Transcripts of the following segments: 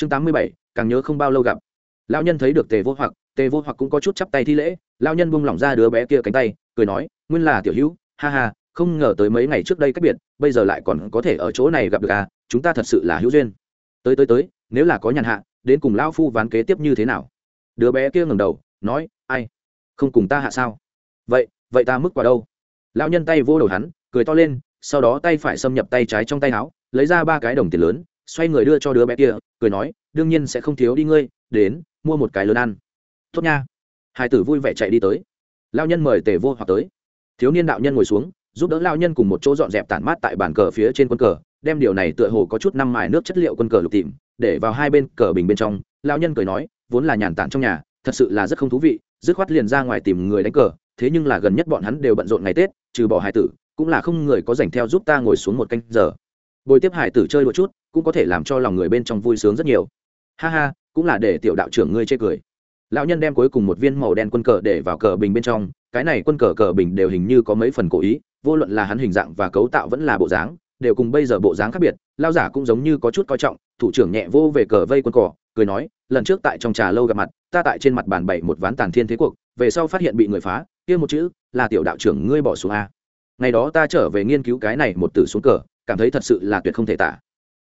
chương tám mươi bảy, càng nhớ không bao lâu gặp. Lão nhân thấy được tề vô hoặc, tề vô hoặc cũng có chút chắp tay thi lễ, lão nhân buông lỏng ra đứa bé kia cánh tay, cười nói, nguyên là tiểu hữu, ha ha, không ngờ tới mấy ngày trước đây cách biệt, bây giờ lại còn có thể ở chỗ này gặp được à chúng ta thật sự là hữu duyên. Tới tới tới, nếu là có nhàn hạ, đến cùng lão phu ván kế tiếp như thế nào? Đứa bé kia ngẩng đầu, nói, ai, không cùng ta hạ sao? Vậy vậy ta mức quả đâu? Lão nhân tay vô đầu hắn, cười to lên, sau đó tay phải xâm nhập tay trái trong tay áo, lấy ra ba cái đồng tiền lớn xoay người đưa cho đứa bé kia, cười nói, đương nhiên sẽ không thiếu đi ngươi, đến, mua một cái lớn ăn. Tốt nha. Hai tử vui vẻ chạy đi tới. Lao nhân mời tề vô hoặc tới. Thiếu niên đạo nhân ngồi xuống, giúp đỡ lao nhân cùng một chỗ dọn dẹp tản mát tại bàn cờ phía trên quân cờ, đem điều này tựa hồ có chút năm mài nước chất liệu quân cờ lục tìm, để vào hai bên cờ bình bên trong. Lao nhân cười nói, vốn là nhàn tản trong nhà, thật sự là rất không thú vị, dứt khoát liền ra ngoài tìm người đánh cờ, thế nhưng là gần nhất bọn hắn đều bận rộn ngày tết, trừ bỏ hải tử, cũng là không người có dành theo giúp ta ngồi xuống một canh giờ bồi tiếp hải tử chơi đôi chút, cũng có thể làm cho lòng người bên trong vui sướng rất nhiều. Ha ha, cũng là để tiểu đạo trưởng ngươi chê cười. Lão nhân đem cuối cùng một viên màu đen quân cờ để vào cờ bình bên trong, cái này quân cờ cờ bình đều hình như có mấy phần cố ý, vô luận là hắn hình dạng và cấu tạo vẫn là bộ dáng, đều cùng bây giờ bộ dáng khác biệt lao giả cũng giống như có chút coi trọng, thủ trưởng nhẹ vô về cờ vây quân cỏ cười nói, lần trước tại trong trà lâu gặp mặt, ta tại trên mặt bàn bảy một ván tàn thiên thế cuộc, về sau phát hiện bị người phá, kia một chữ, là tiểu đạo trưởng ngươi bỏ xuống a. Ngày đó ta trở về nghiên cứu cái này một tử xuống cờ cảm thấy thật sự là tuyệt không thể tả.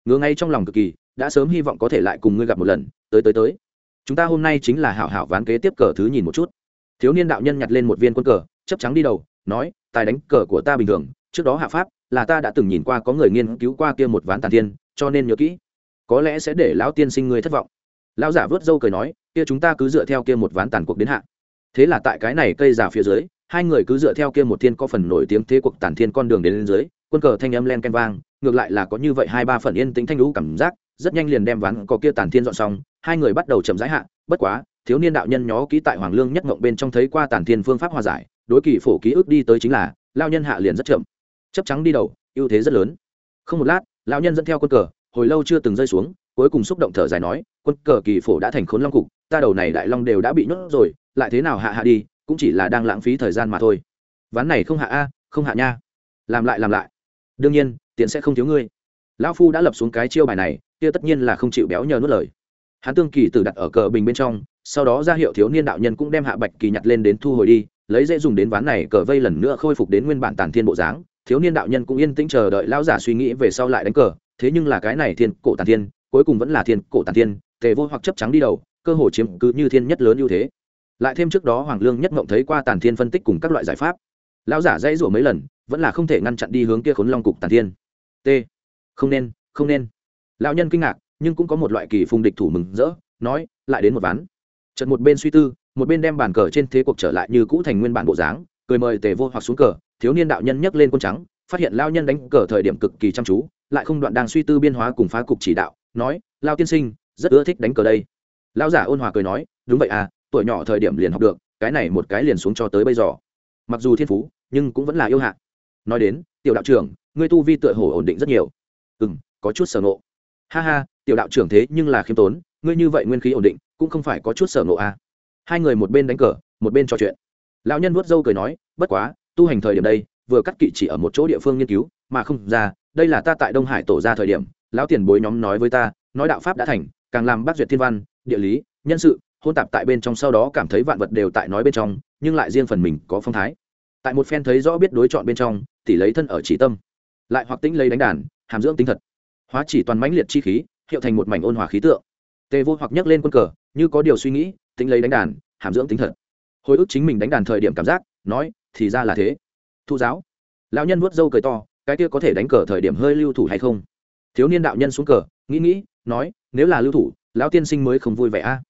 Ngứa ngay trong lòng cực kỳ, đã sớm hy vọng có thể lại cùng ngươi gặp một lần, tới tới tới. Chúng ta hôm nay chính là hảo hảo ván kế tiếp cờ thứ nhìn một chút. Thiếu niên đạo nhân nhặt lên một viên quân cờ chấp trắng đi đầu, nói, tài đánh cờ của ta bình thường, trước đó hạ pháp, là ta đã từng nhìn qua có người nghiên cứu qua kia một ván tàn thiên, cho nên nhớ kỹ. Có lẽ sẽ để lão tiên sinh ngươi thất vọng. Lão giả vớt râu cười nói, kia chúng ta cứ dựa theo kia một ván tàn cuộc đến hạ. Thế là tại cái này cây giả phía dưới, hai người cứ dựa theo kia một thiên có phần nổi tiếng thế cuộc tàn thiên con đường đến lên dưới quân cờ thanh âm len canh vang, ngược lại là có như vậy hai ba phần yên tĩnh thanh lũ cảm giác, rất nhanh liền đem ván có kia tàn thiên dọn xong, hai người bắt đầu chậm rãi hạ, bất quá, thiếu niên đạo nhân nhó ký tại hoàng lương nhất ngộng bên trong thấy qua tàn thiên phương pháp hòa giải, đối kỳ phổ ký ức đi tới chính là lao nhân hạ liền rất chậm chấp trắng đi đầu, ưu thế rất lớn. Không một lát, lão nhân dẫn theo quân cờ, hồi lâu chưa từng rơi xuống, cuối cùng xúc động thở dài nói, quân cờ kỳ phổ đã thành khốn long cục, ta đầu này đại long đều đã bị nhốt rồi, lại thế nào hạ hạ đi, cũng chỉ là đang lãng phí thời gian mà thôi. Ván này không hạ a, không hạ nha. Làm lại làm lại đương nhiên tiện sẽ không thiếu ngươi. Lão phu đã lập xuống cái chiêu bài này, kia tất nhiên là không chịu béo nhờ nuốt lời. Hắn tương kỳ tử đặt ở cờ bình bên trong, sau đó ra hiệu thiếu niên đạo nhân cũng đem hạ bạch kỳ nhặt lên đến thu hồi đi, lấy dễ dùng đến ván này cờ vây lần nữa khôi phục đến nguyên bản tàn thiên bộ dáng. Thiếu niên đạo nhân cũng yên tĩnh chờ đợi lão giả suy nghĩ về sau lại đánh cờ, thế nhưng là cái này thiên cổ tàn thiên, cuối cùng vẫn là thiên cổ tàn thiên, tề vô hoặc chấp trắng đi đầu, cơ hồ chiếm cứ như thiên nhất lớn ưu thế. Lại thêm trước đó hoàng lương nhất mộng thấy qua tàn thiên phân tích cùng các loại giải pháp. Lão giả dãy rủa mấy lần vẫn là không thể ngăn chặn đi hướng kia khốn long cục tàn thiên. T. Không nên không nên. Lão nhân kinh ngạc, nhưng cũng có một loại kỳ phùng địch thủ mừng rỡ, nói, lại đến một ván. Trận một bên suy tư, một bên đem bàn cờ trên thế cuộc trở lại như cũ thành nguyên bản bộ dáng, cười mời tề vô hoặc xuống cờ, thiếu niên đạo nhân nhấc lên quân trắng, phát hiện lao nhân đánh cờ thời điểm cực kỳ chăm chú, lại không đoạn đang suy tư biên hóa cùng phá cục chỉ đạo, nói lao tiên sinh, rất ưa thích đánh cờ đây. Lao giả ôn hòa cười nói, đúng vậy à tuổi nhỏ thời điểm liền học được, cái này một cái liền xuống cho tới bây giờ. Mặc dù thiên phú, nhưng cũng vẫn là yêu hạ nói đến, tiểu đạo trưởng, ngươi tu vi tựa hồ ổn định rất nhiều. Ừ m có chút sở ngộ. Ha ha, tiểu đạo trưởng thế nhưng là khiêm tốn, ngươi như vậy nguyên khí ổn định, cũng không phải có chút sở ngộ à. hai người một bên đánh cờ, một bên trò chuyện. Lão nhân vuốt râu cười nói, bất quá, tu hành thời điểm đây, vừa cắt kỵ chỉ ở một chỗ địa phương nghiên cứu, mà không ra, đây là ta tại đông hải tổ ra thời điểm, lão tiền bối nhóm nói với ta, nói đạo pháp đã thành, càng làm bác duyệt thiên văn, địa lý, nhân sự, hôn tạp tại bên trong sau đó cảm thấy vạn vật đều tại nói bên trong, nhưng lại riêng phần mình có phong thái tại một phen thấy rõ biết đối chọn bên trong tỷ lấy thân ở chỉ tâm. Lại hoặc tĩnh lấy đánh đàn, hàm dưỡng tính thật. Hóa chỉ toàn mãnh liệt chi khí, hiệu thành một mảnh ôn hòa khí tượng. Tề vô hoặc nhấc lên quân cờ, như có điều suy nghĩ tính lấy đánh đàn, hàm dưỡng tính thật. Hồi ức chính mình đánh đàn thời điểm cảm giác, nói, thì ra là thế. Thu giáo. Lão nhân vuốt râu cười to, cái kia có thể đánh cờ thời điểm hơi lưu thủ hay không? Thiếu niên đạo nhân xuống cờ, nghĩ nghĩ, nói, nếu là lưu thủ, lão tiên sinh mới không vui vẻ a.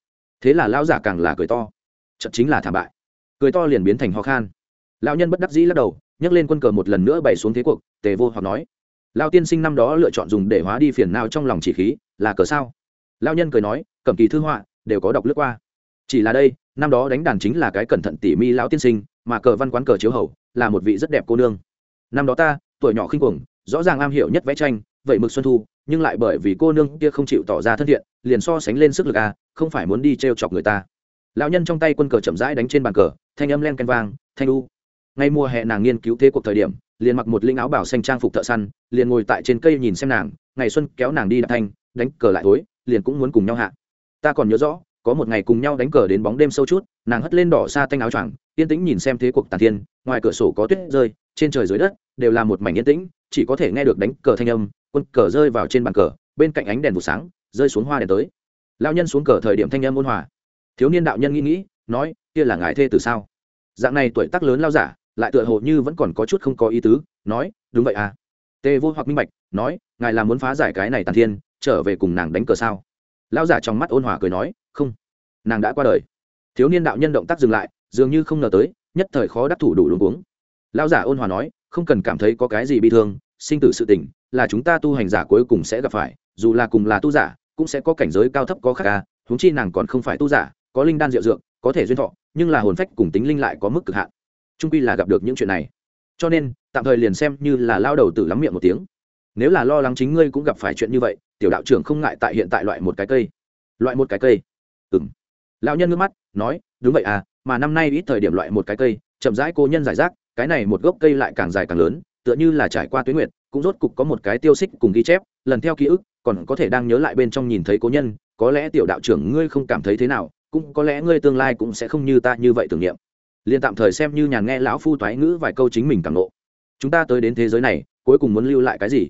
Thế là lão giả càng là cười to. Chậm chính là thảm bại. Cười to liền biến thành ho khan lão nhân bất đắc dĩ lắc đầu, nhấc lên quân cờ một lần nữa bày xuống thế cuộc, tề vô hoặc nói, lão tiên sinh năm đó lựa chọn dùng để hóa đi phiền nào trong lòng chỉ khí, là cờ sao? Lão nhân cười nói, cẩm kỳ thư họa, đều có đọc lướt qua. Chỉ là đây, năm đó đánh đàn chính là cái cẩn thận tỉ mi lão tiên sinh, mà cờ văn quán cờ chiếu hầu là một vị rất đẹp cô nương. Năm đó ta, tuổi nhỏ khinh cuồng, rõ ràng am hiểu nhất vẽ tranh, vậy mực xuân thu, nhưng lại bởi vì cô nương kia không chịu tỏ ra thân thiện, liền so sánh lên sức lực a không phải muốn đi t r e o chọc người ta. Lão nhân trong tay quân cờ chậm rãi đánh trên bàn cờ, thanh âm len canh vang, thanh u ngay mùa hè nàng nghiên cứu thế cuộc thời điểm, liền mặc một linh áo bảo xanh trang phục thợ săn, liền ngồi tại trên cây nhìn xem nàng, ngày xuân kéo nàng đi đạp thanh, đánh cờ lại tối, liền cũng muốn cùng nhau hạ. Ta còn nhớ rõ, có một ngày cùng nhau đánh cờ đến bóng đêm sâu chút, nàng hất lên đỏ xa tanh áo choàng, yên tĩnh nhìn xem thế cuộc tàn thiên, ngoài cửa sổ có tuyết rơi, trên trời dưới đất, đều là một mảnh yên tĩnh, chỉ có thể nghe được đánh cờ thanh âm, quân cờ rơi vào trên bàn cờ, bên cạnh ánh đèn vụ sáng, rơi xuống hoa đèn tới. Lao nhân xuống cờ thời điểm thanh âm ôn hòa. Thiếu niên đạo nhân nghĩ nghĩ, nói, kia là ngài thê từ sao? Dạng này tuổi tác lớn lao giả lại tựa hồ như vẫn còn có chút không có ý tứ, nói, đúng vậy à. Tê vô hoặc minh bạch, nói, ngài là muốn phá giải cái này tàn thiên, trở về cùng nàng đánh cờ sao? Lão giả trong mắt ôn hòa cười nói, không, nàng đã qua đời. Thiếu niên đạo nhân động tác dừng lại, dường như không ngờ tới, nhất thời khó đắc thủ đủ luống cuống. Lão giả ôn hòa nói, không cần cảm thấy có cái gì bị thương, sinh tử sự tình, là chúng ta tu hành giả cuối cùng sẽ gặp phải, dù là cùng là tu giả, cũng sẽ có cảnh giới cao thấp có khác ca huống chi nàng còn không phải tu giả, có linh đan diệu dược, có thể duyên thọ, nhưng là hồn phách cùng tính linh lại có mức cực hạn trung quy là gặp được những chuyện này. Cho nên, tạm thời liền xem như là lao đầu tử lắm miệng một tiếng. Nếu là lo lắng chính ngươi cũng gặp phải chuyện như vậy, tiểu đạo trưởng không ngại tại hiện tại loại một cái cây. Loại một cái cây. Ừng lão nhân ngước mắt, nói, đúng vậy à mà năm nay ít thời điểm loại một cái cây, chậm rãi cô nhân giải rác, cái này một gốc cây lại càng dài càng lớn, tựa như là trải qua tuyến nguyệt, cũng rốt cục có một cái tiêu xích cùng ghi chép, lần theo ký ức, còn có thể đang nhớ lại bên trong nhìn thấy cố nhân, có lẽ tiểu đạo trưởng ngươi không cảm thấy thế nào, cũng có lẽ ngươi tương lai cũng sẽ không như ta như vậy tưởng niệm liền tạm thời xem như nhàn nghe lão phu toái ngữ vài câu chính mình càng ngộ. Chúng ta tới đến thế giới này cuối cùng muốn lưu lại cái gì?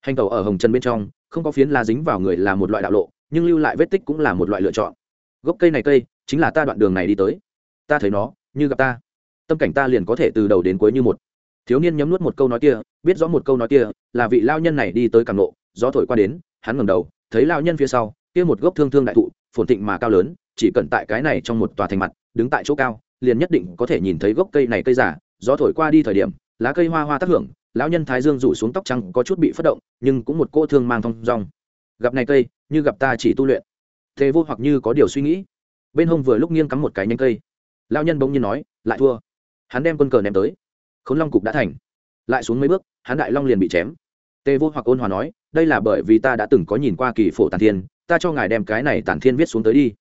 Hành tàu ở hồng trần bên trong không có phiến la dính vào người là một loại đạo lộ nhưng lưu lại vết tích cũng là một loại lựa chọn. Gốc cây này cây chính là ta đoạn đường này đi tới. Ta thấy nó như gặp ta. Tâm cảnh ta liền có thể từ đầu đến cuối như một. Thiếu niên nhấm nuốt một câu nói kia biết rõ một câu nói kia là vị lao nhân này đi tới càng lộ, gió thổi qua đến hắn ngẩng đầu thấy lao nhân phía sau kia một gốc thương thương đại thụ phồn thịnh mà cao lớn chỉ cần tại cái này trong một tòa thành mặt đứng tại chỗ cao liền nhất định có thể nhìn thấy gốc cây này cây giả gió thổi qua đi thời điểm, lá cây hoa hoa tác hưởng, lão nhân thái dương rủ xuống tóc trắng có chút bị phất động, nhưng cũng một cô thương mang thong rong gặp này cây, như gặp ta chỉ tu luyện. Thế vô hoặc như có điều suy nghĩ. Bên hông vừa lúc nghiêng cắm một cái nhánh cây. Lão nhân bỗng nhiên nói, lại thua. Hắn đem quân cờ ném tới. Khốn long cục đã thành. Lại xuống mấy bước, hắn đại long liền bị chém. Tề vô hoặc ôn hòa nói, đây là bởi vì ta đã từng có nhìn qua kỳ phổ tàn thiên, ta cho ngài đem cái này tàn thiên viết xuống tới đi.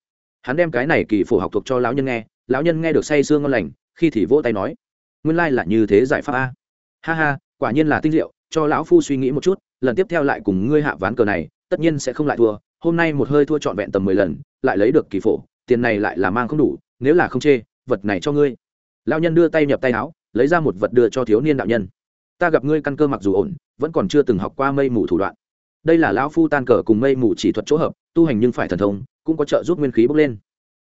Hắn đem cái này kỳ phổ học thuộc cho lão nhân nghe lão nhân nghe được say sương ngon lành, khi thì vỗ tay nói, nguyên lai là như thế giải pháp a. Ha ha, quả nhiên là tinh diệu, cho lão phu suy nghĩ một chút, lần tiếp theo lại cùng ngươi hạ ván cờ này, tất nhiên sẽ không lại thua, hôm nay một hơi thua trọn vẹn tầm mười lần, lại lấy được kỳ phổ, tiền này lại là mang không đủ, nếu là không chê, vật này cho ngươi. Lão nhân đưa tay nhập tay áo, lấy ra một vật đưa cho thiếu niên đạo nhân. Ta gặp ngươi căn cơ mặc dù ổn, vẫn còn chưa từng học qua mây mù thủ đoạn. Đây là lão phu tan cờ cùng mây mù chỉ thuật chỗ hợp, tu hành nhưng phải thần thông, cũng có trợ giúp nguyên khí bốc lên.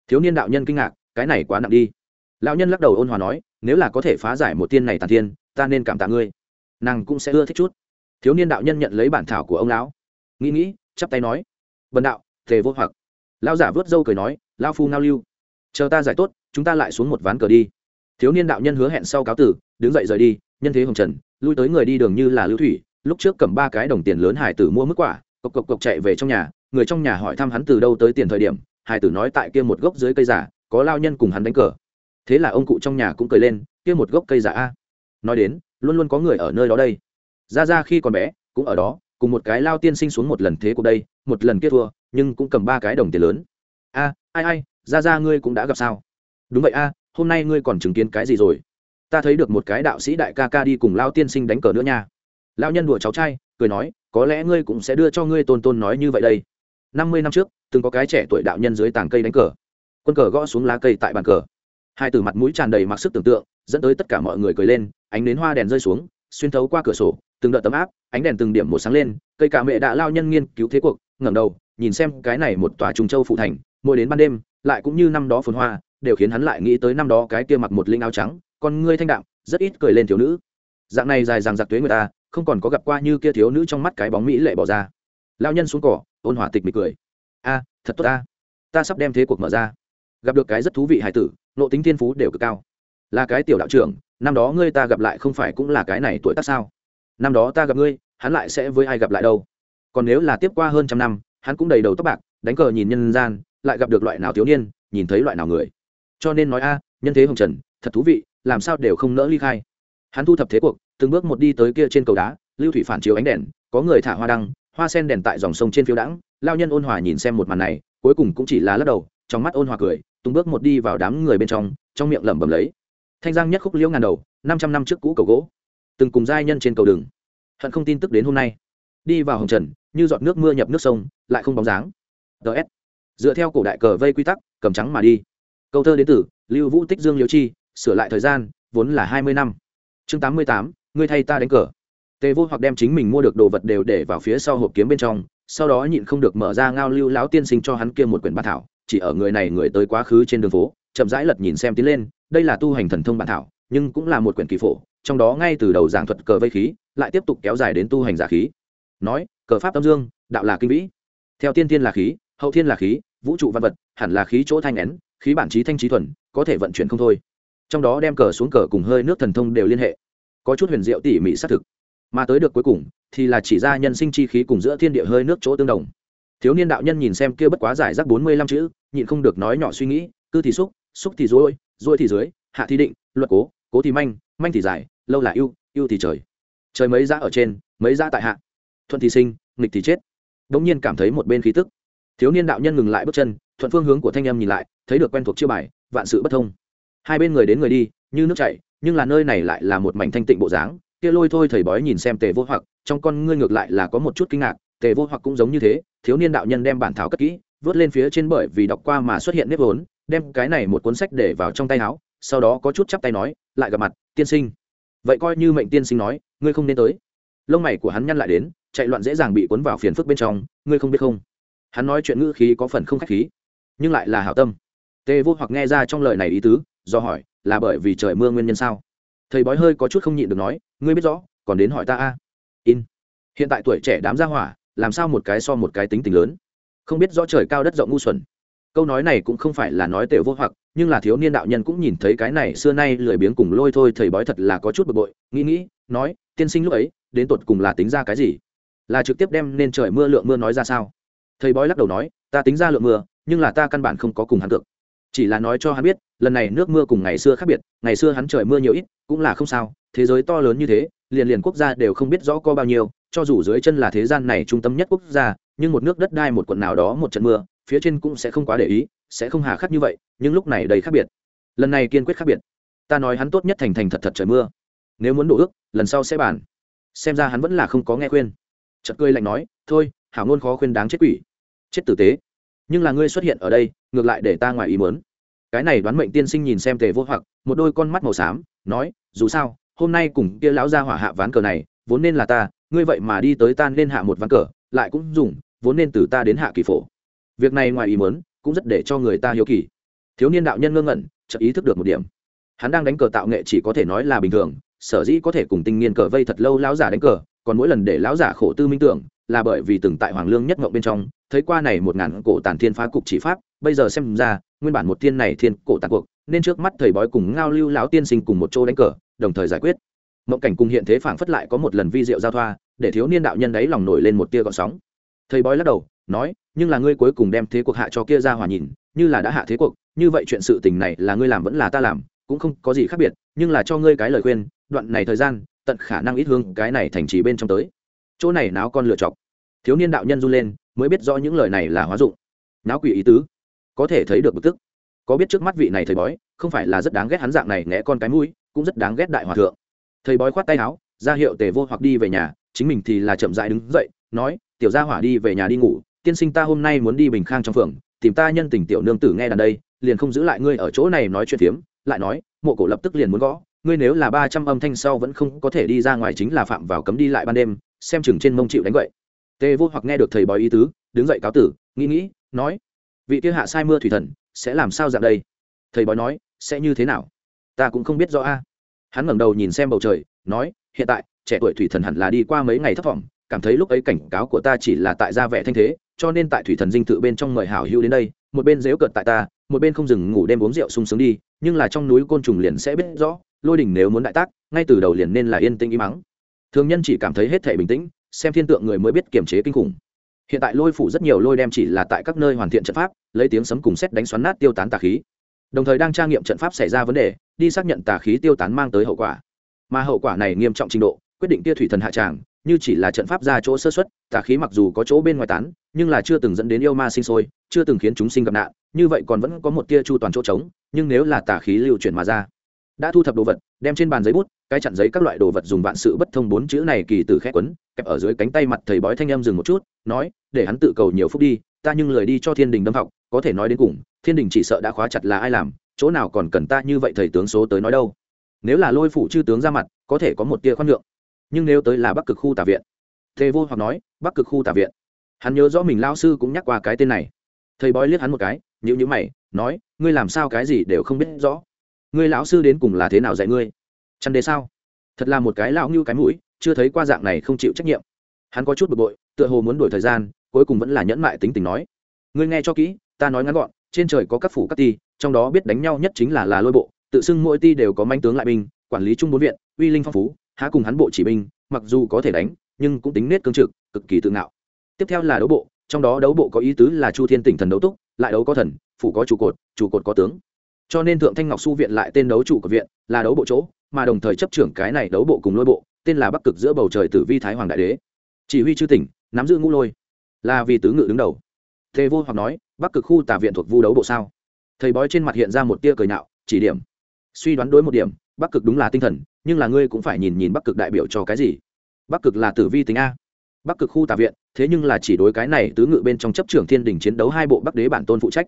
Thiếu niên đạo nhân kinh ngạc cái này quá nặng đi. Lão nhân lắc đầu ôn hòa nói, nếu là có thể phá giải một tiên này tàn tiên, ta nên cảm tạ ngươi. Nàng cũng sẽ ưa thích chút. Thiếu niên đạo nhân nhận lấy bản thảo của ông lão. Nghĩ nghĩ, chắp tay nói, bần đạo, thề vô hoặc. Lão giả vớt râu cười nói, lão phu ngao lưu, chờ ta giải tốt, chúng ta lại xuống một ván cờ đi. Thiếu niên đạo nhân hứa hẹn sau cáo tử, đứng dậy rời đi, nhân thế hồng trần, lui tới người đi đường như là lưu thủy, lúc trước cầm ba cái đồng tiền lớn hải tử mua mức quả, cộc cộc cộc chạy về trong nhà, người trong nhà hỏi thăm hắn từ đâu tới tiền thời điểm, hải tử nói tại kia một gốc dưới cây giả có lao nhân cùng hắn đánh cờ. Thế là ông cụ trong nhà cũng cười lên, kia một gốc cây giả a. Nói đến, luôn luôn có người ở nơi đó đây. Ra ra khi còn bé, cũng ở đó, cùng một cái lao tiên sinh xuống một lần thế của đây, một lần kia thua, nhưng cũng cầm ba cái đồng tiền lớn. A, ai ai, ra ra ngươi cũng đã gặp sao? Đúng vậy a, hôm nay ngươi còn chứng kiến cái gì rồi? Ta thấy được một cái đạo sĩ đại ca ca đi cùng lao tiên sinh đánh cờ nữa nha. Lao nhân đùa cháu trai, cười nói, có lẽ ngươi cũng sẽ đưa cho ngươi tôn tôn nói như vậy đây. Năm mươi năm trước, từng có cái trẻ tuổi đạo nhân dưới tàng cây đánh cờ quân cờ gõ xuống lá cây tại bàn cờ. Hai từ mặt mũi tràn đầy mặc sức tưởng tượng, dẫn tới tất cả mọi người cười lên, ánh đến hoa đèn rơi xuống, xuyên thấu qua cửa sổ, từng đợt tấm áp, ánh đèn từng điểm một sáng lên, cây cả mẹ đã lao nhân nghiên cứu thế cuộc, ngẩng đầu, nhìn xem cái này một tòa trùng châu phụ thành, mỗi đến ban đêm, lại cũng như năm đó phồn hoa, đều khiến hắn lại nghĩ tới năm đó cái kia mặc một linh áo trắng, con ngươi thanh đạm, rất ít cười lên thiếu nữ. Dạng này dài dằng giặc tuế người ta, không còn có gặp qua như kia thiếu nữ trong mắt cái bóng mỹ lệ bỏ ra. Lao nhân xuống cỏ, ôn hòa tịch mịch cười. A, thật tốt ta. Ta sắp đem thế cuộc mở ra gặp được cái rất thú vị hải tử, nộ tính thiên phú đều cực cao. Là cái tiểu đạo trưởng, năm đó ngươi ta gặp lại không phải cũng là cái này tuổi tác sao? Năm đó ta gặp ngươi, hắn lại sẽ với ai gặp lại đâu? Còn nếu là tiếp qua hơn trăm năm, hắn cũng đầy đầu tóc bạc, đánh cờ nhìn nhân gian, lại gặp được loại nào thiếu niên, nhìn thấy loại nào người. Cho nên nói a, nhân thế hồng trần, thật thú vị, làm sao đều không nỡ ly khai. Hắn thu thập thế cuộc, từng bước một đi tới kia trên cầu đá, lưu thủy phản chiếu ánh đèn, có người thả hoa đăng, hoa sen đèn tại dòng sông trên phiếu đãng, lao nhân ôn hòa nhìn xem một màn này, cuối cùng cũng chỉ là lắc đầu, trong mắt ôn hòa cười tung bước một đi vào đám người bên trong trong miệng lẩm bẩm lấy, thanh giang nhất khúc liễu ngàn đầu, năm trăm năm trước cũ cầu gỗ, từng cùng giai nhân trên cầu đường. Hận không tin tức đến hôm nay. Đi vào hồng trần, như giọt nước mưa nhập nước sông, lại không bóng dáng. Ts dựa theo cổ đại cờ vây quy tắc, cầm trắng mà đi. Câu thơ đến từ lưu vũ tích dương liễu chi, sửa lại thời gian, vốn là hai mươi năm. Chương tám mươi tám, ngươi thay ta đánh cờ. Tề vô hoặc đem chính mình mua được đồ vật đều để vào phía sau hộp kiếm bên trong, sau đó nhịn không được mở ra ngao lưu lão tiên sinh cho hắn kia một quyển bản thảo chỉ ở người này người tới quá khứ trên đường phố, chậm rãi lật nhìn xem tiến lên, đây là tu hành thần thông bản thảo, nhưng cũng là một quyển kỳ phổ, trong đó ngay từ đầu giảng thuật cờ vây khí, lại tiếp tục kéo dài đến tu hành giả khí. Nói, cờ pháp tâm dương, đạo là kinh vĩ. Theo tiên tiên là khí, hậu thiên là khí, vũ trụ văn vật, hẳn là khí chỗ thanh nén, khí bản trí thanh trí thuần, có thể vận chuyển không thôi. Trong đó đem cờ xuống cờ cùng hơi nước thần thông đều liên hệ. Có chút huyền diệu tỉ mỉ xác thực. Mà tới được cuối cùng, thì là chỉ ra nhân sinh chi khí cùng giữa thiên địa hơi nước chỗ tương đồng thiếu niên đạo nhân nhìn xem kia bất quá giải rác bốn mươi lăm chữ nhịn không được nói nhỏ suy nghĩ cư thì xúc xúc thì dối dối thì dưới hạ thì định luật cố cố thì manh manh thì dài, lâu là ưu ưu thì trời. Trời mấy giá ở trên mấy giá tại hạ. Thuận thì sinh nghịch thì chết. Đ ỗ n g nhiên cảm thấy một bên khí tức. Thiếu niên đạo nhân ngừng lại bước chân thuận phương hướng của thanh âm nhìn lại thấy được quen thuộc chiêu bài vạn sự bất thông. Hai bên người đến người đi như nước chảy nhưng là nơi này lại là một mảnh thanh tịnh bộ dáng kia lôi thôi thầy bói nhìn xem tề vô hoặc trong con ngươi ngược lại là có một chút kinh ngạc tề vô hoặc cũng giống như thế, thiếu niên đạo nhân đem bản thảo cất kỹ, vớt lên phía trên bởi vì đọc qua mà xuất hiện nếp vốn, đem cái này một cuốn sách để vào trong tay áo, sau đó có chút chắp tay nói, lại gặp mặt, tiên sinh. Vậy coi như mệnh tiên sinh nói, ngươi không nên tới. Lông mày của hắn nhăn lại đến, chạy loạn dễ dàng bị cuốn vào phiền phức bên trong, ngươi không biết không? Hắn nói chuyện ngữ khí có phần không khách khí, nhưng lại là hảo tâm. Tê vô hoặc nghe ra trong lời này ý tứ, do hỏi, là bởi vì trời mưa nguyên nhân sao? Thầy bói hơi có chút không nhịn được nói, ngươi biết rõ, còn đến hỏi ta a. In. Hiện tại tuổi trẻ đám gia hỏa làm sao một cái so một cái tính tình lớn? Không biết rõ trời cao đất rộng ngu xuẩn. Câu nói này cũng không phải là nói tều vô hoặc, nhưng là thiếu niên đạo nhân cũng nhìn thấy cái này xưa nay lười biếng cùng lôi thôi thầy bói thật là có chút bực bội, nghĩ nghĩ, nói, tiên sinh lúc ấy, đến tột cùng là tính ra cái gì? Là trực tiếp đem nên trời mưa lượng mưa nói ra sao? Thầy bói lắc đầu nói, ta tính ra lượng mưa, nhưng là ta căn bản không có cùng hắn cược. Chỉ là nói cho hắn biết, lần này nước mưa cùng ngày xưa khác biệt, ngày xưa hắn trời mưa nhiều ít, cũng là không sao, thế giới to lớn như thế, liền liền quốc gia đều không biết rõ có bao nhiêu cho dù dưới chân là thế gian này trung tâm nhất quốc gia, nhưng một nước đất đai một quận nào đó một trận mưa, phía trên cũng sẽ không quá để ý, sẽ không hà khắc như vậy, nhưng lúc này đầy khác biệt. Lần này kiên quyết khác biệt. Ta nói hắn tốt nhất thành thành thật thật trời mưa. Nếu muốn đổ ước, lần sau sẽ bàn. Xem ra hắn vẫn là không có nghe khuyên. Chật cười lạnh nói, thôi, hảo ngôn khó khuyên đáng chết quỷ. Chết tử tế. Nhưng là ngươi xuất hiện ở đây, ngược lại để ta ngoài ý muốn. Cái này đoán mệnh tiên sinh nhìn xem tề vô hoặc, một đôi con mắt màu xám, nói, dù sao, hôm nay cùng kia lão ra hỏa hạ ván cờ này, vốn nên là ta ngươi vậy mà đi tới tan nên hạ một ván cờ, lại cũng dùng, vốn nên từ ta đến hạ kỳ phổ. Việc này ngoài ý muốn, cũng rất để cho người ta hiếu kỳ. Thiếu niên đạo nhân ngơ ngẩn, chợt ý thức được một điểm. Hắn đang đánh cờ tạo nghệ chỉ có thể nói là bình thường, sở dĩ có thể cùng tinh nghiên cờ vây thật lâu lão giả đánh cờ, còn mỗi lần để lão giả khổ tư minh tưởng, là bởi vì từng tại hoàng lương nhất ngộng bên trong, thấy qua này một ngàn cổ tàn thiên phá cục chỉ pháp, bây giờ xem ra, nguyên bản một thiên này thiên cổ tàn cuộc, nên trước mắt thầy bói cùng ngao lưu lão tiên sinh cùng một chỗ đánh cờ, đồng thời giải quyết mộng cảnh cùng hiện thế phảng phất lại có một lần vi diệu giao thoa, để thiếu niên đạo nhân đấy lòng nổi lên một tia gọn sóng. Thầy bói lắc đầu, nói, nhưng là ngươi cuối cùng đem thế cuộc hạ cho kia ra hòa nhìn, như là đã hạ thế cuộc, như vậy chuyện sự tình này là ngươi làm vẫn là ta làm, cũng không có gì khác biệt, nhưng là cho ngươi cái lời khuyên, đoạn này thời gian, tận khả năng ít hương cái này thành trì bên trong tới. Chỗ này náo con lựa chọc. Thiếu niên đạo nhân run lên, mới biết rõ những lời này là hóa dụng. Náo quỷ ý tứ. Có thể thấy được bực tức. Có biết trước mắt vị này thầy bói, không phải là rất đáng ghét hắn dạng này né con cái mũi, cũng rất đáng ghét đại hòa thượng thầy bói khoát tay áo, ra hiệu tề vô hoặc đi về nhà, chính mình thì là chậm dại đứng dậy, nói, tiểu gia hỏa đi về nhà đi ngủ, tiên sinh ta hôm nay muốn đi bình khang trong phường, tìm ta nhân tình tiểu nương tử nghe đàn đây, liền không giữ lại ngươi ở chỗ này nói chuyện phiếm, lại nói, mộ cổ lập tức liền muốn gõ, ngươi nếu là ba trăm âm thanh sau vẫn không có thể đi ra ngoài chính là phạm vào cấm đi lại ban đêm, xem chừng trên mông chịu đánh vậy tề vô hoặc nghe được thầy bói ý tứ, đứng dậy cáo tử, nghĩ nghĩ, nói, vị kia hạ sai mưa thủy thần, sẽ làm sao dạng đây? Thầy bói nói, sẽ như thế nào? Ta cũng không biết rõ a hắn ngẩng đầu nhìn xem bầu trời, nói, hiện tại, trẻ tuổi thủy thần hẳn là đi qua mấy ngày thất vọng, cảm thấy lúc ấy cảnh cáo của ta chỉ là tại gia vẻ thanh thế, cho nên tại thủy thần dinh thự bên trong mời hảo hữu đến đây, một bên dếu cợt tại ta, một bên không dừng ngủ đêm uống rượu sung sướng đi, nhưng là trong núi côn trùng liền sẽ biết rõ, lôi đình nếu muốn đại tác, ngay từ đầu liền nên là yên tĩnh im mắng thường nhân chỉ cảm thấy hết thể bình tĩnh, xem thiên tượng người mới biết kiềm chế kinh khủng. Hiện tại lôi phủ rất nhiều lôi đem chỉ là tại các nơi hoàn thiện trận pháp, lấy tiếng sấm cùng xét đánh xoắn nát tiêu tán tà khí đồng thời đang tra nghiệm trận pháp xảy ra vấn đề, đi xác nhận tà khí tiêu tán mang tới hậu quả. Mà hậu quả này nghiêm trọng trình độ, quyết định tia thủy thần hạ tràng, như chỉ là trận pháp ra chỗ sơ xuất tà khí mặc dù có chỗ bên ngoài tán, nhưng là chưa từng dẫn đến yêu ma sinh sôi, chưa từng khiến chúng sinh gặp nạn, như vậy còn vẫn có một tia chu toàn chỗ trống, nhưng nếu là tà khí lưu chuyển mà ra, đã thu thập đồ vật, đem trên bàn giấy bút, cái chặn giấy các loại đồ vật dùng vạn sự bất thông bốn chữ này kỳ từ khét quấn, kẹp ở dưới cánh tay mặt thầy bói thanh em dừng một chút, nói, để hắn tự cầu nhiều phúc đi ta nhưng lời đi cho thiên đình đâm học, có thể nói đến cùng, thiên đình chỉ sợ đã khóa chặt là ai làm, chỗ nào còn cần ta như vậy thầy tướng số tới nói đâu. Nếu là lôi phủ chư tướng ra mặt, có thể có một tia khoan nhượng. Nhưng nếu tới là bắc cực khu tả viện thế vô hoặc nói, bắc cực khu tả viện. Hắn nhớ rõ mình lao sư cũng nhắc qua cái tên này. Thầy bói liếc hắn một cái nhữ nhữ mày, nói, ngươi làm sao cái gì đều không biết rõ. Ngươi lão sư đến cùng là thế nào dạy ngươi? Chăn đế sao? Thật là một cái lão như cái mũi, chưa thấy qua dạng này không chịu trách nhiệm. Hắn có chút bực bội, tựa hồ muốn đổi thời gian cuối cùng vẫn là nhẫn mại tính tình nói. Ngươi nghe cho kỹ, ta nói ngắn gọn, trên trời có các phủ các ti, trong đó biết đánh nhau nhất chính là là lôi bộ, tự xưng mỗi ti đều có manh tướng lại binh, quản lý trung bốn viện, uy linh phong phú, há cùng hắn bộ chỉ binh, mặc dù có thể đánh, nhưng cũng tính nết cương trực, cực kỳ tự ngạo. Tiếp theo là đấu bộ, trong đó đấu bộ có ý tứ là chu thiên tỉnh thần đấu túc, lại đấu có thần, phủ có trụ cột trụ cột có tướng. Cho nên thượng thanh ngọc su viện lại tên đấu chủ của viện, là đấu bộ chỗ, mà đồng thời chấp trưởng cái này đấu bộ cùng lôi bộ, tên là bắc cực giữa bầu trời tử vi thái hoàng đại đế. Chỉ huy chư tỉnh, nắm giữ ngũ lôi là vì tứ ngự đứng đầu. Thế vô hoặc nói, bắc cực khu tả viện thuộc vu đấu bộ sao? Thầy bói trên mặt hiện ra một tia cười nhạo, chỉ điểm. Suy đoán đối một điểm, bắc cực đúng là tinh thần, nhưng là ngươi cũng phải nhìn nhìn bắc cực đại biểu cho cái gì? Bắc cực là tử vi tính a. Bắc cực khu tà viện, thế nhưng là chỉ đối cái này tứ ngự bên trong chấp trưởng thiên đình chiến đấu hai bộ bắc đế bản tôn phụ trách.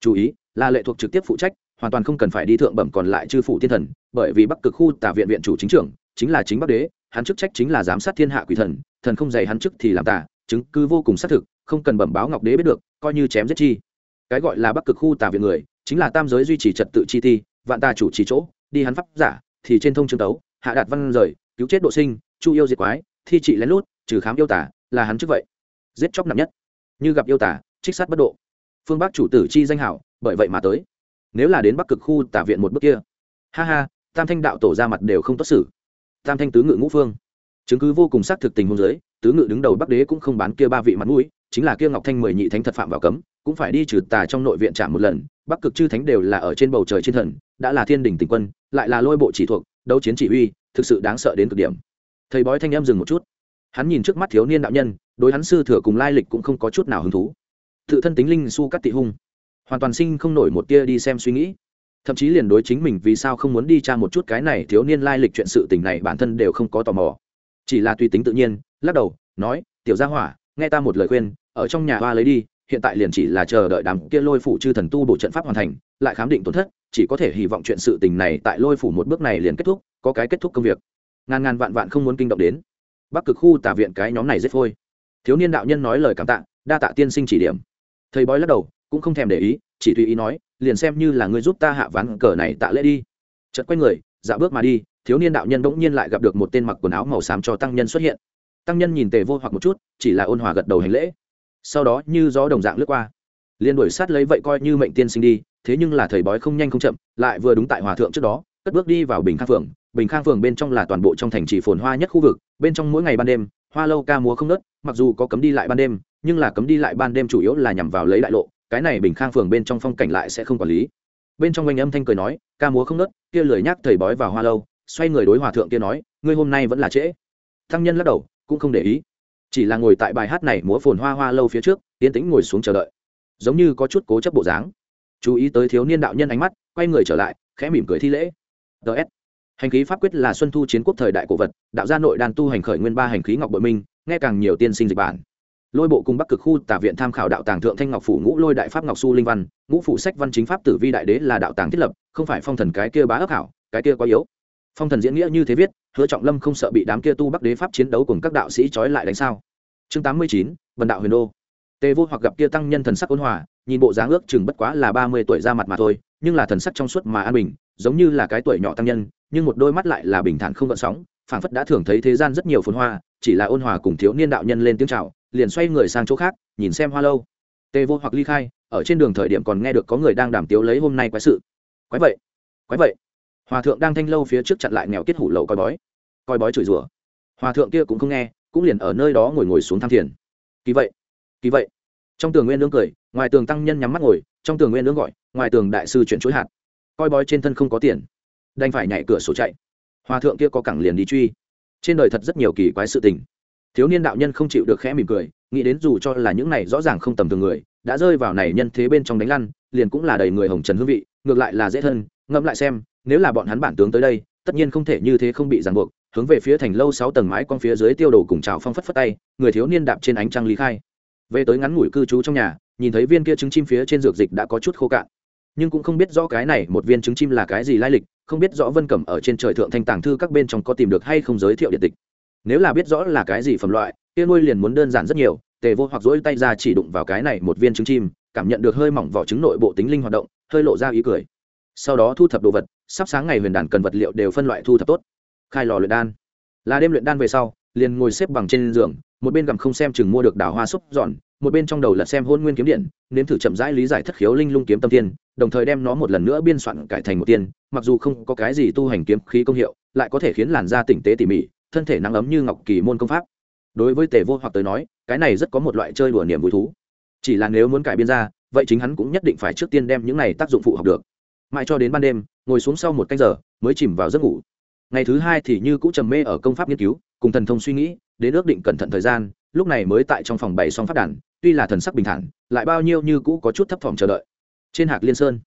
Chú ý, là lệ thuộc trực tiếp phụ trách, hoàn toàn không cần phải đi thượng bẩm còn lại chư phụ thiên thần, bởi vì bắc cực khu tà viện viện chủ chính trưởng, chính là chính bắc đế, hắn chức trách chính là giám sát thiên hạ quỷ thần thần không dày hắn chức thì làm tà chứng cứ vô cùng xác thực, không cần bẩm báo ngọc đế biết được, coi như chém giết chi. Cái gọi là bắc cực khu tà viện người, chính là tam giới duy trì trật tự chi ti, vạn tà chủ trì chỗ, đi hắn pháp giả, thì trên thông trường tấu, hạ đạt văn rời, cứu chết độ sinh, chu yêu diệt quái, thi trị lén lút, trừ khám yêu tả là hắn trước vậy. Giết chóc nặng nhất. Như gặp yêu tả trích sát bất độ. Phương bắc chủ tử chi danh hảo, bởi vậy mà tới. Nếu là đến bắc cực khu tả viện một bước kia. Ha ha, tam thanh đạo tổ ra mặt đều không tốt xử. Tam thanh tứ ngự ngũ phương. Chứng cứ vô cùng xác thực tình hôn giới tứ ngự đứng đầu bắc đế cũng không bán kia ba vị mặt mũi, chính là kia ngọc thanh mười nhị thánh thật phạm vào cấm, cũng phải đi trừ tà trong nội viện trả một lần, bắc cực chư thánh đều là ở trên bầu trời trên thần, đã là thiên đình tình quân, lại là lôi bộ chỉ thuộc, đấu chiến chỉ huy thực sự đáng sợ đến cực điểm. Thầy bói thanh em dừng một chút. Hắn nhìn trước mắt thiếu niên đạo nhân, đối hắn sư thừa cùng lai lịch cũng không có chút nào hứng thú. Tự thân tính linh su cắt tị hung. Hoàn toàn sinh không nổi một tia đi xem suy nghĩ. Thậm chí liền đối chính mình vì sao không muốn đi tra một chút cái này thiếu niên lai lịch chuyện sự tình này bản thân đều không có tò mò chỉ là tùy tính tự nhiên, lắc đầu, nói, tiểu gia hỏa, nghe ta một lời khuyên, ở trong nhà hoa lấy đi, hiện tại liền chỉ là chờ đợi đám kia lôi phủ chư thần tu bộ trận pháp hoàn thành, lại khám định tổn thất, chỉ có thể hy vọng chuyện sự tình này tại lôi phủ một bước này liền kết thúc, có cái kết thúc công việc. Ngàn ngàn vạn vạn không muốn kinh động đến. Bắc cực khu tà viện cái nhóm này rất phôi. Thiếu niên đạo nhân nói lời cảm tạ, đa tạ tiên sinh chỉ điểm. Thầy bói lắc đầu, cũng không thèm để ý, chỉ tùy ý nói, liền xem như là người giúp ta hạ ván cờ này tạ lễ đi. Chật quay người dạ bước mà đi thiếu niên đạo nhân bỗng nhiên lại gặp được một tên mặc quần áo màu xám cho tăng nhân xuất hiện. Tăng nhân nhìn tề vô hoặc một chút, chỉ là ôn hòa gật đầu hành lễ. Sau đó như gió đồng dạng lướt qua. Liền đuổi sát lấy vậy coi như mệnh tiên sinh đi, thế nhưng là thầy bói không nhanh không chậm, lại vừa đúng tại hòa thượng trước đó, cất bước đi vào bình khang phường. Bình khang phường bên trong là toàn bộ trong thành trì phồn hoa nhất khu vực, bên trong mỗi ngày ban đêm, hoa lâu ca múa không nớt mặc dù có cấm đi lại ban đêm, nhưng là cấm đi lại ban đêm chủ yếu là nhằm vào lấy đại lộ, cái này bình khang phường bên trong phong cảnh lại sẽ không quản lý. Bên trong anh âm thanh cười nói, ca múa không nớt kia lười nhác thầy bói vào hoa lâu xoay người đối hòa thượng kia nói, ngươi hôm nay vẫn là trễ. Thăng nhân lắc đầu, cũng không để ý. Chỉ là ngồi tại bài hát này múa phồn hoa hoa lâu phía trước tiến tĩnh ngồi xuống chờ đợi. Giống như có chút cố chấp bộ dáng. Chú ý tới thiếu niên đạo nhân ánh mắt, quay người trở lại, khẽ mỉm cười thi lễ. Ts hành khí pháp quyết là xuân thu chiến quốc thời đại cổ vật, đạo gia nội đàn tu hành khởi nguyên ba hành khí ngọc bội minh, nghe càng nhiều tiên sinh dịch bản. Lôi bộ cùng bắc cực khu tả viện tham khảo đạo tàng thượng thanh ngọc phủ ngũ lôi đại pháp ngọc su linh văn, ngũ phủ sách văn chính pháp tử vi đại đế là đạo tàng thiết lập, không phải phong thần cái kia bá ấp hảo, cái kia quá yếu phong thần diễn nghĩa như thế viết, hứa trọng lâm không sợ bị đám kia tu bắc đế pháp chiến đấu cùng các đạo sĩ trói lại đánh sao? Chương tám mươi chín vần đạo huyền đô. Tề vô hoặc gặp kia tăng nhân thần sắc ôn hòa, nhìn bộ dáng ước chừng bất quá là ba mươi tuổi ra mặt mà thôi, nhưng là thần sắc trong suốt mà an bình, giống như là cái tuổi nhỏ tăng nhân, nhưng một đôi mắt lại là bình thản không gợn sóng, phảng phất đã thường thấy thế gian rất nhiều phồn hoa, chỉ là ôn hòa cùng thiếu niên đạo nhân lên tiếng chào, liền xoay người sang chỗ khác, nhìn xem hoa lâu. Tề vô hoặc ly khai, ở trên đường thời điểm còn nghe được có người đang đàm tiếu lấy hôm nay quái sự. Quái vậy? Quái vậy? Hòa thượng đang thanh lâu phía trước chặn lại nghèo kết hủ lậu coi bói. Coi bói chửi rủa. Hòa thượng kia cũng không nghe, cũng liền ở nơi đó ngồi ngồi xuống tham thiền. Kỳ vậy kỳ vậy. Trong tường nguyên lương cười, ngoài tường tăng nhân nhắm mắt ngồi, trong tường nguyên lương gọi, ngoài tường đại sư chuyển chối hạt. Coi bói trên thân không có tiền. Đành phải nhảy cửa sổ chạy. Hòa thượng kia có cẳng liền đi truy. Trên đời thật rất nhiều kỳ quái sự tình. Thiếu niên đạo nhân không chịu được khẽ mỉm cười, nghĩ đến dù cho là những này rõ ràng không tầm thường người, đã rơi vào này nhân thế bên trong đánh lăn, liền cũng là đầy người hồng trần hương vị, ngược lại là dễ thân, ngẫm lại xem nếu là bọn hắn bản tướng tới đây, tất nhiên không thể như thế không bị ràng buộc, hướng về phía thành lâu sáu tầng mái con phía dưới tiêu đồ cùng trào phong phất phất tay, người thiếu niên đạp trên ánh trăng lý khai. Về tới ngắn ngủi cư trú trong nhà, nhìn thấy viên kia trứng chim phía trên dược dịch đã có chút khô cạn. Nhưng cũng không biết rõ cái này một viên trứng chim là cái gì lai lịch, không biết rõ vân cẩm ở trên trời thượng thanh tàng thư các bên trong có tìm được hay không giới thiệu điện tịch. Nếu là biết rõ là cái gì phẩm loại, kia nuôi liền muốn đơn giản rất nhiều, tề vô hoặc dỗi tay ra chỉ đụng vào cái này một viên trứng chim, cảm nhận được hơi mỏng vỏ trứng nội bộ tính linh hoạt động, hơi lộ ra ý cười. Sau đó thu thập đồ vật sắp sáng ngày huyền đàn cần vật liệu đều phân loại thu thập tốt. Khai lò luyện đan. Là đêm luyện đan về sau, liền ngồi xếp bằng trên giường, một bên gặm không xem chừng mua được đào hoa xúc giòn, một bên trong đầu là xem hôn nguyên kiếm điện, nếm thử chậm rãi lý giải thất khiếu linh lung kiếm tâm tiên, đồng thời đem nó một lần nữa biên soạn cải thành một tiên, mặc dù không có cái gì tu hành kiếm khí công hiệu, lại có thể khiến làn da tỉnh tế tỉ mỉ, thân thể nắng ấm như ngọc kỳ môn công pháp. Đối với tề vô hoặc tới nói, cái này rất có một loại chơi đùa niềm vui thú. Chỉ là nếu muốn cải biên ra, vậy chính hắn cũng nhất định phải trước tiên đem những này tác dụng phụ học được mãi cho đến ban đêm, ngồi xuống sau một canh giờ, mới chìm vào giấc ngủ. Ngày thứ hai thì như cũ trầm mê ở công pháp nghiên cứu, cùng thần thông suy nghĩ, đến ước định cẩn thận thời gian, lúc này mới tại trong phòng bày xong phát đàn, tuy là thần sắc bình thản, lại bao nhiêu như cũ có chút thấp thỏm chờ đợi. Trên hạc liên sơn,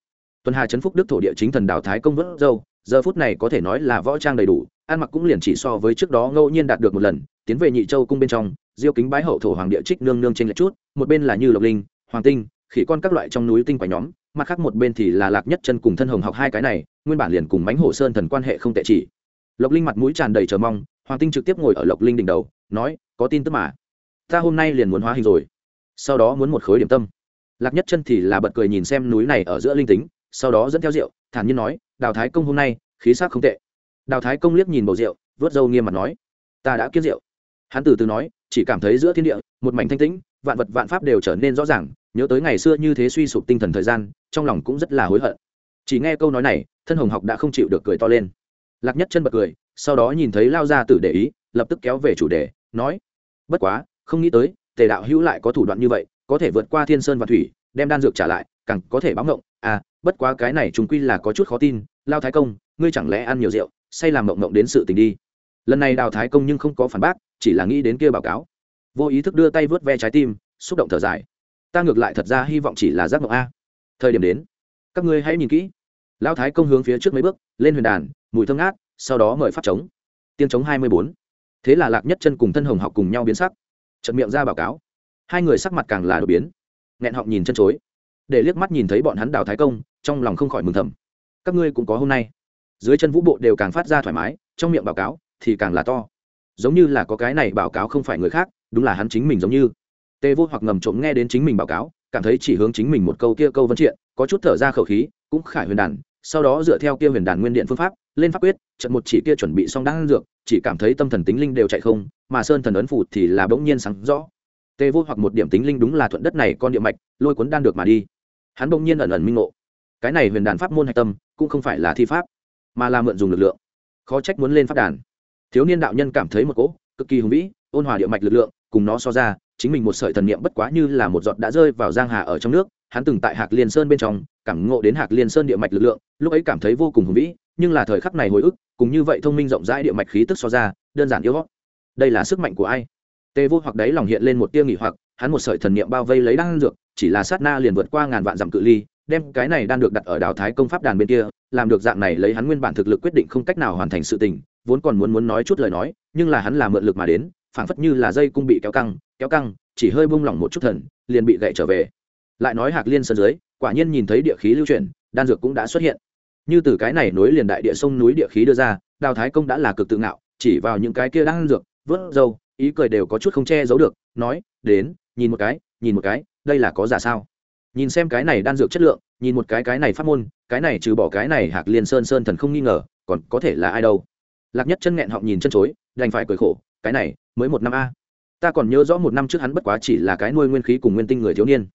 tuần hà trấn phúc đức thổ địa chính thần đào thái công vớt dâu giờ phút này có thể nói là võ trang đầy đủ, ăn mặc cũng liền chỉ so với trước đó ngẫu nhiên đạt được một lần, tiến về nhị châu cung bên trong, diêu kính bái hậu thổ hoàng địa trích nương nương trên lệch chút, một bên là như lộc linh, hoàng tinh, khỉ con các loại trong núi tinh quả nhóm mặt khác một bên thì là lạc nhất chân cùng thân hồng học hai cái này, nguyên bản liền cùng mánh hổ sơn thần quan hệ không tệ chỉ. Lộc linh mặt mũi tràn đầy chờ mong, hoàng tinh trực tiếp ngồi ở lộc linh đỉnh đầu, nói, có tin tức mà. Ta hôm nay liền muốn hóa hình rồi. Sau đó muốn một khối điểm tâm. Lạc nhất chân thì là bật cười nhìn xem núi này ở giữa linh tính, sau đó dẫn theo rượu, thản nhiên nói, đào thái công hôm nay, khí sắc không tệ. Đào thái công liếc nhìn bầu rượu, vớt râu nghiêm mặt nói, ta đã kiếp rượu. Hắn từ từ nói, chỉ cảm thấy giữa thiên địa, một mảnh thanh tĩnh, vạn vật vạn pháp đều trở nên rõ ràng, nhớ tới ngày xưa như thế suy sụp tinh thần thời gian trong lòng cũng rất là hối hận. Chỉ nghe câu nói này, thân hồng học đã không chịu được cười to lên. Lạc nhất chân bật cười, sau đó nhìn thấy lao gia tử để ý, lập tức kéo về chủ đề, nói, bất quá, không nghĩ tới, tề đạo hữu lại có thủ đoạn như vậy, có thể vượt qua thiên sơn và thủy, đem đan dược trả lại, càng có thể báo ngộng. À bất quá cái này chúng quy là có chút khó tin, lao thái công, ngươi chẳng lẽ ăn nhiều rượu, say làm ngộng ngộng đến sự tình đi? Lần này đào thái công nhưng không có phản bác, chỉ là nghĩ đến kia báo cáo. Vô ý thức đưa tay vớt ve trái tim, xúc động thở dài. Ta ngược lại thật ra hy vọng chỉ là giác ngộng a thời điểm đến, các ngươi hãy nhìn kỹ. Lao thái công hướng phía trước mấy bước, lên huyền đàn, mùi thơm ngát, sau đó mời phát trống. Tiên trống hai mươi bốn. Thế là lạc nhất chân cùng thân hồng học cùng nhau biến sắc. Trận miệng ra báo cáo. Hai người sắc mặt càng là đột biến. Nghẹn họng nhìn chân chối. Để liếc mắt nhìn thấy bọn hắn đào thái công, trong lòng không khỏi mừng thầm. Các ngươi cũng có hôm nay. Dưới chân vũ bộ đều càng phát ra thoải mái, trong miệng báo cáo thì càng là to. Giống như là có cái này báo cáo không phải người khác, đúng là hắn chính mình giống như. Tê vô hoặc ngầm trộm nghe đến chính mình báo cáo cảm thấy chỉ hướng chính mình một câu kia câu vấn triện, có chút thở ra khẩu khí, cũng khải huyền đàn, sau đó dựa theo kia huyền đàn nguyên điện phương pháp, lên pháp quyết, trận một chỉ kia chuẩn bị xong đang dược, chỉ cảm thấy tâm thần tính linh đều chạy không, mà sơn thần ấn phủ thì là bỗng nhiên sáng rõ. Tê vô hoặc một điểm tính linh đúng là thuận đất này con địa mạch, lôi cuốn đan được mà đi. Hắn bỗng nhiên ẩn ẩn minh ngộ. Cái này huyền đàn pháp môn hạch tâm, cũng không phải là thi pháp, mà là mượn dùng lực lượng. Khó trách muốn lên pháp đàn. Thiếu niên đạo nhân cảm thấy một cỗ cực kỳ hùng vĩ, ôn hòa địa mạch lực lượng, cùng nó so ra chính mình một sợi thần niệm bất quá như là một giọt đã rơi vào giang hà ở trong nước, hắn từng tại hạc liên sơn bên trong, cảm ngộ đến hạc liên sơn địa mạch lực lượng, lúc ấy cảm thấy vô cùng hùng vĩ, nhưng là thời khắc này hồi ức, cùng như vậy thông minh rộng rãi địa mạch khí tức so ra, đơn giản yếu gót đây là sức mạnh của ai? Tê vô hoặc đấy lòng hiện lên một tia nghỉ hoặc, hắn một sợi thần niệm bao vây lấy đan dược, chỉ là sát na liền vượt qua ngàn vạn dặm cự ly, đem cái này đang được đặt ở đào thái công pháp đàn bên kia, làm được dạng này lấy hắn nguyên bản thực lực quyết định không cách nào hoàn thành sự tình, vốn còn muốn muốn nói chút lời nói, nhưng là hắn là mượn lực mà đến phảng phất như là dây cung bị kéo căng kéo căng, chỉ hơi bung lỏng một chút thần, liền bị gậy trở về. Lại nói hạc liên sơn dưới, quả nhiên nhìn thấy địa khí lưu chuyển, đan dược cũng đã xuất hiện. Như từ cái này nối liền đại địa sông núi địa khí đưa ra, đào thái công đã là cực tự ngạo, chỉ vào những cái kia đan dược, vớt dâu, ý cười đều có chút không che giấu được, nói, đến, nhìn một cái, nhìn một cái, đây là có giả sao? Nhìn xem cái này đan dược chất lượng, nhìn một cái cái này phát môn, cái này trừ bỏ cái này hạc liên sơn sơn thần không nghi ngờ, còn có thể là ai đâu? Lạc nhất chân nghẹn họng nhìn chân chối, đành phải cười khổ, cái này mới một năm a. Ta còn nhớ rõ một năm trước hắn bất quá chỉ là cái nuôi nguyên khí cùng nguyên tinh người thiếu niên.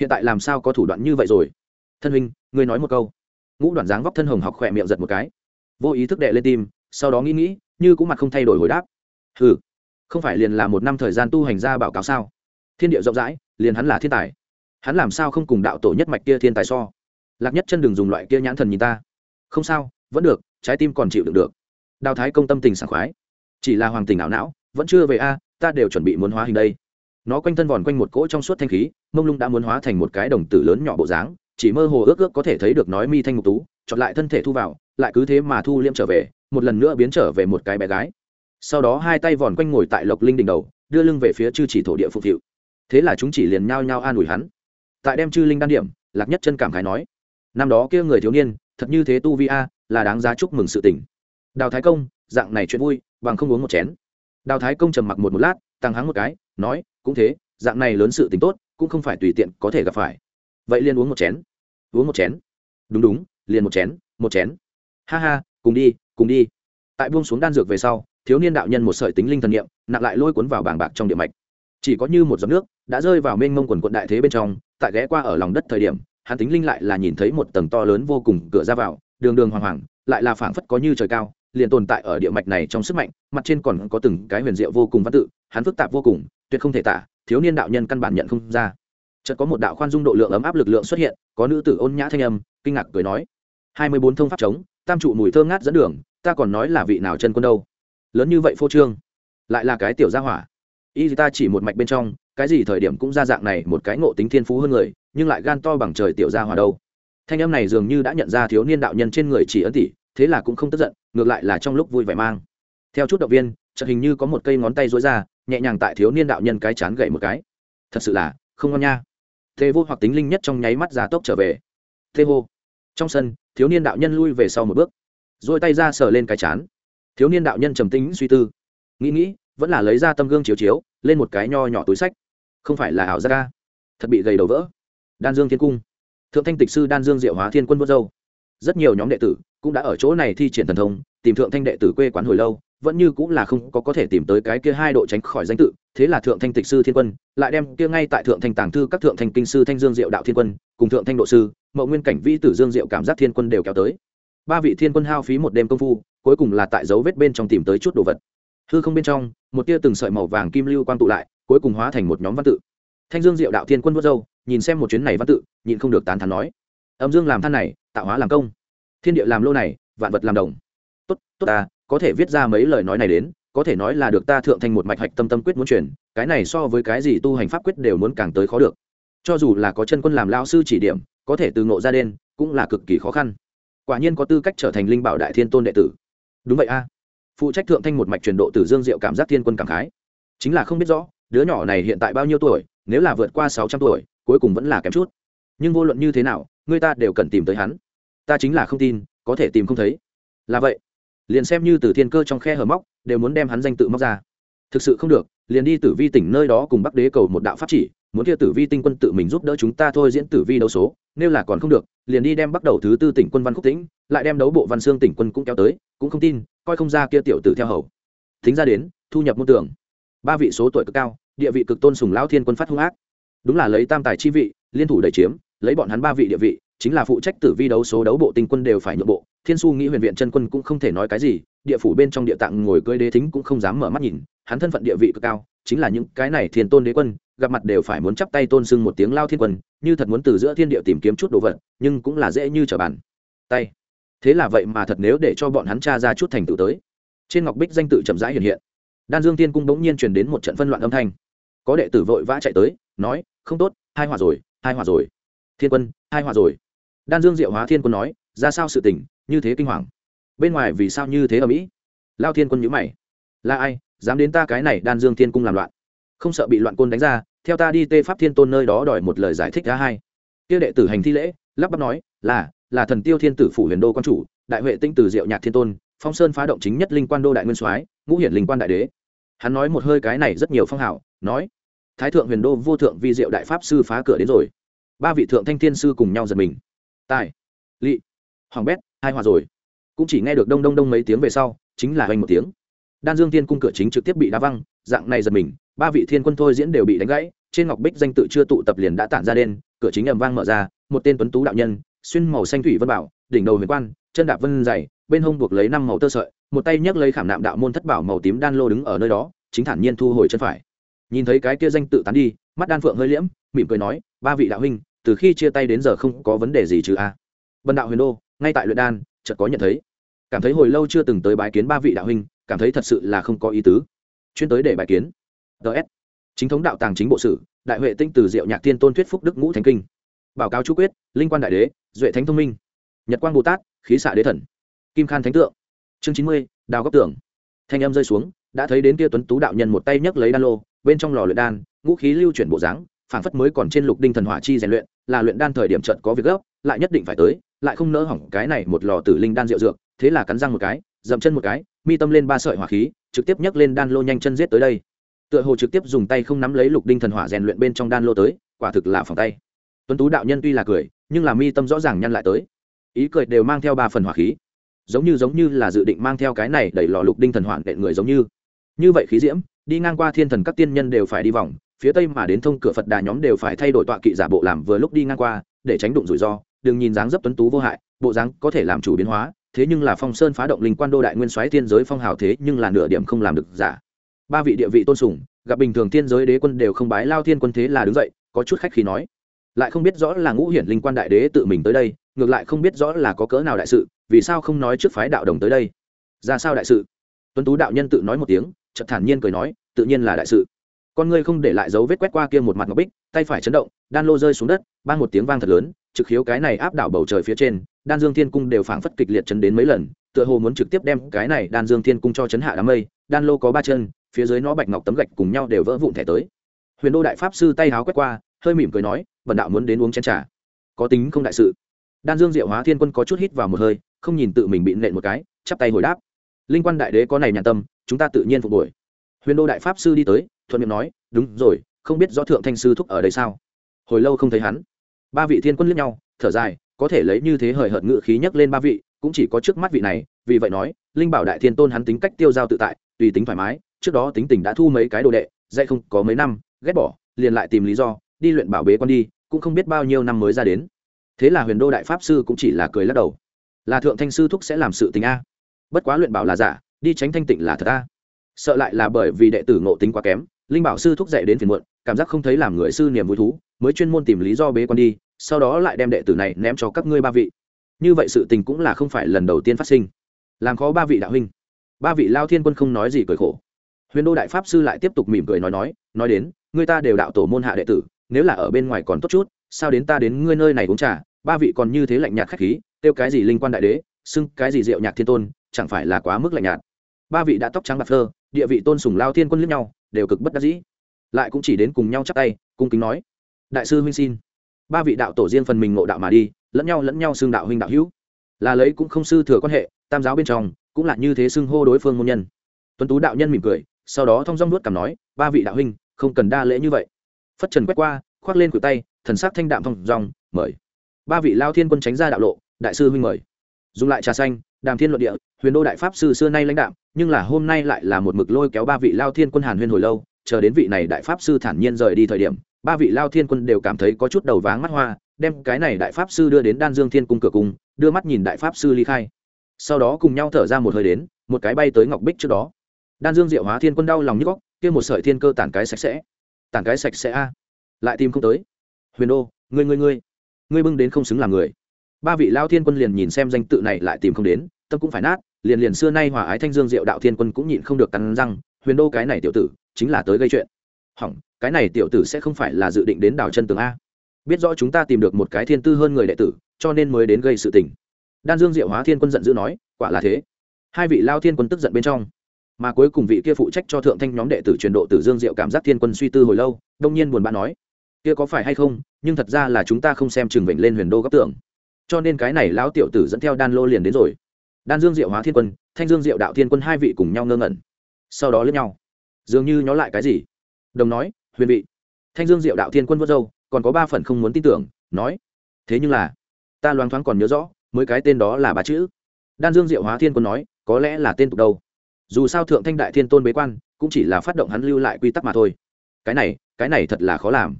Hiện tại làm sao có thủ đoạn như vậy rồi? Thân huynh, ngươi nói một câu. Ngũ đoạn dáng vóc thân hồng học khỏe miệng giật một cái. Vô ý thức đệ lên tim, sau đó nghĩ nghĩ, như cũng mặt không thay đổi hồi đáp. Ừ không phải liền là một năm thời gian tu hành ra báo cáo sao? Thiên địa rộng rãi, liền hắn là thiên tài. Hắn làm sao không cùng đạo tổ nhất mạch kia thiên tài so? Lạc nhất chân đừng dùng loại kia nhãn thần nhìn ta. Không sao, vẫn được, trái tim còn chịu được được. Đào thái công tâm tình sảng khoái. Chỉ là hoàng tình ảo não vẫn chưa về a, ta đều chuẩn bị muốn hóa hình đây. Nó quanh thân vòn quanh một cỗ trong suốt thanh khí, mông lung đã muốn hóa thành một cái đồng tử lớn nhỏ bộ dáng, chỉ mơ hồ ước ước có thể thấy được nói mi thanh ngục tú, chọn lại thân thể thu vào, lại cứ thế mà thu liêm trở về, một lần nữa biến trở về một cái bé gái. Sau đó hai tay vòn quanh ngồi tại lộc linh đỉnh đầu, đưa lưng về phía chư chỉ thổ địa phục hiệu. Thế là chúng chỉ liền nhao nhao an ủi hắn. Tại đem chư linh đan điểm, lạc nhất chân cảm khái nói, năm đó kia người thiếu niên, thật như thế tu vi a, là đáng giá chúc mừng sự tỉnh đào thái công, dạng này chuyện vui, bằng không uống một chén đào thái công trầm mặc một một lát, tăng hắng một cái, nói, cũng thế, dạng này lớn sự t tốt, cũng không phải tùy tiện có thể gặp phải. Vậy liền uống một chén. Uống một chén? Đúng đúng, liền một chén một chén. Ha ha, cùng đi cùng đi. Tại buông xuống đan dược về sau, thiếu niên đạo nhân một sợi tính linh thần niệm, nặng lại lôi cuốn vào bảng bạc trong địa mạch. Chỉ có như một giọt nước, đã rơi vào mênh mông quần quận đại thế bên trong, tại ghé qua ở lòng đất thời điểm, hắn tính linh lại là nhìn thấy một tầng to lớn vô cùng cửa ra vào, đường đường hoàng hoàng, lại là phảng phất có như trời cao liền tồn tại ở địa mạch này trong sức mạnh, mặt trên còn có từng cái huyền diệu vô cùng văn tự, hắn phức tạp vô cùng, tuyệt không thể tả, thiếu niên đạo nhân căn bản nhận không ra. Chợt có một đạo khoan dung độ lượng ấm áp lực lượng xuất hiện, có nữ tử ôn nhã thanh âm, kinh ngạc cười nói, hai mươi bốn thông pháp chống, tam trụ mùi thơm ngát dẫn đường, ta còn nói là vị nào chân quân đâu? Lớn như vậy phô trương, lại là cái tiểu gia hỏa. Y ta chỉ một mạch bên trong, cái gì thời điểm cũng ra dạng này một cái ngộ tính thiên phú hơn người, nhưng lại gan to bằng trời tiểu gia hỏa đâu. Thanh âm này dường như đã nhận ra thiếu niên đạo nhân trên người chỉ ấn tỷ thế là cũng không tức giận ngược lại là trong lúc vui vẻ mang. Theo chút động viên, chợt hình như có một cây ngón tay rối ra, nhẹ nhàng tại thiếu niên đạo nhân cái chán gậy một cái. Thật sự là, không ngon nha. Thế vô hoặc tính linh nhất trong nháy mắt ra tốc trở về. Thế vô. Trong sân, thiếu niên đạo nhân lui về sau một bước rồi tay ra sờ lên cái chán. Thiếu niên đạo nhân trầm tính suy tư. Nghĩ nghĩ, vẫn là lấy ra tâm gương chiếu chiếu, lên một cái nho nhỏ túi sách. Không phải là ảo gia ca thật bị gầy đầu vỡ. Đan dương thiên cung. Thượng thanh tịch sư đan dương diệu hóa thiên quân vớt dâu. Rất nhiều nhóm đệ tử cũng đã ở chỗ này thi triển thần thông, tìm thượng thanh đệ tử quê quán hồi lâu, vẫn như cũng là không có có thể tìm tới cái kia hai độ tránh khỏi danh tự, thế là thượng thanh tịch sư thiên quân, lại đem kia ngay tại thượng thanh tàng thư các thượng thanh kinh sư thanh dương diệu đạo thiên quân, cùng thượng thanh độ sư, mậu nguyên cảnh vĩ tử dương diệu cảm giác thiên quân đều kéo tới. Ba vị thiên quân hao phí một đêm công phu, cuối cùng là tại dấu vết bên trong tìm tới chút đồ vật. Hư không bên trong, một tia từng sợi màu vàng kim lưu quang tụ lại, cuối cùng hóa thành một nhóm văn tự. Thanh dương diệu đạo thiên quân vớt dâu nhìn xem một chuyến này văn tự, nhịn không được tán thán nói, âm dương làm than này, tạo hóa làm công thiên địa làm lô này, vạn vật làm đồng. Tốt tốt ta, có thể viết ra mấy lời nói này đến, có thể nói là được ta thượng thành một mạch hạch tâm tâm quyết muốn truyền, cái này so với cái gì tu hành pháp quyết đều muốn càng tới khó được. Cho dù là có chân quân làm lao sư chỉ điểm, có thể từ ngộ ra đen, cũng là cực kỳ khó khăn. Quả nhiên có tư cách trở thành linh bảo đại thiên tôn đệ tử. Đúng vậy a. Phụ trách thượng thanh một mạch truyền độ từ dương diệu cảm giác thiên quân cảm khái. Chính là không biết rõ, đứa nhỏ này hiện tại bao nhiêu tuổi, nếu là vượt qua sáu trăm tuổi, cuối cùng vẫn là kém chút. Nhưng vô luận như thế nào, người ta đều cần tìm tới hắn ta chính là không tin, có thể tìm không thấy. Là vậy. Liền xem như từ thiên cơ trong khe hở móc, đều muốn đem hắn danh tự móc ra. Thực sự không được, liền đi tử vi tỉnh nơi đó cùng bắc đế cầu một đạo pháp chỉ, muốn kia tử vi tinh quân tự mình giúp đỡ chúng ta thôi diễn tử vi đấu số, nếu là còn không được, liền đi đem bắt đầu thứ tư tỉnh quân văn khúc tĩnh, lại đem đấu bộ văn xương tỉnh quân cũng kéo tới, cũng không tin, coi không ra kia tiểu tử theo hầu. Thính ra đến, thu nhập môn tưởng ba vị số tuổi cực cao, địa vị cực tôn sùng lão thiên quân phát hung ác. Đúng là lấy tam tài chi vị, liên thủ đẩy chiếm, lấy bọn hắn ba vị địa vị chính là phụ trách tử vi đấu số đấu bộ tinh quân đều phải nhượng bộ, thiên su nghĩ huyền viện chân quân cũng không thể nói cái gì, địa phủ bên trong địa tạng ngồi cưới đế thính cũng không dám mở mắt nhìn, hắn thân phận địa vị cực cao, chính là những cái này thiên tôn đế quân, gặp mặt đều phải muốn chắp tay tôn sưng một tiếng lao thiên quân, như thật muốn từ giữa thiên địa tìm kiếm chút đồ vật, nhưng cũng là dễ như trở bàn. Tay. Thế là vậy mà thật nếu để cho bọn hắn tra ra chút thành tựu tới. Trên ngọc bích danh tự chậm rãi hiện hiện. Đan dương tiên cung bỗng nhiên truyền đến một trận phân loạn âm thanh. Có đệ tử vội vã chạy tới, nói, không tốt, hai hỏa rồi, hai hỏa rồi. Thiên quân, hai hỏa rồi đan dương diệu hóa thiên quân nói, ra sao sự tình, như thế kinh hoàng? Bên ngoài vì sao như thế ở mỹ? Lao thiên quân nhữ mày. Là ai, dám đến ta cái này đan dương thiên cung làm loạn? Không sợ bị loạn côn đánh ra, theo ta đi tê pháp thiên tôn nơi đó đòi một lời giải thích đã hai. Tiêu đệ tử hành thi lễ, lắp bắp nói, là là thần tiêu thiên tử phủ huyền đô quan chủ, đại huệ tinh Tử diệu nhạc thiên tôn, phong sơn phá động chính nhất linh quan đô đại nguyên soái, ngũ hiển linh quan đại đế. Hắn nói một hơi cái này rất nhiều phong hào, nói, thái thượng huyền đô vô thượng vi diệu đại pháp sư phá cửa đến rồi. Ba vị thượng thanh thiên sư cùng nhau giật mình tài, lị, hoàng bét, hai hòa rồi. Cũng chỉ nghe được đông đông đông mấy tiếng về sau, chính là hoành một tiếng. Đan dương tiên cung cửa chính trực tiếp bị đá văng, dạng này giật mình, ba vị thiên quân thôi diễn đều bị đánh gãy, trên ngọc bích danh tự chưa tụ tập liền đã tản ra đen, cửa chính ầm vang mở ra, một tên tuấn tú đạo nhân, xuyên màu xanh thủy vân bảo, đỉnh đầu huyền quan, chân đạp vân dày, bên hông buộc lấy năm màu tơ sợi, một tay nhấc lấy khảm nạm đạo môn thất bảo màu tím đan lô đứng ở nơi đó, chính thản nhiên thu hồi chân phải. Nhìn thấy cái kia danh tự tán đi, mắt đan phượng hơi liễm, mỉm cười nói, ba vị đạo huynh từ khi chia tay đến giờ không có vấn đề gì chứ a. À. bần đạo huyền đô, ngay tại luyện đan, chợt có nhận thấy. Cảm thấy hồi lâu chưa từng tới bái kiến ba vị đạo huynh, cảm thấy thật sự là không có ý tứ. Chuyên tới để bài kiến. Ts chính thống đạo tàng chính bộ sử, đại huệ tinh từ diệu nhạc thiên tôn thuyết phúc đức ngũ thánh kinh. Báo cáo chú quyết, linh quan đại đế, duệ thánh thông minh. Nhật quang bồ tát, khí xạ đế thần. Kim khan thánh tượng. Chương chín mươi, đào góc tưởng thanh âm rơi xuống, đã thấy đến kia tuấn tú đạo nhân một tay nhấc lấy đan lô, bên trong lò luyện đan, ngũ khí lưu chuyển bộ dáng phản phất mới còn trên lục đinh thần hỏa chi rèn luyện, là luyện đan thời điểm trận có việc gấp, lại nhất định phải tới, lại không nỡ hỏng cái này một lò tử linh đan rượu dược, thế là cắn răng một cái, dậm chân một cái, mi tâm lên ba sợi hỏa khí, trực tiếp nhấc lên đan lô nhanh chân giết tới đây. Tựa hồ trực tiếp dùng tay không nắm lấy lục đinh thần hỏa rèn luyện bên trong đan lô tới, quả thực là phòng tay. Tuấn tú đạo nhân tuy là cười, nhưng là mi tâm rõ ràng nhăn lại tới. Ý cười đều mang theo ba phần hỏa khí. Giống như giống như là dự định mang theo cái này đẩy lò lục đinh thần hoạn đện người giống như. Như vậy khí diễm, đi ngang qua thiên thần các tiên nhân đều phải đi vòng phía tây mà đến thông cửa phật đà nhóm đều phải thay đổi tọa kỵ giả bộ làm vừa lúc đi ngang qua, để tránh đụng rủi ro. Đừng nhìn dáng dấp tuấn tú vô hại, bộ dáng có thể làm chủ biến hóa, thế nhưng là phong sơn phá động linh quan đô đại nguyên soái thiên giới phong hào thế nhưng là nửa điểm không làm được giả. Ba vị địa vị tôn sùng, gặp bình thường thiên giới đế quân đều không bái lao thiên quân thế là đứng dậy, có chút khách khí nói. Lại không biết rõ là ngũ hiển linh quan đại đế tự mình tới đây, ngược lại không biết rõ là có cỡ nào đại sự, vì sao không nói trước phái đạo đồng tới đây? Ra sao đại sự? Tuấn tú đạo nhân tự nói một tiếng, chợt thản nhiên cười nói, tự nhiên là đại sự con ngươi không để lại dấu vết quét qua kia một mặt ngọc bích, tay phải chấn động, đan lô rơi xuống đất ban một tiếng vang thật lớn, trực khiếu cái này áp đảo bầu trời phía trên, đan dương thiên cung đều phảng phất kịch liệt chấn đến mấy lần, tựa hồ muốn trực tiếp đem cái này đan dương thiên cung cho chấn hạ đám mây, đan lô có ba chân, phía dưới nó bạch ngọc tấm gạch cùng nhau đều vỡ vụn thẻ tới. Huyền đô đại pháp sư tay háo quét qua, hơi mỉm cười nói vần đạo muốn đến uống chén trà. Có tính không đại sự. Đan dương diệu hóa thiên quân có chút hít vào một hơi, không nhìn tự mình bị nện một cái, chắp tay hồi đáp. Linh quan đại đế có này nhàn tâm, chúng ta tự nhiên phục hồi huyền đô đại pháp sư đi tới, thuận miệng nói, đúng rồi, không biết rõ thượng thanh sư thúc ở đây sao? Hồi lâu không thấy hắn. Ba vị thiên quân liếc nhau, thở dài, có thể lấy như thế hời hợt ngự khí nhấc lên ba vị, cũng chỉ có trước mắt vị này, vì vậy nói, linh bảo đại thiên tôn hắn tính cách tiêu giao tự tại, tùy tính thoải mái, trước đó tính tình đã thu mấy cái đồ đệ, dạy không có mấy năm, ghét bỏ, liền lại tìm lý do, đi luyện bảo bế con đi, cũng không biết bao nhiêu năm mới ra đến. Thế là huyền đô đại pháp sư cũng chỉ là cười lắc đầu. Là thượng thanh sư thúc sẽ làm sự tình a. Bất quá luyện bảo là giả, đi tránh thanh tịnh là thật a sợ lại là bởi vì đệ tử ngộ tính quá kém, linh bảo sư thúc dạy đến phiền muộn, cảm giác không thấy làm người sư niềm vui thú, mới chuyên môn tìm lý do bế con đi, sau đó lại đem đệ tử này ném cho các ngươi ba vị. Như vậy sự tình cũng là không phải lần đầu tiên phát sinh. Làm khó ba vị đạo huynh. Ba vị lao thiên quân không nói gì cười khổ. Huyền đô đại pháp sư lại tiếp tục mỉm cười nói nói nói đến, người ta đều đạo tổ môn hạ đệ tử, nếu là ở bên ngoài còn tốt chút, sao đến ta đến ngươi nơi này uống trà, ba vị còn như thế lạnh nhạt khách khí tiêu cái gì linh quan đại đế, xưng cái gì rượu nhạc thiên tôn, chẳng phải là quá mức lạnh nhạt. Ba vị đã tóc trắng bạc phơ địa vị tôn sùng lao thiên quân lướt nhau, đều cực bất đắc dĩ. Lại cũng chỉ đến cùng nhau chắp tay, cung kính nói, đại sư huynh xin. Ba vị đạo tổ riêng phần mình ngộ đạo mà đi, lẫn nhau lẫn nhau xưng đạo huynh đạo hữu. Là lấy cũng không sư thừa quan hệ, tam giáo bên trong, cũng là như thế xưng hô đối phương môn nhân. Tuấn tú đạo nhân mỉm cười, sau đó thong dong nuốt cảm nói, ba vị đạo huynh, không cần đa lễ như vậy. Phất trần quét qua, khoác lên cửa tay, thần sắc thanh đạm thong dong, mời. Ba vị lao thiên quân tránh ra đạo lộ, đại sư huynh mời. Dùng lại trà xanh đàm thiên luận địa, huyền đô đại pháp sư xưa nay lãnh đạm, nhưng là hôm nay lại là một mực lôi kéo ba vị lao thiên quân hàn huyên hồi lâu, chờ đến vị này đại pháp sư thản nhiên rời đi thời điểm, ba vị lao thiên quân đều cảm thấy có chút đầu váng mắt hoa, đem cái này đại pháp sư đưa đến đan dương thiên cung cửa cung, đưa mắt nhìn đại pháp sư ly khai. Sau đó cùng nhau thở ra một hơi đến, một cái bay tới ngọc bích trước đó. Đan dương diệu hóa thiên quân đau lòng như góc, kia một sợi thiên cơ tản cái sạch sẽ. Tản cái sạch sẽ a. Lại tìm không tới. Huyền đô, ngươi ngươi ngươi. Ngươi bưng đến không xứng làm người ba vị lao thiên quân liền nhìn xem danh tự này lại tìm không đến, tâm cũng phải nát, liền liền xưa nay hòa ái thanh dương diệu đạo thiên quân cũng nhịn không được cắn răng, huyền đô cái này tiểu tử, chính là tới gây chuyện. Hỏng, cái này tiểu tử sẽ không phải là dự định đến đảo chân tường a. Biết rõ chúng ta tìm được một cái thiên tư hơn người đệ tử, cho nên mới đến gây sự tình. Đan dương diệu hóa thiên quân giận dữ nói, quả là thế. Hai vị lao thiên quân tức giận bên trong. Mà cuối cùng vị kia phụ trách cho thượng thanh nhóm đệ tử truyền độ tử dương diệu cảm giác thiên quân suy tư hồi lâu, đông nhiên buồn bã nói, kia có phải hay không, nhưng thật ra là chúng ta không xem Trường vịnh lên huyền đô góc tưởng cho nên cái này lão tiểu tử dẫn theo đan lô liền đến rồi. Đan dương diệu hóa thiên quân, thanh dương diệu đạo thiên quân hai vị cùng nhau ngơ ngẩn. Sau đó lướt nhau. Dường như nhó lại cái gì. Đồng nói, huyền vị. Thanh dương diệu đạo thiên quân vớt dâu còn có ba phần không muốn tin tưởng, nói, thế nhưng là, ta loáng thoáng còn nhớ rõ, mới cái tên đó là ba chữ. Đan dương diệu hóa thiên quân nói, có lẽ là tên tục đâu. Dù sao thượng thanh đại thiên tôn bế quan, cũng chỉ là phát động hắn lưu lại quy tắc mà thôi. Cái này cái này thật là khó làm.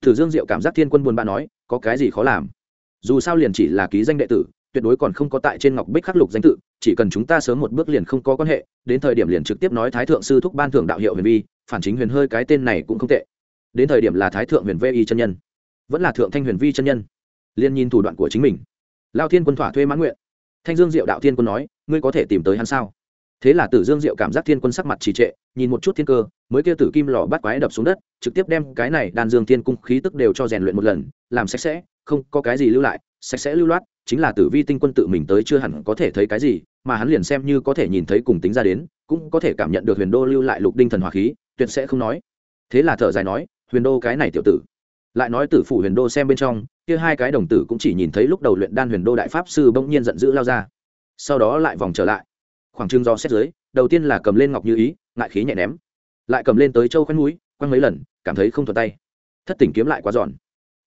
Thử dương diệu cảm giác thiên quân buồn bã nói, có cái gì khó làm? Dù sao liền chỉ là ký danh đệ tử, tuyệt đối còn không có tại trên ngọc bích khắc lục danh tự, chỉ cần chúng ta sớm một bước liền không có quan hệ, đến thời điểm liền trực tiếp nói thái thượng sư thúc ban thưởng đạo hiệu huyền vi, phản chính huyền hơi cái tên này cũng không tệ. Đến thời điểm là thái thượng huyền vi chân nhân, vẫn là thượng thanh huyền vi chân nhân. Liên nhìn thủ đoạn của chính mình. Lao thiên quân thỏa thuê mãn nguyện. Thanh dương diệu đạo thiên quân nói, ngươi có thể tìm tới hắn sao? Thế là tử dương diệu cảm giác thiên quân sắc mặt trì trệ, nhìn một chút thiên cơ, mới kêu tử kim lò bắt quái đập xuống đất, trực tiếp đem cái này đàn dương thiên cung khí tức đều cho rèn luyện một lần, làm sạch sẽ không có cái gì lưu lại, sạch sẽ lưu loát, chính là tử vi tinh quân tự mình tới chưa hẳn có thể thấy cái gì, mà hắn liền xem như có thể nhìn thấy cùng tính ra đến, cũng có thể cảm nhận được huyền đô lưu lại lục đinh thần hòa khí, tuyệt sẽ không nói. Thế là thở dài nói, huyền đô cái này tiểu tử. Lại nói tử phủ huyền đô xem bên trong, kia hai cái đồng tử cũng chỉ nhìn thấy lúc đầu luyện đan huyền đô đại pháp sư bỗng nhiên giận dữ lao ra. Sau đó lại vòng trở lại. Khoảng trưng do xét dưới, đầu tiên là cầm lên ngọc như ý, ngại khí nhẹ ném. Lại cầm lên tới châu khoanh núi, quăng mấy lần, cảm thấy không thuận tay. Thất tỉnh kiếm lại quá giòn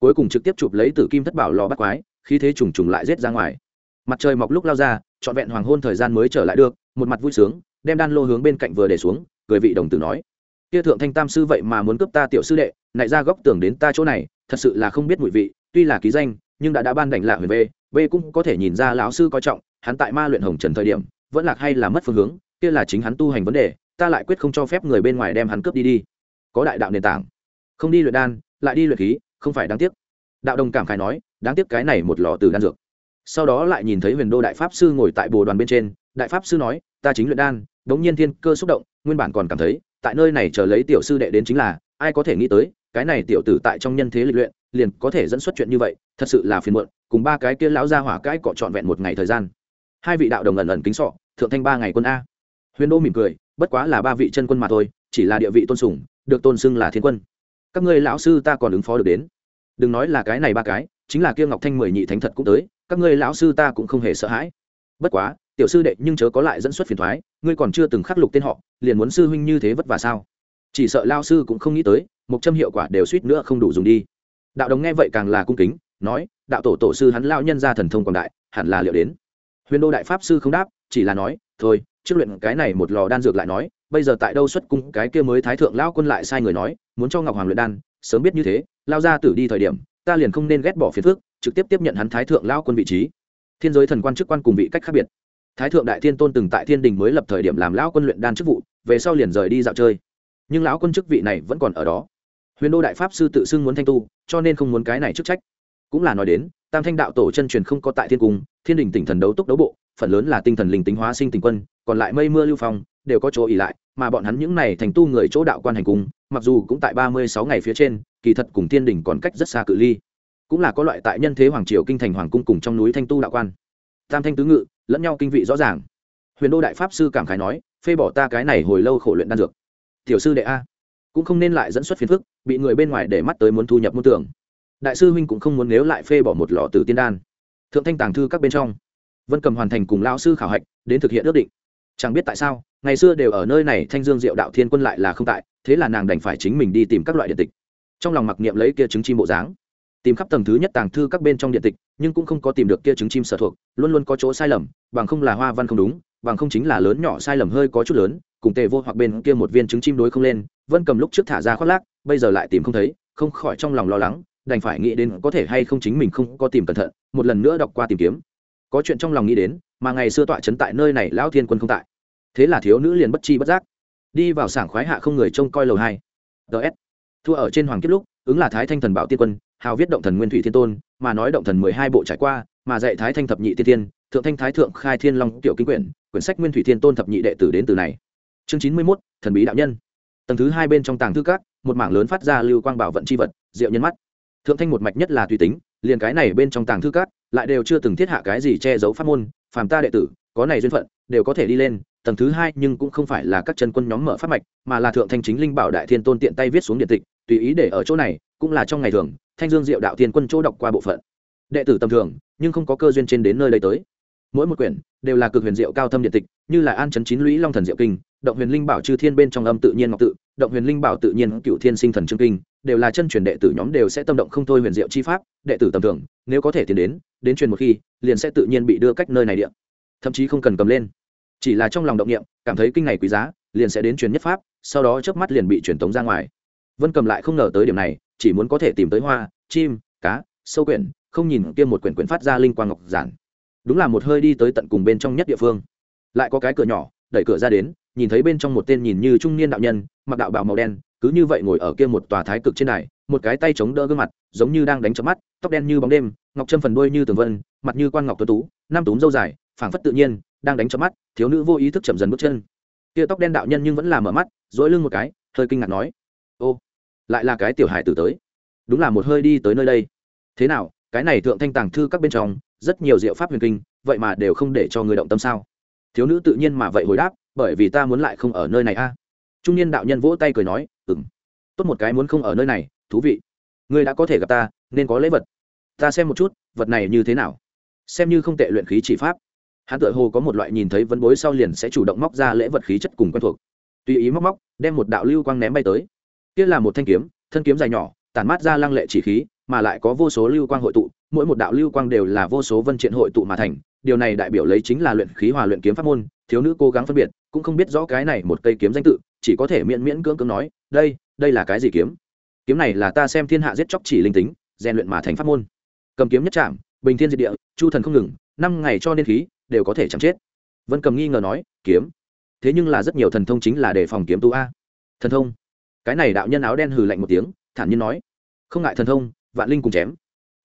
cuối cùng trực tiếp chụp lấy tử kim thất bảo lò bắt quái khi thế trùng trùng lại rết ra ngoài. Mặt trời mọc lúc lao ra, trọn vẹn hoàng hôn thời gian mới trở lại được, một mặt vui sướng, đem đan lô hướng bên cạnh vừa để xuống, cười vị đồng tử nói, kia thượng thanh tam sư vậy mà muốn cướp ta tiểu sư đệ, nại ra góc tưởng đến ta chỗ này, thật sự là không biết mùi vị, tuy là ký danh, nhưng đã đã ban đảnh lạ huyền v v cũng có thể nhìn ra lão sư coi trọng, hắn tại ma luyện hồng trần thời điểm, vẫn lạc hay là mất phương hướng, kia là chính hắn tu hành vấn đề, ta lại quyết không cho phép người bên ngoài đem hắn cướp đi đi. Có đại đạo nền tảng, không đi luyện đan, lại đi luyện khí không phải đáng tiếc. Đạo đồng cảm khai nói, đáng tiếc cái này một lò từ đan dược. Sau đó lại nhìn thấy huyền đô đại pháp sư ngồi tại bồ đoàn bên trên, đại pháp sư nói, ta chính luyện đan, đống nhiên thiên cơ xúc động, nguyên bản còn cảm thấy, tại nơi này chờ lấy tiểu sư đệ đến chính là, ai có thể nghĩ tới, cái này tiểu tử tại trong nhân thế lịch luyện, liền có thể dẫn xuất chuyện như vậy, thật sự là phiền muộn, cùng ba cái kia lão ra hỏa cái cọ trọn vẹn một ngày thời gian. Hai vị đạo đồng ẩn ẩn kính sọ, thượng thanh ba ngày quân a. Huyền đô mỉm cười, bất quá là ba vị chân quân mà thôi, chỉ là địa vị tôn sùng, được tôn xưng là thiên quân. Các ngươi lão sư ta còn ứng phó được đến đừng nói là cái này ba cái, chính là kia ngọc thanh mười nhị thánh thật cũng tới, các ngươi lão sư ta cũng không hề sợ hãi. Bất quá, tiểu sư đệ nhưng chớ có lại dẫn xuất phiền thoái, ngươi còn chưa từng khắc lục tên họ, liền muốn sư huynh như thế vất vả sao? Chỉ sợ lao sư cũng không nghĩ tới một châm hiệu quả đều suýt nữa không đủ dùng đi. Đạo đồng nghe vậy càng là cung kính, nói, đạo tổ tổ sư hắn lao nhân ra thần thông quảng đại, hẳn là liệu đến. Huyền đô đại pháp sư không đáp, chỉ là nói, thôi, trước luyện cái này một lò đan dược lại nói, bây giờ tại đâu xuất cung cái kia mới thái thượng lao quân lại sai người nói, muốn cho ngọc hoàng luyện đan sớm biết như thế, lao ra tử đi thời điểm, ta liền không nên ghét bỏ phiền phước trực tiếp tiếp nhận hắn thái thượng lao quân vị trí. Thiên giới thần quan chức quan cùng vị cách khác biệt. Thái thượng đại thiên tôn từng tại thiên đình mới lập thời điểm làm lão quân luyện đan chức vụ, về sau liền rời đi dạo chơi. Nhưng lão quân chức vị này vẫn còn ở đó. Huyền đô đại pháp sư tự xưng muốn thanh tu, cho nên không muốn cái này chức trách. Cũng là nói đến, tam thanh đạo tổ chân truyền không có tại thiên cung, thiên đình tỉnh thần đấu túc đấu bộ, phần lớn là tinh thần linh tính hóa sinh tình quân, còn lại mây mưa lưu phong, đều có chỗ ỉ lại mà bọn hắn những này thành tu người chỗ đạo quan hành cung, mặc dù cũng tại ba mươi sáu ngày phía trên, kỳ thật cùng thiên đình còn cách rất xa cự ly. Cũng là có loại tại nhân thế hoàng triều kinh thành hoàng cung cùng trong núi thanh tu đạo quan. Tam thanh tứ ngự, lẫn nhau kinh vị rõ ràng. Huyền đô đại pháp sư cảm khái nói, phê bỏ ta cái này hồi lâu khổ luyện đan dược. Tiểu sư đệ a, cũng không nên lại dẫn xuất phiền phức, bị người bên ngoài để mắt tới muốn thu nhập môn tưởng. Đại sư huynh cũng không muốn nếu lại phê bỏ một lọ từ tiên đan. Thượng thanh tàng thư các bên trong. Vân cầm hoàn thành cùng lao sư khảo hạch, đến thực hiện ước định. Chẳng biết tại sao ngày xưa đều ở nơi này, thanh dương diệu đạo thiên quân lại là không tại, thế là nàng đành phải chính mình đi tìm các loại điện tịch. Trong lòng mặc niệm lấy kia trứng chim bộ dáng, tìm khắp tầng thứ nhất tàng thư các bên trong điện tịch, nhưng cũng không có tìm được kia trứng chim sở thuộc, luôn luôn có chỗ sai lầm, bằng không là hoa văn không đúng, bằng không chính là lớn nhỏ sai lầm hơi có chút lớn, cùng tề vô hoặc bên kia một viên trứng chim đối không lên, vân cầm lúc trước thả ra khoác lác, bây giờ lại tìm không thấy, không khỏi trong lòng lo lắng, đành phải nghĩ đến có thể hay không chính mình không có tìm cẩn thận, một lần nữa đọc qua tìm kiếm. Có chuyện trong lòng nghĩ đến, mà ngày xưa tọa trấn tại nơi này, lão thiên quân không tại thế là thiếu nữ liền bất chi bất giác đi vào sảng khoái hạ không người trông coi lầu hai. Ts thua ở trên hoàng kiếp lúc, ứng là thái thanh thần bảo tiên quân, hào viết động thần nguyên thủy thiên tôn, mà nói động thần mười hai bộ trải qua, mà dạy thái thanh thập nhị tiên tiên, thượng thanh thái thượng khai thiên long tiểu kinh quyển quyển sách nguyên thủy thiên tôn thập nhị đệ tử đến từ này. Chương chín mươi mốt, thần bí đạo nhân. Tầng thứ hai bên trong tàng thư cát một mảng lớn phát ra lưu quang bảo vận c h i vật, diệu nhân mắt. Thượng thanh một mạch nhất là tùy tính, liền cái này bên trong tàng thư cát lại đều chưa từng thiết hạ cái gì che giấu pháp môn, phàm ta đệ tử, có này duyên phận, đều có thể đi lên tầng thứ hai nhưng cũng không phải là các chân quân nhóm mở pháp mạch, mà là thượng thanh chính linh bảo đại thiên tôn tiện tay viết xuống điện tịch, tùy ý để ở chỗ này, cũng là trong ngày thường, thanh dương diệu đạo thiên quân chỗ đọc qua bộ phận. Đệ tử tầm thường, nhưng không có cơ duyên trên đến nơi đây tới. Mỗi một quyển, đều là cực huyền diệu cao thâm điện tịch, như là an chấn chín lũy long thần diệu kinh, động huyền linh bảo chư thiên bên trong âm tự nhiên ngọc tự, động huyền linh bảo tự nhiên cựu thiên sinh thần trương kinh, đều là chân truyền đệ tử nhóm đều sẽ tâm động không thôi huyền diệu chi pháp, đệ tử tầm thường, nếu có thể tiến đến đến truyền một khi, liền sẽ tự nhiên bị đưa cách nơi này điện thậm chí không cần cầm lên chỉ là trong lòng động niệm cảm thấy kinh này quý giá liền sẽ đến truyền nhất pháp sau đó chớp mắt liền bị truyền tống ra ngoài. Vân cầm lại không ngờ tới điểm này chỉ muốn có thể tìm tới hoa chim cá sâu quyển không nhìn kia một quyển quyển phát ra linh quang ngọc giản. Đúng là một hơi đi tới tận cùng bên trong nhất địa phương. Lại có cái cửa nhỏ đẩy cửa ra đến nhìn thấy bên trong một tên nhìn như trung niên đạo nhân mặc đạo bào màu đen cứ như vậy ngồi ở kia một tòa thái cực trên này, một cái tay chống đỡ gương mặt giống như đang đánh chớp mắt tóc đen như bóng đêm ngọc trâm phần đuôi như tường vân mặt như quan ngọc tuấn tú nam túm dâu dài phảng phất tự nhiên đang đánh chớp mắt, thiếu nữ vô ý thức chậm dần bước chân. Kia tóc đen đạo nhân nhưng vẫn là mở mắt dỗi lưng một cái, hơi kinh ngạc nói, ô, lại là cái tiểu hải tử tới. Đúng là một hơi đi tới nơi đây. Thế nào, cái này thượng thanh tàng thư các bên trong, rất nhiều diệu pháp huyền kinh, vậy mà đều không để cho người động tâm sao? Thiếu nữ tự nhiên mà vậy hồi đáp, bởi vì ta muốn lại không ở nơi này a. Trung niên đạo nhân vỗ tay cười nói ừng tốt một cái muốn không ở nơi này, thú vị. Ngươi đã có thể gặp ta, nên có lễ vật. Ta xem một chút, vật này như thế nào. Xem như không tệ luyện khí chỉ pháp hắn tự hồ có một loại nhìn thấy vấn bối sau liền sẽ chủ động móc ra lễ vật khí chất cùng quen thuộc. Tùy ý móc móc, đem một đạo lưu quang ném bay tới. Kia là một thanh kiếm, thân kiếm dài nhỏ, tản mát ra lăng lệ chỉ khí, mà lại có vô số lưu quang hội tụ, mỗi một đạo lưu quang đều là vô số vân triện hội tụ mà thành. Điều này đại biểu lấy chính là luyện khí hòa luyện kiếm pháp môn, thiếu nữ cố gắng phân biệt, cũng không biết rõ cái này một cây kiếm danh tự, chỉ có thể miễn miễn cưỡng cưỡng nói, đây đây là cái gì kiếm? Kiếm này là ta xem thiên hạ giết chóc chỉ linh tính, rèn luyện mà thành pháp môn. Cầm kiếm nhất trạm bình thiên diệt địa, chu thần không ngừng, năm ngày cho nên khí đều có thể chẳng chết. Vân cầm nghi ngờ nói, kiếm? Thế nhưng là rất nhiều thần thông chính là để phòng kiếm tu a. Thần thông? Cái này đạo nhân áo đen hừ lạnh một tiếng, thản nhiên nói, không ngại thần thông, vạn linh cùng chém.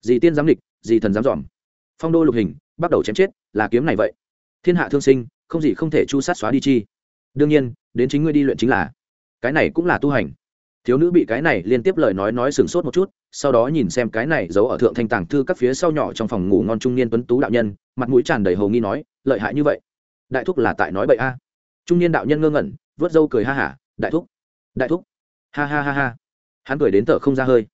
Dì tiên giám địch, dì thần dám dòm. Phong đô lục hình, bắt đầu chém chết, là kiếm này vậy. Thiên hạ thương sinh, không gì không thể chu sát xóa đi chi. Đương nhiên, đến chính ngươi đi luyện chính là. Cái này cũng là tu hành thiếu nữ bị cái này liên tiếp lời nói nói sừng sốt một chút, sau đó nhìn xem cái này giấu ở thượng thanh tàng thư các phía sau nhỏ trong phòng ngủ ngon trung niên tuấn tú đạo nhân, mặt mũi tràn đầy hầu nghi nói, lợi hại như vậy? Đại thúc là tại nói bậy a? Trung niên đạo nhân ngơ ngẩn, vớt râu cười ha hả, đại thúc đại thúc. Ha ha ha ha. Hắn cười đến thở không ra hơi.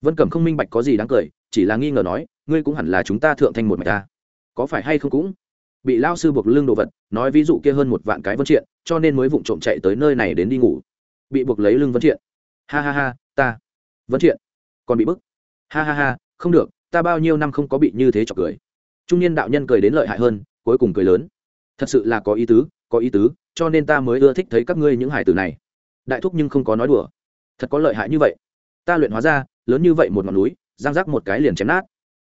Vân cẩm không minh bạch có gì đáng cười, chỉ là nghi ngờ nói, ngươi cũng hẳn là chúng ta thượng thanh một mạch ta có phải hay không cũng bị lao sư buộc lương đồ vật, nói ví dụ kia hơn một vạn cái vân triện, cho nên mới vụng trộm chạy tới nơi này đến đi ngủ. Bị buộc lấy lưng vân triện ha ha ha ta. Vẫn thiện, còn bị bức. Ha ha ha không được ta bao nhiêu năm không có bị như thế chọc cười. Trung niên đạo nhân cười đến lợi hại hơn cuối cùng cười lớn. Thật sự là có ý tứ có ý tứ cho nên ta mới ưa thích thấy các ngươi những hải tử này. Đại thúc nhưng không có nói đùa. Thật có lợi hại như vậy. Ta luyện hóa ra lớn như vậy một ngọn núi giang rác một cái liền chém nát.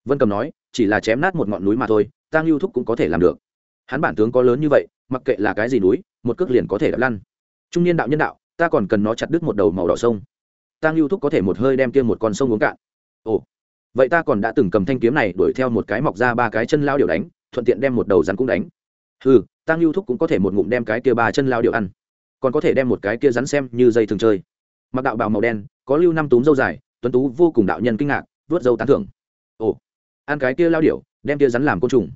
Vân cầm nói chỉ là chém nát một ngọn núi mà thôi ta ngưu thúc cũng có thể làm được. Hắn bản tướng có lớn như vậy mặc kệ là cái gì núi một cước liền có thể đập lăn. Trung niên đạo nhân đạo ta còn cần nó chặt đứt một đầu màu đỏ sông. Ta ngưu thúc có thể một hơi đem kia một con sông uống cạn. Ồ, vậy ta còn đã từng cầm thanh kiếm này đuổi theo một cái mọc ra ba cái chân lao điệu đánh, thuận tiện đem một đầu rắn cũng đánh. Ừ tăng lưu thúc cũng có thể một ngụm đem cái kia ba chân lao điệu ăn. Còn có thể đem một cái kia rắn xem như dây thường chơi. Mặc đạo bào màu đen, có lưu năm túm dâu dài, tuấn tú vô cùng đạo nhân kinh ngạc vớt dâu tán thưởng. Ồ, ăn cái kia lao điệu đem kia rắn làm côn trùng.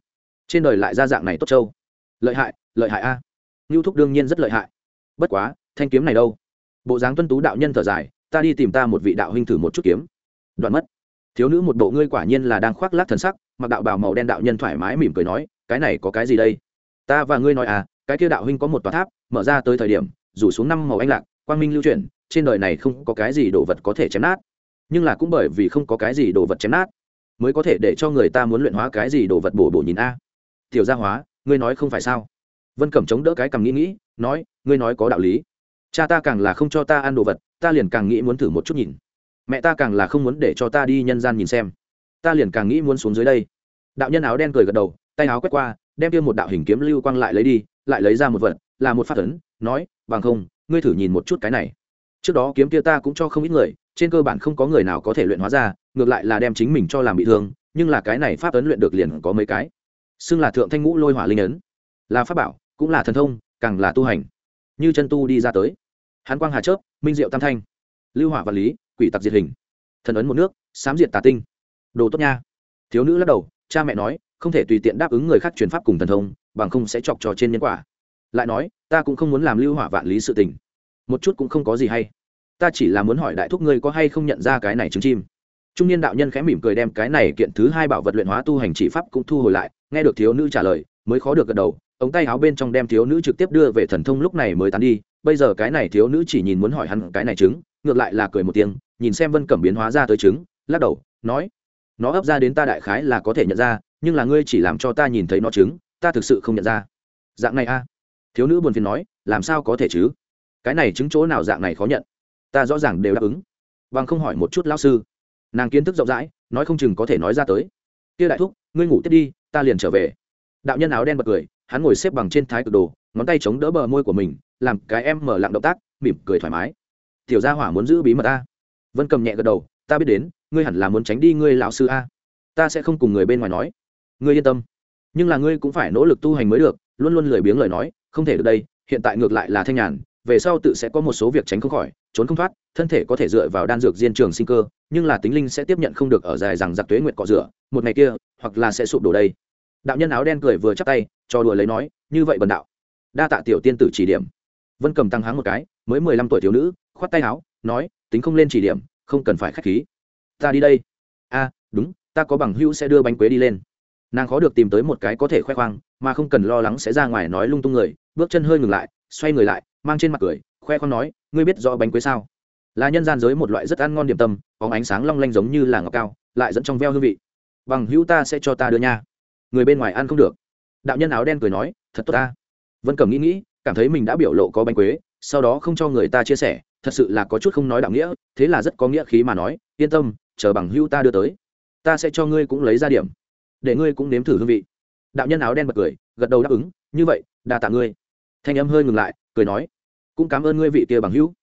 Trên đời lại ra dạng này tốt trâu. Lợi hại lợi hại a. À. ngưu thúc đương nhiên rất lợi hại. Bất quá thanh kiếm này đâu? Bộ dáng tuân tú đạo nhân thở dài, ta đi tìm ta một vị đạo huynh thử một chút kiếm. Đoạn mất. Thiếu nữ một bộ ngươi quả nhiên là đang khoác lác thần sắc, mặc đạo bào màu đen đạo nhân thoải mái mỉm cười nói, cái này có cái gì đây? Ta và ngươi nói à cái kia đạo huynh có một tòa tháp, mở ra tới thời điểm, rủ xuống năm màu anh lạc, quang minh lưu chuyển, trên đời này không có cái gì đồ vật có thể chém nát. Nhưng là cũng bởi vì không có cái gì đồ vật chém nát, mới có thể để cho người ta muốn luyện hóa cái gì đồ vật bổ bổ nhìn a. Tiểu gia hóa, ngươi nói không phải sao? Vân cẩm chống đỡ cái cầm nghĩ nghĩ, nói, ngươi nói có đạo lý cha ta càng là không cho ta ăn đồ vật, ta liền càng nghĩ muốn thử một chút nhìn. Mẹ ta càng là không muốn để cho ta đi nhân gian nhìn xem. Ta liền càng nghĩ muốn xuống dưới đây. Đạo nhân áo đen cười gật đầu, tay áo quét qua, đem kia một đạo hình kiếm lưu quang lại lấy đi, lại lấy ra một vật, là một phát ấn, nói, bằng không, ngươi thử nhìn một chút cái này. Trước đó kiếm kia ta cũng cho không ít người, trên cơ bản không có người nào có thể luyện hóa ra, ngược lại là đem chính mình cho làm bị thương, nhưng là cái này pháp ấn luyện được liền có mấy cái. Xưng là thượng thanh ngũ lôi hỏa linh ấn. Là pháp bảo, cũng là thần thông, càng là tu hành như chân tu đi ra tới. Hán quang hà chớp, minh diệu tam thanh. Lưu hỏa vật lý, quỷ tặc diệt hình. Thần ấn một nước, sám diệt tà tinh. Đồ tốt nha. Thiếu nữ lắc đầu, cha mẹ nói, không thể tùy tiện đáp ứng người khác truyền pháp cùng thần thông, bằng không sẽ chọc trò trên nhân quả. Lại nói, ta cũng không muốn làm lưu hỏa vạn lý sự tình. Một chút cũng không có gì hay. Ta chỉ là muốn hỏi đại thúc ngươi có hay không nhận ra cái này trứng chim. Trung niên đạo nhân khẽ mỉm cười đem cái này kiện thứ hai bảo vật luyện hóa tu hành chỉ pháp cũng thu hồi lại, nghe được thiếu nữ trả lời, mới khó được gật đầu ống tay áo bên trong đem thiếu nữ trực tiếp đưa về thần thông lúc này mới tán đi, bây giờ cái này thiếu nữ chỉ nhìn muốn hỏi hắn cái này trứng, ngược lại là cười một tiếng, nhìn xem vân cẩm biến hóa ra tới trứng, lắc đầu, nói, nó ấp ra đến ta đại khái là có thể nhận ra, nhưng là ngươi chỉ làm cho ta nhìn thấy nó trứng, ta thực sự không nhận ra. Dạng này a? Thiếu nữ buồn phiền nói, làm sao có thể chứ? Cái này chứng chỗ nào dạng này khó nhận? Ta rõ ràng đều đáp ứng. Bằng không hỏi một chút lão sư. Nàng kiến thức rộng rãi, nói không chừng có thể nói ra tới. Kia đại thúc, ngươi ngủ tiếp đi, ta liền trở về. Đạo nhân áo đen bật cười hắn ngồi xếp bằng trên thái cực đồ, ngón tay chống đỡ bờ môi của mình, làm cái em mở lặng động tác, mỉm cười thoải mái. Tiểu gia hỏa muốn giữ bí mật ta? Vân cầm nhẹ gật đầu, ta biết đến, ngươi hẳn là muốn tránh đi ngươi lão sư a. Ta sẽ không cùng người bên ngoài nói. Ngươi yên tâm. Nhưng là ngươi cũng phải nỗ lực tu hành mới được, luôn luôn lười biếng lời nói, không thể được đây, hiện tại ngược lại là thanh nhàn, về sau tự sẽ có một số việc tránh không khỏi, trốn không thoát, thân thể có thể dựa vào đan dược diên trường sinh cơ, nhưng là tính linh sẽ tiếp nhận không được ở dài rằng giặc tuế nguyện cọ rửa, một ngày kia, hoặc là sẽ sụp đổ đây đạo nhân áo đen cười vừa chắp tay, cho đùa lấy nói, như vậy bần đạo. Đa tạ tiểu tiên tử chỉ điểm. Vân cầm tăng háng một cái, mới mười lăm tuổi thiếu nữ, khoát tay áo, nói, tính không lên chỉ điểm, không cần phải k h á c h khí. Ta đi đây. A, đúng, ta có bằng hữu sẽ đưa bánh quế đi lên. Nàng khó được tìm tới một cái có thể khoe khoang, mà không cần lo lắng sẽ ra ngoài nói lung tung người, bước chân hơi ngừng lại, xoay người lại, mang trên mặt cười, khoe khoang nói, ngươi biết rõ bánh quế sao? Là nhân gian giới một loại rất ăn ngon điểm tâm có ánh sáng long lanh giống như là ngọc cao, lại dẫn trong veo hương vị. Bằng hữu ta sẽ cho ta đưa nha người bên ngoài ăn không được. Đạo nhân áo đen cười nói, thật tốt ta. Vân cầm nghĩ nghĩ, cảm thấy mình đã biểu lộ có bánh quế, sau đó không cho người ta chia sẻ, thật sự là có chút không nói đạo nghĩa, thế là rất có nghĩa khí mà nói, yên tâm, chờ bằng hữu ta đưa tới, ta sẽ cho ngươi cũng lấy ra điểm, để ngươi cũng nếm thử hương vị. Đạo nhân áo đen bật cười, gật đầu đáp ứng, như vậy, đa tạ ngươi. Thanh âm hơi ngừng lại, cười nói, cũng cảm ơn ngươi vị kia bằng hữu.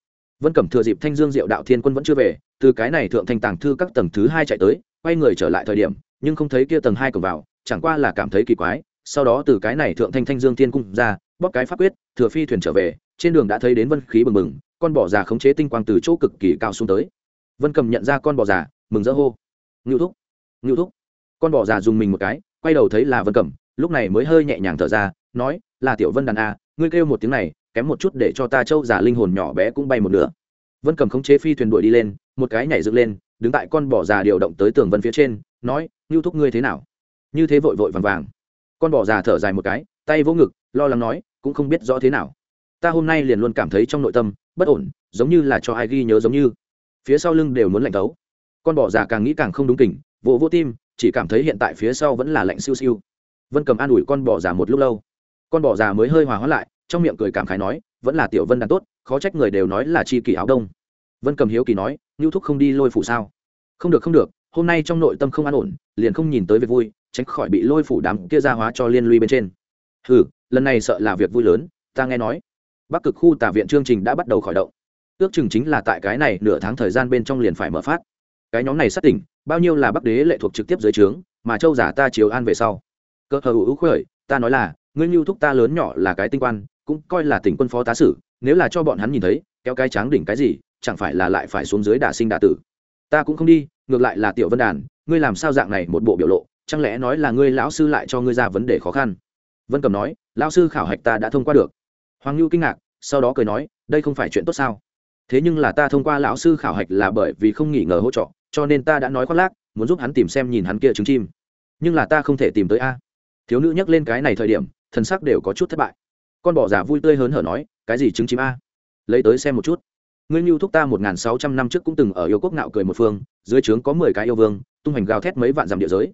Vân cẩm thừa dịp thanh dương diệu đạo thiên quân vẫn chưa về, từ cái này thượng thanh tàng thư các tầng thứ hai chạy tới, quay người trở lại thời điểm, nhưng không thấy kia tầng hai cổng vào chẳng qua là cảm thấy kỳ quái, sau đó từ cái này thượng thanh thanh dương thiên cung ra, bóp cái pháp quyết, thừa phi thuyền trở về, trên đường đã thấy đến vân khí bừng bừng, con bò già khống chế tinh quang từ chỗ cực kỳ cao xuống tới. Vân cầm nhận ra con bò già, mừng rỡ hô. Ngưu thúc ngưu thúc. Con bò già dùng mình một cái, quay đầu thấy là vân cẩm lúc này mới hơi nhẹ nhàng thở ra, nói, là tiểu vân đàn a ngươi kêu một tiếng này, kém một chút để cho ta châu già linh hồn nhỏ bé cũng bay một nửa. Vân cầm khống chế phi thuyền đuổi đi lên, một cái nhảy dựng lên, đứng tại con bò già điều động tới tường vân phía trên, nói, ngưu thúc ngươi thế nào? Như thế vội vội vàng vàng. Con bò già thở dài một cái, tay vỗ ngực, lo lắng nói, cũng không biết rõ thế nào. Ta hôm nay liền luôn cảm thấy trong nội tâm, bất ổn, giống như là cho ai ghi nhớ giống như. Phía sau lưng đều muốn lạnh tấu con bò già càng nghĩ càng không đúng kỉnh, vỗ vỗ tim, chỉ cảm thấy hiện tại phía sau vẫn là lạnh siêu siêu. Vân cầm an ủi con bò già một lúc lâu. Con bò già mới hơi hòa hóa lại, trong miệng cười cảm khái nói, vẫn là tiểu vân đàn tốt, khó trách người đều nói là chi kỷ áo đông. Vân cầm hiếu kỳ nói ngưu thúc không đi lôi phủ sao? Không được không được, hôm nay trong nội tâm không an ổn, liền không nhìn tới việc vui tránh khỏi bị lôi phủ đám kia ra hóa cho liên lụy bên trên. Hừ, lần này sợ là việc vui lớn ta nghe nói. Bắc cực khu tả viện chương trình đã bắt đầu khởi động. Ước chừng chính là tại cái này nửa tháng thời gian bên trong liền phải mở phát. Cái nhóm này xác tỉnh bao nhiêu là bắc đế lệ thuộc trực tiếp dưới trướng mà châu giả ta chiếu an về sau. Cơ hờ hữu khởi ta nói là ngươi lưu thúc ta lớn nhỏ là cái tinh quan cũng coi là tỉnh quân phó tá sử nếu là cho bọn hắn nhìn thấy kéo cái tráng đỉnh cái gì chẳng phải là lại phải xuống dưới đả sinh đả tử. Ta cũng không đi ngược lại là tiểu vân đàn ngươi làm sao dạng này một bộ biểu lộ? Chẳng lẽ nói là ngươi lão sư lại cho ngươi ra vấn đề khó khăn? Vân cầm nói, lão sư khảo hạch ta đã thông qua được. Hoàng Nhu kinh ngạc, sau đó cười nói, đây không phải chuyện tốt sao? Thế nhưng là ta thông qua lão sư khảo hạch là bởi vì không nghỉ ngờ hỗ trợ, cho nên ta đã nói khoác lác, muốn giúp hắn tìm xem nhìn hắn kia trứng chim. Nhưng là ta không thể tìm tới a. Thiếu nữ nhắc lên cái này thời điểm, thần sắc đều có chút thất bại. Con bỏ giả vui tươi hớn hở nói, cái gì trứng chim a? Lấy tới xem một chút. Ngươi nhu thúc ta một n g h n sáu trăm năm trước cũng từng ở yêu quốc nạo cười một phương, dưới trướng có mười cái yêu vương, tung hành gào thét mấy vạn dặm địa giới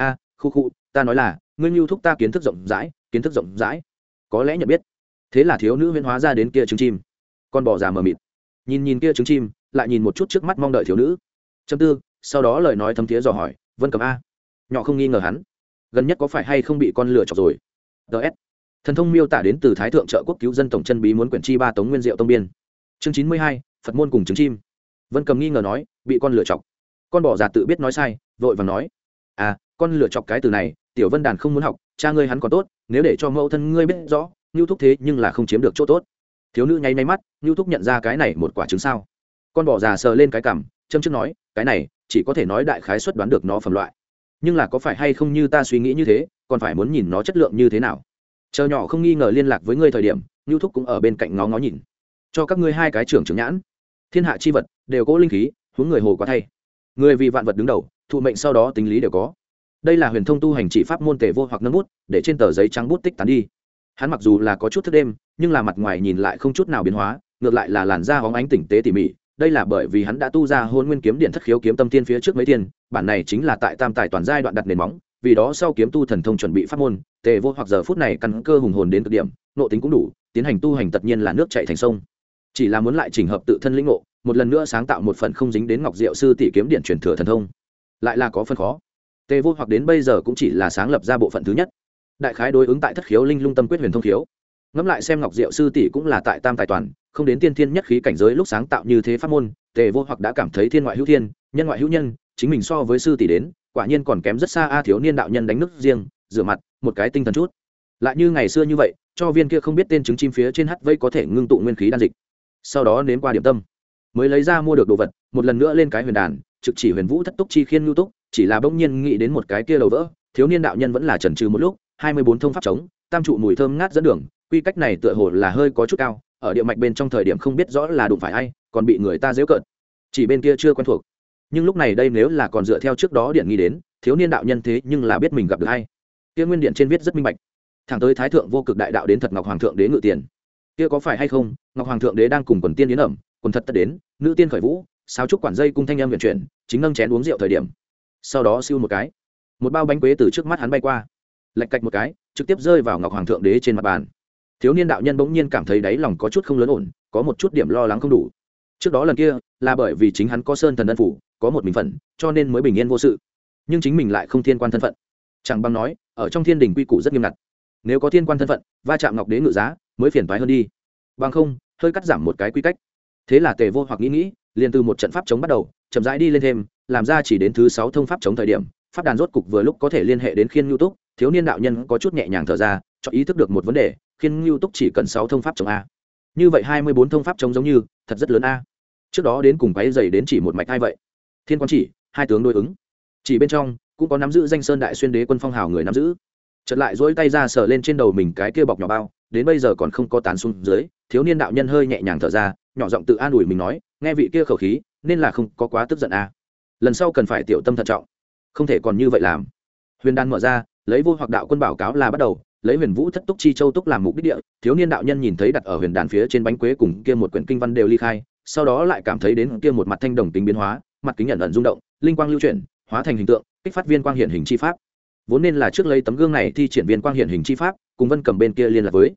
a, khu khu, ta nói là, ngươi nhu thúc ta kiến thức rộng rãi, kiến thức rộng rãi. Có lẽ nhận biết. Thế là thiếu nữ huyên hóa ra đến kia trứng chim. Con bò già mờ mịt. Nhìn nhìn kia trứng chim, lại nhìn một chút trước mắt mong đợi thiếu nữ. Châm tư, sau đó lời nói thấm thiế dò hỏi, vân cầm a. Nhỏ không nghi ngờ hắn. Gần nhất có phải hay không bị con lửa chọc rồi? Ts thần thông miêu tả đến từ thái thượng trợ quốc cứu dân tổng chân bí muốn quyển chi ba tống nguyên diệu tông biên. Chương chín mươi hai, phật môn cùng trứng chim. Vân cầm nghi ngờ nói, bị con lửa chọc. Con bỏ già tự biết nói sai, vội và nói à con lựa chọc cái từ này, tiểu vân đàn không muốn học, cha ngươi hắn còn tốt, nếu để cho mẫu thân ngươi biết rõ ngưu thúc thế nhưng là không chiếm được chỗ tốt. Thiếu nữ nháy máy mắt ngưu thúc nhận ra cái này một quả trứng sao. Con bỏ già sờ lên cái cằm, châm chức nói, cái này, chỉ có thể nói đại khái xuất đoán được nó phẩm loại. Nhưng là có phải hay không như ta suy nghĩ như thế, còn phải muốn nhìn nó chất lượng như thế nào. Chờ nhỏ không nghi ngờ liên lạc với ngươi thời điểm ngưu thúc cũng ở bên cạnh ngó ngó nhìn. Cho các ngươi hai cái trưởng trưởng nhãn. Thiên hạ chi vật, đều có linh khí, huống người hồ quá thay. Người vì vạn vật đứng đầu, thụ mệnh sau đó tính lý đều có đây là huyền thông tu hành chỉ pháp môn tề vô hoặc nâng bút, để trên tờ giấy trắng bút tích tán đi. Hắn mặc dù là có chút thức đêm, nhưng là mặt ngoài nhìn lại không chút nào biến hóa, ngược lại là làn da hóng ánh tỉnh tế tỉ mỉ. Đây là bởi vì hắn đã tu ra hôn nguyên kiếm điện thất khiếu kiếm tâm tiên phía trước mấy tiên bản này chính là tại tam tài toàn giai đoạn đặt nền móng, vì đó sau kiếm tu thần thông chuẩn bị pháp môn, tề vô hoặc giờ phút này căn cơ hùng hồn đến cực điểm, nộ tính cũng đủ, tiến hành tu hành tất nhiên là nước chạy thành sông. Chỉ là muốn lại chỉnh hợp tự thân lĩnh ngộ, một lần nữa sáng tạo một phần không dính đến ngọc diệu sư tỷ kiếm điện truyền thừa thần thông, lại là có phần khó tề vô hoặc đến bây giờ cũng chỉ là sáng lập ra bộ phận thứ nhất. Đại khái đối ứng tại thất khiếu linh lung tâm quyết huyền thông khiếu. Ngẫm lại xem ngọc diệu sư tỷ cũng là tại tam tài toàn, không đến tiên thiên nhất khí cảnh giới lúc sáng tạo như thế pháp môn, tề vô hoặc đã cảm thấy thiên ngoại hữu thiên, nhân ngoại hữu nhân, chính mình so với sư tỷ đến, quả nhiên còn kém rất xa a thiếu niên đạo nhân đánh nước riêng, rửa mặt, một cái tinh thần chút. Lại như ngày xưa như vậy, cho viên kia không biết tên trứng chim phía trên hắt vây có thể ngưng tụ nguyên khí đan dịch. Sau đó nếm qua điểm tâm, mới lấy ra mua được đồ vật, một lần nữa lên cái huyền đàn, trực chỉ huyền vũ thất túc chi khiên ngưu túc chỉ là bỗng nhiên nghĩ đến một cái kia đầu vỡ, thiếu niên đạo nhân vẫn là trần trừ một lúc, hai mươi bốn thông pháp chống, tam trụ mùi thơm ngát dẫn đường, quy cách này tựa hồ là hơi có chút cao, ở địa mạch bên trong thời điểm không biết rõ là đụng phải ai, còn bị người ta dễu cợt. Chỉ bên kia chưa quen thuộc. Nhưng lúc này đây nếu là còn dựa theo trước đó điện nghi đến, thiếu niên đạo nhân thế nhưng là biết mình gặp được hay kia nguyên điện trên viết rất minh bạch. Thẳng tới thái thượng vô cực đại đạo đến thật ngọc hoàng thượng đế ngự tiền. Kia có phải hay không, ngọc hoàng thượng đế đang cùng quần tiên đến ẩm, quần thật tất đến, nữ tiên khởi vũ sao trúc quản dây cung thanh em viện chuyển, chính nâng chén uống rượu thời điểm sau đó siêu một cái. Một bao bánh quế từ trước mắt hắn bay qua. Lạch cạch một cái, trực tiếp rơi vào ngọc hoàng thượng đế trên mặt bàn. Thiếu niên đạo nhân bỗng nhiên cảm thấy đáy lòng có chút không lớn ổn, có một chút điểm lo lắng không đủ. Trước đó lần kia, là bởi vì chính hắn có sơn thần ân phủ, có một mình phận, cho nên mới bình yên vô sự. Nhưng chính mình lại không thiên quan thân phận. Chẳng bằng nói, ở trong thiên đình quy củ rất nghiêm ngặt. Nếu có thiên quan thân phận, va chạm ngọc đế ngự giá, mới phiền toái hơn đi. Bằng không, hơi cắt giảm một cái quy cách. Thế là tề vô hoặc nghĩ nghĩ, liền từ một trận pháp chống bắt đầu, chậm rãi đi lên thêm làm ra chỉ đến thứ sáu thông pháp chống thời điểm, pháp đàn rốt cục vừa lúc có thể liên hệ đến khiên nhu túc, thiếu niên đạo nhân có chút nhẹ nhàng thở ra cho ý thức được một vấn đề, khiên nhu túc chỉ cần sáu thông pháp chống a. Như vậy hai mươi bốn thông pháp chống giống như, thật rất lớn a. Trước đó đến cùng váy dày đến chỉ một mạch hai vậy? Thiên quan chỉ, hai tướng đối ứng. Chỉ bên trong, cũng có nắm giữ danh sơn đại xuyên đế quân phong hào người nắm giữ. Chợt lại dỗi tay ra sờ lên trên đầu mình cái kia bọc nhỏ bao, đến bây giờ còn không có tán xuống dưới, thiếu niên đạo nhân hơi nhẹ nhàng thở ra, nhỏ giọng tự an ủi mình nói, nghe vị kia khẩu khí, nên là không có quá tức giận à lần sau cần phải tiểu tâm thận trọng. Không thể còn như vậy làm. Huyền đan mở ra, lấy vô hoặc đạo quân bảo cáo là bắt đầu, lấy huyền vũ thất túc chi châu túc làm mục đích địa, thiếu niên đạo nhân nhìn thấy đặt ở huyền đàn phía trên bánh quế cùng kia một quyển kinh văn đều ly khai, sau đó lại cảm thấy đến kia một mặt thanh đồng tính biến hóa, mặt kính nhận ẩn rung động, linh quang lưu chuyển, hóa thành hình tượng, kích phát viên quang hiện hình chi pháp. Vốn nên là trước lấy tấm gương này thi triển viên quang hiện hình chi pháp, cùng vân cầm bên kia liên lạc với,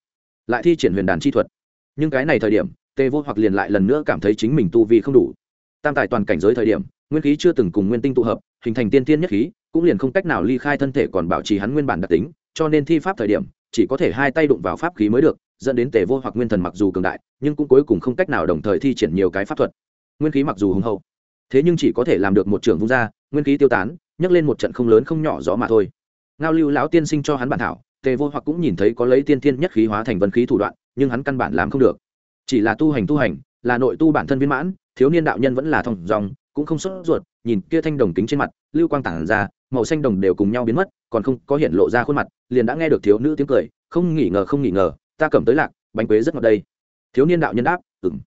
lại thi triển huyền đàn chi thuật. Nhưng cái này thời điểm, tề vô hoặc liền lại lần nữa cảm thấy chính mình tu vi không đủ. Tam tài toàn cảnh giới thời điểm nguyên khí chưa từng cùng nguyên tinh tụ hợp, hình thành tiên tiên nhất khí, cũng liền không cách nào ly khai thân thể còn bảo trì hắn nguyên bản đặc tính, cho nên thi pháp thời điểm, chỉ có thể hai tay đụng vào pháp khí mới được, dẫn đến tề vô hoặc nguyên thần mặc dù cường đại, nhưng cũng cuối cùng không cách nào đồng thời thi triển nhiều cái pháp thuật. Nguyên khí mặc dù hùng hậu, thế nhưng chỉ có thể làm được một trường vung ra, nguyên khí tiêu tán, nhấc lên một trận không lớn không nhỏ gió mà thôi. Ngao lưu lão tiên sinh cho hắn bản thảo, tề vô hoặc cũng nhìn thấy có lấy tiên tiên nhất khí hóa thành vân khí thủ đoạn, nhưng hắn căn bản làm không được. Chỉ là tu hành tu hành, là nội tu bản thân viên mãn, thiếu niên đạo nhân vẫn là thông dòng cũng không sốt ruột, nhìn kia thanh đồng kính trên mặt, lưu quang tản ra, màu xanh đồng đều cùng nhau biến mất, còn không có hiện lộ ra khuôn mặt, liền đã nghe được thiếu nữ tiếng cười, không nghỉ ngờ, không nghỉ ngờ, ta cầm tới lạc, bánh quế rất ngọt đây. Thiếu niên đạo nhân đáp ừng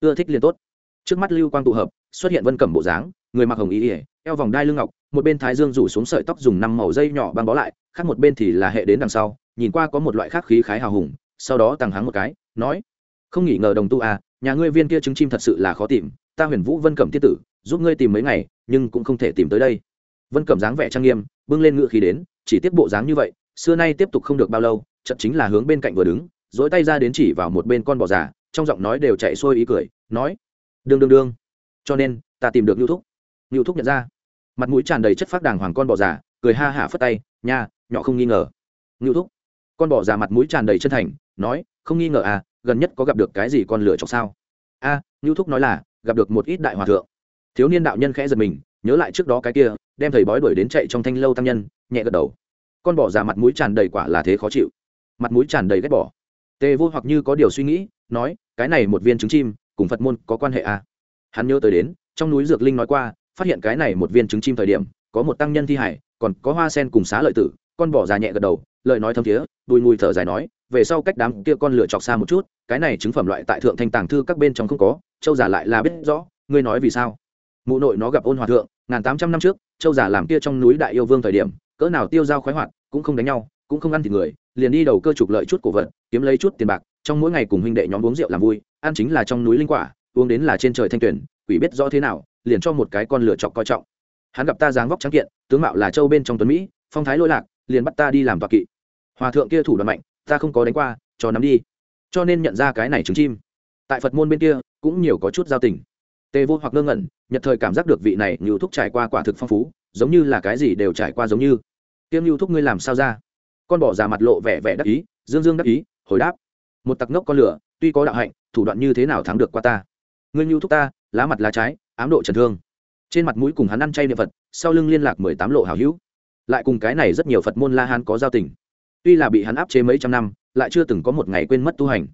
ưa thích liền tốt. Trước mắt lưu quang tụ hợp, xuất hiện vân cẩm bộ dáng, người mặc hồng ý ỉa eo vòng đai lưng ngọc, một bên thái dương rủ xuống sợi tóc dùng năm màu dây nhỏ băng bó lại, khác một bên thì là hệ đến đằng sau, nhìn qua có một loại khác khí khái hào hùng, sau đó tăng hắng một cái, nói, không nghỉ ngờ đồng tu à nhà ngươi viên kia trứng chim thật sự là khó tìm, ta huyền vũ vân cẩm tiết tử giúp ngươi tìm mấy ngày nhưng cũng không thể tìm tới đây. Vân cẩm dáng vẻ trang nghiêm bưng lên ngựa khí đến chỉ tiếp bộ dáng như vậy xưa nay tiếp tục không được bao lâu chậm chính là hướng bên cạnh vừa đứng dỗi tay ra đến chỉ vào một bên con bò già trong giọng nói đều chạy xuôi ý cười nói đương đương đương. Cho nên ta tìm được nhu thúc. Nhu thúc nhận ra. Mặt mũi tràn đầy chất phát đàng hoàng con bò già cười ha hả phất tay nha nhỏ không nghi ngờ. Nhu thúc. Con bò già mặt mũi tràn đầy chân thành nói không nghi ngờ à gần nhất có gặp được cái gì con lửa chọc sao? A à, nhu thúc nói là gặp được một ít đại hòa thượng thiếu niên đạo nhân khẽ giật mình, nhớ lại trước đó cái kia, đem thầy bói đuổi đến chạy trong thanh lâu tăng nhân, nhẹ gật đầu. Con bỏ già mặt mũi tràn đầy quả là thế khó chịu. Mặt mũi tràn đầy ghét bỏ. Tề vô hoặc như có điều suy nghĩ, nói, cái này một viên trứng chim, cùng phật môn có quan hệ à? Hắn nhớ tới đến, trong núi dược linh nói qua, phát hiện cái này một viên trứng chim thời điểm, có một tăng nhân thi hải, còn có hoa sen cùng xá lợi tử. Con bỏ già nhẹ gật đầu, lời nói thâm thiế đùi mùi thở dài nói, về sau cách đám kia con lửa chọc xa một chút, cái này chứng phẩm loại tại thượng thanh tàng thư các bên trong không có, châu giả lại là biết rõ, ngươi nói vì sao? Mụ nội nó gặp ôn hòa thượng, ngàn tám trăm năm trước, châu giả làm kia trong núi đại yêu vương thời điểm, cỡ nào tiêu dao khoái hoạt, cũng không đánh nhau, cũng không ăn thịt người, liền đi đầu cơ trục lợi chút cổ vật, kiếm lấy chút tiền bạc, trong mỗi ngày cùng huynh đệ nhóm uống rượu làm vui, ăn chính là trong núi linh quả, uống đến là trên trời thanh tuyển, quỷ biết rõ thế nào, liền cho một cái con lửa chọc coi trọng. Hắn gặp ta dáng vóc trắng kiện, tướng mạo là châu bên trong tuấn mỹ, phong thái lỗi lạc, liền bắt ta đi làm tọa kỵ. Hòa thượng kia thủ đoạn mạnh, ta không có đánh qua, cho nắm đi. Cho nên nhận ra cái này trứng chim. Tại phật môn bên kia, cũng nhiều có chút giao tình tê vô hoặc ngơ ngẩn, nhật thời cảm giác được vị này như thúc trải qua quả thực phong phú, giống như là cái gì đều trải qua giống như. Tiêm lưu thúc ngươi làm sao ra? Con bỏ ra mặt lộ vẻ vẻ đắc ý, dương dương đắc ý, hồi đáp. Một tặc ngốc con lửa, tuy có đạo hạnh, thủ đoạn như thế nào thắng được qua ta? Ngươi lưu thúc ta, lá mặt lá trái, ám độ trần thương. Trên mặt mũi cùng hắn ăn chay niệm phật, sau lưng liên lạc mười tám lộ hảo hữu. Lại cùng cái này rất nhiều phật môn la hán có giao tình. Tuy là bị hắn áp chế mấy trăm năm, lại chưa từng có một ngày quên mất tu hành.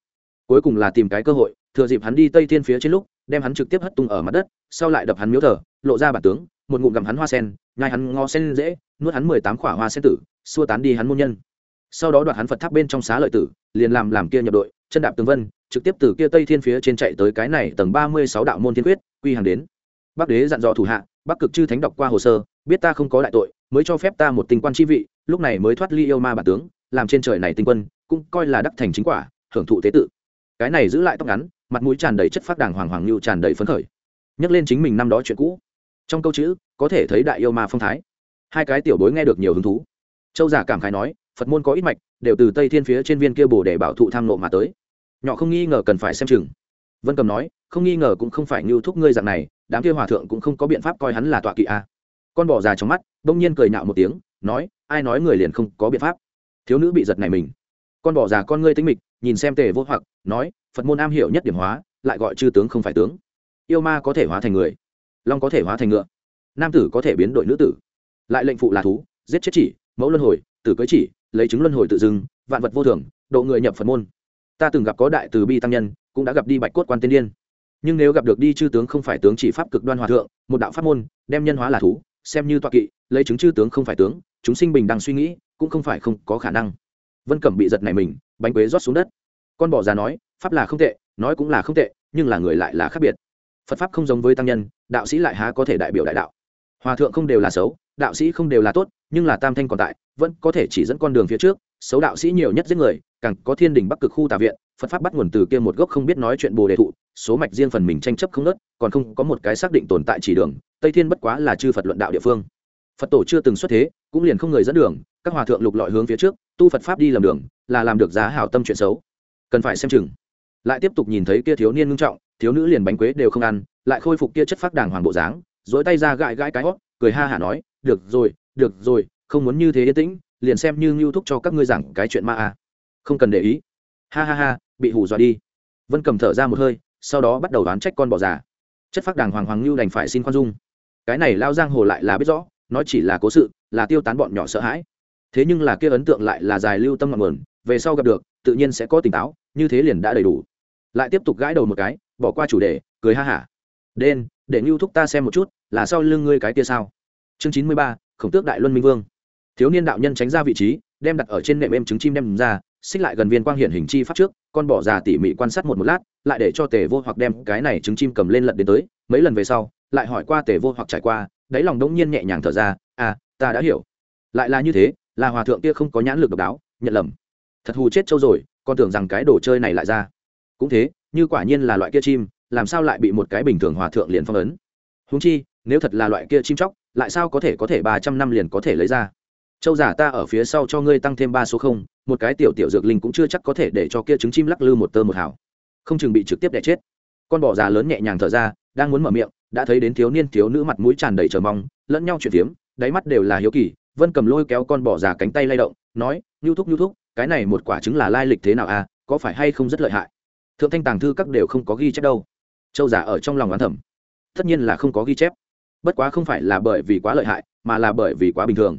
Cuối cùng là tìm cái cơ hội, thừa dịp hắn đi tây thiên phía trên lúc đem hắn trực tiếp hất tung ở mặt đất, sau lại đập hắn miếu thờ, lộ ra bản tướng, một ngụm gặm hắn hoa sen, nhai hắn ngó sen dễ, nuốt hắn mười tám khỏa hoa sen tử, xua tán đi hắn môn nhân. Sau đó đoạt hắn phật tháp bên trong xá lợi tử, liền làm làm kia nhập đội, chân đạp tường vân, trực tiếp từ kia tây thiên phía trên chạy tới cái này tầng ba mươi sáu đạo môn thiên quyết, quy hàng đến. Bắc đế dặn dò thủ hạ, bắc cực chư thánh đọc qua hồ sơ, biết ta không có đại tội, mới cho phép ta một tình quan chi vị, lúc này mới thoát ly yêu ma bản tướng, làm trên trời này tinh quân, cũng coi là đắc thành chính quả, hưởng thụ tế tự. Cái này giữ lại tóc ngắn mặt mũi tràn đầy chất phát đàng hoàng hoàng lưu tràn đầy phấn khởi. Nhắc lên chính mình năm đó chuyện cũ. Trong câu chữ, có thể thấy đại yêu ma phong thái. Hai cái tiểu bối nghe được nhiều hứng thú. Châu giả cảm khái nói, phật môn có ít mạch, đều từ tây thiên phía trên viên kia bồ để bảo thụ tham nộ mà tới. Nhỏ không nghi ngờ cần phải xem chừng. Vân cầm nói, không nghi ngờ cũng không phải như thúc ngươi dạng này, đám kia hòa thượng cũng không có biện pháp coi hắn là tọa kỵ a. À. con bỏ già trong mắt, bỗng nhiên cười nạo một tiếng, nói, ai nói người liền không có biện pháp. Thiếu nữ bị giật này mình. Con bỏ già con ngươi tính mịch, nhìn xem tề vô hoặc, nói phật môn am hiểu nhất điểm hóa, lại gọi chư tướng không phải tướng. Yêu ma có thể hóa thành người, long có thể hóa thành ngựa, nam tử có thể biến đổi nữ tử. Lại lệnh phụ là thú, giết chết chỉ, mẫu luân hồi, tử cưới chỉ, lấy chứng luân hồi tự dưng, vạn vật vô thường, độ người nhập phật môn. Ta từng gặp có đại từ bi tăng nhân, cũng đã gặp đi bạch cốt quan tiên điên. Nhưng nếu gặp được đi chư tướng không phải tướng chỉ pháp cực đoan hòa thượng, một đạo pháp môn, đem nhân hóa là thú, xem như toa kỵ, lấy chứng chư tướng không phải tướng, chúng sinh bình đang suy nghĩ, cũng không phải không có khả năng. Vân cẩm bị giật này mình, bánh quế rót xuống đất. Con bỏ ra nói pháp là không tệ, nói cũng là không tệ, nhưng là người lại là khác biệt. Phật pháp không giống với tăng nhân, đạo sĩ lại há có thể đại biểu đại đạo. Hòa thượng không đều là xấu, đạo sĩ không đều là tốt, nhưng là tam thanh còn tại, vẫn có thể chỉ dẫn con đường phía trước, xấu đạo sĩ nhiều nhất giết người, càng có thiên đình bắc cực khu tà viện, phật pháp bắt nguồn từ kia một gốc không biết nói chuyện bồ đề thụ, số mạch riêng phần mình tranh chấp không nớt, còn không có một cái xác định tồn tại chỉ đường, tây thiên bất quá là chư phật luận đạo địa phương. Phật tổ chưa từng xuất thế, cũng liền không người dẫn đường, các hòa thượng lục lọi hướng phía trước, tu phật pháp đi lầm đường, là làm được giá hảo tâm chuyện xấu. Cần phải xem chừng lại tiếp tục nhìn thấy kia thiếu niên ngưng trọng, thiếu nữ liền bánh quế đều không ăn, lại khôi phục kia chất phác đàng hoàng bộ dáng, dỗi tay ra gãi gãi cái hót, cười ha hả nói, được rồi được rồi, không muốn như thế yên tĩnh, liền xem như ngưu thúc cho các ngươi giảng cái chuyện ma à. không cần để ý. Ha ha ha, bị hù dọa đi. Vân cầm thở ra một hơi, sau đó bắt đầu đoán trách con bò già. Chất phác đàng hoàng hoàng ngưu đành phải xin khoan dung. Cái này lao giang hồ lại là biết rõ nó chỉ là cố sự, là tiêu tán bọn nhỏ sợ hãi. Thế nhưng là kia ấn tượng lại là dài lưu tâm ngọn nguồn, về sau gặp được tự nhiên sẽ có tỉnh táo, như thế liền đã đầy đủ. Lại tiếp tục gãi đầu một cái, bỏ qua chủ đề, cười ha hả. Đen để ngưu thúc ta xem một chút, là sau lưng ngươi cái kia sao? Chương chín mươi ba, khổng tước đại luân minh vương. Thiếu niên đạo nhân tránh ra vị trí, đem đặt ở trên nệm em trứng chim đem ra, xích lại gần viên quang hiển hình chi pháp trước, con bỏ già tỉ mỉ quan sát một một lát, lại để cho tề vô hoặc đem cái này trứng chim cầm lên lật đến tới, mấy lần về sau, lại hỏi qua tề vô hoặc trải qua, đáy lòng đống nhiên nhẹ nhàng thở ra à ta đã hiểu. Lại là như thế, là hòa thượng kia không có nhãn lực độc đáo, nhận lầm thật hù chết trâu rồi con tưởng rằng cái đồ chơi này lại ra. Cũng thế như quả nhiên là loại kia chim làm sao lại bị một cái bình thường hòa thượng liền phong ấn? Húng chi nếu thật là loại kia chim chóc lại sao có thể có thể ba trăm năm liền có thể lấy ra? Châu giả ta ở phía sau cho ngươi tăng thêm ba số không một cái tiểu tiểu dược linh cũng chưa chắc có thể để cho kia trứng chim lắc lư một tơ một hào. Không chừng bị trực tiếp đẻ chết. Con bò già lớn nhẹ nhàng thở ra đang muốn mở miệng đã thấy đến thiếu niên thiếu nữ mặt mũi tràn đầy chờ mong lẫn nhau chuyển tiếm, đáy mắt đều là hiếu kỳ vân cầm lôi kéo con bò già cánh tay lay động nói nhu thúc nhu thúc cái này một quả trứng là lai lịch thế nào à có phải hay không rất lợi hại? Thượng thanh tàng thư các đều không có ghi chép đâu. Châu giả ở trong lòng oán thẩm tất nhiên là không có ghi chép. Bất quá không phải là bởi vì quá lợi hại, mà là bởi vì quá bình thường.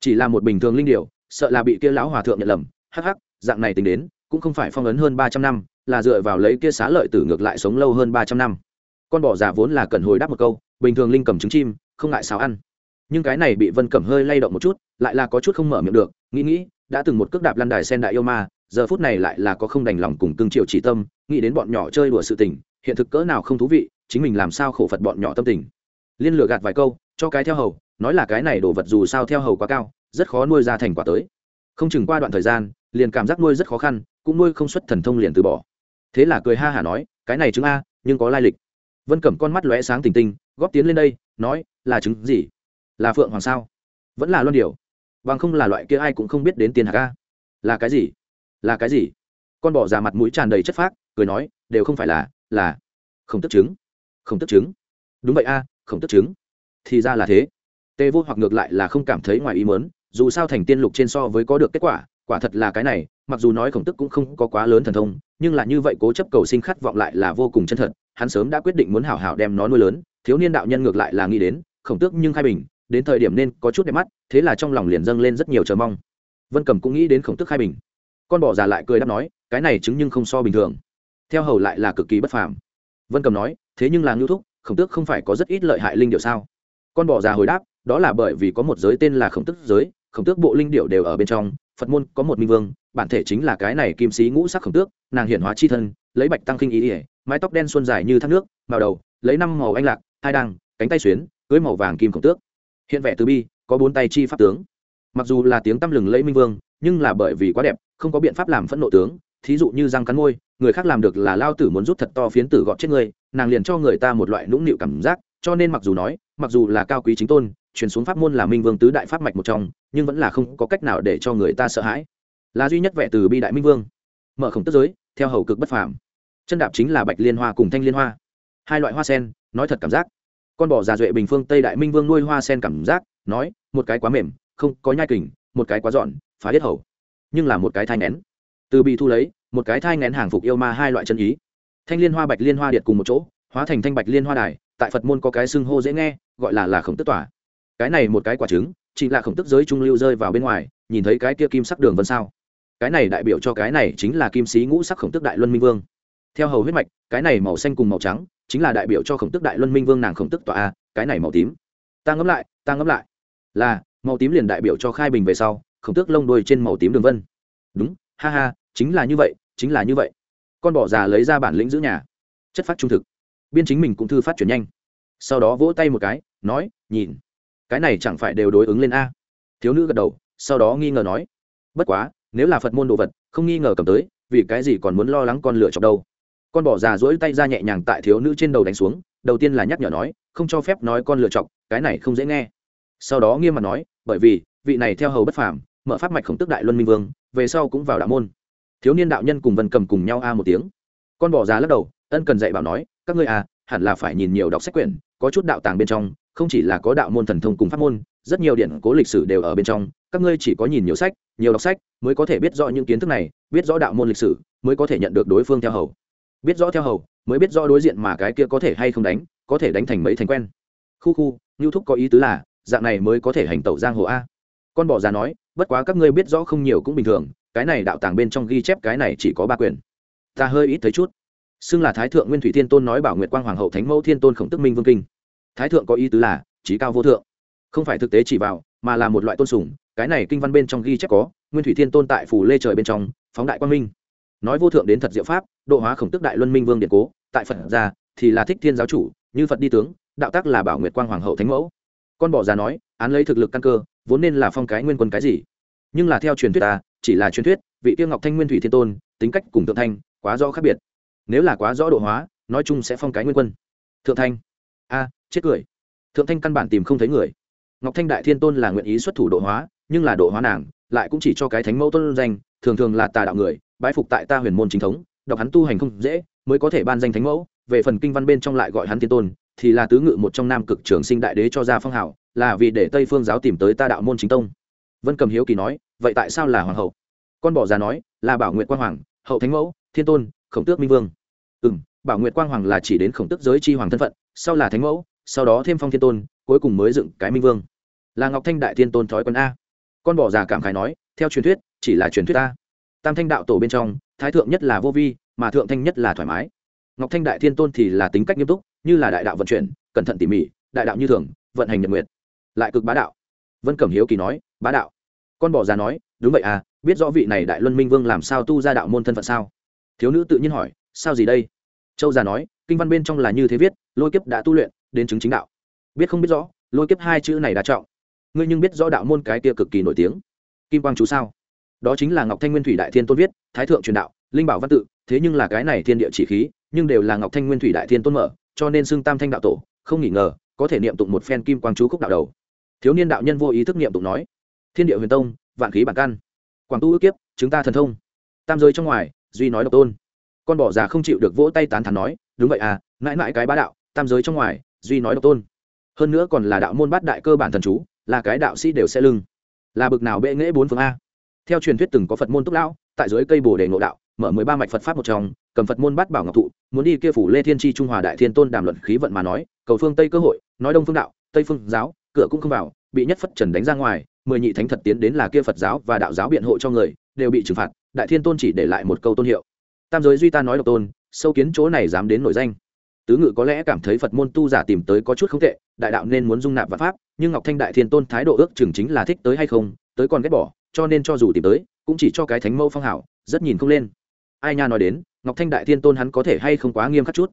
Chỉ là một bình thường linh điều sợ là bị kia lão hòa thượng nhận lầm. Hắc hắc, dạng này tính đến, cũng không phải phong ấn hơn ba trăm năm, là dựa vào lấy kia xá lợi tử ngược lại sống lâu hơn ba trăm năm. Con bỏ giả vốn là cần hồi đáp một câu, bình thường linh cầm trứng chim, không ngại xào ăn. Nhưng cái này bị vân cẩm hơi lay động một chút, lại là có chút không mở miệng được, nghĩ nghĩ đã từng một cước đạp lăn đài sen đại yêu ma, giờ phút này lại là có không đành lòng cùng cương triều chỉ tâm, nghĩ đến bọn nhỏ chơi đùa sự tình, hiện thực cỡ nào không thú vị, chính mình làm sao khổ phật bọn nhỏ tâm tình. Liên lừa gạt vài câu, cho cái theo hầu, nói là cái này đồ vật dù sao theo hầu quá cao, rất khó nuôi ra thành quả tới. Không chừng qua đoạn thời gian, liền cảm giác nuôi rất khó khăn, cũng nuôi không xuất thần thông liền từ bỏ. Thế là cười ha hả nói, cái này chứng a, nhưng có lai lịch. Vân cẩm con mắt lóe sáng tình tinh, góp tiến lên đây, nói, là chứng gì? Là phượng hoàng sao? Vẫn là luân điều bằng không là loại kia ai cũng không biết đến tiền hạc a. Là cái gì? Là cái gì? Con bỏ ra mặt mũi tràn đầy chất phác, cười nói, đều không phải là là không tức chứng không tức chứng đúng vậy a không tức chứng thì ra là thế. Tê vô hoặc ngược lại là không cảm thấy ngoài ý mớn dù sao thành tiên lục trên so với có được kết quả quả thật là cái này, mặc dù nói khổng tức cũng không có quá lớn thần thông, nhưng là như vậy cố chấp cầu sinh khát vọng lại là vô cùng chân thật. Hắn sớm đã quyết định muốn hảo hảo đem nó nuôi lớn, thiếu niên đạo nhân ngược lại là nghĩ đến, khổng tước nhưng khai bình đến thời điểm nên có chút đẹp mắt, thế là trong lòng liền dâng lên rất nhiều chờ mong. Vân cầm cũng nghĩ đến khổng tước khai bình. Con bỏ già lại cười đáp nói, cái này chứng nhưng không so bình thường. Theo hầu lại là cực kỳ bất phàm. Vân cầm nói, thế nhưng là ngưu thúc, khổng tước không phải có rất ít lợi hại linh điệu sao? Con bỏ già hồi đáp, đó là bởi vì có một giới tên là khổng tước giới, khổng tước bộ linh điệu đều ở bên trong, phật môn có một minh vương, bản thể chính là cái này kim sĩ ngũ sắc khổng tước, nàng hiển hóa chi thân, lấy bạch tăng khinh ý ỉa, mái tóc đen xuân dài như thác nước, màu đầu, lấy năm màu anh lạc, hai đăng, cánh tay xuyến, cưới màu vàng kim khổng tước hiện vẻ từ bi, có bốn tay chi pháp tướng. Mặc dù là tiếng tăm lừng lẫy minh vương, nhưng là bởi vì quá đẹp, không có biện pháp làm phẫn nộ tướng. Thí dụ như răng cắn môi, người khác làm được là lao tử muốn rút thật to phiến tử gọt chết người, nàng liền cho người ta một loại nũng nịu cảm giác. Cho nên mặc dù nói, mặc dù là cao quý chính tôn, truyền xuống pháp môn là minh vương tứ đại pháp mạch một trong, nhưng vẫn là không có cách nào để cho người ta sợ hãi. Là duy nhất vẻ từ bi đại minh vương. Mở khổng tức giới, theo hầu cực bất phàm. Chân đạp chính là bạch liên hoa cùng thanh liên hoa. Hai loại hoa sen, nói thật cảm giác con bò già duệ bình phương tây đại minh vương nuôi hoa sen cảm giác, nói, một cái quá mềm, không có nhai kình, một cái quá dọn phá hết hầu. Nhưng là một cái thai nén từ bị thu lấy, một cái thai nén hàng phục yêu ma hai loại chân ý. Thanh liên hoa, bạch liên hoa điện cùng một chỗ, hóa thành thanh bạch liên hoa đài, tại phật môn có cái xưng hô dễ nghe, gọi là là khổng tức tỏa cái này một cái quả trứng, chỉ là khổng tức giới trung lưu rơi vào bên ngoài, nhìn thấy cái kia kim sắc đường vân sao. Cái này đại biểu cho cái này chính là kim sĩ ngũ sắc khổng tức đại luân minh vương. Theo hầu huyết mạch, cái này màu xanh cùng màu trắng chính là đại biểu cho khổng tức đại luân minh vương nàng khổng tức tọa a, cái này màu tím. Ta ngẫm lại, ta ngẫm lại. Là, màu tím liền đại biểu cho khai bình về sau, khổng tước lông đuôi trên màu tím đường vân. Đúng, ha ha, chính là như vậy, chính là như vậy. Con bỏ già lấy ra bản lĩnh giữ nhà. Chất phát trung thực. Biên chính mình cũng thư phát chuyển nhanh. Sau đó vỗ tay một cái, nói, nhìn. Cái này chẳng phải đều đối ứng lên a? Thiếu nữ gật đầu, sau đó nghi ngờ nói. Bất quá, nếu là phật môn đồ vật, không nghi ngờ cầm tới, vì cái gì còn muốn lo lắng con lựa chọc đâu? Con bỏ già dỗi tay ra nhẹ nhàng tại thiếu nữ trên đầu đánh xuống, đầu tiên là nhắc nhở nói, không cho phép nói con lựa chọc, cái này không dễ nghe. Sau đó nghiêm mặt nói, bởi vì, vị này theo hầu bất phàm, mở pháp mạch khổng tức đại luân minh vương, về sau cũng vào đạo môn. Thiếu niên đạo nhân cùng vân cầm cùng nhau a một tiếng. Con bỏ già lắc đầu, ân cần dạy bảo nói, các ngươi à hẳn là phải nhìn nhiều đọc sách quyển, có chút đạo tàng bên trong, không chỉ là có đạo môn thần thông cùng pháp môn, rất nhiều điện cố lịch sử đều ở bên trong, các ngươi chỉ có nhìn nhiều sách, nhiều đọc sách, mới có thể biết rõ những kiến thức này, biết rõ đạo môn lịch sử, mới có thể nhận được đối phương theo hầu biết rõ theo hầu, mới biết rõ đối diện mà cái kia có thể hay không đánh, có thể đánh thành mấy thành quen. Khu khu, ngưu thúc có ý tứ là, dạng này mới có thể hành tẩu giang hồ a. Con bỏ ra nói, bất quá các ngươi biết rõ không nhiều cũng bình thường, cái này đạo tàng bên trong ghi chép cái này chỉ có ba quyền. Ta hơi ít thấy chút. Xưng là thái thượng nguyên thủy thiên tôn nói bảo nguyệt quang hoàng hậu thánh mẫu thiên tôn khổng tức minh vương kinh. Thái thượng có ý tứ là trí cao vô thượng. Không phải thực tế chỉ vào, mà là một loại tôn sùng, cái này kinh văn bên trong ghi chép có, nguyên thủy thiên tôn tại phủ lê trời bên trong, phóng đại quang minh nói vô thượng đến thật diệu pháp, độ hóa khổng tức đại luân minh vương điện cố, tại phật gia thì là thích thiên giáo chủ, như phật đi tướng, đạo tác là bảo nguyệt quang hoàng hậu thánh mẫu. Con bỏ ra nói, án lấy thực lực căn cơ, vốn nên là phong cái nguyên quân cái gì? Nhưng là theo truyền thuyết ta, chỉ là truyền thuyết, vị tiêu ngọc thanh nguyên thủy thiên tôn, tính cách cùng thượng thanh, quá rõ khác biệt. Nếu là quá rõ độ hóa, nói chung sẽ phong cái nguyên quân. Thượng thanh. A, chết cười. Thượng thanh căn bản tìm không thấy người. Ngọc thanh đại thiên tôn là nguyện ý xuất thủ độ hóa, nhưng là độ hóa nàng, lại cũng chỉ cho cái thánh mẫu tôn danh, thường thường là tà đạo người bái phục tại ta huyền môn chính thống, đọc hắn tu hành không dễ, mới có thể ban danh thánh mẫu. Về phần kinh văn bên trong lại gọi hắn thiên tôn, thì là tứ ngự một trong nam cực trường sinh đại đế cho ra phong hảo là vì để tây phương giáo tìm tới ta đạo môn chính tông. Vân cầm hiếu kỳ nói, vậy tại sao là hoàng hậu? Con bỏ già nói, là bảo nguyện quang hoàng, hậu thánh mẫu, thiên tôn, khổng tước minh vương. Ừ m bảo nguyện quang hoàng là chỉ đến khổng tước giới chi hoàng thân phận, sau là thánh mẫu, sau đó thêm phong thiên tôn, cuối cùng mới dựng cái minh vương. Là ngọc thanh đại thiên tôn thói quân a. Con bỏ già cảm khái nói, theo truyền thuyết, chỉ là truyền thuyết a tam thanh đạo tổ bên trong, thái thượng nhất là vô vi, mà thượng thanh nhất là thoải mái. Ngọc thanh đại thiên tôn thì là tính cách nghiêm túc, như là đại đạo vận chuyển, cẩn thận tỉ mỉ, đại đạo như thường, vận hành nhật nguyện lại cực bá đạo. Vân cẩm hiếu kỳ nói, bá đạo. Con bỏ ra nói, đúng vậy à biết rõ vị này đại luân minh vương làm sao tu ra đạo môn thân phận sao? Thiếu nữ tự nhiên hỏi, sao gì đây? Châu già nói, kinh văn bên trong là như thế viết, lôi kiếp đã tu luyện, đến chứng chính đạo. Biết không biết rõ, lôi kiếp hai chữ này đã trọng. Ngươi nhưng biết rõ đạo môn cái kia cực kỳ nổi tiếng. Kim quang chú sao? Đó chính là ngọc thanh nguyên thủy đại thiên tôn viết, thái thượng truyền đạo, linh bảo văn tự, thế nhưng là cái này thiên địa chỉ khí, nhưng đều là ngọc thanh nguyên thủy đại thiên tôn mở, cho nên xưng tam thanh đạo tổ, không nghỉ ngờ, có thể niệm tụng một phen kim quang chú khúc đạo đầu. Thiếu niên đạo nhân vô ý thức niệm tụng nói, thiên địa huyền tông, vạn khí bản căn, quảng tu ước kiếp chúng ta thần thông. Tam giới trong ngoài, duy nói độc tôn. Con bỏ già không chịu được vỗ tay tán thán nói, đúng vậy à mãi mãi cái bá đạo, tam giới trong ngoài, duy nói độc tôn. Hơn nữa còn là đạo môn bát đại cơ bản thần chú, là cái đạo sĩ đều sẽ lưng. Là bực nào bệ nghễ bốn phương a theo truyền thuyết từng có phật môn túc lão, tại dưới cây bồ đề ngộ đạo, mở mười ba mạch phật pháp một trong, cầm phật môn bát bảo ngọc thụ, muốn đi kia phủ lê thiên tri trung hòa đại thiên tôn đàm luận khí vận mà nói, cầu phương tây cơ hội, nói đông phương đạo, tây phương giáo, cửa cũng không vào, bị nhất phất trần đánh ra ngoài, mười nhị thánh thật tiến đến là kia phật giáo và đạo giáo biện hộ cho người, đều bị trừng phạt, đại thiên tôn chỉ để lại một câu tôn hiệu. Tam giới duy ta nói độc tôn, sâu kiến chỗ này dám đến nổi danh. Tứ ngự có lẽ cảm thấy phật môn tu giả tìm tới có chút không tệ, đại đạo nên muốn dung nạp và pháp, nhưng ngọc thanh đại thiên tôn thái độ ước chừng chính là thích tới hay không, tới còn ghét bỏ cho nên cho dù tìm tới, cũng chỉ cho cái thánh mẫu phong hảo, rất nhìn không lên. Ai nha nói đến, ngọc thanh đại thiên tôn hắn có thể hay không quá nghiêm khắc chút?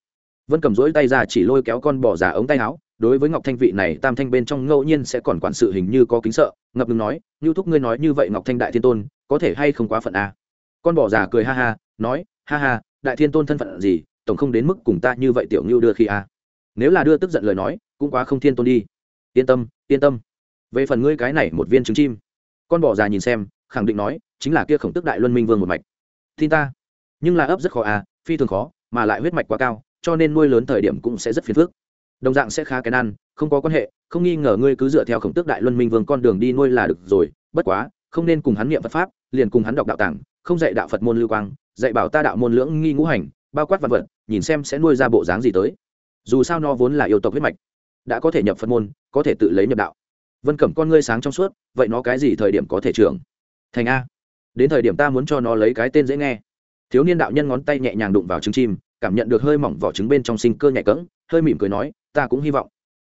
Vân cầm rỗi tay ra chỉ lôi kéo con bỏ giả ống tay áo, đối với ngọc thanh vị này, tam thanh bên trong ngẫu nhiên sẽ còn quản sự hình như có kính sợ, ngập ngừng nói, như thúc ngươi nói như vậy ngọc thanh đại thiên tôn, có thể hay không quá phận à? con bỏ giả cười ha ha, nói, ha ha, đại thiên tôn thân phận gì, tổng không đến mức cùng ta như vậy tiểu ngưu đưa khi à? nếu là đưa tức giận lời nói, cũng quá không thiên tôn đi. Yên tâm yên tâm. Về phần ngươi cái này một viên trứng chim con bò già nhìn xem, khẳng định nói, chính là kia khổng tức đại luân minh vương một mạch. Tin ta. Nhưng là ấp rất khó à phi thường khó, mà lại huyết mạch quá cao, cho nên nuôi lớn thời điểm cũng sẽ rất phiền phức. Đồng dạng sẽ khá cái ăn, không có quan hệ, không nghi ngờ ngươi cứ dựa theo khổng tước đại luân minh vương con đường đi nuôi là được rồi, bất quá, không nên cùng hắn niệm phật pháp, liền cùng hắn đọc đạo tàng, không dạy đạo phật môn lưu quang, dạy bảo ta đạo môn lưỡng nghi ngũ hành, bao quát vật vật, nhìn xem sẽ nuôi ra bộ dáng gì tới. Dù sao nó vốn là yêu tộc huyết mạch, đã có thể nhập phật môn, có thể tự lấy nhập đạo vân cẩm con ngươi sáng trong suốt, vậy nó cái gì thời điểm có thể trưởng? Thành a. Đến thời điểm ta muốn cho nó lấy cái tên dễ nghe. Thiếu niên đạo nhân ngón tay nhẹ nhàng đụng vào trứng chim, cảm nhận được hơi mỏng vỏ trứng bên trong sinh cơ nhạy cỡng hơi mỉm cười nói, ta cũng hy vọng.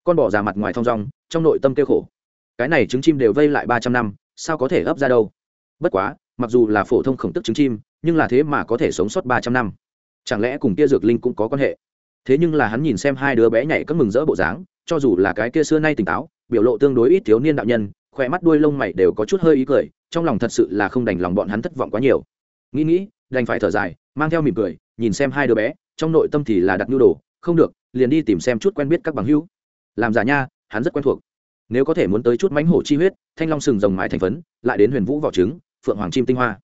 Con bỏ ra mặt ngoài thong rong trong nội tâm kêu khổ. Cái này trứng chim đều vây lại ba trăm năm, sao có thể ấp ra đâu? Bất quá, mặc dù là phổ thông khổng tức trứng chim, nhưng là thế mà có thể sống sót ba trăm năm. Chẳng lẽ cùng kia dược linh cũng có quan hệ? Thế nhưng là hắn nhìn xem hai đứa bé nhảy cất mừng rỡ bộ dáng, cho dù là cái kia xưa nay tỉnh táo biểu lộ tương đối ít thiếu niên đạo nhân khỏe mắt đuôi lông mày đều có chút hơi ý cười, trong lòng thật sự là không đành lòng bọn hắn thất vọng quá nhiều. Nghĩ nghĩ, đành phải thở dài, mang theo mỉm cười, nhìn xem hai đứa bé, trong nội tâm thì là đặt nhu đồ, không được, liền đi tìm xem chút quen biết các bằng hữu. Làm giả nha, hắn rất quen thuộc. Nếu có thể muốn tới chút mánh hổ chi huyết, thanh long sừng rồng mái thành phấn, lại đến huyền vũ vỏ trứng, phượng hoàng chim tinh hoa.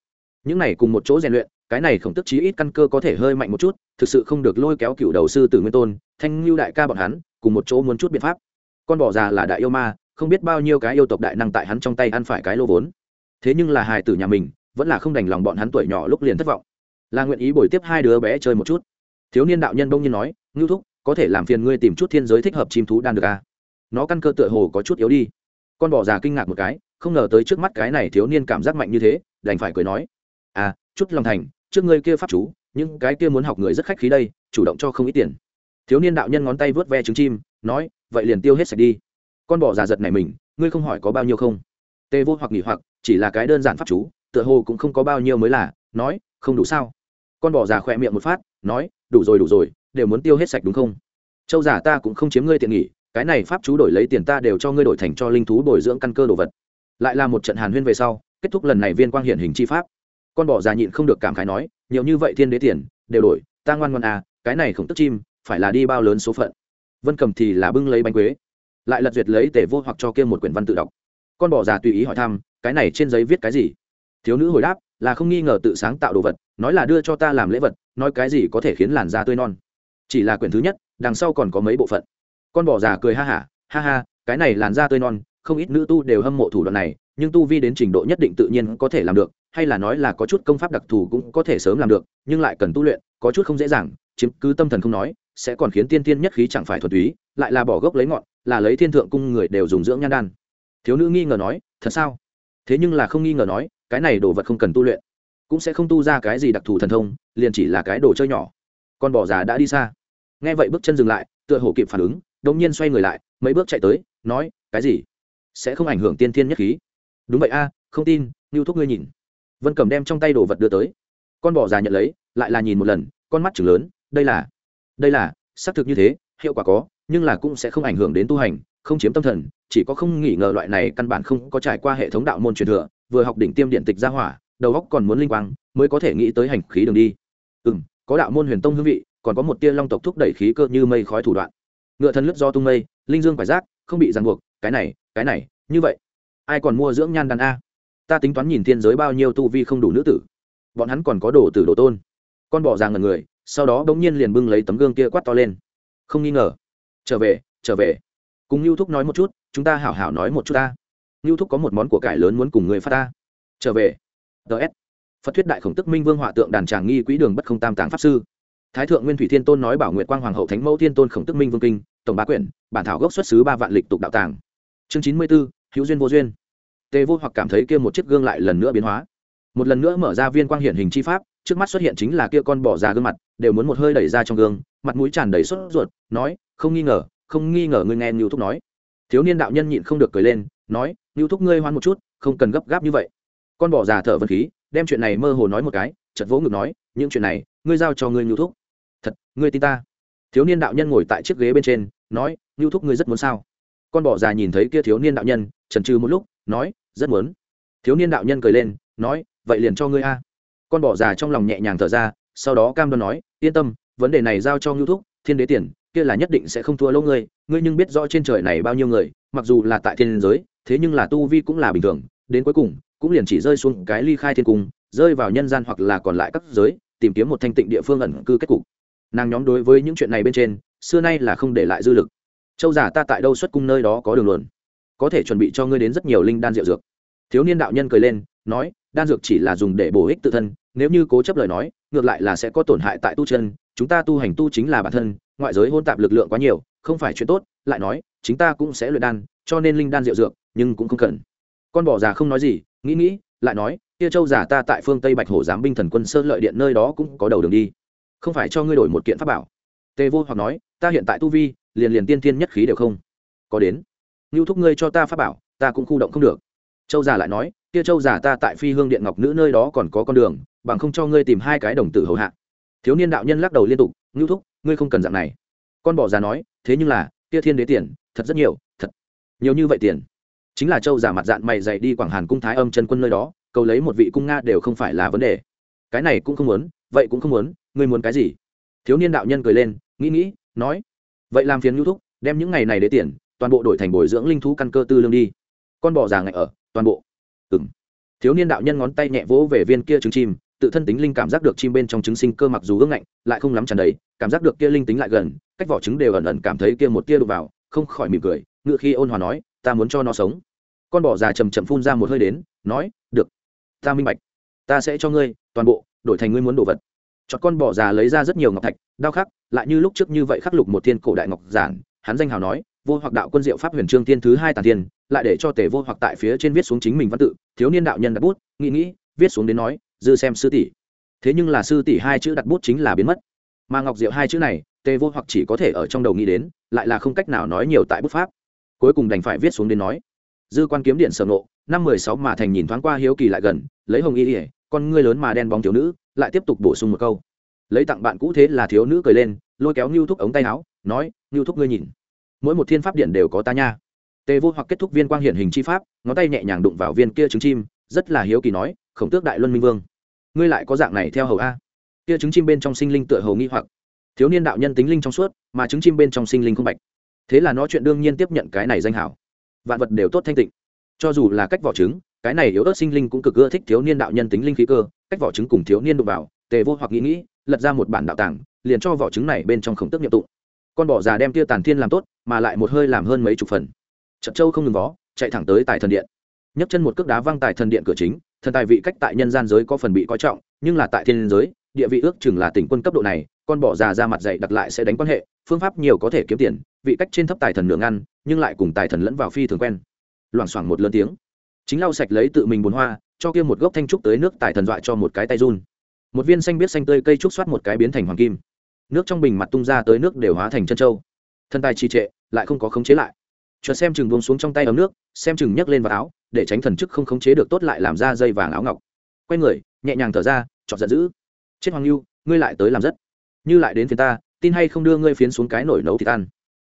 Những này cùng một chỗ rèn luyện, cái này khổng tức chí ít căn cơ có thể hơi mạnh một chút, thực sự không được lôi kéo cựu đầu sư tử nguyên tôn, thanh lưu đại ca bọn hắn, cùng một chỗ muốn chút biện pháp con bò già là đại yêu ma, không biết bao nhiêu cái yêu tộc đại năng tại hắn trong tay ăn phải cái lô vốn. Thế nhưng là hài tử nhà mình, vẫn là không đành lòng bọn hắn tuổi nhỏ lúc liền thất vọng. Là nguyện ý bồi tiếp hai đứa bé chơi một chút. Thiếu niên đạo nhân bông nhiên nói, ngưu thúc, có thể làm phiền ngươi tìm chút thiên giới thích hợp chim thú đan được à? nó căn cơ tựa hồ có chút yếu đi. Con bò già kinh ngạc một cái, không ngờ tới trước mắt cái này thiếu niên cảm giác mạnh như thế, đành phải cười nói à chút lòng thành, trước ngươi kia pháp chú, những cái kia muốn học người rất khách khí đây, chủ động cho không ít tiền. Thiếu niên đạo nhân ngón tay vớt ve trứng chim, nói vậy liền tiêu hết sạch đi. Con bỏ già giật này mình, ngươi không hỏi có bao nhiêu không? Tê vô hoặc nghỉ hoặc, chỉ là cái đơn giản pháp chú, tựa hồ cũng không có bao nhiêu mới là, nói, không đủ sao? Con bỏ già khỏe miệng một phát, nói, đủ rồi đủ rồi, đều muốn tiêu hết sạch đúng không? Châu giả ta cũng không chiếm ngươi tiện nghỉ cái này pháp chú đổi lấy tiền ta đều cho ngươi đổi thành cho linh thú bồi dưỡng căn cơ đồ vật. Lại là một trận hàn huyên về sau, kết thúc lần này viên quang hiển hình chi pháp. Con bỏ già nhịn không được cảm khái nói, nhiều như vậy thiên đế tiền, đều đổi, ta ngoan ngoan à cái này không tức chim, phải là đi bao lớn số phận? Vân cầm thì là bưng lấy bánh quế lại lật duyệt lấy tể vô hoặc cho kia một quyển văn tự đọc. Con bỏ già tùy ý hỏi thăm cái này trên giấy viết cái gì? Thiếu nữ hồi đáp là không nghi ngờ tự sáng tạo đồ vật nói là đưa cho ta làm lễ vật nói cái gì có thể khiến làn da tươi non. Chỉ là quyển thứ nhất đằng sau còn có mấy bộ phận. Con bỏ già cười ha hả ha, ha ha cái này làn da tươi non không ít nữ tu đều hâm mộ thủ đoạn này nhưng tu vi đến trình độ nhất định tự nhiên có thể làm được hay là nói là có chút công pháp đặc thù cũng có thể sớm làm được nhưng lại cần tu luyện có chút không dễ dàng. Chiếm cứ tâm thần không nói sẽ còn khiến tiên tiên nhất khí chẳng phải thuần túy, lại là bỏ gốc lấy ngọn, là lấy thiên thượng cung người đều dùng dưỡng nhan đan. Thiếu nữ nghi ngờ nói, thật sao? Thế nhưng là không nghi ngờ nói, cái này đồ vật không cần tu luyện, cũng sẽ không tu ra cái gì đặc thù thần thông, liền chỉ là cái đồ chơi nhỏ. Con bò già đã đi xa. Nghe vậy bước chân dừng lại, tựa hồ kịp phản ứng đống nhiên xoay người lại, mấy bước chạy tới, nói, cái gì? Sẽ không ảnh hưởng tiên thiên nhất khí? Đúng vậy a, không tin như thuốc ngươi nhìn. Vân cầm đem trong tay đồ vật đưa tới. Con bò già nhận lấy, lại là nhìn một lần, con mắt chừng lớn, đây là đây là, xác thực như thế, hiệu quả có, nhưng là cũng sẽ không ảnh hưởng đến tu hành, không chiếm tâm thần, chỉ có không nghỉ ngờ loại này căn bản không có trải qua hệ thống đạo môn truyền thừa, vừa học đỉnh tiêm điện tịch gia hỏa, đầu óc còn muốn linh quang, mới có thể nghĩ tới hành khí đường đi. Ừ m có đạo môn huyền tông hương vị, còn có một tia long tộc thúc đẩy khí cơ như mây khói thủ đoạn. Ngựa thân lướt do tung mây, linh dương phải giác không bị ràng buộc, cái này cái này, như vậy. Ai còn mua dưỡng nhan đàn a? Ta tính toán nhìn thiên giới bao nhiêu tu vi không đủ nữ tử. Bọn hắn còn có đồ tử đồ tôn. Con bỏ ra ngần người sau đó bỗng nhiên liền bưng lấy tấm gương kia quát to lên. Không nghi ngờ. Trở về trở về. Cùng lưu thúc nói một chút, chúng ta hảo hảo nói một chút ta. Lưu thúc có một món của cải lớn muốn cùng người phát ta. Trở về. Ts phật thuyết đại khổng tức minh vương họa tượng đàn tràng nghi quỹ đường bất không tam tàng pháp sư. Thái thượng nguyên thủy thiên tôn nói bảo nguyện quang hoàng hậu thánh mẫu thiên tôn khổng tức minh vương kinh, tổng bá quyển, bản thảo gốc xuất xứ ba vạn lịch tục đạo tàng. Chương chín mươi b ố hữu duyên vô duyên. Tề vô hoặc cảm thấy kia một chiếc gương lại lần nữa biến hóa. Một lần nữa mở ra viên quang hiển hình chi pháp trước mắt xuất hiện chính là kia con bỏ già gương mặt đều muốn một hơi đẩy ra trong gương mặt mũi tràn đầy sốt ruột nói không nghi ngờ không nghi ngờ ngươi nghe Nưu Thúc nói. Thiếu niên đạo nhân nhịn không được cười lên, nói, Nưu Thúc ngươi hoan một chút, không cần gấp gáp như vậy. Con bỏ già thở vật khí, đem chuyện này mơ hồ nói một cái, chợt vỗ ngực nói, những chuyện này, ngươi giao cho ngươi Nưu Thúc. Thật, ngươi tin ta? Thiếu niên đạo nhân ngồi tại chiếc ghế bên trên, nói, ngưu thúc ngươi rất muốn sao con bò già nhìn thấy kia thiếu niên đạo nhân trần trừ một lúc nói rất muốn thiếu niên đạo nhân cười lên nói vậy liền cho ngươi a con bỏ già trong lòng nhẹ nhàng thở ra, sau đó cam đoan nói, yên tâm, vấn đề này giao cho ngưu thúc, thiên đế tiền, kia là nhất định sẽ không thua lỗ ngươi ngươi nhưng biết rõ trên trời này bao nhiêu người, mặc dù là tại thiên giới, thế nhưng là tu vi cũng là bình thường, đến cuối cùng, cũng liền chỉ rơi xuống cái ly khai thiên cung, rơi vào nhân gian hoặc là còn lại các giới, tìm kiếm một thanh tịnh địa phương ẩn cư kết cục. Nàng nhóm đối với những chuyện này bên trên, xưa nay là không để lại dư lực. Châu giả ta tại đâu xuất cung nơi đó có đường luận có thể chuẩn bị cho ngươi đến rất nhiều linh đan rượu dược. Thiếu niên đạo nhân cười lên, nói đan dược chỉ là dùng để bổ ích tự thân, nếu như cố chấp lời nói, ngược lại là sẽ có tổn hại tại tu chân, chúng ta tu hành tu chính là bản thân, ngoại giới hôn tạp lực lượng quá nhiều, không phải chuyện tốt, lại nói chúng ta cũng sẽ luyện đan, cho nên linh đan rượu dược, nhưng cũng không cần. Con bỏ già không nói gì, nghĩ nghĩ, lại nói, kia châu giả ta tại phương tây bạch hổ giám binh thần quân sơn lợi điện nơi đó cũng có đầu đường đi. Không phải cho ngươi đổi một kiện pháp bảo. Tề vô hoặc nói, ta hiện tại tu vi, liền liền tiên thiên nhất khí đều không có đến. Ngưu thúc ngươi cho ta pháp bảo, ta cũng khu động không được. Châu già lại nói kia châu giả ta tại phi hương điện ngọc nữ nơi đó còn có con đường, bằng không cho ngươi tìm hai cái đồng tử hầu hạ. Thiếu niên đạo nhân lắc đầu liên tục, ngưu thúc, ngươi không cần dạng này. Con bỏ già nói, thế nhưng là, kia thiên đế tiền, thật rất nhiều, thật nhiều như vậy tiền. Chính là châu giả mặt dạng mày dày đi quảng hàn cung thái âm chân quân nơi đó, cầu lấy một vị cung nga đều không phải là vấn đề. Cái này cũng không muốn, vậy cũng không muốn, ngươi muốn cái gì? Thiếu niên đạo nhân cười lên, nghĩ nghĩ, nói, vậy làm phiền ngưu thúc, đem những ngày này để tiền, toàn bộ đổi thành bồi dưỡng linh thú căn cơ tư lương đi. Con bỏ già ngại ở, toàn bộ ừ m thiếu niên đạo nhân ngón tay nhẹ vỗ về viên kia trứng chim, tự thân tính linh cảm giác được chim bên trong trứng sinh cơ mặc dù ương ngạnh, lại không lắm tràn đầy, cảm giác được kia linh tính lại gần, cách vỏ trứng đều ẩn ẩn cảm thấy kia một tia đụng vào, không khỏi mỉm cười, ngựa khi ôn hòa nói, ta muốn cho nó sống. Con bò già chầm chậm phun ra một hơi đến, nói, được, ta minh bạch. Ta sẽ cho ngươi, toàn bộ, đổi thành ngươi muốn đồ vật. Cho con bò già lấy ra rất nhiều ngọc thạch, đao khắc, lại như lúc trước như vậy khắc lục một thiên cổ đại ngọc giản, hắn danh hào nói vô hoặc đạo quân diệu pháp huyền trương tiên thứ hai tàn tiên lại để cho tề vô hoặc tại phía trên viết xuống chính mình văn tự, thiếu niên đạo nhân đặt bút, nghĩ nghĩ, viết xuống đến nói, dư xem sư tỷ. Thế nhưng là sư tỷ hai chữ đặt bút chính là biến mất. Mà ngọc diệu hai chữ này, tề vô hoặc chỉ có thể ở trong đầu nghĩ đến, lại là không cách nào nói nhiều tại bút pháp. Cuối cùng đành phải viết xuống đến nói, dư quan kiếm điện sở nộ năm mười sáu mà thành nhìn thoáng qua hiếu kỳ lại gần, lấy hồng y ỉa con ngươi lớn mà đen bóng thiếu nữ, lại tiếp tục bổ sung một câu. Lấy tặng bạn cũ thế là thiếu nữ cười lên, lôi kéo ngưu thúc ống tay áo, nói, ngưu thúc ngươi nhìn mỗi một thiên pháp điện đều có ta nha. Tề vô hoặc kết thúc viên quang hiển hình chi pháp, ngón tay nhẹ nhàng đụng vào viên kia trứng chim, rất là hiếu kỳ nói, khổng tước đại luân minh vương, ngươi lại có dạng này theo hầu a? Kia trứng chim bên trong sinh linh tựa hầu nghi hoặc. Thiếu niên đạo nhân tính linh trong suốt, mà trứng chim bên trong sinh linh không bạch. Thế là nó chuyện đương nhiên tiếp nhận cái này danh hảo. Vạn vật đều tốt thanh tịnh. Cho dù là cách vỏ trứng, cái này yếu ớt sinh linh cũng cực ưa thích thiếu niên đạo nhân tính linh khí cơ, cách vỏ trứng cùng thiếu niên đụng vào, tề vô hoặc nghĩ nghĩ, lật ra một bản đạo tàng, liền cho vỏ trứng này bên trong khổng tức nhiệm tụng. Con bỏ già đem tia tàn thiên làm tốt mà lại một hơi làm hơn mấy chục phần. Trận châu không ngừng vó, chạy thẳng tới tài thần điện. Nhấc chân một cước đá văng tài thần điện cửa chính, thần tài vị cách tại nhân gian giới có phần bị coi trọng, nhưng là tại thiên giới, địa vị ước chừng là tỉnh quân cấp độ này, con bỏ già ra mặt dạy đặt lại sẽ đánh quan hệ, phương pháp nhiều có thể kiếm tiền, vị cách trên thấp tài thần nửa ngăn, nhưng lại cùng tài thần lẫn vào phi thường quen. Loảng xoảng một lớn tiếng. Chính lau sạch lấy tự mình bồn hoa, cho kia một gốc thanh trúc tới nước tài thần dọa cho một cái tay run. Một viên xanh biết xanh tươi cây trúc xoát một cái biến thành hoàng kim. Nước trong bình mặt tung ra tới nước đều hóa thành chân trâu thân tài trì trệ lại không có khống chế lại. Chuột xem chừng buông xuống trong tay ấm nước, xem chừng nhấc lên vào áo, để tránh thần chức không khống chế được tốt lại làm ra dây vàng áo ngọc. Quay người, nhẹ nhàng thở ra, chọn giận dữ. Chết hoàng lưu ngươi lại tới làm rất. Như lại đến phiến ta, tin hay không đưa ngươi phiến xuống cái nổi nấu thịt ăn.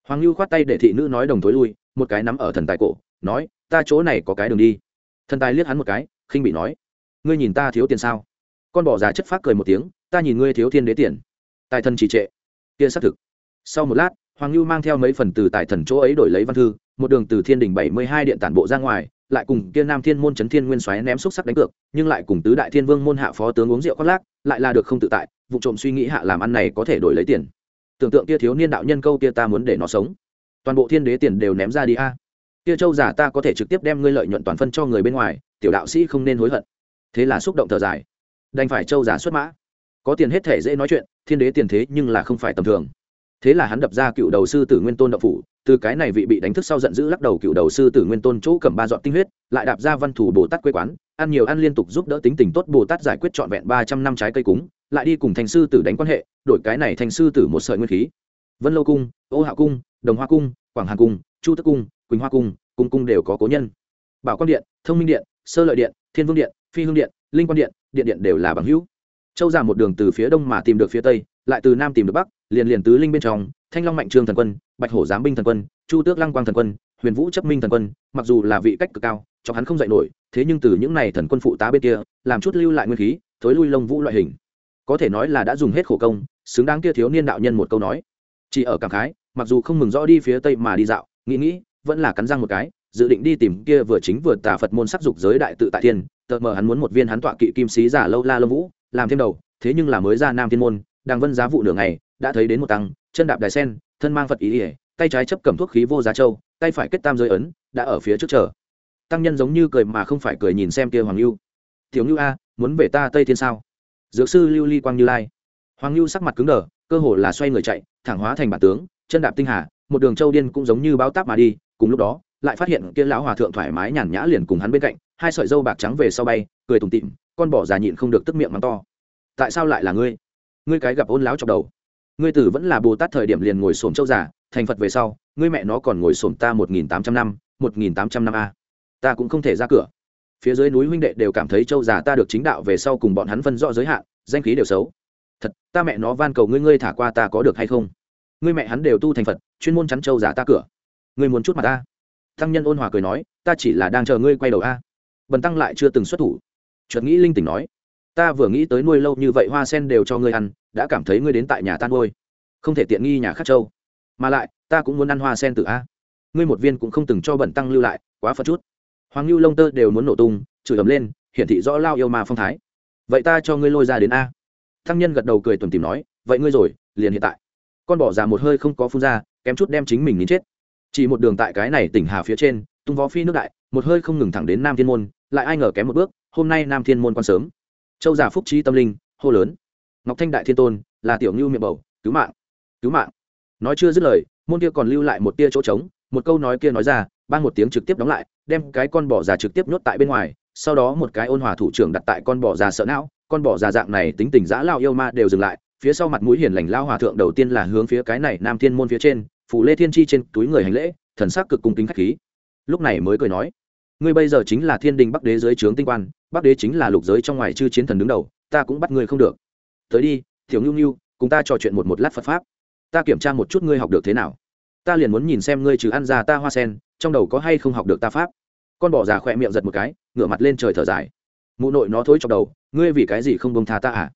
Hoàng lưu khoát tay để thị nữ nói đồng thối lui, một cái nắm ở thần tài cổ, nói, ta chỗ này có cái đường đi. Thần tài liếc hắn một cái, khinh bị nói, ngươi nhìn ta thiếu tiền sao? Con bỏ già chất phát cười một tiếng, ta nhìn ngươi thiếu thiên đế tiền. Tài thần trì trệ. Kia xác thực. Sau một lát hoàng lưu mang theo mấy phần từ tài thần chỗ ấy đổi lấy văn thư, một đường từ thiên đình bảy mươi hai điện tản bộ ra ngoài, lại cùng kia nam thiên môn trấn thiên nguyên xoáy ném xúc sắc đánh cược, nhưng lại cùng tứ đại thiên vương môn hạ phó tướng uống rượu khoác lác, lại là được không tự tại, vụ trộm suy nghĩ hạ làm ăn này có thể đổi lấy tiền. Tưởng tượng kia thiếu niên đạo nhân câu kia ta muốn để nó sống. Toàn bộ thiên đế tiền đều ném ra đi a. Kia châu giả ta có thể trực tiếp đem ngươi lợi nhuận toàn phân cho người bên ngoài, tiểu đạo sĩ không nên hối hận. Thế là xúc động thở dài. Đành phải châu giả xuất mã. Có tiền hết thể dễ nói chuyện, thiên đế tiền thế nhưng là không phải tầm thường thế là hắn đập ra cựu đầu sư tử nguyên tôn đậu phủ, từ cái này vị bị đánh thức sau giận dữ lắc đầu cựu đầu sư tử nguyên tôn chỗ cầm ba dọn tinh huyết, lại đạp ra văn thủ bồ tát quê quán, ăn nhiều ăn liên tục giúp đỡ tính tình tốt bồ tát giải quyết trọn vẹn ba trăm năm trái cây cúng, lại đi cùng thành sư tử đánh quan hệ, đổi cái này thành sư tử một sợi nguyên khí. Vân lâu cung, ô hạ cung, đồng hoa cung, quảng hà cung, chu tức cung, quỳnh hoa cung cung cung đều có cố nhân. Bảo quang điện, thông minh điện, sơ lợi điện, thiên vương điện, phi hương điện, linh quan điện điện điện đều là bằng hữu. Châu ra một đường từ phía đông mà tìm được phía tây, lại từ nam tìm được bắc liền liền tứ linh bên trong, thanh long mạnh trương thần quân, bạch hổ giám binh thần quân, chu tước lăng quang thần quân, huyền vũ chấp minh thần quân, mặc dù là vị cách cực cao cho hắn không dạy nổi, thế nhưng từ những này thần quân phụ tá bên kia, làm chút lưu lại nguyên khí, thối lui lông vũ loại hình. Có thể nói là đã dùng hết khổ công, xứng đáng kia thiếu niên đạo nhân một câu nói. Chỉ ở cảm khái, mặc dù không mừng rõ đi phía tây mà đi dạo, nghĩ nghĩ, vẫn là cắn răng một cái, dự định đi tìm kia vừa chính vừa tà phật môn sắc dục giới đại tự tại thiên, tờ mờ hắn muốn một viên hắn tọa kỵ kim sĩ giả lâu la lâm vũ, làm thêm đầu, thế nhưng là mới ra nam thiên môn đang vân giá vụ nửa ngày đã thấy đến một tăng, chân đạp đài sen, thân mang phật ý ỉa, tay trái chấp cầm thuốc khí vô giá châu, tay phải kết tam giới ấn, đã ở phía trước chờ. Tăng nhân giống như cười mà không phải cười nhìn xem kia hoàng lưu tiểu lưu a, muốn về ta tây thiên sao? Dược sư lưu ly quang như lai. Hoàng lưu sắc mặt cứng đờ, cơ hồ là xoay người chạy, thẳng hóa thành bản tướng, chân đạp tinh hà, một đường châu điên cũng giống như báo táp mà đi, cùng lúc đó, lại phát hiện kia lão hòa thượng thoải mái nhàn nhã liền cùng hắn bên cạnh, hai sợi dâu bạc trắng về sau bay, cười tủm tịm con bỏ già nhịn không được tức miệng mắng to. Tại sao lại là ngươi? Ngươi cái gặp ôn láo chọc đầu ngươi tử vẫn là bồ tát thời điểm liền ngồi xổm châu giả thành phật về sau, ngươi mẹ nó còn ngồi xổm ta một nghìn tám trăm năm, một nghìn tám trăm năm a. Ta cũng không thể ra cửa. Phía dưới núi huynh đệ đều cảm thấy châu giả ta được chính đạo về sau cùng bọn hắn phân rõ giới hạn, danh khí đều xấu. Thật, ta mẹ nó van cầu ngươi ngươi thả qua ta có được hay không? Ngươi mẹ hắn đều tu thành phật, chuyên môn chắn châu giả ta cửa. Ngươi muốn chút mặt ta? Tăng nhân ôn hòa cười nói, ta chỉ là đang chờ ngươi quay đầu a. Bần tăng lại chưa từng xuất thủ. Chợt nghĩ linh tỉnh nói, ta vừa nghĩ tới nuôi lâu như vậy hoa sen đều cho ngươi ăn đã cảm thấy ngươi đến tại nhà tan nuôi không thể tiện nghi nhà khắc châu mà lại, ta cũng muốn ăn hoa sen từ a. Ngươi một viên cũng không từng cho bẩn tăng lưu lại, quá phật chút. Hoàng lưu lông tơ đều muốn nổ tung, chửi ấm lên, hiển thị rõ lao yêu mà phong thái. Vậy ta cho ngươi lôi ra đến a. Thăng nhân gật đầu cười tuần tìm nói, vậy ngươi rồi, liền hiện tại. Con bỏ ra một hơi không có phun ra, kém chút đem chính mình nín chết. Chỉ một đường tại cái này tỉnh hà phía trên, tung vó phi nước đại, một hơi không ngừng thẳng đến nam thiên môn, lại ai ngờ kém một bước, hôm nay nam thiên môn quan sớm. Châu giả phúc trí tâm linh, hô lớn ngọc thanh đại thiên tôn, là tiểu ngưu miệng bầu, cứu mạng cứu mạng. Nói chưa dứt lời, môn kia còn lưu lại một tia chỗ trống, một câu nói kia nói ra ban một tiếng trực tiếp đóng lại, đem cái con bò già trực tiếp nhốt tại bên ngoài, sau đó một cái ôn hòa thủ trưởng đặt tại con bò già sợ não, con bò già dạng này tính tình dã lao yêu ma đều dừng lại, phía sau mặt mũi hiền lành lao hòa thượng đầu tiên là hướng phía cái này nam thiên môn phía trên phủ lê thiên chi trên túi người hành lễ, thần sắc cực cung kính khách khí. Lúc này mới cười nói, ngươi bây giờ chính là thiên đình bắc đế dưới trướng tinh quan, bắc đế chính là lục giới trong ngoài chư chiến thần đứng đầu, ta cũng bắt ngươi không được tới đi, tiểu ngưu ngưu cùng ta trò chuyện một một lát phật pháp. Ta kiểm tra một chút ngươi học được thế nào. Ta liền muốn nhìn xem ngươi trừ ăn ra ta hoa sen, trong đầu có hay không học được ta pháp. Con bỏ già khỏe miệng giật một cái, ngửa mặt lên trời thở dài. Mụ nội nó thối trong đầu, ngươi vì cái gì không bông tha ta à?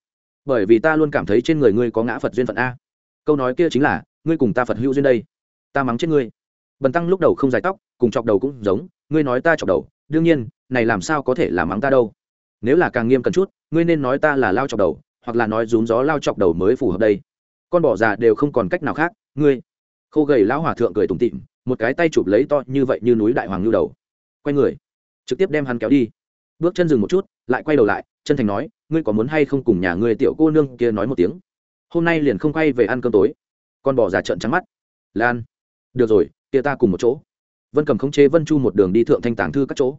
Bởi vì ta luôn cảm thấy trên người ngươi có ngã phật duyên phận a. Câu nói kia chính là, ngươi cùng ta phật hữu duyên đây. Ta mắng chết ngươi. Bần tăng lúc đầu không dài tóc, cùng chọc đầu cũng giống, ngươi nói ta chọc đầu, đương nhiên, này làm sao có thể là mắng ta đâu. Nếu là càng nghiêm cần chút, ngươi nên nói ta là lao chọc đầu hoặc là nói rúm gió lao chọc đầu mới phù hợp đây. Con bỏ già đều không còn cách nào khác, ngươi. Khô gầy lão hòa thượng cười tủm tịm một cái tay chụp lấy to như vậy như núi đại hoàng lưu đầu. Quay người, trực tiếp đem hắn kéo đi. Bước chân dừng một chút, lại quay đầu lại, chân thành nói, ngươi có muốn hay không cùng nhà ngươi tiểu cô nương kia nói một tiếng? Hôm nay liền không quay về ăn cơm tối. Con bỏ già trợn trắng mắt. Lan, được rồi, kia ta cùng một chỗ. Vân cầm khống chế vân chu một đường đi thượng thanh tàng thư các chỗ.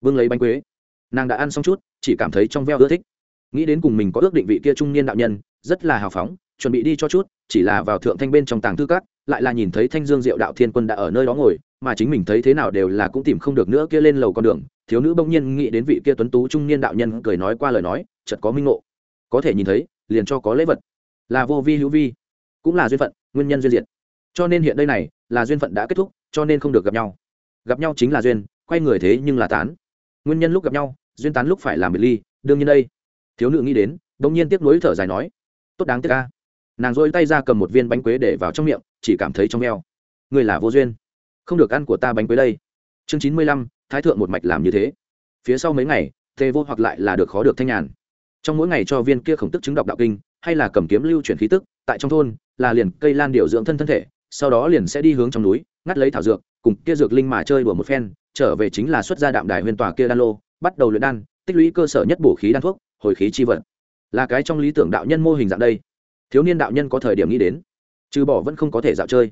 Vương lấy bánh quế. Nàng đã ăn xong chút, chỉ cảm thấy trong veo ưa thích nghĩ đến cùng mình có ước định vị kia trung niên đạo nhân, rất là hào phóng, chuẩn bị đi cho chút, chỉ là vào thượng thanh bên trong tàng thư cát lại là nhìn thấy thanh dương diệu đạo thiên quân đã ở nơi đó ngồi, mà chính mình thấy thế nào đều là cũng tìm không được nữa kia lên lầu con đường. Thiếu nữ bỗng nhiên nghĩ đến vị kia tuấn tú trung niên đạo nhân cười nói qua lời nói, chợt có minh ngộ. Có thể nhìn thấy, liền cho có lễ vật. Là vô vi hữu vi, cũng là duyên phận, nguyên nhân duyên diệt. Cho nên hiện đây này, là duyên phận đã kết thúc, cho nên không được gặp nhau. Gặp nhau chính là duyên, quay người thế nhưng là tán. Nguyên nhân lúc gặp nhau, duyên tán lúc phải làm biệt ly, đương nhiên đây thiếu nữ nghĩ đến bỗng nhiên tiếc nuối thở dài nói, tốt đáng tiếc ca nàng dôi tay ra cầm một viên bánh quế để vào trong miệng, chỉ cảm thấy trong eo. Người là vô duyên, không được ăn của ta bánh quế đây. Chương chín mươi lăm, thái thượng một mạch làm như thế. Phía sau mấy ngày tê vô hoặc lại là được khó được thanh nhàn. Trong mỗi ngày cho viên kia khổng tức chứng đọc đạo kinh, hay là cầm kiếm lưu chuyển khí tức, tại trong thôn, là liền cây lan điều dưỡng thân thân thể, sau đó liền sẽ đi hướng trong núi, ngắt lấy thảo dược, cùng kia dược linh mà chơi đùa một phen, trở về chính là xuất gia đạm đài huyền tòa kia đan lô, bắt đầu luyện đan, tích lũy cơ sở nhất bổ khí đan thuốc hồi khí chi vật. Là cái trong lý tưởng đạo nhân mô hình dạng đây. Thiếu niên đạo nhân có thời điểm nghĩ đến, trừ bỏ vẫn không có thể dạo chơi.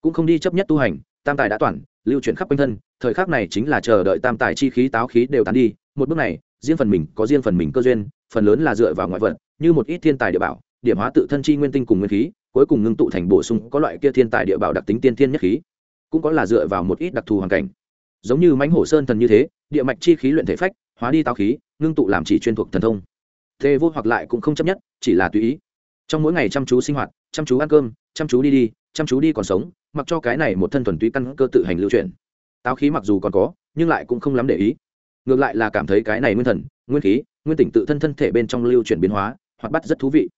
Cũng không đi chấp nhất tu hành, tam tài đã toàn, lưu chuyển khắp quanh thân, thời khắc này chính là chờ đợi tam tài chi khí, táo khí đều tán đi. Một bước này, riêng phần mình có riêng phần mình cơ duyên, phần lớn là dựa vào ngoại vật, như một ít thiên tài địa bảo, điểm hóa tự thân chi nguyên tinh cùng nguyên khí, cuối cùng ngưng tụ thành bổ sung có loại kia thiên tài địa bảo đặc tính tiên thiên nhất khí. Cũng có là dựa vào một ít đặc thù hoàn cảnh. Giống như mãnh hổ sơn thần như thế, địa mạch chi khí luyện thể phách, hóa đi táo khí, ngưng tụ làm chỉ chuyên thuộc thần thông thế vô hoặc lại cũng không chấp nhất, chỉ là tùy ý. Trong mỗi ngày chăm chú sinh hoạt, chăm chú ăn cơm, chăm chú đi đi, chăm chú đi còn sống, mặc cho cái này một thân thuần túy căn cơ tự hành lưu chuyển. Táo khí mặc dù còn có, nhưng lại cũng không lắm để ý. Ngược lại là cảm thấy cái này nguyên thần, nguyên khí, nguyên tỉnh tự thân thân thể bên trong lưu chuyển biến hóa, hoạt bắt rất thú vị.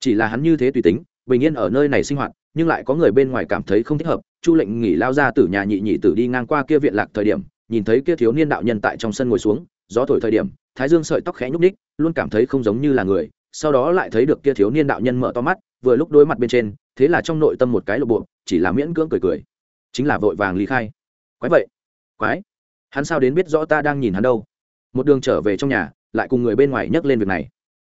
Chỉ là hắn như thế tùy tính, bình yên ở nơi này sinh hoạt, nhưng lại có người bên ngoài cảm thấy không thích hợp. Chu lệnh nghỉ lao ra từ nhà nhị nhị tử đi ngang qua kia viện lạc thời điểm, nhìn thấy kia thiếu niên đạo nhân tại trong sân ngồi xuống gió thổi thời điểm, thái dương sợi tóc khẽ nhúc ních luôn cảm thấy không giống như là người, sau đó lại thấy được kia thiếu niên đạo nhân mở to mắt, vừa lúc đối mặt bên trên, thế là trong nội tâm một cái lộ bộ, chỉ là miễn cưỡng cười cười. Chính là vội vàng ly khai. Quái vậy? Quái? Hắn sao đến biết rõ ta đang nhìn hắn đâu? Một đường trở về trong nhà, lại cùng người bên ngoài nhắc lên việc này.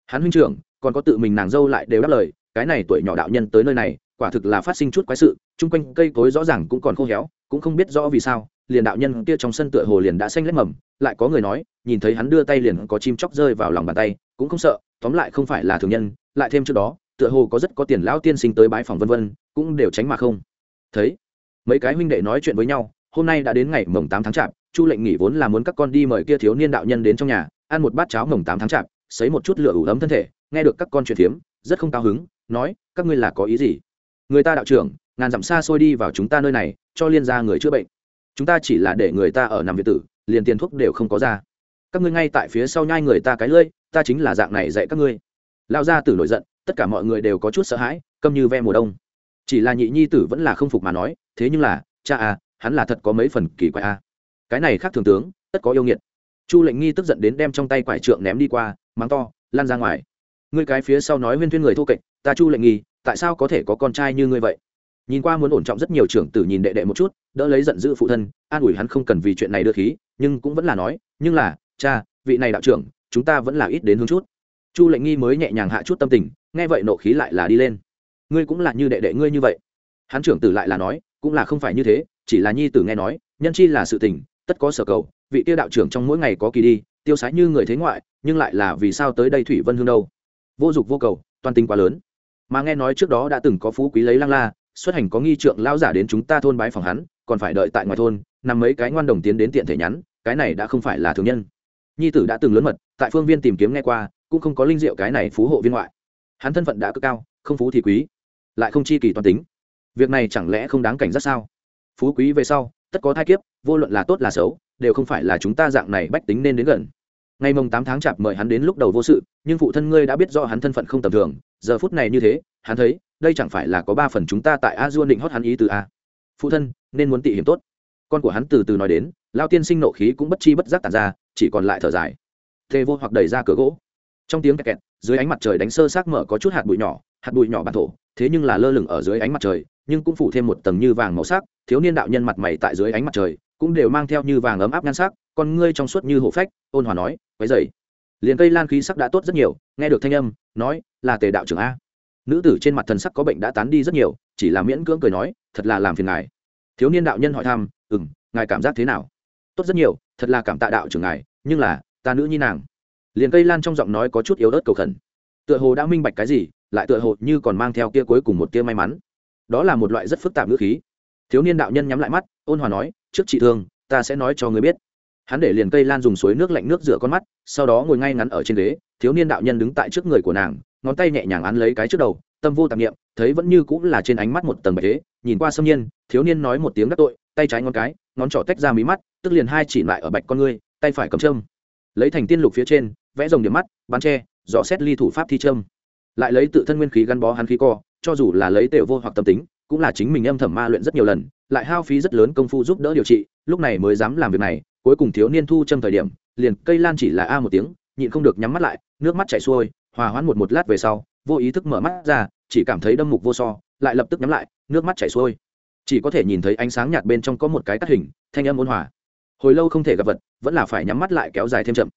Hắn huynh trưởng, còn có tự mình nàng dâu lại đều đáp lời, cái này tuổi nhỏ đạo nhân tới nơi này, quả thực là phát sinh chút quái sự, chung quanh cây cối rõ ràng cũng còn khô héo, cũng không biết rõ vì sao liền đạo nhân kia trong sân tựa hồ liền đã xanh lét mầm, lại có người nói, nhìn thấy hắn đưa tay liền có chim chóc rơi vào lòng bàn tay, cũng không sợ, tóm lại không phải là thường nhân, lại thêm trước đó, tựa hồ có rất có tiền lão tiên sinh tới bãi phòng vân vân, cũng đều tránh mà không. Thấy, mấy cái huynh đệ nói chuyện với nhau, hôm nay đã đến ngày mồng tám tháng chạp, chu lệnh nghỉ vốn là muốn các con đi mời kia thiếu niên đạo nhân đến trong nhà, ăn một bát cháo mồng tám tháng chạp xấy một chút lửa ủ ấm thân thể, nghe được các con chuyện phiếm rất không cao hứng, nói, các ngươi là có ý gì? Người ta đạo trưởng, ngàn dặm xa xôi đi vào chúng ta nơi này, cho liên gia người chữa bệnh chúng ta chỉ là để người ta ở nằm việt tử liền tiền thuốc đều không có ra. Các ngươi ngay tại phía sau nhai người ta cái lưỡi, ta chính là dạng này dạy các ngươi. Lao ra tử nổi giận tất cả mọi người đều có chút sợ hãi câm như ve mùa đông. Chỉ là nhị nhi tử vẫn là không phục mà nói thế nhưng là cha à hắn là thật có mấy phần kỳ quái à. cái này khác thường tướng tất có yêu nghiệt. Chu lệnh nghi tức giận đến đem trong tay quải trượng ném đi qua mắng to lan ra ngoài. Ngươi cái phía sau nói huyên thuyên người thô kệch ta chu lệnh nghi tại sao có thể có con trai như ngươi vậy? Nhìn qua muốn ổn trọng rất nhiều trưởng tử nhìn đệ đệ một chút, đỡ lấy giận dữ phụ thân, an ủi hắn không cần vì chuyện này đưa khí, nhưng cũng vẫn là nói, nhưng là, cha, vị này đạo trưởng, chúng ta vẫn là ít đến hướng chút. Chu lệnh nghi mới nhẹ nhàng hạ chút tâm tình, nghe vậy nộ khí lại là đi lên. Ngươi cũng là như đệ đệ ngươi như vậy. Hắn trưởng tử lại là nói, cũng là không phải như thế, chỉ là nhi tử nghe nói, nhân chi là sự tình, tất có sở cầu, vị tiêu đạo trưởng trong mỗi ngày có kỳ đi, tiêu sái như người thế ngoại, nhưng lại là vì sao tới đây thủy vân hương đâu? Vô dục vô cầu, toàn tính quá lớn. Mà nghe nói trước đó đã từng có phú quý lấy lăng la xuất hành có nghi trượng lão giả đến chúng ta thôn bái phòng hắn, còn phải đợi tại ngoài thôn, nằm mấy cái ngoan đồng tiến đến tiện thể nhắn, cái này đã không phải là thường nhân. Nhi tử đã từng lớn mật, tại phương viên tìm kiếm nghe qua, cũng không có linh diệu cái này phú hộ viên ngoại. Hắn thân phận đã cực cao, không phú thì quý, lại không chi kỳ toàn tính. Việc này chẳng lẽ không đáng cảnh giác sao? Phú quý về sau, tất có thai kiếp, vô luận là tốt là xấu, đều không phải là chúng ta dạng này bách tính nên đến gần. Ngày mồng tám tháng chạp mời hắn đến lúc đầu vô sự, nhưng phụ thân ngươi đã biết do hắn thân phận không tầm thường giờ phút này như thế, hắn thấy, đây chẳng phải là có ba phần chúng ta tại a duôn định hót hắn ý từ a. Phụ thân, nên muốn tị hiểm tốt. Con của hắn từ từ nói đến, lao tiên sinh nộ khí cũng bất chi bất giác tàn ra, chỉ còn lại thở dài. Thê vô hoặc đẩy ra cửa gỗ. Trong tiếng kẹt kẹt, dưới ánh mặt trời đánh sơ xác mở có chút hạt bụi nhỏ, hạt bụi nhỏ bản thổ, thế nhưng là lơ lửng ở dưới ánh mặt trời, nhưng cũng phủ thêm một tầng như vàng màu sắc, thiếu niên đạo nhân mặt mày tại dưới ánh mặt trời, cũng đều mang theo như vàng ấm áp nhan sắc, con ngươi trong suốt như hổ phách, ôn hòa nói, quấy dày liền cây lan khí sắc đã tốt rất nhiều, nghe được thanh âm, nói là tề đạo trưởng a. Nữ tử trên mặt thần sắc có bệnh đã tán đi rất nhiều, chỉ là miễn cưỡng cười nói, thật là làm phiền ngài. Thiếu niên đạo nhân hỏi thăm ừ m ngài cảm giác thế nào? Tốt rất nhiều, thật là cảm tạ đạo trưởng ngài, nhưng là, ta nữ nhi nàng. Liền cây lan trong giọng nói có chút yếu ớt cầu khẩn. Tựa hồ đã minh bạch cái gì, lại tựa hồ như còn mang theo kia cuối cùng một tia may mắn. Đó là một loại rất phức tạp ngữ khí. Thiếu niên đạo nhân nhắm lại mắt, ôn hòa nói, trước chị thương, ta sẽ nói cho người biết. Hắn để liền cây lan dùng suối nước lạnh nước rửa con mắt, sau đó ngồi ngay ngắn ở trên ghế, thiếu niên đạo nhân đứng tại trước người của nàng ngón tay nhẹ nhàng án lấy cái trước đầu, tâm vô tạp nghiệm thấy vẫn như cũng là trên ánh mắt một tầng bạch thế, nhìn qua xâm nhiên, thiếu niên nói một tiếng đắc tội, tay trái ngón cái, ngón trỏ tách ra mí mắt, tức liền hai chỉ lại ở bạch con ngươi, tay phải cầm trâm lấy thành tiên lục phía trên, vẽ rồng điểm mắt, bắn tre, dò xét ly thủ pháp thi trâm lại lấy tự thân nguyên khí gắn bó hắn khí co, cho dù là lấy tiểu vô hoặc tâm tính, cũng là chính mình âm thầm ma luyện rất nhiều lần, lại hao phí rất lớn công phu giúp đỡ điều trị, lúc này mới dám làm việc này, cuối cùng thiếu niên thu châm thời điểm, liền cây lan chỉ là a một tiếng, nhịn không được nhắm mắt lại, nước mắt chảy xuôi hòa hoãn một một lát về sau, vô ý thức mở mắt ra, chỉ cảm thấy đâm mục vô so, lại lập tức nhắm lại, nước mắt chảy xuôi. Chỉ có thể nhìn thấy ánh sáng nhạt bên trong có một cái cắt hình, thanh âm ôn hòa. Hồi lâu không thể gặp vật, vẫn là phải nhắm mắt lại kéo dài thêm chậm.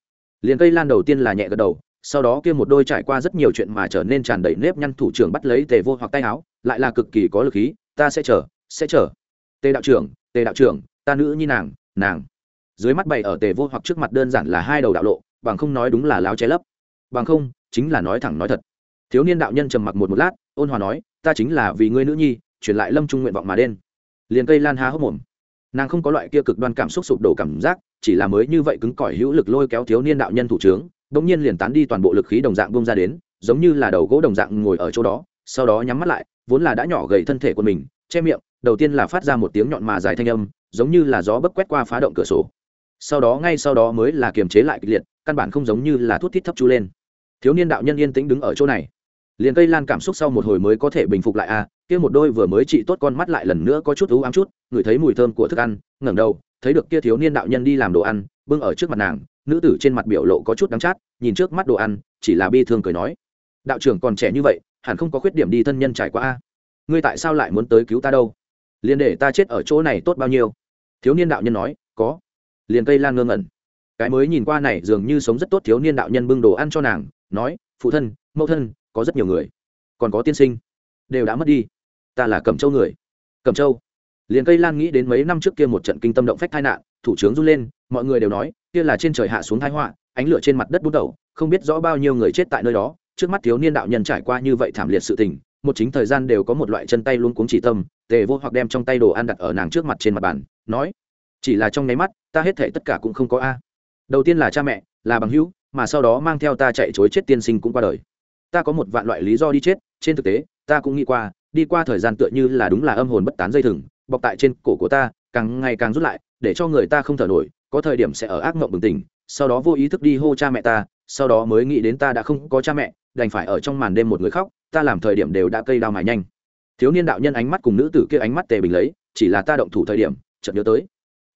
Liền cây lan đầu tiên là nhẹ gật đầu, sau đó kia một đôi trải qua rất nhiều chuyện mà trở nên tràn đầy nếp nhăn thủ trưởng bắt lấy tề vô hoặc tay áo, lại là cực kỳ có lực khí, ta sẽ chờ sẽ chờ. Tề đạo trưởng, tề đạo trưởng, ta nữ như nàng nàng. Dưới mắt bày ở tề vô hoặc trước mặt đơn giản là hai đầu đạo lộ, bằng không nói đúng là láo che lấp. Bằng không chính là nói thẳng nói thật. Thiếu niên đạo nhân trầm mặc một một lát, ôn hòa nói, ta chính là vì ngươi nữ nhi, truyền lại lâm trung nguyện vọng mà đen. Liền cây lan há hốc mồm. Nàng không có loại kia cực đoan cảm xúc sụp đổ cảm giác, chỉ là mới như vậy cứng cỏi hữu lực lôi kéo thiếu niên đạo nhân thủ trướng, bỗng nhiên liền tán đi toàn bộ lực khí đồng dạng bông ra đến, giống như là đầu gỗ đồng dạng ngồi ở chỗ đó, sau đó nhắm mắt lại, vốn là đã nhỏ gầy thân thể của mình, che miệng, đầu tiên là phát ra một tiếng nhọn mà dài thanh âm, giống như là gió bấc quét qua phá động cửa sổ. Sau đó, ngay sau đó mới là kiềm chế lại kịch liệt, căn bản không giống như là thuốc thít thấp chú lên thiếu niên đạo nhân yên tĩnh đứng ở chỗ này. Liền cây lan cảm xúc sau một hồi mới có thể bình phục lại a à, kia một đôi vừa mới trị tốt con mắt lại lần nữa có chút ú ám chút ngửi thấy mùi thơm của thức ăn ngẩng đầu thấy được kia thiếu niên đạo nhân đi làm đồ ăn bưng ở trước mặt nàng nữ tử trên mặt biểu lộ có chút đắng chát nhìn trước mắt đồ ăn chỉ là bi thương cười nói. Đạo trưởng còn trẻ như vậy hẳn không có khuyết điểm đi thân nhân trải qua a. Ngươi tại sao lại muốn tới cứu ta đâu? Liền để ta chết ở chỗ này tốt bao nhiêu? Thiếu niên đạo nhân nói có. Liền cây lan ngơ ngẩn. Cái mới nhìn qua này dường như sống rất tốt thiếu niên đạo nhân bưng đồ ăn cho nàng nói, phụ thân, mẫu thân, có rất nhiều người. Còn có tiên sinh, đều đã mất đi. Ta là cẩm châu người. Cẩm châu? Liền cây lan nghĩ đến mấy năm trước kia một trận kinh tâm động phách tai nạn, thủ tướng run lên, mọi người đều nói, kia là trên trời hạ xuống thái họa, ánh lửa trên mặt đất bút đầu, không biết rõ bao nhiêu người chết tại nơi đó. Trước mắt thiếu niên đạo nhân trải qua như vậy thảm liệt sự tình, một chính thời gian đều có một loại chân tay luôn cuống chỉ tâm, tề vô hoặc đem trong tay đồ ăn đặt ở nàng trước mặt trên mặt bàn, nói, chỉ là trong nháy mắt, ta hết thể tất cả cũng không có a. Đầu tiên là cha mẹ, là bằng hữu mà sau đó mang theo ta chạy chối chết tiên sinh cũng qua đời. Ta có một vạn loại lý do đi chết, trên thực tế, ta cũng nghĩ qua, đi qua thời gian tựa như là đúng là âm hồn bất tán dây thừng, bọc tại trên cổ của ta, càng ngày càng rút lại, để cho người ta không thở nổi, có thời điểm sẽ ở ác mộng bừng tỉnh, sau đó vô ý thức đi hô cha mẹ ta, sau đó mới nghĩ đến ta đã không có cha mẹ, đành phải ở trong màn đêm một người khóc, ta làm thời điểm đều đã cây đao mài nhanh. Thiếu niên đạo nhân ánh mắt cùng nữ tử kia ánh mắt tề bình lấy, chỉ là ta động thủ thời điểm, chợt nhớ tới.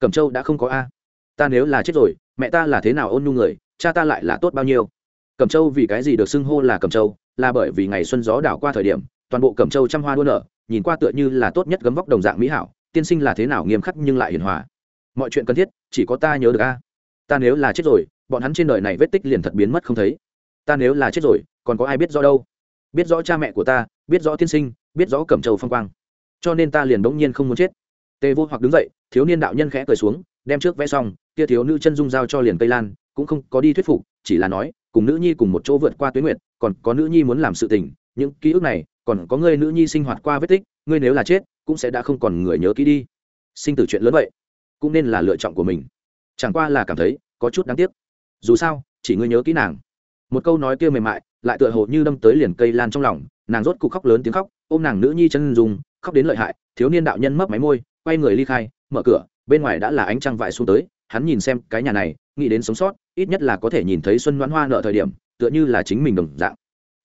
Cẩm châu đã không có a. Ta nếu là chết rồi, mẹ ta là thế nào ôn nhu người cha ta lại là tốt bao nhiêu? Cẩm châu vì cái gì được xưng hô là cẩm châu? Là bởi vì ngày xuân gió đảo qua thời điểm, toàn bộ cẩm châu trăm hoa đua nở, nhìn qua tựa như là tốt nhất gấm vóc đồng dạng mỹ hảo, tiên sinh là thế nào nghiêm khắc nhưng lại hiền hòa. Mọi chuyện cần thiết, chỉ có ta nhớ được a. À? Ta nếu là chết rồi, bọn hắn trên đời này vết tích liền thật biến mất không thấy. Ta nếu là chết rồi, còn có ai biết rõ đâu? Biết rõ cha mẹ của ta, biết rõ tiên sinh, biết rõ cẩm châu phong quang. Cho nên ta liền bỗng nhiên không muốn chết. Tề vô hoặc đứng dậy, thiếu niên đạo nhân khẽ cười xuống, đem trước vẽ xong, kia thiếu nữ chân dung giao cho liền cây lan cũng không có đi thuyết phục, chỉ là nói, cùng nữ nhi cùng một chỗ vượt qua tuyến nguyệt, còn có nữ nhi muốn làm sự tình, những ký ức này, còn có người nữ nhi sinh hoạt qua vết tích, ngươi nếu là chết, cũng sẽ đã không còn người nhớ kỹ đi. Sinh tử chuyện lớn vậy, cũng nên là lựa chọn của mình. Chẳng qua là cảm thấy, có chút đáng tiếc. Dù sao, chỉ ngươi nhớ kỹ nàng. Một câu nói kia mềm mại, lại tựa hồ như đâm tới liền cây lan trong lòng, nàng rốt cục khóc lớn tiếng khóc, ôm nàng nữ nhi chân dùng khóc đến lợi hại, thiếu niên đạo nhân mấp máy môi, quay người ly khai, mở cửa, bên ngoài đã là ánh trăng vải xuống tới, hắn nhìn xem cái nhà này, nghĩ đến sống sót ít nhất là có thể nhìn thấy xuân đoán hoa nợ thời điểm, tựa như là chính mình đồng dạng.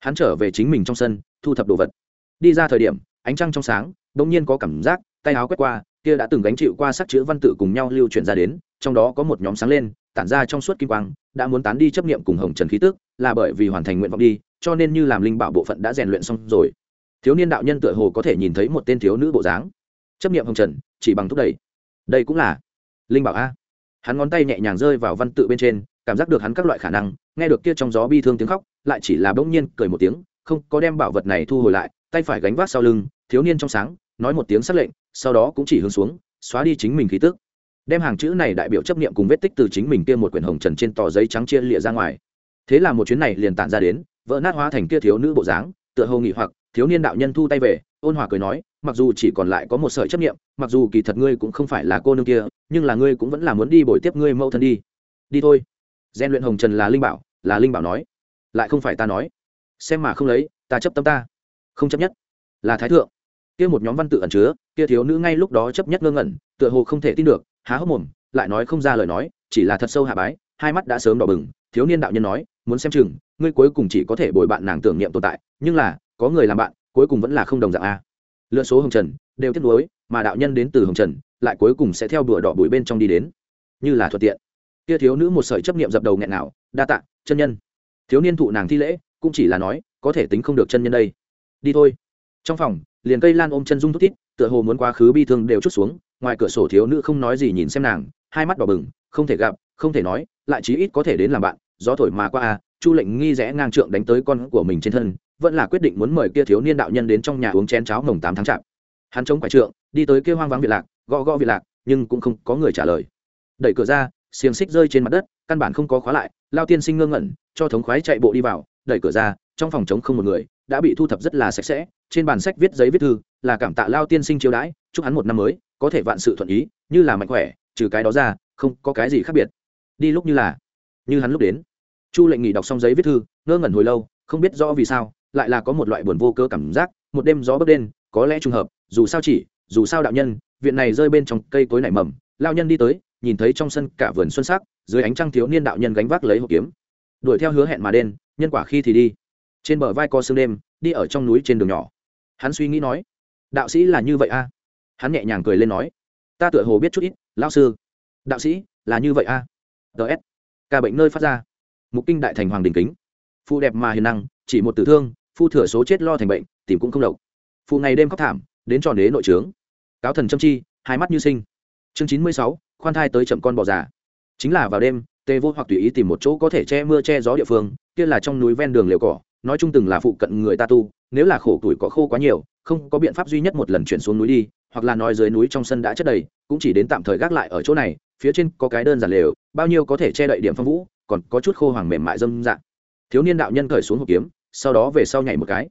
Hắn trở về chính mình trong sân, thu thập đồ vật. Đi ra thời điểm, ánh trăng trong sáng đ ỗ n g nhiên có cảm giác, tay áo quét qua, kia đã từng gánh chịu qua sắc chữ văn tự cùng nhau lưu chuyển ra đến, trong đó có một nhóm sáng lên, tản ra trong suốt kim quang, đã muốn tán đi chấp niệm cùng hồng trần khí tức, là bởi vì hoàn thành nguyện vọng đi, cho nên như làm linh bảo bộ phận đã rèn luyện xong rồi. Thiếu niên đạo nhân tựa hồ có thể nhìn thấy một tên thiếu nữ bộ dáng. Chấp niệm hồng trần, chỉ bằng thúc đẩy. Đây cũng là linh bảo a. Hắn ngón tay nhẹ nhàng rơi vào văn tự bên trên cảm giác được hắn các loại khả năng, nghe được kia trong gió bi thương tiếng khóc, lại chỉ là bỗng nhiên cười một tiếng, không, có đem bảo vật này thu hồi lại, tay phải gánh vác sau lưng, thiếu niên trong sáng, nói một tiếng xác lệnh, sau đó cũng chỉ hướng xuống, xóa đi chính mình khí tức. Đem hàng chữ này đại biểu chấp niệm cùng vết tích từ chính mình kia một quyển hồng trần trên tờ giấy trắng chia lịa ra ngoài. Thế là một chuyến này liền tản ra đến, vỡ nát hóa thành kia thiếu nữ bộ dáng, tựa hồ nghị hoặc, thiếu niên đạo nhân thu tay về, ôn hòa cười nói, mặc dù chỉ còn lại có một sợi chấp niệm, mặc dù kỳ thật ngươi cũng không phải là cô nương kia, nhưng là ngươi cũng vẫn là muốn đi bồi tiếp ngươi mẫu thân đi. Đi thôi gian luyện hồng trần là linh bảo, là linh bảo nói. Lại không phải ta nói. Xem mà không lấy, ta chấp tâm ta. Không chấp nhất. Là thái thượng. Kia một nhóm văn tự ẩn chứa, kia thiếu nữ ngay lúc đó chấp nhất ngơ ngẩn, tựa hồ không thể tin được, há hốc mồm, lại nói không ra lời nói, chỉ là thật sâu hạ bái, hai mắt đã sớm đỏ bừng, thiếu niên đạo nhân nói, muốn xem chừng, ngươi cuối cùng chỉ có thể bồi bạn nàng tưởng niệm tồn tại, nhưng là, có người làm bạn, cuối cùng vẫn là không đồng dạng a. Lựa số hồng trần, đều tiếp nối mà đạo nhân đến từ hồng trần, lại cuối cùng sẽ theo đùa đỏ bụi bên trong đi đến. Như là thuận tiện kia thiếu nữ một sợi chấp niệm dập đầu nghẹn nào, đa tạ, chân nhân. Thiếu niên thụ nàng thi lễ, cũng chỉ là nói, có thể tính không được chân nhân đây. Đi thôi. Trong phòng, liền cây lan ôm chân dung thút thít, tựa hồ muốn quá khứ bi thương đều chút xuống, ngoài cửa sổ thiếu nữ không nói gì nhìn xem nàng, hai mắt đỏ bừng, không thể gặp, không thể nói, lại chí ít có thể đến làm bạn, gió thổi mà qua à chu lệnh nghi rẽ ngang trượng đánh tới con của mình trên thân, vẫn là quyết định muốn mời kia thiếu niên đạo nhân đến trong nhà uống chén cháo mồng tám tháng chạp. Hắn chống quải trượng, đi tới kia hoang vắng việt lạc, gõ gõ việt lạc, nhưng cũng không có người trả lời. Đẩy cửa ra xiềng xích rơi trên mặt đất, căn bản không có khóa lại, lao tiên sinh ngơ ngẩn, cho thống khoái chạy bộ đi vào, đẩy cửa ra, trong phòng chống không một người, đã bị thu thập rất là sạch sẽ, trên bàn sách viết giấy viết thư, là cảm tạ lao tiên sinh chiêu đãi, chúc hắn một năm mới, có thể vạn sự thuận ý, như là mạnh khỏe, trừ cái đó ra, không có cái gì khác biệt. Đi lúc như là, như hắn lúc đến. Chu lệnh nghỉ đọc xong giấy viết thư, ngơ ngẩn hồi lâu, không biết rõ vì sao, lại là có một loại buồn vô cơ cảm giác, một đêm gió bấc đen có lẽ trùng hợp, dù sao chỉ, dù sao đạo nhân, viện này rơi bên trong cây cối nảy mầm lao nhân đi tới, nhìn thấy trong sân cả vườn xuân sắc, dưới ánh trăng thiếu niên đạo nhân gánh vác lấy hộp kiếm. Đuổi theo hứa hẹn mà đen nhân quả khi thì đi. Trên bờ vai co sương đêm, đi ở trong núi trên đường nhỏ. Hắn suy nghĩ nói, đạo sĩ là như vậy a? Hắn nhẹ nhàng cười lên nói, ta tựa hồ biết chút ít lao sư. Đạo sĩ, là như vậy a? Ts ca bệnh nơi phát ra. Mục kinh đại thành hoàng đình kính. Phụ đẹp mà hiền năng, chỉ một tử thương, phu thừa số chết lo thành bệnh, tìm cũng không độc phụ ngày đêm khóc thảm, đến tròn đế nội trướng. Cáo thần châm chi, hai mắt như sinh chương chín mươi sáu, khoan thai tới chậm con bò già. Chính là vào đêm tê vô hoặc tùy ý tìm một chỗ có thể che mưa che gió địa phương, kia là trong núi ven đường liều cỏ, nói chung từng là phụ cận người ta tu, nếu là khổ tuổi có khô quá nhiều, không có biện pháp duy nhất một lần chuyển xuống núi đi, hoặc là nói dưới núi trong sân đã chất đầy, cũng chỉ đến tạm thời gác lại ở chỗ này, phía trên có cái đơn giản lều, bao nhiêu có thể che đậy điểm phong vũ, còn có chút khô hoàng mềm mại dâm dạng. Thiếu niên đạo nhân cởi xuống hộp kiếm, sau đó về sau nhảy một cái.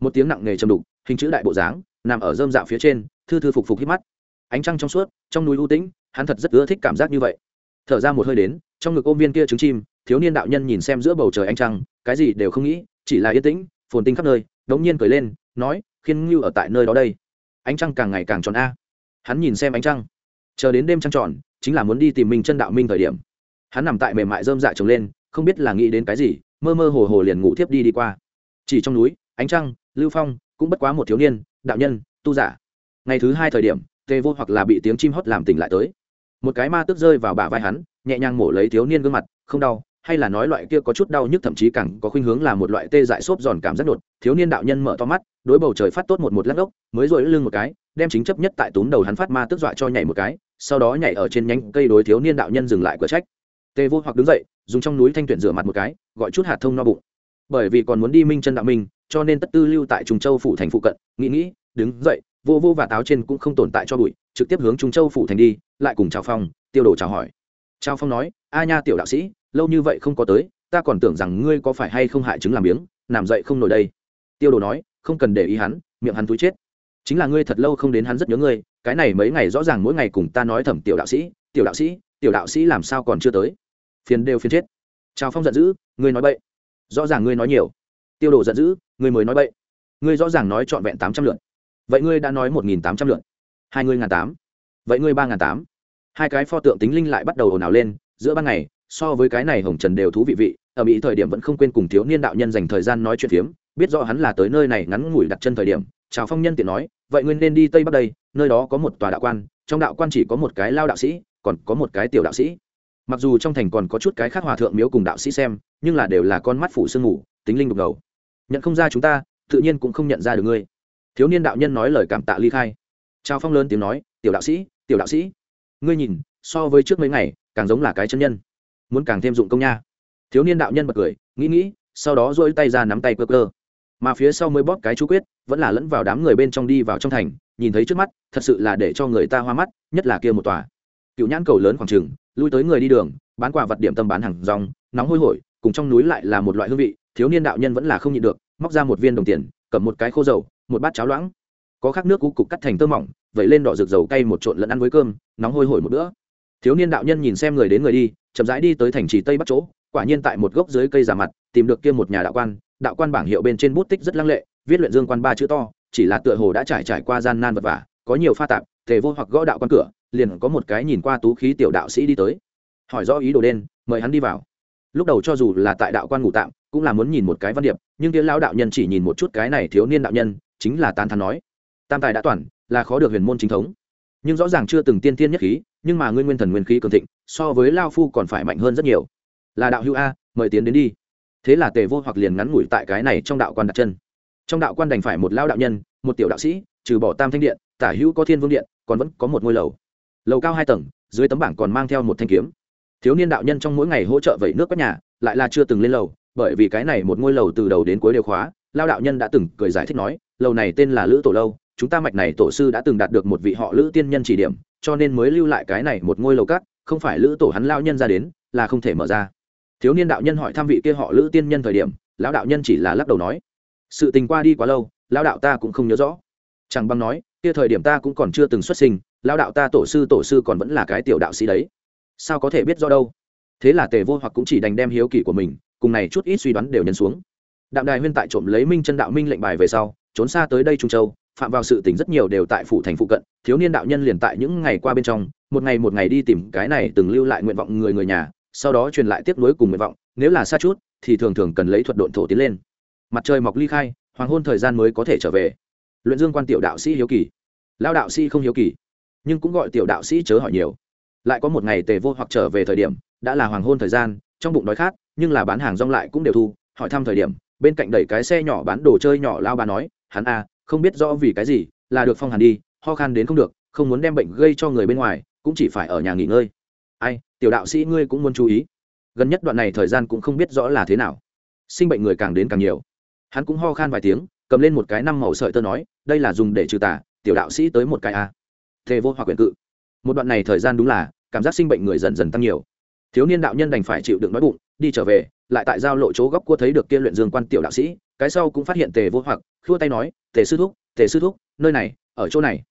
Một tiếng nặng nề chầm đục, hình chữ đại bộ dáng, nằm ở dơm dạng phía trên, thư thư phục phục hít mắt ánh trăng trong suốt, trong núi u tĩnh, hắn thật rất ưa thích cảm giác như vậy. Thở ra một hơi đến, trong ngực ôm viên kia trứng chim, thiếu niên đạo nhân nhìn xem giữa bầu trời ánh trăng, cái gì đều không nghĩ, chỉ là yên tĩnh, phồn tinh khắp nơi, đống nhiên cười lên, nói, khiên ngưu ở tại nơi đó đây. Ánh trăng càng ngày càng tròn a. Hắn nhìn xem ánh trăng. Chờ đến đêm trăng tròn, chính là muốn đi tìm minh chân đạo minh thời điểm. Hắn nằm tại mềm mại dơm dạ trồng lên, không biết là nghĩ đến cái gì, mơ mơ hồ hồ liền ngủ thiếp đi đi qua. Chỉ trong núi, ánh trăng, lưu phong, cũng bất quá một thiếu niên, đạo nhân, tu giả. Ngày thứ hai thời điểm tê vô hoặc là bị tiếng chim hót làm tỉnh lại tới. Một cái ma tức rơi vào bả vai hắn, nhẹ nhàng mổ lấy thiếu niên gương mặt, không đau, hay là nói loại kia có chút đau nhức thậm chí càng có khuynh hướng là một loại tê dại xốp giòn cảm giác đột. Thiếu niên đạo nhân mở to mắt, đối bầu trời phát tốt một một lát ốc mới rồi lưng một cái, đem chính chấp nhất tại túm đầu hắn phát ma tức dọa cho nhảy một cái, sau đó nhảy ở trên nhánh cây đối thiếu niên đạo nhân dừng lại cửa trách. Tê vô hoặc đứng dậy, dùng trong núi thanh tuyển rửa mặt một cái, gọi chút hạt thông no bụng. Bởi vì còn muốn đi minh chân đạo minh, cho nên tất tư lưu tại trùng châu phủ thành phụ cận, nghĩ nghĩ, đứng dậy vô vô và táo trên cũng không tồn tại cho bụi, trực tiếp hướng trung châu phủ thành đi, lại cùng chào phong, tiêu đồ chào hỏi. Chào phong nói, a nha tiểu đạo sĩ, lâu như vậy không có tới, ta còn tưởng rằng ngươi có phải hay không hại chứng làm biếng, nằm dậy không nổi đây. Tiêu đồ nói, không cần để ý hắn, miệng hắn túi chết. Chính là ngươi thật lâu không đến hắn rất nhớ ngươi, cái này mấy ngày rõ ràng mỗi ngày cùng ta nói thẩm tiểu đạo sĩ, tiểu đạo sĩ, tiểu đạo sĩ làm sao còn chưa tới. Phiền đều phiền chết. Chào phong giận dữ, ngươi nói bậy. Rõ ràng ngươi nói nhiều. Tiêu đồ giận dữ, ngươi mới nói bậy. Ngươi rõ ràng nói trọn vẹn tám trăm lượt vậy ngươi đã nói một nghìn tám trăm lượn hai ngươi ngàn tám. Vậy ngươi ba ngàn tám. Hai cái pho tượng tính linh lại bắt đầu ồn ào lên. Giữa ban ngày, so với cái này hồng trần đều thú vị vị, ở mỹ thời điểm vẫn không quên cùng thiếu niên đạo nhân dành thời gian nói chuyện phiếm. Biết rõ hắn là tới nơi này ngắn ngủi đặt chân thời điểm, chào phong nhân tiện nói, vậy ngươi nên đi tây bắc đây, nơi đó có một tòa đạo quan, trong đạo quan chỉ có một cái lao đạo sĩ, còn có một cái tiểu đạo sĩ. Mặc dù trong thành còn có chút cái khác hòa thượng miếu cùng đạo sĩ xem, nhưng là đều là con mắt phủ sương ngủ tính linh đục ngầu. Nhận không ra chúng ta, tự nhiên cũng không nhận ra được ngươi thiếu niên đạo nhân nói lời cảm tạ ly khai. Trao phong lớn tiếng nói, tiểu đạo sĩ, tiểu đạo sĩ, ngươi nhìn, so với trước mấy ngày, càng giống là cái chân nhân. Muốn càng thêm dụng công nha. Thiếu niên đạo nhân bật cười, nghĩ nghĩ, sau đó dỗi tay ra nắm tay cơ cơ mà phía sau mới bóp cái chú quyết, vẫn là lẫn vào đám người bên trong đi vào trong thành, nhìn thấy trước mắt, thật sự là để cho người ta hoa mắt, nhất là kia một tòa. Cựu nhãn cầu lớn khoảng trừng lui tới người đi đường, bán quà vật điểm tâm bán hàng rong, nóng hôi hổi, cùng trong núi lại là một loại hương vị, thiếu niên đạo nhân vẫn là không nhịn được, móc ra một viên đồng tiền, cầm một cái khô dầu một bát cháo loãng. Có khác nước cũ cục cắt thành tơ mỏng, vẩy lên đỏ rực dầu cay một trộn lẫn ăn với cơm, nóng hôi hổi một bữa. Thiếu niên đạo nhân nhìn xem người đến người đi, chậm rãi đi tới thành trì tây bắc chỗ, quả nhiên tại một gốc dưới cây giả mặt, tìm được kia một nhà đạo quan. Đạo quan bảng hiệu bên trên bút tích rất lăng lệ, viết luyện dương quan ba chữ to, chỉ là tựa hồ đã trải trải qua gian nan vật vả, có nhiều pha tạp thể vô hoặc gõ đạo quan cửa, liền có một cái nhìn qua tú khí tiểu đạo sĩ đi tới. Hỏi rõ ý đồ đen, mời hắn đi vào. Lúc đầu cho dù là tại đạo quan ngủ tạm, cũng là muốn nhìn một cái văn điệp, nhưng kia lão đạo nhân chỉ nhìn một chút cái này thiếu niên đạo nhân chính là tán thán nói, tam tài đã toàn, là khó được huyền môn chính thống. Nhưng rõ ràng chưa từng tiên tiên nhất khí, nhưng mà nguyên nguyên thần nguyên khí cường thịnh, so với lao phu còn phải mạnh hơn rất nhiều. Là đạo hữu a, mời tiến đến đi. Thế là tề vô hoặc liền ngắn ngủi tại cái này trong đạo quan đặt chân. Trong đạo quan đành phải một lao đạo nhân, một tiểu đạo sĩ, trừ bỏ tam thanh điện, tả hữu có thiên vương điện, còn vẫn có một ngôi lầu. Lầu cao hai tầng, dưới tấm bảng còn mang theo một thanh kiếm. Thiếu niên đạo nhân trong mỗi ngày hỗ trợ vẩy nước các nhà, lại là chưa từng lên lầu, bởi vì cái này một ngôi lầu từ đầu đến cuối đều khóa lao đạo nhân đã từng cười giải thích nói, lầu này tên là lữ tổ lâu, chúng ta mạch này tổ sư đã từng đạt được một vị họ lữ tiên nhân chỉ điểm, cho nên mới lưu lại cái này một ngôi lầu cát không phải lữ tổ hắn lao nhân ra đến, là không thể mở ra. Thiếu niên đạo nhân hỏi thăm vị kia họ lữ tiên nhân thời điểm, lão đạo nhân chỉ là lắc đầu nói, sự tình qua đi quá lâu, lão đạo ta cũng không nhớ rõ. Chẳng băng nói, kia thời điểm ta cũng còn chưa từng xuất sinh, lão đạo ta tổ sư tổ sư còn vẫn là cái tiểu đạo sĩ đấy. Sao có thể biết do đâu? Thế là tề vô hoặc cũng chỉ đành đem hiếu kỳ của mình, cùng này chút ít suy đoán đều nhân xuống đạm đài huyên tại trộm lấy minh chân đạo minh lệnh bài về sau, trốn xa tới đây trung châu, phạm vào sự tình rất nhiều đều tại phủ thành phụ cận, thiếu niên đạo nhân liền tại những ngày qua bên trong, một ngày một ngày đi tìm cái này từng lưu lại nguyện vọng người người nhà, sau đó truyền lại tiếp nối cùng nguyện vọng, nếu là xa chút, thì thường thường cần lấy thuật độn thổ tiến lên. Mặt trời mọc ly khai, hoàng hôn thời gian mới có thể trở về. Luyện dương quan tiểu đạo sĩ hiếu kỳ. Lao đạo sĩ không hiếu kỳ, nhưng cũng gọi tiểu đạo sĩ chớ hỏi nhiều. Lại có một ngày tề vô hoặc trở về thời điểm, đã là hoàng hôn thời gian, trong bụng đói khát, nhưng là bán hàng rong lại cũng đều thu, hỏi thăm thời điểm bên cạnh đẩy cái xe nhỏ bán đồ chơi nhỏ lao bà nói hắn a à, không biết rõ vì cái gì là được phong hàn đi ho khan đến không được không muốn đem bệnh gây cho người bên ngoài cũng chỉ phải ở nhà nghỉ ngơi. Ai tiểu đạo sĩ ngươi cũng muốn chú ý. Gần nhất đoạn này thời gian cũng không biết rõ là thế nào. Sinh bệnh người càng đến càng nhiều. Hắn cũng ho khan vài tiếng cầm lên một cái năm màu sợi tơ nói đây là dùng để trừ tà tiểu đạo sĩ tới một cái a thề vô hoặc quyền cự. Một đoạn này thời gian đúng là cảm giác sinh bệnh người dần dần tăng nhiều. Thiếu niên đạo nhân đành phải chịu đựng đói bụng đi trở về lại tại giao lộ chỗ góc cua thấy được kia luyện dương quan tiểu đạo sĩ, cái sau cũng phát hiện tề vô hoặc, khua tay nói, tề sư thúc, tề sư thúc, nơi này, ở chỗ này.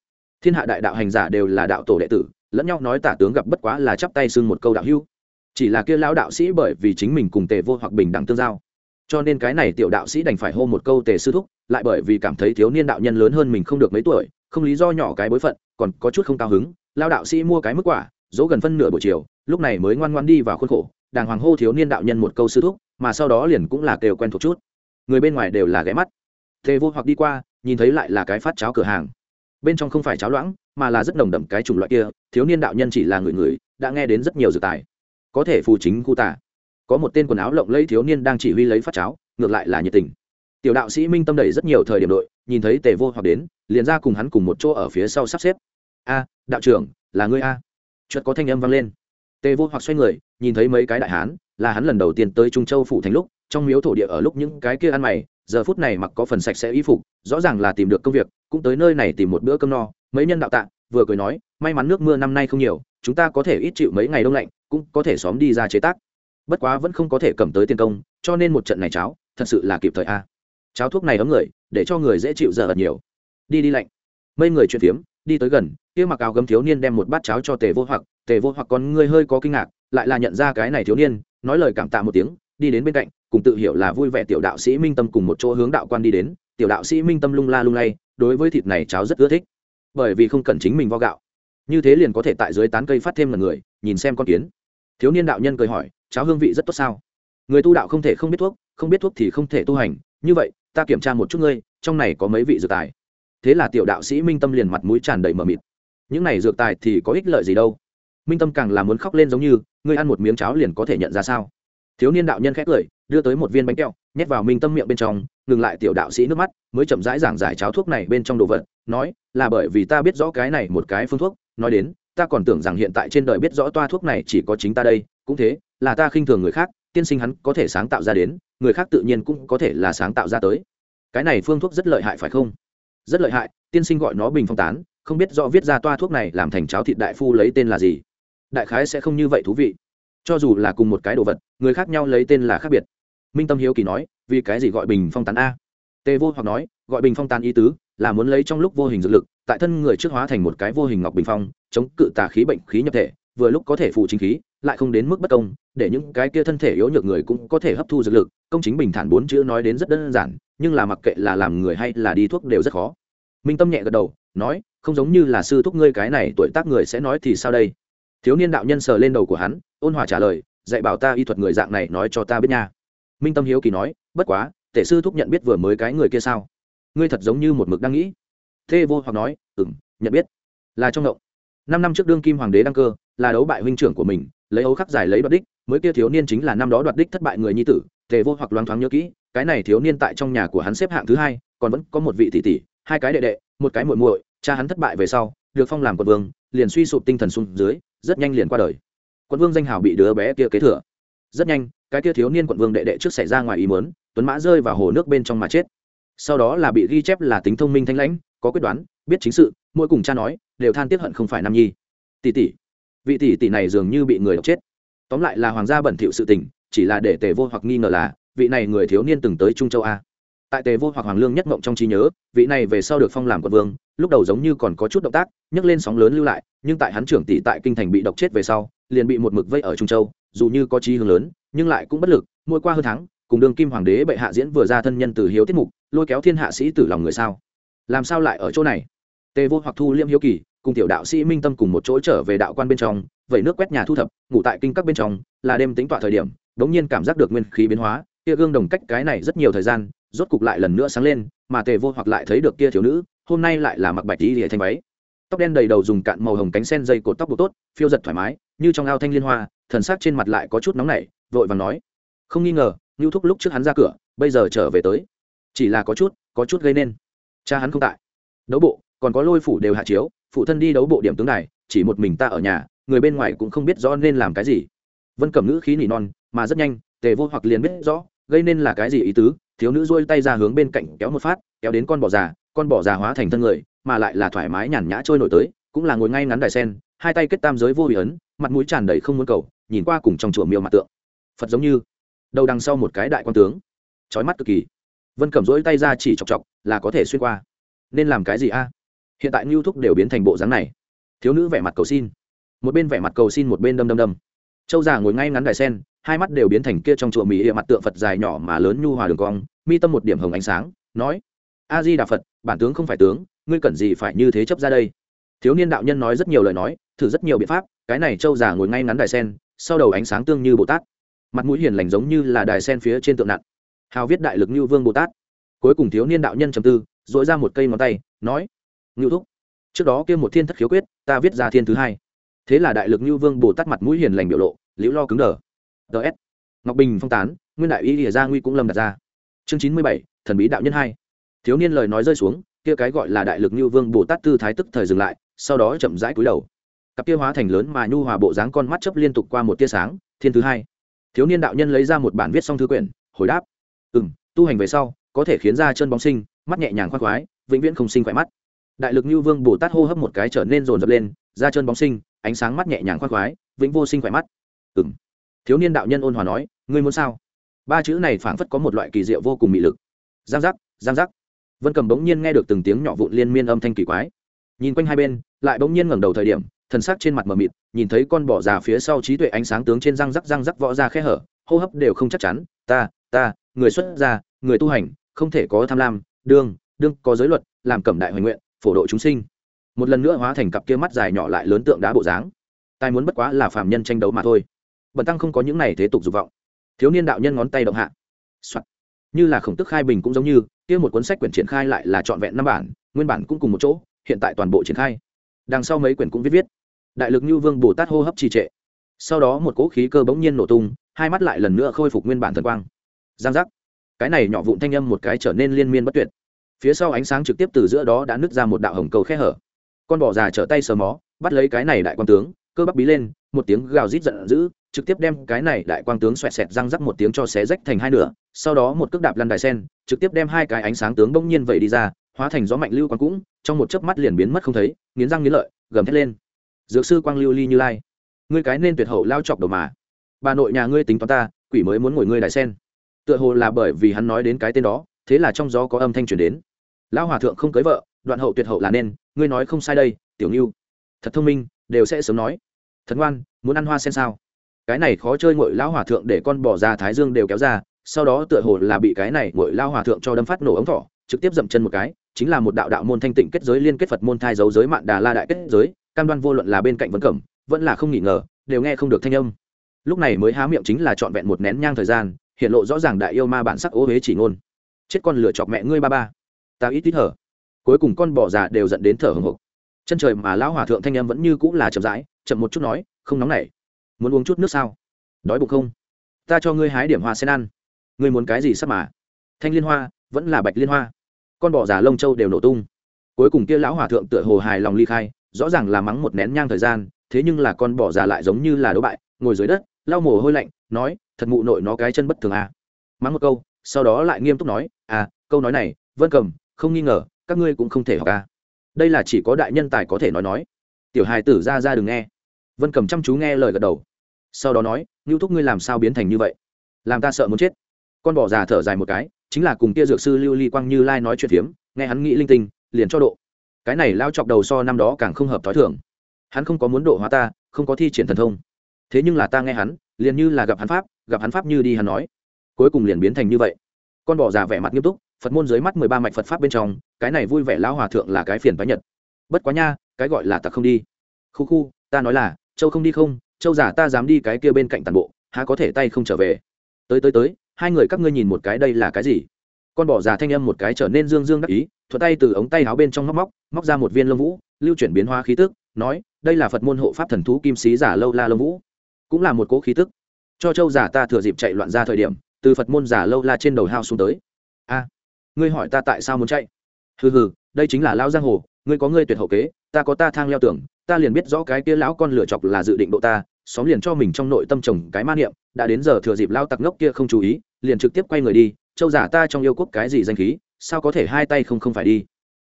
Thiên hạ đại đạo hành giả đều là đạo tổ đệ tử, lẫn nhau nói tả tướng gặp bất quá là chắp tay xưng một câu đạo hưu chỉ là kia lão đạo sĩ bởi vì chính mình cùng tề vô hoặc bình đẳng tương giao, cho nên cái này tiểu đạo sĩ đành phải hô một câu tề sư thúc, lại bởi vì cảm thấy thiếu niên đạo nhân lớn hơn mình không được mấy tuổi, không lý do nhỏ cái bối phận, còn có chút không cao hứng lao đạo sĩ mua cái mức quả dỗ gần phân nửa buổi chiều, lúc này mới ngoan ngoan đi vào khuôn khổ đàng hoàng hô thiếu niên đạo nhân một câu sư thúc, mà sau đó liền cũng là kêu quen thuộc chút. Người bên ngoài đều là ghé mắt. Tề vô hoặc đi qua, nhìn thấy lại là cái phát cháo cửa hàng. Bên trong không phải cháo loãng, mà là rất nồng đậm cái chủng loại kia, thiếu niên đạo nhân chỉ là người người, đã nghe đến rất nhiều dự tài. Có thể phù chính khu tả. Có một tên quần áo lộng lẫy thiếu niên đang chỉ huy lấy phát cháo, ngược lại là nhiệt tình. Tiểu đạo sĩ minh tâm đầy rất nhiều thời điểm đội, nhìn thấy tề vô hoặc đến, liền ra cùng hắn cùng một chỗ ở phía sau sắp xếp. A, đạo trưởng, là ngươi a. Chợt có thanh âm vang lên tề vô hoặc xoay người, nhìn thấy mấy cái đại hán, là hắn lần đầu tiên tới trung châu phủ thành lúc, trong miếu thổ địa ở lúc những cái kia ăn mày, giờ phút này mặc có phần sạch sẽ y phục, rõ ràng là tìm được công việc, cũng tới nơi này tìm một bữa cơm no. Mấy nhân đạo tạ, vừa cười nói, may mắn nước mưa năm nay không nhiều, chúng ta có thể ít chịu mấy ngày đông lạnh, cũng có thể xóm đi ra chế tác. Bất quá vẫn không có thể cầm tới tiền công, cho nên một trận này cháo, thật sự là kịp thời a. À. Cháo thuốc này ấm người, để cho người dễ chịu giờ ật nhiều. Đi đi lạnh. Mấy người chuyện phiếm, đi tới gần, kia mặc áo gấm thiếu niên đem một bát cháo cho tề vô hoặc tề vô hoặc con ngươi hơi có kinh ngạc, lại là nhận ra cái này thiếu niên, nói lời cảm tạ một tiếng, đi đến bên cạnh, cùng tự hiểu là vui vẻ tiểu đạo sĩ minh tâm cùng một chỗ hướng đạo quan đi đến, tiểu đạo sĩ minh tâm lung la lung lay, đối với thịt này cháo rất ưa thích. Bởi vì không cần chính mình vo gạo, như thế liền có thể tại dưới tán cây phát thêm lần người, nhìn xem con kiến. Thiếu niên đạo nhân cười hỏi, cháo hương vị rất tốt sao? Người tu đạo không thể không biết thuốc, không biết thuốc thì không thể tu hành, như vậy, ta kiểm tra một chút ngươi, trong này có mấy vị dược tài. Thế là tiểu đạo sĩ minh tâm liền mặt mũi tràn đầy mờ mịt. Những này dược tài thì có ích lợi gì đâu? Minh tâm càng là muốn khóc lên giống như, ngươi ăn một miếng cháo liền có thể nhận ra sao? Thiếu niên đạo nhân khét lời đưa tới một viên bánh kẹo, nhét vào minh tâm miệng bên trong, ngừng lại tiểu đạo sĩ nước mắt, mới chậm rãi giảng giải cháo thuốc này bên trong đồ vật, nói, là bởi vì ta biết rõ cái này một cái phương thuốc, nói đến, ta còn tưởng rằng hiện tại trên đời biết rõ toa thuốc này chỉ có chính ta đây, cũng thế, là ta khinh thường người khác, tiên sinh hắn có thể sáng tạo ra đến, người khác tự nhiên cũng có thể là sáng tạo ra tới. Cái này phương thuốc rất lợi hại phải không? Rất lợi hại, tiên sinh gọi nó bình phong tán, không biết rõ viết ra toa thuốc này làm thành cháo thịt đại phu lấy tên là gì đại khái sẽ không như vậy thú vị. Cho dù là cùng một cái đồ vật, người khác nhau lấy tên là khác biệt. Minh tâm hiếu kỳ nói, vì cái gì gọi bình phong tán a? Tề vô hoặc nói, gọi bình phong tán ý tứ là muốn lấy trong lúc vô hình dược lực, tại thân người trước hóa thành một cái vô hình ngọc bình phong, chống cự tà khí bệnh khí nhập thể, vừa lúc có thể phụ chính khí, lại không đến mức bất công, để những cái kia thân thể yếu nhược người cũng có thể hấp thu dược lực, công chính bình thản bốn chữ nói đến rất đơn giản, nhưng là mặc kệ là làm người hay là đi thuốc đều rất khó. Minh tâm nhẹ gật đầu, nói, không giống như là sư thúc ngươi cái này, tuổi tác người sẽ nói thì sao đây? Thiếu niên đạo nhân sờ lên đầu của hắn, ôn hòa trả lời, dạy bảo ta y thuật người dạng này nói cho ta biết nha. Minh tâm hiếu kỳ nói, bất quá, tể sư thúc nhận biết vừa mới cái người kia sao? Ngươi thật giống như một mực đang nghĩ. Thê vô hoặc nói ừng nhận biết. Là trong động. Năm năm trước đương kim hoàng đế đăng cơ, là đấu bại huynh trưởng của mình, lấy ấu khắc giải lấy đoạt đích, mới kia thiếu niên chính là năm đó đoạt đích thất bại người nhi tử. Tề vô hoặc loáng thoáng nhớ kỹ, cái này thiếu niên tại trong nhà của hắn xếp hạng thứ hai, còn vẫn có một vị tỷ tỷ, hai cái đệ đệ, một cái muội muội, cha hắn thất bại về sau, được phong làm quận vương liền suy sụp tinh thần xuống dưới, rất nhanh liền qua đời. Quận vương danh hào bị đứa bé kia kế thừa. Rất nhanh, cái kia thiếu niên quận vương đệ đệ trước xảy ra ngoài ý muốn, tuấn mã rơi vào hồ nước bên trong mà chết. Sau đó là bị ghi chép là tính thông minh thanh lãnh, có quyết đoán, biết chính sự, mỗi cùng cha nói, đều than tiếc hận không phải nam nhi. Tỷ tỷ, vị tỷ tỷ này dường như bị người độc chết. Tóm lại là hoàng gia bẩn thỉu sự tình, chỉ là để tề vô hoặc nghi ngờ là vị này người thiếu niên từng tới trung châu a tại tề vô hoặc hoàng lương nhất mộng trong trí nhớ, vị này về sau được phong làm quận vương, lúc đầu giống như còn có chút động tác, nhấc lên sóng lớn lưu lại, nhưng tại hắn trưởng tỷ tại kinh thành bị độc chết về sau, liền bị một mực vây ở trung châu, dù như có trí hướng lớn, nhưng lại cũng bất lực, mỗi qua hơn tháng, cùng đương kim hoàng đế bệ hạ diễn vừa ra thân nhân từ hiếu tiết mục, lôi kéo thiên hạ sĩ tử lòng người sao. Làm sao lại ở chỗ này? Tề vô hoặc thu liêm hiếu kỳ, cùng tiểu đạo sĩ minh tâm cùng một chỗ trở về đạo quan bên trong, vẩy nước quét nhà thu thập, ngủ tại kinh các bên trong, là đêm tính tọa thời điểm, đống nhiên cảm giác được nguyên khí biến hóa, kia gương đồng cách cái này rất nhiều thời gian rốt cục lại lần nữa sáng lên, mà tề vô hoặc lại thấy được kia thiếu nữ, hôm nay lại là mặc bạch tí lìa thanh váy. Tóc đen đầy đầu dùng cạn màu hồng cánh sen dây cột tóc buộc tốt, phiêu giật thoải mái, như trong ao thanh liên hoa, thần sắc trên mặt lại có chút nóng nảy, vội vàng nói, không nghi ngờ ngưu thúc lúc trước hắn ra cửa, bây giờ trở về tới. Chỉ là có chút có chút gây nên. Cha hắn không tại. Đấu bộ, còn có lôi phủ đều hạ chiếu, phụ thân đi đấu bộ điểm tướng này chỉ một mình ta ở nhà, người bên ngoài cũng không biết rõ nên làm cái gì. Vân cẩm ngữ khí nỉ non, mà rất nhanh, tề vô hoặc liền biết rõ, gây nên là cái gì ý tứ thiếu nữ rôi tay ra hướng bên cạnh kéo một phát, kéo đến con bò già, con bò già hóa thành thân người, mà lại là thoải mái nhàn nhã trôi nổi tới, cũng là ngồi ngay ngắn đài sen, hai tay kết tam giới vô bị ấn, mặt mũi tràn đầy không muốn cầu, nhìn qua cùng trong chùa miêu mặt tượng. Phật giống như đầu đằng sau một cái đại quan tướng trói mắt cực kỳ. Vân cẩm rỗi tay ra chỉ chọc chọc, là có thể xuyên qua. Nên làm cái gì a? Hiện tại ngưu thúc đều biến thành bộ dáng này. Thiếu nữ vẻ mặt cầu xin. Một bên vẻ mặt cầu xin, một bên đâm đâm đâm. Châu già ngồi ngay ngắn đài sen hai mắt đều biến thành kia trong chùa mỹ địa mặt tượng phật dài nhỏ mà lớn nhu hòa đường cong, mi tâm một điểm hồng ánh sáng, nói, a di đà phật, bản tướng không phải tướng, ngươi cần gì phải như thế chấp ra đây? Thiếu niên đạo nhân nói rất nhiều lời nói, thử rất nhiều biện pháp, cái này châu già ngồi ngay ngắn đài sen, sau đầu ánh sáng tương như bồ tát. Mặt mũi hiền lành giống như là đài sen phía trên tượng nặng. Hào viết đại lực như vương bồ tát. Cuối cùng thiếu niên đạo nhân trầm tư dội ra một cây ngón tay, nói, ngưu thúc, trước đó kia một thiên thất khiếu quyết, ta viết ra thiên thứ hai. Thế là đại lực như vương bồ tát mặt mũi hiền lành biểu lộ, liễu lo cứng đờ ts ngọc bình phong tán, nguyên đại y lìa gia nguy cũng lâm đặt ra. Chương chín mươi bảy, thần bí đạo nhân hai. Thiếu niên lời nói rơi xuống, kia cái gọi là đại lực như vương bồ tát tư thái tức thời dừng lại, sau đó chậm rãi cúi đầu. Cặp kia hóa thành lớn mà nhu hòa bộ dáng con mắt chấp liên tục qua một tia sáng, thiên thứ hai. Thiếu niên đạo nhân lấy ra một bản viết xong thư quyển, hồi đáp. Ừ m tu hành về sau, có thể khiến ra chân bóng sinh, mắt nhẹ nhàng khoác khoái, vĩnh viễn không sinh khỏe mắt. Đại lực như vương bồ tát hô hấp một cái trở nên rồn rập lên ra chân bóng sinh, ánh sáng mắt nhẹ nhàng khoác khoái, vĩnh vô sinh khỏe mắt. Ừ m thiếu niên đạo nhân ôn hòa nói, ngươi muốn sao? Ba chữ này phảng phất có một loại kỳ diệu vô cùng mị lực. Giang giác giang giác. Vân cầm bỗng nhiên nghe được từng tiếng nhỏ vụn liên miên âm thanh kỳ quái. Nhìn quanh hai bên, lại bỗng nhiên ngẩng đầu thời điểm, thần sắc trên mặt mờ mịt, nhìn thấy con bỏ già phía sau trí tuệ ánh sáng tướng trên răng rắc răng rắc võ ra khe hở, hô hấp đều không chắc chắn, ta ta, người xuất gia, người tu hành, không thể có tham lam, đương đương, có giới luật, làm cẩm đại hoành nguyện, phổ độ chúng sinh. Một lần nữa hóa thành cặp kia mắt dài nhỏ lại lớn tượng đá bộ dáng. Tai muốn bất quá là phàm nhân tranh đấu mà thôi bần tăng không có những này thế tục dục vọng. Thiếu niên đạo nhân ngón tay động hạ、Soạn. như là khổng tức khai bình cũng giống như, kia một cuốn sách quyển triển khai lại là trọn vẹn năm bản, nguyên bản cũng cùng một chỗ, hiện tại toàn bộ triển khai. Đằng sau mấy quyển cũng viết viết. Đại lực như vương bồ tát hô hấp trì trệ. Sau đó một cỗ khí cơ bỗng nhiên nổ tung, hai mắt lại lần nữa khôi phục nguyên bản thần quang. Giang giác. Cái này nhỏ vụn thanh âm một cái trở nên liên miên bất tuyệt. Phía sau ánh sáng trực tiếp từ giữa đó đã nứt ra một đạo hồng cầu khe hở. Con bò già trở tay sờ mó, bắt lấy cái này đại quan tướng, cơ bắp bí lên, một tiếng gào rít giận dữ trực tiếp đem cái này đại quang tướng xoẹt xẹt răng rắc một tiếng cho xé rách thành hai nửa, sau đó một cước đạp lăn đài sen, trực tiếp đem hai cái ánh sáng tướng bỗng nhiên vậy đi ra, hóa thành gió mạnh lưu quang cũng, trong một chớp mắt liền biến mất không thấy, nghiến răng nghiến lợi, gầm thét lên. Dược sư quang lưu ly như lai, ngươi cái nên tuyệt hậu lao chọc đầu mà. Bà nội nhà ngươi tính toán ta, quỷ mới muốn ngồi ngươi đài sen. Tựa hồ là bởi vì hắn nói đến cái tên đó, thế là trong gió có âm thanh truyền đến. Lão hòa thượng không cưới vợ, đoạn hậu tuyệt hậu là nên, ngươi nói không sai đây, tiểu ngưu thật thông minh, đều sẽ sớm nói. Thật ngoan, muốn ăn hoa sen sao? Cái này khó chơi ngội lão hòa thượng để con bỏ ra thái dương đều kéo ra, sau đó tựa hồ là bị cái này ngội lao hòa thượng cho đâm phát nổ ống thỏ, trực tiếp dậm chân một cái, chính là một đạo đạo môn thanh tịnh kết giới liên kết phật môn thai dấu giới mạn đà la đại kết giới, cam đoan vô luận là bên cạnh vấn cẩm, vẫn là không nghỉ ngờ, đều nghe không được thanh âm. Lúc này mới há miệng chính là trọn vẹn một nén nhang thời gian, hiện lộ rõ ràng đại yêu ma bản sắc ố huế chỉ ngôn. Chết con lửa chọc mẹ ngươi ba ba. Ta ít ít hở. Cuối cùng con bò già đều dẫn đến thở hồng hộc. Chân trời mà lão hòa thượng thanh âm vẫn như cũng là chậm rãi, chậm một chút nói, không nóng nảy muốn uống chút nước sao? Đói bụng không? Ta cho ngươi hái điểm hoa sen ăn. Ngươi muốn cái gì sắp mà? Thanh liên hoa, vẫn là bạch liên hoa. Con bò già lông châu đều nổ tung. Cuối cùng kia lão hòa thượng tựa hồ hài lòng ly khai, rõ ràng là mắng một nén nhang thời gian, thế nhưng là con bò già lại giống như là đấu bại, ngồi dưới đất, lau mồ hôi lạnh, nói, thật mụ nội nó cái chân bất thường à. mắng một câu, sau đó lại nghiêm túc nói à câu nói này, vân cầm, không nghi ngờ, các ngươi cũng không thể học à. đây là chỉ có đại nhân tài có thể nói nói. Tiểu hài tử ra ra đừng nghe vân cầm chăm chú nghe lời gật đầu. Sau đó nói, ngưu thúc, ngươi làm sao biến thành như vậy? Làm ta sợ muốn chết. Con bỏ già thở dài một cái, chính là cùng kia dược sư lưu ly quang như lai nói chuyện phiếm, nghe hắn nghĩ linh tinh, liền cho độ. Cái này lao chọc đầu so năm đó càng không hợp t h ó i thường. Hắn không có muốn độ hóa ta, không có thi triển thần thông. Thế nhưng là ta nghe hắn, liền như là gặp hắn pháp, gặp hắn pháp như đi hắn nói. Cuối cùng liền biến thành như vậy. Con bỏ già vẻ mặt nghiêm túc, phật môn dưới mắt mười ba mạch phật pháp bên trong, cái này vui vẻ lão hòa thượng là cái phiền bá nhật. Bất quá nha, cái gọi là tặc không đi. Khu khu, ta nói là châu không đi không, châu giả ta dám đi cái kia bên cạnh tàn bộ, há có thể tay không trở về? Tới tới tới, hai người các ngươi nhìn một cái đây là cái gì? Con bỏ già thanh âm một cái trở nên dương dương đắc ý thuật tay từ ống tay áo bên trong móc móc móc ra một viên lông vũ, lưu chuyển biến hóa khí tức, nói, đây là phật môn hộ pháp thần thú kim sĩ giả lâu la lông vũ, cũng là một cỗ khí tức. Cho châu giả ta thừa dịp chạy loạn ra thời điểm, từ phật môn giả lâu la trên đầu hao xuống tới. A, ngươi hỏi ta tại sao muốn chạy? Hừ hừ, đây chính là lao giang hồ, ngươi có ngươi tuyệt hậu kế, ta có ta thang leo tưởng ta liền biết rõ cái kia lão con lựa chọc là dự định độ ta, xóm liền cho mình trong nội tâm trồng cái ma niệm, đã đến giờ thừa dịp lao tặc ngốc kia không chú ý, liền trực tiếp quay người đi, châu giả ta trong yêu quốc cái gì danh khí, sao có thể hai tay không không phải đi?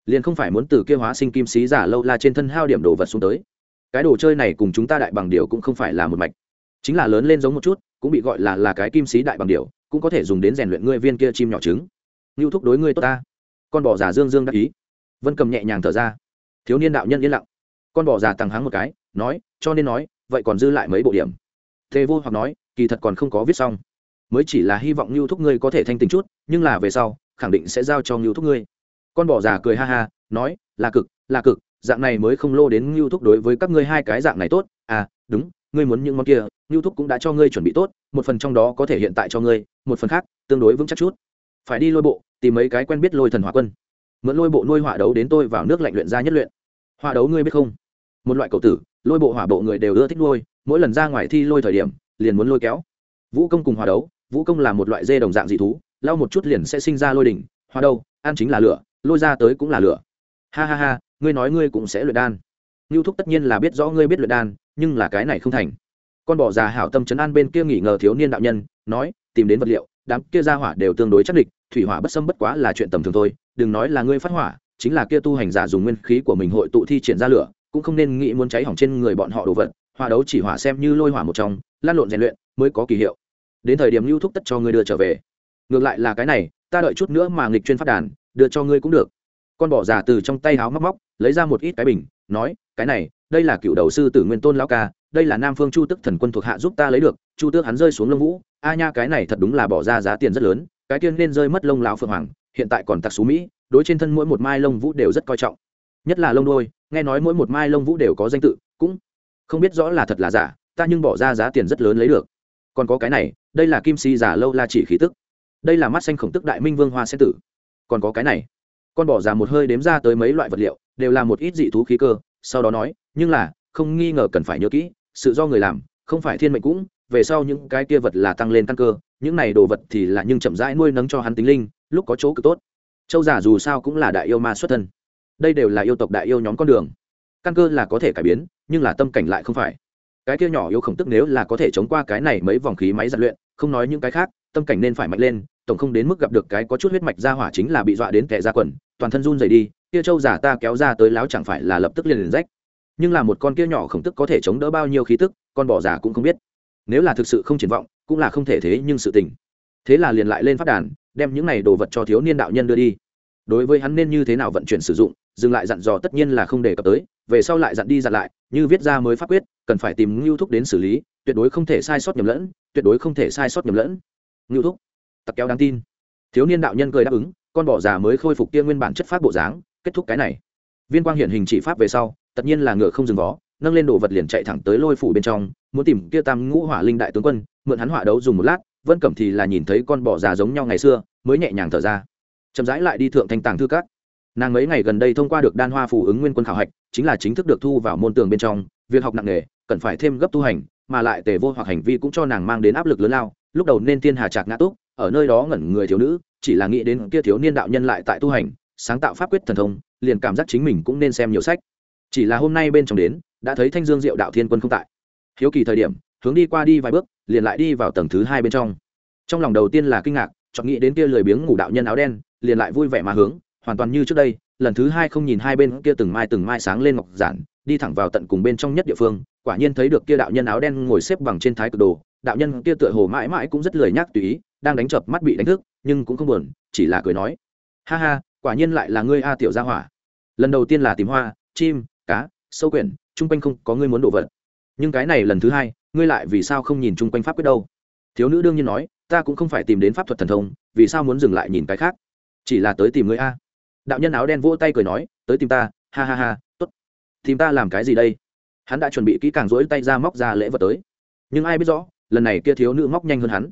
Liền không phải muốn từ kia hóa sinh kim sĩ giả lâu la trên thân hao điểm đồ vật xuống tới. Cái đồ chơi này cùng chúng ta đại bằng điều cũng không phải là một mạch. Chính là lớn lên giống một chút, cũng bị gọi là là cái kim sĩ đại bằng điều, cũng có thể dùng đến rèn luyện ngươi viên kia chim nhỏ trứng. Ngưu thúc đối ngươi tốt ta. Con bò giả dương dương đắc ý. Vân cầm nhẹ nhàng thở ra. Thiếu niên đạo nhân yên lặng con bò già tằng hắng một cái, nói, cho nên nói, vậy còn dư lại mấy bộ điểm. Thế vô hoặc nói, kỳ thật còn không có viết xong. Mới chỉ là hy vọng như thúc ngươi có thể thanh tình chút, nhưng là về sau, khẳng định sẽ giao cho như thúc ngươi. Con bò già cười ha ha, nói, là cực là cực, dạng này mới không lô đến như thúc đối với các ngươi hai cái dạng này tốt. À đúng, ngươi muốn những món kia như thúc cũng đã cho ngươi chuẩn bị tốt, một phần trong đó có thể hiện tại cho ngươi, một phần khác, tương đối vững chắc chút. Phải đi lôi bộ, tìm mấy cái quen biết lôi thần hỏa quân. Mượn lôi bộ nuôi hỏa đấu đến tôi vào nước lạnh luyện ra nhất luyện. Hỏa đấu ngươi biết không? Một loại cầu tử, lôi bộ hỏa bộ người đều ưa thích nuôi, mỗi lần ra ngoài thi lôi thời điểm, liền muốn lôi kéo. Vũ công cùng hỏa đấu, vũ công là một loại dê đồng dạng dị thú, lau một chút liền sẽ sinh ra lôi đỉnh hòa đâu, ăn chính là lửa, lôi ra tới cũng là lửa. Ha ha ha, ngươi nói ngươi cũng sẽ luyện đan. Ngưu thúc tất nhiên là biết rõ ngươi biết luyện đan, nhưng là cái này không thành. Con bỏ già hảo tâm trấn an bên kia nghỉ ngờ thiếu niên đạo nhân, nói, tìm đến vật liệu, đám kia ra hỏa đều tương đối chắc địch, thủy hỏa bất xâm bất quá là chuyện tầm thường thôi, đừng nói là ngươi phát hỏa, chính là kia tu hành giả dùng nguyên khí của mình hội tụ thi triển ra lửa cũng không nên nghĩ muốn cháy hỏng trên người bọn họ đồ vật hòa đấu chỉ hỏa xem như lôi hỏa một trong, lan lộn rèn luyện mới có kỳ hiệu. Đến thời điểm lưu thúc tất cho ngươi đưa trở về. Ngược lại là cái này, ta đợi chút nữa mà nghịch chuyên phát đàn, đưa cho ngươi cũng được. Con bỏ già từ trong tay háo móc móc, lấy ra một ít cái bình, nói, cái này, đây là cựu đầu sư tử nguyên tôn lão ca, đây là nam phương chu tức thần quân thuộc hạ giúp ta lấy được, chu tước hắn rơi xuống lông vũ, a nha cái này thật đúng là bỏ ra giá tiền rất lớn, cái tiên nên rơi mất lông lão phượng hoàng, hiện tại còn tặc xú mỹ, đối trên thân mỗi một mai lông vũ đều rất coi trọng. Nhất là lông đôi nghe nói mỗi một mai lông vũ đều có danh tự, cũng không biết rõ là thật là giả, ta nhưng bỏ ra giá tiền rất lớn lấy được. Còn có cái này, đây là kim si giả lâu la chỉ khí tức. Đây là mắt xanh khổng tức đại minh vương hoa sen tử. Còn có cái này, con bỏ ra một hơi đếm ra tới mấy loại vật liệu, đều là một ít dị thú khí cơ, sau đó nói, nhưng là, không nghi ngờ cần phải nhớ kỹ, sự do người làm, không phải thiên mệnh cũng, về sau những cái kia vật là tăng lên căn cơ, những này đồ vật thì là nhưng chậm rãi nuôi nấng cho hắn tính linh, lúc có chỗ cực tốt. Châu giả dù sao cũng là đại yêu ma xuất thân đây đều là yêu tộc đại yêu nhóm con đường. Căn cơ là có thể cải biến, nhưng là tâm cảnh lại không phải. Cái kia nhỏ yêu khổng tức nếu là có thể chống qua cái này mấy vòng khí máy giàn luyện, không nói những cái khác, tâm cảnh nên phải mạnh lên, tổng không đến mức gặp được cái có chút huyết mạch ra hỏa chính là bị dọa đến kẻ ra quần, toàn thân run dày đi, kia châu giả ta kéo ra tới láo chẳng phải là lập tức liền liền rách. Nhưng là một con kia nhỏ khổng tức có thể chống đỡ bao nhiêu khí tức, con bỏ giả cũng không biết. Nếu là thực sự không triển vọng, cũng là không thể thế nhưng sự tình. Thế là liền lại lên phát đàn, đem những này đồ vật cho thiếu niên đạo nhân đưa đi đối với hắn nên như thế nào vận chuyển sử dụng, dừng lại dặn dò tất nhiên là không đề cập tới, về sau lại dặn đi dặn lại, như viết ra mới pháp quyết, cần phải tìm ngưu thúc đến xử lý, tuyệt đối không thể sai sót nhầm lẫn, tuyệt đối không thể sai sót nhầm lẫn. Ngưu thúc tặc kéo đáng tin. Thiếu niên đạo nhân cười đáp ứng, con bỏ già mới khôi phục kia nguyên bản chất phát bộ dáng, kết thúc cái này. Viên quang hiển hình chỉ pháp về sau, tất nhiên là ngựa không dừng vó, nâng lên đồ vật liền chạy thẳng tới lôi phủ bên trong, muốn tìm kia tam ngũ hỏa linh đại tướng quân, mượn hắn hỏa đấu dùng một lát, vân cẩm thì là nhìn thấy con bỏ già giống nhau ngày xưa, mới nhẹ nhàng thở ra chậm rãi lại đi thượng thanh tàng thư cát nàng mấy ngày gần đây thông qua được đan hoa phù ứng nguyên quân khảo hạch, chính là chính thức được thu vào môn tường bên trong, việc học nặng nề, cần phải thêm gấp tu hành, mà lại tề vô hoặc hành vi cũng cho nàng mang đến áp lực lớn lao, lúc đầu nên tiên hà trạc ngã túc, ở nơi đó ngẩn người thiếu nữ, chỉ là nghĩ đến kia thiếu niên đạo nhân lại tại tu hành, sáng tạo pháp quyết thần thông, liền cảm giác chính mình cũng nên xem nhiều sách. Chỉ là hôm nay bên trong đến, đã thấy thanh dương diệu đạo thiên quân không tại. Hiếu kỳ thời điểm, hướng đi qua đi vài bước, liền lại đi vào tầng thứ hai bên trong. Trong lòng đầu tiên là kinh ngạc chọn nghĩ đến kia lười biếng ngủ đạo nhân áo đen, liền lại vui vẻ mà hướng, hoàn toàn như trước đây, lần thứ hai không nhìn hai bên kia từng mai từng mai sáng lên ngọc giản, đi thẳng vào tận cùng bên trong nhất địa phương, quả nhiên thấy được kia đạo nhân áo đen ngồi xếp bằng trên thái cực đồ, đạo nhân kia tựa hồ mãi mãi cũng rất lười nhác tùy ý, đang đánh chập mắt bị đánh thức, nhưng cũng không buồn, chỉ là cười nói, ha ha, quả nhiên lại là ngươi a tiểu gia hỏa. Lần đầu tiên là tìm hoa, chim, cá, sâu quyển, chung quanh không có ngươi muốn đổ vật. Nhưng cái này lần thứ hai, ngươi lại vì sao không nhìn chung quanh pháp quyết đâu? Thiếu nữ đương nhiên nói ta cũng không phải tìm đến pháp thuật thần thông, vì sao muốn dừng lại nhìn cái khác? Chỉ là tới tìm người a. Đạo nhân áo đen vỗ tay cười nói, tới tìm ta, ha ha ha t ố t tìm ta làm cái gì đây? Hắn đã chuẩn bị kỹ càng rỗi tay ra móc ra lễ vật tới. Nhưng ai biết rõ, lần này kia thiếu nữ móc nhanh hơn hắn.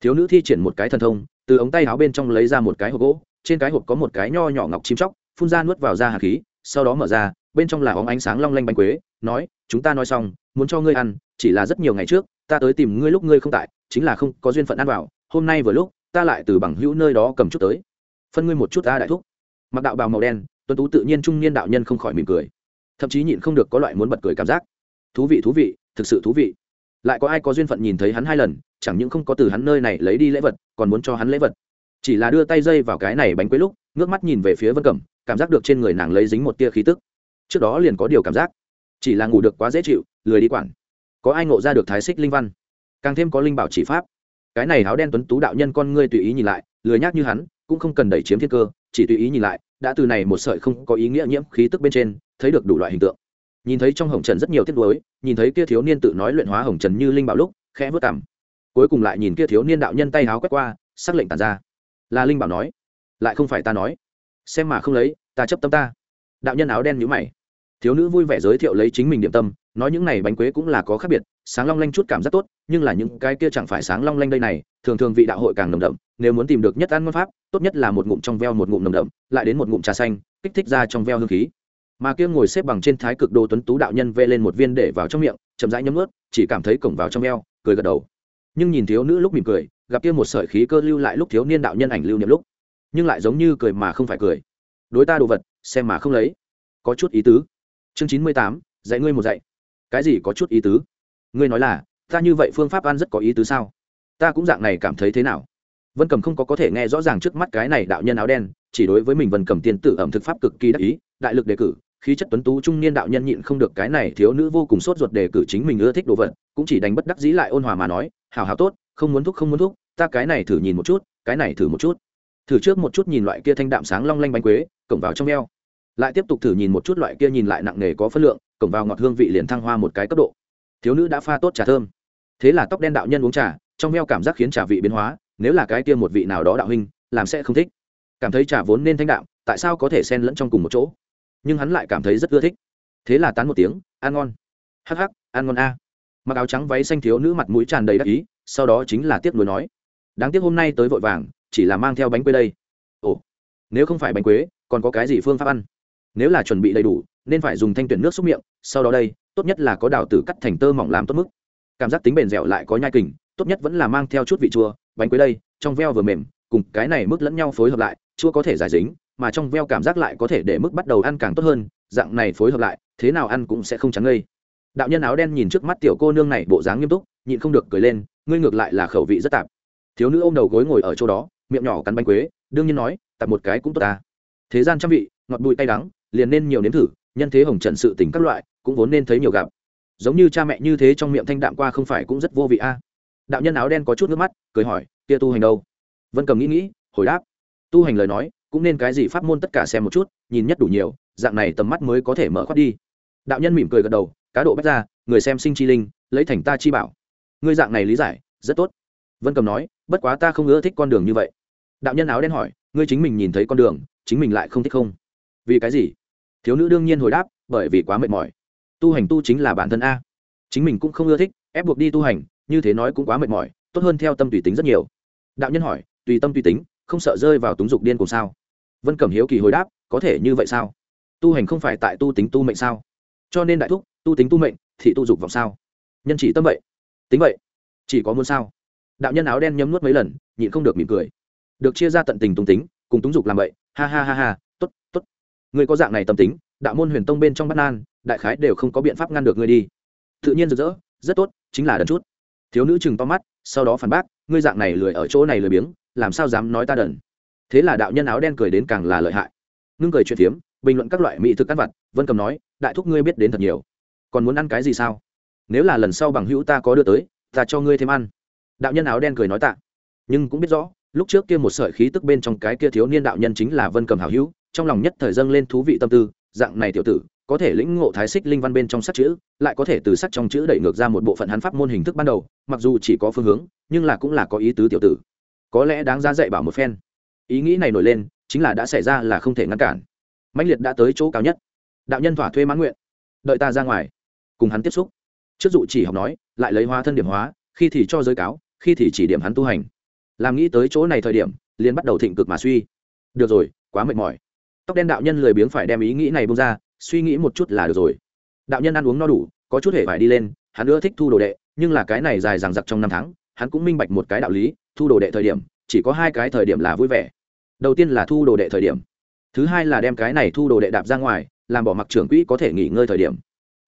Thiếu nữ thi triển một cái thần thông, từ ống tay áo bên trong lấy ra một cái hộp gỗ, trên cái hộp có một cái nho nhỏ ngọc chim chóc, phun ra nuốt vào ra hạt khí, sau đó mở ra, bên trong là óng ánh sáng long lanh bánh quế, nói, chúng ta nói xong, muốn cho ngươi ăn, chỉ là rất nhiều ngày trước, ta tới tìm ngươi lúc ngươi không tại chính là không có duyên phận ăn vào, hôm nay vừa lúc, ta lại từ bằng hữu nơi đó cầm chút tới. Phân ngươi một chút ta đại thúc. Mặc đạo bào màu đen, tuấn tú tự nhiên trung niên đạo nhân không khỏi mỉm cười. Thậm chí nhịn không được có loại muốn bật cười cảm giác. Thú vị thú vị, thực sự thú vị. Lại có ai có duyên phận nhìn thấy hắn hai lần, chẳng những không có từ hắn nơi này lấy đi lễ vật, còn muốn cho hắn lễ vật. Chỉ là đưa tay dây vào cái này bánh quế lúc, ngước mắt nhìn về phía vân cẩm, cảm giác được trên người nàng lấy dính một tia khí tức. Trước đó liền có điều cảm giác. Chỉ là ngủ được quá dễ chịu, lười đi quản. Có ai ngộ ra được thái xích linh văn? Càng thêm có linh bảo chỉ pháp. Cái này áo đen tuấn tú đạo nhân con ngươi tùy ý nhìn lại, lười nhác như hắn, cũng không cần đẩy chiếm thiên cơ, chỉ tùy ý nhìn lại, đã từ này một sợi không có ý nghĩa nhiễm khí tức bên trên, thấy được đủ loại hình tượng. Nhìn thấy trong hồng trần rất nhiều tiết đối nhìn thấy kia thiếu niên tự nói luyện hóa hồng trần như linh bảo lúc, khẽ vớt cảm cuối cùng lại nhìn kia thiếu niên đạo nhân tay háo quét qua, sắc lệnh tàn ra. Là linh bảo nói. Lại không phải ta nói. Xem mà không lấy, ta chấp tâm ta. Đạo nhân áo đen nhíu mày. Thiếu nữ vui vẻ giới thiệu lấy chính mình điểm tâm nói những này bánh quế cũng là có khác biệt, sáng long lanh chút cảm giác tốt, nhưng là những cái kia chẳng phải sáng long lanh đây này, thường thường vị đạo hội càng nồng đậm, nếu muốn tìm được nhất ăn ngon pháp, tốt nhất là một ngụm trong veo một ngụm nồng đậm, lại đến một ngụm trà xanh, kích thích ra trong veo hương khí. Mà kia ngồi xếp bằng trên thái cực đồ tuấn tú đạo nhân vê lên một viên để vào trong miệng, chậm rãi nhấm ướt chỉ cảm thấy cổng vào trong veo cười gật đầu. Nhưng nhìn thiếu nữ lúc mỉm cười, gặp kia một sợi khí cơ lưu lại lúc thiếu niên đạo nhân ảnh lưu niệm lúc, nhưng lại giống như cười mà không phải cười. Đối ta đồ vật, xem mà không lấy. Có chút ý tứ. Chương chín mươi tám, dạy ngươi một dạy cái gì có chút ý tứ? Ngươi nói là, ta như vậy phương pháp ăn rất có ý tứ sao? Ta cũng dạng này cảm thấy thế nào? Vân cầm không có có thể nghe rõ ràng trước mắt cái này đạo nhân áo đen, chỉ đối với mình vân cầm tiên tử ẩm thực pháp cực kỳ đắc ý, đại lực đề cử, khí chất tuấn tú trung niên đạo nhân nhịn không được cái này thiếu nữ vô cùng sốt ruột đề cử chính mình ưa thích đồ vật, cũng chỉ đánh bất đắc dĩ lại ôn hòa mà nói hào hào tốt, không muốn thúc không muốn thúc, ta cái này thử nhìn một chút, cái này thử một chút. Thử trước một chút nhìn loại kia thanh đạm sáng long lanh bánh quế, cổng vào trong eo. Lại tiếp tục thử nhìn một chút loại kia nhìn lại nặng nề có phân lượng cổng vào ngọt hương vị liền thăng hoa một cái cấp độ. Thiếu nữ đã pha tốt trà thơm. Thế là tóc đen đạo nhân uống trà, trong veo cảm giác khiến trà vị biến hóa, nếu là cái kia một vị nào đó đạo huynh, làm sẽ không thích. Cảm thấy trà vốn nên thanh đạo tại sao có thể xen lẫn trong cùng một chỗ? Nhưng hắn lại cảm thấy rất ưa thích. Thế là tán một tiếng, ăn ngon. Hắc hắc, ăn ngon a. Mặc áo trắng váy xanh thiếu nữ mặt mũi tràn đầy đắc ý, sau đó chính là tiếc nuối nói, đáng tiếc hôm nay tới vội vàng, chỉ là mang theo bánh quế đây. Ồ, nếu không phải bánh quế, còn có cái gì phương pháp ăn? Nếu là chuẩn bị đầy đủ, nên phải dùng thanh tuyển nước xúc miệng, sau đó đây, tốt nhất là có đào tử cắt thành tơ mỏng làm tốt mức. Cảm giác tính bền dẻo lại có nhai kình, tốt nhất vẫn là mang theo chút vị chua, bánh quế đây, trong veo vừa mềm, cùng cái này mức lẫn nhau phối hợp lại, chua có thể giải dính, mà trong veo cảm giác lại có thể để mức bắt đầu ăn càng tốt hơn, dạng này phối hợp lại, thế nào ăn cũng sẽ không trắng ngây. Đạo nhân áo đen nhìn trước mắt tiểu cô nương này bộ dáng nghiêm túc, nhịn không được cười lên, ngươi ngược lại là khẩu vị rất tạp. Thiếu nữ ô m đầu gối ngồi ở chỗ đó, miệng nhỏ cắn bánh quế, đương nhiên nói, tạp một cái cũng tốt ta. Thế gian trăm vị, ngọt bụi tay đắng liền nên nhiều nếm thử, nhân thế hồng trần sự tình các loại, cũng vốn nên thấy nhiều gặp. Giống như cha mẹ như thế trong miệng thanh đạm qua không phải cũng rất vô vị a. Đạo nhân áo đen có chút nước mắt, cười hỏi, kia tu hành đâu? Vân cầm nghĩ nghĩ, hồi đáp, tu hành lời nói, cũng nên cái gì pháp môn tất cả xem một chút, nhìn nhất đủ nhiều, dạng này tầm mắt mới có thể mở khoát đi. Đạo nhân mỉm cười gật đầu, cá độ bách ra người xem sinh chi linh, lấy thành ta chi bảo. Ngươi dạng này lý giải, rất tốt. Vân cầm nói, bất quá ta không ưa thích con đường như vậy. Đạo nhân áo đen hỏi, ngươi chính mình nhìn thấy con đường, chính mình lại không thích không? Vì cái gì? Thiếu nữ đương nhiên hồi đáp, bởi vì quá mệt mỏi. Tu hành tu chính là bản thân a. Chính mình cũng không ưa thích, ép buộc đi tu hành, như thế nói cũng quá mệt mỏi, tốt hơn theo tâm tùy tính rất nhiều. Đạo nhân hỏi, tùy tâm tùy tính, không sợ rơi vào túng dục điên cùng sao? Vân cẩm hiếu kỳ hồi đáp, có thể như vậy sao? Tu hành không phải tại tu tính tu mệnh sao? Cho nên đại thúc, tu tính tu mệnh thì tu dục vọng sao? Nhân chỉ tâm vậy. Tính vậy. Chỉ có muốn sao? Đạo nhân áo đen nhấm nuốt mấy lần, nhịn không được mỉm cười. Được chia ra tận tình tùng tính, cùng túng dục làm vậy. Ha ha ha ha t ố t t ố t người có dạng này tâm tính, đạo môn huyền tông bên trong bắt nan, đại khái đều không có biện pháp ngăn được ngươi đi. Tự nhiên rực rỡ, rất tốt, chính là đần chút. Thiếu nữ chừng to mắt, sau đó phản bác, ngươi dạng này lười ở chỗ này lười biếng, làm sao dám nói ta đần? Thế là đạo nhân áo đen cười đến càng là lợi hại. Ngưng cười chuyện phiếm bình luận các loại mỹ thực ăn vặt, vân cầm nói, đại thúc ngươi biết đến thật nhiều. Còn muốn ăn cái gì sao? Nếu là lần sau bằng hữu ta có đưa tới, ta cho ngươi thêm ăn. Đạo nhân áo đen cười nói tạ. Nhưng cũng biết rõ, lúc trước kia một sợi khí tức bên trong cái kia thiếu niên đạo nhân chính là vân cầm hảo hữu trong lòng nhất thời dâng lên thú vị tâm tư, dạng này tiểu tử, có thể lĩnh ngộ thái xích linh văn bên trong sắc chữ, lại có thể từ sắc trong chữ đẩy ngược ra một bộ phận hắn pháp môn hình thức ban đầu, mặc dù chỉ có phương hướng, nhưng là cũng là có ý tứ tiểu tử. Có lẽ đáng ra dạy bảo một phen. Ý nghĩ này nổi lên, chính là đã xảy ra là không thể ngăn cản. Mãnh liệt đã tới chỗ cao nhất. Đạo nhân thỏa thuê mãn nguyện. Đợi ta ra ngoài, cùng hắn tiếp xúc. Trước dụ chỉ học nói, lại lấy hóa thân điểm hóa, khi thì cho giới cáo, khi thì chỉ điểm hắn tu hành. Làm nghĩ tới chỗ này thời điểm, liền bắt đầu thịnh cực mà suy. Được rồi, quá mệt mỏi tóc đen đạo nhân lười biếng phải đem ý nghĩ này bông ra, suy nghĩ một chút là được rồi. Đạo nhân ăn uống no đủ, có chút hề phải đi lên, hắn nữa thích thu đồ đệ, nhưng là cái này dài dằng dặc trong năm tháng, hắn cũng minh bạch một cái đạo lý, thu đồ đệ thời điểm, chỉ có hai cái thời điểm là vui vẻ. Đầu tiên là thu đồ đệ thời điểm. Thứ hai là đem cái này thu đồ đệ đạp ra ngoài, làm bỏ mặc trưởng quỹ có thể nghỉ ngơi thời điểm.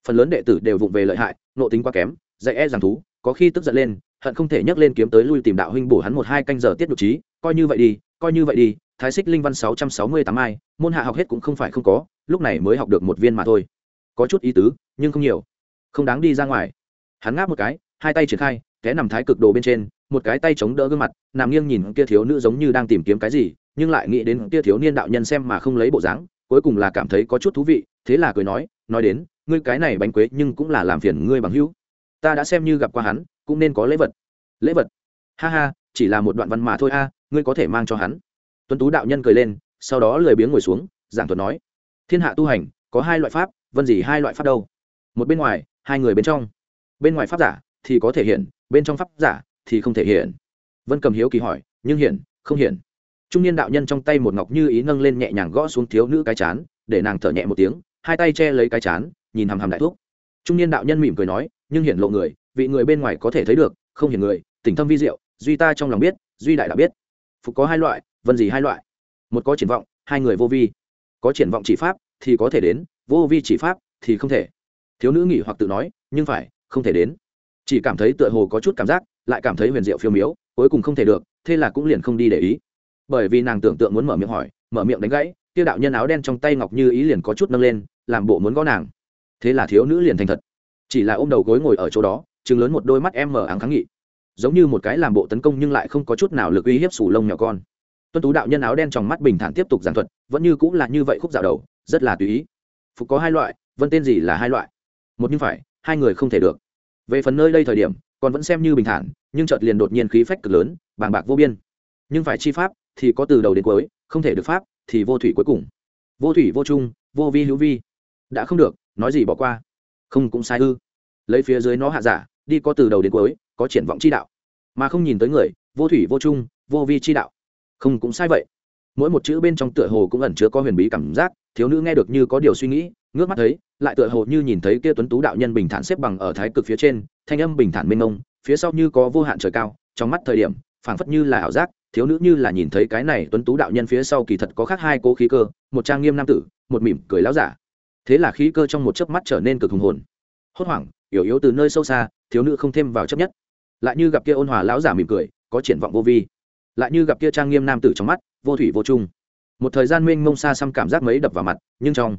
Phần lớn đệ tử đều vụng về lợi hại, nộ tính quá kém, dạy e rằng thú, có khi tức giận lên, hận không thể nhấc lên kiếm tới lui tìm đạo huynh bổ hắn một hai canh giờ tiết độ trí, coi như vậy đi, coi như vậy đi thái xích linh văn sáu trăm sáu mươi tám ai môn hạ học hết cũng không phải không có, lúc này mới học được một viên mà thôi. Có chút ý tứ, nhưng không nhiều. Không đáng đi ra ngoài. Hắn ngáp một cái, hai tay triển khai, té nằm thái cực đồ bên trên, một cái tay chống đỡ gương mặt, nằm nghiêng nhìn kia thiếu nữ giống như đang tìm kiếm cái gì, nhưng lại nghĩ đến kia thiếu niên đạo nhân xem mà không lấy bộ dáng, cuối cùng là cảm thấy có chút thú vị, thế là cười nói nói đến, ngươi cái này bánh quế nhưng cũng là làm phiền ngươi bằng hữu. Ta đã xem như gặp qua hắn, cũng nên có lễ vật. Lễ vật? Ha ha, chỉ là một đoạn văn mà thôi a, ngươi có thể mang cho hắn tuấn tú đạo nhân cười lên, sau đó lười biếng ngồi xuống, giảng thuật nói, thiên hạ tu hành, có hai loại pháp, vân gì hai loại pháp đâu? Một bên ngoài, hai người bên trong. Bên ngoài pháp giả thì có thể hiện, bên trong pháp giả thì không thể hiện. Vân cầm hiếu kỳ hỏi, nhưng hiện, không hiện. Trung niên đạo nhân trong tay một ngọc như ý nâng lên nhẹ nhàng gõ xuống thiếu nữ cái chán, để nàng thở nhẹ một tiếng, hai tay che lấy cái chán, nhìn hàm hàm đại thuốc trung niên đạo nhân mỉm cười nói, nhưng hiện lộ người, vị người bên ngoài có thể thấy được, không hiện người tỉnh thâm vi diệu, duy ta trong lòng biết, duy đại đã biết. Phục có hai loại vân gì hai loại. Một có triển vọng, hai người vô vi. Có triển vọng chỉ pháp thì có thể đến, vô vi chỉ pháp thì không thể. Thiếu nữ nghỉ hoặc tự nói, nhưng phải, không thể đến. Chỉ cảm thấy tựa hồ có chút cảm giác, lại cảm thấy huyền diệu phiêu miếu, cuối cùng không thể được, thế là cũng liền không đi để ý. Bởi vì nàng tưởng tượng muốn mở miệng hỏi, mở miệng đánh gãy tiêu đạo nhân áo đen trong tay ngọc như ý liền có chút nâng lên, làm bộ muốn gõ nàng. Thế là thiếu nữ liền thành thật. Chỉ là ôm đầu gối ngồi ở chỗ đó chừng lớn một đôi mắt em mở áng kháng nghị. Giống như một cái làm bộ tấn công nhưng lại không có chút nào lực uy hiếp sủ lông nhỏ con tuân tú đạo nhân áo đen trong mắt bình thản tiếp tục giảng thuật, vẫn như cũng là như vậy khúc dạo đầu, rất là tùy ý. Phục có hai loại, vân tên gì là hai loại. Một như phải, hai người không thể được. Về phần nơi đây thời điểm, còn vẫn xem như bình thản, nhưng chợt liền đột nhiên khí phách cực lớn, bàng bạc vô biên. Nhưng phải chi pháp thì có từ đầu đến cuối, không thể được pháp thì vô thủy cuối cùng. Vô thủy, vô trung vô vi, hữu vi. Đã không được, nói gì bỏ qua. Không cũng sai ư. Lấy phía dưới nó hạ giả, đi có từ đầu đến cuối, có triển vọng chi đạo. Mà không nhìn tới người, vô thủy, vô trung vô vi chi đạo không, cũng sai vậy. Mỗi một chữ bên trong tựa hồ cũng ẩn chứa có huyền bí cảm giác, thiếu nữ nghe được như có điều suy nghĩ, ngước mắt thấy, lại tựa hồ như nhìn thấy kia tuấn tú đạo nhân bình thản xếp bằng ở thái cực phía trên, thanh âm bình thản mênh mông, phía sau như có vô hạn trời cao, trong mắt thời điểm, phảng phất như là ảo giác, thiếu nữ như là nhìn thấy cái này tuấn tú đạo nhân phía sau kỳ thật có khác hai cố khí cơ, một trang nghiêm nam tử, một mỉm cười láo giả. Thế là khí cơ trong một chớp mắt trở nên cực hùng hồn. Hốt hoảng yếu yếu từ nơi sâu xa, thiếu nữ không thêm vào chấp nhất. Lại như gặp kia ôn hòa lão giả mỉm cười, có triển vọng vô vi lại như gặp kia trang nghiêm nam tử trong mắt, vô thủy vô trung một thời gian mênh mông xa xăm cảm giác mấy đập vào mặt, nhưng trong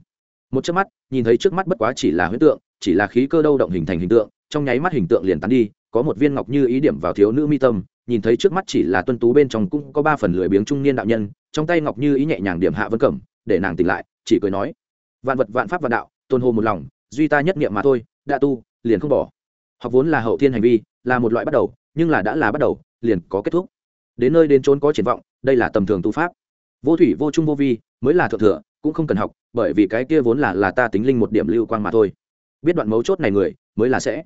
một chớp mắt, nhìn thấy trước mắt bất quá chỉ là huyễn tượng, chỉ là khí cơ đâu động hình thành hình tượng, trong nháy mắt hình tượng liền tán đi, có một viên ngọc như ý điểm vào thiếu nữ mi tâm, nhìn thấy trước mắt chỉ là tuân tú bên trong cũng có ba phần lười biếng trung niên đạo nhân, trong tay ngọc như ý nhẹ nhàng điểm hạ vân cẩm, để nàng tỉnh lại, chỉ cười nói, vạn vật, vạn pháp, vạn đạo, tôn hồ một lòng, duy ta nhất niệm mà thôi, đã tu, liền không bỏ. Học vốn là hậu thiên hành vi, là một loại bắt đầu, nhưng là đã là bắt đầu, liền có kết thúc đến nơi đến trốn có triển vọng, đây là tầm thường tu pháp. Vô thủy, vô trung, vô vi, mới là thượng thừa, cũng không cần học, bởi vì cái kia vốn là là ta tính linh một điểm lưu quang mà thôi. Biết đoạn mấu chốt này người, mới là sẽ.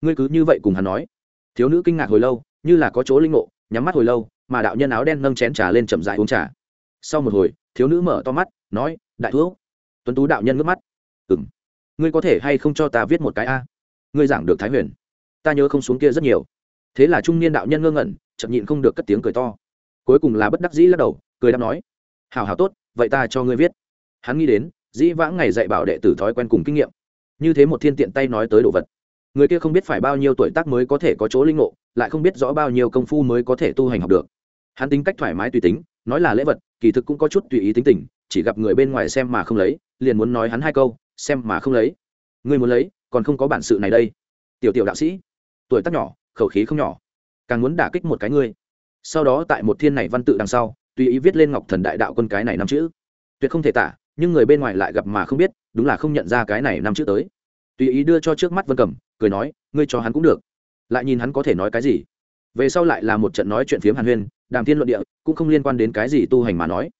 Ngươi cứ như vậy cùng hắn nói. Thiếu nữ kinh ngạc hồi lâu, như là có chỗ linh ngộ, nhắm mắt hồi lâu, mà đạo nhân áo đen nâng chén trà lên chậm dại uống trà. Sau một hồi, thiếu nữ mở to mắt, nói, đại thuốc tuấn tú đạo nhân ngước mắt. Ừng ngươi có thể hay không cho ta viết một cái a? Ngươi giảng được thái huyền. Ta nhớ không xuống kia rất nhiều thế là trung niên đạo nhân ngơ ngẩn, chậm nhịn không được cất tiếng cười to. Cuối cùng là bất đắc dĩ lắc đầu, cười đáp nói hào hào tốt, vậy ta cho ngươi viết. Hắn nghĩ đến, dĩ vãng ngày dạy bảo đệ tử thói quen cùng kinh nghiệm. Như thế một thiên tiện tay nói tới đồ vật. Người kia không biết phải bao nhiêu tuổi tác mới có thể có chỗ linh ngộ, lại không biết rõ bao nhiêu công phu mới có thể tu hành học được. Hắn tính cách thoải mái tùy tính, nói là lễ vật, kỳ thực cũng có chút tùy ý tính tình, chỉ gặp người bên ngoài xem mà không lấy, liền muốn nói hắn hai câu, xem mà không lấy. Người muốn lấy, còn không có bản sự này đây. Tiểu tiểu đạo sĩ, tuổi tác nhỏ khẩu khí không nhỏ. Càng muốn đả kích một cái ngươi. Sau đó tại một thiên này văn tự đằng sau, tùy ý viết lên ngọc thần đại đạo quân cái này năm chữ. Tuyệt không thể tả, nhưng người bên ngoài lại gặp mà không biết, đúng là không nhận ra cái này năm chữ tới. Tùy ý đưa cho trước mắt vân cẩm cười nói, ngươi cho hắn cũng được. Lại nhìn hắn có thể nói cái gì. Về sau lại là một trận nói chuyện phiếm hàn huyên, đàm thiên luận địa, cũng không liên quan đến cái gì tu hành mà nói.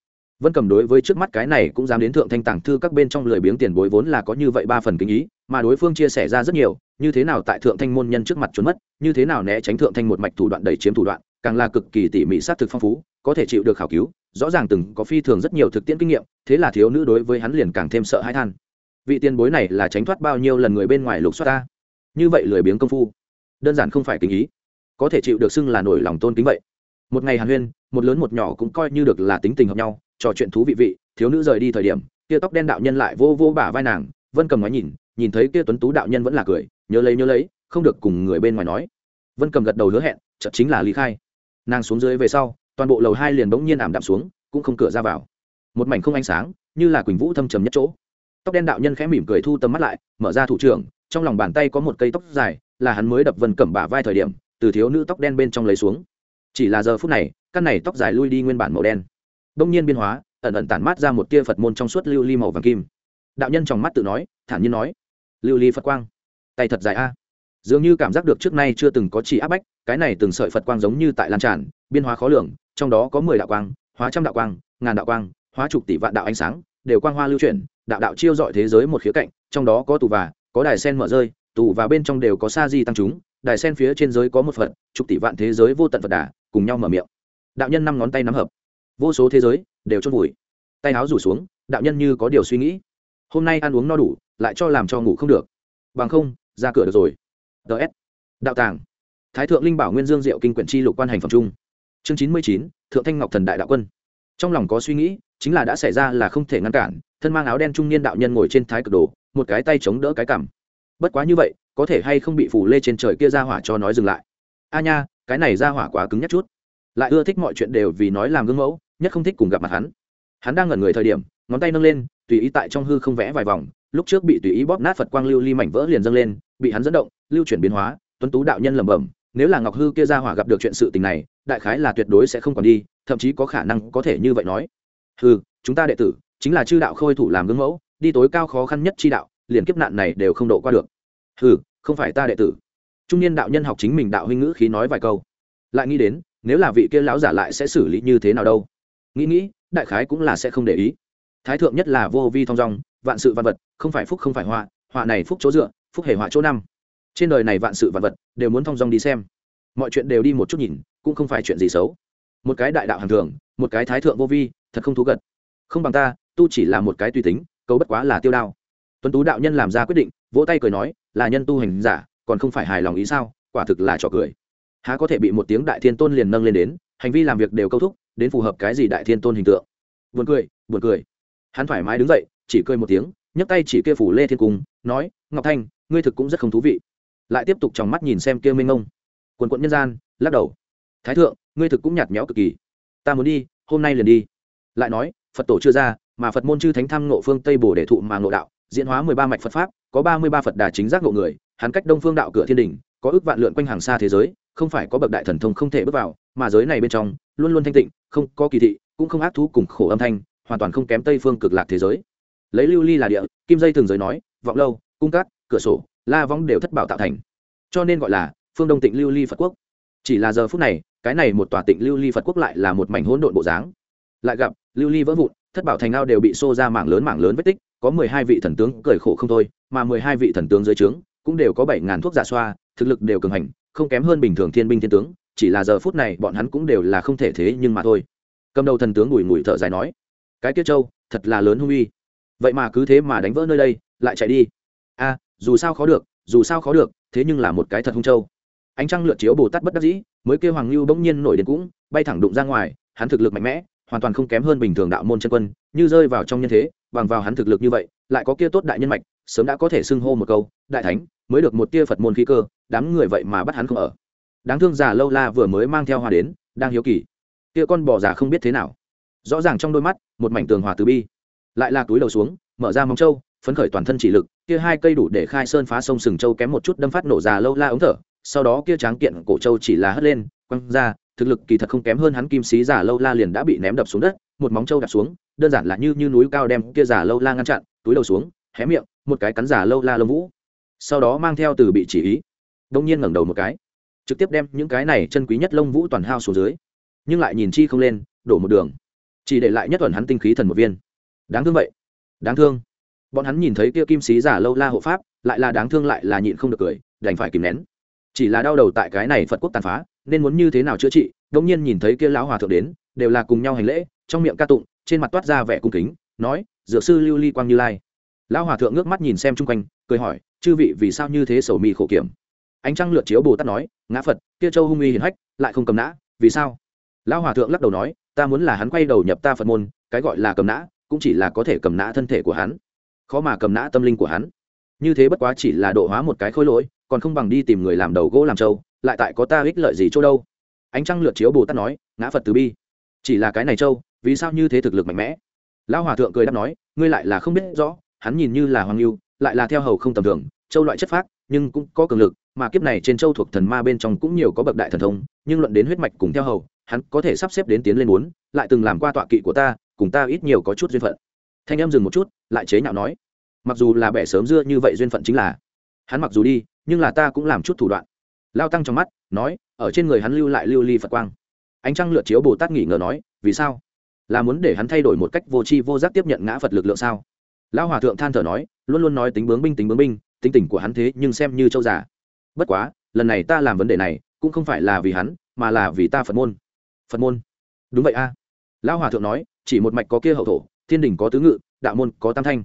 Vân cầm đối với trước mắt cái này cũng dám đến thượng thanh tàng thư các bên trong lười biếng tiền bối vốn là có như vậy ba phần kinh ý mà đối phương chia sẻ ra rất nhiều, như thế nào tại thượng thanh môn nhân trước mặt trốn mất, như thế nào né tránh thượng thanh một mạch thủ đoạn đẩy chiếm thủ đoạn, càng là cực kỳ tỉ mỉ sát thực phong phú, có thể chịu được khảo cứu, rõ ràng từng có phi thường rất nhiều thực tiễn kinh nghiệm, thế là thiếu nữ đối với hắn liền càng thêm sợ hãi than. Vị tiền bối này là tránh thoát bao nhiêu lần người bên ngoài lục soát ta? Như vậy lười biếng công phu, đơn giản không phải kính ý, có thể chịu được xưng là nổi lòng tôn kính vậy. Một ngày hàn huyên, một lớn một nhỏ cũng coi như được là tính tình hợp nhau, trò chuyện thú vị vị, thiếu nữ rời đi thời điểm kia tóc đen đạo nhân lại vô vô bả vai nàng, vân cầm nói nhìn nhìn thấy kia tuấn tú đạo nhân vẫn là cười, nhớ lấy nhớ lấy, không được cùng người bên ngoài nói. Vân cầm gật đầu hứa hẹn, chợt chính là lý khai. Nàng xuống dưới về sau, toàn bộ lầu hai liền bỗng nhiên ảm đạm xuống, cũng không cửa ra vào. Một mảnh không ánh sáng, như là quỳnh vũ thâm trầm nhất chỗ. Tóc đen đạo nhân khẽ mỉm cười thu tầm mắt lại, mở ra thủ trưởng, trong lòng bàn tay có một cây tóc dài, là hắn mới đập vân cẩm bả vai thời điểm, từ thiếu nữ tóc đen bên trong lấy xuống. Chỉ là giờ phút này, căn này tóc dài lui đi nguyên bản màu đen. Đông nhiên biên hóa, ẩn ẩn tản mát ra một tia phật môn trong suốt lưu ly màu vàng kim. Đạo nhân trong mắt tự nói, thản nhiên nói lưu ly phật quang. Tay thật dài a. Dường như cảm giác được trước nay chưa từng có chỉ áp bách, cái này từng sợi phật quang giống như tại lan tràn, biên hóa khó lường, trong đó có mười đạo quang, hóa trăm đạo quang, ngàn đạo quang, hóa chục tỷ vạn đạo ánh sáng, đều quang hoa lưu chuyển, đạo đạo chiêu dọi thế giới một khía cạnh, trong đó có tù và, có đài sen mở rơi, tù và bên trong đều có sa di tăng chúng, đài sen phía trên giới có một phật, chục tỷ vạn thế giới vô tận phật đà, cùng nhau mở miệng. Đạo nhân năm ngón tay nắm hợp. Vô số thế giới đều chôn vùi. Tay áo rủ xuống, đạo nhân như có điều suy nghĩ. Hôm nay ăn uống no đủ lại cho làm cho ngủ không được. Bằng không, ra cửa được rồi. Ts đạo tàng. Thái thượng linh bảo nguyên dương diệu kinh quyển chi lục quan hành phẩm trung. Chương chín mươi chín, thượng thanh ngọc thần đại đạo quân. Trong lòng có suy nghĩ, chính là đã xảy ra là không thể ngăn cản, thân mang áo đen trung niên đạo nhân ngồi trên thái cực đồ, một cái tay chống đỡ cái cằm. Bất quá như vậy, có thể hay không bị phủ lê trên trời kia ra hỏa cho nói dừng lại? A nha, cái này ra hỏa quá cứng nhắc chút. Lại ưa thích mọi chuyện đều vì nói làm gương mẫu, nhất không thích cùng gặp mặt hắn. Hắn đang ngẩn người thời điểm, ngón tay nâng lên, tùy ý tại trong hư không vẽ vài vòng lúc trước bị tùy ý bóp nát phật quang lưu ly mảnh vỡ liền dâng lên, bị hắn dẫn động, lưu chuyển biến hóa, tuấn tú đạo nhân lẩm bẩm, nếu là ngọc hư kia ra hỏa gặp được chuyện sự tình này, đại khái là tuyệt đối sẽ không còn đi, thậm chí có khả năng có thể như vậy nói. Hư chúng ta đệ tử, chính là chư đạo khôi thủ làm gương mẫu, đi tối cao khó khăn nhất chi đạo, liền kiếp nạn này đều không độ qua được. Hừ, không phải ta đệ tử. Trung niên đạo nhân học chính mình đạo huynh ngữ khí nói vài câu. Lại nghĩ đến, nếu là vị kia lão giả lại sẽ xử lý như thế nào đâu? Nghĩ nghĩ, đại khái cũng là sẽ không để ý. Thái thượng nhất là vô vi thong dong vạn sự vạn vật, không phải phúc không phải họa họa này phúc chỗ dựa, phúc hề họa chỗ năm. Trên đời này vạn sự vạn vật đều muốn thong dong đi xem. Mọi chuyện đều đi một chút nhìn, cũng không phải chuyện gì xấu. Một cái đại đạo hàng thường, một cái thái thượng vô vi, thật không thú gật. Không bằng ta, tu chỉ là một cái tùy tính, cấu bất quá là tiêu đao. Tuấn tú đạo nhân làm ra quyết định, vỗ tay cười nói, là nhân tu hành giả, còn không phải hài lòng ý sao, quả thực là trò cười. Há có thể bị một tiếng đại thiên tôn liền nâng lên đến, hành vi làm việc đều câu thúc, đến phù hợp cái gì đại thiên tôn hình tượng. Buồn cười buồn cười. Hắn thoải mái đứng dậy chỉ cười một tiếng, nhấc tay chỉ kia phủ lê thiên cung, nói, ngọc thanh, ngươi thực cũng rất không thú vị. Lại tiếp tục trong mắt nhìn xem kia minh ngông. Quần quận nhân gian, lắc đầu. Thái thượng, ngươi thực cũng nhạt nhẽo cực kỳ. Ta muốn đi, hôm nay liền đi. Lại nói, phật tổ chưa ra, mà phật môn chư thánh thăm ngộ phương tây bồ để thụ mà ngộ đạo, diễn hóa mười ba mạch phật pháp, có ba mươi ba phật đà chính giác ngộ người, hắn cách đông phương đạo cửa thiên đình, có ước vạn lượn quanh hàng xa thế giới, không phải có bậc đại thần thông không thể bước vào, mà giới này bên trong, luôn luôn thanh tịnh, không có kỳ thị, cũng không ác thú cùng khổ âm thanh, hoàn toàn không kém tây phương cực lạc thế giới lấy lưu ly là địa, kim dây thường giới nói, vọng lâu, cung cát, cửa sổ, la vong đều thất bảo tạo thành. Cho nên gọi là phương đông tịnh lưu ly phật quốc. Chỉ là giờ phút này, cái này một tòa tịnh lưu ly phật quốc lại là một mảnh hỗn độn bộ dáng. Lại gặp, lưu ly vỡ vụn, thất bảo thành ao đều bị xô ra mảng lớn mảng lớn vết tích, có mười hai vị thần tướng cười khổ không thôi, mà mười hai vị thần tướng dưới trướng cũng đều có bảy ngàn thuốc giả xoa, thực lực đều cường hành, không kém hơn bình thường thiên binh thiên tướng, chỉ là giờ phút này bọn hắn cũng đều là không thể thế nhưng mà thôi. Cầm đầu thần tướng bùi mùi thở dài nói, cái tiết châu, thật là lớn hung uy vậy mà cứ thế mà đánh vỡ nơi đây, lại chạy đi. A, dù sao khó được, dù sao khó được, thế nhưng là một cái thật hung châu. Ánh trăng lượt chiếu bồ tát bất đắc dĩ, mới kêu hoàng lưu bỗng nhiên nổi đến cũng, bay thẳng đụng ra ngoài, hắn thực lực mạnh mẽ, hoàn toàn không kém hơn bình thường đạo môn chân quân, như rơi vào trong nhân thế, bằng vào hắn thực lực như vậy, lại có kia tốt đại nhân mạch, sớm đã có thể xưng hô một câu, đại thánh, mới được một tia phật môn khí cơ, đám người vậy mà bắt hắn không ở. Đáng thương già lâu la vừa mới mang theo hoa đến, đang hiếu kỳ. Kia con bò già không biết thế nào. Rõ ràng trong đôi mắt, một mảnh tường hòa từ bi lại là túi đầu xuống, mở ra móng trâu, phấn khởi toàn thân chỉ lực, kia hai cây đủ để khai sơn phá sông sừng trâu kém một chút đâm phát nổ già lâu la ống thở, sau đó kia tráng kiện cổ trâu chỉ là hất lên, quăng ra, thực lực kỳ thật không kém hơn hắn kim sĩ giả lâu la liền đã bị ném đập xuống đất, một móng trâu đập xuống, đơn giản là như như núi cao đem kia giả lâu la ngăn chặn, túi đầu xuống, hé miệng, một cái cắn giả lâu la lông vũ. Sau đó mang theo từ bị chỉ ý, đông nhiên ngẩng đầu một cái, trực tiếp đem những cái này chân quý nhất lông vũ toàn hao xuống dưới, nhưng lại nhìn chi không lên, đổ một đường, chỉ để lại nhất thuần hắn tinh khí thần một viên đáng thương vậy. Đáng thương. Bọn hắn nhìn thấy kia kim sĩ giả lâu la hộ pháp, lại là đáng thương lại là nhịn không được cười, đành phải kìm nén. Chỉ là đau đầu tại cái này phật quốc tàn phá, nên muốn như thế nào chữa trị đống nhiên nhìn thấy kia lão hòa thượng đến, đều là cùng nhau hành lễ, trong miệng ca tụng, trên mặt toát ra vẻ cung kính, nói, dược sư lưu ly quang như lai. Lão hòa thượng ngước mắt nhìn xem chung quanh, cười hỏi, chư vị vì sao như thế sầu mi khổ kiểm? Ánh trăng lượt chiếu bồ tát nói, ngã phật, kia châu hung uy hiển hách, lại không cầm nã, vì sao? Lão hòa thượng lắc đầu nói, ta muốn là hắn quay đầu nhập ta phật môn, cái gọi là cầm nã cũng chỉ là có thể cầm nã thân thể của hắn. Khó mà cầm nã tâm linh của hắn. Như thế bất quá chỉ là độ hóa một cái khối lỗi, còn không bằng đi tìm người làm đầu gỗ làm trâu, lại tại có ta ích lợi gì chỗ đâu? Ánh trăng lượt chiếu bồ tát nói, ngã phật từ bi. Chỉ là cái này trâu, vì sao như thế thực lực mạnh mẽ? Lão hòa thượng cười đáp nói, ngươi lại là không biết rõ, hắn nhìn như là hoàng lưu lại là theo hầu không tầm thường châu loại chất phác, nhưng cũng có cường lực, mà kiếp này trên châu thuộc thần ma bên trong cũng nhiều có bậc đại thần thông, nhưng luận đến huyết mạch cùng theo hầu, hắn có thể sắp xếp đến tiến lên muốn, lại từng làm qua tọa kỵ của ta cùng ta ít nhiều có chút duyên phận. Thanh em dừng một chút lại chế nhạo nói mặc dù là bẻ sớm dưa như vậy duyên phận chính là hắn mặc dù đi nhưng là ta cũng làm chút thủ đoạn. Lao tăng trong mắt nói ở trên người hắn lưu lại lưu ly phật quang. Ánh trăng lượt chiếu bồ tát nghỉ ngờ nói vì sao? Là muốn để hắn thay đổi một cách vô tri vô giác tiếp nhận ngã phật lực lượng sao? Lão hòa thượng than thở nói luôn luôn nói tính bướng binh tính bướng binh tính tình của hắn thế nhưng xem như châu giả, bất quá lần này ta làm vấn đề này cũng không phải là vì hắn mà là vì ta phật môn. Phật môn? Đúng vậy a. Lão hòa thượng nói chỉ một mạch có kia hậu thổ, thiên đình có tứ ngự, đạo môn có tam thanh.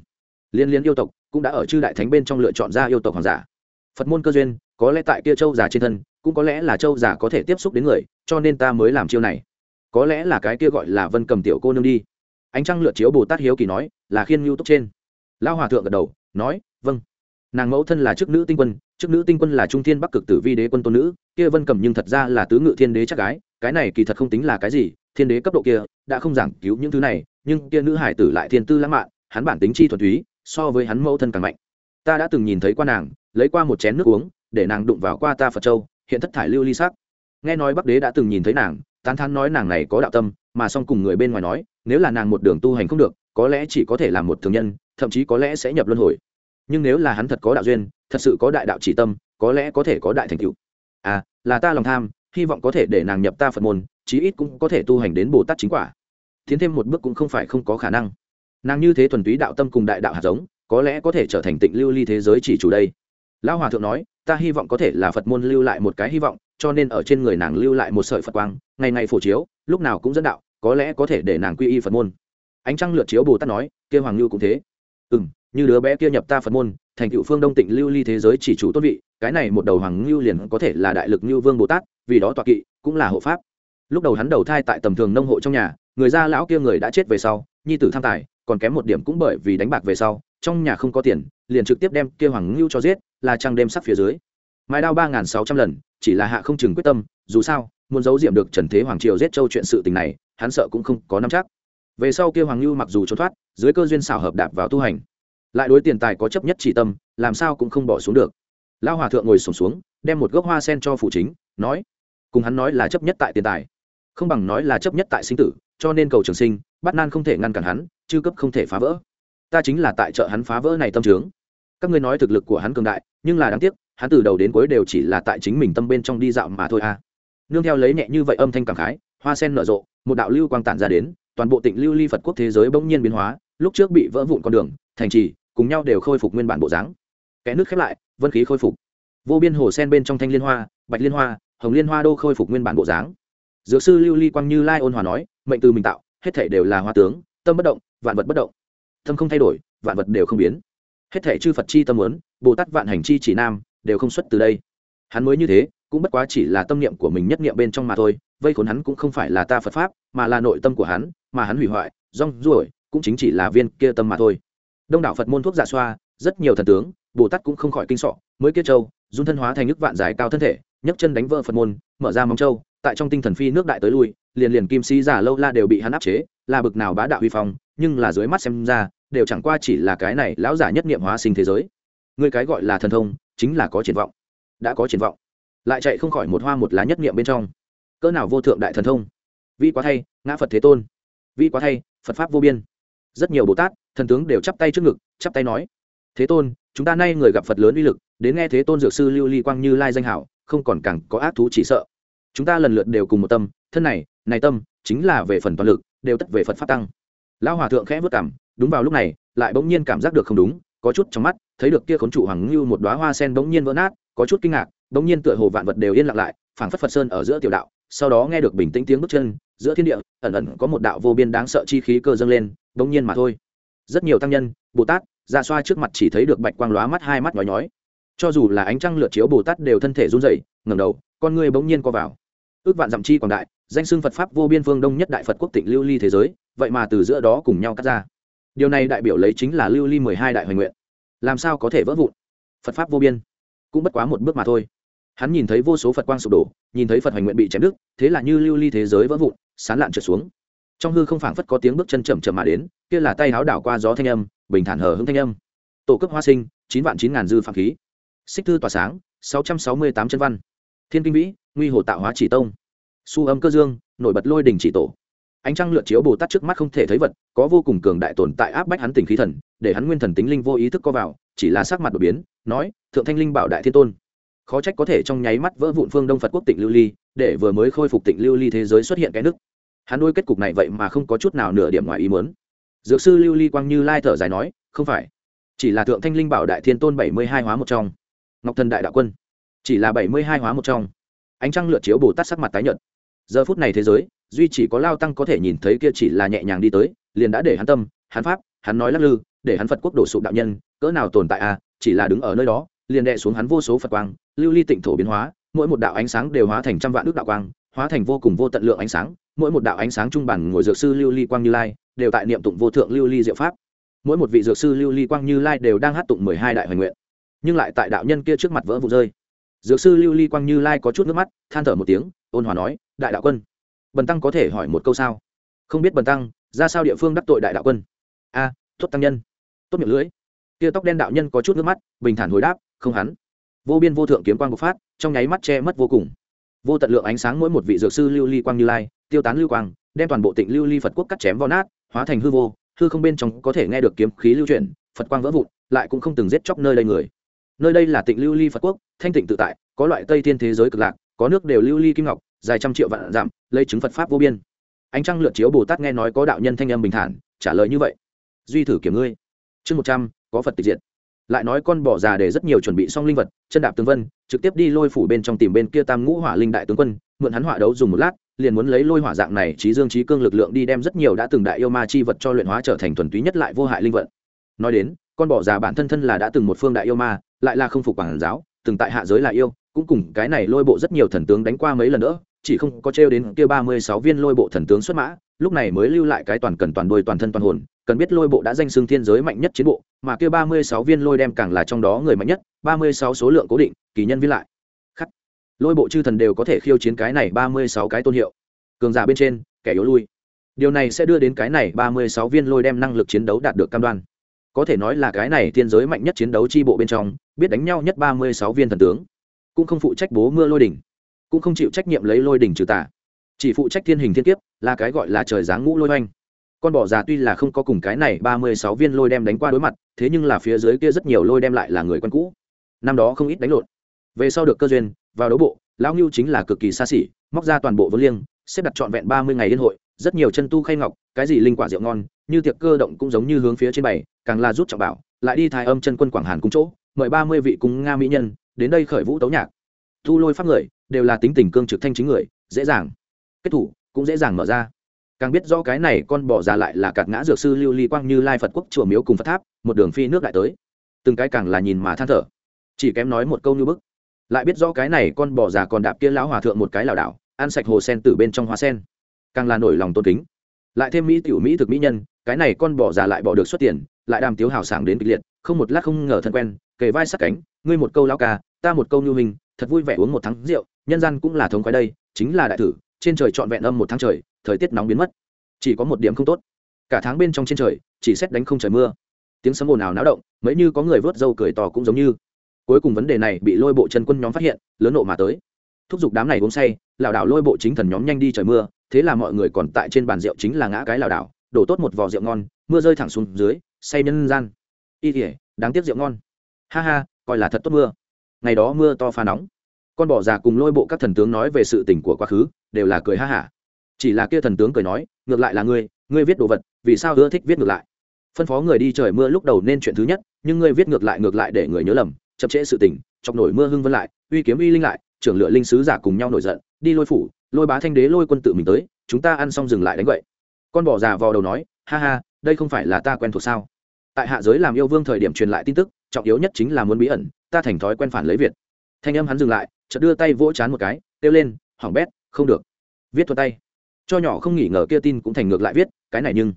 Liên liên yêu tộc cũng đã ở chư đại thánh bên trong lựa chọn ra yêu tộc hoàng giả. Phật môn cơ duyên, có lẽ tại kia châu già trên thân, cũng có lẽ là châu già có thể tiếp xúc đến người, cho nên ta mới làm chiêu này. Có lẽ là cái kia gọi là vân cầm tiểu cô nương đi. Ánh trăng lượt chiếu bồ tát hiếu kỳ nói, là khiên nhu túc trên. Lao hòa thượng gật đầu, nói vâng. Nàng mẫu thân là chức nữ tinh quân, chức nữ tinh quân là trung thiên bắc cực tử vi đế quân tôn nữ, kia vân cầm nhưng thật ra là tứ ngự thiên đế chắc gái, cái này kỳ thật không tính là cái gì thiên đế cấp độ kia, đã không giảng cứu những thứ này, nhưng kia nữ hải tử lại thiên tư lãng mạn, hắn bản tính chi thuần túy, so với hắn mẫu thân càng mạnh. Ta đã từng nhìn thấy qua nàng, lấy qua một chén nước uống, để nàng đụng vào qua ta phật châu, hiện thất thải lưu ly sắc. Nghe nói bắc đế đã từng nhìn thấy nàng, tán thán nói nàng này có đạo tâm, mà song cùng người bên ngoài nói, nếu là nàng một đường tu hành không được, có lẽ chỉ có thể làm một thường nhân, thậm chí có lẽ sẽ nhập luân hồi. Nhưng nếu là hắn thật có đạo duyên, thật sự có đại đạo chỉ tâm, có lẽ có thể có đại thành tựu. À là ta lòng tham hy vọng có thể để nàng nhập ta phật môn, chí ít cũng có thể tu hành đến bồ tát chính quả. Tiến thêm một bước cũng không phải không có khả năng. Nàng như thế thuần túy đạo tâm cùng đại đạo hạt giống, có lẽ có thể trở thành tịnh lưu ly thế giới chỉ chủ đây. Lão hòa thượng nói, ta hy vọng có thể là phật môn lưu lại một cái hy vọng, cho nên ở trên người nàng lưu lại một sợi phật quang, ngày ngày phổ chiếu, lúc nào cũng dẫn đạo, có lẽ có thể để nàng quy y phật môn. Ánh trăng lượt chiếu bồ tát nói, kia hoàng lưu cũng thế. Ừ m như đứa bé kia nhập ta phật môn, thành cựu phương đông tịnh lưu ly thế giới chỉ chủ tốt vị cái này một đầu hoàng lưu liền có thể là đại lực lưu vương bồ tát, vì đó tọa kỵ, cũng là hộ pháp. Lúc đầu hắn đầu thai tại tầm thường nông hộ trong nhà, người gia lão kia người đã chết về sau, nhi tử tham tài, còn kém một điểm cũng bởi vì đánh bạc về sau, trong nhà không có tiền, liền trực tiếp đem kia hoàng lưu cho giết, là trăng đêm sắc phía dưới. Mái đao ba n g h n sáu trăm lần, chỉ là hạ không chừng quyết tâm, dù sao, muốn giấu diệm được trần thế hoàng triều giết châu chuyện sự tình này, hắn sợ cũng không có nắm chắc. Về sau kia hoàng lưu mặc dù trốn thoát, dưới cơ duyên xảo hợp đạp vào tu hành, lại đối tiền tài có chấp nhất chỉ tâm, làm sao cũng không bỏ xuống được lao hòa thượng ngồi sổm xuống, xuống đem một gốc hoa sen cho phụ chính nói cùng hắn nói là chấp nhất tại tiền tài. Không bằng nói là chấp nhất tại sinh tử cho nên cầu trường sinh bắt nan không thể ngăn cản hắn chư cấp không thể phá vỡ. Ta chính là tại trợ hắn phá vỡ này tâm trướng. Các ngươi nói thực lực của hắn cường đại nhưng là đáng tiếc hắn từ đầu đến cuối đều chỉ là tại chính mình tâm bên trong đi dạo mà thôi à nương theo lấy nhẹ như vậy âm thanh cảm khái hoa sen nở rộ một đạo lưu quang tản ra đến toàn bộ tịnh lưu ly phật quốc thế giới bỗng nhiên biến hóa lúc trước bị vỡ vụn con đường thành trì cùng nhau đều khôi phục nguyên bản bộ dáng. Kẽ nước khép lại vân khí khôi phục. Vô biên hồ sen bên trong thanh liên hoa, bạch liên hoa, hồng liên hoa đô khôi phục nguyên bản bộ dáng. Dược sư lưu ly quang như lai ôn hòa nói, mệnh từ mình tạo, hết thể đều là hoa tướng, tâm bất động, vạn vật bất động. Tâm không thay đổi, vạn vật đều không biến. Hết thể chư phật chi tâm muốn, bồ tát vạn hành chi chỉ nam, đều không xuất từ đây. Hắn mới như thế, cũng bất quá chỉ là tâm niệm của mình nhất niệm bên trong mà thôi, vây khốn hắn cũng không phải là ta phật pháp, mà là nội tâm của hắn, mà hắn hủy hoại, rong ruổi, cũng chính chỉ là viên kia tâm mà thôi. Đông đảo phật môn thuốc giả xoa, rất nhiều thần tướng bồ tát cũng không khỏi kinh sọ, mới kia châu, dung thân hóa thành nước vạn giải cao thân thể, nhấc chân đánh vỡ phật môn, mở ra móng châu, tại trong tinh thần phi nước đại tới lui, liền liền kim sĩ giả lâu la đều bị hắn áp chế, là bực nào bá đạo huy phong, nhưng là dưới mắt xem ra, đều chẳng qua chỉ là cái này lão giả nhất niệm hóa sinh thế giới. Người cái gọi là thần thông, chính là có triển vọng. Đã có triển vọng. Lại chạy không khỏi một hoa một lá nhất niệm bên trong. Cỡ nào vô thượng đại thần thông. Vi quá thay, ngã phật thế tôn. Vi quá thay, phật pháp vô biên. Rất nhiều bồ tát, thần tướng đều chắp tay trước ngực, chắp tay nói, thế tôn chúng ta nay người gặp phật lớn uy lực, đến nghe thế tôn dược sư lưu ly quang như lai danh hảo, không còn càng có ác thú chỉ sợ. Chúng ta lần lượt đều cùng một tâm, thân này này tâm, chính là về phần toàn lực, đều tất về phật pháp tăng. Lão hòa thượng khẽ vất cảm đúng vào lúc này, lại bỗng nhiên cảm giác được không đúng, có chút trong mắt, thấy được kia khốn trụ hoàng như một đóa hoa sen bỗng nhiên vỡ nát, có chút kinh ngạc, bỗng nhiên tựa hồ vạn vật đều yên lặng lại, phảng phất phật sơn ở giữa tiểu đạo, sau đó nghe được bình tĩnh tiếng bước chân, giữa thiên địa, ẩn ẩn có một đạo vô biên đáng sợ chi khí cơ dâng lên, bỗng nhiên mà thôi. Rất nhiều tăng nhân bồ tát ra xoa trước mặt chỉ thấy được bạch quang lóa mắt, hai mắt nhói nhói. Cho dù là ánh trăng lượt chiếu bồ tát đều thân thể run rẩy, ngẩng đầu, con người bỗng nhiên co vào. Ước vạn dặm chi quảng đại, danh xưng phật pháp vô biên phương đông nhất đại phật quốc tịnh lưu ly thế giới, vậy mà từ giữa đó cùng nhau cắt ra. Điều này đại biểu lấy chính là lưu ly mười hai đại hoành nguyện. Làm sao có thể vỡ vụn? Phật pháp vô biên, cũng bất quá một bước mà thôi. Hắn nhìn thấy vô số phật quang sụp đổ, nhìn thấy phật hoành nguyện bị chém đứt, thế là như lưu ly thế giới vỡ vụn, sán lạn trượt xuống. Trong hư không phảng phất có tiếng bước chân chậm chậm mà đến, kia là tay háo đảo qua gió thanh âm bình thản hờ hững thanh âm. Tổ cấp hoa sinh, chín vạn chín ngàn dư phạm khí. Xích thư tỏa sáng, sáu trăm sáu mươi tám chân văn. Thiên kinh vĩ, nguy hồ tạo hóa chỉ tông. Su âm cơ dương, nổi bật lôi đình chỉ tổ. Ánh trăng lượn chiếu bồ tát trước mắt không thể thấy vật, có vô cùng cường đại tồn tại áp bách hắn tình khí thần, để hắn nguyên thần tính linh vô ý thức co vào, chỉ là sắc mặt đột biến, nói, thượng thanh linh bảo đại thiên tôn. Khó trách có thể trong nháy mắt vỡ vụn phương đông phật quốc tịnh lưu ly, để vừa mới khôi phục tịnh lưu ly thế giới xuất hiện cái nước hắn đôi kết cục này vậy mà không có chút nào nửa điểm ngoài ý muốn dược sư lưu ly quang như lai thở dài nói, không phải, chỉ là thượng thanh linh bảo đại thiên tôn bảy mươi hai hóa một trong. Ngọc thần đại đạo quân, chỉ là bảy mươi hai hóa một trong. Ánh trăng lượt chiếu bồ tát sắc mặt tái nhợt. Giờ phút này thế giới, duy chỉ có lao tăng có thể nhìn thấy kia chỉ là nhẹ nhàng đi tới, liền đã để hắn tâm, hắn pháp, hắn nói lắc lư, để hắn phật quốc đổ sụp đạo nhân, cỡ nào tồn tại à chỉ là đứng ở nơi đó, liền đệ xuống hắn vô số phật quang, lưu ly tịnh thổ biến hóa, mỗi một đạo ánh sáng đều hóa thành trăm vạn đức đạo quang, hóa thành vô cùng vô tận lượng ánh sáng, mỗi một đạo ánh sáng trung bản ngồi dược sư lưu ly quang như lai đều tại niệm tụng vô thượng lưu ly diệu pháp. Mỗi một vị dược sư lưu ly quang như lai đều đang hát tụng mười hai đại hoành nguyện. Nhưng lại tại đạo nhân kia trước mặt vỡ vụ rơi. Dược sư lưu ly quang như lai có chút nước mắt than thở một tiếng ôn hòa nói đại đạo quân bần tăng có thể hỏi một câu sao? Không biết bần tăng ra sao địa phương đắc tội đại đạo quân? A à, tốt tăng nhân. Tốt miệng lưỡi. Kia tóc đen đạo nhân có chút nước mắt bình thản hồi đáp không hắn. Vô biên vô thượng kiếm quang bộc phát trong nháy mắt che mất vô cùng. Vô tận lượng ánh sáng mỗi một vị dược sư lưu ly quang như lai tiêu tán lưu quang đem toàn bộ tịnh lưu ly phật quốc cắt chém vào nát hóa thành hư vô, hư không bên trong có thể nghe được kiếm khí lưu chuyển, phật quang vỡ vụn, lại cũng không từng giết chóc nơi đây người. Nơi đây là tịnh lưu ly phật quốc, thanh tịnh tự tại, có loại tây thiên thế giới cực lạc, có nước đều lưu ly kim ngọc, dài trăm triệu vạn dặm lây chứng phật pháp vô biên. Ánh trăng lượt chiếu bồ tát nghe nói có đạo nhân thanh âm bình thản, trả lời như vậy. Duy thử kiểm ngươi. Chương một trăm, có phật tịch diệt lại nói con bỏ già để rất nhiều chuẩn bị xong linh vật, chân đạp tướng vân, trực tiếp đi lôi phủ bên trong tìm bên kia tam ngũ hỏa linh đại tướng quân, mượn hắn hỏa đấu dùng một lát, liền muốn lấy lôi hỏa dạng này trí dương trí cương lực lượng đi đem rất nhiều đã từng đại yêu ma chi vật cho luyện hóa trở thành thuần túy nhất lại vô hại linh vật. Nói đến, con bỏ già bản thân thân là đã từng một phương đại yêu ma, lại là không phục bản giáo, từng tại hạ giới là yêu, cũng cùng cái này lôi bộ rất nhiều thần tướng đánh qua mấy lần nữa chỉ không có trêu đến kia ba mươi sáu viên lôi bộ thần tướng xuất mã, lúc này mới lưu lại cái toàn cần toàn đuôi toàn thân toàn hồn, cần biết lôi bộ đã danh xưng thiên giới mạnh nhất chiến bộ, mà kia ba mươi sáu viên lôi đem càng là trong đó người mạnh nhất, ba mươi sáu số lượng cố định, kỳ nhân vi lại. Khắc. Lôi bộ chư thần đều có thể khiêu chiến cái này ba mươi sáu cái tôn hiệu. Cường giả bên trên, kẻ yếu lui. Điều này sẽ đưa đến cái này ba mươi sáu viên lôi đem năng lực chiến đấu đạt được cam đoan. Có thể nói là cái này thiên giới mạnh nhất chiến đấu chi bộ bên trong, biết đánh nhau nhất ba mươi sáu viên thần tướng. Cũng không phụ trách bố mưa lôi đỉnh cũng không chịu trách nhiệm lấy lôi đỉnh trừ tà. Chỉ phụ trách thiên hình thiên kiếp, là cái gọi là trời giáng ngũ lôi oanh. Con bỏ già tuy là không có cùng cái này ba mươi sáu viên lôi đem đánh qua đối mặt, thế nhưng là phía dưới kia rất nhiều lôi đem lại là người quen cũ. Năm đó không ít đánh lộn. Về sau được cơ duyên, vào đấu bộ, lão ngưu chính là cực kỳ xa xỉ, móc ra toàn bộ vốn liêng, xếp đặt trọn vẹn ba mươi ngày liên hội, rất nhiều chân tu khay ngọc, cái gì linh quả rượu ngon, như tiệc cơ động cũng giống như hướng phía trên bảy càng là rút trọng bảo, lại đi thái âm chân quân quảng hàn cung chỗ, mời ba mươi vị cung nga mỹ nhân, đến đây khởi vũ tấu nhạc thu lôi pháp người, đều là tính tình cương trực thanh chính người, dễ dàng. Kết thủ, cũng dễ dàng mở ra. Càng biết do cái này con bỏ ra lại là cạt ngã dược sư lưu ly quang như lai phật quốc chùa miếu cùng phật tháp, một đường phi nước đại tới. Từng cái càng là nhìn mà than thở. Chỉ kém nói một câu như bức. Lại biết do cái này con bỏ già còn đạp kia lão hòa thượng một cái lảo đảo, ăn sạch hồ sen từ bên trong hoa sen. Càng là nổi lòng tôn kính. Lại thêm mỹ tiểu mỹ thực mỹ nhân, cái này con bỏ già lại bỏ được xuất tiền, lại đàm tiếu hào sảng đến kịch liệt, không một lát không ngờ thân quen, kề vai sát cánh, ngươi một câu lao ca, ta một câu nhu hình thật vui vẻ uống một tháng rượu, nhân gian cũng là thống khoái đây, chính là đại thử, trên trời trọn vẹn âm một tháng trời, thời tiết nóng biến mất. Chỉ có một điểm không tốt. Cả tháng bên trong trên trời, chỉ xét đánh không trời mưa. Tiếng sấm ồn ào náo động, mấy như có người vớt dâu cười to cũng giống như. Cuối cùng vấn đề này bị lôi bộ chân quân nhóm phát hiện, lớn nộ mà tới. Thúc giục đám này uống say, lảo đảo lôi bộ chính thần nhóm nhanh đi trời mưa, thế là mọi người còn tại trên bàn rượu chính là ngã cái lảo đảo, đổ tốt một vò rượu ngon, mưa rơi thẳng xuống dưới, say nhân gian. Y thể đáng tiếc rượu ngon. Ha ha, coi là thật tốt mưa ngày đó mưa to pha nóng. Con bỏ già cùng lôi bộ các thần tướng nói về sự tình của quá khứ, đều là cười ha hả. Chỉ là kia thần tướng cười nói, ngược lại là ngươi ngươi viết đồ vật, vì sao ưa thích viết ngược lại? Phân phó người đi trời mưa lúc đầu nên chuyện thứ nhất, nhưng ngươi viết ngược lại ngược lại để người nhớ lầm, chậm trễ sự tình, chọc nổi mưa hưng vân lại, uy kiếm uy linh lại, trưởng lựa linh sứ giả cùng nhau nổi giận, đi lôi phủ, lôi bá thanh đế lôi quân tự mình tới, chúng ta ăn xong dừng lại đánh vậy con bỏ già vào đầu nói, ha ha, đây không phải là ta quen thuộc sao? Tại hạ giới làm yêu vương thời điểm truyền lại tin tức trọng yếu nhất chính là muốn bí ẩn, ta thành thói quen phản lấy việt. Thanh âm hắn dừng lại, chợt đưa tay vỗ chán một cái, kêu lên hỏng bét, không được. Viết thuật tay. Cho nhỏ không nghỉ ngờ kia tin cũng thành ngược lại viết, cái này nhưng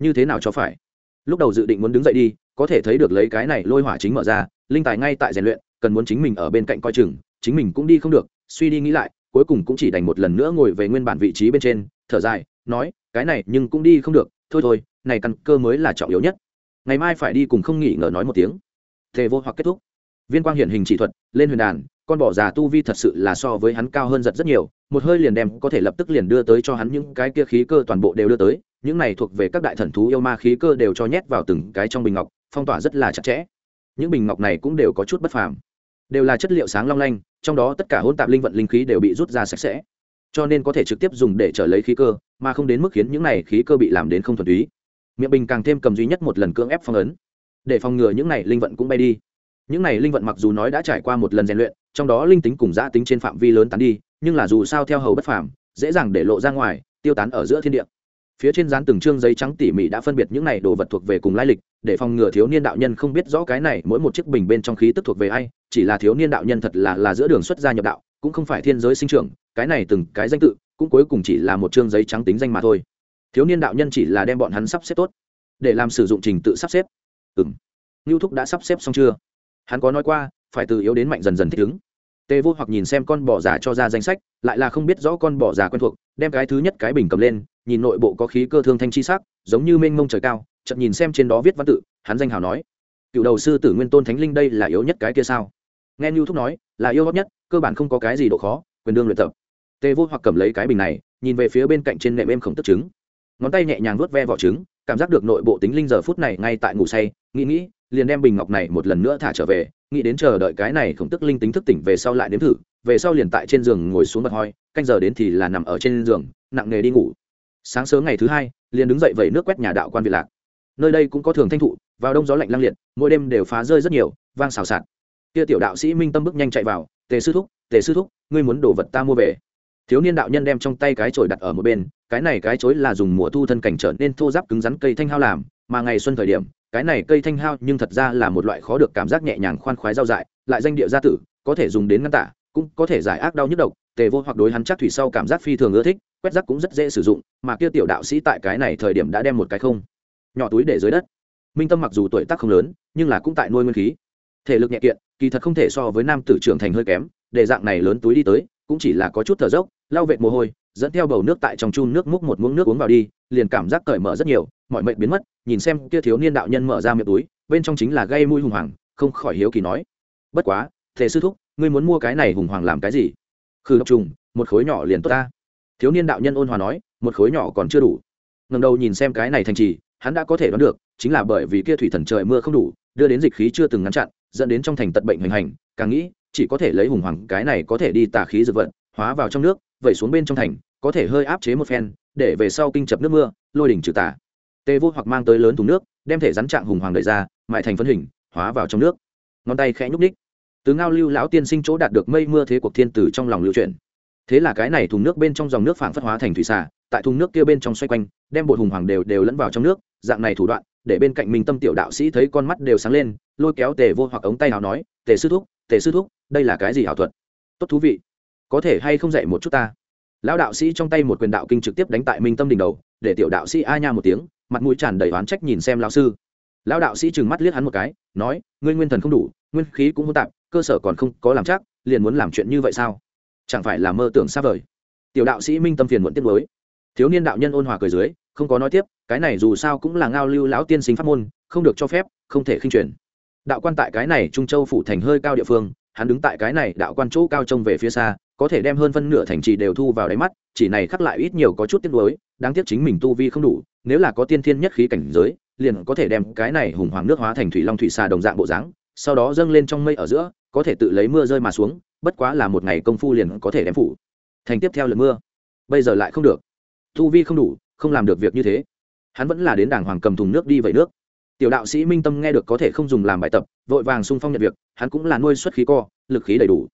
như thế nào cho phải? Lúc đầu dự định muốn đứng dậy đi, có thể thấy được lấy cái này lôi hỏa chính mở ra, linh tài ngay tại rèn luyện, cần muốn chính mình ở bên cạnh coi chừng, chính mình cũng đi không được, suy đi nghĩ lại, cuối cùng cũng chỉ đành một lần nữa ngồi về nguyên bản vị trí bên trên, thở dài, nói, cái này nhưng cũng đi không được, thôi thôi, này căn cơ mới là trọng yếu nhất. Ngày mai phải đi cùng không nghỉ ngờ nói một tiếng thề vô hoặc kết thúc. Viên quang hiển hình chỉ thuật, lên huyền đàn, con bỏ già tu vi thật sự là so với hắn cao hơn giật rất nhiều, một hơi liền đem có thể lập tức liền đưa tới cho hắn những cái kia khí cơ toàn bộ đều đưa tới, những này thuộc về các đại thần thú yêu ma khí cơ đều cho nhét vào từng cái trong bình ngọc, phong tỏa rất là chặt chẽ. Những bình ngọc này cũng đều có chút bất phàm. Đều là chất liệu sáng long lanh, trong đó tất cả hôn tạp linh vận linh khí đều bị rút ra sạch sẽ. Cho nên có thể trực tiếp dùng để trở lấy khí cơ, mà không đến mức khiến những này khí cơ bị làm đến không thuần túy. Miệng bình càng thêm cầm duy nhất một lần cưỡng ép phong ấn để phòng ngừa những này linh vận cũng bay đi. Những này linh vận mặc dù nói đã trải qua một lần rèn luyện, trong đó linh tính cùng giã tính trên phạm vi lớn tán đi, nhưng là dù sao theo hầu bất phàm, dễ dàng để lộ ra ngoài, tiêu tán ở giữa thiên địa. Phía trên dán từng chương giấy trắng tỉ mỉ đã phân biệt những này đồ vật thuộc về cùng lai lịch, để phòng ngừa thiếu niên đạo nhân không biết rõ cái này mỗi một chiếc bình bên trong khí tức thuộc về ai, chỉ là thiếu niên đạo nhân thật là là giữa đường xuất gia nhập đạo, cũng không phải thiên giới sinh trưởng, cái này từng cái danh tự, cũng cuối cùng chỉ là một chương giấy trắng tính danh mà thôi. Thiếu niên đạo nhân chỉ là đem bọn hắn sắp xếp tốt, để làm sử dụng trình tự sắp xếp. Ừm, ngưu thúc đã sắp xếp xong chưa? Hắn có nói qua phải từ yếu đến mạnh dần dần thích ứng. Tề vô hoặc nhìn xem con bỏ già cho ra danh sách lại là không biết rõ con bỏ già quen thuộc đem cái thứ nhất cái bình cầm lên nhìn nội bộ có khí cơ thương thanh chi sắc giống như mênh mông trời cao chậm nhìn xem trên đó viết văn tự hắn danh hào nói cựu đầu sư tử nguyên tôn thánh linh đây là yếu nhất cái kia sao? Nghe như thúc nói là yêu góp nhất cơ bản không có cái gì độ khó quyền đương luyện tập. Tề vô hoặc cầm lấy cái bình này nhìn về phía bên cạnh trên nệm em khổng tức trứng. Ngón tay nhẹ nhàng vuốt ve vỏ trứng cảm giác được nội bộ tính linh giờ phút này ngay tại ngủ say, nghĩ nghĩ, liền đem bình ngọc này một lần nữa thả trở về, nghĩ đến chờ đợi cái này khổng tức linh tính thức tỉnh về sau lại nếm thử, về sau liền tại trên giường ngồi xuống bật hoi, canh giờ đến thì là nằm ở trên giường, nặng nghề đi ngủ. Sáng sớm ngày thứ hai, liền đứng dậy vẩy nước quét nhà đạo quan việt lạc. Nơi đây cũng có thường thanh thụ, vào đông gió lạnh lăng liệt, mỗi đêm đều phá rơi rất nhiều, vang xào xạc. Kia tiểu đạo sĩ minh tâm bước nhanh chạy vào, tề sư thúc, tề sư thúc, ngươi muốn đổ vật ta mua về thiếu niên đạo nhân đem trong tay cái chổi đặt ở một bên, cái này cái chối là dùng mùa thu thân cảnh trở nên thô giáp cứng rắn cây thanh hao làm, mà ngày xuân thời điểm, cái này cây thanh hao nhưng thật ra là một loại khó được cảm giác nhẹ nhàng khoan khoái rau dại, lại danh địa gia tử, có thể dùng đến ngăn tả, cũng có thể giải ác đau nhức độc, tề vô hoặc đối hắn chắc thủy sau cảm giác phi thường ưa thích, quét rác cũng rất dễ sử dụng, mà kia tiểu đạo sĩ tại cái này thời điểm đã đem một cái không nhỏ túi để dưới đất. Minh tâm mặc dù tuổi tác không lớn, nhưng là cũng tại nuôi nguyên khí. Thể lực nhẹ kiện, kỳ thật không thể so với nam tử trưởng thành hơi kém, để dạng này lớn túi đi tới, cũng chỉ là có chút thở dốc lau vệt mồ hôi, dẫn theo bầu nước tại trong chun nước múc một muỗng nước uống vào đi, liền cảm giác cởi mở rất nhiều, mọi mệnh biến mất, nhìn xem kia thiếu niên đạo nhân mở ra miệng túi, bên trong chính là gây mùi hùng hoàng, không khỏi hiếu kỳ nói. Bất quá, thề sư thúc, ngươi muốn mua cái này hùng hoàng làm cái gì? Khử độc trùng, một khối nhỏ liền tốt ta. Thiếu niên đạo nhân ôn hòa nói, một khối nhỏ còn chưa đủ. Ngầm đầu nhìn xem cái này thành trì, hắn đã có thể đoán được, chính là bởi vì kia thủy thần trời mưa không đủ, đưa đến dịch khí chưa từng ngăn chặn, dẫn đến trong thành tật bệnh hoành hành, càng nghĩ, chỉ có thể lấy hùng hoàng cái này có thể đi tà khí dược vận hóa vào trong nước vẩy xuống bên trong thành, có thể hơi áp chế một phen, để về sau kinh chập nước mưa, lôi đỉnh trừ tà. Tê vô hoặc mang tới lớn thùng nước, đem thể rắn trạng hùng hoàng đợi ra mại thành phân hình, hóa vào trong nước. Ngón tay khẽ nhúc ních từ ngao lưu lão tiên sinh chỗ đạt được mây mưa thế cuộc thiên tử trong lòng lưu chuyển. Thế là cái này thùng nước bên trong dòng nước phảng phất hóa thành thủy xả tại thùng nước kia bên trong xoay quanh, đem bột hùng hoàng đều đều lẫn vào trong nước, dạng này thủ đoạn, để bên cạnh mình tâm tiểu đạo sĩ thấy con mắt đều sáng lên, lôi kéo tề vô hoặc ống tay nào nói, tề sư thúc, tề sư thúc, đây là cái gì ảo thuật? Tốt thú vị có thể hay không dạy một chút ta? Lão đạo sĩ trong tay một quyền đạo kinh trực tiếp đánh tại minh tâm đỉnh đầu, để tiểu đạo sĩ a nha một tiếng, mặt mũi tràn đầy oán trách nhìn xem lão sư. Lão đạo sĩ trừng mắt liếc hắn một cái, nói, ngươi nguyên thần không đủ, nguyên khí cũng hỗn tạp, cơ sở còn không có làm chắc, liền muốn làm chuyện như vậy sao? Chẳng phải là mơ tưởng xa vời? Tiểu đạo sĩ minh tâm phiền muộn tiết mới thiếu niên đạo nhân ôn hòa cười dưới, không có nói tiếp, cái này dù sao cũng là ngao lưu lão tiên sinh pháp môn, không được cho phép, không thể khinh truyền. Đạo quan tại cái này trung châu phủ thành hơi cao địa phương, hắn đứng tại cái này đạo quan chỗ cao trông về phía xa có thể đem hơn phân nửa thành trì đều thu vào đáy mắt, chỉ này khắc lại ít nhiều có chút tiếc nuối, đáng tiếc chính mình tu vi không đủ, nếu là có tiên thiên nhất khí cảnh giới, liền có thể đem cái này hùng hoàng nước hóa thành thủy long thủy xà đồng dạng bộ dáng, sau đó dâng lên trong mây ở giữa, có thể tự lấy mưa rơi mà xuống, bất quá là một ngày công phu liền có thể đem phủ. Thành tiếp theo lượt mưa. Bây giờ lại không được. Thu vi không đủ, không làm được việc như thế. Hắn vẫn là đến đảng hoàng cầm thùng nước đi vậy nước. Tiểu đạo sĩ minh tâm nghe được có thể không dùng làm bài tập, vội vàng sung phong nhận việc, hắn cũng là nuôi xuất khí co, lực khí đầy đủ.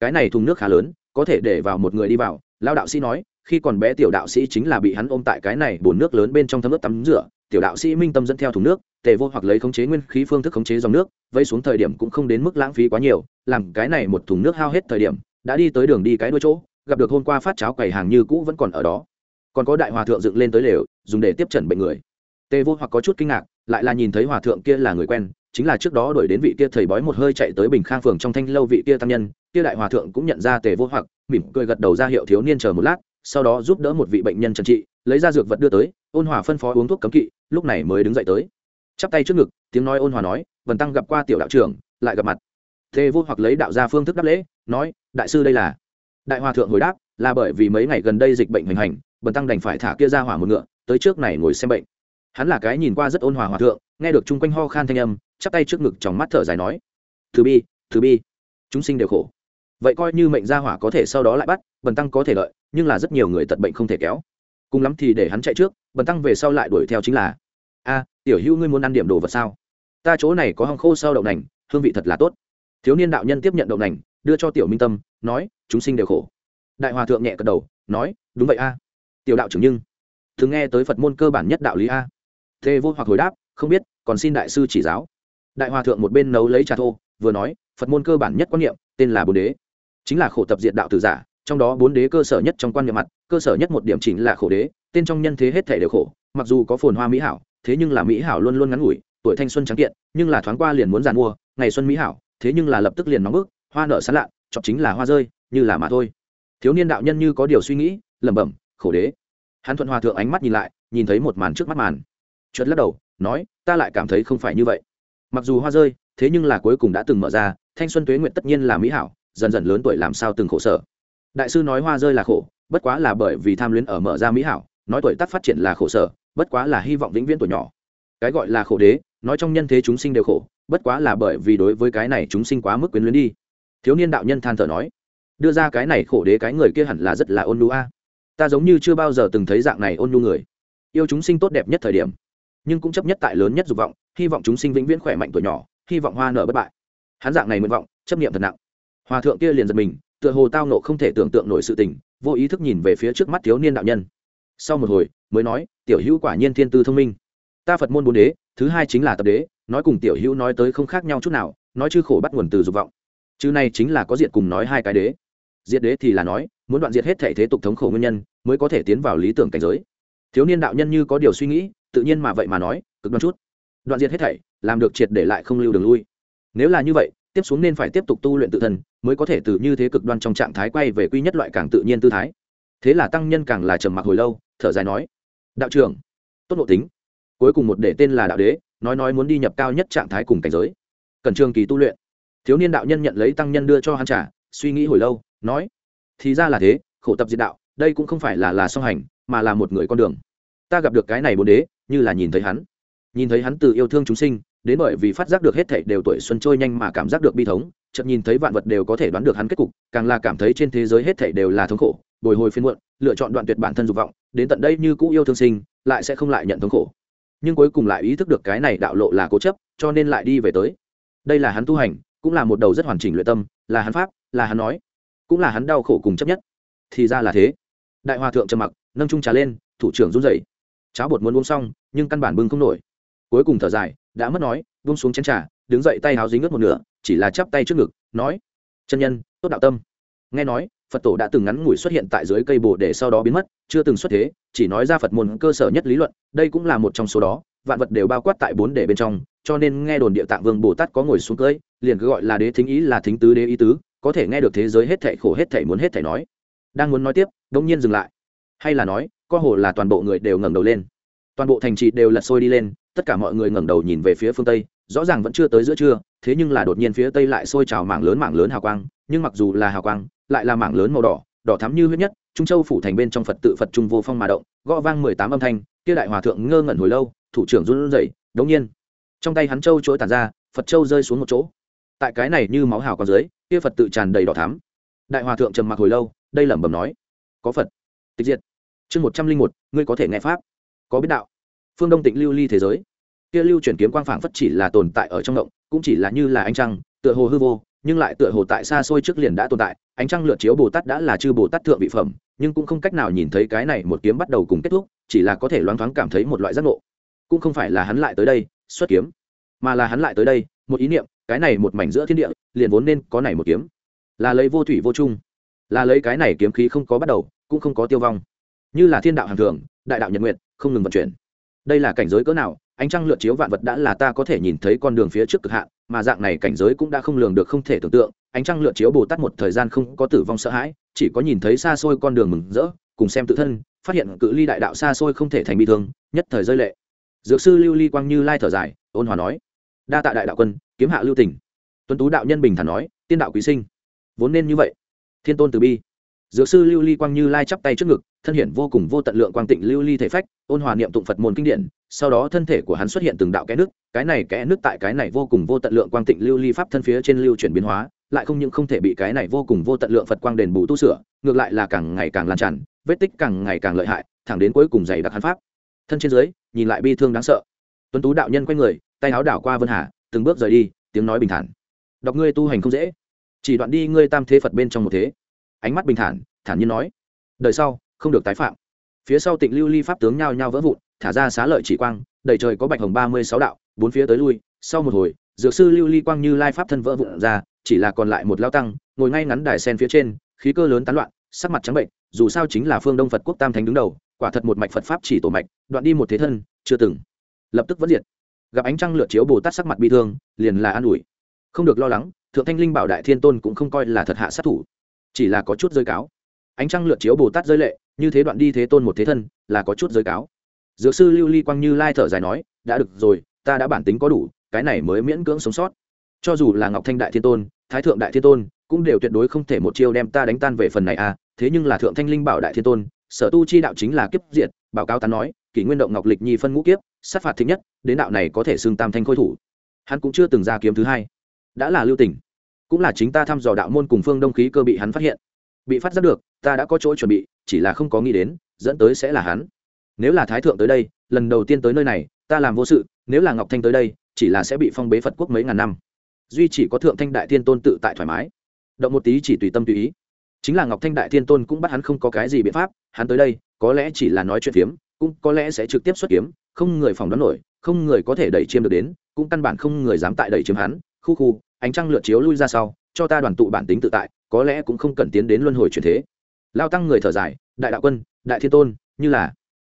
Cái này thùng nước khá lớn có thể để vào một người đi vào lao đạo sĩ nói, khi còn bé tiểu đạo sĩ chính là bị hắn ôm tại cái này bồn nước lớn bên trong thấm nước tắm rửa, tiểu đạo sĩ minh tâm dẫn theo thùng nước, tề vô hoặc lấy khống chế nguyên khí phương thức khống chế dòng nước vây xuống thời điểm cũng không đến mức lãng phí quá nhiều, làm cái này một thùng nước hao hết thời điểm, đã đi tới đường đi cái đôi chỗ, gặp được hôm qua phát cháo cày hàng như cũ vẫn còn ở đó. Còn có đại hòa thượng dựng lên tới lều, dùng để tiếp trần bệnh người. Tề vô hoặc có chút kinh ngạc, lại là nhìn thấy hòa thượng kia là người quen chính là trước đó đuổi đến vị kia thầy bói một hơi chạy tới bình khang phường trong thanh lâu vị kia tăng nhân, kia đại hòa thượng cũng nhận ra tề vô hoặc, mỉm cười gật đầu ra hiệu thiếu niên chờ một lát, sau đó giúp đỡ một vị bệnh nhân trần trị, lấy ra dược vật đưa tới, ôn hòa phân phó uống thuốc cấm kỵ, lúc này mới đứng dậy tới. Chắp tay trước ngực, tiếng nói ôn hòa nói, vần tăng gặp qua tiểu đạo trưởng, lại gặp mặt. Tề vô hoặc lấy đạo ra phương thức đáp lễ, nói, đại sư đây là. Đại hòa thượng hồi đáp, là bởi vì mấy ngày gần đây dịch bệnh hoành hành, vần tăng đành phải thả kia ra hỏa một ngựa, tới trước này ngồi xem bệnh. Hắn là cái nhìn qua rất ôn hòa hòa thượng, nghe được chung quanh ho khan thanh âm chắp tay trước ngực trong mắt thở dài nói thứ bi thứ bi, chúng sinh đều khổ. Vậy coi như mệnh gia hỏa có thể sau đó lại bắt, bần tăng có thể lợi nhưng là rất nhiều người tật bệnh không thể kéo. Cùng lắm thì để hắn chạy trước, bần tăng về sau lại đuổi theo chính là, a, tiểu hữu ngươi muốn ăn điểm đồ vật sao? Ta chỗ này có hong khô sau đậu nành, hương vị thật là tốt. Thiếu niên đạo nhân tiếp nhận đậu nành, đưa cho tiểu minh tâm, nói, chúng sinh đều khổ. Đại hòa thượng nhẹ cật đầu, nói, đúng vậy a. Tiểu đạo trưởng nhưng thường nghe tới phật môn cơ bản nhất đạo lý a. Thế vô hoặc hồi đáp, không biết, còn xin đại sư chỉ giáo đại hòa thượng một bên nấu lấy trà thô, vừa nói, phật môn cơ bản nhất quan niệm, tên là bốn đế. Chính là khổ tập diện đạo tử giả, trong đó bốn đế cơ sở nhất trong quan niệm mặt, cơ sở nhất một điểm chính là khổ đế, tên trong nhân thế hết thể đều khổ, mặc dù có phồn hoa mỹ hảo, thế nhưng là mỹ hảo luôn luôn ngắn ngủi, tuổi thanh xuân trắng kiện, nhưng là thoáng qua liền muốn giàn mua, ngày xuân mỹ hảo, thế nhưng là lập tức liền nóng bức, hoa nở sán lạ chọc chính là hoa rơi, như là mà thôi. Thiếu niên đạo nhân như có điều suy nghĩ, lẩm bẩm, khổ đế. Hắn thuận hòa thượng ánh mắt nhìn lại, nhìn thấy một màn trước mắt màn. Chợt lắc đầu, nói, ta lại cảm thấy không phải như vậy mặc dù hoa rơi, thế nhưng là cuối cùng đã từng mở ra, thanh xuân tuế nguyện tất nhiên là mỹ hảo, dần dần lớn tuổi làm sao từng khổ sở. Đại sư nói hoa rơi là khổ, bất quá là bởi vì tham luyến ở mở ra mỹ hảo, nói tuổi tác phát triển là khổ sở, bất quá là hy vọng vĩnh viễn tuổi nhỏ. Cái gọi là khổ đế, nói trong nhân thế chúng sinh đều khổ, bất quá là bởi vì đối với cái này chúng sinh quá mức quyến luyến đi. Thiếu niên đạo nhân than thở nói, đưa ra cái này khổ đế cái người kia hẳn là rất là ôn nhu a. Ta giống như chưa bao giờ từng thấy dạng này ôn nhu người. Yêu chúng sinh tốt đẹp nhất thời điểm nhưng cũng chấp nhất tại lớn nhất dục vọng, hy vọng chúng sinh vĩnh viễn khỏe mạnh tuổi nhỏ, hy vọng hoa nở bất bại. Hắn dạng này nguyện vọng, chấp niệm thật nặng. Hòa thượng kia liền giật mình, tựa hồ tao nộ không thể tưởng tượng nổi sự tình, vô ý thức nhìn về phía trước mắt thiếu niên đạo nhân. Sau một hồi, mới nói, tiểu hữu quả nhiên thiên tư thông minh. Ta phật môn bốn đế, thứ hai chính là tập đế, nói cùng tiểu hữu nói tới không khác nhau chút nào, nói chư khổ bắt nguồn từ dục vọng. Chứ này chính là có diệt cùng nói hai cái đế. Diệt đế thì là nói, muốn đoạn diệt hết thể thế tục thống khổ nguyên nhân, mới có thể tiến vào lý tưởng cảnh giới. Thiếu niên đạo nhân như có điều suy nghĩ tự nhiên mà vậy mà nói, cực đoan chút. Đoạn diệt hết thảy, làm được triệt để lại không lưu đường lui. Nếu là như vậy, tiếp xuống nên phải tiếp tục tu luyện tự thân, mới có thể từ như thế cực đoan trong trạng thái quay về quy nhất loại càng tự nhiên tư thái. Thế là tăng nhân càng là trầm mặc hồi lâu, thở dài nói, đạo trưởng, tốt nội tính. Cuối cùng một để tên là đạo đế, nói nói muốn đi nhập cao nhất trạng thái cùng cảnh giới. Cần trường kỳ tu luyện. Thiếu niên đạo nhân nhận lấy tăng nhân đưa cho hắn trả suy nghĩ hồi lâu, nói, thì ra là thế, khổ tập diệt đạo, đây cũng không phải là là song hành, mà là một người con đường. Ta gặp được cái này bốn đế như là nhìn thấy hắn. Nhìn thấy hắn từ yêu thương chúng sinh, đến bởi vì phát giác được hết thảy đều tuổi xuân trôi nhanh mà cảm giác được bi thống, chợt nhìn thấy vạn vật đều có thể đoán được hắn kết cục, càng là cảm thấy trên thế giới hết thảy đều là thống khổ, bồi hồi phiên muộn, lựa chọn đoạn tuyệt bản thân dục vọng, đến tận đây như cũ yêu thương sinh, lại sẽ không lại nhận thống khổ. Nhưng cuối cùng lại ý thức được cái này đạo lộ là cố chấp, cho nên lại đi về tới. Đây là hắn tu hành, cũng là một đầu rất hoàn chỉnh luyện tâm, là hắn pháp, là hắn nói, cũng là hắn đau khổ cùng chấp nhất. Thì ra là thế. Đại hòa thượng trầm mặc, nâng trung trà lên, thủ trưởng run rẩy cháo bột muốn uống xong, nhưng căn bản bưng không nổi. Cuối cùng thở dài, đã mất nói, buông xuống chén trà, đứng dậy tay háo dính ướt một nửa, chỉ là chắp tay trước ngực, nói, chân nhân, tốt đạo tâm. Nghe nói, phật tổ đã từng ngắn ngủi xuất hiện tại dưới cây bồ để sau đó biến mất, chưa từng xuất thế, chỉ nói ra phật môn cơ sở nhất lý luận, đây cũng là một trong số đó, vạn vật đều bao quát tại bốn để bên trong, cho nên nghe đồn địa tạng vương bồ tát có ngồi xuống cưỡi liền cứ gọi là đế thính ý là thính tứ đế ý tứ, có thể nghe được thế giới hết thảy khổ hết thảy muốn hết thảy nói. Đang muốn nói tiếp đông nhiên dừng lại. Hay là nói co hồ là toàn bộ người đều ngẩng đầu lên. Toàn bộ thành trì đều lật sôi đi lên, tất cả mọi người ngẩng đầu nhìn về phía phương tây, rõ ràng vẫn chưa tới giữa trưa, thế nhưng là đột nhiên phía tây lại sôi trào mảng lớn mảng lớn hào quang, nhưng mặc dù là hào quang, lại là mảng lớn màu đỏ đỏ thắm như huyết nhất, trung châu phủ thành bên trong phật tự phật trung vô phong mà động, gõ vang mười tám âm thanh, kia đại hòa thượng ngơ ngẩn hồi lâu, thủ trưởng run rẩy, đống nhiên. Trong tay hắn châu chuỗi tàn ra, phật châu rơi xuống một chỗ. Tại cái này như máu hào quang dưới, kia phật tự tràn đầy đỏ thắm. Đại hòa thượng trầm mặc hồi lâu, đây lẩm bẩm nói, có phật. Tịch diệt chương một trăm linh một, ngươi có thể nghe pháp, có biết đạo. Phương đông tịnh lưu ly thế giới. Kia lưu chuyển kiếm quang phảng phất chỉ là tồn tại ở trong động, cũng chỉ là như là ánh trăng, tựa hồ hư vô, nhưng lại tựa hồ tại xa xôi trước liền đã tồn tại. Ánh trăng lượt chiếu bồ tát đã là chư bồ tát thượng vị phẩm, nhưng cũng không cách nào nhìn thấy cái này một kiếm bắt đầu cùng kết thúc, chỉ là có thể loáng thoáng cảm thấy một loại giác ngộ. Cũng không phải là hắn lại tới đây, xuất kiếm, mà là hắn lại tới đây, một ý niệm, cái này một mảnh giữa thiên địa, liền vốn nên có này một kiếm. Là lấy vô thủy vô chung, là lấy cái này kiếm khí không có bắt đầu, cũng không có tiêu vong như là thiên đạo hàng thường, đại đạo nhật nguyện không ngừng vận chuyển. Đây là cảnh giới cỡ nào, ánh trăng lượn chiếu vạn vật đã là ta có thể nhìn thấy con đường phía trước cực hạn, mà dạng này cảnh giới cũng đã không lường được không thể tưởng tượng, ánh trăng lượn chiếu bồ tát một thời gian không có tử vong sợ hãi, chỉ có nhìn thấy xa xôi con đường mừng rỡ, cùng xem tự thân, phát hiện cự ly đại đạo xa xôi không thể thành bị thương, nhất thời rơi lệ. Dược sư lưu ly quang như lai thở dài, ôn hòa nói, đa tạ đại đạo quân, kiếm hạ lưu tỉnh tuấn tú đạo nhân bình thản nói, tiên đạo quý sinh, vốn nên như vậy. Thiên tôn từ bi dược sư lưu ly quang như lai chắp tay trước ngực, thân hiện vô cùng vô tận lượng quang tịnh lưu ly thể phách, ôn hòa niệm tụng phật môn kinh điển, sau đó thân thể của hắn xuất hiện từng đạo kẽ nước, cái này kẽ nước tại cái này vô cùng vô tận lượng quang tịnh lưu ly pháp thân phía trên lưu chuyển biến hóa, lại không những không thể bị cái này vô cùng vô tận lượng phật quang đền bù tu sửa, ngược lại là càng ngày càng lan tràn, vết tích càng ngày càng lợi hại, thẳng đến cuối cùng dày đặc hắn pháp. Thân trên dưới, nhìn lại bi thương đáng sợ. Tuấn tú đạo nhân quay người, tay áo đảo qua vân hà, từng bước rời đi, tiếng nói bình thản. Đọc ngươi tu hành không dễ, chỉ đoạn đi ngươi tam thế phật bên trong một thế ánh mắt bình thản thản nhiên nói, đời sau, không được tái phạm. Phía sau tịnh lưu ly pháp tướng nhao nhao vỡ vụn, thả ra xá lợi chỉ quang, đầy trời có bạch hồng ba mươi sáu đạo, bốn phía tới lui, sau một hồi, dược sư lưu ly quang như lai pháp thân vỡ vụn ra, chỉ là còn lại một lao tăng, ngồi ngay ngắn đài sen phía trên, khí cơ lớn tán loạn, sắc mặt trắng bệnh, dù sao chính là phương đông phật quốc tam thánh đứng đầu, quả thật một mạch phật pháp chỉ tổ mạch, đoạn đi một thế thân, chưa từng, lập tức vẫn diệt. Gặp ánh trăng lượt chiếu bồ tát sắc mặt bi thương, liền là an ủi. Không được lo lắng, thượng thanh linh bảo đại thiên tôn cũng không coi là thật hạ sát thủ chỉ là có chút rơi cáo. Ánh trăng lượt chiếu bồ tát rơi lệ, như thế đoạn đi thế tôn một thế thân, là có chút rơi cáo. Dược sư lưu ly quang như lai thở dài nói, đã được rồi, ta đã bản tính có đủ, cái này mới miễn cưỡng sống sót. Cho dù là ngọc thanh đại thiên tôn, thái thượng đại thiên tôn, cũng đều tuyệt đối không thể một chiêu đem ta đánh tan về phần này à thế nhưng là thượng thanh linh bảo đại thiên tôn, sở tu chi đạo chính là kiếp diệt, báo cáo tán nói, kỷ nguyên động ngọc lịch nhi phân ngũ kiếp, sát phạt thích nhất, đến đạo này có thể xưng tam thanh khôi thủ. Hắn cũng chưa từng ra kiếm thứ hai. Đã là lưu tình cũng là chính ta thăm dò đạo môn cùng phương đông khí cơ bị hắn phát hiện. Bị phát giác được, ta đã có chỗ chuẩn bị, chỉ là không có nghĩ đến, dẫn tới sẽ là hắn. Nếu là thái thượng tới đây, lần đầu tiên tới nơi này, ta làm vô sự, nếu là ngọc thanh tới đây, chỉ là sẽ bị phong bế phật quốc mấy ngàn năm. Duy chỉ có thượng thanh đại thiên tôn tự tại thoải mái. Động một tí chỉ tùy tâm tùy ý. Chính là ngọc thanh đại thiên tôn cũng bắt hắn không có cái gì biện pháp, hắn tới đây, có lẽ chỉ là nói chuyện phiếm, cũng có lẽ sẽ trực tiếp xuất kiếm, không người phòng đoán nổi, không người có thể đẩy chiêm được đến, cũng căn bản không người dám tại đẩy chiếm hắn, khu khu ánh trăng lượt chiếu lui ra sau, cho ta đoàn tụ bản tính tự tại, có lẽ cũng không cần tiến đến luân hồi truyền thế. Lao tăng người thở dài, đại đạo quân, đại thiên tôn, như là,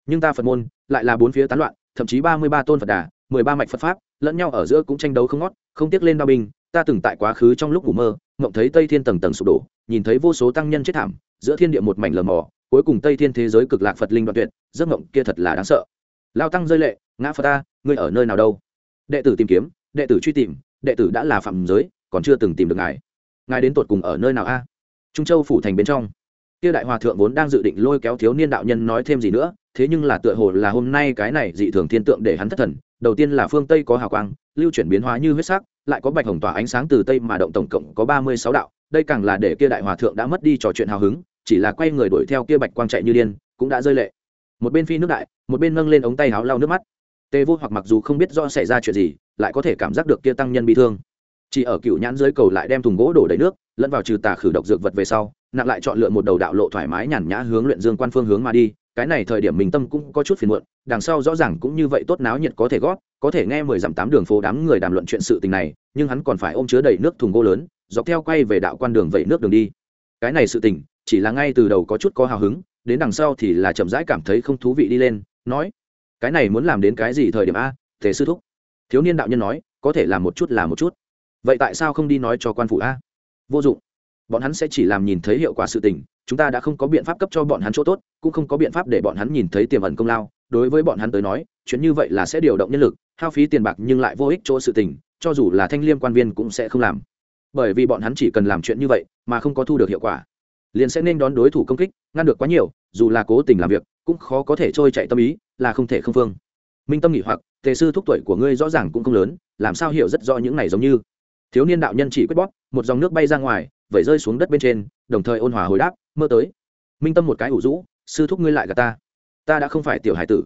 nhưng ta phật môn lại là bốn phía tán loạn, thậm chí ba mươi ba tôn phật đà, mười ba mạch phật pháp, lẫn nhau ở giữa cũng tranh đấu không ngót, không tiếc lên đao binh, ta từng tại quá khứ trong lúc ngủ mơ, mộng thấy tây thiên tầng tầng sụp đổ, nhìn thấy vô số tăng nhân chết thảm, giữa thiên địa một mảnh lờ mò cuối cùng tây thiên thế giới cực lạc phật linh đoạn tuyệt, giấc mộng kia thật là đáng sợ. Lao tăng rơi lệ, ngã phật ta, ngươi ở nơi nào đâu? Đệ tử tìm kiếm, đệ tử truy tìm đệ tử đã là phạm giới, còn chưa từng tìm được ngài. Ngài đến tột cùng ở nơi nào a? Trung châu phủ thành bên trong. Kia đại hòa thượng vốn đang dự định lôi kéo thiếu niên đạo nhân nói thêm gì nữa, thế nhưng là tựa hồ là hôm nay cái này dị thường thiên tượng để hắn thất thần. Đầu tiên là phương tây có hào quang, lưu chuyển biến hóa như huyết sắc, lại có bạch hồng tỏa ánh sáng từ tây mà động tổng cộng có ba mươi sáu đạo. Đây càng là để kia đại hòa thượng đã mất đi trò chuyện hào hứng, chỉ là quay người đuổi theo kia bạch quang chạy như điên, cũng đã rơi lệ. Một bên phi nước đại, một bên nâng lên ống tay áo lau nước mắt. Tê vô hoặc mặc dù không biết do xảy ra chuyện gì lại có thể cảm giác được kia tăng nhân bị thương. Chỉ ở cựu nhãn dưới cầu lại đem thùng gỗ đổ đầy nước, lẫn vào trừ tà khử độc dược vật về sau, nặng lại chọn lựa một đầu đạo lộ thoải mái nhàn nhã hướng luyện dương quan phương hướng mà đi, cái này thời điểm mình tâm cũng có chút phiền muộn, đằng sau rõ ràng cũng như vậy tốt náo nhiệt có thể gót có thể nghe mười dặm tám đường phố đám người đàm luận chuyện sự tình này, nhưng hắn còn phải ôm chứa đầy nước thùng gỗ lớn, dọc theo quay về đạo quan đường vẩy nước đường đi. Cái này sự tình, chỉ là ngay từ đầu có chút có hào hứng, đến đằng sau thì là chậm rãi cảm thấy không thú vị đi lên, nói, cái này muốn làm đến cái gì thời điểm a thế sư thúc? Thiếu niên đạo nhân nói, có thể làm một chút là một chút. Vậy tại sao không đi nói cho quan phủ a? Vô dụng. Bọn hắn sẽ chỉ làm nhìn thấy hiệu quả sự tình, chúng ta đã không có biện pháp cấp cho bọn hắn chỗ tốt, cũng không có biện pháp để bọn hắn nhìn thấy tiềm ẩn công lao. Đối với bọn hắn tới nói, chuyện như vậy là sẽ điều động nhân lực, hao phí tiền bạc nhưng lại vô ích chỗ sự tình, cho dù là thanh liêm quan viên cũng sẽ không làm. Bởi vì bọn hắn chỉ cần làm chuyện như vậy mà không có thu được hiệu quả. Liền sẽ nên đón đối thủ công kích, ngăn được quá nhiều, dù là cố tình làm việc, cũng khó có thể trôi chạy tâm ý, là không thể không phương minh tâm nghỉ hoặc, tề sư thúc tuổi của ngươi rõ ràng cũng không lớn, làm sao hiểu rất rõ những này giống như? Thiếu niên đạo nhân chỉ quyết bóp, một dòng nước bay ra ngoài, vẩy rơi xuống đất bên trên, đồng thời ôn hòa hồi đáp, mơ tới. Minh tâm một cái ủ rũ, sư thúc ngươi lại gà ta. Ta đã không phải tiểu hải tử.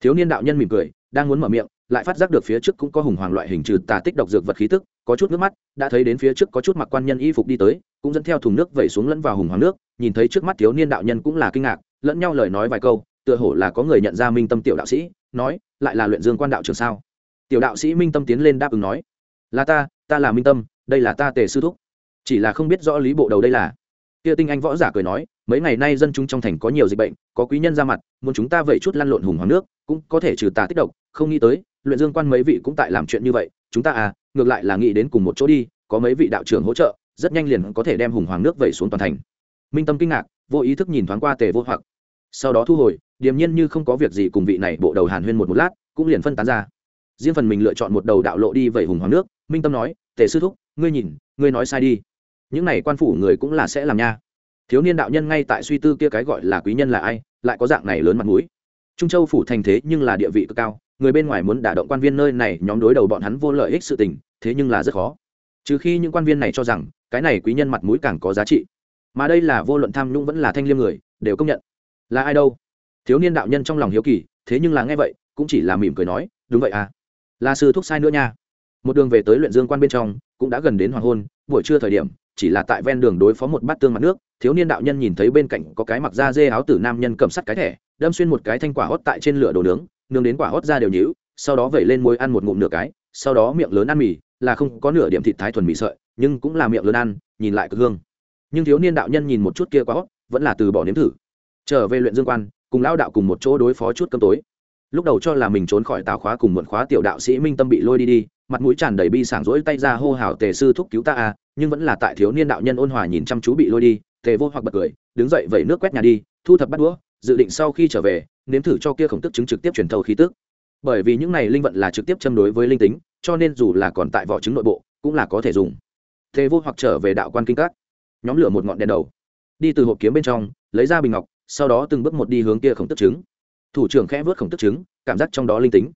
Thiếu niên đạo nhân mỉm cười, đang muốn mở miệng, lại phát giác được phía trước cũng có hùng hoàng loại hình trừ tà tích độc dược vật khí tức, có chút nước mắt, đã thấy đến phía trước có chút mặc quan nhân y phục đi tới, cũng dẫn theo thùng nước vẩy xuống lẫn vào hùng hoàng nước, nhìn thấy trước mắt thiếu niên đạo nhân cũng là kinh ngạc, lẫn nhau lời nói vài câu, tựa hồ là có người nhận ra minh tâm tiểu đạo sĩ nói, lại là luyện dương quan đạo trường sao? Tiểu đạo sĩ minh tâm tiến lên đáp ứng nói, là ta ta là minh tâm, đây là ta tề sư thúc. Chỉ là không biết rõ lý bộ đầu đây là. Kia tinh anh võ giả cười nói, mấy ngày nay dân chúng trong thành có nhiều dịch bệnh, có quý nhân ra mặt, muốn chúng ta vậy chút lăn lộn hùng hoàng nước, cũng có thể trừ tà tích độc, không nghĩ tới, luyện dương quan mấy vị cũng tại làm chuyện như vậy, chúng ta à ngược lại là nghĩ đến cùng một chỗ đi, có mấy vị đạo trưởng hỗ trợ, rất nhanh liền có thể đem hùng hoàng nước vẩy xuống toàn thành. Minh tâm kinh ngạc, vô ý thức nhìn thoáng qua tề vô hoặc sau đó thu hồi, điềm nhiên như không có việc gì cùng vị này bộ đầu hàn huyên một một lát, cũng liền phân tán ra. Riêng phần mình lựa chọn một đầu đạo lộ đi vẩy hùng hoàng nước, minh tâm nói, tề sư thúc, ngươi nhìn, ngươi nói sai đi. Những này quan phủ người cũng là sẽ làm nha. Thiếu niên đạo nhân ngay tại suy tư kia cái gọi là quý nhân là ai, lại có dạng này lớn mặt mũi. Trung châu phủ thành thế nhưng là địa vị cực cao, người bên ngoài muốn đả động quan viên nơi này, nhóm đối đầu bọn hắn vô lợi ích sự tình, thế nhưng là rất khó. Trừ khi những quan viên này cho rằng, cái này quý nhân mặt mũi càng có giá trị. Mà đây là vô luận tham nhũng vẫn là thanh liêm người, đều công nhận là ai đâu? Thiếu niên đạo nhân trong lòng hiếu kỳ thế nhưng là nghe vậy cũng chỉ là mỉm cười nói đúng vậy à? Là sư thúc sai nữa nha. Một đường về tới luyện dương quan bên trong cũng đã gần đến hoàng hôn buổi trưa thời điểm chỉ là tại ven đường đối phó một bát tương mặt nước thiếu niên đạo nhân nhìn thấy bên cạnh có cái mặc da dê áo tử nam nhân cầm sắt cái thẻ đâm xuyên một cái thanh quả hót tại trên lửa đồ nướng nướng đến quả hót ra đều nhíu sau đó vẩy lên muối ăn một ngụm nửa cái sau đó miệng lớn ăn mì là không có nửa điểm thịt thái thuần mì sợi nhưng cũng là miệng lớn ăn nhìn lại cực hương. Nhưng thiếu niên đạo nhân nhìn một chút kia quá, hót vẫn là từ bỏ nếm thử trở về luyện dương quan, cùng lão đạo cùng một chỗ đối phó chút cơm tối. Lúc đầu cho là mình trốn khỏi tào khóa cùng muộn khóa tiểu đạo sĩ minh tâm bị lôi đi đi, mặt mũi tràn đầy bi sảng rỗi tay ra hô hào tề sư thúc cứu ta à nhưng vẫn là tại thiếu niên đạo nhân ôn hòa nhìn chăm chú bị lôi đi, tề vô hoặc bật cười, đứng dậy vẩy nước quét nhà đi, thu thập bắt đũa, dự định sau khi trở về, nếm thử cho kia khổng tức chứng trực tiếp truyền thâu khí tức. Bởi vì những này linh vận là trực tiếp châm đối với linh tính, cho nên dù là còn tại vỏ trứng nội bộ, cũng là có thể dùng. Tề vô hoặc trở về đạo quan kinh các. Nhóm lửa một ngọn đèn đầu. Đi từ hộp kiếm bên trong, lấy ra bình ngọc sau đó từng bước một đi hướng kia khổng tức chứng thủ trưởng khẽ vớt khổng tức chứng cảm giác trong đó linh tính.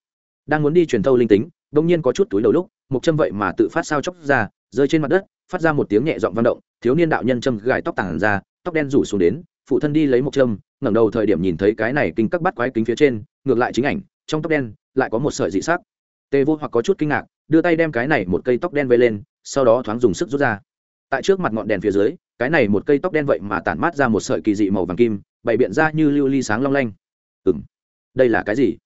Đang muốn đi truyền thâu linh tính đông nhiên có chút túi đầu lúc một châm vậy mà tự phát sao chóc ra, rơi trên mặt đất, phát ra một tiếng nhẹ giọng vang động, thiếu niên đạo nhân châm gài tóc tàng ra, tóc đen rủ xuống đến, phụ thân đi lấy một châm, ngẩng đầu thời điểm nhìn thấy cái này kinh các bắt quái kính phía trên, ngược lại chính ảnh, trong tóc đen, lại có một sợi dị sắc. Tê vô hoặc có chút kinh ngạc, đưa tay đem cái này một cây tóc đen vây lên, sau đó thoáng dùng sức rút ra. Tại trước mặt ngọn đèn phía dưới, cái này một cây tóc đen vậy mà tản mát ra một sợi kỳ dị màu vàng kim bày biện ra như lưu ly sáng long lanh. Ừng đây là cái gì?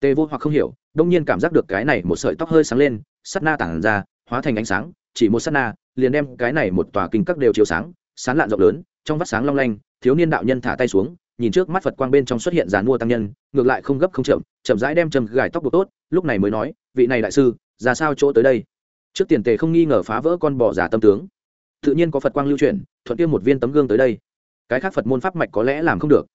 Tê vô hoặc không hiểu, đông nhiên cảm giác được cái này một sợi tóc hơi sáng lên, sắt na tản ra, hóa thành ánh sáng, chỉ một sắt na, liền đem cái này một tòa kinh các đều chiếu sáng sáng lạn rộng lớn, trong vắt sáng long lanh, thiếu niên đạo nhân thả tay xuống, nhìn trước mắt phật quang bên trong xuất hiện dàn mua tăng nhân, ngược lại không gấp không chậm chậm rãi đem chầm gài tóc buộc tốt, lúc này mới nói, vị này đại sư, ra sao chỗ tới đây? Trước tiền tề không nghi ngờ phá vỡ con bò giả tâm tướng. Tự nhiên có phật quang lưu truyền, thuận tiêm một viên tấm gương tới đây cái khác phật môn pháp mạch có lẽ làm không được.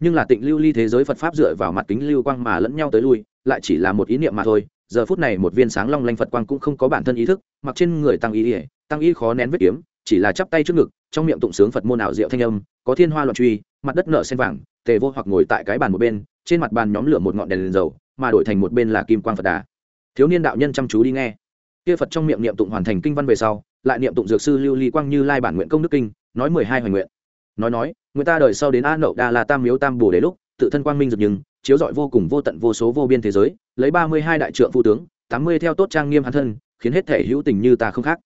Nhưng là tịnh lưu ly thế giới phật pháp dựa vào mặt kính lưu quang mà lẫn nhau tới lui lại chỉ là một ý niệm mà thôi. Giờ phút này một viên sáng long lanh phật quang cũng không có bản thân ý thức mặc trên người tăng ý ỉa tăng ý khó nén vết kiếm chỉ là chắp tay trước ngực trong miệng tụng sướng phật môn ảo diệu thanh âm có thiên hoa loạn truy mặt đất nở sen vàng tề vô hoặc ngồi tại cái bàn một bên trên mặt bàn nhóm lửa một ngọn đèn, đèn dầu mà đổi thành một bên là kim quang phật đà. Thiếu niên đạo nhân chăm chú đi nghe. Kia phật trong miệng niệm tụng hoàn thành kinh văn về sau lại niệm tụng dược sư lưu ly quang như lai bản nguyện công đức kinh nói mười hai hoài nguyện nói nói, người ta đời sau đến a nậu đa la tam miếu tam bồ đế lúc, tự thân quang minh rực nhưng, chiếu rọi vô cùng vô tận vô số vô biên thế giới, lấy ba mươi hai đại trượng phụ tướng, tám mươi theo tốt trang nghiêm hắn thân, khiến hết thể hữu tình như ta không khác.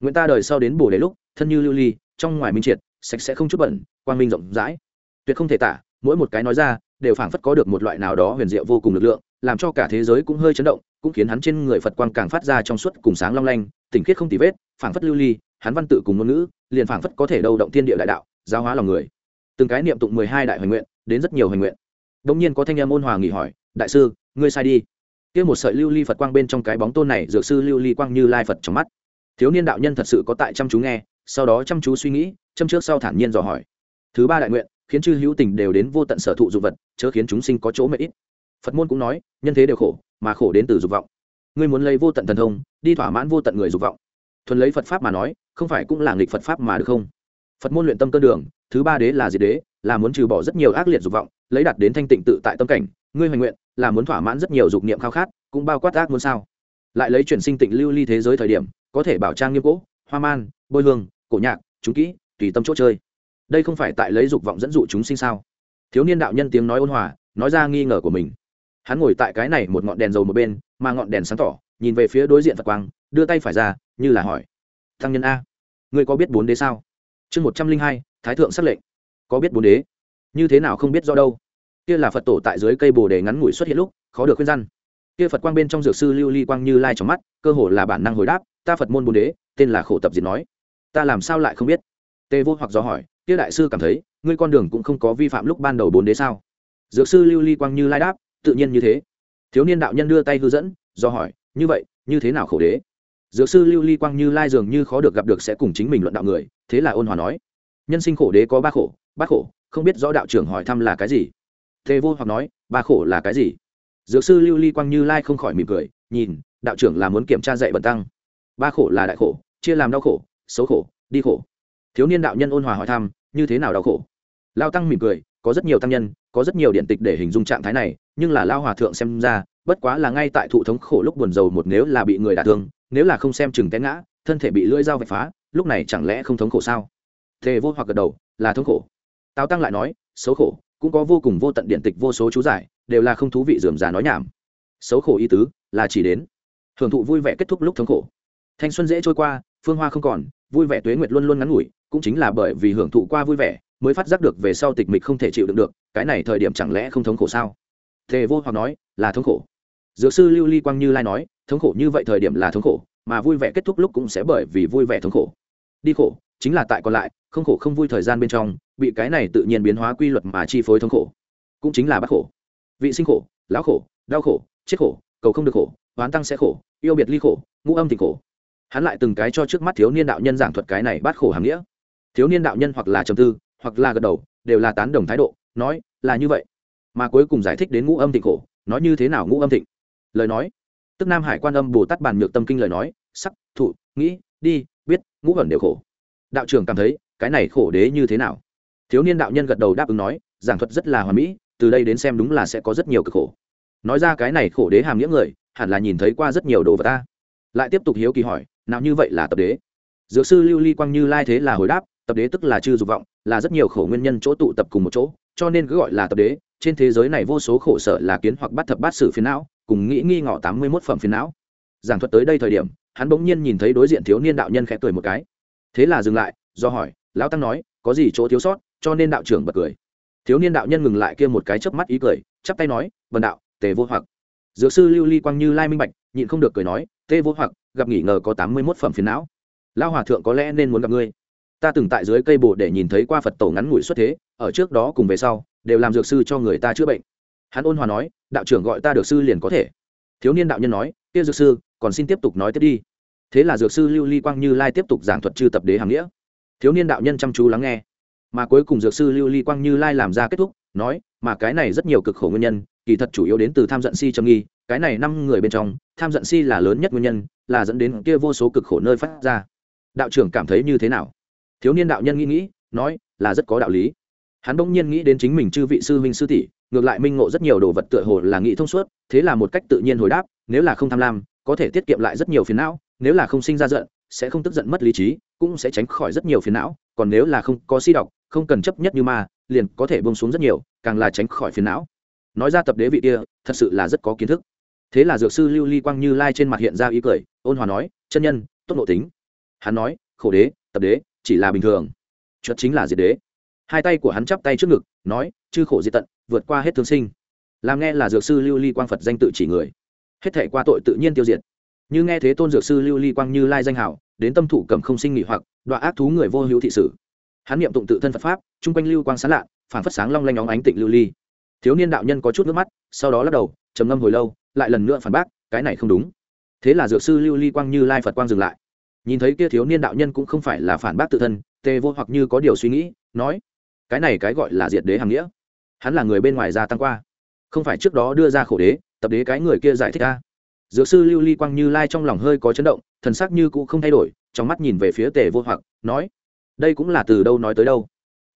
Nguyện ta đời sau đến bồ đế lúc, thân như lưu ly, trong ngoài minh triệt, sạch sẽ không chút bẩn, quang minh rộng rãi. Tuyệt không thể tả, mỗi một cái nói ra, đều phảng phất có được một loại nào đó huyền diệu vô cùng lực lượng, làm cho cả thế giới cũng hơi chấn động, cũng khiến hắn trên người phật quang càng phát ra trong suốt cùng sáng long lanh, tỉnh khiết không tì vết, phảng phất lưu ly, hắn văn tự cùng ngôn ngữ, liền phảng phất có thể đầu động thiên địa đại đạo giáo hóa lòng người. Từng cái niệm tụng mười hai đại hoành nguyện, đến rất nhiều hoành nguyện. Đông nhiên có thanh em ôn hòa nghỉ hỏi, đại sư, ngươi sai đi. Kia một sợi lưu ly phật quang bên trong cái bóng tôn này, dược sư lưu ly quang như lai phật trong mắt. Thiếu niên đạo nhân thật sự có tại chăm chú nghe, sau đó chăm chú suy nghĩ, châm trước sau thản nhiên dò hỏi, thứ ba đại nguyện, khiến chư hữu tình đều đến vô tận sở thụ dục vật, chớ khiến chúng sinh có chỗ mệt ít. Phật môn cũng nói, nhân thế đều khổ, mà khổ đến từ dục vọng. Ngươi muốn lấy vô tận thần thông, đi thỏa mãn vô tận người dục vọng. Thuần lấy phật pháp mà nói, không phải cũng là nghịch phật pháp mà được không? Phật môn luyện tâm cơ đường, thứ ba đế là diệt đế, là muốn trừ bỏ rất nhiều ác liệt dục vọng, lấy đạt đến thanh tịnh tự tại tâm cảnh. Ngươi hoành nguyện, là muốn thỏa mãn rất nhiều dục niệm khao khát, cũng bao quát ác muốn sao? Lại lấy chuyển sinh tịnh lưu ly thế giới thời điểm, có thể bảo trang nghiêm cỗ, hoa man, bôi hương, cổ nhạc, chúng kỹ, tùy tâm chỗ chơi. Đây không phải tại lấy dục vọng dẫn dụ chúng sinh sao? Thiếu niên đạo nhân tiếng nói ôn hòa, nói ra nghi ngờ của mình. Hắn ngồi tại cái này một ngọn đèn dầu một bên, mà ngọn đèn sáng tỏ, nhìn về phía đối diện phật quang, đưa tay phải ra, như là hỏi, thăng nhân a, ngươi có biết bốn đế sao? Chương một trăm linh hai, thái thượng s lệnh. Có biết bốn đế? Như thế nào không biết do đâu. Kia là phật tổ tại dưới cây bồ đề ngắn ngủi xuất hiện lúc, khó được khuyên răn. Kia phật quang bên trong dược sư lưu ly quang như lai trong mắt, cơ hồ là bản năng hồi đáp, ta phật môn bốn đế, tên là khổ tập diệt nói. Ta làm sao lại không biết? Tê vô hoặc do hỏi, kia đại sư cảm thấy, ngươi con đường cũng không có vi phạm lúc ban đầu bốn đế sao? Dược sư lưu ly quang như lai đáp, tự nhiên như thế. Thiếu niên đạo nhân đưa tay hư dẫn, do hỏi, như vậy, như thế nào khổ đế? Dược sư lưu ly quang như lai dường như khó được gặp được sẽ cùng chính mình luận đạo người thế là ôn hòa nói, nhân sinh khổ đế có ba khổ, bát khổ, không biết rõ đạo trưởng hỏi thăm là cái gì? Thế vô hoặc nói, ba khổ là cái gì? Dược sư lưu ly quang như lai không khỏi mỉm cười, nhìn, đạo trưởng là muốn kiểm tra dạy bẩn tăng. Ba khổ là đại khổ, chia làm đau khổ, xấu khổ, đi khổ. Thiếu niên đạo nhân ôn hòa hỏi thăm, như thế nào đau khổ? Lao tăng mỉm cười, có rất nhiều tăng nhân, có rất nhiều điện tịch để hình dung trạng thái này, nhưng là lao hòa thượng xem ra, bất quá là ngay tại thụ thống khổ lúc buồn rầu một nếu là bị người đả thương, nếu là không xem chừng té ngã, thân thể bị lưỡi dao vạch phá lúc này chẳng lẽ không thống khổ sao? Thề vô hoặc gật đầu, là thống khổ. Tào tăng lại nói, xấu khổ, cũng có vô cùng vô tận điện tịch vô số chú giải, đều là không thú vị dườm già nói nhảm. Xấu khổ ý tứ, là chỉ đến. Hưởng thụ vui vẻ kết thúc lúc thống khổ. Thanh xuân dễ trôi qua, phương hoa không còn, vui vẻ tuế nguyệt luôn luôn ngắn ngủi, cũng chính là bởi vì hưởng thụ qua vui vẻ, mới phát giác được về sau tịch mịch không thể chịu đựng được, cái này thời điểm chẳng lẽ không thống khổ sao? Thề vô hoặc nói, là thống khổ. Dược sư lưu ly quang như lai nói, thống khổ như vậy thời điểm là thống khổ, mà vui vẻ kết thúc lúc cũng sẽ bởi vì vui vẻ thống khổ đi khổ, chính là tại còn lại, không khổ không vui thời gian bên trong, bị cái này tự nhiên biến hóa quy luật mà chi phối thống khổ. Cũng chính là bắt khổ. Vị sinh khổ, lão khổ, đau khổ, chết khổ, cầu không được khổ, oán tăng sẽ khổ, yêu biệt ly khổ, ngũ âm thì khổ. Hắn lại từng cái cho trước mắt thiếu niên đạo nhân giảng thuật cái này bắt khổ hàm nghĩa. Thiếu niên đạo nhân hoặc là trầm tư, hoặc là gật đầu, đều là tán đồng thái độ, nói là như vậy. Mà cuối cùng giải thích đến ngũ âm thịnh khổ, nói như thế nào ngũ âm thịnh? Lời nói. Tức nam hải quan âm bồ tát bàn nhược tâm kinh lời nói, sắc, thụ, nghĩ, đi ngũ hẩn đều khổ. Đạo trưởng cảm thấy, cái này khổ đế như thế nào? Thiếu niên đạo nhân gật đầu đáp ứng nói, giảng thuật rất là hoàn mỹ, từ đây đến xem đúng là sẽ có rất nhiều cực khổ. Nói ra cái này khổ đế hàm nghĩa người, hẳn là nhìn thấy qua rất nhiều đồ vật ta. Lại tiếp tục hiếu kỳ hỏi, nào như vậy là tập đế? Dược sư lưu ly quang như lai thế là hồi đáp, tập đế tức là chư dục vọng, là rất nhiều khổ nguyên nhân chỗ tụ tập cùng một chỗ, cho nên cứ gọi là tập đế, trên thế giới này vô số khổ sở là kiến hoặc bắt thập bát sử phiến não, cùng nghĩ nghi ngọ tám mươi mốt phẩm phiến não. Giảng thuật tới đây thời điểm hắn bỗng nhiên nhìn thấy đối diện thiếu niên đạo nhân khẽ cười một cái. Thế là dừng lại, do hỏi, lão tăng nói, có gì chỗ thiếu sót? Cho nên đạo trưởng bật cười. Thiếu niên đạo nhân ngừng lại kia một cái chớp mắt ý cười, chắp tay nói vần đạo, tề vô hoặc. Dược sư lưu ly quang như lai minh bạch, nhịn không được cười nói tê vô hoặc, gặp nghỉ ngờ có tám mươi mốt phẩm phiền não. Lao hòa thượng có lẽ nên muốn gặp ngươi. Ta từng tại dưới cây bồ để nhìn thấy qua phật tổ ngắn ngủi xuất thế, ở trước đó cùng về sau, đều làm dược sư cho người ta chữa bệnh. Hắn ôn hòa nói, đạo trưởng gọi ta được sư liền có thể. Thiếu niên đạo nhân nói, kia dược sư còn xin tiếp tục nói tiếp đi. Thế là dược sư lưu ly quang như lai tiếp tục giảng thuật chư tập đế hàm nghĩa. Thiếu niên đạo nhân chăm chú lắng nghe. Mà cuối cùng dược sư lưu ly quang như lai làm ra kết thúc, nói, mà cái này rất nhiều cực khổ nguyên nhân, kỳ thật chủ yếu đến từ tham giận si trầm nghi, cái này năm người bên trong, tham giận si là lớn nhất nguyên nhân, là dẫn đến kia vô số cực khổ nơi phát ra. Đạo trưởng cảm thấy như thế nào? Thiếu niên đạo nhân nghĩ nghĩ, nói, là rất có đạo lý. Hắn bỗng nhiên nghĩ đến chính mình chư vị sư huynh sư tỷ, ngược lại minh ngộ rất nhiều đồ vật tựa hồ là nghĩ thông suốt, thế là một cách tự nhiên hồi đáp, nếu là không tham lam có thể tiết kiệm lại rất nhiều phiền não, nếu là không sinh ra giận, sẽ không tức giận mất lý trí, cũng sẽ tránh khỏi rất nhiều phiền não, còn nếu là không có si độc, không cần chấp nhất như ma, liền có thể bông xuống rất nhiều, càng là tránh khỏi phiền não. Nói ra tập đế vị kia, thật sự là rất có kiến thức. Thế là dược sư lưu ly quang như lai trên mặt hiện ra ý cười, ôn hòa nói, chân nhân, tốt nội tính. Hắn nói, khổ đế, tập đế, chỉ là bình thường. Chất chính là diệt đế. Hai tay của hắn chắp tay trước ngực, nói, chư khổ diệt tận, vượt qua hết thương sinh. Làm nghe là dược sư lưu ly quang phật danh tự chỉ người hết thể qua tội tự nhiên tiêu diệt. Như nghe thế tôn dược sư lưu ly quang như lai danh hảo đến tâm thủ cầm không sinh nghỉ hoặc đoạn ác thú người vô hữu thị sử hắn niệm tụng tự thân phật pháp, chung quanh lưu quang sán lạ phản phất sáng long lanh óng ánh tịnh lưu ly. Thiếu niên đạo nhân có chút nước mắt, sau đó lắc đầu, trầm ngâm hồi lâu, lại lần nữa phản bác, cái này không đúng. Thế là dược sư lưu ly quang như lai phật quang dừng lại. Nhìn thấy kia thiếu niên đạo nhân cũng không phải là phản bác tự thân tê vô hoặc như có điều suy nghĩ, nói, cái này cái gọi là diệt đế hàng nghĩa. Hắn là người bên ngoài gia tăng qua, không phải trước đó đưa ra khổ đế tập đế cái người kia giải thích ta. Dược sư lưu ly quang như lai trong lòng hơi có chấn động, thần sắc như cũ không thay đổi, trong mắt nhìn về phía tề vô hoặc, nói, đây cũng là từ đâu nói tới đâu?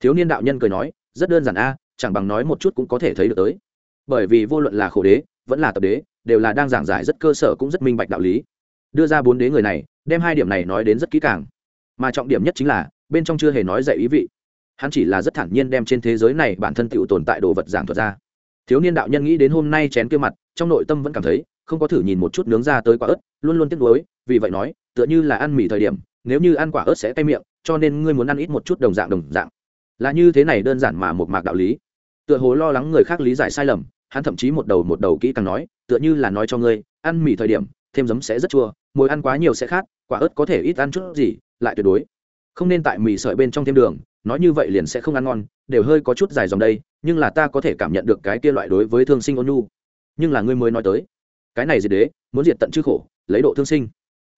Thiếu niên đạo nhân cười nói, rất đơn giản a, chẳng bằng nói một chút cũng có thể thấy được tới. Bởi vì vô luận là khổ đế, vẫn là tập đế, đều là đang giảng giải rất cơ sở cũng rất minh bạch đạo lý. Đưa ra bốn đế người này, đem hai điểm này nói đến rất kỹ càng. Mà trọng điểm nhất chính là, bên trong chưa hề nói dạy ý vị. Hắn chỉ là rất thản nhiên đem trên thế giới này bản thân tựu tồn tại đồ vật giảng thuật ra thiếu niên đạo nhân nghĩ đến hôm nay chén kia mặt, trong nội tâm vẫn cảm thấy không có thử nhìn một chút nướng ra tới quả ớt, luôn luôn tiếc nuối, vì vậy nói, tựa như là ăn mì thời điểm, nếu như ăn quả ớt sẽ tay miệng, cho nên ngươi muốn ăn ít một chút đồng dạng đồng dạng. Là như thế này đơn giản mà một mạc đạo lý. Tựa hồ lo lắng người khác lý giải sai lầm, hắn thậm chí một đầu một đầu kỹ càng nói, tựa như là nói cho ngươi, ăn mì thời điểm, thêm giấm sẽ rất chua mồi ăn quá nhiều sẽ khát, quả ớt có thể ít ăn chút gì, lại tuyệt đối không nên tại mì sợi bên trong thêm đường, nói như vậy liền sẽ không ăn ngon, đều hơi có chút dài dòng đây, nhưng là ta có thể cảm nhận được cái kia loại đối với thương sinh ôn nhu. Nhưng là ngươi mới nói tới, cái này diệt đế, muốn diệt tận chư khổ, lấy độ thương sinh.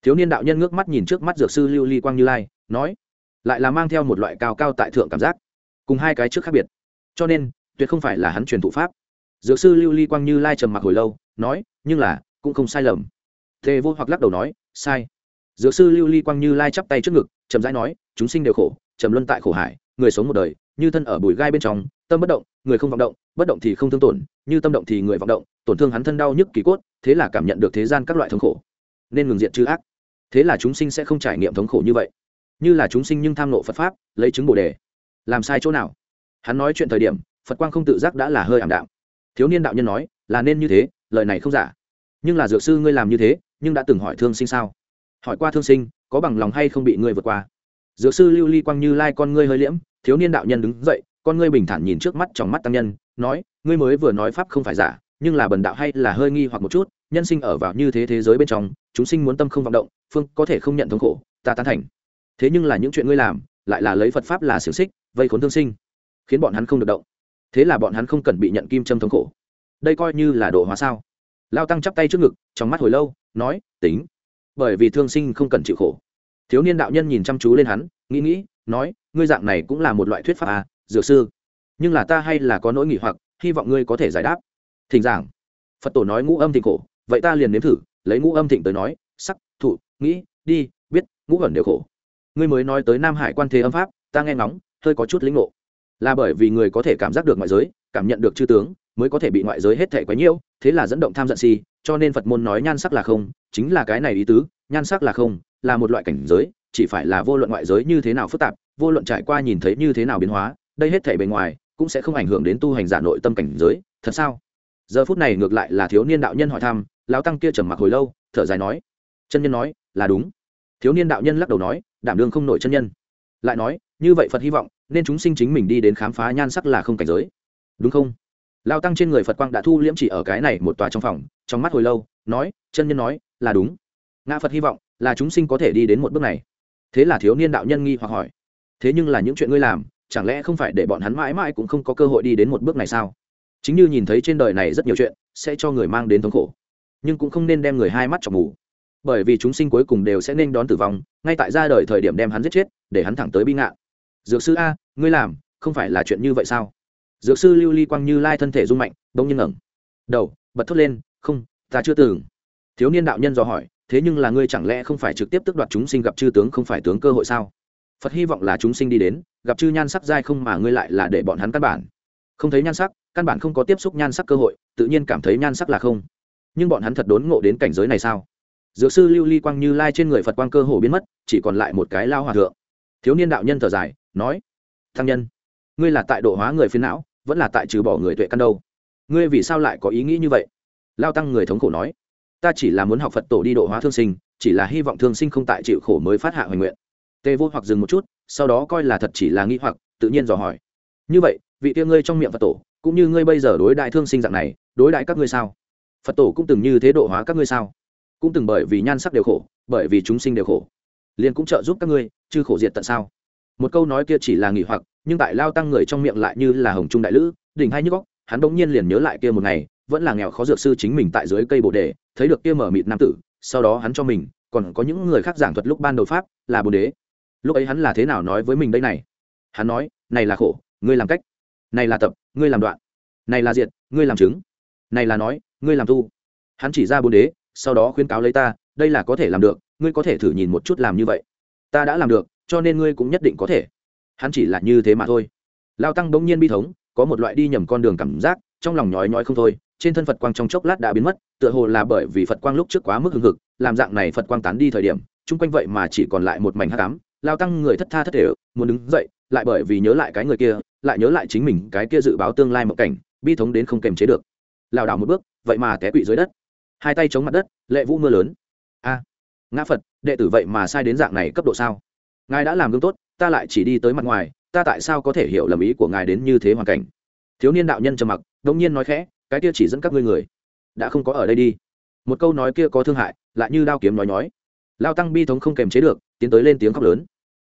Thiếu niên đạo nhân ngước mắt nhìn trước mắt dược sư lưu ly quang như lai, nói, lại là mang theo một loại cao cao tại thượng cảm giác, cùng hai cái trước khác biệt. Cho nên, tuyệt không phải là hắn truyền thụ pháp. Dược sư lưu ly quang như lai trầm mặc hồi lâu, nói, nhưng là, cũng không sai lầm. Thề vô hoặc lắc đầu nói, sai. Dược sư lưu ly quang như lai chắp tay trước ngực trầm rãi nói, chúng sinh đều khổ, trầm luân tại khổ hải, người sống một đời, như thân ở bụi gai bên trong, tâm bất động, người không vọng động, bất động thì không thương tổn, như tâm động thì người vọng động, tổn thương hắn thân đau nhức kỳ cốt, thế là cảm nhận được thế gian các loại thống khổ. Nên ngừng diện chư ác. Thế là chúng sinh sẽ không trải nghiệm thống khổ như vậy. Như là chúng sinh nhưng tham nộ phật pháp, lấy chứng bồ đề. Làm sai chỗ nào? Hắn nói chuyện thời điểm, phật quang không tự giác đã là hơi ảm đạm. Thiếu niên đạo nhân nói, là nên như thế, lời này không giả. Nhưng là dược sư ngươi làm như thế, nhưng đã từng hỏi thương sinh sao? Hỏi qua thương sinh có bằng lòng hay không bị ngươi vượt qua. Dược sư lưu ly quang như lai con ngươi hơi liễm, thiếu niên đạo nhân đứng dậy, con ngươi bình thản nhìn trước mắt trong mắt tăng nhân, nói, ngươi mới vừa nói pháp không phải giả, nhưng là bần đạo hay là hơi nghi hoặc một chút, nhân sinh ở vào như thế thế giới bên trong, chúng sinh muốn tâm không vọng động, phương có thể không nhận thống khổ, ta tán thành. Thế nhưng là những chuyện ngươi làm, lại là lấy phật pháp là xiềng xích, vây khốn thương sinh, khiến bọn hắn không được động. Thế là bọn hắn không cần bị nhận kim châm thống khổ. Đây coi như là độ hóa sao. Lao tăng chắp tay trước ngực, trong mắt hồi lâu, nói, tính bởi vì thương sinh không cần chịu khổ. Thiếu niên đạo nhân nhìn chăm chú lên hắn, nghĩ nghĩ, nói, ngươi dạng này cũng là một loại thuyết pháp à dược sư. Nhưng là ta hay là có nỗi nghỉ hoặc, hy vọng ngươi có thể giải đáp. Thỉnh giảng. Phật tổ nói ngũ âm thịnh khổ, vậy ta liền nếm thử, lấy ngũ âm thịnh tới nói, sắc, thụ, nghĩ, đi, biết, ngũ ẩn đều khổ. Ngươi mới nói tới nam hải quan thế âm pháp, ta nghe ngóng, hơi có chút lĩnh ngộ. Là bởi vì người có thể cảm giác được ngoại giới, cảm nhận được chư tướng, mới có thể bị ngoại giới hết thể quấy nhiễu, thế là dẫn động tham giận si cho nên phật môn nói nhan sắc là không, chính là cái này ý tứ, nhan sắc là không, là một loại cảnh giới, chỉ phải là vô luận ngoại giới như thế nào phức tạp, vô luận trải qua nhìn thấy như thế nào biến hóa, đây hết thể bề ngoài cũng sẽ không ảnh hưởng đến tu hành giả nội tâm cảnh giới, thật sao? Giờ phút này ngược lại là thiếu niên đạo nhân hỏi thăm, lão tăng kia trầm mặc hồi lâu, thở dài nói, chân nhân nói, là đúng. Thiếu niên đạo nhân lắc đầu nói, đảm đương không nổi chân nhân. Lại nói, như vậy phật hy vọng, nên chúng sinh chính mình đi đến khám phá nhan sắc là không cảnh giới. Đúng không? Lao tăng trên người phật quang đã thu liễm chỉ ở cái này một tòa trong phòng, trong mắt hồi lâu, nói, chân nhân nói, là đúng. Ngã phật hy vọng là chúng sinh có thể đi đến một bước này. Thế là thiếu niên đạo nhân nghi hoặc hỏi, thế nhưng là những chuyện ngươi làm, chẳng lẽ không phải để bọn hắn mãi mãi cũng không có cơ hội đi đến một bước này sao? Chính như nhìn thấy trên đời này rất nhiều chuyện, sẽ cho người mang đến thống khổ, nhưng cũng không nên đem người hai mắt chọc mù. Bởi vì chúng sinh cuối cùng đều sẽ nên đón tử vong, ngay tại ra đời thời điểm đem hắn giết chết, để hắn thẳng tới bi ngạn. Dược sư a, ngươi làm, không phải là chuyện như vậy sao? Dược sư lưu ly quang như lai thân thể rung mạnh, bỗng nhiên ngẩng đầu, bật thốt lên, không, ta chưa từng. Thiếu niên đạo nhân dò hỏi, thế nhưng là ngươi chẳng lẽ không phải trực tiếp tức đoạt chúng sinh gặp chư tướng không phải tướng cơ hội sao? Phật hy vọng là chúng sinh đi đến, gặp chư nhan sắc dai không mà ngươi lại là để bọn hắn căn bản. Không thấy nhan sắc, căn bản không có tiếp xúc nhan sắc cơ hội, tự nhiên cảm thấy nhan sắc là không. Nhưng bọn hắn thật đốn ngộ đến cảnh giới này sao? Dược sư lưu ly quang như lai trên người phật quang cơ hồ biến mất, chỉ còn lại một cái lao hòa thượng. Thiếu niên đạo nhân thở dài, nói, thăng nhân, ngươi là tại độ hóa người phiến não vẫn là tại trừ bỏ người tuệ căn đâu. Ngươi vì sao lại có ý nghĩ như vậy? Lao tăng người thống khổ nói, ta chỉ là muốn học phật tổ đi độ hóa thương sinh, chỉ là hy vọng thương sinh không tại chịu khổ mới phát hạ hoành nguyện. Tê vô hoặc dừng một chút, sau đó coi là thật chỉ là nghĩ hoặc, tự nhiên dò hỏi. Như vậy, vị tia ngươi trong miệng phật tổ, cũng như ngươi bây giờ đối đại thương sinh dạng này, đối đại các ngươi sao? Phật tổ cũng từng như thế độ hóa các ngươi sao? Cũng từng bởi vì nhan sắc đều khổ, bởi vì chúng sinh đều khổ. Liền cũng trợ giúp các ngươi chứ khổ diệt tận sao? Một câu nói kia chỉ là nghỉ hoặc nhưng tại lao tăng người trong miệng lại như là hồng trung đại lữ, đỉnh hai nhức góc hắn bỗng nhiên liền nhớ lại kia một ngày, vẫn là nghèo khó dược sư chính mình tại dưới cây bồ đề, thấy được kia mở mịt nam tử, sau đó hắn cho mình, còn có những người khác giảng thuật lúc ban đầu pháp, là bồ đế lúc ấy hắn là thế nào nói với mình đây này? Hắn nói, này là khổ, ngươi làm cách. Này là tập, ngươi làm đoạn. Này là diệt, ngươi làm chứng. Này là nói, ngươi làm tu. Hắn chỉ ra bồ đế sau đó khuyên cáo lấy ta, đây là có thể làm được, ngươi có thể thử nhìn một chút làm như vậy. Ta đã làm được, cho nên ngươi cũng nhất định có thể hắn chỉ là như thế mà thôi. Lao tăng bỗng nhiên bi thống, có một loại đi nhầm con đường cảm giác, trong lòng nhói nhói không thôi, trên thân phật quang trong chốc lát đã biến mất, tựa hồ là bởi vì phật quang lúc trước quá mức hưng hực, làm dạng này phật quang tán đi thời điểm, chung quanh vậy mà chỉ còn lại một mảnh hát cám lao tăng người thất tha thất thể, muốn đứng dậy, lại bởi vì nhớ lại cái người kia, lại nhớ lại chính mình cái kia dự báo tương lai một cảnh, bi thống đến không kềm chế được. Lảo đảo một bước, vậy mà té quỵ dưới đất. Hai tay chống mặt đất, lệ vũ mưa lớn. A, ngã phật, đệ tử vậy mà sai đến dạng này cấp độ sao? Ngài đã làm gương tốt ta lại chỉ đi tới mặt ngoài, ta tại sao có thể hiểu lầm ý của ngài đến như thế hoàn cảnh? Thiếu niên đạo nhân trầm mặc đông nhiên nói khẽ, cái kia chỉ dẫn các ngươi người, đã không có ở đây đi. Một câu nói kia có thương hại, lại như đao kiếm nói nhói. Lao tăng bi thống không kềm chế được, tiến tới lên tiếng khóc lớn.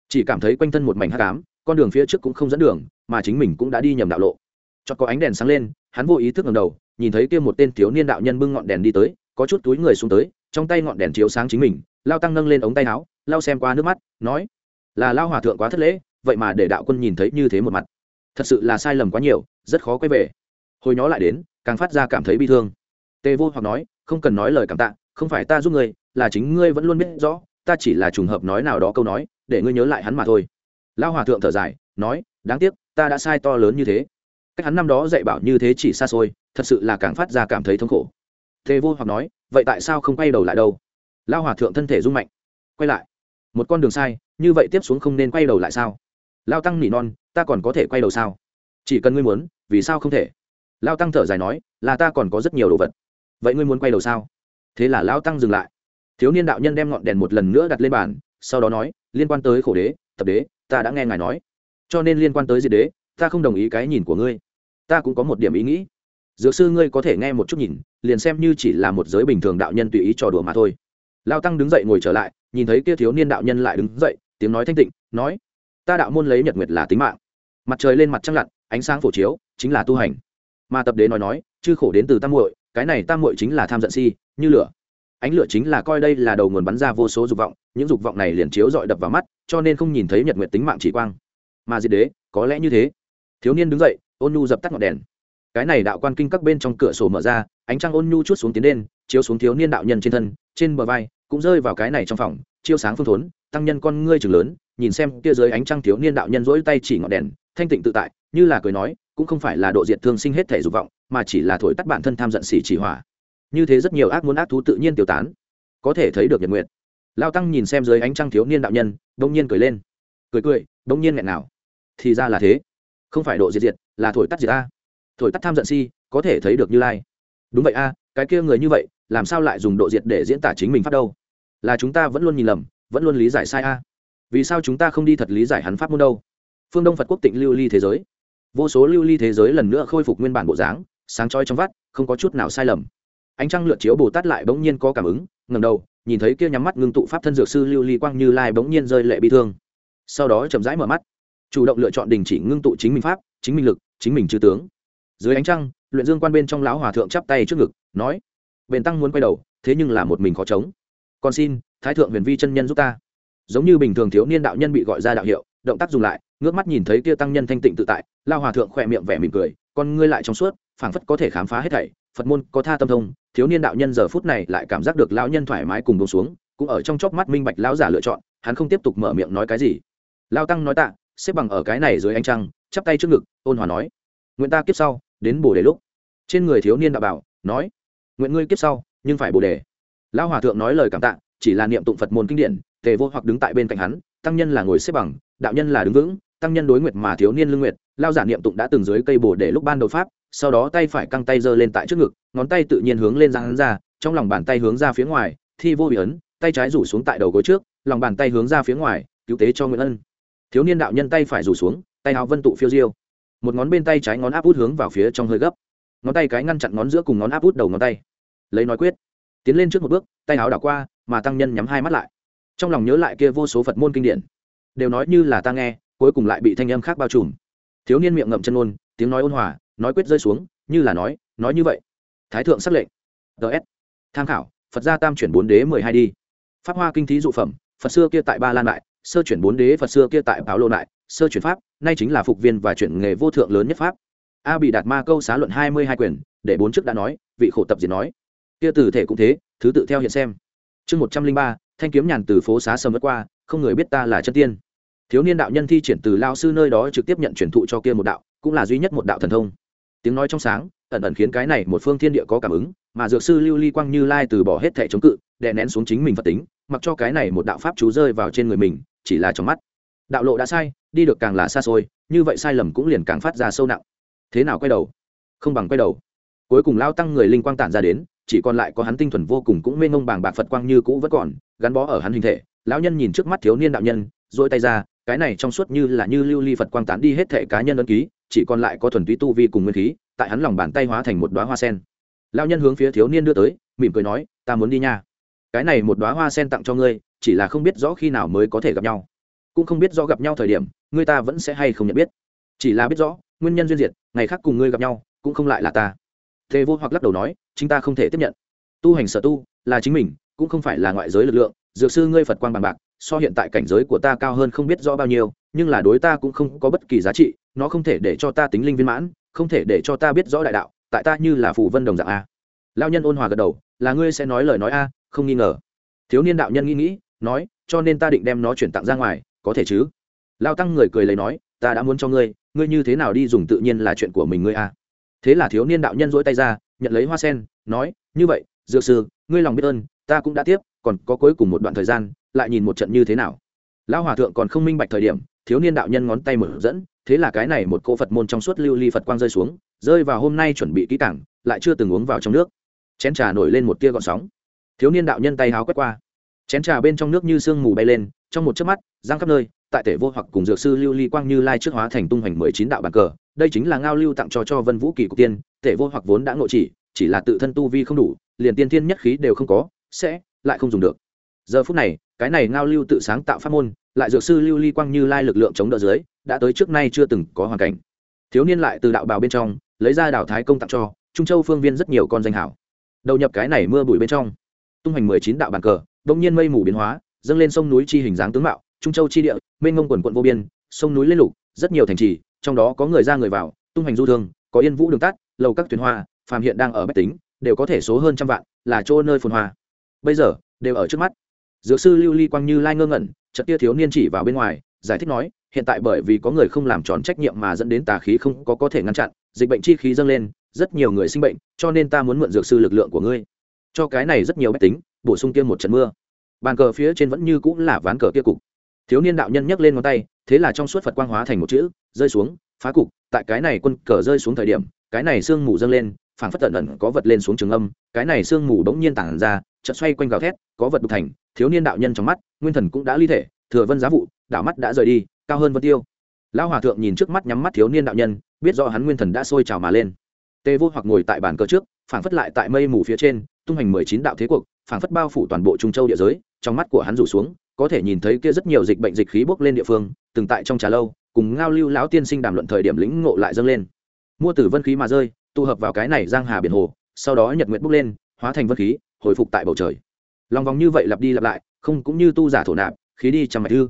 Chỉ cảm thấy quanh thân một mảnh hát cám con đường phía trước cũng không dẫn đường, mà chính mình cũng đã đi nhầm đạo lộ. Cho có ánh đèn sáng lên, hắn vô ý thức ngầm đầu, nhìn thấy kia một tên thiếu niên đạo nhân bưng ngọn đèn đi tới, có chút túi người xuống tới, trong tay ngọn đèn chiếu sáng chính mình. Lao tăng nâng lên ống tay áo lao xem qua nước mắt, nói là lao hòa thượng quá thất lễ, vậy mà để đạo quân nhìn thấy như thế một mặt. Thật sự là sai lầm quá nhiều, rất khó quay về. Hồi nhó lại đến, càng phát ra cảm thấy bi thương. Tề vô hoặc nói, không cần nói lời cảm tạ, không phải ta giúp ngươi, là chính ngươi vẫn luôn biết rõ, ta chỉ là trùng hợp nói nào đó câu nói, để ngươi nhớ lại hắn mà thôi. Lao hòa thượng thở dài, nói, đáng tiếc, ta đã sai to lớn như thế. Cách hắn năm đó dạy bảo như thế chỉ xa xôi, thật sự là càng phát ra cảm thấy thống khổ. Tề vô hoặc nói, vậy tại sao không quay đầu lại đâu? Lao hòa thượng thân thể rung mạnh, quay lại một con đường sai, như vậy tiếp xuống không nên quay đầu lại sao? Lao tăng nỉ non, ta còn có thể quay đầu sao? Chỉ cần ngươi muốn, vì sao không thể? Lao tăng thở dài nói, là ta còn có rất nhiều đồ vật. Vậy ngươi muốn quay đầu sao? Thế là lao tăng dừng lại. Thiếu niên đạo nhân đem ngọn đèn một lần nữa đặt lên bàn, sau đó nói, liên quan tới khổ đế tập đế, ta đã nghe ngài nói. Cho nên liên quan tới diệt đế, ta không đồng ý cái nhìn của ngươi. Ta cũng có một điểm ý nghĩ. Dược sư ngươi có thể nghe một chút nhìn, liền xem như chỉ là một giới bình thường đạo nhân tùy ý trò đùa mà thôi. Lao tăng đứng dậy ngồi trở lại nhìn thấy kia thiếu niên đạo nhân lại đứng dậy tiếng nói thanh tịnh nói ta đạo môn lấy nhật nguyệt là tính mạng. Mặt trời lên mặt trăng lặn ánh sáng phổ chiếu chính là tu hành. Mà tập đế nói nói chư khổ đến từ tam muội cái này tam muội chính là tham giận si như lửa. Ánh lửa chính là coi đây là đầu nguồn bắn ra vô số dục vọng những dục vọng này liền chiếu dọi đập vào mắt cho nên không nhìn thấy nhật nguyệt tính mạng chỉ quang. Mà diệt đế có lẽ như thế. Thiếu niên đứng dậy ôn nhu dập tắt ngọn đèn. Cái này đạo quan kinh các bên trong cửa sổ mở ra ánh trăng ôn nhu chút xuống tiến lên, chiếu xuống thiếu niên đạo nhân trên thân trên bờ vai cũng rơi vào cái này trong phòng, chiêu sáng phương thốn, tăng nhân con ngươi chừng lớn, nhìn xem kia dưới ánh trăng thiếu niên đạo nhân rỗi tay chỉ ngọn đèn, thanh tịnh tự tại, như là cười nói, cũng không phải là độ diệt thương sinh hết thể dục vọng, mà chỉ là thổi tắt bản thân tham giận xỉ chỉ hỏa. Như thế rất nhiều ác muốn ác thú tự nhiên tiêu tán. Có thể thấy được nhật nguyện lao tăng nhìn xem dưới ánh trăng thiếu niên đạo nhân đông nhiên cười lên. Cười cười đông nhiên nghẹn nào. Thì ra là thế. Không phải độ diệt diệt, là thổi tắt diệt a. Thổi tắt tham giận si, có thể thấy được như lai. Đúng vậy a, cái kia người như vậy làm sao lại dùng độ diệt để diễn tả chính mình phát đâu? Là chúng ta vẫn luôn nhìn lầm, vẫn luôn lý giải sai a. Vì sao chúng ta không đi thật lý giải hắn pháp môn đâu? Phương đông phật quốc tịnh lưu ly thế giới. Vô số lưu ly thế giới lần nữa khôi phục nguyên bản bộ dáng, sáng trói trong vắt, không có chút nào sai lầm. Ánh trăng lượn chiếu bồ tát lại bỗng nhiên có cảm ứng ngầm đầu, nhìn thấy kia nhắm mắt ngưng tụ pháp thân dược sư lưu ly quang như lai bỗng nhiên rơi lệ bi thương. Sau đó chậm rãi mở mắt, chủ động lựa chọn đình chỉ ngưng tụ chính mình pháp, chính mình lực, chính mình chư tướng. Dưới ánh trăng, luyện dương quan bên trong lão hòa thượng chắp tay trước ngực, nói bền tăng muốn quay đầu, thế nhưng là một mình khó chống. Còn xin, thái thượng huyền vi chân nhân giúp ta. Giống như bình thường thiếu niên đạo nhân bị gọi ra đạo hiệu, động tác dùng lại, ngước mắt nhìn thấy kia tăng nhân thanh tịnh tự tại, lao hòa thượng khỏe miệng vẻ mỉm cười, con ngươi lại trong suốt, phảng phất có thể khám phá hết thảy, phật môn có tha tâm thông. Thiếu niên đạo nhân giờ phút này lại cảm giác được lão nhân thoải mái cùng bông xuống, cũng ở trong chốc mắt minh bạch lão giả lựa chọn, hắn không tiếp tục mở miệng nói cái gì. Lao tăng nói tạ, xếp bằng ở cái này dưới ánh trăng, chắp tay trước ngực, ôn hòa nói, nguyện ta kiếp sau, đến bồ đề lúc. Trên người thiếu niên đạo bảo, nói nguyện ngươi kiếp sau, nhưng phải bồ đề. Lão hòa thượng nói lời cảm tạ, chỉ là niệm tụng phật môn kinh điển, tề vô hoặc đứng tại bên cạnh hắn, tăng nhân là ngồi xếp bằng, đạo nhân là đứng vững, tăng nhân đối nguyệt mà thiếu niên lương nguyệt lao giả niệm tụng đã từng dưới cây bồ đề lúc ban đầu pháp, sau đó tay phải căng tay giơ lên tại trước ngực, ngón tay tự nhiên hướng lên ra hắn ra, trong lòng bàn tay hướng ra phía ngoài, thi vô bị ấn, tay trái rủ xuống tại đầu gối trước, lòng bàn tay hướng ra phía ngoài, cứu tế cho nguyễn ân. Thiếu niên đạo nhân tay phải rủ xuống, tay áo vân tụ phiêu diêu. Một ngón bên tay trái ngón áp út hướng vào phía trong hơi gấp ngón tay cái ngăn chặn ngón giữa cùng ngón áp út đầu ngón tay. Lấy nói quyết. Tiến lên trước một bước tay áo đảo qua mà tăng nhân nhắm hai mắt lại. Trong lòng nhớ lại kia vô số phật môn kinh điển. Đều nói như là ta nghe cuối cùng lại bị thanh âm khác bao trùm. Thiếu niên miệng ngậm chân ôn tiếng nói ôn hòa nói quyết rơi xuống như là nói nói như vậy. Thái thượng sắc lệnh. Ts tham khảo phật gia tam chuyển bốn đế mười hai đi. Pháp hoa kinh thí dụ phẩm phật xưa kia tại ba lan lại, sơ chuyển bốn đế phật xưa kia tại báo lô lại, sơ chuyển pháp nay chính là phục viên và chuyển nghề vô thượng lớn nhất pháp a bị đạt ma câu xá luận hai mươi hai quyền, để bốn chức đã nói, vị khổ tập diệt nói. Kia tử thể cũng thế, thứ tự theo hiện xem. Chương một trăm linh ba, thanh kiếm nhàn từ phố xá sầm vất qua, không người biết ta là chân tiên. Thiếu niên đạo nhân thi triển từ lao sư nơi đó trực tiếp nhận truyền thụ cho kia một đạo, cũng là duy nhất một đạo thần thông. Tiếng nói trong sáng, ẩn ẩn khiến cái này một phương thiên địa có cảm ứng, mà dược sư lưu ly quang như lai từ bỏ hết thể chống cự, đè nén xuống chính mình phật tính, mặc cho cái này một đạo pháp chú rơi vào trên người mình, chỉ là trong mắt. Đạo lộ đã sai, đi được càng là xa xôi, như vậy sai lầm cũng liền càng phát ra sâu nặng thế nào quay đầu? Không bằng quay đầu. Cuối cùng lao tăng người linh quang tản ra đến, chỉ còn lại có hắn tinh thuần vô cùng cũng mênh mông bàng bạc phật quang như cũ vẫn còn, gắn bó ở hắn hình thể. Lão nhân nhìn trước mắt thiếu niên đạo nhân dỗi tay ra, cái này trong suốt như là như lưu ly phật quang tán đi hết thể cá nhân ấn ký, chỉ còn lại có thuần túy tu vi cùng nguyên khí, tại hắn lòng bàn tay hóa thành một đoá hoa sen. Lão nhân hướng phía thiếu niên đưa tới, mỉm cười nói, ta muốn đi nha. Cái này một đoá hoa sen tặng cho ngươi, chỉ là không biết rõ khi nào mới có thể gặp nhau. Cũng không biết rõ gặp nhau thời điểm, ngươi ta vẫn sẽ hay không nhận biết. Chỉ là biết rõ, nguyên nhân duyên diệt ngày khác cùng ngươi gặp nhau, cũng không lại là ta. Thế vô hoặc lắc đầu nói, chính ta không thể tiếp nhận. Tu hành sở tu là chính mình, cũng không phải là ngoại giới lực lượng, dược sư ngươi phật quan bằng bạc, so hiện tại cảnh giới của ta cao hơn không biết rõ bao nhiêu, nhưng là đối ta cũng không có bất kỳ giá trị, nó không thể để cho ta tính linh viên mãn, không thể để cho ta biết rõ đại đạo, tại ta như là phù vân đồng dạng a. Lao nhân ôn hòa gật đầu, là ngươi sẽ nói lời nói a, không nghi ngờ. Thiếu niên đạo nhân nghĩ nghĩ, nói, cho nên ta định đem nó chuyển tặng ra ngoài, có thể chứ? Lao tăng người cười lấy nói ta đã muốn cho ngươi ngươi như thế nào đi dùng tự nhiên là chuyện của mình ngươi a thế là thiếu niên đạo nhân dỗi tay ra, nhận lấy hoa sen, nói, như vậy, dược sư, ngươi lòng biết ơn, ta cũng đã tiếp, còn có cuối cùng một đoạn thời gian, lại nhìn một trận như thế nào. Lão hòa thượng còn không minh bạch thời điểm, thiếu niên đạo nhân ngón tay mở dẫn, thế là cái này một cô phật môn trong suốt lưu ly phật quang rơi xuống, rơi vào hôm nay chuẩn bị kỹ cảng lại chưa từng uống vào trong nước. Chén trà nổi lên một tia gọn sóng. Thiếu niên đạo nhân tay háo quét qua. Chén trà bên trong nước như sương mù bay lên, trong một chớp mắt giang khắp nơi tại tể vô hoặc cùng dược sư lưu ly quang như lai trước hóa thành tung hoành mười chín đạo bàn cờ, đây chính là ngao lưu tặng cho cho vân vũ kỳ cục tiên, tể vô hoặc vốn đã ngộ chỉ chỉ là tự thân tu vi không đủ, liền tiên thiên nhất khí đều không có, sẽ lại không dùng được. Giờ phút này, cái này ngao lưu tự sáng tạo pháp môn, lại dược sư lưu ly quang như lai lực lượng chống đỡ dưới, đã tới trước nay chưa từng có hoàn cảnh. Thiếu niên lại từ đạo bào bên trong, lấy ra đảo thái công tặng cho, trung châu phương viên rất nhiều con danh hảo. Đầu nhập cái này mưa bụi bên trong. Tung hành mười chín đạo bàn cờ đông nhiên mây mù biến hóa, dâng lên sông núi chi hình dáng tướng mạo trung châu chi địa, mênh ngông quần quận vô biên, sông núi lên lục, rất nhiều thành trì, trong đó có người ra người vào, tung hành du thương có yên vũ đường tắt, lầu các thuyền hoa, phàm hiện đang ở bách tính, đều có thể số hơn trăm vạn, là chỗ nơi phồn hoa. Bây giờ, đều ở trước mắt. Dược sư lưu ly quang như lai ngơ ngẩn, chợt tia thiếu niên chỉ vào bên ngoài, giải thích nói, hiện tại bởi vì có người không làm tròn trách nhiệm mà dẫn đến tà khí không có có thể ngăn chặn, dịch bệnh chi khí dâng lên, rất nhiều người sinh bệnh, cho nên ta muốn mượn dược sư lực lượng của ngươi. Cho cái này rất nhiều bách tính, bổ sung tiêm một trận mưa. Bàn cờ phía trên vẫn như cũng là ván cờ kia cục thiếu niên đạo nhân nhấc lên ngón tay, thế là trong suốt phật quang hóa thành một chữ, rơi xuống, phá cục, tại cái này quân cờ rơi xuống thời điểm, cái này sương mù dâng lên, phảng phất tận ẩn có vật lên xuống trường âm, cái này sương mù bỗng nhiên tản ra, chợt xoay quanh gào thét, có vật đục thành, thiếu niên đạo nhân trong mắt, nguyên thần cũng đã ly thể, thừa vân giá vụ, đạo mắt đã rời đi, cao hơn vân tiêu. Lão hòa thượng nhìn trước mắt nhắm mắt thiếu niên đạo nhân, biết do hắn nguyên thần đã sôi trào mà lên. Tê vô hoặc ngồi tại bàn cờ trước, phảng phất lại tại mây mù phía trên, tung hành mười chín đạo thế cuộc, phảng phất bao phủ toàn bộ trung châu địa giới, trong mắt của hắn rủ xuống có thể nhìn thấy kia rất nhiều dịch bệnh dịch khí bốc lên địa phương, từng tại trong trà lâu, cùng ngao lưu lão tiên sinh đàm luận thời điểm lĩnh ngộ lại dâng lên. Mua tử vân khí mà rơi, tụ hợp vào cái này giang hà biển hồ, sau đó nhật nguyệt bốc lên, hóa thành vân khí, hồi phục tại bầu trời. Lòng vòng như vậy lặp đi lặp lại, không cũng như tu giả thổ nạp, khí đi trăm mạch thư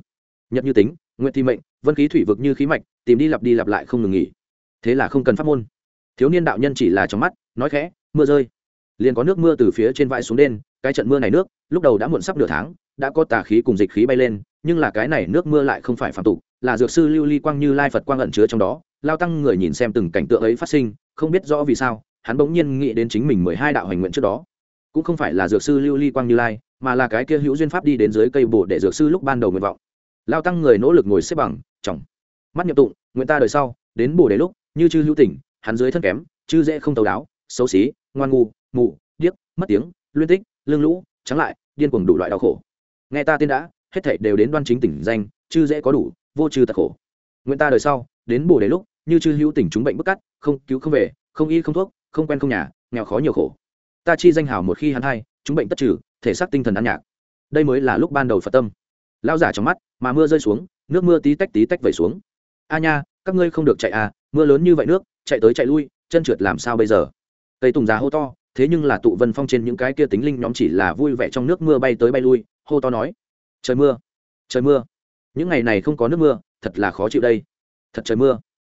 nhật như tính nguyện thi mệnh, vân khí thủy vực như khí mạch, tìm đi lặp đi lặp lại không ngừng nghỉ. Thế là không cần pháp môn. Thiếu niên đạo nhân chỉ là trong mắt, nói khẽ, mưa rơi. Liền có nước mưa từ phía trên vai xuống đen cái trận mưa này nước, lúc đầu đã muộn sắp nửa tháng đã có tà khí cùng dịch khí bay lên, nhưng là cái này nước mưa lại không phải phạm tục, là dược sư lưu ly quang như lai phật quang ẩn chứa trong đó, lao tăng người nhìn xem từng cảnh tượng ấy phát sinh, không biết rõ vì sao, hắn bỗng nhiên nghĩ đến chính mình mười hai đạo hành nguyện trước đó. Cũng không phải là dược sư lưu ly quang như lai, mà là cái kia hữu duyên pháp đi đến dưới cây bồ để dược sư lúc ban đầu nguyện vọng. Lao tăng người nỗ lực ngồi xếp bằng, chồng. Mắt nhập tụng, nguyện ta đời sau, đến bồ đề lúc, như chư hữu tình, hắn dưới thân kém, chư dễ không tấu đáo, xấu xí, ngoan ngu, mù, điếc, mất tiếng, luyên tích, lương lũ, trắng lại, điên cuồng đủ loại đau khổ nghe ta tiên đã, hết thảy đều đến đoan chính tỉnh danh, chư dễ có đủ, vô trừ tật khổ. Nguyện ta đời sau, đến bồ đề lúc, như chư hữu tỉnh chúng bệnh bức cắt, không cứu không về, không y không thuốc, không quen không nhà, nghèo khó nhiều khổ. Ta chi danh hào một khi hắn hay chúng bệnh tất trừ, thể xác tinh thần ăn nhạc. Đây mới là lúc ban đầu phật tâm. Lao giả trong mắt, mà mưa rơi xuống, nước mưa tí tách tí tách vẩy xuống. A nha, các ngươi không được chạy à mưa lớn như vậy nước, chạy tới chạy lui, chân trượt làm sao bây giờ? Cây tùng già hô to, thế nhưng là tụ vân phong trên những cái kia tính linh nhóm chỉ là vui vẻ trong nước mưa bay tới bay lui hô to nói, trời mưa trời mưa, những ngày này không có nước mưa, thật là khó chịu đây, thật trời mưa.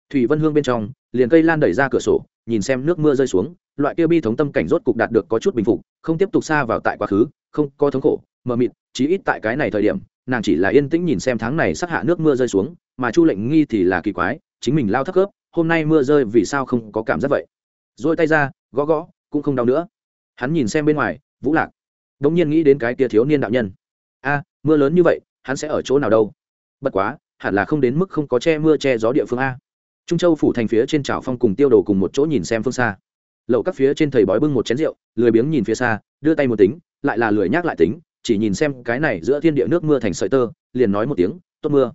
Thủy vân hương bên trong, liền cây lan đẩy ra cửa sổ, nhìn xem nước mưa rơi xuống, loại kia bi thống tâm cảnh rốt cục đạt được có chút bình phục, không tiếp tục xa vào tại quá khứ, không có thống khổ, mờ mịt, chí ít tại cái này thời điểm, nàng chỉ là yên tĩnh nhìn xem tháng này sắc hạ nước mưa rơi xuống, mà chu lệnh nghi thì là kỳ quái, chính mình lao thấp khớp, hôm nay mưa rơi vì sao không có cảm giác vậy? Rồi tay ra, gõ gõ, cũng không đau nữa. Hắn nhìn xem bên ngoài, vũ lạc đ ỗ n g nhiên nghĩ đến cái kia thiếu niên đạo nhân. A, mưa lớn như vậy, hắn sẽ ở chỗ nào đâu? Bất quá, hẳn là không đến mức không có che mưa che gió địa phương a. Trung châu phủ thành phía trên trào phong cùng tiêu đồ cùng một chỗ nhìn xem phương xa. Lậu các phía trên thầy bói bưng một chén rượu, lười biếng nhìn phía xa, đưa tay một tính, lại là lười nhác lại tính, chỉ nhìn xem cái này giữa thiên địa nước mưa thành sợi tơ, liền nói một tiếng, tốt mưa.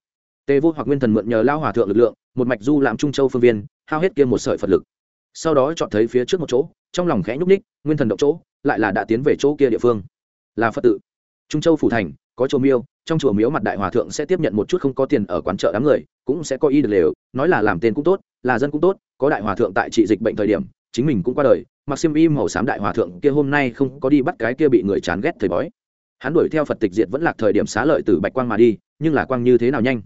Tề vô hoặc nguyên thần mượn nhờ lao hòa thượng lực lượng, một mạch du làm trung châu phương viên, hao hết kia một sợi phật lực. Sau đó chọn thấy phía trước một chỗ, trong lòng khẽ nhúc ních nguyên thần động chỗ, lại là đã tiến về chỗ kia địa phương là phật tự trung châu phủ thành có chùa miêu trong chùa miếu mặt đại hòa thượng sẽ tiếp nhận một chút không có tiền ở quán chợ đám người cũng sẽ có y được lều nói là làm tên cũng tốt là dân cũng tốt có đại hòa thượng tại trị dịch bệnh thời điểm chính mình cũng qua đời mặc xiêm y màu xám đại hòa thượng kia hôm nay không có đi bắt cái kia bị người chán ghét thời bói hắn đuổi theo phật tịch diệt vẫn lạc thời điểm xá lợi từ bạch quang mà đi nhưng là quang như thế nào nhanh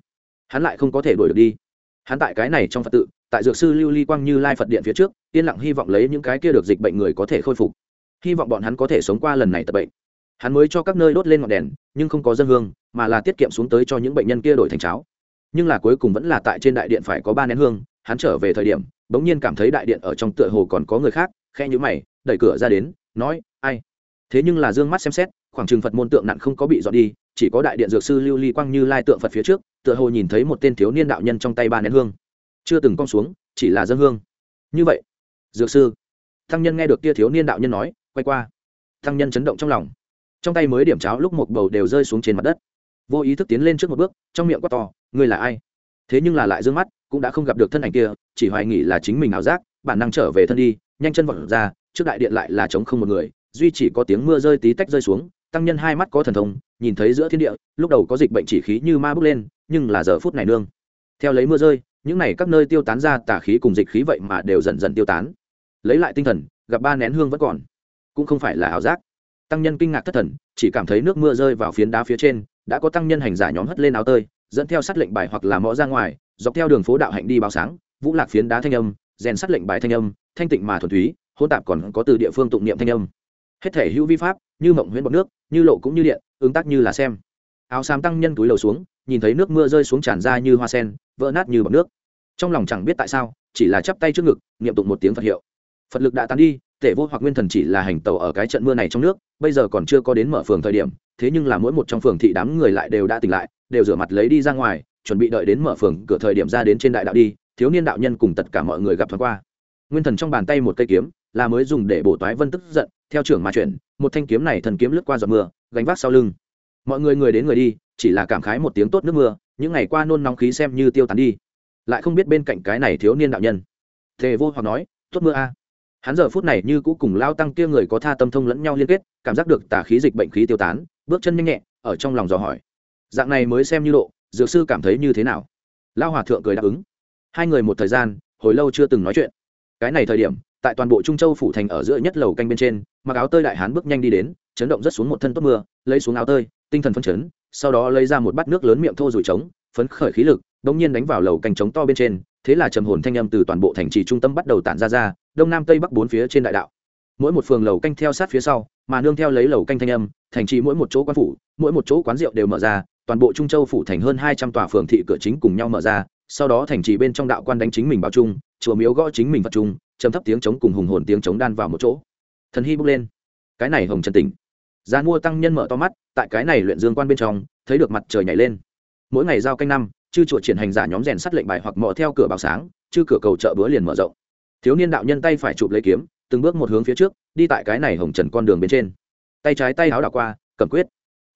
hắn lại không có thể đuổi được đi hắn tại cái này trong phật tự tại dược sư lưu ly quang như lai phật điện phía trước yên lặng hy vọng lấy những cái kia được dịch bệnh người có thể khôi phục hy vọng bọn hắn có thể sống qua lần này tập bệnh hắn mới cho các nơi đốt lên ngọn đèn, nhưng không có dân hương, mà là tiết kiệm xuống tới cho những bệnh nhân kia đổi thành cháo. Nhưng là cuối cùng vẫn là tại trên đại điện phải có ba nén hương, hắn trở về thời điểm, bỗng nhiên cảm thấy đại điện ở trong tựa hồ còn có người khác khe nhữ mày, đẩy cửa ra đến, nói, ai? Thế nhưng là d ư ơ n g mắt xem xét, khoảng trừng phật môn tượng nặng không có bị dọn đi, chỉ có đại điện dược sư lưu ly quang như lai tượng phật phía trước, tựa hồ nhìn thấy một tên thiếu niên đạo nhân trong tay ba nén hương. Chưa từng cong xuống, chỉ là dân hương. Như vậy, dược sư, thăng nhân nghe được tia thiếu niên đạo nhân nói, quay qua. Thăng nhân chấn động trong lòng trong tay mới điểm cháo lúc một bầu đều rơi xuống trên mặt đất. Vô ý thức tiến lên trước một bước, trong miệng quát to, ngươi là ai? Thế nhưng là lại d ư ơ n g mắt, cũng đã không gặp được thân ảnh kia, chỉ hoài nghĩ là chính mình ảo giác, bản năng trở về thân đi, nhanh chân vọt ra, trước đại điện lại là trống không một người, duy chỉ có tiếng mưa rơi tí tách rơi xuống, tăng nhân hai mắt có thần thông, nhìn thấy giữa thiên địa, lúc đầu có dịch bệnh chỉ khí như ma bước lên, nhưng là giờ phút này nương. Theo lấy mưa rơi, những này các nơi tiêu tán ra tả khí cùng dịch khí vậy mà đều dần dần tiêu tán. Lấy lại tinh thần, gặp ba nén hương vẫn còn. Cũng không phải là ảo giác tăng nhân kinh ngạc thất thần, chỉ cảm thấy nước mưa rơi vào phiến đá phía trên, đã có tăng nhân hành giả nhóm hất lên áo tơi, dẫn theo sát lệnh bài hoặc là mõ ra ngoài, dọc theo đường phố đạo hạnh đi báo sáng, vũ lạc phiến đá thanh âm, rèn sát lệnh bài thanh âm, thanh tịnh mà thuần túy hôn tạp còn có từ địa phương tụng niệm thanh âm. Hết thể hữu vi pháp, như mộng huyễn bọc nước, như lộ cũng như điện, ứng tác như là xem. Áo xám tăng nhân túi lầu xuống, nhìn thấy nước mưa rơi xuống tràn ra như hoa sen, vỡ nát như bọc nước. Trong lòng chẳng biết tại sao, chỉ là chắp tay trước ngực, niệm tụng một tiếng phật hiệu. Phật lực đã tán đi tể vô hoặc nguyên thần chỉ là hành tàu ở cái trận mưa này trong nước, bây giờ còn chưa có đến mở phường thời điểm, thế nhưng là mỗi một trong phường thị đám người lại đều đã tỉnh lại, đều rửa mặt lấy đi ra ngoài, chuẩn bị đợi đến mở phường cửa thời điểm ra đến trên đại đạo đi, thiếu niên đạo nhân cùng tất cả mọi người gặp thoáng qua. Nguyên thần trong bàn tay một cây kiếm, là mới dùng để bổ toái vân tức giận, theo trưởng mà chuyển, một thanh kiếm này thần kiếm lướt qua giọt mưa, gánh vác sau lưng. Mọi người người đến người đi, chỉ là cảm khái một tiếng tốt nước mưa, những ngày qua nôn nóng khí xem như tiêu tán đi. Lại không biết bên cạnh cái này thiếu niên đạo nhân. Thề vô hoặc nói, tốt mưa a hắn giờ phút này như cũ cùng lao tăng kia người có tha tâm thông lẫn nhau liên kết, cảm giác được tà khí dịch bệnh khí tiêu tán, bước chân nhanh nhẹ, ở trong lòng dò hỏi. Dạng này mới xem như độ, dược sư cảm thấy như thế nào? Lao hòa thượng cười đáp ứng. Hai người một thời gian, hồi lâu chưa từng nói chuyện. Cái này thời điểm, tại toàn bộ trung châu phủ thành ở giữa nhất lầu canh bên trên, mặc áo tơi đại hán bước nhanh đi đến, chấn động rất xuống một thân tốt mưa, lấy xuống áo tơi, tinh thần phân chấn, sau đó lấy ra một bát nước lớn miệng thô rủi trống, phấn khởi khí lực đ ỗ n g nhiên đánh vào lầu canh trống to bên trên thế là trầm hồn thanh âm từ toàn bộ thành trì trung tâm bắt đầu tản ra ra, đông nam tây bắc bốn phía trên đại đạo. Mỗi một phường lầu canh theo sát phía sau, mà nương theo lấy lầu canh thanh âm, thành trì mỗi một chỗ quán phủ, mỗi một chỗ quán rượu đều mở ra, toàn bộ trung châu phủ thành hơn hai trăm tòa phường thị cửa chính cùng nhau mở ra, sau đó thành trì bên trong đạo quan đánh chính mình báo chung chùa miếu gõ chính mình vật chung chấm thấp tiếng trống cùng hùng hồn tiếng trống đan vào một chỗ. Thần hy bước lên. Cái này hồng trần tỉnh. Gian mua tăng nhân mở to mắt, tại cái này luyện dương quan bên trong, thấy được mặt trời nhảy lên. Mỗi ngày giao canh năm chư chuột triển hành giả nhóm rèn sắt lệnh bài hoặc mò theo cửa báo sáng chư cửa cầu chợ bữa liền mở rộng. Thiếu niên đạo nhân tay phải chụp lấy kiếm từng bước một hướng phía trước đi tại cái này hồng trần con đường bên trên. Tay trái tay áo đảo qua cầm quyết.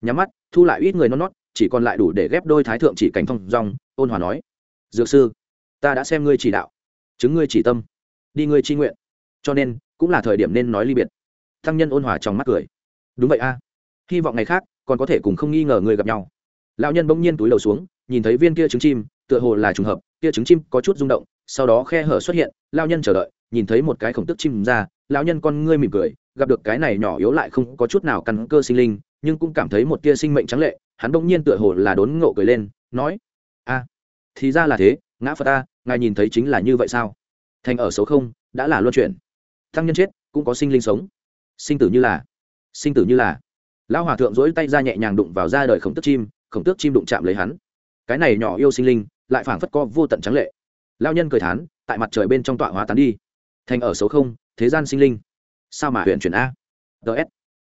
Nhắm mắt thu lại ít người non nót chỉ còn lại đủ để ghép đôi thái thượng chỉ cảnh thông Rong, ôn hòa nói. Dược sư ta đã xem ngươi chỉ đạo. Chứng ngươi chỉ tâm. Đi ngươi chi nguyện. Cho nên cũng là thời điểm nên nói ly biệt. Thăng nhân ôn hòa trong mắt cười. Đúng vậy a. Hy vọng ngày khác còn có thể cùng không nghi ngờ người gặp nhau lão nhân bỗng nhiên túi đầu xuống, nhìn thấy viên kia trứng chim, tựa hồ là trùng hợp, kia trứng chim có chút rung động, sau đó khe hở xuất hiện lao nhân chờ đợi, nhìn thấy một cái khổng tức chim ra, lão nhân con ngươi mỉm cười, gặp được cái này nhỏ yếu lại không có chút nào căn cơ sinh linh, nhưng cũng cảm thấy một tia sinh mệnh trắng lệ, hắn bỗng nhiên tựa hồ là đốn ngộ cười lên, nói, a, thì ra là thế, ngã phật ta, ngài nhìn thấy chính là như vậy sao? Thành ở số không, đã là luân chuyển. Thăng nhân chết, cũng có sinh linh sống. Sinh tử như là, sinh tử như là. Lão hòa thượng dỗi tay ra nhẹ nhàng đụng vào da đời khổng tức chim khổng tước chim đụng chạm lấy hắn. Cái này nhỏ yêu sinh linh, lại phảng phất co vô tận trắng lệ. Lao nhân cười thán, tại mặt trời bên trong tọa hóa tán đi. Thành ở số không, thế gian sinh linh. Sao mà huyện chuyển a? Ts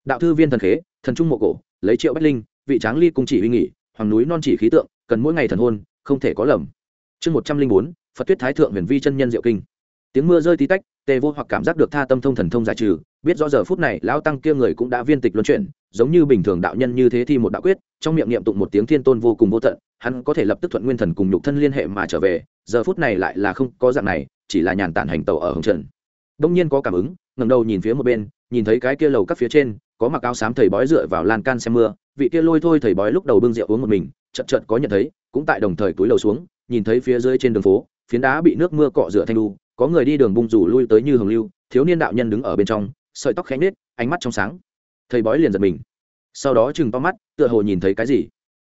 đạo thư viên thần khế, thần trung mộ cổ, lấy triệu bách linh, vị tráng ly cung chỉ uy nghỉ, hoàng núi non chỉ khí tượng, cần mỗi ngày thần hôn, không thể có lầm. Chương một trăm linh bốn, phật tuyết thái thượng huyền vi chân nhân diệu kinh tiếng mưa rơi tí tách, tề vô hoặc cảm giác được tha tâm thông thần thông giải trừ, biết rõ giờ phút này lão tăng kia người cũng đã viên tịch luân chuyển, giống như bình thường đạo nhân như thế thì một đạo quyết, trong miệng niệm tụng một tiếng thiên tôn vô cùng vô tận, hắn có thể lập tức thuận nguyên thần cùng nhục thân liên hệ mà trở về, giờ phút này lại là không có dạng này, chỉ là nhàn tản hành tàu ở hồng trần. Đông nhiên có cảm ứng, ngẩng đầu nhìn phía một bên, nhìn thấy cái kia lầu các phía trên, có mặc áo xám thầy bói dựa vào lan can xem mưa, vị kia lôi thôi thầy bói lúc đầu bưng rượu uống một mình chật chật có nhận thấy, cũng tại đồng thời túi lầu xuống, nhìn thấy phía dưới trên đường phố, phiến đá bị nước mưa cọ rửa thanh đu có người đi đường bung rủ lui tới như hồng lưu, thiếu niên đạo nhân đứng ở bên trong, sợi tóc khẽ nết ánh mắt trong sáng. Thầy bói liền giật mình. Sau đó chừng to mắt, tựa hồ nhìn thấy cái gì.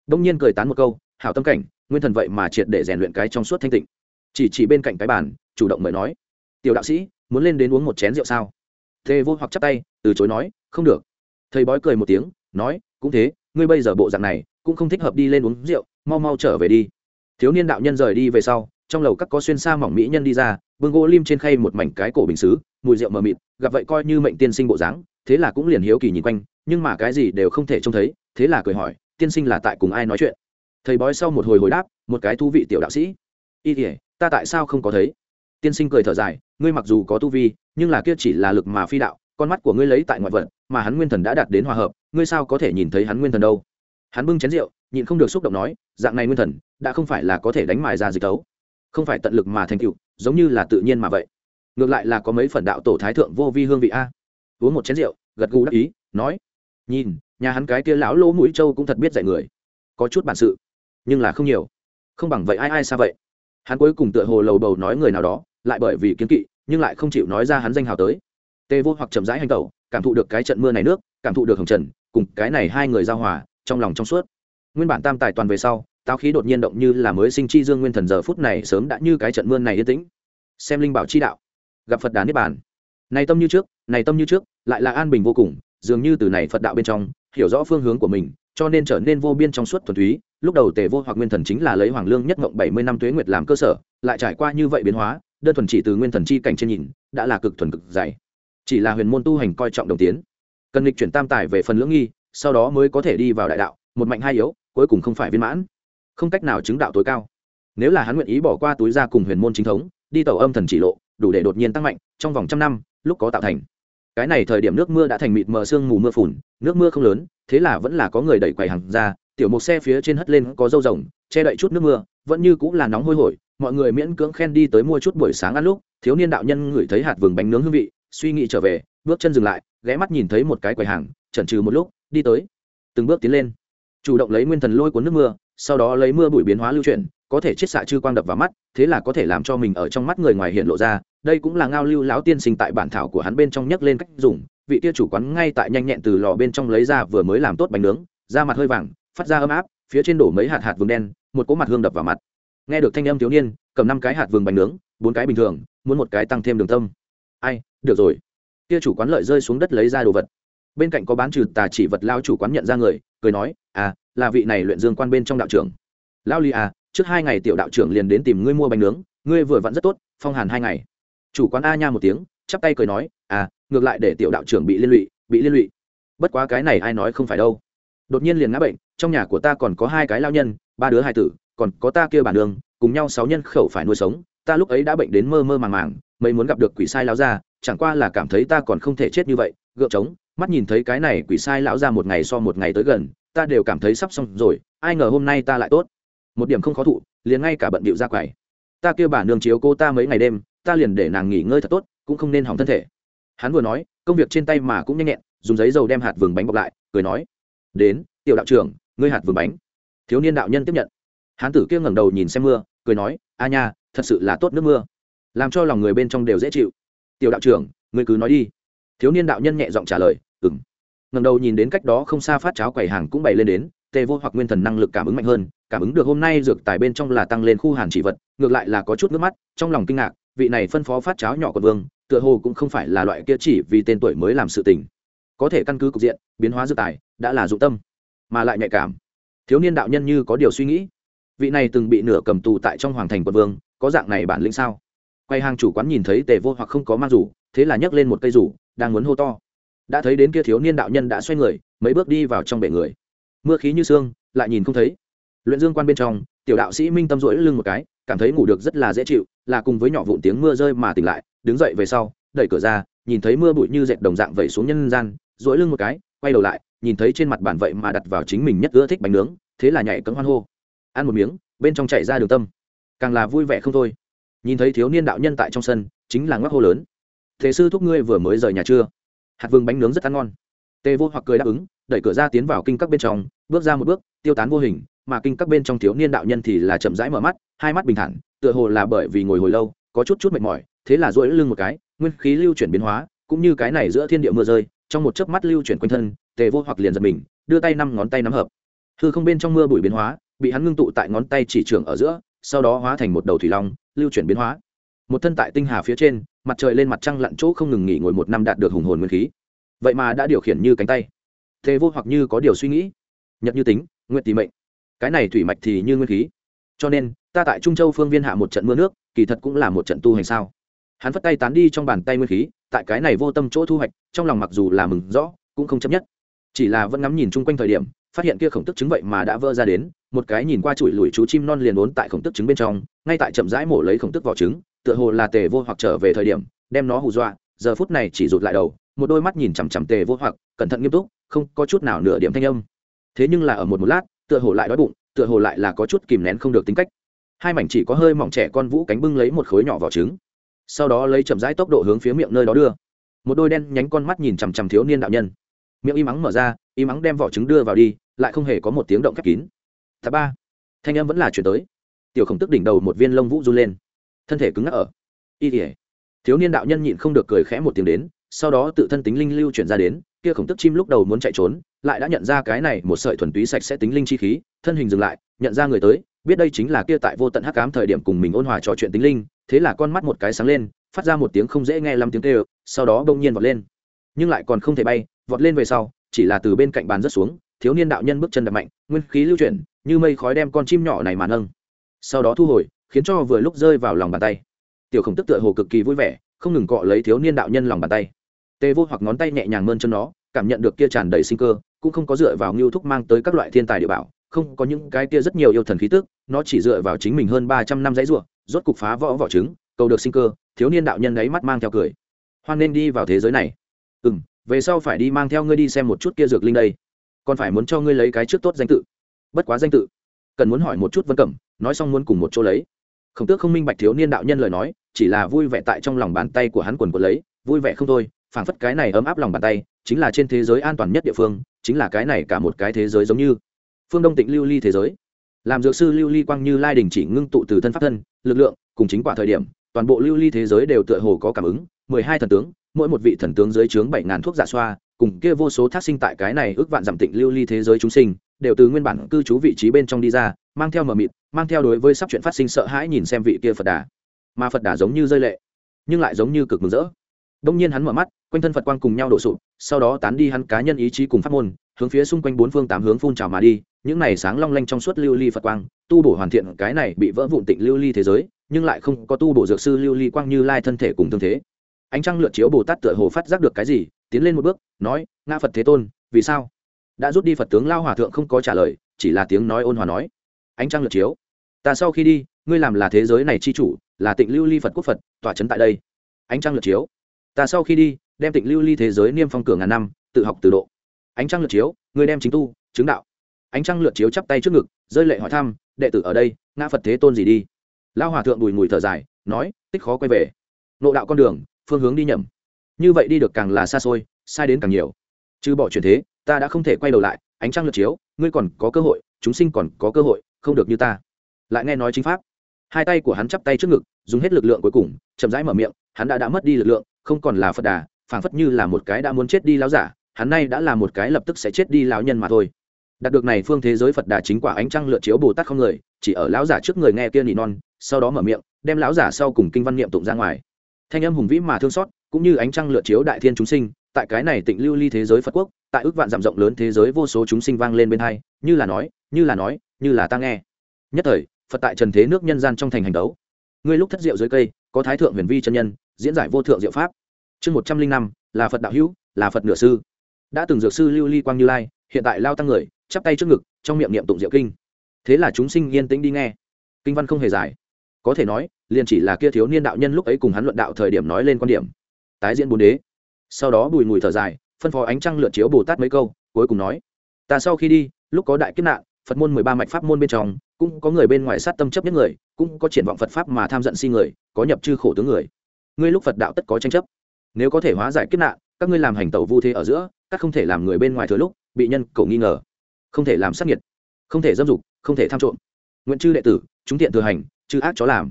Đông nhiên cười tán một câu, hảo tâm cảnh, nguyên thần vậy mà triệt để rèn luyện cái trong suốt thanh tịnh. Chỉ chỉ bên cạnh cái bàn, chủ động mời nói, tiểu đạo sĩ, muốn lên đến uống một chén rượu sao? Thê vô hoặc chắp tay, từ chối nói, không được. Thầy bói cười một tiếng, nói, cũng thế, ngươi bây giờ bộ dạng này, cũng không thích hợp đi lên uống rượu, mau mau trở về đi. Thiếu niên đạo nhân rời đi về sau, trong lầu các có xuyên xa mỏng mỹ nhân đi ra bưng gỗ lim trên khay một mảnh cái cổ bình xứ, mùi rượu mờ mịt, gặp vậy coi như mệnh tiên sinh bộ dáng, thế là cũng liền hiếu kỳ nhìn quanh, nhưng mà cái gì đều không thể trông thấy, thế là cười hỏi, tiên sinh là tại cùng ai nói chuyện? Thầy bói sau một hồi hồi đáp, một cái thú vị tiểu đạo sĩ. Y thể ta tại sao không có thấy? Tiên sinh cười thở dài, ngươi mặc dù có tu vi, nhưng là kia chỉ là lực mà phi đạo, con mắt của ngươi lấy tại ngoại vật, mà hắn nguyên thần đã đạt đến hòa hợp, ngươi sao có thể nhìn thấy hắn nguyên thần đâu? Hắn bưng chén rượu, nhịn không được xúc động nói, dạng này nguyên thần, đã không phải là có thể đánh mài ra dịch tấu. Không phải tận lực mà thành tựu giống như là tự nhiên mà vậy. Ngược lại là có mấy phần đạo tổ thái thượng vô vi hương vị a. Uống một chén rượu, gật gù đắc ý, nói, nhìn, nhà hắn cái kia lão lỗ mũi trâu cũng thật biết dạy người. Có chút bản sự, nhưng là không nhiều. Không bằng vậy ai ai xa vậy? Hắn cuối cùng tựa hồ lầu bầu nói người nào đó, lại bởi vì kiến kỵ, nhưng lại không chịu nói ra hắn danh hào tới. Tê vô hoặc chậm rãi hành tẩu, cảm thụ được cái trận mưa này nước, cảm thụ được hồng trần, cùng cái này hai người giao hòa, trong lòng trong suốt. Nguyên bản tam tài toàn về sau táo khí đột nhiên động như là mới sinh chi dương nguyên thần giờ phút này sớm đã như cái trận mưa này yên tĩnh. Xem linh bảo chi đạo. Gặp phật đà niết bàn. Này tâm như trước, này tâm như trước, lại là an bình vô cùng, dường như từ này phật đạo bên trong, hiểu rõ phương hướng của mình, cho nên trở nên vô biên trong suốt thuần túy. Lúc đầu tề vô hoặc nguyên thần chính là lấy hoàng lương nhất ngộng bảy mươi năm tuế nguyệt làm cơ sở, lại trải qua như vậy biến hóa, đơn thuần chỉ từ nguyên thần chi cảnh trên nhìn, đã là cực thuần cực dày. Chỉ là huyền môn tu hành coi trọng đồng tiến. Cần lịch chuyển tam tài về phần lưỡng nghi, sau đó mới có thể đi vào đại đạo, một mạnh hai yếu, cuối cùng không phải viên mãn không cách nào chứng đạo tối cao. Nếu là hắn nguyện ý bỏ qua túi ra cùng huyền môn chính thống, đi tàu âm thần chỉ lộ, đủ để đột nhiên tăng mạnh, trong vòng trăm năm, lúc có tạo thành. Cái này thời điểm nước mưa đã thành mịt mờ sương mù mưa phùn, nước mưa không lớn, thế là vẫn là có người đẩy quầy hàng ra, tiểu một xe phía trên hất lên có dâu rồng, che đậy chút nước mưa, vẫn như cũng là nóng hôi hổi, mọi người miễn cưỡng khen đi tới mua chút buổi sáng ăn lúc, thiếu niên đạo nhân ngửi thấy hạt vừng bánh nướng hương vị, suy nghĩ trở về, bước chân dừng lại, ghé mắt nhìn thấy một cái quầy hàng, chần chừ một lúc, đi tới. Từng bước tiến lên. Chủ động lấy nguyên thần lôi cuốn nước mưa sau đó lấy mưa bụi biến hóa lưu chuyển, có thể chiết xạ chư quang đập vào mắt, thế là có thể làm cho mình ở trong mắt người ngoài hiện lộ ra, đây cũng là ngao lưu lão tiên sinh tại bản thảo của hắn bên trong nhấc lên cách dùng, vị tia chủ quán ngay tại nhanh nhẹn từ lò bên trong lấy ra vừa mới làm tốt bánh nướng, da mặt hơi vàng, phát ra ấm áp, phía trên đổ mấy hạt hạt vừng đen, một cỗ mặt hương đập vào mặt. Nghe được thanh âm thiếu niên, cầm năm cái hạt vừng bánh nướng, bốn cái bình thường, muốn một cái tăng thêm đường tâm. Ai, được rồi. Tia chủ quán lợi rơi xuống đất lấy ra đồ vật. Bên cạnh có bán trừ tà chỉ vật lao chủ quán nhận ra người, cười nói à là vị này luyện dương quan bên trong đạo trưởng. Lao li à trước hai ngày tiểu đạo trưởng liền đến tìm ngươi mua bánh nướng ngươi vừa vặn rất tốt phong hàn hai ngày. Chủ quán a nha một tiếng chắp tay cười nói à ngược lại để tiểu đạo trưởng bị liên lụy bị liên lụy. Bất quá cái này ai nói không phải đâu. Đột nhiên liền ngã bệnh trong nhà của ta còn có hai cái lao nhân ba đứa hai tử còn có ta kia bản đường cùng nhau sáu nhân khẩu phải nuôi sống ta lúc ấy đã bệnh đến mơ mơ màng màng mấy muốn gặp được quỷ sai lão gia, chẳng qua là cảm thấy ta còn không thể chết như vậy gượng trống mắt nhìn thấy cái này quỷ sai lão gia một ngày so một ngày tới gần ta đều cảm thấy sắp xong rồi, ai ngờ hôm nay ta lại tốt. Một điểm không khó thụ, liền ngay cả bận bịu ra quầy. Ta kêu bà nương chiếu cô ta mấy ngày đêm, ta liền để nàng nghỉ ngơi thật tốt, cũng không nên hỏng thân thể. Hắn vừa nói, công việc trên tay mà cũng nhanh nhẹn, dùng giấy dầu đem hạt vừng bánh bọc lại, cười nói, đến, tiểu đạo trưởng, ngươi hạt vừng bánh. Thiếu niên đạo nhân tiếp nhận. Hán tử kia ngẩng đầu nhìn xem mưa, cười nói, a nha, thật sự là tốt nước mưa. Làm cho lòng người bên trong đều dễ chịu. Tiểu đạo trưởng, ngươi cứ nói đi. Thiếu niên đạo nhân nhẹ giọng trả lời ừng ngẩng đầu nhìn đến cách đó không xa phát cháo quầy hàng cũng bày lên đến, tê vô hoặc nguyên thần năng lực cảm ứng mạnh hơn, cảm ứng được hôm nay dược tài bên trong là tăng lên khu hàn chỉ vật, ngược lại là có chút nước mắt, trong lòng kinh ngạc, vị này phân phó phát cháo nhỏ của vương, tựa hồ cũng không phải là loại kia chỉ vì tên tuổi mới làm sự tình. Có thể căn cứ cục diện, biến hóa dược tài, đã là dụng tâm, mà lại nhạy cảm. Thiếu niên đạo nhân như có điều suy nghĩ. Vị này từng bị nửa cầm tù tại trong hoàng thành quận vương, có dạng này bản lĩnh sao? Quay hàng chủ quán nhìn thấy tề vô hoặc không có mang rủ, thế là nhấc lên một cây rủ, đang muốn hô to đã thấy đến kia thiếu niên đạo nhân đã xoay người, mấy bước đi vào trong bể người. Mưa khí như sương, lại nhìn không thấy. Luyện dương quan bên trong, tiểu đạo sĩ minh tâm rỗi lưng một cái, cảm thấy ngủ được rất là dễ chịu, là cùng với nhỏ vụn tiếng mưa rơi mà tỉnh lại, đứng dậy về sau, đẩy cửa ra, nhìn thấy mưa bụi như dệt đồng dạng vẩy xuống nhân gian rỗi lưng một cái, quay đầu lại, nhìn thấy trên mặt bàn vậy mà đặt vào chính mình nhất ưa thích bánh nướng, thế là nhảy cấm hoan hô. Ăn một miếng, bên trong chảy ra đường tâm. Càng là vui vẻ không thôi. Nhìn thấy thiếu niên đạo nhân tại trong sân, chính là ngoắc hô lớn. Thế sư thúc ngươi vừa mới rời nhà chưa? Hạt vương bánh nướng rất ăn ngon. Tê vô hoặc cười đáp ứng, đẩy cửa ra tiến vào kinh các bên trong, bước ra một bước, tiêu tán vô hình, mà kinh các bên trong thiếu niên đạo nhân thì là chậm rãi mở mắt, hai mắt bình thản, tựa hồ là bởi vì ngồi hồi lâu, có chút chút mệt mỏi, thế là duỗi lưng một cái, nguyên khí lưu chuyển biến hóa, cũng như cái này giữa thiên địa mưa rơi, trong một chớp mắt lưu chuyển quanh thân tề vô hoặc liền giật mình, đưa tay năm ngón tay nắm hợp. Hư không bên trong mưa bụi biến hóa, bị hắn ngưng tụ tại ngón tay chỉ trưởng ở giữa, sau đó hóa thành một đầu thủy long, lưu chuyển biến hóa một thân tại tinh hà phía trên, mặt trời lên mặt trăng lặn chỗ không ngừng nghỉ ngồi một năm đạt được hùng hồn nguyên khí. Vậy mà đã điều khiển như cánh tay. Thế vô hoặc như có điều suy nghĩ. Nhật như tính nguyện tỷ mệnh. Cái này thủy mạch thì như nguyên khí. Cho nên, ta tại trung châu phương viên hạ một trận mưa nước, kỳ thật cũng là một trận tu hành sao? Hắn phất tay tán đi trong bàn tay nguyên khí, tại cái này vô tâm chỗ thu hoạch, trong lòng mặc dù là mừng rõ, cũng không chấp nhất. Chỉ là vẫn ngắm nhìn chung quanh thời điểm, phát hiện kia khổng tức trứng vậy mà đã vỡ ra đến, một cái nhìn qua chùi lùi chú chim non liền ốn tại khổng tức trứng bên trong, ngay tại chậm rãi mổ lấy khổng tức vỏ trứng tựa hồ là tề vô hoặc trở về thời điểm, đem nó hù dọa, giờ phút này chỉ rụt lại đầu, một đôi mắt nhìn chằm chằm tề vô hoặc, cẩn thận nghiêm túc, không có chút nào nửa điểm thanh âm. Thế nhưng là ở một một lát, tựa hồ lại đói bụng, tựa hồ lại là có chút kìm nén không được tính cách. Hai mảnh chỉ có hơi mỏng trẻ con vũ cánh bưng lấy một khối nhỏ vỏ trứng, sau đó lấy chậm rãi tốc độ hướng phía miệng nơi đó đưa. Một đôi đen nhánh con mắt nhìn chằm chằm thiếu niên đạo nhân. Miệng y mắng mở ra y mắng đem vỏ trứng đưa vào đi, lại không hề có một tiếng động khép kín. Thứ ba, thanh âm vẫn là chuyển tới. Tiểu khổng tức đỉnh đầu một viên lông vũ run lên thân thể cứng ngắc ở. Y tỉa thiếu niên đạo nhân nhịn không được cười khẽ một tiếng đến, sau đó tự thân tính linh lưu chuyển ra đến, kia khổng tức chim lúc đầu muốn chạy trốn, lại đã nhận ra cái này một sợi thuần túy sạch sẽ tính linh chi khí, thân hình dừng lại, nhận ra người tới, biết đây chính là kia tại vô tận hắc ám thời điểm cùng mình ôn hòa trò chuyện tính linh, thế là con mắt một cái sáng lên, phát ra một tiếng không dễ nghe lắm tiếng kêu, sau đó bỗng nhiên vọt lên. Nhưng lại còn không thể bay, vọt lên về sau, chỉ là từ bên cạnh bàn rớt xuống, thiếu niên đạo nhân bước chân đập mạnh, nguyên khí lưu chuyển, như mây khói đem con chim nhỏ này mà nâng. Sau đó thu hồi khiến cho vừa lúc rơi vào lòng bàn tay. Tiểu khổng tức tựa hồ cực kỳ vui vẻ, không ngừng cọ lấy thiếu niên đạo nhân lòng bàn tay. Tê vô hoặc ngón tay nhẹ nhàng mơn chân nó, cảm nhận được kia tràn đầy sinh cơ, cũng không có dựa vào ngưu thúc mang tới các loại thiên tài địa bảo, không có những cái kia rất nhiều yêu thần khí tức, nó chỉ dựa vào chính mình hơn ba trăm năm giấy ruộng rốt cục phá võ vỏ trứng, cầu được sinh cơ, thiếu niên đạo nhân ấy mắt mang theo cười. Hoan nên đi vào thế giới này. Ừ m về sau phải đi mang theo ngươi đi xem một chút kia dược linh đây. Còn phải muốn cho ngươi lấy cái trước tốt danh tự. Bất quá danh tự. Cần muốn hỏi một chút vân cẩm, nói xong muốn cùng một chỗ lấy khổng tước không minh bạch thiếu niên đạo nhân lời nói, chỉ là vui vẻ tại trong lòng bàn tay của hắn quần quần lấy, vui vẻ không thôi, phảng phất cái này ấm áp lòng bàn tay, chính là trên thế giới an toàn nhất địa phương, chính là cái này cả một cái thế giới giống như. Phương đông tịnh lưu ly thế giới. Làm dược sư lưu ly quang như lai đình chỉ ngưng tụ từ thân pháp thân, lực lượng, cùng chính quả thời điểm, toàn bộ lưu ly thế giới đều tựa hồ có cảm ứng, mười hai thần tướng, mỗi một vị thần tướng dưới trướng bảy ngàn thuốc dạ xoa, cùng kia vô số thác sinh tại cái này ước vạn giảm tịnh lưu ly thế giới chúng sinh, đều từ nguyên bản cư trú vị trí bên trong đi ra, mang theo mờ mịt mang theo đối với sắp chuyện phát sinh sợ hãi nhìn xem vị kia phật đà. Mà phật đà giống như rơi lệ, nhưng lại giống như cực mừng rỡ. Đông nhiên hắn mở mắt, quanh thân phật quang cùng nhau đổ sụp, sau đó tán đi hắn cá nhân ý chí cùng pháp môn, hướng phía xung quanh bốn phương tám hướng phun trào mà đi. Những này sáng long lanh trong suốt lưu ly phật quang, tu bổ hoàn thiện cái này bị vỡ vụn tịnh lưu ly thế giới, nhưng lại không có tu bổ dược sư lưu ly quang như lai thân thể cùng tương thế. Ánh trăng lượt chiếu bồ tát tựa hồ phát giác được cái gì, tiến lên một bước, nói, ngã phật thế tôn, vì sao? Đã rút đi phật tướng lao hòa thượng không có trả lời, chỉ là tiếng nói ôn hòa nói. Ánh trăng lượt chiếu ta sau khi đi, ngươi làm là thế giới này chi chủ, là tịnh lưu ly phật quốc phật, tỏa trấn tại đây. Ánh trăng lượt chiếu. Ta sau khi đi, đem tịnh lưu ly thế giới niêm phong cửa ngàn năm, tự học từ độ. Ánh trăng lượt chiếu, ngươi đem chính tu, chứng đạo. Ánh trăng lượt chiếu chắp tay trước ngực, rơi lệ hỏi thăm, đệ tử ở đây, ngã phật thế tôn gì đi? Lao hòa thượng bùi mùi thở dài, nói, tích khó quay về. Nộ đạo con đường, phương hướng đi nhầm. Như vậy đi được càng là xa xôi, sai đến càng nhiều. Chứ bỏ chuyện thế, ta đã không thể quay đầu lại, ánh trăng lượt chiếu, ngươi còn có cơ hội, chúng sinh còn có cơ hội, không được như ta lại nghe nói chính pháp. Hai tay của hắn chắp tay trước ngực, dùng hết lực lượng cuối cùng, chậm rãi mở miệng, hắn đã đã mất đi lực lượng, không còn là phật đà, phảng phất như là một cái đã muốn chết đi láo giả, hắn nay đã là một cái lập tức sẽ chết đi lão nhân mà thôi. Đạt được này phương thế giới phật đà chính quả ánh trăng lựa chiếu bồ tát không người, chỉ ở lão giả trước người nghe kia nỉ non, sau đó mở miệng, đem lão giả sau cùng kinh văn niệm tụng ra ngoài. Thanh âm hùng vĩ mà thương xót, cũng như ánh trăng lựa chiếu đại thiên chúng sinh, tại cái này tịnh lưu ly thế giới phật quốc, tại ước vạn dặm rộng lớn thế giới vô số chúng sinh vang lên bên hai, như là nói, như là nói, như là ta nghe. Nhất thời phật tại trần thế nước nhân gian trong thành hành đấu. Ngươi lúc thất diệu dưới cây, có thái thượng huyền vi chân nhân, diễn giải vô thượng diệu pháp. Chương một trăm linh năm, là phật đạo hữu, là phật nửa sư. Đã từng dược sư lưu ly quang như lai, hiện tại lao tăng người, chắp tay trước ngực, trong miệng niệm tụng diệu kinh. Thế là chúng sinh yên tĩnh đi nghe. Kinh văn không hề dài. Có thể nói, liền chỉ là kia thiếu niên đạo nhân lúc ấy cùng hắn luận đạo thời điểm nói lên quan điểm. Tái diễn bốn đế. Sau đó bùi mùi thở dài, phân phó ánh trăng lượt chiếu bồ tát mấy câu, cuối cùng nói, ta sau khi đi, lúc có đại kiếp nạn, phật môn mười ba mạch pháp môn bên trong cũng có người bên ngoài sát tâm chấp nhất người, cũng có triển vọng phật pháp mà tham giận si người, có nhập chư khổ tướng người. Ngươi lúc phật đạo tất có tranh chấp. Nếu có thể hóa giải kiếp nạn, các ngươi làm hành tẩu vu thế ở giữa, các không thể làm người bên ngoài thừa lúc, bị nhân cầu nghi ngờ. Không thể làm sát nhiệt không thể dâm dục, không thể tham trộm. Nguyện chư đệ tử, chúng tiện thừa hành, chư ác chó làm.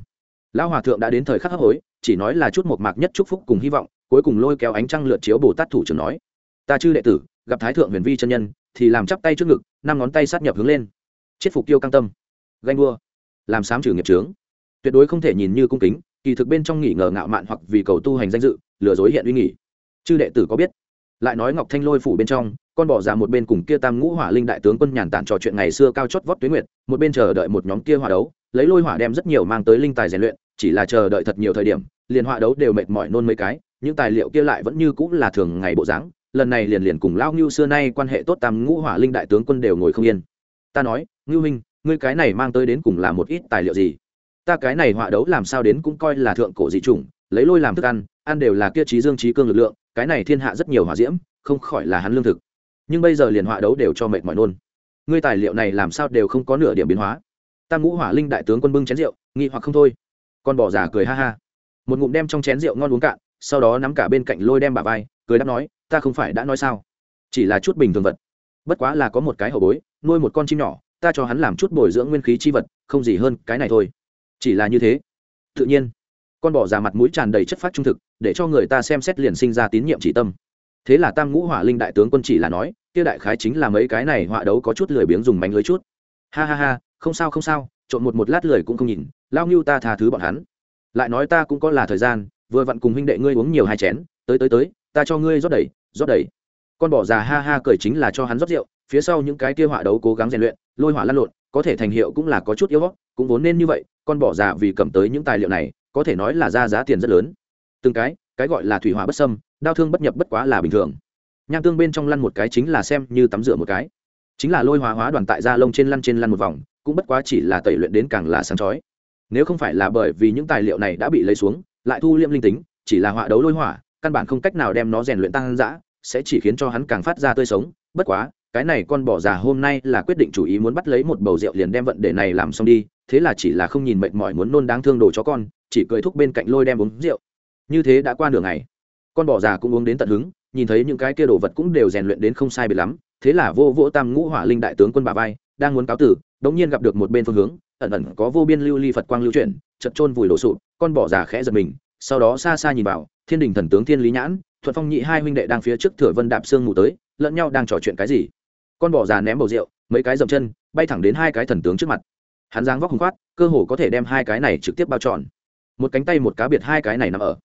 Lão hòa thượng đã đến thời khắc hấp hối, chỉ nói là chút một mạc nhất chúc phúc cùng hy vọng, cuối cùng lôi kéo ánh trăng lượt chiếu bồ tát thủ trưởng nói, ta chư đệ tử, gặp thái thượng huyền vi chân nhân, thì làm chắp tay trước ngực, năm ngón tay sát nhập hướng lên. Chiết phục tiêu căng tâm ganh đua. Làm sám trừ nghiệp trướng tuyệt đối không thể nhìn như cung kính, kỳ thực bên trong nghỉ ngờ ngạo mạn hoặc vì cầu tu hành danh dự, lừa dối hiện uy nghỉ. Chư đệ tử có biết, lại nói ngọc thanh lôi phủ bên trong, con bỏ ra một bên cùng kia tam ngũ hỏa linh đại tướng quân nhàn tản trò chuyện ngày xưa cao chót vót tuyến nguyệt, một bên chờ đợi một nhóm kia hỏa đấu, lấy lôi hỏa đem rất nhiều mang tới linh tài rèn luyện, chỉ là chờ đợi thật nhiều thời điểm, liền hỏa đấu đều mệt mỏi nôn mấy cái, những tài liệu kia lại vẫn như cũng là thường ngày bộ dáng, lần này liền liền cùng lao ngưu xưa nay quan hệ tốt tam ngũ hỏa linh đại tướng quân đều ngồi không yên. Ta nói, ngưu minh ngươi cái này mang tới đến cùng là một ít tài liệu gì? Ta cái này hỏa đấu làm sao đến cũng coi là thượng cổ dị chủng, lấy lôi làm thức ăn ăn đều là kia trí dương trí cương lực lượng, cái này thiên hạ rất nhiều hỏa diễm, không khỏi là hắn lương thực. Nhưng bây giờ liền hỏa đấu đều cho mệt mỏi nôn. Ngươi tài liệu này làm sao đều không có nửa điểm biến hóa. Tam ngũ hỏa linh đại tướng quân bưng chén rượu, nghi hoặc không thôi. Con bỏ giả cười ha ha. Một ngụm đem trong chén rượu ngon uống cạn, sau đó nắm cả bên cạnh lôi đem bà vai, cười đáp nói, ta không phải đã nói sao? Chỉ là chút bình thường vật. Bất quá là có một cái hậu bối, nuôi một con chim nhỏ ta cho hắn làm chút bồi dưỡng nguyên khí chi vật, không gì hơn cái này thôi. Chỉ là như thế, tự nhiên, con bỏ ra mặt mũi tràn đầy chất phát trung thực, để cho người ta xem xét liền sinh ra tín nhiệm chỉ tâm. Thế là tam ngũ hỏa linh đại tướng quân chỉ là nói, kia đại khái chính là mấy cái này họa đấu có chút lười biếng dùng mánh lưới chút. Ha ha ha, không sao không sao trộn một một lát lười cũng không nhìn, lao ngưu ta tha thứ bọn hắn. Lại nói ta cũng có là thời gian, vừa vặn cùng huynh đệ ngươi uống nhiều hai chén, tới tới tới, ta cho ngươi rót đầy rót đầy. Con bỏ già ha ha cười chính là cho hắn rót rượu phía sau những cái kia họa đấu cố gắng rèn luyện, lôi hỏa lăn lộn, có thể thành hiệu cũng là có chút yếu hót cũng vốn nên như vậy, con bỏ già vì cầm tới những tài liệu này, có thể nói là ra giá tiền rất lớn. Từng cái cái gọi là thủy hỏa bất sâm đau thương bất nhập bất quá là bình thường. Nham tương bên trong lăn một cái chính là xem như tắm rửa một cái. Chính là lôi hóa hóa đoàn tại da lông trên lăn trên lăn một vòng, cũng bất quá chỉ là tẩy luyện đến càng là sáng chói. Nếu không phải là bởi vì những tài liệu này đã bị lấy xuống, lại thu liệm linh tính, chỉ là họa đấu lôi hỏa, căn bản không cách nào đem nó rèn luyện tăng dã, sẽ chỉ khiến cho hắn càng phát ra tươi sống, bất quá cái này con bỏ già hôm nay là quyết định chủ ý muốn bắt lấy một bầu rượu liền đem vận đề này làm xong đi, thế là chỉ là không nhìn mệt mỏi muốn nôn đáng thương đồ chó con, chỉ cười thúc bên cạnh lôi đem uống rượu. Như thế đã qua nửa ngày, con bỏ già cũng uống đến tận hứng, nhìn thấy những cái kia đồ vật cũng đều rèn luyện đến không sai biệt lắm, thế là vô vỗ tam ngũ hỏa linh đại tướng quân bà vai, đang muốn cáo tử đống nhiên gặp được một bên phương hướng, ẩn ẩn có vô biên lưu ly phật quang lưu chuyển chật trôn vùi đổ sụp, con bỏ già khẽ giật mình, sau đó xa xa nhìn vào, thiên đình thần tướng thiên lý nhãn, thuận phong nhị hai huynh đệ đang phía trước thừa vân đạp xương mù tới, lẫn nhau đang trò chuyện cái gì? Con bỏ già ném bầu rượu, mấy cái dậm chân, bay thẳng đến hai cái thần tướng trước mặt. Hắn giáng vóc hùng khoát, cơ hồ có thể đem hai cái này trực tiếp bao tròn một cánh tay một cá biệt hai cái này nằm ở.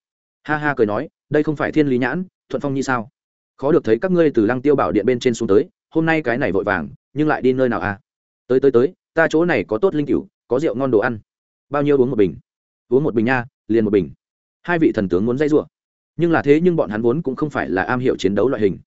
Ha ha cười nói, đây không phải thiên lý nhãn, thuận phong như sao? Khó được thấy các ngươi từ lăng tiêu bảo điện bên trên xuống tới, hôm nay cái này vội vàng, nhưng lại đi nơi nào à? Tới tới tới, ta chỗ này có tốt linh cửu, có rượu ngon đồ ăn. Bao nhiêu uống một bình? Uống một bình nha, liền một bình. Hai vị thần tướng muốn dây rủa. Nhưng là thế nhưng bọn hắn vốn cũng không phải là am hiểu chiến đấu loại hình.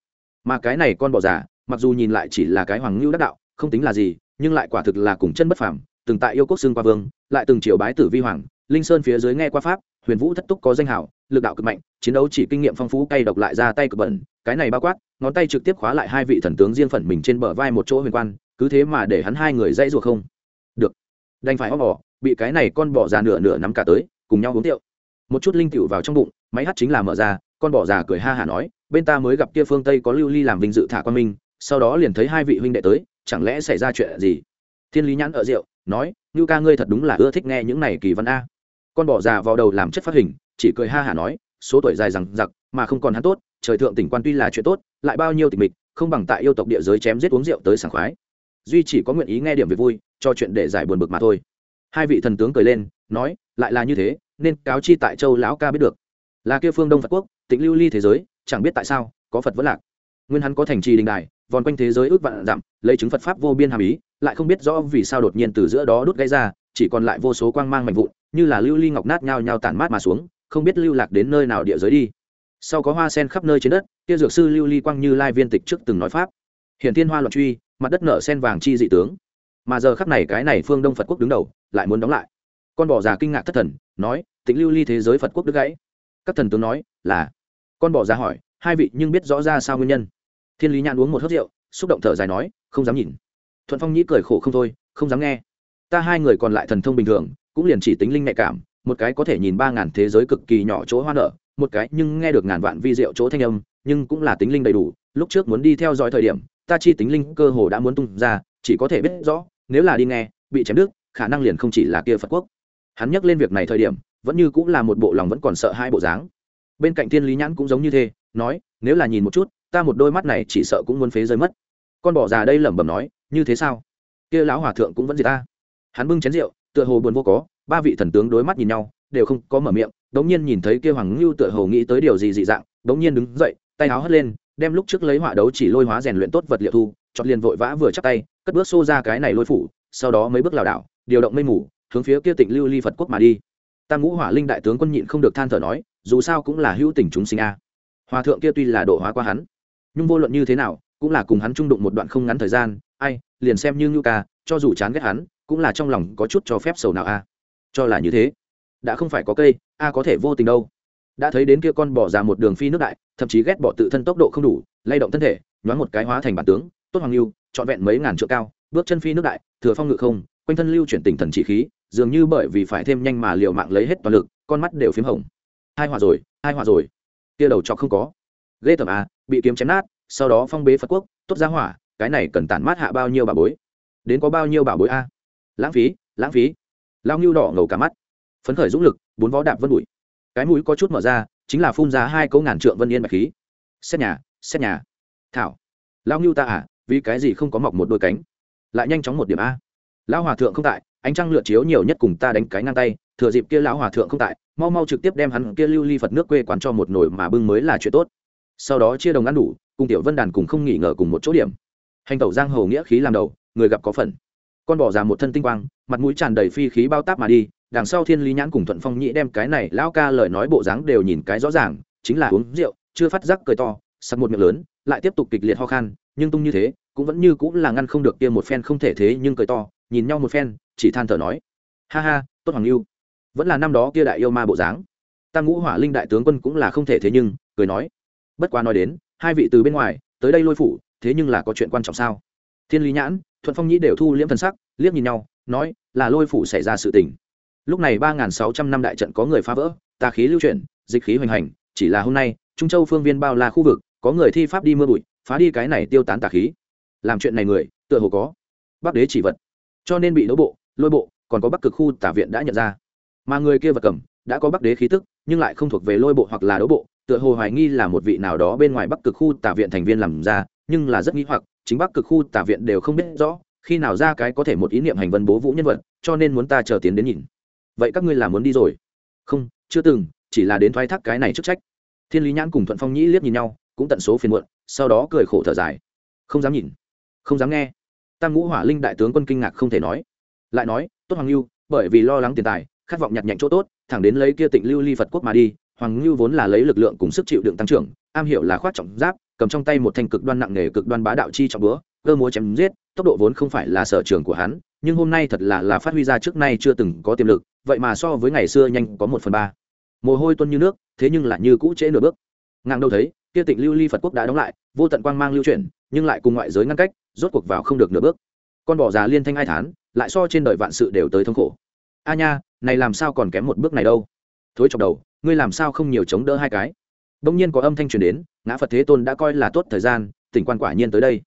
Mà cái này con bò già mặc dù nhìn lại chỉ là cái hoàng ngưu đắc đạo, không tính là gì, nhưng lại quả thực là cùng chân bất phàm, từng tại yêu quốc xương qua vương, lại từng triều bái tử vi hoàng, linh sơn phía dưới nghe qua pháp, huyền vũ thất túc có danh hảo lực đạo cực mạnh, chiến đấu chỉ kinh nghiệm phong phú, cay độc lại ra tay cực bẩn, cái này bao quát, ngón tay trực tiếp khóa lại hai vị thần tướng riêng phần mình trên bờ vai một chỗ huyền quan, cứ thế mà để hắn hai người dãy ruột không. Được. Đành phải óc bỏ bị cái này con bỏ già nửa nửa nắm cả tới, cùng nhau uống rượu. Một chút linh tiểu vào trong bụng, máy hát chính là mở ra, con bỏ già cười ha hả nói, bên ta mới gặp kia phương tây có lưu ly làm vinh dự thả quan minh sau đó liền thấy hai vị huynh đệ tới, chẳng lẽ xảy ra chuyện gì? Thiên lý nhãn ở rượu, nói như ca ngươi thật đúng là ưa thích nghe những này kỳ văn a. Con bỏ già vào đầu làm chất phát hình, chỉ cười ha hả nói, số tuổi dài rằng giặc mà không còn hắn tốt, trời thượng tỉnh quan tuy là chuyện tốt, lại bao nhiêu tình mịch, không bằng tại yêu tộc địa giới chém giết uống rượu tới sảng khoái. Duy chỉ có nguyện ý nghe điểm về vui, cho chuyện để giải buồn bực mà thôi. Hai vị thần tướng cười lên, nói, lại là như thế, nên cáo chi tại châu lão ca biết được. Là kia phương đông phật quốc, tịnh lưu ly thế giới, chẳng biết tại sao, có phật vẫn lạc nguyên hắn có thành trì đình đài, vòn quanh thế giới ước vạn dặm, lấy chứng phật pháp vô biên hàm ý, lại không biết rõ vì sao đột nhiên từ giữa đó đốt gây ra, chỉ còn lại vô số quang mang mạnh vụn, như là lưu ly ngọc nát nhau nhau tản mát mà xuống, không biết lưu lạc đến nơi nào địa giới đi. Sau có hoa sen khắp nơi trên đất, kia dược sư lưu ly quang như lai viên tịch trước từng nói pháp. Hiện thiên hoa loạn truy, mặt đất nở sen vàng chi dị tướng. Mà giờ khắp này cái này phương đông phật quốc đứng đầu, lại muốn đóng lại. Con bò già kinh ngạc thất thần, nói, tịnh lưu ly thế giới phật quốc đứt gãy. Các thần tướng nói, là. Con bò già hỏi, hai vị nhưng biết rõ ra sao nguyên nhân? Thiên lý nhãn uống một hớt rượu, xúc động thở dài nói, không dám nhìn. Thuận phong nhĩ cười khổ không thôi, không dám nghe. Ta hai người còn lại thần thông bình thường, cũng liền chỉ tính linh nhạy cảm, một cái có thể nhìn ba ngàn thế giới cực kỳ nhỏ chỗ hoa nở, một cái nhưng nghe được ngàn vạn vi diệu chỗ thanh âm, nhưng cũng là tính linh đầy đủ. Lúc trước muốn đi theo dõi thời điểm, ta chi tính linh cơ hồ đã muốn tung ra, chỉ có thể biết rõ, nếu là đi nghe, bị chém đứt, khả năng liền không chỉ là kia phật quốc. Hắn nhắc lên việc này thời điểm, vẫn như cũng là một bộ lòng vẫn còn sợ hai bộ dáng. Bên cạnh thiên lý nhãn cũng giống như thế, nói, nếu là nhìn một chút ta một đôi mắt này chỉ sợ cũng muốn phế rơi mất. Con bỏ già đây lẩm bẩm nói, như thế sao? Kia lão hòa thượng cũng vẫn gì ta. Hắn bưng chén rượu, tựa hồ buồn vô có, ba vị thần tướng đối mắt nhìn nhau, đều không có mở miệng, đống nhiên nhìn thấy kia hoàng ngưu tựa hồ nghĩ tới điều gì dị dạng, đống nhiên đứng dậy, tay áo hất lên, đem lúc trước lấy họa đấu chỉ lôi hóa rèn luyện tốt vật liệu thu chọn liền vội vã vừa chắc tay, cất bước xô ra cái này lôi phủ, sau đó mấy bước lảo đảo, điều động mây mù, hướng phía kia tịnh lưu ly phật quốc mà đi. Tam ngũ hỏa linh đại tướng quân nhịn không được than thở nói, dù sao cũng là hữu tình chúng sinh a. Hòa thượng kia tuy là độ hóa qua hắn nhưng vô luận như thế nào, cũng là cùng hắn trung đụng một đoạn không ngắn thời gian, ai, liền xem như ngưu ca, cho dù chán ghét hắn, cũng là trong lòng có chút cho phép sầu nào a. Cho là như thế, đã không phải có cây, a có thể vô tình đâu. Đã thấy đến kia con bỏ ra một đường phi nước đại, thậm chí ghét bỏ tự thân tốc độ không đủ, lay động thân thể, nhoáng một cái hóa thành bản tướng, tốt hoàng lưu, trọn vẹn mấy ngàn trượng cao, bước chân phi nước đại, thừa phong ngự không, quanh thân lưu chuyển tình thần chỉ khí, dường như bởi vì phải thêm nhanh mà liều mạng lấy hết toàn lực, con mắt đều p h í m hồng. Hai hòa rồi, hai hòa rồi. Kia đầu chọc không có ghê tởm à bị kiếm chém nát, sau đó phong bế phật quốc, tốt giá hỏa, cái này cần tản mát hạ bao nhiêu bà bối? Đến có bao nhiêu bà bối a? Lãng phí lãng phí. Lao ngưu đỏ ngầu cả mắt. Phấn khởi dũng lực, bốn vó đạp vân bụi. Cái mũi có chút mở ra, chính là phun ra hai cấu ngàn trượng vân yên bạch khí. Xét nhà xét nhà. Thảo. Lao ngưu ta à vì cái gì không có mọc một đôi cánh? Lại nhanh chóng một điểm a. Lão hòa thượng không tại, ánh trăng lượn chiếu nhiều nhất cùng ta đánh cái ngang tay, thừa dịp kia lão hòa thượng không tại, mau mau trực tiếp đem hắn kia lưu ly phật nước quê quán cho một nồi mà bưng mới là chuyện tốt sau đó chia đồng ăn đủ, cùng tiểu vân đàn cùng không nghỉ ngờ cùng một chỗ điểm. Hành tẩu giang hồ nghĩa khí làm đầu, người gặp có phần. Con bỏ ra một thân tinh quang, mặt mũi tràn đầy phi khí bao táp mà đi, đằng sau thiên lý nhãn cùng thuận phong nhĩ đem cái này lão ca lời nói bộ dáng đều nhìn cái rõ ràng, chính là uống rượu, chưa phát giác cười to, sặc một miệng lớn, lại tiếp tục kịch liệt ho khan, nhưng tung như thế, cũng vẫn như cũng là ngăn không được kia một phen không thể thế nhưng cười to, nhìn nhau một phen, chỉ than thở nói, ha ha, tốt hoàng lưu. Vẫn là năm đó kia đại yêu ma bộ dáng. Tam ngũ hỏa linh đại tướng quân cũng là không thể thế nhưng, cười nói bất quá nói đến, hai vị từ bên ngoài, tới đây lôi phủ, thế nhưng là có chuyện quan trọng sao? Thiên lý nhãn, thuận phong nhĩ đều thu liễm thần sắc, liếc nhìn nhau, nói, là lôi phủ xảy ra sự tình. Lúc này ba nghìn sáu trăm năm đại trận có người phá vỡ, tà khí lưu chuyển, dịch khí hoành hành, chỉ là hôm nay, trung châu phương viên bao la khu vực, có người thi pháp đi mưa bụi, phá đi cái này tiêu tán tà khí. Làm chuyện này người, tựa hồ có bắc đế chỉ vật. Cho nên bị đỗ bộ, lôi bộ, còn có bắc cực khu tả viện đã nhận ra. Mà người kia vật cầm, đã có bắc đế khí tức, nhưng lại không thuộc về lôi bộ hoặc là đỗ bộ tựa hồ hoài nghi là một vị nào đó bên ngoài bắc cực khu tả viện thành viên làm ra, nhưng là rất nghĩ hoặc, chính bắc cực khu tả viện đều không biết rõ, khi nào ra cái có thể một ý niệm hành vân bố vũ nhân vật, cho nên muốn ta chờ tiến đến nhìn. Vậy các ngươi là muốn đi rồi? Không, chưa từng, chỉ là đến thoái thác cái này chức trách. Thiên lý nhãn cùng thuận phong nhĩ liếc nhìn nhau, cũng tận số phiền muộn, sau đó cười khổ thở dài. Không dám nhìn. Không dám nghe. Tam ngũ hỏa linh đại tướng quân kinh ngạc không thể nói. Lại nói, tốt hoàng lưu, bởi vì lo lắng tiền tài, khát vọng nhặt nhạnh chỗ tốt, thẳng đến lấy kia tịnh lưu ly phật quốc mà đi hoàng lưu vốn là lấy lực lượng cùng sức chịu đựng tăng trưởng, am hiểu là khoát trọng giáp, cầm trong tay một thanh cực đoan nặng nề cực đoan bá đạo chi trọng búa, cơ múa chém giết, tốc độ vốn không phải là sở trường của hắn, nhưng hôm nay thật là là phát huy ra trước nay chưa từng có tiềm lực, vậy mà so với ngày xưa nhanh có một phần ba. Mồ hôi tuân như nước, thế nhưng lại như cũ trễ nửa bước. Ngang đâu thấy, kia tịnh lưu ly phật quốc đã đóng lại, vô tận quang mang lưu chuyển, nhưng lại cùng ngoại giới ngăn cách, rốt cuộc vào không được nửa bước. Con bỏ già liên thanh ai thán, lại so trên đời vạn sự đều tới thống khổ. A nha, này làm sao còn kém một bước này đâu? Thối chọc đầu ngươi làm sao không nhiều chống đỡ hai cái? Đông nhiên có âm thanh truyền đến, ngã phật thế tôn đã coi là tốt thời gian, tỉnh quan quả nhiên tới đây.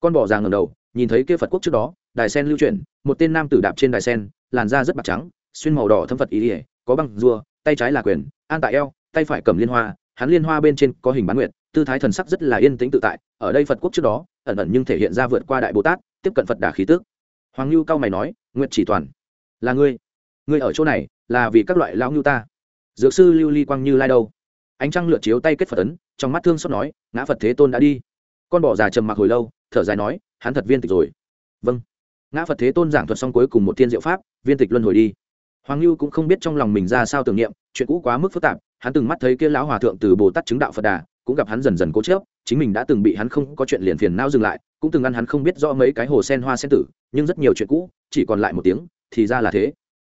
Con bỏ ra ngầm đầu, nhìn thấy kia phật quốc trước đó, đài sen lưu chuyển, một tên nam tử đạp trên đài sen, làn da rất bạc trắng, xuyên màu đỏ thâm phật ý ỉa có băng rua tay trái là quyền, an tại eo, tay phải cầm liên hoa, hắn liên hoa bên trên có hình bán nguyện tư thái thần sắc rất là yên tĩnh tự tại, ở đây phật quốc trước đó, ẩn ẩn nhưng thể hiện ra vượt qua đại bồ tát, tiếp cận phật đà khí tước. Hoàng lưu cao mày nói, Nguyệt chỉ toàn, là ngươi? Ngươi ở chỗ này, là vì các loại lão ngưu ta? Dược sư lưu ly quang như lai đâu? Ánh trăng lượt chiếu tay kết phật ấn, trong mắt thương xót nói, ngã phật thế tôn đã đi. Con bỏ già trầm mặc hồi lâu, thở dài nói, hắn thật viên tịch rồi. Vâng. Ngã phật thế tôn giảng thuật xong cuối cùng một thiên diệu pháp, viên tịch luân hồi đi. Hoàng lưu cũng không biết trong lòng mình ra sao tưởng niệm, chuyện cũ quá mức phức tạp, hắn từng mắt thấy kia lão hòa thượng từ bồ tát chứng đạo phật đà, cũng gặp hắn dần dần cố chớp chính mình đã từng bị hắn không có chuyện liền phiền não dừng lại, cũng từng ăn hắn không biết rõ mấy cái hồ sen hoa sen tử, nhưng rất nhiều chuyện cũ, chỉ còn lại một tiếng, thì ra là thế.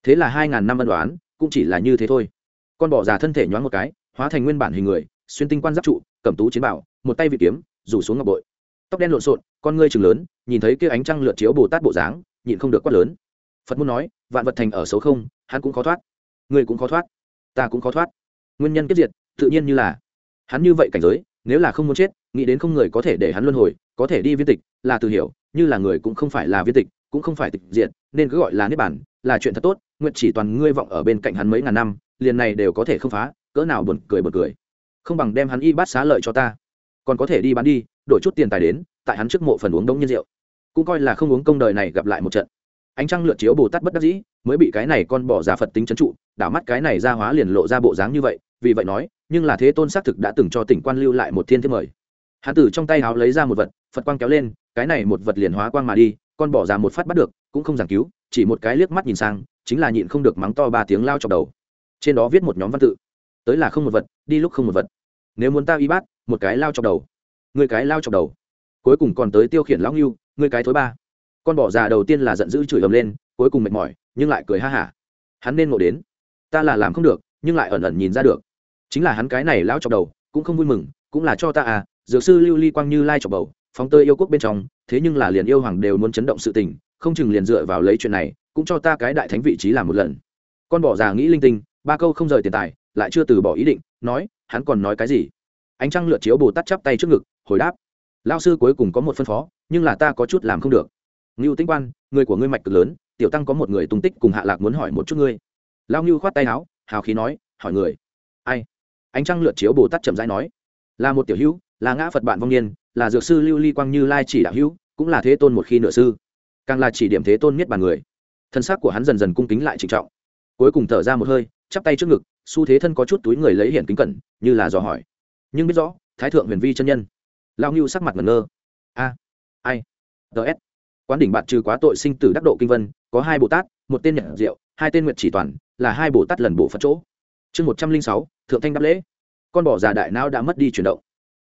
Thế là hai ngàn năm ân đoán cũng chỉ là như thế thôi con bỏ già thân thể nhoáng một cái, hóa thành nguyên bản hình người, xuyên tinh quan giáp trụ, cầm tú chiến bảo, một tay vị kiếm, rủ xuống ngọc bội. Tóc đen lộn xộn, con ngươi chừng lớn, nhìn thấy kia ánh trăng lượt chiếu bồ tát bộ dáng, nhịn không được quát lớn. Phật muốn nói, vạn vật thành ở xấu không, hắn cũng khó thoát. Ngươi cũng khó thoát. Ta cũng khó thoát. Nguyên nhân kết diệt, tự nhiên như là, hắn như vậy cảnh giới, nếu là không muốn chết, nghĩ đến không người có thể để hắn luân hồi, có thể đi viên tịch, là từ hiểu, như là người cũng không phải là viên tịch, cũng không phải tịch diện nên cứ gọi là niết bản là chuyện thật tốt nguyện chỉ toàn ngươi vọng ở bên cạnh hắn mấy ngàn năm, liền này đều có thể không phá, cỡ nào buồn cười buồn cười. Không bằng đem hắn y bát xá lợi cho ta. Còn có thể đi bán đi, đổi chút tiền tài đến, tại hắn trước mộ phần uống đông nhiên rượu. Cũng coi là không uống công đời này gặp lại một trận. Ánh trăng lượt chiếu bồ tát bất đắc dĩ, mới bị cái này con bỏ giả phật tính trấn trụ, đảo mắt cái này ra hóa liền lộ ra bộ dáng như vậy, vì vậy nói, nhưng là thế tôn xác thực đã từng cho tỉnh quan lưu lại một thiên thiết mời. Hắn tử trong tay háo lấy ra một vật, phật quang kéo lên, cái này một vật liền hóa quang mà đi, con bỏ ra một phát bắt được, cũng không giảng cứu, chỉ một cái liếc mắt nhìn sang chính là nhịn không được mắng to ba tiếng lao chọc đầu. Trên đó viết một nhóm văn tự. Tới là không một vật, đi lúc không một vật. Nếu muốn ta y bát, một cái lao chọc đầu. Người cái lao chọc đầu. Cuối cùng còn tới tiêu khiển lão ngưu, người cái thối ba. Con bỏ già đầu tiên là giận dữ chửi ầm lên, cuối cùng mệt mỏi, nhưng lại cười ha hả. Hắn nên ngộ đến. Ta là làm không được, nhưng lại ẩn ẩn nhìn ra được. Chính là hắn cái này lao chọc đầu, cũng không vui mừng, cũng là cho ta à dược sư lưu ly quang như lai chọc bầu phóng tơi yêu quốc bên trong, thế nhưng là liền yêu hoàng đều muốn chấn động sự tình, không chừng liền dựa vào lấy chuyện này cũng cho ta cái đại thánh vị trí làm một lần. Con bỏ già nghĩ linh tinh, ba câu không rời tiền tài, lại chưa từ bỏ ý định, nói, hắn còn nói cái gì? Ánh trăng lượt chiếu bồ tát chắp tay trước ngực, hồi đáp. Lao sư cuối cùng có một phân phó, nhưng là ta có chút làm không được. Ngưu tĩnh quan, người của ngươi mạch cực lớn, tiểu tăng có một người tung tích cùng hạ lạc muốn hỏi một chút ngươi. Lao ngưu khoát tay áo, hào khí nói, hỏi người. Ai? Ánh trăng lượt chiếu bồ tát chậm rãi nói. Là một tiểu hữu, là ngã phật bạn vong niên, là dược sư lưu ly quang như lai chỉ đạo hữu, cũng là thế tôn một khi nửa sư. Càng là chỉ điểm thế tôn miết bàn người thân xác của hắn dần dần cung kính lại trịnh trọng. Cuối cùng thở ra một hơi, chắp tay trước ngực, xu thế thân có chút túi người lấy hiện kính cẩn, như là dò hỏi. Nhưng biết rõ, thái thượng huyền vi chân nhân. Lao ngưu sắc mặt ngẩn ngơ. A, ai? Ts quán đỉnh bạn trừ quá tội sinh tử đắc độ kinh vân, có hai bồ tát, một tên nhận diệu hai tên nguyệt chỉ toàn, là hai bồ tát lần bộ phật chỗ. Chương một trăm linh sáu, thượng thanh đáp lễ. Con bỏ già đại não đã mất đi chuyển động.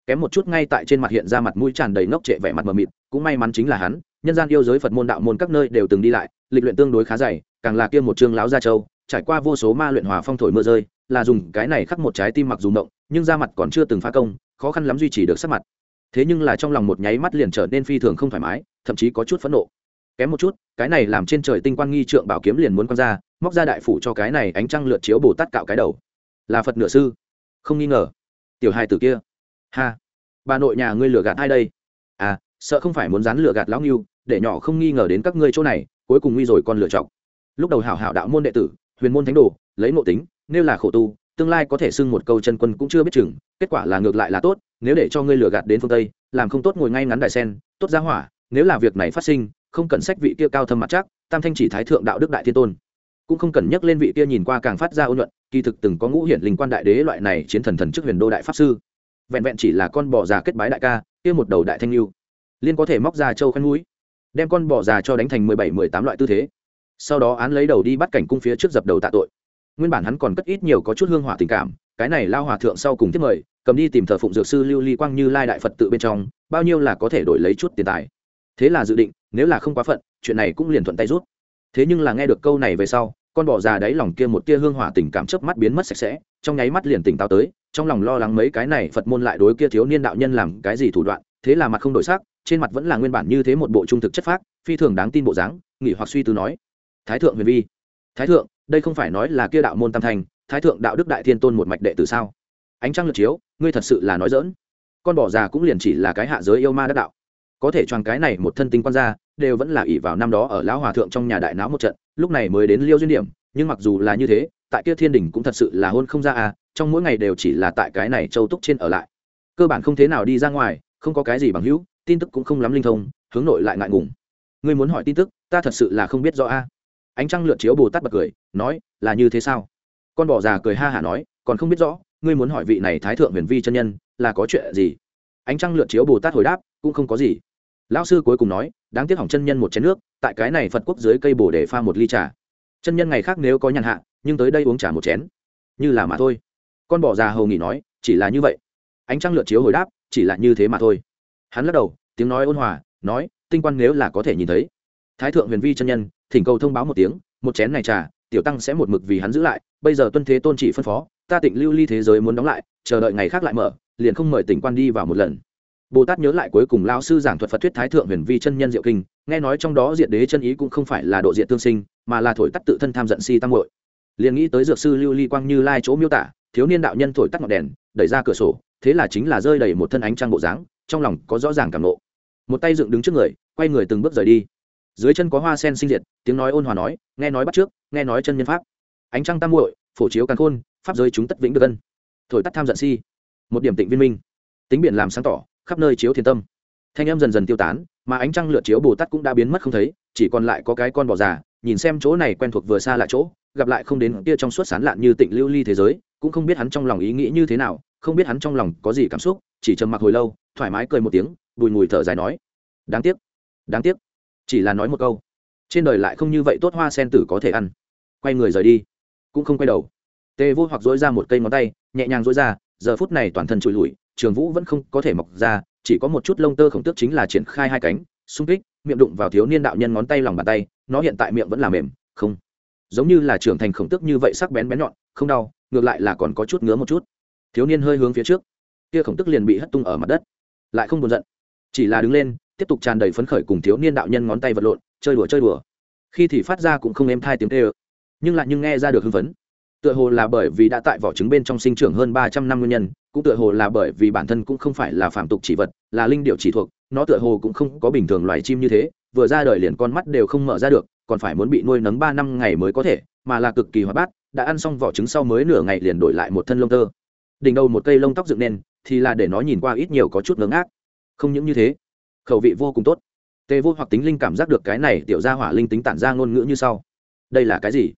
Kém một chút ngay tại trên mặt hiện ra mặt mũi tràn đầy ngốc trệ vẻ mặt mờ mịt, cũng may mắn chính là hắn nhân gian yêu giới phật môn đạo môn các nơi đều từng đi lại, lịch luyện tương đối khá dày, càng là kia một chương láo gia châu, trải qua vô số ma luyện hòa phong thổi mưa rơi, là dùng cái này khắc một trái tim mặc dù động nhưng da mặt còn chưa từng phá công, khó khăn lắm duy trì được sắc mặt. Thế nhưng là trong lòng một nháy mắt liền trở nên phi thường không thoải mái, thậm chí có chút phẫn nộ. Kém một chút, cái này làm trên trời tinh quan nghi trượng bảo kiếm liền muốn quăng ra, móc ra đại phủ cho cái này ánh trăng lượt chiếu bồ tát cạo cái đầu. Là phật nửa sư. Không nghi ngờ. Tiểu hai tử kia. Ha. Bà nội nhà ngươi lừa gạt ai đây? À sợ không phải muốn dán lựa gạt lão nghiêu để nhỏ không nghi ngờ đến các ngươi chỗ này, cuối cùng nguy rồi còn lựa chọc. Lúc đầu hảo hảo đạo môn đệ tử, huyền môn thánh đồ, lấy nội tính, nếu là khổ tu, tương lai có thể xưng một câu chân quân cũng chưa biết chừng, kết quả là ngược lại là tốt, nếu để cho ngươi lừa gạt đến phương tây, làm không tốt ngồi ngay ngắn đại sen, tốt ra hỏa, nếu là việc này phát sinh, không cần sách vị kia cao thâm mặt chắc, tam thanh chỉ thái thượng đạo đức đại thiên tôn. Cũng không cần nhắc lên vị kia nhìn qua càng phát ra ôn nhuận, kỳ thực từng có ngũ hiển linh quan đại đế loại này chiến thần thần trước huyền đô đại pháp sư. Vẹn vẹn chỉ là con bò già kết bái đại ca, kia một đầu đại thanh lưu liên có thể móc ra châu khăn mũi, đem con bò già cho đánh thành mười bảy, mười tám loại tư thế. Sau đó án lấy đầu đi bắt cảnh cung phía trước dập đầu tạ tội. Nguyên bản hắn còn cất ít nhiều có chút hương hỏa tình cảm, cái này lao hòa thượng sau cùng tiếp mời, cầm đi tìm thờ phụng dược sư lưu ly quang như lai đại phật tự bên trong, bao nhiêu là có thể đổi lấy chút tiền tài. Thế là dự định, nếu là không quá phận, chuyện này cũng liền thuận tay rút. Thế nhưng là nghe được câu này về sau, con bò già đáy lòng kia một tia hương hỏa tình cảm chớp mắt biến mất sạch sẽ, trong nháy mắt liền tỉnh táo tới, trong lòng lo lắng mấy cái này phật môn lại đối kia thiếu niên đạo nhân làm cái gì thủ đoạn, thế là mặt không đổi sắc trên mặt vẫn là nguyên bản như thế một bộ trung thực chất phác, phi thường đáng tin bộ dáng, nghỉ hoặc suy tư nói, thái thượng huyền vi, thái thượng, đây không phải nói là kia đạo môn tam thành, thái thượng đạo đức đại thiên tôn một mạch đệ tử sao? Ánh trăng lượt chiếu, ngươi thật sự là nói dỡn con bỏ già cũng liền chỉ là cái hạ giới yêu ma đắc đạo. Có thể choàng cái này một thân tinh quan gia đều vẫn là ỷ vào năm đó ở lão hòa thượng trong nhà đại não một trận, lúc này mới đến liêu duyên điểm, nhưng mặc dù là như thế, tại kia thiên đình cũng thật sự là hôn không ra à trong mỗi ngày đều chỉ là tại cái này châu túc trên ở lại. Cơ bản không thế nào đi ra ngoài, không có cái gì bằng hữu tin tức cũng không lắm linh thông, hướng nội lại ngại ngùng. Ngươi muốn hỏi tin tức, ta thật sự là không biết rõ a. Ánh trăng lượn chiếu bồ tát bật cười, nói, là như thế sao? Con bò già cười ha hả nói, còn không biết rõ, ngươi muốn hỏi vị này thái thượng huyền vi chân nhân, là có chuyện gì? Ánh trăng lượn chiếu bồ tát hồi đáp, cũng không có gì. Lão sư cuối cùng nói, đáng tiếc hỏng chân nhân một chén nước, tại cái này phật quốc dưới cây bồ để pha một ly trà. Chân nhân ngày khác nếu có nhàn hạ, nhưng tới đây uống trà một chén. Như là mà thôi. Con bỏ già hầu nghỉ nói, chỉ là như vậy. Ánh trăng lượt chiếu hồi đáp, chỉ là như thế mà thôi. Hắn lắc đầu tiếng nói ôn hòa, nói, tinh quan nếu là có thể nhìn thấy. Thái thượng huyền vi chân nhân, thỉnh cầu thông báo một tiếng, một chén này trà, tiểu tăng sẽ một mực vì hắn giữ lại, bây giờ tuân thế tôn chỉ phân phó, ta tịnh lưu ly thế giới muốn đóng lại, chờ đợi ngày khác lại mở, liền không mời tỉnh quan đi vào một lần. Bồ tát nhớ lại cuối cùng lao sư giảng thuật phật thuyết thái thượng huyền vi chân nhân diệu kinh, nghe nói trong đó diện đế chân ý cũng không phải là độ diện tương sinh, mà là thổi tắt tự thân tham giận si tăng hội liền nghĩ tới dược sư lưu ly quang như lai chỗ miêu tả, thiếu niên đạo nhân thổi tắt ngọn đèn, đẩy ra cửa sổ, thế là chính là rơi đầy một thân ánh trăng bộ dáng, trong lòng có rõ ràng cảm nộ một tay dựng đứng trước người, quay người từng bước rời đi. Dưới chân có hoa sen sinh diệt, tiếng nói ôn hòa nói, nghe nói bắt trước, nghe nói chân nhân pháp. Ánh trăng tam muội, phổ chiếu càng khôn, pháp giới chúng tất vĩnh được ân. Thổi tắt tham giận si. Một điểm tịnh viên minh. Tính biển làm sáng tỏ, khắp nơi chiếu thiên tâm. Thanh em dần dần tiêu tán, mà ánh trăng lượt chiếu bồ tát cũng đã biến mất không thấy, chỉ còn lại có cái con bò già, nhìn xem chỗ này quen thuộc vừa xa lạ chỗ, gặp lại không đến kia trong suốt sán lạn như tịnh lưu ly thế giới, cũng không biết hắn trong lòng ý nghĩ như thế nào, không biết hắn trong lòng có gì cảm xúc, chỉ trầm mặc hồi lâu, thoải mái cười một tiếng bùi ngùi thở dài nói, đáng tiếc đáng tiếc, chỉ là nói một câu. Trên đời lại không như vậy tốt hoa sen tử có thể ăn. Quay người rời đi. Cũng không quay đầu. Tê vô hoặc dối ra một cây ngón tay, nhẹ nhàng dối ra, giờ phút này toàn thân trụi lùi trường vũ vẫn không có thể mọc ra, chỉ có một chút lông tơ khổng tước chính là triển khai hai cánh, xung kích, miệng đụng vào thiếu niên đạo nhân ngón tay lòng bàn tay, nó hiện tại miệng vẫn là mềm, không. Giống như là trưởng thành khổng tước như vậy sắc bén bén nhọn, không đau, ngược lại là còn có chút ngứa một chút. Thiếu niên hơi hướng phía trước, kia khổng tức liền bị hất tung ở mặt đất, lại không buồn giận chỉ là đứng lên, tiếp tục tràn đầy phấn khởi cùng thiếu niên đạo nhân ngón tay vật lộn, chơi đùa chơi đùa. Khi thì phát ra cũng không êm thai tiếng tê ơ nhưng lại nhưng nghe ra được hưng phấn. Tựa hồ là bởi vì đã tại vỏ trứng bên trong sinh trưởng hơn ba trăm năm nguyên nhân, cũng tựa hồ là bởi vì bản thân cũng không phải là phạm tục chỉ vật, là linh điệu chỉ thuộc, nó tựa hồ cũng không có bình thường loài chim như thế, vừa ra đời liền con mắt đều không mở ra được, còn phải muốn bị nuôi nấng ba năm ngày mới có thể, mà là cực kỳ hoạt bát, đã ăn xong vỏ trứng sau mới nửa ngày liền đổi lại một thân lông tơ. Đỉnh đầu một cây lông tóc dựng nên thì là để nó nhìn qua ít nhiều có chút ngớ ngác không những như thế, khẩu vị vô cùng tốt. Tê vô hoặc tính linh cảm giác được cái này tiểu ra hỏa linh tính tản ra ngôn ngữ như sau. Đây là cái gì?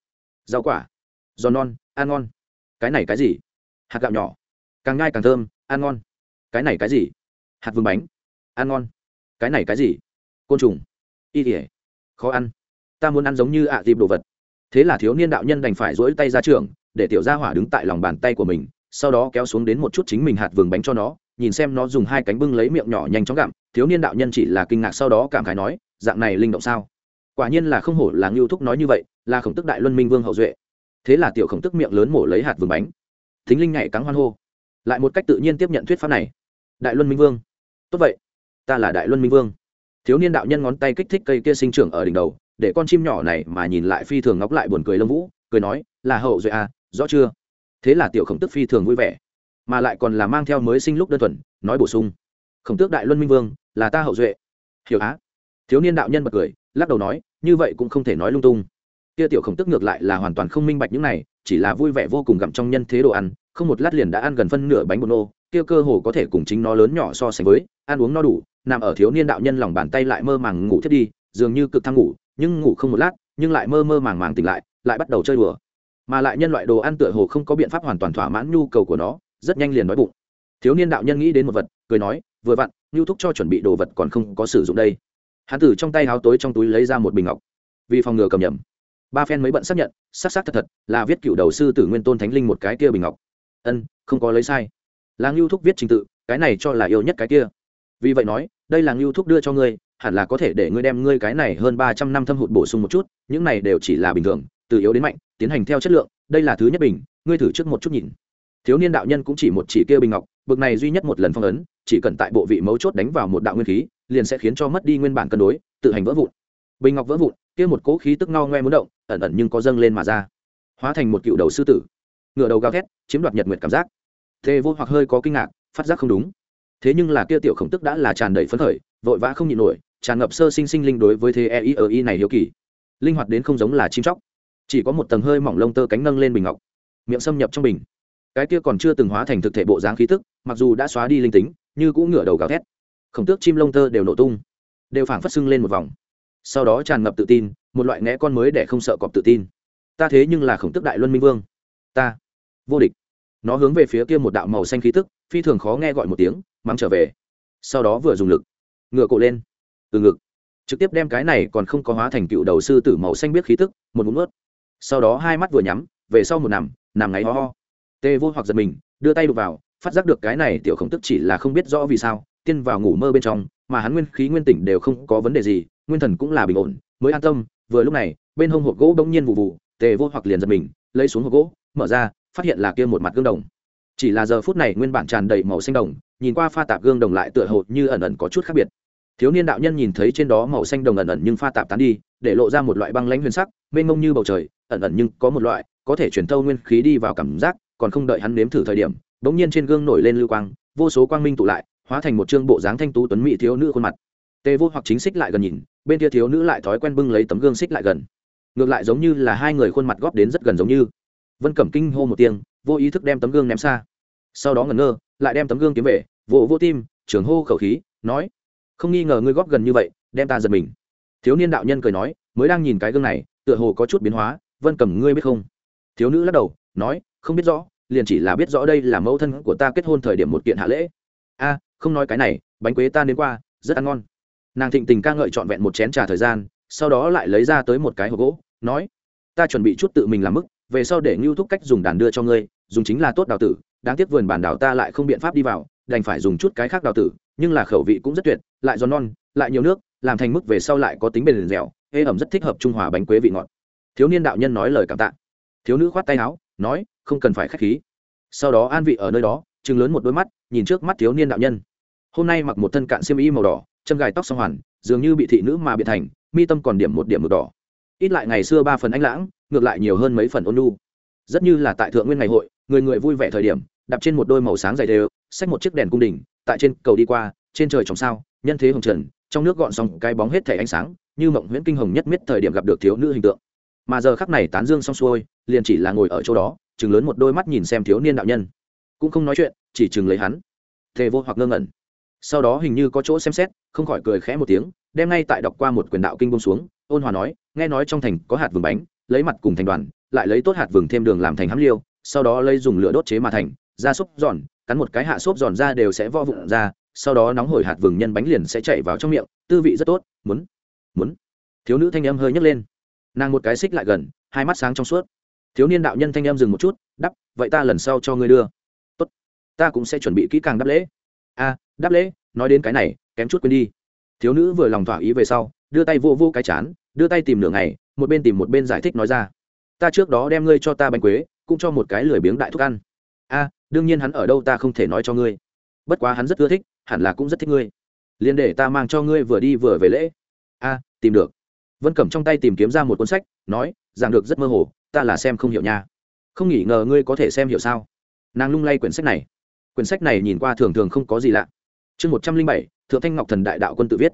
Rau quả. Giòn non, ăn ngon. Cái này cái gì? Hạt gạo nhỏ. Càng ngai càng thơm, ăn ngon. Cái này cái gì? Hạt vương bánh. Ăn ngon. Cái này cái gì? Côn trùng. Y tỉa khó ăn. Ta muốn ăn giống như ạ à dịp đồ vật. Thế là thiếu niên đạo nhân đành phải dỗi tay ra trường, để tiểu gia hỏa đứng tại lòng bàn tay của mình, sau đó kéo xuống đến một chút chính mình hạt vừng bánh cho nó nhìn xem nó dùng hai cánh bưng lấy miệng nhỏ nhanh chóng gặm, thiếu niên đạo nhân chỉ là kinh ngạc sau đó cảm khái nói, dạng này linh động sao? Quả nhiên là không hổ là ngưu thúc nói như vậy, là khổng tức đại luân minh vương hậu duệ. Thế là tiểu khổng tức miệng lớn mổ lấy hạt vừng bánh. Thính linh nhảy cắn hoan hô. Lại một cách tự nhiên tiếp nhận thuyết pháp này. Đại luân minh vương. Tốt vậy, ta là đại luân minh vương. Thiếu niên đạo nhân ngón tay kích thích cây kia sinh trưởng ở đỉnh đầu, để con chim nhỏ này mà nhìn lại phi thường ngóc lại buồn cười lông vũ, cười nói, là hậu duệ à rõ chưa? Thế là tiểu khổng tức phi thường vui vẻ mà lại còn là mang theo mới sinh lúc đơn thuần, nói bổ sung. Khổng tước đại luân minh vương, là ta hậu duệ. Hiểu á. Thiếu niên đạo nhân bật cười, lắc đầu nói, như vậy cũng không thể nói lung tung. Kia tiểu khổng tức ngược lại là hoàn toàn không minh bạch những này, chỉ là vui vẻ vô cùng gặm trong nhân thế đồ ăn, không một lát liền đã ăn gần phân nửa bánh bột nô, kia cơ hồ có thể cùng chính nó lớn nhỏ so sánh với, ăn uống no đủ, nằm ở thiếu niên đạo nhân lòng bàn tay lại mơ màng ngủ thiết đi, dường như cực thăng ngủ, nhưng ngủ không một lát, nhưng lại mơ mơ màng màng tỉnh lại lại bắt đầu chơi đùa. Mà lại nhân loại đồ ăn tựa hồ không có biện pháp hoàn toàn thỏa mãn nhu cầu của nó rất nhanh liền đói bụng. Thiếu niên đạo nhân nghĩ đến một vật, cười nói, vừa vặn nhu thúc cho chuẩn bị đồ vật còn không có sử dụng đây. Hắn từ trong tay háo tối trong túi lấy ra một bình ngọc. Vì phòng ngừa cầm nhầm. Ba phen mới bận xác nhận, xác xác thật thật là viết cựu đầu sư tử nguyên tôn thánh linh một cái kia bình ngọc. Ân, không có lấy sai. Là ngưu thúc viết trình tự, cái này cho là yêu nhất cái kia. Vì vậy nói, đây là ngưu thúc đưa cho ngươi, hẳn là có thể để ngươi đem ngươi cái này hơn ba trăm năm thâm hụt bổ sung một chút, những này đều chỉ là bình thường, từ yếu đến mạnh, tiến hành theo chất lượng, đây là thứ nhất bình, ngươi thử trước một chút nhìn thiếu niên đạo nhân cũng chỉ một chỉ kia bình ngọc, bực này duy nhất một lần phong ấn, chỉ cần tại bộ vị mấu chốt đánh vào một đạo nguyên khí, liền sẽ khiến cho mất đi nguyên bản cân đối, tự hành vỡ vụn. Bình ngọc vỡ vụn, kia một cỗ khí tức ngao ngoe muốn động, ẩn ẩn nhưng có dâng lên mà ra. Hóa thành một cựu đầu sư tử. Ngựa đầu gào thét, chiếm đoạt nhật nguyệt cảm giác. Thê vô hoặc hơi có kinh ngạc, phát giác không đúng. Thế nhưng là kia tiểu khổng tức đã là tràn đầy phấn khởi, vội vã không nhịn nổi, tràn ngập sơ sinh sinh linh đối với thế e i ở i này hiếu kỳ. Linh hoạt đến không giống là chim chóc. Chỉ có một tầng hơi mỏng lông tơ cánh nâng lên bình ngọc. Miệng xâm nhập trong bình cái kia còn chưa từng hóa thành thực thể bộ dáng khí tức, mặc dù đã xóa đi linh tính, như cũng ngửa đầu gào thét. Khổng tước chim lông tơ đều nổ tung, đều phảng phất sưng lên một vòng. Sau đó tràn ngập tự tin, một loại ngẽ con mới để không sợ cọp tự tin. Ta thế nhưng là khổng tước đại luân minh vương. Ta, vô địch. Nó hướng về phía kia một đạo màu xanh khí tức, phi thường khó nghe gọi một tiếng, mắng trở về. Sau đó vừa dùng lực ngựa cổ lên. Từ ngực, trực tiếp đem cái này còn không có hóa thành cựu đầu sư tử màu xanh biết khí tức, một ngụm ướt sau đó hai mắt vừa nhắm, về sau một nằm nằm ngáy ho ho tê vô hoặc giật mình, đưa tay đục vào, phát giác được cái này tiểu khổng tức chỉ là không biết rõ vì sao, tiên vào ngủ mơ bên trong, mà hắn nguyên khí nguyên tỉnh đều không có vấn đề gì, nguyên thần cũng là bình ổn, mới an tâm, vừa lúc này, bên hông hộp gỗ bỗng nhiên vụ vụ tề vô hoặc liền giật mình, lấy xuống hộp gỗ, mở ra, phát hiện là kia một mặt gương đồng. Chỉ là giờ phút này nguyên bản tràn đầy màu xanh đồng, nhìn qua pha tạp gương đồng lại tựa hồ như ẩn ẩn có chút khác biệt. Thiếu niên đạo nhân nhìn thấy trên đó màu xanh đồng ẩn ẩn nhưng pha tạp tán đi, để lộ ra một loại băng lãnh huyền sắc, mênh mông như bầu trời, ẩn ẩn nhưng có một loại, có thể truyền thâu nguyên khí đi vào cảm giác còn không đợi hắn nếm thử thời điểm, bỗng nhiên trên gương nổi lên lưu quang, vô số quang minh tụ lại, hóa thành một chương bộ dáng thanh tú tuấn mỹ thiếu nữ khuôn mặt. Tề vô hoặc chính xích lại gần nhìn, bên kia thiếu nữ lại thói quen bưng lấy tấm gương xích lại gần. Ngược lại giống như là hai người khuôn mặt góp đến rất gần giống như. Vân cẩm kinh hô một tiếng, vô ý thức đem tấm gương ném xa. Sau đó ngẩn ngơ, lại đem tấm gương kiếm về, vỗ vô tim, trường hô khẩu khí, nói, không nghi ngờ ngươi góp gần như vậy, đem ta giật mình. Thiếu niên đạo nhân cười nói, mới đang nhìn cái gương này, tựa hồ có chút biến hóa, vân cẩm ngươi biết không? Thiếu nữ lắc đầu, nói, không biết rõ liền chỉ là biết rõ đây là mẫu thân của ta kết hôn thời điểm một kiện hạ lễ. A, không nói cái này, bánh quế ta đến qua, rất ăn ngon. Nàng thịnh tình ca ngợi trọn vẹn một chén trà thời gian, sau đó lại lấy ra tới một cái hộp gỗ, nói, ta chuẩn bị chút tự mình làm mức về sau để ngưu thúc cách dùng đàn đưa cho ngươi, dùng chính là tốt đào tử, đáng tiếc vườn bản đào ta lại không biện pháp đi vào, đành phải dùng chút cái khác đào tử, nhưng là khẩu vị cũng rất tuyệt, lại giòn non, lại nhiều nước, làm thành mức về sau lại có tính bền dẻo, ê ẩm rất thích hợp trung hòa bánh quế vị ngọt. Thiếu niên đạo nhân nói lời cảm tạ. Thiếu nữ khoát tay áo, nói không cần phải k h á c h khí. Sau đó an vị ở nơi đó chừng lớn một đôi mắt, nhìn trước mắt thiếu niên đạo nhân. Hôm nay mặc một thân cạn xiêm y màu đỏ, chân gài tóc song hoàn, dường như bị thị nữ mà biệt thành, mi tâm còn điểm một điểm mực đỏ. Ít lại ngày xưa ba phần ánh lãng, ngược lại nhiều hơn mấy phần ôn lu rất như là tại thượng nguyên ngày hội, người người vui vẻ thời điểm, đạp trên một đôi màu sáng dày đều, xách một chiếc đèn cung đình, tại trên cầu đi qua, trên trời trồng sao, nhân thế hồng trần, trong nước gọn xong cái bóng hết thẻ ánh sáng, như mộng nguyễn kinh hồng nhất miết thời điểm gặp được thiếu nữ hình tượng. Mà giờ khắc này tán dương xong xuôi, liền chỉ là ngồi ở chỗ đó chừng lớn một đôi mắt nhìn xem thiếu niên đạo nhân. Cũng không nói chuyện, chỉ chừng lấy hắn. Thề vô hoặc ngơ ngẩn. Sau đó hình như có chỗ xem xét, không khỏi cười khẽ một tiếng đem ngay tại đọc qua một quyền đạo kinh bông xuống, ôn hòa nói, nghe nói trong thành có hạt vừng bánh, lấy mặt cùng thành đoàn, lại lấy tốt hạt vừng thêm đường làm thành hắm liêu, sau đó lấy dùng lửa đốt chế mà thành, ra xốp giòn, cắn một cái hạ xốp giòn ra đều sẽ vo vụn ra, sau đó nóng hổi hạt vừng nhân bánh liền sẽ chạy vào trong miệng, tư vị rất tốt, muốn muốn. Thiếu nữ thanh âm hơi nhấc lên. Nàng một cái xích lại gần, hai mắt sáng trong suốt thiếu niên đạo nhân thanh em dừng một chút, đắp, vậy ta lần sau cho ngươi đưa. Tốt, ta cũng sẽ chuẩn bị kỹ càng đáp lễ. A đáp lễ, nói đến cái này, kém chút quên đi. Thiếu nữ vừa lòng thỏa ý về sau, đưa tay vô vô cái chán, đưa tay tìm nửa ngày, một bên tìm một bên giải thích nói ra. Ta trước đó đem ngươi cho ta bánh quế, cũng cho một cái lười biếng đại thuốc ăn. A, đương nhiên hắn ở đâu ta không thể nói cho ngươi. Bất quá hắn rất ưa thích, hẳn là cũng rất thích ngươi. Liền để ta mang cho ngươi vừa đi vừa về lễ. A, tìm được. Vân cẩm trong tay tìm kiếm ra một cuốn sách, nói rằng được rất mơ hồ ta là xem không hiểu nha. Không nghĩ ngờ ngươi có thể xem hiểu sao? Nàng lung lay quyển sách này. Quyển sách này nhìn qua thường thường không có gì lạ. Chương một trăm linh bảy, thượng thanh ngọc thần đại đạo quân tự viết.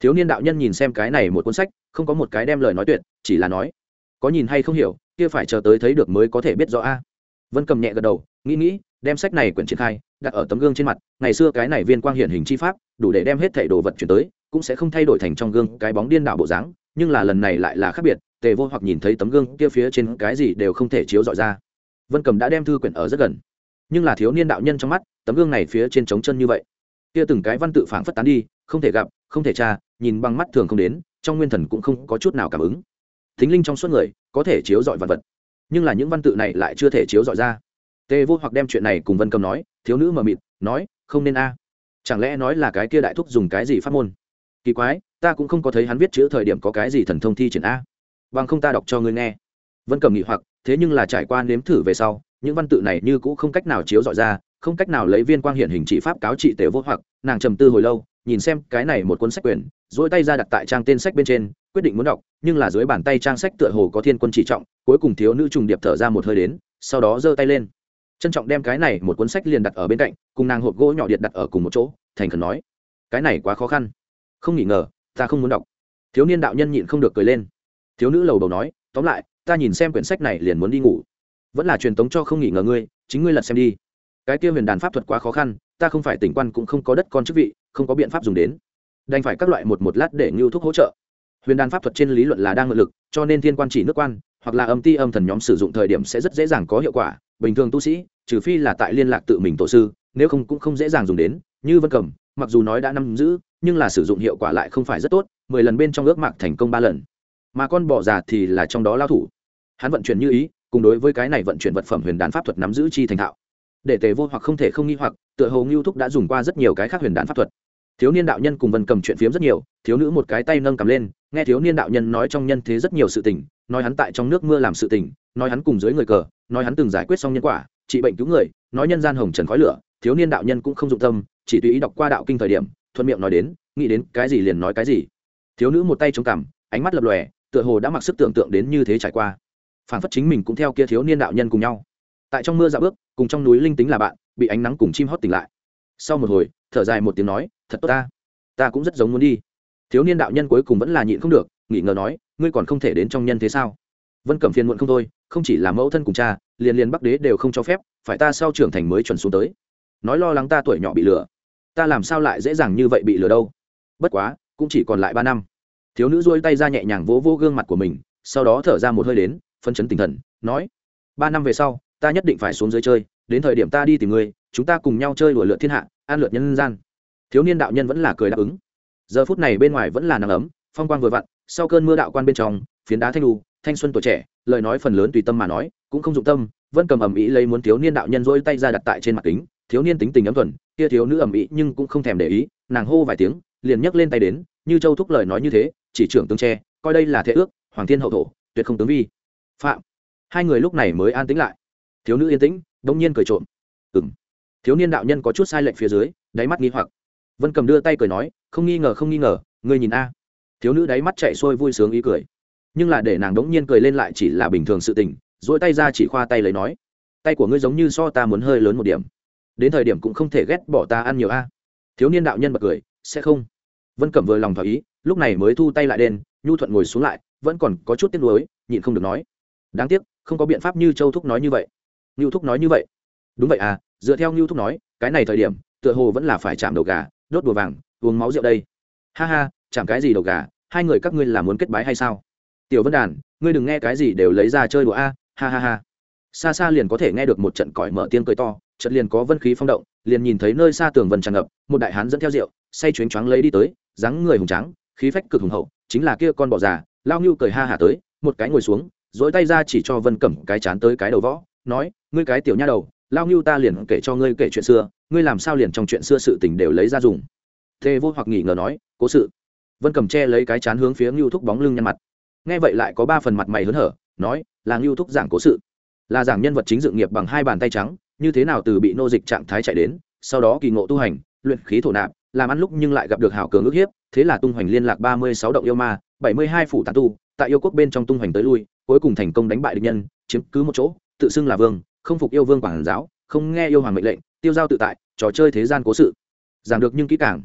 Thiếu niên đạo nhân nhìn xem cái này một cuốn sách, không có một cái đem lời nói tuyệt, chỉ là nói, có nhìn hay không hiểu, kia phải chờ tới thấy được mới có thể biết rõ a. Vân cầm nhẹ gật đầu, nghĩ nghĩ, đem sách này quyển triển khai, đặt ở tấm gương trên mặt, ngày xưa cái này viên quang hiển hình chi pháp, đủ để đem hết thảy đồ vật chuyển tới, cũng sẽ không thay đổi thành trong gương cái bóng điên đảo bộ dáng, nhưng là lần này lại là khác biệt tề vô hoặc nhìn thấy tấm gương kia phía trên cái gì đều không thể chiếu dọi ra. Vân cầm đã đem thư quyển ở rất gần. Nhưng là thiếu niên đạo nhân trong mắt, tấm gương này phía trên trống chân như vậy. Kia từng cái văn tự phảng phất tán đi, không thể gặp, không thể tra, nhìn bằng mắt thường không đến, trong nguyên thần cũng không có chút nào cảm ứng. Thính linh trong suốt người, có thể chiếu dọi vật vật. Nhưng là những văn tự này lại chưa thể chiếu dọi ra. Tề vô hoặc đem chuyện này cùng vân cầm nói, thiếu nữ mờ mịt, nói, không nên a. Chẳng lẽ nói là cái kia đại thúc dùng cái gì phát môn? Kỳ quái, ta cũng không có thấy hắn viết chữ thời điểm có cái gì thần thông thi triển a bằng không ta đọc cho ngươi nghe. Vân cầm nghị hoặc, thế nhưng là trải qua nếm thử về sau, những văn tự này như cũng không cách nào chiếu dọi ra, không cách nào lấy viên quang hiện hình trị pháp cáo trị tề vô hoặc. Nàng trầm tư hồi lâu, nhìn xem cái này một cuốn sách quyển dỗi tay ra đặt tại trang tên sách bên trên, quyết định muốn đọc, nhưng là dưới bàn tay trang sách tựa hồ có thiên quân chỉ trọng, cuối cùng thiếu nữ trùng điệp thở ra một hơi đến, sau đó giơ tay lên. Trân trọng đem cái này một cuốn sách liền đặt ở bên cạnh, cùng nàng hộp gỗ nhỏ điện đặt ở cùng một chỗ, thành khẩn nói, cái này quá khó khăn, không nghỉ ngờ, ta không muốn đọc. Thiếu niên đạo nhân nhịn không được cười lên thiếu nữ lầu đầu nói, tóm lại, ta nhìn xem quyển sách này liền muốn đi ngủ. Vẫn là truyền tống cho không nghỉ ngờ ngươi, chính ngươi lật xem đi. Cái kia huyền đàn pháp thuật quá khó khăn, ta không phải tỉnh quan cũng không có đất con chức vị, không có biện pháp dùng đến. Đành phải các loại một một lát để ngưu thuốc hỗ trợ. Huyền đàn pháp thuật trên lý luận là đang ngự lực, cho nên thiên quan chỉ nước quan, hoặc là âm ti âm thần nhóm sử dụng thời điểm sẽ rất dễ dàng có hiệu quả. Bình thường tu sĩ, trừ phi là tại liên lạc tự mình tổ sư, nếu không cũng không dễ dàng dùng đến. Như vân cầm mặc dù nói đã nắm giữ, nhưng là sử dụng hiệu quả lại không phải rất tốt. Mười lần bên trong ước mạc thành công ba lần mà con bò già thì là trong đó lao thủ. Hắn vận chuyển như ý, cùng đối với cái này vận chuyển vật phẩm huyền đàn pháp thuật nắm giữ chi thành thạo. Để tề vô hoặc không thể không nghi hoặc, tựa hồ ngưu thúc đã dùng qua rất nhiều cái khác huyền đán pháp thuật. Thiếu niên đạo nhân cùng vân cầm chuyện phiếm rất nhiều, thiếu nữ một cái tay nâng cầm lên, nghe thiếu niên đạo nhân nói trong nhân thế rất nhiều sự tình, nói hắn tại trong nước mưa làm sự tình, nói hắn cùng dưới người cờ, nói hắn từng giải quyết xong nhân quả, trị bệnh cứu người, nói nhân gian hồng trần khói lửa, thiếu niên đạo nhân cũng không dụng tâm, chỉ tùy ý đọc qua đạo kinh thời điểm, thuận miệng nói đến, nghĩ đến cái gì liền nói cái gì. Thiếu nữ một tay chống cằm, ánh mắt lập lòe tựa hồ đã mặc sức tưởng tượng đến như thế trải qua. Phản phất chính mình cũng theo kia thiếu niên đạo nhân cùng nhau. Tại trong mưa dạo bước, cùng trong núi linh tính là bạn, bị ánh nắng cùng chim hót tỉnh lại. Sau một hồi, thở dài một tiếng nói, thật tốt ta. Ta cũng rất giống muốn đi. Thiếu niên đạo nhân cuối cùng vẫn là nhịn không được, nghỉ ngờ nói, ngươi còn không thể đến trong nhân thế sao? Vân cẩm phiền muộn không thôi, không chỉ là mẫu thân cùng cha, liền liền bắc đế đều không cho phép, phải ta sau trưởng thành mới chuẩn xuống tới. Nói lo lắng ta tuổi nhỏ bị lừa, ta làm sao lại dễ dàng như vậy bị lừa đâu? Bất quá, cũng chỉ còn lại ba năm thiếu nữ duỗi tay ra nhẹ nhàng vỗ vỗ gương mặt của mình, sau đó thở ra một hơi đến, phân chấn tinh thần, nói, ba năm về sau, ta nhất định phải xuống dưới chơi, đến thời điểm ta đi tìm ngươi, chúng ta cùng nhau chơi đùa lượt thiên hạ an lượt nhân gian. Thiếu niên đạo nhân vẫn là cười đáp ứng. Giờ phút này bên ngoài vẫn là nắng ấm, phong quang vừa vặn, sau cơn mưa đạo quan bên trong, phiến đá thanh đu, thanh xuân tuổi trẻ, lời nói phần lớn tùy tâm mà nói, cũng không dụng tâm vẫn cầm ầm ĩ lấy muốn thiếu niên đạo nhân dỗi tay ra đặt tại trên mặt kính, thiếu niên tính tình ấm thuần, kia thiếu nữ ầm ĩ nhưng cũng không thèm để ý, nàng hô vài tiếng, liền nhấc lên tay đến như châu thúc lời nói như thế, chỉ trưởng tương tre coi đây là thế ước, hoàng thiên hậu thổ, tuyệt không tướng vi. Phạm. Hai người lúc này mới an tĩnh lại. Thiếu nữ yên tĩnh, đông nhiên cười trộm. Ừ m thiếu niên đạo nhân có chút sai lệch phía dưới, đáy mắt nghi hoặc. Vân cầm đưa tay cười nói, không nghi ngờ, không nghi ngờ, ngươi nhìn a. Thiếu nữ đáy mắt chạy sôi vui sướng ý cười. Nhưng là để nàng đống nhiên cười lên lại chỉ là bình thường sự tình dỗi tay ra chỉ khoa tay lấy nói, tay của ngươi giống như so ta muốn hơi lớn một điểm. Đến thời điểm cũng không thể ghét bỏ ta ăn nhiều a. Thiếu niên đạo nhân bật cười, sẽ không vân cẩm vừa lòng thỏa ý, lúc này mới thu tay lại đen nhu thuận ngồi xuống lại, vẫn còn có chút tiếc nuối, nhịn không được nói. Đáng tiếc, không có biện pháp như châu thúc nói như vậy. Ngưu thúc nói như vậy. Đúng vậy à dựa theo ngưu thúc nói, cái này thời điểm, tựa hồ vẫn là phải chạm đầu gà, đốt đùa vàng, uống máu rượu đây. Ha ha, chạm cái gì đầu gà, hai người các ngươi là muốn kết bái hay sao? Tiểu vân đàn, ngươi đừng nghe cái gì đều lấy ra chơi đùa a, ha ha ha. Xa xa liền có thể nghe được một trận còi mở tiên cười to trận liền có vân khí phong động, liền nhìn thấy nơi xa tường vân tràn ngập, một đại hán dẫn theo rượu say chuyến choáng lấy đi tới, dáng người hùng trắng khí phách cực hùng hậu, chính là kia con bò già, lao ngưu cười ha hả tới, một cái ngồi xuống, dỗi tay ra chỉ cho vân cẩm cái chán tới cái đầu võ, nói, ngươi cái tiểu nha đầu, lao ngưu ta liền kể cho ngươi kể chuyện xưa, ngươi làm sao liền trong chuyện xưa sự tình đều lấy ra dùng. Thê vô hoặc nghỉ ngờ nói, cố sự. Vân cầm che lấy cái chán hướng phía ngưu thúc bóng lưng nhăn mặt. Nghe vậy lại có ba phần mặt mày hớn hở, nói, là ngưu thúc giảng cố sự. Là giảng nhân vật chính dự nghiệp bằng hai bàn tay trắng, như thế nào từ bị nô dịch trạng thái chạy đến, sau đó kỳ ngộ tu hành, luyện khí thổ nạp làm ăn lúc nhưng lại gặp được hảo cường ước hiếp, thế là tung hoành liên lạc ba mươi sáu động yêu ma, bảy mươi hai phủ tàn tu, tại yêu quốc bên trong tung hoành tới lui, cuối cùng thành công đánh bại địch nhân, chiếm cứ một chỗ, tự xưng là vương, không phục yêu vương quảng giáo, không nghe yêu hoàng mệnh lệnh, tiêu giao tự tại, trò chơi thế gian cố sự. Giảng được nhưng kỹ càng.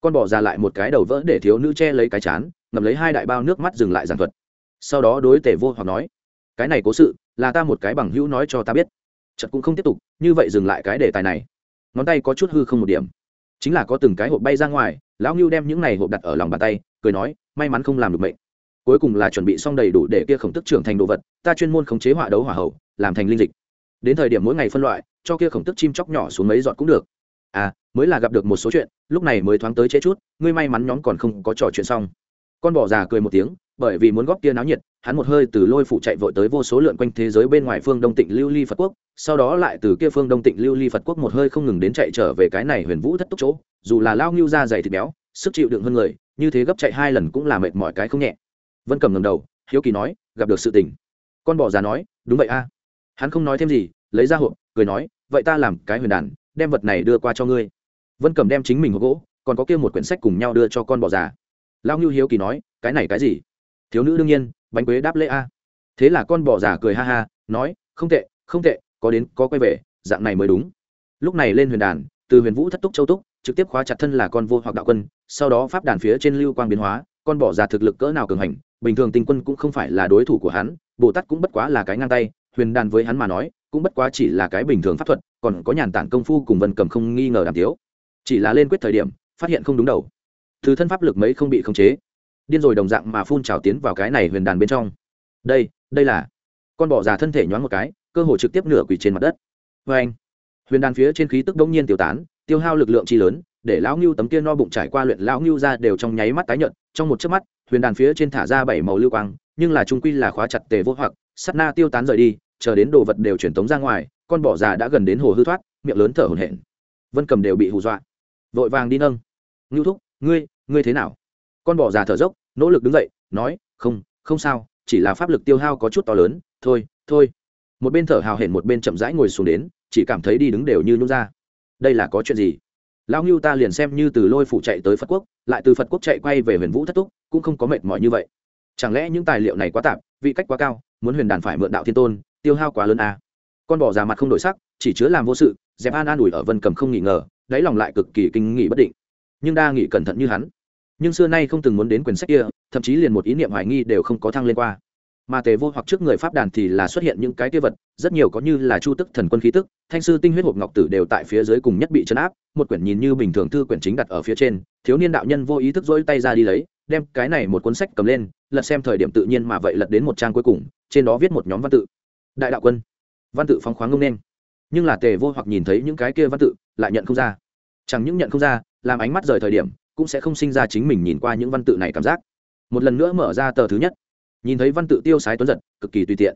Con bỏ ra lại một cái đầu vỡ để thiếu nữ che lấy cái chán ngầm lấy hai đại bao nước mắt dừng lại giảng thuật. Sau đó đối tể vô hoặc nói, cái này cố sự, là ta một cái bằng hữu nói cho ta biết. Chật cũng không tiếp tục, như vậy dừng lại cái đề tài này. Ngón tay có chút hư không một điểm chính là có từng cái hộp bay ra ngoài, lão ngưu đem những này hộp đặt ở lòng bàn tay, cười nói, may mắn không làm được mệnh. Cuối cùng là chuẩn bị xong đầy đủ để kia khổng tức trưởng thành đồ vật, ta chuyên môn khống chế hỏa đấu hỏa hậu làm thành linh dịch. Đến thời điểm mỗi ngày phân loại, cho kia khổng tức chim chóc nhỏ xuống mấy giọt cũng được. À mới là gặp được một số chuyện, lúc này mới thoáng tới chế chút, ngươi may mắn nhóm còn không có trò chuyện xong. Con bỏ già cười một tiếng, bởi vì muốn góp tia náo nhiệt, hắn một hơi từ lôi phủ chạy vội tới vô số lượn quanh thế giới bên ngoài phương đông tịnh lưu ly phật quốc sau đó lại từ kia phương đông tịnh lưu ly phật quốc một hơi không ngừng đến chạy trở về cái này huyền vũ thất túc chỗ, dù là lao ngưu da dày thịt béo, sức chịu đựng hơn người, như thế gấp chạy hai lần cũng là mệt mỏi cái không nhẹ. Vân cầm ngầm đầu, hiếu kỳ nói, gặp được sự tình. Con bỏ già nói, đúng vậy a. Hắn không nói thêm gì, lấy ra hộp, cười nói, vậy ta làm cái huyền đàn, đem vật này đưa qua cho ngươi. Vân cầm đem chính mình hộp gỗ, còn có kia một quyển sách cùng nhau đưa cho con bỏ già. Lao ngưu hiếu kỳ nói, cái này cái gì? Thiếu nữ đương nhiên, bánh quế đáp lễ a. Thế là con bỏ già cười ha ha, nói, không tệ không tệ có đến, có quay về, dạng này mới đúng. Lúc này lên huyền đàn, từ huyền vũ thất túc châu túc, trực tiếp khóa chặt thân là con vô hoặc đạo quân, sau đó pháp đàn phía trên lưu quang biến hóa, con bỏ ra thực lực cỡ nào cường hành, bình thường tình quân cũng không phải là đối thủ của hắn, bồ tát cũng bất quá là cái ngang tay, huyền đàn với hắn mà nói, cũng bất quá chỉ là cái bình thường pháp thuật, còn có nhàn tản công phu cùng vân cầm không nghi ngờ đàm tiếu. Chỉ là lên quyết thời điểm, phát hiện không đúng đầu. Từ thân pháp lực mấy không bị khống chế. Điên rồi đồng dạng mà phun trào tiến vào cái này huyền đàn bên trong. Đây đây là, con bỏ già thân thể nhoáng một cái cơ hồ trực tiếp nửa quỳ trên mặt đất. Vê anh, huyền đàn phía trên khí tức đông nhiên tiêu tán, tiêu hao lực lượng chi lớn, để lão ngưu tấm kia no bụng trải qua luyện, lão ngưu ra đều trong nháy mắt tái nhợt, trong một chớp mắt, huyền đàn phía trên thả ra bảy màu lưu quang, nhưng là trung quy là khóa chặt tề vô hoặc sắt na tiêu tán rời đi, chờ đến đồ vật đều truyền tống ra ngoài, con bò già đã gần đến hồ hư thoát, miệng lớn thở hổn hển. Vân cầm đều bị hù dọa. Vội vàng đi nâng. Ngưu thúc, ngươi ngươi thế nào? Con bỏ già thở dốc, nỗ lực đứng dậy, nói, không không sao, chỉ là pháp lực tiêu hao có chút to lớn, thôi thôi một bên thở hào hển một bên chậm rãi ngồi xuống đến, chỉ cảm thấy đi đứng đều như nhún ra. Đây là có chuyện gì? Lão ngưu ta liền xem như từ lôi phủ chạy tới phật quốc, lại từ phật quốc chạy quay về huyền vũ thất túc, cũng không có mệt mỏi như vậy. Chẳng lẽ những tài liệu này quá tạp, vị cách quá cao, muốn huyền đàn phải mượn đạo thiên tôn, tiêu hao quá lớn à. con bỏ già mặt không đổi sắc, chỉ chứa làm vô sự, dẹp an an ủi ở vân cầm không nghỉ ngờ, đáy lòng lại cực kỳ kinh nghỉ bất định. Nhưng đa nghĩ cẩn thận như hắn. Nhưng xưa nay không từng muốn đến quyển sách kia, thậm chí liền một ý niệm hoài nghi đều không có thăng lên qua mà tề vô hoặc trước người pháp đàn thì là xuất hiện những cái kia vật, rất nhiều có như là chu tức thần quân khí tức, thanh sư tinh huyết hộp ngọc tử đều tại phía dưới cùng nhất bị chấn áp, một quyển nhìn như bình thường thư quyển chính đặt ở phía trên, thiếu niên đạo nhân vô ý thức dỗi tay ra đi lấy, đem cái này một cuốn sách cầm lên, lật xem thời điểm tự nhiên mà vậy lật đến một trang cuối cùng, trên đó viết một nhóm văn tự. Đại đạo quân. Văn tự phóng khoáng ngông nên nhưng là tề vô hoặc nhìn thấy những cái kia văn tự, lại nhận không ra. Chẳng những nhận không ra, làm ánh mắt rời thời điểm, cũng sẽ không sinh ra chính mình nhìn qua những văn tự này cảm giác. Một lần nữa mở ra tờ thứ nhất nhìn thấy văn tự tiêu sái tuấn giật, cực kỳ tùy tiện.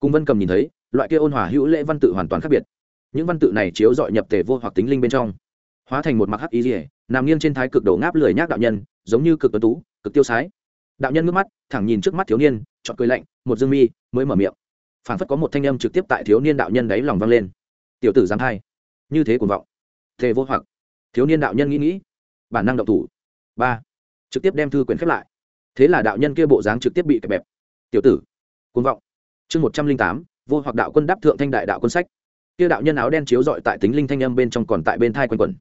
Cùng vân cầm nhìn thấy, loại kia ôn hòa hữu lễ văn tự hoàn toàn khác biệt. Những văn tự này chiếu dọi nhập tề vô hoặc tính linh bên trong. Hóa thành một mặc hắc ý rỉa nằm nghiêng trên thái cực đổ ngáp lười nhác đạo nhân, giống như cực tuấn tú, cực tiêu sái. Đạo nhân ngước mắt, thẳng nhìn trước mắt thiếu niên, chọn cười lạnh, một dương mi, mới mở miệng. Phảng phất có một thanh âm trực tiếp tại thiếu niên đạo nhân đáy lòng vang lên. Tiểu tử giám thai như thế cuồng vọng. Thề vô hoặc. Thiếu niên đạo nhân nghĩ nghĩ. Bản năng động thủ. Ba. Trực tiếp đem thư quyển khép lại. Thế là đạo nhân kia bộ dáng trực tiếp bị kẹp bẹp tiểu tử, cuồng vọng. Chương một trăm linh tám, vô hoặc đạo quân đáp thượng thanh đại đạo quân sách. Kia đạo nhân áo đen chiếu dọi tại tính linh thanh âm bên trong còn tại bên thai quanh quẩn.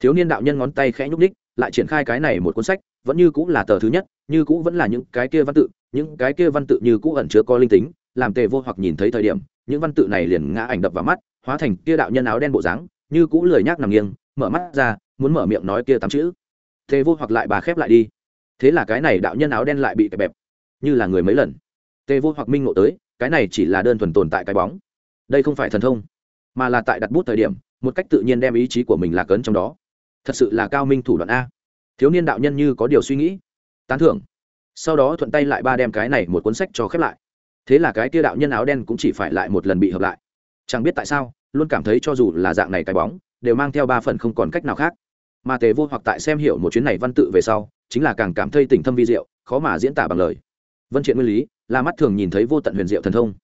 Thiếu niên đạo nhân ngón tay khẽ nhúc ních lại triển khai cái này một cuốn sách, vẫn như cũng là tờ thứ nhất, như cũ vẫn là những cái kia văn tự, những cái kia văn tự như cũ ẩn chứa có linh tính, làm tề vô hoặc nhìn thấy thời điểm, những văn tự này liền ngã ảnh đập vào mắt, hóa thành kia đạo nhân áo đen bộ dáng, như cũ lười nhác nằm nghiêng, mở mắt ra, muốn mở miệng nói kia tám chữ. Tề vô hoặc lại bà khép lại đi. Thế là cái này đạo nhân áo đen lại bị kẹp bẹp, như là người mấy lần tề vô hoặc minh ngộ tới, cái này chỉ là đơn thuần tồn tại cái bóng. Đây không phải thần thông, mà là tại đặt bút thời điểm, một cách tự nhiên đem ý chí của mình lạc ấn trong đó. Thật sự là cao minh thủ đoạn a. Thiếu niên đạo nhân như có điều suy nghĩ. Tán thưởng. Sau đó thuận tay lại ba đem cái này một cuốn sách cho khép lại. Thế là cái kia đạo nhân áo đen cũng chỉ phải lại một lần bị hợp lại. Chẳng biết tại sao, luôn cảm thấy cho dù là dạng này cái bóng, đều mang theo ba phần không còn cách nào khác. Mà tề vô hoặc tại xem hiểu một chuyến này văn tự về sau, chính là càng cảm thấy tình thâm vi diệu, khó mà diễn tả bằng lời vân triện nguyên lý là mắt thường nhìn thấy vô tận huyền diệu thần thông.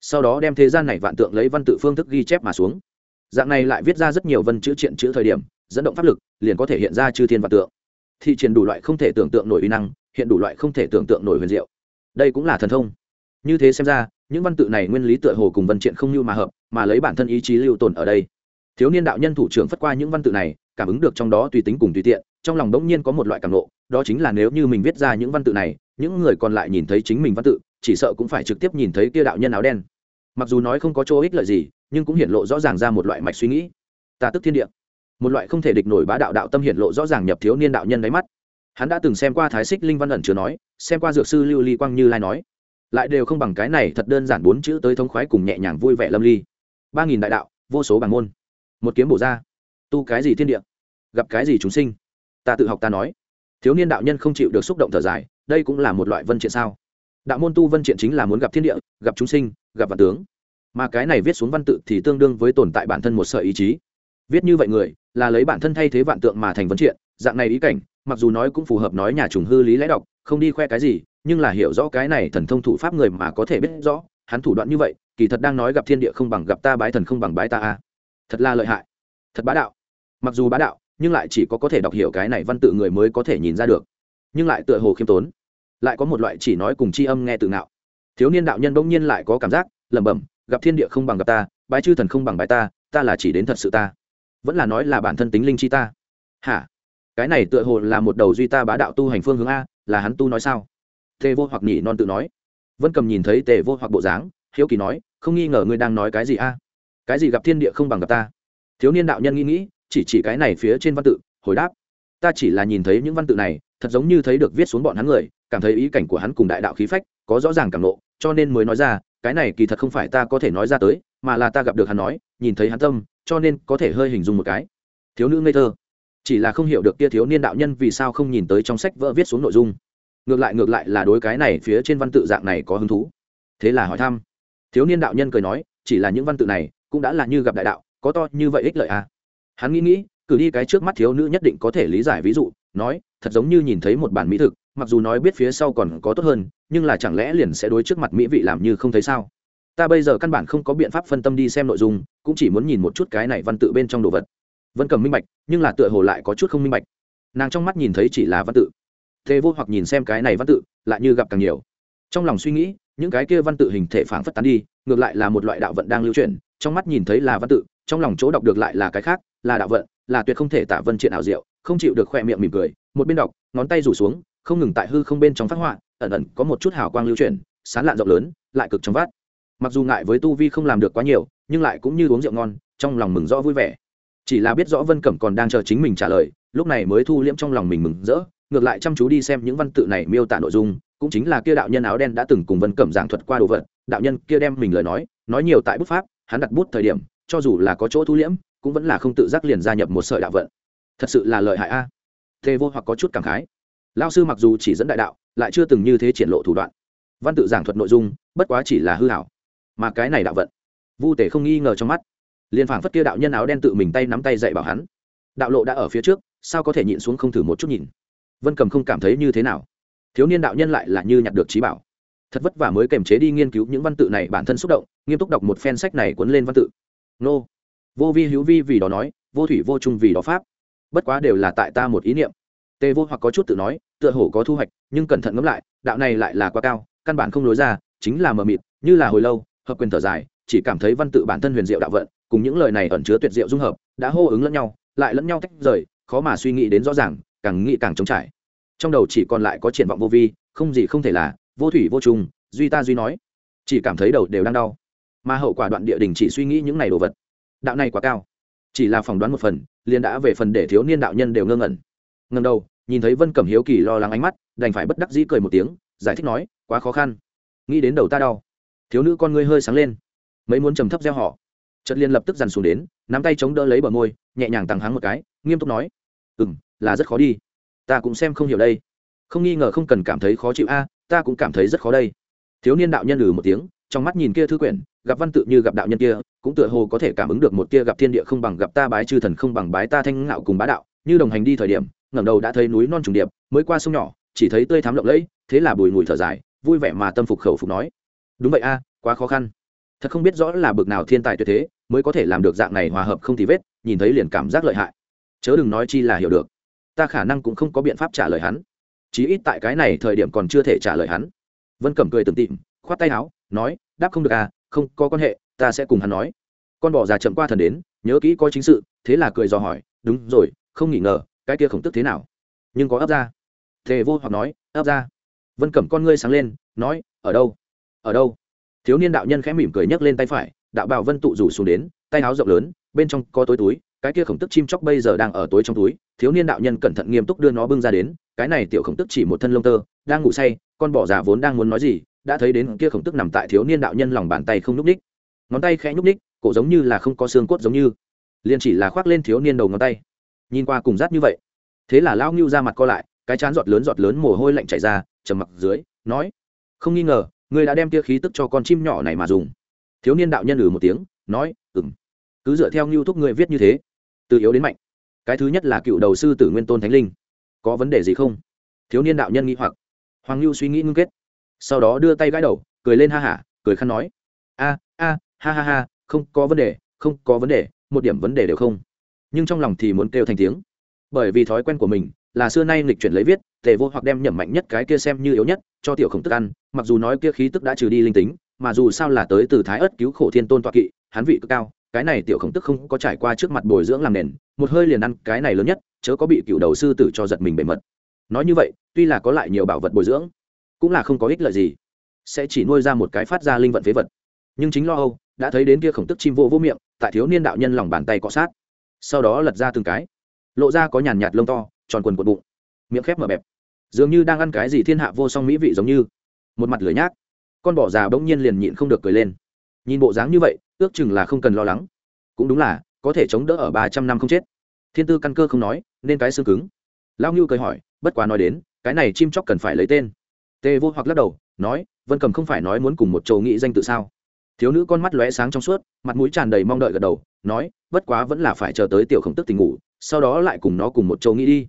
Sau đó đem thế gian này vạn tượng lấy văn tự phương thức ghi chép mà xuống. Dạng này lại viết ra rất nhiều vân chữ triện chữ thời điểm, dẫn động pháp lực, liền có thể hiện ra chư thiên vạn tượng. Thị triển đủ loại không thể tưởng tượng nổi uy năng, hiện đủ loại không thể tưởng tượng nổi huyền diệu. Đây cũng là thần thông. Như thế xem ra, những văn tự này nguyên lý tựa hồ cùng vân triện không như mà hợp, mà lấy bản thân ý chí lưu tồn ở đây. Thiếu niên đạo nhân thủ trưởng phất qua những văn tự này, cảm ứng được trong đó tùy tính cùng tùy tiện, trong lòng đống nhiên có một loại cảm nộ đó chính là nếu như mình viết ra những văn tự này những người còn lại nhìn thấy chính mình văn tự, chỉ sợ cũng phải trực tiếp nhìn thấy kia đạo nhân áo đen. Mặc dù nói không có chỗ ích lợi gì, nhưng cũng hiện lộ rõ ràng ra một loại mạch suy nghĩ. Ta tức thiên địa. Một loại không thể địch nổi bá đạo đạo tâm hiện lộ rõ ràng nhập thiếu niên đạo nhân đáy mắt. Hắn đã từng xem qua thái xích linh văn ẩn chứa nói, xem qua dược sư lưu ly quang như lai nói. Lại đều không bằng cái này thật đơn giản bốn chữ tới thống khoái cùng nhẹ nhàng vui vẻ lâm ly. Ba nghìn đại đạo, vô số bằng môn. Một kiếm bổ ra. Tu cái gì thiên địa? Gặp cái gì chúng sinh? Ta tự học ta nói. Thiếu niên đạo nhân không chịu được xúc động thở dài đây cũng là một loại vân triện sao? Đạo môn tu vân triện chính là muốn gặp thiên địa, gặp chúng sinh, gặp vạn tướng. Mà cái này viết xuống văn tự thì tương đương với tồn tại bản thân một sợi ý chí. Viết như vậy người, là lấy bản thân thay thế vạn tượng mà thành vấn triện, dạng này ý cảnh, mặc dù nói cũng phù hợp nói nhà trùng hư lý lẽ đọc, không đi khoe cái gì, nhưng là hiểu rõ cái này thần thông thủ pháp người mà có thể biết rõ, hắn thủ đoạn như vậy, kỳ thật đang nói gặp thiên địa không bằng gặp ta bái thần không bằng bái ta a. Thật là lợi hại. Thật bá đạo. Mặc dù bá đạo, nhưng lại chỉ có có thể đọc hiểu cái này văn tự người mới có thể nhìn ra được nhưng lại tựa hồ khiêm tốn. Lại có một loại chỉ nói cùng c h i âm nghe tự ngạo. Thiếu niên đạo nhân bỗng nhiên lại có cảm giác, lẩm bẩm, gặp thiên địa không bằng gặp ta, bái chư thần không bằng bái ta ta là chỉ đến thật sự ta. Vẫn là nói là bản thân tính linh chi ta. Hả? Cái này tựa hồ là một đầu duy ta bá đạo tu hành phương hướng a, là hắn tu nói sao? Tề vô hoặc nhỉ non tự nói. Vân cầm nhìn thấy tề vô hoặc bộ dáng, hiếu kỳ nói, không nghi ngờ ngươi đang nói cái gì a? Cái gì gặp thiên địa không bằng gặp ta? Thiếu niên đạo nhân nghĩ nghĩ, chỉ chỉ cái này phía trên văn tự, hồi đáp, ta chỉ là nhìn thấy những văn tự này thật giống như thấy được viết xuống bọn hắn người, cảm thấy ý cảnh của hắn cùng đại đạo khí phách có rõ ràng cảm nộ cho nên mới nói ra, cái này kỳ thật không phải ta có thể nói ra tới, mà là ta gặp được hắn nói, nhìn thấy hắn tâm, cho nên có thể hơi hình dung một cái. Thiếu nữ ngây thơ. Chỉ là không hiểu được kia thiếu niên đạo nhân vì sao không nhìn tới trong sách vỡ viết xuống nội dung. Ngược lại ngược lại là đối cái này phía trên văn tự dạng này có hứng thú. Thế là hỏi thăm. Thiếu niên đạo nhân cười nói, chỉ là những văn tự này cũng đã là như gặp đại đạo, có to như vậy ích lợi à? Hắn nghĩ nghĩ, cử đi cái trước mắt thiếu nữ nhất định có thể lý giải ví dụ, nói thật giống như nhìn thấy một bản mỹ thực, mặc dù nói biết phía sau còn có tốt hơn, nhưng là chẳng lẽ liền sẽ đối trước mặt mỹ vị làm như không thấy sao? Ta bây giờ căn bản không có biện pháp phân tâm đi xem nội dung, cũng chỉ muốn nhìn một chút cái này văn tự bên trong đồ vật. Vân cầm minh bạch, nhưng là tựa hồ lại có chút không minh bạch. Nàng trong mắt nhìn thấy chỉ là văn tự. Thế vô hoặc nhìn xem cái này văn tự, lại như gặp càng nhiều. Trong lòng suy nghĩ, những cái kia văn tự hình thể phảng phất tán đi, ngược lại là một loại đạo vận đang lưu truyền trong mắt nhìn thấy là văn tự, trong lòng chỗ đọc được lại là cái khác, là đạo vận, là tuyệt không thể tả vân triện ảo diệu, không chịu được khoe miệng mỉm cười một bên đọc ngón tay rủ xuống không ngừng tại hư không bên trong phát họa ẩn ẩn có một chút hào quang lưu chuyển, sán lạn rộng lớn lại cực trong vát mặc dù ngại với tu vi không làm được quá nhiều nhưng lại cũng như uống rượu ngon trong lòng mừng rõ vui vẻ. Chỉ là biết rõ vân cẩm còn đang chờ chính mình trả lời lúc này mới thu liễm trong lòng mình mừng rỡ ngược lại chăm chú đi xem những văn tự này miêu tả nội dung cũng chính là kia đạo nhân áo đen đã từng cùng vân cẩm giảng thuật qua đồ vật đạo nhân kia đem mình lời nói nói nhiều tại bút pháp hắn đặt bút thời điểm cho dù là có chỗ thu liễm cũng vẫn là không tự giác liền gia nhập một sợi đạo vận. Thật sự là lợi hại a tê vô hoặc có chút cảm khái. Lao sư mặc dù chỉ dẫn đại đạo, lại chưa từng như thế triển lộ thủ đoạn. Văn tự giảng thuật nội dung, bất quá chỉ là hư hảo. Mà cái này đạo vận, vu tể không nghi ngờ trong mắt. Liền phảng phất kia đạo nhân áo đen tự mình tay nắm tay dạy bảo hắn. Đạo lộ đã ở phía trước, sao có thể nhịn xuống không thử một chút nhìn? Vân cầm không cảm thấy như thế nào. Thiếu niên đạo nhân lại là như nhặt được trí bảo. Thật vất vả mới kềm chế đi nghiên cứu những văn tự này, bản thân xúc động, nghiêm túc đọc một phen sách này cuốn lên văn tự. Nô. Vô vi hữu vi vì đó nói, vô thủy vô trung vì đó pháp bất quá đều là tại ta một ý niệm. Tề vô hoặc có chút tự nói, tựa hổ có thu hoạch, nhưng cẩn thận ngẫm lại, đạo này lại là quá cao, căn bản không lối ra, chính là mờ mịt, như là hồi lâu, hợp quyền thở dài, chỉ cảm thấy văn tự bản thân huyền diệu đạo vận, cùng những lời này ẩn chứa tuyệt diệu dung hợp, đã hô ứng lẫn nhau, lại lẫn nhau tách rời, khó mà suy nghĩ đến rõ ràng, càng nghĩ càng trống trải. Trong đầu chỉ còn lại có triển vọng vô vi, không gì không thể là, vô thủy vô trùng, duy ta duy nói. Chỉ cảm thấy đầu đều đang đau. Mà hậu quả đoạn địa đình chỉ suy nghĩ những này đồ vật. Đạo này quá cao. Chỉ là phỏng đoán một phần liền đã về phần để thiếu niên đạo nhân đều ngơ ngẩn. Ngần đầu, nhìn thấy vân cẩm hiếu kỳ lo lắng ánh mắt, đành phải bất đắc dĩ cười một tiếng, giải thích nói, quá khó khăn. Nghĩ đến đầu ta đau. Thiếu nữ con ngươi hơi sáng lên. Mấy muốn trầm thấp gieo họ. Chất liên lập tức dằn xuống đến, nắm tay chống đỡ lấy bờ môi, nhẹ nhàng tăng hắng một cái, nghiêm túc nói ừ m là rất khó đi. Ta cũng xem không hiểu đây. Không nghi ngờ không cần cảm thấy khó chịu a, ta cũng cảm thấy rất khó đây. Thiếu niên đạo nhân lừ một tiếng, trong mắt nhìn kia thư quyển gặp văn tự như gặp đạo nhân kia, cũng tựa hồ có thể cảm ứng được một kia gặp thiên địa không bằng gặp ta bái chư thần không bằng bái ta thanh ngạo cùng bá đạo. Như đồng hành đi thời điểm, ngẩng đầu đã thấy núi non trùng điệp, mới qua sông nhỏ, chỉ thấy tươi thắm lộng lẫy, thế là bùi ngùi thở dài, vui vẻ mà tâm phục khẩu phục nói, đúng vậy a, quá khó khăn. Thật không biết rõ là bực nào thiên tài tuyệt thế, mới có thể làm được dạng này hòa hợp không thì vết, nhìn thấy liền cảm giác lợi hại. Chớ đừng nói chi là hiểu được, ta khả năng cũng không có biện pháp trả lời hắn. Chí ít tại cái này thời điểm còn chưa thể trả lời hắn. Vân cẩm cười từng tịm khoát tay áo, nói, đáp không được à không có quan hệ, ta sẽ cùng hắn nói. Con bỏ già chậm qua thần đến, nhớ kỹ có chính sự, thế là cười dò hỏi, đúng rồi, không nghỉ ngờ, cái kia khổng tức thế nào? Nhưng có ấp ra. Thề vô hoặc nói, ấp ra. Vân cẩm con ngươi sáng lên, nói, ở đâu? Ở đâu? Thiếu niên đạo nhân khẽ mỉm cười nhấc lên tay phải, đạo bào vân tụ rủ xuống đến, tay áo rộng lớn, bên trong có tối túi, cái kia khổng tức chim chóc bây giờ đang ở tối trong túi. Thiếu niên đạo nhân cẩn thận nghiêm túc đưa nó bưng ra đến, cái này tiểu khổng tức chỉ một thân lông tơ, đang ngủ say, con bỏ già vốn đang muốn nói gì đã thấy đến kia khổng tức nằm tại thiếu niên đạo nhân lòng bàn tay không nhúc ních ngón tay khẽ nhúc ních cổ giống như là không có xương cốt giống như. Liền chỉ là khoác lên thiếu niên đầu ngón tay. Nhìn qua cùng rát như vậy. Thế là lão ngưu ra mặt co lại, cái chán giọt lớn giọt lớn mồ hôi lạnh chảy ra, trầm mặc dưới, nói, không nghi ngờ người đã đem tia khí tức cho con chim nhỏ này mà dùng. Thiếu niên đạo nhân ử ừ một tiếng, nói ừng cứ dựa theo ngưu thúc người viết như thế. Từ yếu đến mạnh. Cái thứ nhất là cựu đầu sư tử nguyên tôn thánh linh. Có vấn đề gì không? Thiếu niên đạo nhân nghĩ hoặc. Hoàng ngưu suy nghĩ ngưng kết sau đó đưa tay gãi đầu, cười lên ha hả, cười khăn nói, a a, ha ha ha, không có vấn đề, không có vấn đề, một điểm vấn đề đều không. Nhưng trong lòng thì muốn kêu thành tiếng. Bởi vì thói quen của mình là xưa nay lịch chuyển lấy viết, tề vô hoặc đem nhẩm mạnh nhất cái kia xem như yếu nhất, cho tiểu khổng tức ăn, mặc dù nói kia khí tức đã trừ đi linh tính, mà dù sao là tới từ thái ớt cứu khổ thiên tôn toạ kỵ, hắn vị cực cao, cái này tiểu khổng tức không có trải qua trước mặt bồi dưỡng làm nền, một hơi liền ăn cái này lớn nhất, chớ có bị cựu đầu sư tử cho giật mình bề mật. Nói như vậy, tuy là có lại nhiều bảo vật bồi dưỡng cũng là không có ích lợi gì. Sẽ chỉ nuôi ra một cái phát ra linh vận phế vật. Nhưng chính lo âu, đã thấy đến kia khổng tức chim vô vô miệng, tại thiếu niên đạo nhân lòng bàn tay cọ sát. Sau đó lật ra từng cái. Lộ ra có nhàn nhạt lông to, tròn quần quần bụng. Miệng khép mở bẹp. Dường như đang ăn cái gì thiên hạ vô song mỹ vị giống như. Một mặt lửa nhác. Con bò già bỗng nhiên liền nhịn không được cười lên. Nhìn bộ dáng như vậy, ước chừng là không cần lo lắng. Cũng đúng là, có thể chống đỡ ở ba trăm năm không chết. Thiên tư căn cơ không nói, nên cái xương cứng. Lao ngưu cười hỏi, bất quá nói đến, cái này chim chóc cần phải lấy tên tê vô hoặc lắc đầu, nói, vân cầm không phải nói muốn cùng một châu nghĩ danh tự sao? Thiếu nữ con mắt lóe sáng trong suốt, mặt mũi tràn đầy mong đợi gật đầu, nói, bất quá vẫn là phải chờ tới tiểu khổng tức tình ngủ, sau đó lại cùng nó cùng một châu nghĩ đi.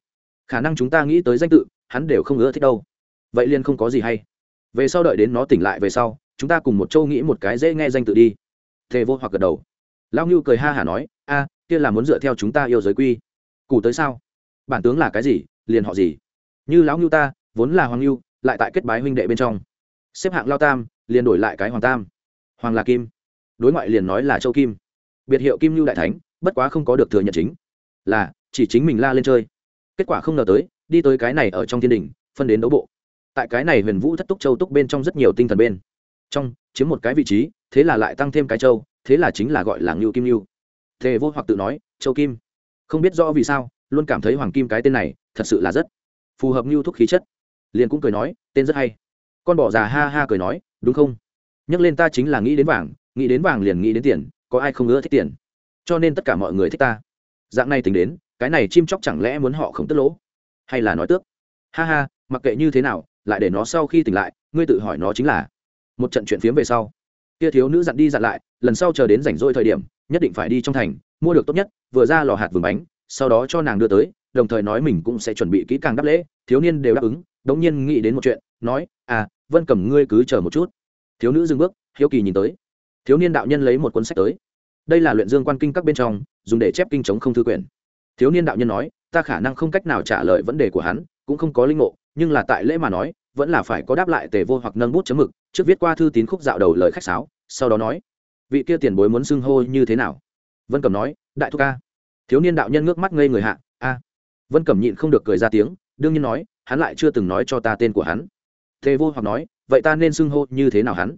Khả năng chúng ta nghĩ tới danh tự, hắn đều không ưa thích đâu. Vậy liền không có gì hay. Về sau đợi đến nó tỉnh lại về sau, chúng ta cùng một châu nghĩ một cái dễ nghe danh tự đi. Thề vô hoặc gật đầu. Lao ngưu cười ha hả nói, a, kia là muốn dựa theo chúng ta yêu giới quy. Cụ tới sao? Bản tướng là cái gì? Liền họ gì? Như lão ngưu ta, vốn là hoàng ngưu lại tại kết bái huynh đệ bên trong. Xếp hạng lao tam, liền đổi lại cái hoàng tam. Hoàng là kim. Đối ngoại liền nói là châu kim. Biệt hiệu kim lưu đại thánh, bất quá không có được thừa nhận chính. Là, chỉ chính mình la lên chơi. Kết quả không ngờ tới, đi tới cái này ở trong thiên đình, phân đến đấu bộ. Tại cái này huyền vũ thất túc châu túc bên trong rất nhiều tinh thần bên. Trong, chiếm một cái vị trí, thế là lại tăng thêm cái châu, thế là chính là gọi là ngưu kim lưu thề vô hoặc tự nói, châu kim. Không biết rõ vì sao, luôn cảm thấy hoàng kim cái tên này, thật sự là rất phù hợp ngưu thúc khí chất liền cũng cười nói, tên rất hay. Con bỏ già ha ha cười nói, đúng không? Nhắc lên ta chính là nghĩ đến vàng, nghĩ đến vàng liền nghĩ đến tiền, có ai không ưa thích tiền? Cho nên tất cả mọi người thích ta. Dạng này tính đến, cái này chim chóc chẳng lẽ muốn họ không tức lỗ? Hay là nói tước? Ha ha, mặc kệ như thế nào, lại để nó sau khi tỉnh lại, ngươi tự hỏi nó chính là. Một trận chuyện phiếm về sau. Kia thiếu nữ dặn đi dặn lại, lần sau chờ đến rảnh rỗi thời điểm, nhất định phải đi trong thành, mua được tốt nhất, vừa ra lò hạt vườn bánh, sau đó cho nàng đưa tới, đồng thời nói mình cũng sẽ chuẩn bị kỹ càng đáp lễ, thiếu niên đều đáp ứng đống nhiên nghĩ đến một chuyện, nói à vân cầm ngươi cứ chờ một chút. Thiếu nữ dừng bước, hiếu kỳ nhìn tới. Thiếu niên đạo nhân lấy một cuốn sách tới. Đây là luyện dương quan kinh các bên trong, dùng để chép kinh chống không thư quyển. Thiếu niên đạo nhân nói, ta khả năng không cách nào trả lời vấn đề của hắn, cũng không có linh ngộ, nhưng là tại lễ mà nói, vẫn là phải có đáp lại tề vô hoặc nâng bút chấm mực, trước viết qua thư tín khúc dạo đầu lời khách sáo, sau đó nói, vị kia tiền bối muốn xưng hô như thế nào? Vân cẩm nói, đại thúc ca. Thiếu niên đạo nhân ngước mắt ngây người hạ, a. Vân cẩm nhịn không được cười ra tiếng đương nhiên nói, hắn lại chưa từng nói cho ta tên của hắn. Thế vô hoặc nói, vậy ta nên xưng hô như thế nào hắn?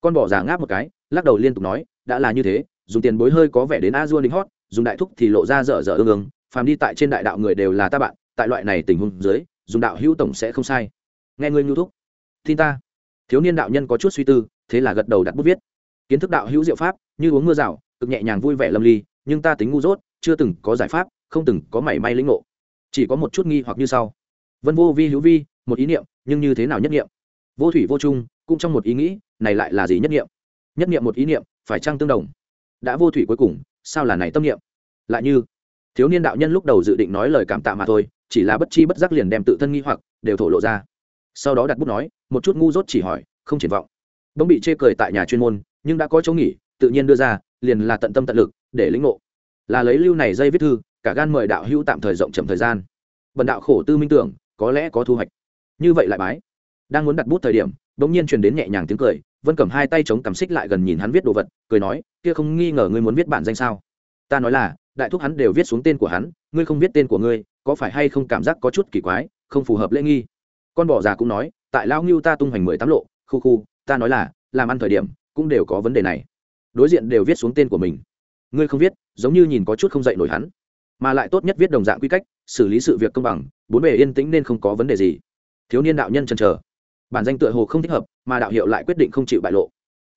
Con bỏ giả ngáp một cái, lắc đầu liên tục nói, đã là như thế, dùng tiền bối hơi có vẻ đến a dua lính hót, dùng đại thúc thì lộ ra dở dở ương ương, phàm đi tại trên đại đạo người đều là ta bạn, tại loại này tình huống dưới, dùng đạo hữu tổng sẽ không sai. Nghe ngươi nhu thúc, tin ta. Thiếu niên đạo nhân có chút suy tư, thế là gật đầu đặt bút viết. Kiến thức đạo hữu diệu pháp, như uống mưa rào, cực nhẹ nhàng vui vẻ lâm ly, nhưng ta tính ngu dốt, chưa từng có giải pháp, không từng có mảy may lĩnh ngộ. Chỉ có một chút nghi hoặc như sau vân vô vi, hữu vi, một ý niệm, nhưng như thế nào nhất niệm? Vô thủy, vô trung, cũng trong một ý nghĩ, này lại là gì nhất niệm? Nhất niệm một ý niệm, phải chăng tương đồng? Đã vô thủy cuối cùng, sao là này tâm niệm? Lại như, thiếu niên đạo nhân lúc đầu dự định nói lời cảm tạ mà thôi, chỉ là bất chi bất giác liền đem tự thân nghi hoặc, đều thổ lộ ra. Sau đó đặt bút nói, một chút ngu dốt chỉ hỏi, không triển vọng. Bỗng bị chê cười tại nhà chuyên môn, nhưng đã có chỗ nghỉ, tự nhiên đưa ra, liền là tận tâm tận lực, để lĩnh ngộ. Là lấy lưu này dây viết thư, cả gan mời đạo hữu tạm thời rộng chậm thời gian. Bần đạo khổ tư minh tưởng có lẽ có thu hoạch. Như vậy lại bái. Đang muốn đặt bút thời điểm, bỗng nhiên truyền đến nhẹ nhàng tiếng cười, vân cầm hai tay chống cằm xích lại gần nhìn hắn viết đồ vật, cười nói, kia không nghi ngờ ngươi muốn viết bản danh sao? Ta nói là, đại thúc hắn đều viết xuống tên của hắn, ngươi không viết tên của ngươi, có phải hay không cảm giác có chút kỳ quái, không phù hợp lễ nghi? Con bỏ già cũng nói, tại lao ngưu ta tung hoành mười tám lộ, khu khu, ta nói là, làm ăn thời điểm, cũng đều có vấn đề này. Đối diện đều viết xuống tên của mình. Ngươi không viết, giống như nhìn có chút không dạy nổi hắn mà lại tốt nhất viết đồng dạng quy cách, xử lý sự việc công bằng, bốn bề yên tĩnh nên không có vấn đề gì. Thiếu niên đạo nhân chần chờ. Bản danh tựa hồ không thích hợp, mà đạo hiệu lại quyết định không chịu bại lộ.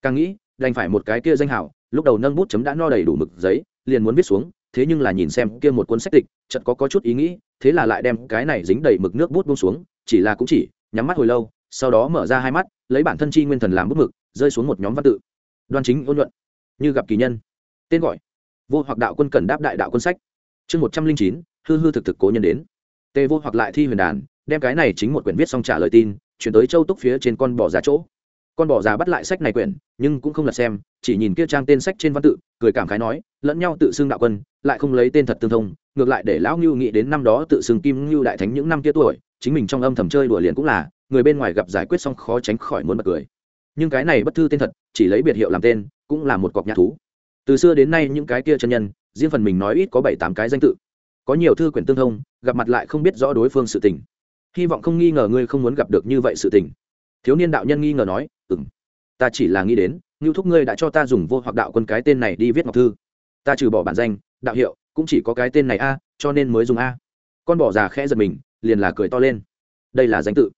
Càng nghĩ, đành phải một cái kia danh hảo, lúc đầu nâng bút chấm đã no đầy đủ mực giấy, liền muốn viết xuống, thế nhưng là nhìn xem kia một cuốn sách tịch, chợt có có chút ý nghĩ, thế là lại đem cái này dính đầy mực nước bút buông xuống, chỉ là cũng chỉ, nhắm mắt hồi lâu, sau đó mở ra hai mắt, lấy bản thân chi nguyên thần làm bút mực, rơi xuống một nhóm văn tự. Đoan chính ôn nhuận như gặp kỳ nhân. Tên gọi. Vô hoặc đạo quân cần đáp đại đạo quân sách chương một trăm linh chín, hư hư thực thực cố nhân đến. Tề vô hoặc lại thi huyền đàn, đem cái này chính một quyển viết xong trả lời tin, chuyển tới châu túc phía trên con bò giá chỗ. Con bò già bắt lại sách này quyển, nhưng cũng không lật xem, chỉ nhìn kia trang tên sách trên văn tự, cười cảm khái nói, lẫn nhau tự xưng đạo quân, lại không lấy tên thật tương thông, ngược lại để lão ngưu nghĩ đến năm đó tự xưng kim ngưu đại thánh những năm kia tuổi, chính mình trong âm thầm chơi đùa liền cũng là, người bên ngoài gặp giải quyết xong khó tránh khỏi muốn bật cười. Nhưng cái này bất thư tên thật, chỉ lấy biệt hiệu làm tên, cũng là một cọc nhạc thú. Từ xưa đến nay những cái kia chân nhân riêng phần mình nói ít có bảy tám cái danh tự. Có nhiều thư quyển tương thông, gặp mặt lại không biết rõ đối phương sự tình. Hy vọng không nghi ngờ ngươi không muốn gặp được như vậy sự tình. Thiếu niên đạo nhân nghi ngờ nói ừ m ta chỉ là nghĩ đến, ngưu thúc ngươi đã cho ta dùng vô hoặc đạo quân cái tên này đi viết ngọc thư. Ta trừ bỏ bản danh, đạo hiệu, cũng chỉ có cái tên này a, cho nên mới dùng a. Con bỏ già khẽ giật mình, liền là cười to lên. Đây là danh tự.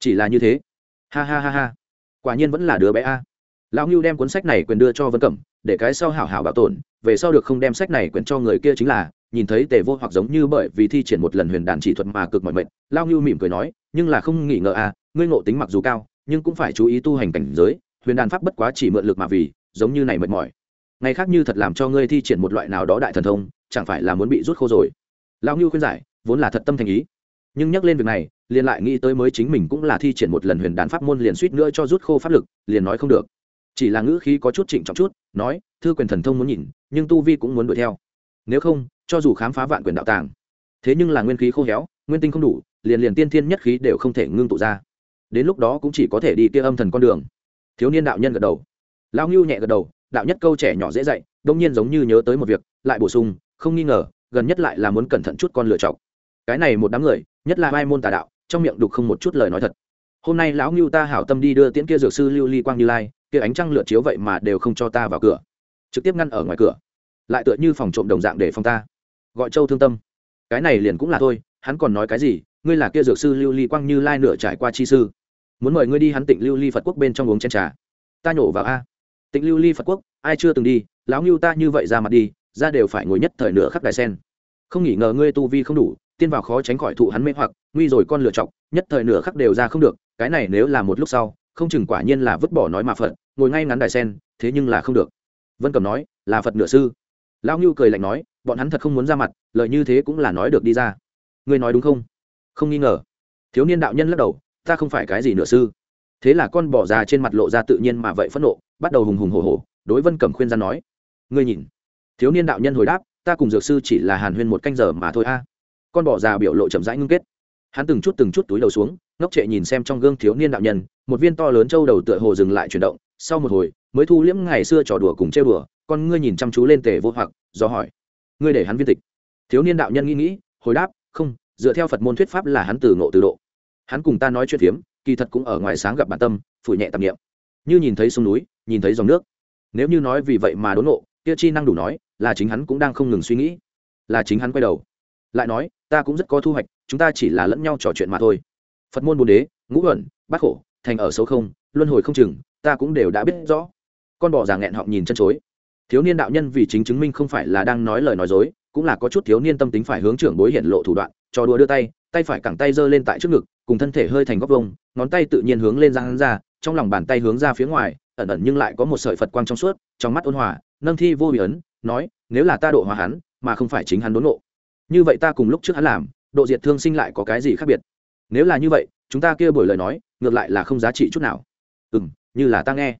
Chỉ là như thế. Ha ha ha ha. Quả nhiên vẫn là đứa bé a. Lão ngưu đem cuốn sách này quyền đưa cho vân cẩm để cái sau hảo hảo bảo tồn về sau được không đem sách này quyển cho người kia chính là nhìn thấy tề vô hoặc giống như bởi vì thi triển một lần huyền đàn chỉ thuật mà cực mọi mệt, lao ngưu mỉm cười nói nhưng là không nghĩ ngờ à ngươi ngộ tính mặc dù cao nhưng cũng phải chú ý tu hành cảnh giới huyền đàn pháp bất quá chỉ mượn lực mà vì giống như này mệt mỏi. Ngày khác như thật làm cho ngươi thi triển một loại nào đó đại thần thông chẳng phải là muốn bị rút khô rồi. Lao ngưu khuyên giải vốn là thật tâm thành ý. Nhưng nhắc lên việc này liền lại nghĩ tới mới chính mình cũng là thi triển một lần huyền đàn pháp môn liền suýt nữa cho rút khô pháp lực liền nói không được chỉ là ngữ khí có chút trịnh trọng chút, nói, thư quyền thần thông muốn nhìn, nhưng tu vi cũng muốn đuổi theo. Nếu không, cho dù khám phá vạn quyền đạo tàng, thế nhưng là nguyên khí khô héo, nguyên tinh không đủ, liền liền tiên thiên nhất khí đều không thể ngưng tụ ra. Đến lúc đó cũng chỉ có thể đi kia âm thần con đường. Thiếu niên đạo nhân gật đầu. Lao ngưu nhẹ gật đầu, đạo nhất câu trẻ nhỏ dễ dạy, đông nhiên giống như nhớ tới một việc, lại bổ sung, không nghi ngờ, gần nhất lại là muốn cẩn thận chút con lựa chọc cái này một đám người, nhất là hai môn tà đạo, trong miệng đục không một chút lời nói thật. Hôm nay lão ngưu ta hảo tâm đi đưa tiễn kia dược sư lưu ly quang như lai kia ánh trăng lượt chiếu vậy mà đều không cho ta vào cửa. Trực tiếp ngăn ở ngoài cửa. Lại tựa như phòng trộm đồng dạng để phòng ta. Gọi châu thương tâm. Cái này liền cũng là thôi, hắn còn nói cái gì? Ngươi là kia dược sư lưu ly quang như lai nửa trải qua chi sư. Muốn mời ngươi đi hắn tịnh lưu ly phật quốc bên trong uống chén trà. Ta nhổ vào a. Tịnh lưu ly phật quốc, ai chưa từng đi, lão ngưu ta như vậy ra mặt đi, ra đều phải ngồi nhất thời nửa khắc đài sen. Không nghĩ ngờ ngươi tu vi không đủ, tiên vào khó tránh khỏi thụ hắn mê hoặc, nguy rồi con lựa chọc, nhất thời nửa khắc đều ra không được, cái này nếu là một lúc sau, không chừng quả nhiên là vứt bỏ nói mà phật ngồi ngay ngắn đài sen, thế nhưng là không được. Vân cầm nói, là phật nửa sư. Lão ngưu cười lạnh nói, bọn hắn thật không muốn ra mặt lợi như thế cũng là nói được đi ra. Ngươi nói đúng không? Không nghi ngờ. Thiếu niên đạo nhân lắc đầu, ta không phải cái gì nửa sư. Thế là con bỏ ra trên mặt lộ ra tự nhiên mà vậy phẫn nộ, bắt đầu hùng hùng hổ hổ, đối vân cẩm khuyên ra nói, ngươi nhìn. Thiếu niên đạo nhân hồi đáp, ta cùng dược sư chỉ là hàn huyên một canh giờ mà thôi a. Con bỏ già biểu lộ chậm rãi ngưng kết. Hắn từng chút từng chút túi đầu xuống, ngốc trệ nhìn xem trong gương thiếu niên đạo nhân, một viên to lớn trâu đầu tựa hồ dừng lại chuyển động sau một hồi, mới thu liễm ngày xưa trò đùa cùng trêu đùa, con ngươi nhìn chăm chú lên tề vô hoặc, do hỏi, ngươi để hắn viên tịch? Thiếu niên đạo nhân nghĩ nghĩ, hồi đáp, không, dựa theo phật môn thuyết pháp là hắn từ ngộ từ độ. Hắn cùng ta nói chuyện phiếm, kỳ thật cũng ở ngoài sáng gặp bản tâm phủ nhẹ tạp nghiệm như nhìn thấy sông núi, nhìn thấy dòng nước. Nếu như nói vì vậy mà đốn ngộ, kia chi năng đủ nói, là chính hắn cũng đang không ngừng suy nghĩ, là chính hắn quay đầu. Lại nói, ta cũng rất có thu hoạch, chúng ta chỉ là lẫn nhau trò chuyện mà thôi. Phật môn bồn đế, ngũ ẩn bác khổ, thành ở số không, luân hồi không chừng ta cũng đều đã biết rõ. Con bò già nghẹn họng nhìn chân chối. Thiếu niên đạo nhân vì chính chứng minh không phải là đang nói lời nói dối, cũng là có chút thiếu niên tâm tính phải hướng trưởng bối hiện lộ thủ đoạn, cho đùa đưa tay tay phải cẳng tay giơ lên tại trước ngực, cùng thân thể hơi thành góc vông ngón tay tự nhiên hướng lên ra hắn ra, trong lòng bàn tay hướng ra phía ngoài, ẩn ẩn nhưng lại có một sợi phật quang trong suốt, trong mắt ôn hòa, nâng thi vô bị ấn, nói, nếu là ta độ hòa hắn, mà không phải chính hắn đốn nộ như vậy ta cùng lúc trước hắn làm, độ diệt thương sinh lại có cái gì khác biệt? Nếu là như vậy, chúng ta kia buổi lời nói, ngược lại là không giá trị chút nào. Ừ m như là ta nghe.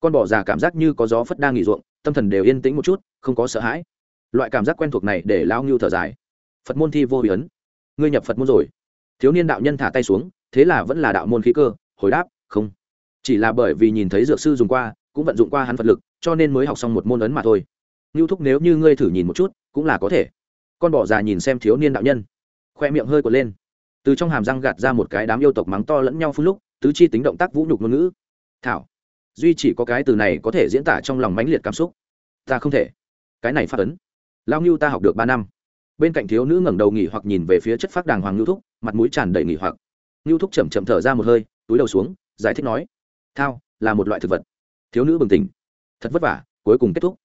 Con bỏ già cảm giác như có gió phất đang nghỉ ruộng, tâm thần đều yên tĩnh một chút, không có sợ hãi. Loại cảm giác quen thuộc này để lao ngưu thở dài. Phật môn thi vô hủy ấn. Ngươi nhập phật môn rồi. Thiếu niên đạo nhân thả tay xuống, thế là vẫn là đạo môn khí cơ, hồi đáp, không. Chỉ là bởi vì nhìn thấy dược sư dùng qua, cũng vận dụng qua hắn phật lực, cho nên mới học xong một môn ấn mà thôi. Ngưu thúc nếu như ngươi thử nhìn một chút, cũng là có thể. Con bỏ già nhìn xem thiếu niên đạo nhân, khoe miệng hơi quật lên. Từ trong hàm răng gạt ra một cái đám yêu tộc mắng to lẫn nhau phút lúc, tứ chi tính động tác vũ nhục ngôn ngữ thảo, duy chỉ có cái từ này có thể diễn tả trong lòng mãnh liệt cảm xúc. Ta không thể. Cái này phát ấn. Lao ngưu ta học được ba năm. Bên cạnh thiếu nữ ngẩng đầu nghỉ hoặc nhìn về phía chất phát đàng hoàng ngưu thúc, mặt mũi tràn đầy nghỉ hoặc. Ngưu thúc chậm chậm thở ra một hơi, túi đầu xuống, giải thích nói, thao, là một loại thực vật. Thiếu nữ bừng tỉnh. Thật vất vả, cuối cùng kết thúc.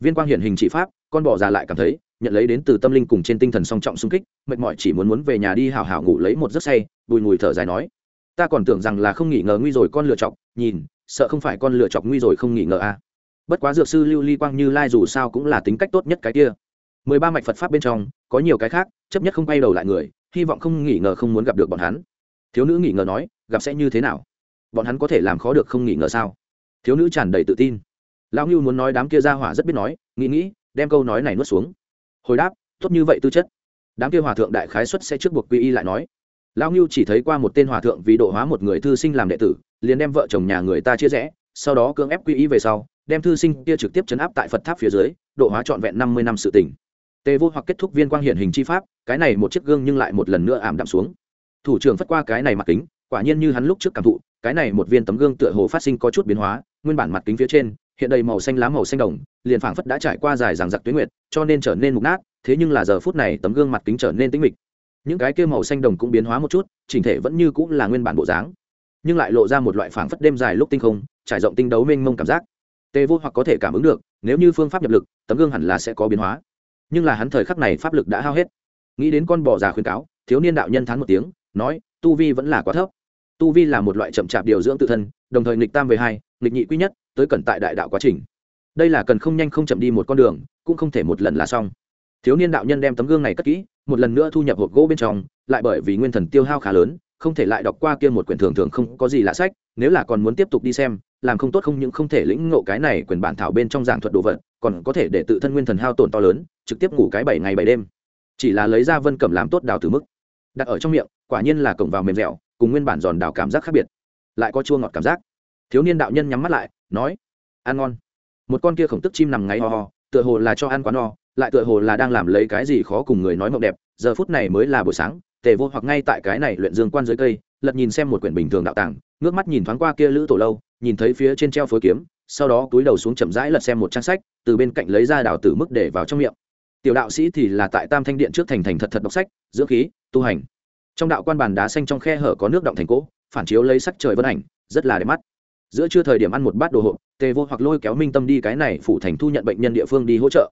Viên quang hiển hình trị pháp, con bò già lại cảm thấy, nhận lấy đến từ tâm linh cùng trên tinh thần song trọng xung kích, mệt mỏi chỉ muốn muốn về nhà đi hào hào ngủ lấy một giấc say, bùi ngùi thở dài nói ta còn tưởng rằng là không nghỉ ngờ nguy rồi con lựa chọc, nhìn, sợ không phải con lựa chọc nguy rồi không nghỉ ngờ a à. bất quá dược sư lưu ly quang như lai dù sao cũng là tính cách tốt nhất cái kia. Mười ba mạch phật pháp bên trong, có nhiều cái khác, chấp nhất không bay đầu lại người, hy vọng không nghỉ ngờ không muốn gặp được bọn hắn. Thiếu nữ nghỉ ngờ nói, gặp sẽ như thế nào? Bọn hắn có thể làm khó được không nghỉ ngờ sao? Thiếu nữ tràn đầy tự tin. Lão ngưu muốn nói đám kia ra hỏa rất biết nói, nghĩ nghĩ, đem câu nói này nuốt xuống. Hồi đáp, tốt như vậy tư chất. Đám kia hòa thượng đại khái xuất sẽ trước buộc quy y lại nói lão ngưu chỉ thấy qua một tên hòa thượng vì độ hóa một người thư sinh làm đệ tử, liền đem vợ chồng nhà người ta chia rẽ, sau đó cưỡng ép quy ý về sau, đem thư sinh kia trực tiếp chấn áp tại phật tháp phía dưới, độ hóa trọn vẹn năm mươi năm sự tỉnh tề vô hoặc kết thúc viên quang hiển hình chi pháp, cái này một chiếc gương nhưng lại một lần nữa ảm đạm xuống. Thủ trưởng phất qua cái này mặt kính, quả nhiên như hắn lúc trước cảm thụ, cái này một viên tấm gương tựa hồ phát sinh có chút biến hóa, nguyên bản mặt kính phía trên, hiện đầy màu xanh lá màu xanh đồng, liền phảng phất đã trải qua dài ràng giặc tuyến nguyệt, cho nên trở nên mục nát, thế nhưng là giờ phút này tấm gương mặt kính trở nên tĩnh mịch những cái kia màu xanh đồng cũng biến hóa một chút, chỉnh thể vẫn như cũng là nguyên bản bộ dáng, nhưng lại lộ ra một loại phảng phất đêm dài lúc tinh không, trải rộng tinh đấu mênh mông cảm giác. Tê vô hoặc có thể cảm ứng được, nếu như phương pháp nhập lực, tấm gương hẳn là sẽ có biến hóa. Nhưng là hắn thời khắc này pháp lực đã hao hết. Nghĩ đến con bò già khuyên cáo, thiếu niên đạo nhân thắng một tiếng, nói, tu vi vẫn là quá thấp. Tu vi là một loại chậm chạp điều dưỡng tự thân, đồng thời nghịch tam về hai, nghịch nhị quý nhất, tới cẩn tại đại đạo quá trình. Đây là cần không nhanh không chậm đi một con đường, cũng không thể một lần là xong. Thiếu niên đạo nhân đem tấm gương này cất kỹ một lần nữa thu nhập hộp gỗ bên trong, lại bởi vì nguyên thần tiêu hao khá lớn, không thể lại đọc qua kia một quyển thường thường không có gì lạ sách, nếu là còn muốn tiếp tục đi xem, làm không tốt không những không thể lĩnh ngộ cái này quyền bản thảo bên trong giảng thuật đồ vật, còn có thể để tự thân nguyên thần hao tổn to lớn, trực tiếp ngủ cái bảy ngày bảy đêm. Chỉ là lấy ra vân cẩm làm tốt đào từ mức. Đặt ở trong miệng, quả nhiên là cổng vào mềm dẻo, cùng nguyên bản giòn đào cảm giác khác biệt. Lại có chua ngọt cảm giác. Thiếu niên đạo nhân nhắm mắt lại, nói, ăn ngon. Một con kia khổng tức chim nằm ngáy ho ho, tựa hồ là cho ăn quá no lại tựa hồ là đang làm lấy cái gì khó cùng người nói mộng đẹp, giờ phút này mới là buổi sáng, tề vô hoặc ngay tại cái này luyện dương quan dưới cây, lật nhìn xem một quyển bình thường đạo tàng, ngước mắt nhìn thoáng qua kia lữ tổ lâu, nhìn thấy phía trên treo phối kiếm, sau đó túi đầu xuống chậm rãi lật xem một trang sách, từ bên cạnh lấy ra đào tử mức để vào trong miệng. Tiểu đạo sĩ thì là tại tam thanh điện trước thành thành thật thật đọc sách, dưỡng khí, tu hành. Trong đạo quan bàn đá xanh trong khe hở có nước động thành cỗ, phản chiếu lấy sắc trời vân ảnh, rất là đẹp mắt. Giữa trưa thời điểm ăn một bát đồ hộp, tề vô hoặc lôi kéo minh tâm đi cái này phủ thành thu nhận bệnh nhân địa phương đi hỗ trợ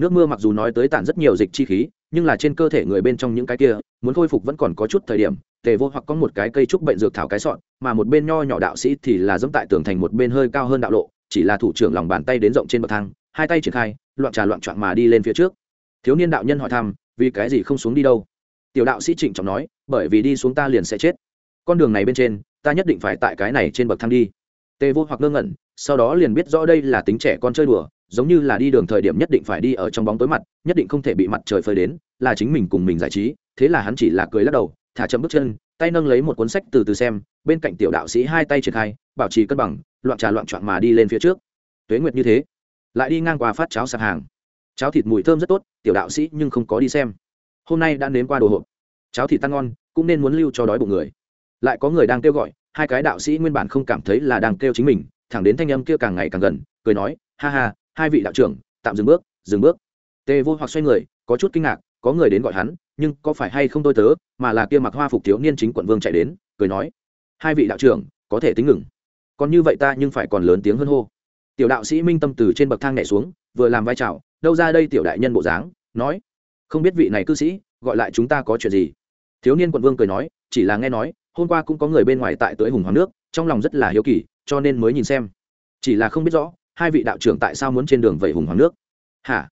nước mưa mặc dù nói tới tản rất nhiều dịch chi khí, nhưng là trên cơ thể người bên trong những cái kia, muốn khôi phục vẫn còn có chút thời điểm, tề vô hoặc có một cái cây trúc bệnh dược thảo cái sọn mà một bên nho nhỏ đạo sĩ thì là dẫm tại tường thành một bên hơi cao hơn đạo lộ, chỉ là thủ trưởng lòng bàn tay đến rộng trên bậc thang, hai tay triển khai, loạn trà loạn trọn mà đi lên phía trước. Thiếu niên đạo nhân hỏi thăm, vì cái gì không xuống đi đâu? Tiểu đạo sĩ trịnh trọng nói, bởi vì đi xuống ta liền sẽ chết. Con đường này bên trên, ta nhất định phải tại cái này trên bậc thang đi. Tề vô hoặc ngơ ngẩn, sau đó liền biết rõ đây là tính trẻ con chơi đùa giống như là đi đường thời điểm nhất định phải đi ở trong bóng tối mặt, nhất định không thể bị mặt trời phơi đến, là chính mình cùng mình giải trí, thế là hắn chỉ là cười lắc đầu, thả chậm bước chân, tay nâng lấy một cuốn sách từ từ xem, bên cạnh tiểu đạo sĩ hai tay triển khai, bảo trì cân bằng, loạn trà loạn trọn mà đi lên phía trước. Tuế nguyệt như thế, lại đi ngang qua phát cháo sạp hàng. Cháo thịt mùi thơm rất tốt, tiểu đạo sĩ nhưng không có đi xem. Hôm nay đã nếm qua đồ hộp. Cháo thịt tan ngon, cũng nên muốn lưu cho đói bụng người. Lại có người đang kêu gọi, hai cái đạo sĩ nguyên bản không cảm thấy là đang kêu chính mình, thẳng đến thanh âm kia càng ngày càng gần, cười nói, ha ha hai vị đạo trưởng, tạm dừng bước dừng bước. Tề vô hoặc xoay người, có chút kinh ngạc, có người đến gọi hắn, nhưng có phải hay không tôi tớ, mà là kia mặc hoa phục thiếu niên chính quận vương chạy đến, cười nói, hai vị đạo trưởng, có thể tính ngừng. Còn như vậy ta nhưng phải còn lớn tiếng hơn hô. Tiểu đạo sĩ minh tâm từ trên bậc thang nhảy xuống, vừa làm vai trào đâu ra đây tiểu đại nhân bộ dáng, nói, không biết vị này cư sĩ, gọi lại chúng ta có chuyện gì? Thiếu niên quận vương cười nói, chỉ là nghe nói, hôm qua cũng có người bên ngoài tại tới hùng hoàng nước, trong lòng rất là hiếu kỳ, cho nên mới nhìn xem. Chỉ là không biết rõ hai vị đạo trưởng tại sao muốn trên đường vẩy hùng hoàng nước? Hả?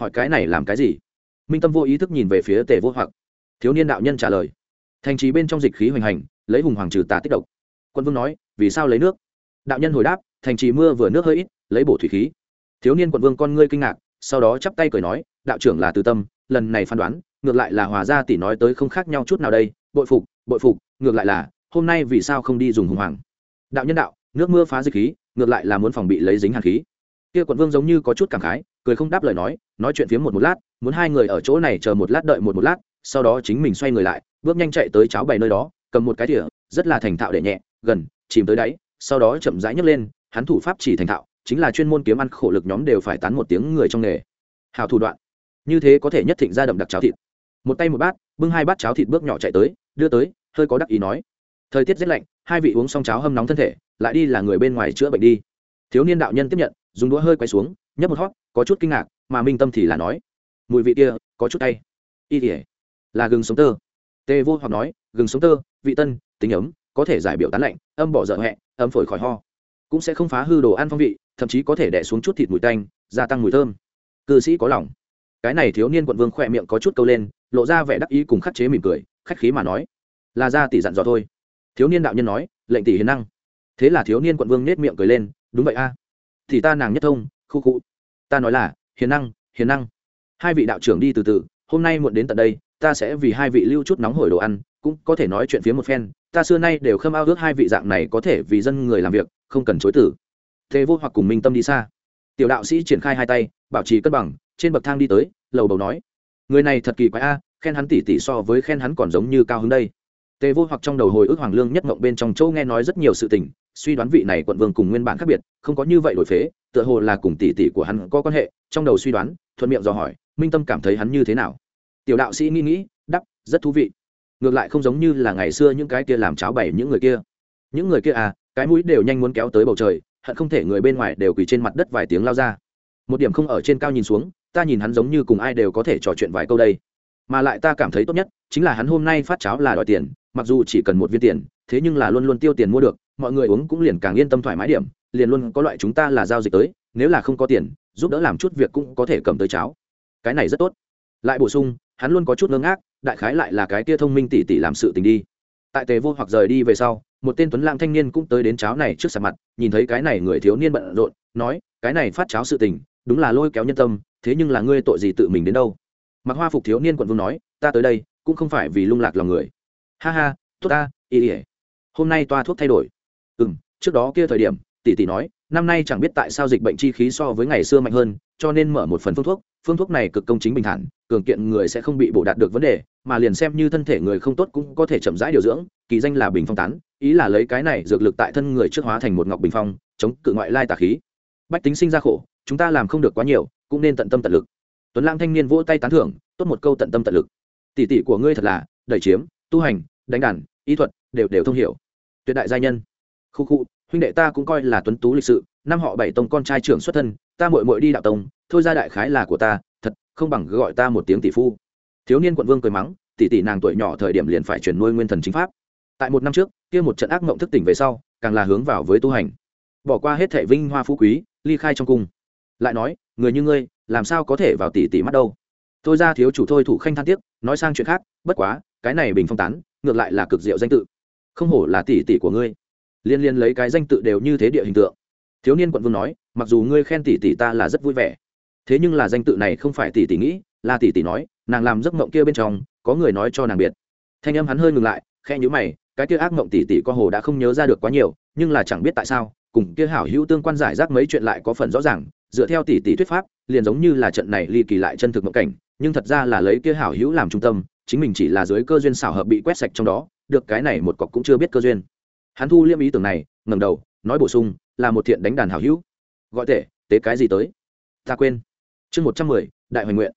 Hỏi cái này làm cái gì? Minh tâm vô ý thức nhìn về phía tề vô hoặc. Thiếu niên đạo nhân trả lời. Thành trì bên trong dịch khí hoành hành, lấy hùng hoàng trừ tà tích độc. Quân vương nói, vì sao lấy nước? Đạo nhân hồi đáp, thành trì mưa vừa nước hơi ít, lấy bổ thủy khí. Thiếu niên quận vương con ngươi kinh ngạc, sau đó chắp tay cười nói, đạo trưởng là từ tâm, lần này phán đoán, ngược lại là hòa gia tỷ nói tới không khác nhau chút nào đây, bội phục bội phục, ngược lại là, hôm nay vì sao không đi dùng hùng hoàng? Đạo nhân đạo, nước mưa phá dịch khí ngược lại là muốn phòng bị lấy dính hàn khí. Kia quận vương giống như có chút cảm khái, cười không đáp lời nói nói chuyện phía một một lát, muốn hai người ở chỗ này chờ một lát đợi một một lát, sau đó chính mình xoay người lại, bước nhanh chạy tới cháo bày nơi đó, cầm một cái thỉa rất là thành thạo để nhẹ, gần, chìm tới đáy, sau đó chậm rãi nhấc lên, hắn thủ pháp chỉ thành thạo, chính là chuyên môn kiếm ăn khổ lực nhóm đều phải tán một tiếng người trong nghề. Hào thủ đoạn. Như thế có thể nhất thịnh ra đậm đặc cháo thịt. Một tay một bát, bưng hai bát cháo thịt bước nhỏ chạy tới, đưa tới, hơi có đắc ý nói thời tiết rét lạnh, hai vị uống xong cháo hâm nóng thân thể, lại đi là người bên ngoài chữa bệnh đi. Thiếu niên đạo nhân tiếp nhận, dùng đũa hơi quay xuống, nhấp một hót có chút kinh ngạc, mà minh tâm thì là nói, mùi vị kia, có chút tay y tỉa là gừng sống tơ. Tê vô hoặc nói, gừng sống tơ, vị tân, tính ấm, có thể giải biểu tán lạnh, âm bỏ dở hẹ âm phổi khỏi ho. Cũng sẽ không phá hư đồ ăn phong vị, thậm chí có thể đẻ xuống chút thịt mùi tanh, gia tăng mùi thơm. Cư sĩ có lòng. Cái này thiếu niên quận vương khỏe miệng có chút câu lên, lộ ra vẻ đắc ý cùng khắc chế mỉm cười, khách khí mà nói, là ra tỷ dặn dò thôi thiếu niên đạo nhân nói, lệnh tỷ hiền năng. Thế là thiếu niên quận vương nết miệng cười lên, đúng vậy a. Thì ta nàng nhất thông, khu khu. Ta nói là, hiền năng hiền năng. Hai vị đạo trưởng đi từ từ, hôm nay muộn đến tận đây, ta sẽ vì hai vị lưu chút nóng hổi đồ ăn, cũng có thể nói chuyện phía một phen. Ta xưa nay đều khâm ao ước hai vị dạng này có thể vì dân người làm việc, không cần chối tử. Thế vô hoặc cùng minh tâm đi xa. Tiểu đạo sĩ triển khai hai tay, bảo trì cân bằng, trên bậc thang đi tới, lầu bầu nói, người này thật kỳ quái a, khen hắn tỉ tỉ so với khen hắn còn giống như cao hứng đây tề vô hoặc trong đầu hồi ức hoàng lương nhất mộng bên trong châu nghe nói rất nhiều sự tình, suy đoán vị này quận vương cùng nguyên bản khác biệt, không có như vậy đổi phế, tựa hồ là cùng tỷ tỷ của hắn có quan hệ, trong đầu suy đoán, thuận miệng dò hỏi, minh tâm cảm thấy hắn như thế nào? Tiểu đạo sĩ nghĩ nghĩ đắp rất thú vị. Ngược lại không giống như là ngày xưa những cái kia làm cháo bày những người kia. Những người kia à cái mũi đều nhanh muốn kéo tới bầu trời, hận không thể người bên ngoài đều quỳ trên mặt đất vài tiếng lao ra. Một điểm không ở trên cao nhìn xuống, ta nhìn hắn giống như cùng ai đều có thể trò chuyện vài câu đây. Mà lại ta cảm thấy tốt nhất, chính là hắn hôm nay phát cháo là đòi tiền mặc dù chỉ cần một viên tiền, thế nhưng là luôn luôn tiêu tiền mua được, mọi người uống cũng liền càng yên tâm thoải mái điểm, liền luôn có loại chúng ta là giao dịch tới, nếu là không có tiền, giúp đỡ làm chút việc cũng có thể cầm tới cháo. Cái này rất tốt. Lại bổ sung, hắn luôn có chút ngơ ngác, đại khái lại là cái tia thông minh tỉ tỉ làm sự tình đi. Tại tề vô hoặc rời đi về sau, một tên tuấn lãng thanh niên cũng tới đến cháo này trước sạp mặt, nhìn thấy cái này người thiếu niên bận rộn, nói, cái này phát cháo sự tình, đúng là lôi kéo nhân tâm, thế nhưng là ngươi tội gì tự mình đến đâu? Mặc hoa phục thiếu niên quận vương nói, ta tới đây, cũng không phải vì lung lạc lòng người ha ha, tốt ta ý ỉa hôm nay toa thuốc thay đổi. Ừ m trước đó kia thời điểm, tỷ tỷ nói, năm nay chẳng biết tại sao dịch bệnh chi khí so với ngày xưa mạnh hơn, cho nên mở một phần phương thuốc. Phương thuốc này cực công chính bình thản, cường kiện người sẽ không bị bổ đạt được vấn đề, mà liền xem như thân thể người không tốt cũng có thể chậm rãi điều dưỡng, kỳ danh là bình phong tán, ý là lấy cái này dược lực tại thân người trước hóa thành một ngọc bình phong, chống cự ngoại lai tà khí. Bách tính sinh ra khổ, chúng ta làm không được quá nhiều, cũng nên tận tâm tận lực. Tuấn lang thanh niên vỗ tay tán thưởng, tốt một câu tận tâm tận lực. Tỷ tỷ của ngươi thật là đẩy chiếm tu hành, đánh đàn ý thuật đều đều thông hiểu. Tuyệt đại gia nhân. Khu khu, huynh đệ ta cũng coi là tuấn tú lịch sự, năm họ bảy tông con trai trưởng xuất thân, ta mội mội đi đạo tông, thôi ra đại khái là của ta, thật, không bằng gọi ta một tiếng tỷ phu. Thiếu niên quận vương cười mắng, tỷ tỷ nàng tuổi nhỏ thời điểm liền phải chuyển nuôi nguyên thần chính pháp. Tại một năm trước, kia một trận ác mộng thức tỉnh về sau, càng là hướng vào với tu hành. Bỏ qua hết thể vinh hoa phú quý, ly khai trong cung. Lại nói, người như ngươi, làm sao có thể vào tỷ tỷ mắt đâu? Tôi ra thiếu chủ thôi thủ khanh than tiếc, nói sang chuyện khác, bất quá cái này bình phong tán, ngược lại là cực diệu danh tự. Không hổ là tỷ tỷ của ngươi. Liên liên lấy cái danh tự đều như thế địa hình tượng. Thiếu niên quận vương nói, mặc dù ngươi khen tỷ tỷ ta là rất vui vẻ, thế nhưng là danh tự này không phải tỷ tỷ nghĩ, là tỷ tỷ nói, nàng làm giấc mộng kia bên trong, có người nói cho nàng biệt. Thanh âm hắn hơi ngừng lại khe nhữ mày, cái kia ác mộng tỷ tỷ co hồ đã không nhớ ra được quá nhiều, nhưng là chẳng biết tại sao, cùng kia hảo hữu tương quan giải rác mấy chuyện lại có phần rõ ràng, dựa theo tỷ tỷ thuyết pháp, liền giống như là trận này ly kỳ lại chân thực mộng cảnh, nhưng thật ra là lấy kia hảo hữu làm trung tâm chính mình chỉ là dưới cơ duyên xảo hợp bị quét sạch trong đó, được cái này một cọc cũng chưa biết cơ duyên. Hắn thu liêm ý tưởng này ngầm đầu, nói bổ sung, là một thiện đánh đàn hảo hữu. Gọi tệ, tế cái gì tới? Ta quên. Chương một trăm mười, đại hoành nguyện.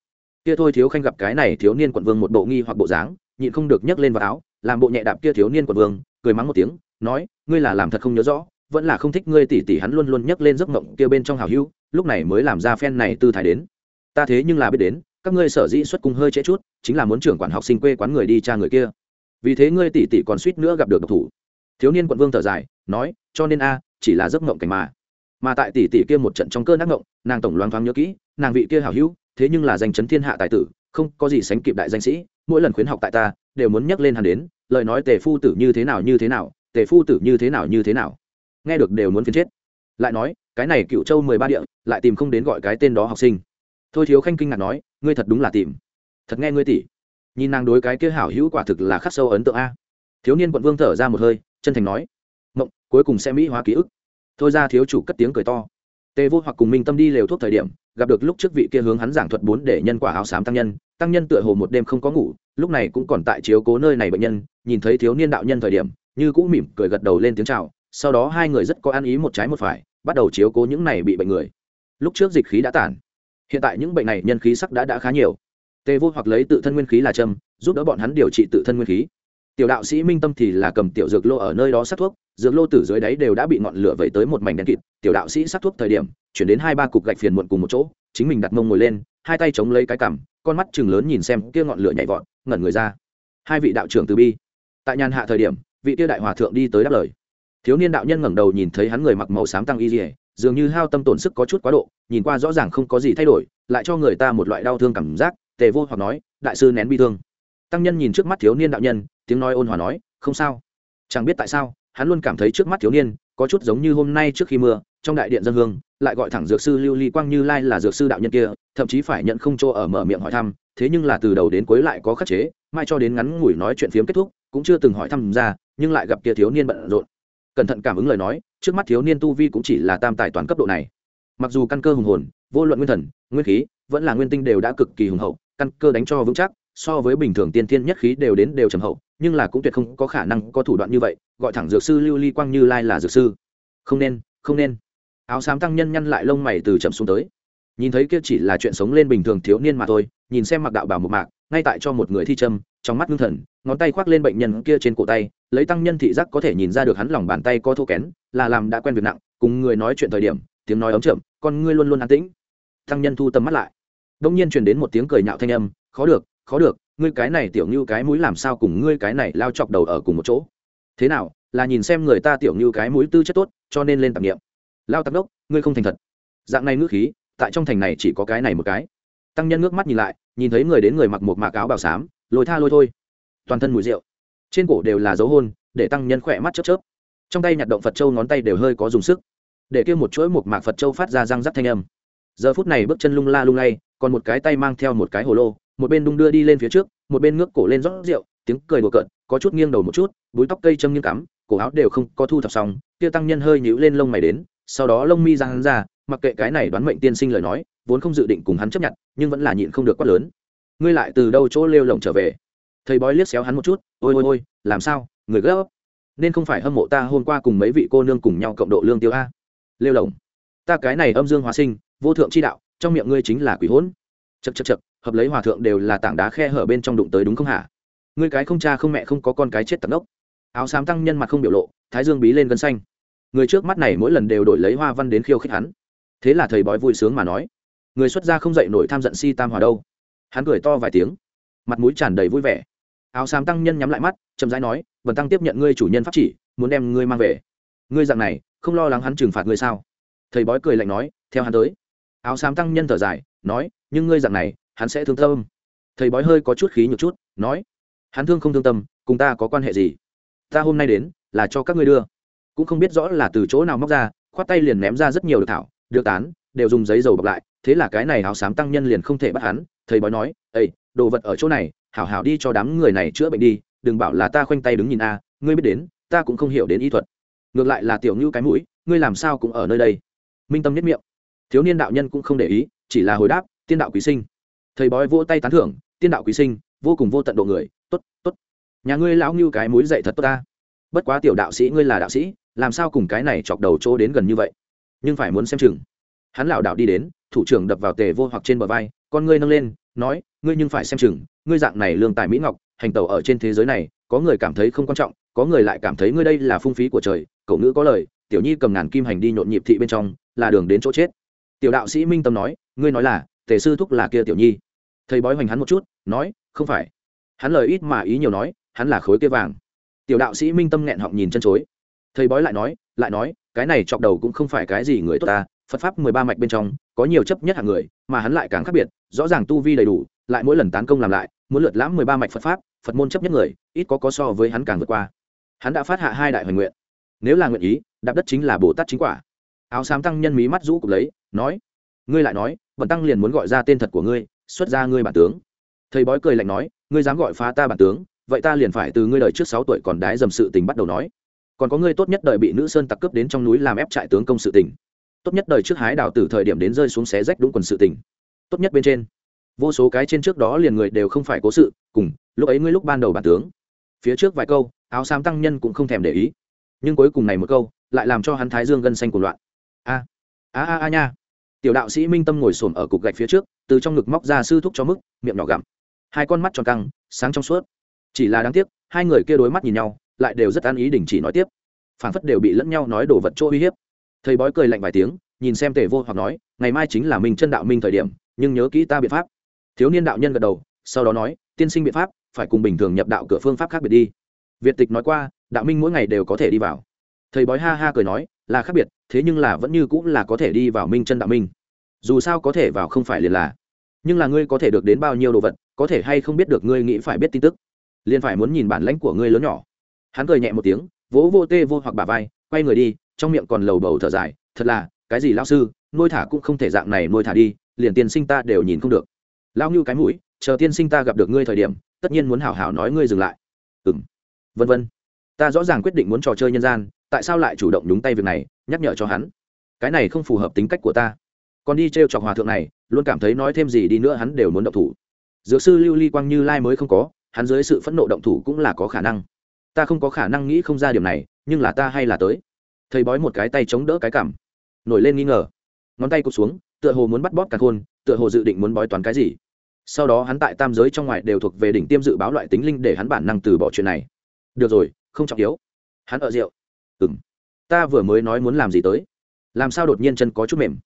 Kia thôi thiếu khanh gặp cái này thiếu niên quận vương một bộ nghi hoặc bộ dáng, nhịn không được nhấc lên vào áo, làm bộ nhẹ đạp kia thiếu niên quận vương, cười mắng một tiếng, nói, ngươi là làm thật không nhớ rõ, vẫn là không thích ngươi tỉ tỉ hắn luôn luôn nhấc lên giấc mộng kia bên trong hào hữu, lúc này mới làm ra phen này tư thái đến. Ta thế nhưng là biết đến, các ngươi sở dĩ xuất cung hơi trễ chút chính là muốn trưởng quản học sinh quê quán người đi cha người kia. Vì thế ngươi tỷ tỷ còn suýt nữa gặp được độc thủ. Thiếu niên quận vương thở dài, nói, cho nên a, chỉ là giấc mộng cảnh mà. Mà tại tỷ tỷ kia một trận trong cơn ác mộng, nàng tổng loáng thoáng nhớ kỹ, nàng vị kia hảo hữu, thế nhưng là danh chấn thiên hạ tài tử, không có gì sánh kịp đại danh sĩ, mỗi lần khuyến học tại ta, đều muốn nhắc lên hắn đến, lời nói tề phu tử như thế nào như thế nào, tề phu tử như thế nào như thế nào. Nghe được đều muốn phiền chết. Lại nói, cái này cựu châu mười ba địa, lại tìm không đến gọi cái tên đó học sinh. Thôi thiếu khanh kinh ngạc nói, ngươi thật đúng là tìm thật nghe ngươi tỷ nhìn nàng đối cái kia hảo hữu quả thực là khắc sâu ấn tượng a. Thiếu niên quận vương thở ra một hơi, chân thành nói, mộng, cuối cùng sẽ mỹ hóa ký ức. Thôi ra thiếu chủ cất tiếng cười to. Tề vô hoặc cùng minh tâm đi lều thuốc thời điểm, gặp được lúc trước vị kia hướng hắn giảng thuật bốn để nhân quả áo xám tăng nhân tăng nhân tựa hồ một đêm không có ngủ, lúc này cũng còn tại chiếu cố nơi này bệnh nhân, nhìn thấy thiếu niên đạo nhân thời điểm, như cũng mỉm cười gật đầu lên tiếng chào, sau đó hai người rất có ăn ý một trái một phải, bắt đầu chiếu cố những này bị bệnh người. Lúc trước dịch khí đã tản, hiện tại những bệnh này nhân khí sắc đã đã khá nhiều tề vô hoặc lấy tự thân nguyên khí là châm, giúp đỡ bọn hắn điều trị tự thân nguyên khí. Tiểu đạo sĩ minh tâm thì là cầm tiểu dược lô ở nơi đó sắc thuốc, dược lô từ dưới đáy đều đã bị ngọn lửa vẩy tới một mảnh đen kịt. Tiểu đạo sĩ sắc thuốc thời điểm, chuyển đến hai ba cục gạch phiền muộn cùng một chỗ, chính mình đặt mông ngồi lên, hai tay chống lấy cái cằm, con mắt chừng lớn nhìn xem kia ngọn lửa nhảy vọt, ngẩn người ra. Hai vị đạo trưởng từ bi. Tại nhàn hạ thời điểm, vị kia đại hòa thượng đi tới đáp lời. Thiếu niên đạo nhân ngẩng đầu nhìn thấy hắn người mặc màu xám tăng y dỉa dường như hao tâm tổn sức có chút quá độ, nhìn qua rõ ràng không có gì thay đổi, lại cho người ta một loại đau thương cảm giác tề vô hoặc nói, đại sư nén bi thương. Tăng nhân nhìn trước mắt thiếu niên đạo nhân, tiếng nói ôn hòa nói, không sao. Chẳng biết tại sao, hắn luôn cảm thấy trước mắt thiếu niên có chút giống như hôm nay trước khi mưa, trong đại điện dân hương, lại gọi thẳng dược sư lưu ly quang như lai là dược sư đạo nhân kia, thậm chí phải nhận không chỗ ở mở miệng hỏi thăm, thế nhưng là từ đầu đến cuối lại có khắc chế, mai cho đến ngắn ngủi nói chuyện phiếm kết thúc, cũng chưa từng hỏi thăm ra, nhưng lại gặp kia thiếu niên bận rộn. Cẩn thận cảm ứng lời nói, trước mắt thiếu niên tu vi cũng chỉ là tam tài toàn cấp độ này. Mặc dù căn cơ hùng hồn, vô luận nguyên thần, nguyên khí vẫn là nguyên tinh đều đã cực kỳ hùng hậu, căn cơ đánh cho vững chắc, so với bình thường tiên thiên nhất khí đều đến đều trầm hậu, nhưng là cũng tuyệt không có khả năng có thủ đoạn như vậy, gọi thẳng dược sư lưu ly quang như lai là dược sư. Không nên không nên. Áo xám tăng nhân nhăn lại lông mày từ chậm xuống tới. Nhìn thấy kia chỉ là chuyện sống lên bình thường thiếu niên mà thôi, nhìn xem mặc đạo bảo một mạc, ngay tại cho một người thi châm, trong mắt ngưng thần, ngón tay khoác lên bệnh nhân kia trên cổ tay, lấy tăng nhân thị giác có thể nhìn ra được hắn lòng bàn tay có thô kén, là làm đã quen việc nặng, cùng người nói chuyện thời điểm, tiếng nói ấm chậm, con ngươi luôn luôn an tĩnh. Tăng nhân thu tầm mắt lại đông nhiên truyền đến một tiếng cười nhạo thanh âm, khó được khó được, ngươi cái này tiểu như cái mũi làm sao cùng ngươi cái này lao chọc đầu ở cùng một chỗ? Thế nào, là nhìn xem người ta tiểu như cái mũi tư chất tốt, cho nên lên tạp nghiệm. Lao tạp đốc, ngươi không thành thật. Dạng này ngữ khí, tại trong thành này chỉ có cái này một cái. Tăng nhân ngước mắt nhìn lại, nhìn thấy người đến người mặc một mạc áo bào xám, lôi tha lôi thôi. Toàn thân mùi rượu. Trên cổ đều là dấu hôn, để tăng nhân khỏe mắt chớp chớp. Trong tay nhặt động phật châu ngón tay đều hơi có dùng sức. Để kêu một chuỗi một mạc phật châu phát ra răng rắc thanh âm giờ phút này bước chân lung la lung lay, còn một cái tay mang theo một cái hồ lô, một bên đung đưa đi lên phía trước, một bên ngước cổ lên rót rượu, tiếng cười đùa cợt, có chút nghiêng đầu một chút, búi tóc cây châm nghiêng cắm, cổ áo đều không có thu thập xong, kia tăng nhân hơi nhíu lên lông mày đến, sau đó lông mi ra hắn ra, mặc kệ cái này đoán mệnh tiên sinh lời nói, vốn không dự định cùng hắn chấp nhận, nhưng vẫn là nhịn không được quát lớn. Ngươi lại từ đâu chỗ lêu lồng trở về? Thầy bói liếc xéo hắn một chút, ôi ôi ôi, làm sao? Người gấp. Nên không phải hâm mộ ta hôm qua cùng mấy vị cô nương cùng nhau cộng độ lương tiêu a. Lêu lồng ta cái này âm dương hóa sinh vô thượng chi đạo, trong miệng ngươi chính là quỷ hỗn. Chật chật chật hợp lấy hòa thượng đều là tảng đá khe hở bên trong đụng tới đúng không hả? Ngươi cái không cha không mẹ không có con cái chết tận ốc áo xám tăng nhân mặt không biểu lộ, thái dương bí lên gân xanh. Người trước mắt này mỗi lần đều đổi lấy hoa văn đến khiêu khích hắn. Thế là thầy bói vui sướng mà nói, người xuất gia không dậy nổi tham giận si tam hòa đâu. Hắn cười to vài tiếng, mặt mũi tràn đầy vui vẻ. Áo xám tăng nhân nhắm lại mắt, chậm rãi nói vần tăng tiếp nhận ngươi chủ nhân pháp chỉ, muốn đem ngươi mang về. Ngươi dạng này, không lo lắng hắn trừng phạt ngươi sao? Thầy bói cười lạnh nói, theo hắn tới áo xám tăng nhân thở dài, nói, nhưng ngươi dạng này, hắn sẽ thương tâm. Thầy bói hơi có chút khí nhược chút, nói, hắn thương không thương tâm, cùng ta có quan hệ gì? Ta hôm nay đến, là cho các ngươi đưa. Cũng không biết rõ là từ chỗ nào móc ra, khoát tay liền ném ra rất nhiều được thảo, được tán, đều dùng giấy dầu bọc lại, thế là cái này áo xám tăng nhân liền không thể bắt hắn. Thầy bói nói ây đồ vật ở chỗ này, hảo hảo đi cho đám người này chữa bệnh đi, đừng bảo là ta khoanh tay đứng nhìn a, ngươi biết đến, ta cũng không hiểu đến y thuật. Ngược lại là tiểu ngưu cái mũi, ngươi làm sao cũng ở nơi đây? Minh tâm nhất miệng thiếu niên đạo nhân cũng không để ý, chỉ là hồi đáp, tiên đạo quý sinh. Thầy bói vỗ tay tán thưởng, tiên đạo quý sinh, vô cùng vô tận độ người t ố t t ố t nhà ngươi lão ngưu cái mũi dậy thật tốt ta. Bất quá tiểu đạo sĩ ngươi là đạo sĩ, làm sao cùng cái này chọc đầu chỗ đến gần như vậy? Nhưng phải muốn xem chừng. Hắn lảo đạo đi đến, thủ trưởng đập vào tề vô hoặc trên bờ vai, con ngươi nâng lên, nói, ngươi nhưng phải xem chừng, ngươi dạng này lương tài mỹ ngọc, hành tẩu ở trên thế giới này, có người cảm thấy không quan trọng, có người lại cảm thấy ngươi đây là phung phí của trời, cậu ngữ có lời, tiểu nhi cầm ngàn kim hành đi nhộn nhịp thị bên trong, là đường đến chỗ chết tiểu đạo sĩ minh tâm nói, ngươi nói là, tề sư thúc là kia tiểu nhi. Thầy bói hoành hắn một chút, nói, không phải. Hắn lời ít mà ý nhiều nói, hắn là khối kia vàng. Tiểu đạo sĩ minh tâm nghẹn họng nhìn chân chối. Thầy bói lại nói lại nói, cái này chọc đầu cũng không phải cái gì người tốt ta, phật pháp mười ba mạch bên trong, có nhiều chấp nhất hạng người, mà hắn lại càng khác biệt, rõ ràng tu vi đầy đủ, lại mỗi lần tán công làm lại, muốn lượt lãm mười ba mạch phật pháp, phật môn chấp nhất người, ít có có so với hắn càng vượt qua. Hắn đã phát hạ hai đại hoành nguyện. Nếu là nguyện ý, đạp đất chính là bồ tát chính quả áo xám tăng nhân mí mắt rũ cục lấy, nói, ngươi lại nói bẩn tăng liền muốn gọi ra tên thật của ngươi, xuất ra ngươi bản tướng. Thầy bói cười lạnh nói, ngươi dám gọi phá ta bản tướng, vậy ta liền phải từ ngươi đời trước sáu tuổi còn đái dầm sự tình bắt đầu nói. Còn có ngươi tốt nhất đời bị nữ sơn tặc cướp đến trong núi làm ép trại tướng công sự tình. Tốt nhất đời trước hái đào từ thời điểm đến rơi xuống xé rách đúng quần sự tình. Tốt nhất bên trên, vô số cái trên trước đó liền người đều không phải cố sự, cùng, lúc ấy ngươi lúc ban đầu bản tướng. Phía trước vài câu, áo xám tăng nhân cũng không thèm để ý. Nhưng cuối cùng này một câu, lại làm cho hắn thái dương gân xanh của loạn a a a a nha. Tiểu đạo sĩ minh tâm ngồi xổm ở cục gạch phía trước, từ trong ngực móc ra sư thúc cho mức, miệng nhỏ gặm. Hai con mắt tròn căng, sáng trong suốt. Chỉ là đáng tiếc, hai người kia đối mắt nhìn nhau, lại đều rất an ý đình chỉ nói tiếp. Phản phất đều bị lẫn nhau nói đồ vật chỗ uy hiếp. Thầy bói cười lạnh vài tiếng, nhìn xem tề vô hoặc nói, ngày mai chính là mình chân đạo minh thời điểm, nhưng nhớ kỹ ta biện pháp. Thiếu niên đạo nhân gật đầu, sau đó nói, tiên sinh biện pháp, phải cùng bình thường nhập đạo cửa phương pháp khác biệt đi. Việt tịch nói qua, đạo minh mỗi ngày đều có thể đi vào. Thầy bói ha ha cười nói là khác biệt, thế nhưng là vẫn như cũng là có thể đi vào minh chân đạo minh. Dù sao có thể vào không phải liền là. Nhưng là ngươi có thể được đến bao nhiêu đồ vật, có thể hay không biết được ngươi nghĩ phải biết tin tức. Liền phải muốn nhìn bản lãnh của ngươi lớn nhỏ. Hắn cười nhẹ một tiếng, vỗ vô tê vô hoặc bà vai, quay người đi, trong miệng còn lầu bầu thở dài, thật là, cái gì lao sư, nuôi thả cũng không thể dạng này nuôi thả đi, liền tiên sinh ta đều nhìn không được. Lao như cái mũi, chờ tiên sinh ta gặp được ngươi thời điểm, tất nhiên muốn hảo hảo nói ngươi dừng lại. Ừ m vân vân. Ta rõ ràng quyết định muốn trò chơi nhân gian tại sao lại chủ động nhúng tay việc này, nhắc nhở cho hắn? Cái này không phù hợp tính cách của ta. Còn đi t r e o chọc hòa thượng này, luôn cảm thấy nói thêm gì đi nữa hắn đều muốn động thủ. Dược sư lưu ly quang như lai mới không có, hắn dưới sự phẫn nộ động thủ cũng là có khả năng. Ta không có khả năng nghĩ không ra điều này, nhưng là ta hay là tới. Thầy bói một cái tay chống đỡ cái cảm. Nổi lên nghi ngờ. Ngón tay cụt xuống, tựa hồ muốn bắt bóp cả khôn, tựa hồ dự định muốn bói toán cái gì. Sau đó hắn tại tam giới trong ngoài đều thuộc về đỉnh tiêm dự báo loại tính linh để hắn bản năng từ bỏ chuyện này. Được rồi, không trọng yếu. Hắn ở rượu ừng ta vừa mới nói muốn làm gì tới. Làm sao đột nhiên chân có chút mềm?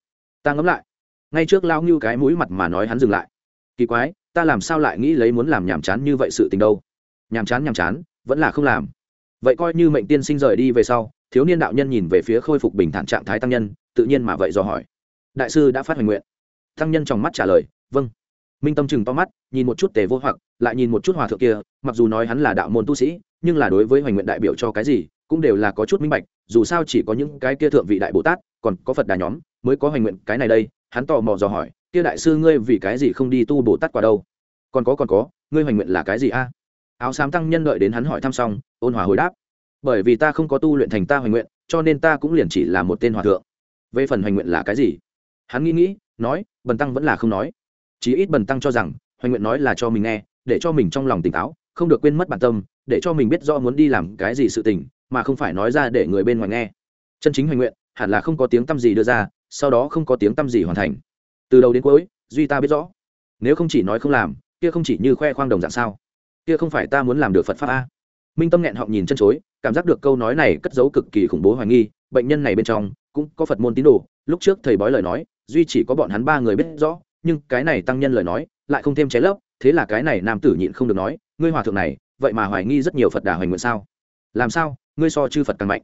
Ta ngẫm lại. Ngay trước lao ngưu cái mũi mặt mà nói hắn dừng lại. Kỳ quái, ta làm sao lại nghĩ lấy muốn làm nhàm chán như vậy sự tình đâu? Nhàm chán nhàm chán, vẫn là không làm. Vậy coi như mệnh tiên sinh rời đi về sau, thiếu niên đạo nhân nhìn về phía khôi phục bình thản trạng thái tăng nhân, tự nhiên mà vậy do hỏi. Đại sư đã phát hoành nguyện. Tăng nhân trong mắt trả lời vâng. Minh tâm chừng to mắt, nhìn một chút tề vô hoặc, lại nhìn một chút hòa thượng kia, mặc dù nói hắn là đạo môn tu sĩ, nhưng là đối với hoành nguyện đại biểu cho cái gì cũng đều là có chút minh bạch, dù sao chỉ có những cái kia thượng vị đại bồ tát, còn có phật đà nhóm mới có hoành nguyện cái này đây, hắn tò mò dò hỏi, kia đại sư ngươi vì cái gì không đi tu bồ tát qua đâu? Còn có còn có, ngươi hoành nguyện là cái gì a? Áo xám tăng nhân đợi đến hắn hỏi thăm xong, ôn hòa hồi đáp, bởi vì ta không có tu luyện thành ta hoành nguyện, cho nên ta cũng liền chỉ là một tên hòa thượng. Về phần hoành nguyện là cái gì? Hắn nghĩ nghĩ, nói, bần tăng vẫn là không nói. Chí ít bần tăng cho rằng, hoành nguyện nói là cho mình nghe, để cho mình trong lòng tỉnh táo, không được quên mất bản tâm, để cho mình biết rõ muốn đi làm cái gì sự tình mà không phải nói ra để người bên ngoài nghe. Chân chính hoành nguyện, hẳn là không có tiếng tâm gì đưa ra, sau đó không có tiếng tâm gì hoàn thành. Từ đầu đến cuối, duy ta biết rõ. Nếu không chỉ nói không làm, kia không chỉ như khoe khoang đồng dạng sao? Kia không phải ta muốn làm được phật pháp a? Minh tâm nghẹn họng nhìn chân chối, cảm giác được câu nói này cất giấu cực kỳ khủng bố hoài nghi, bệnh nhân này bên trong cũng có phật môn tín đồ. Lúc trước thầy bói lời nói, duy chỉ có bọn hắn ba người biết rõ, nhưng cái này tăng nhân lời nói lại không thêm chế lấp, thế là cái này nam tử nhịn không được nói, ngươi hòa thượng này, vậy mà hoài nghi rất nhiều phật đà hoành nguyện sao? Làm sao? Ngươi so chư phật càng mạnh.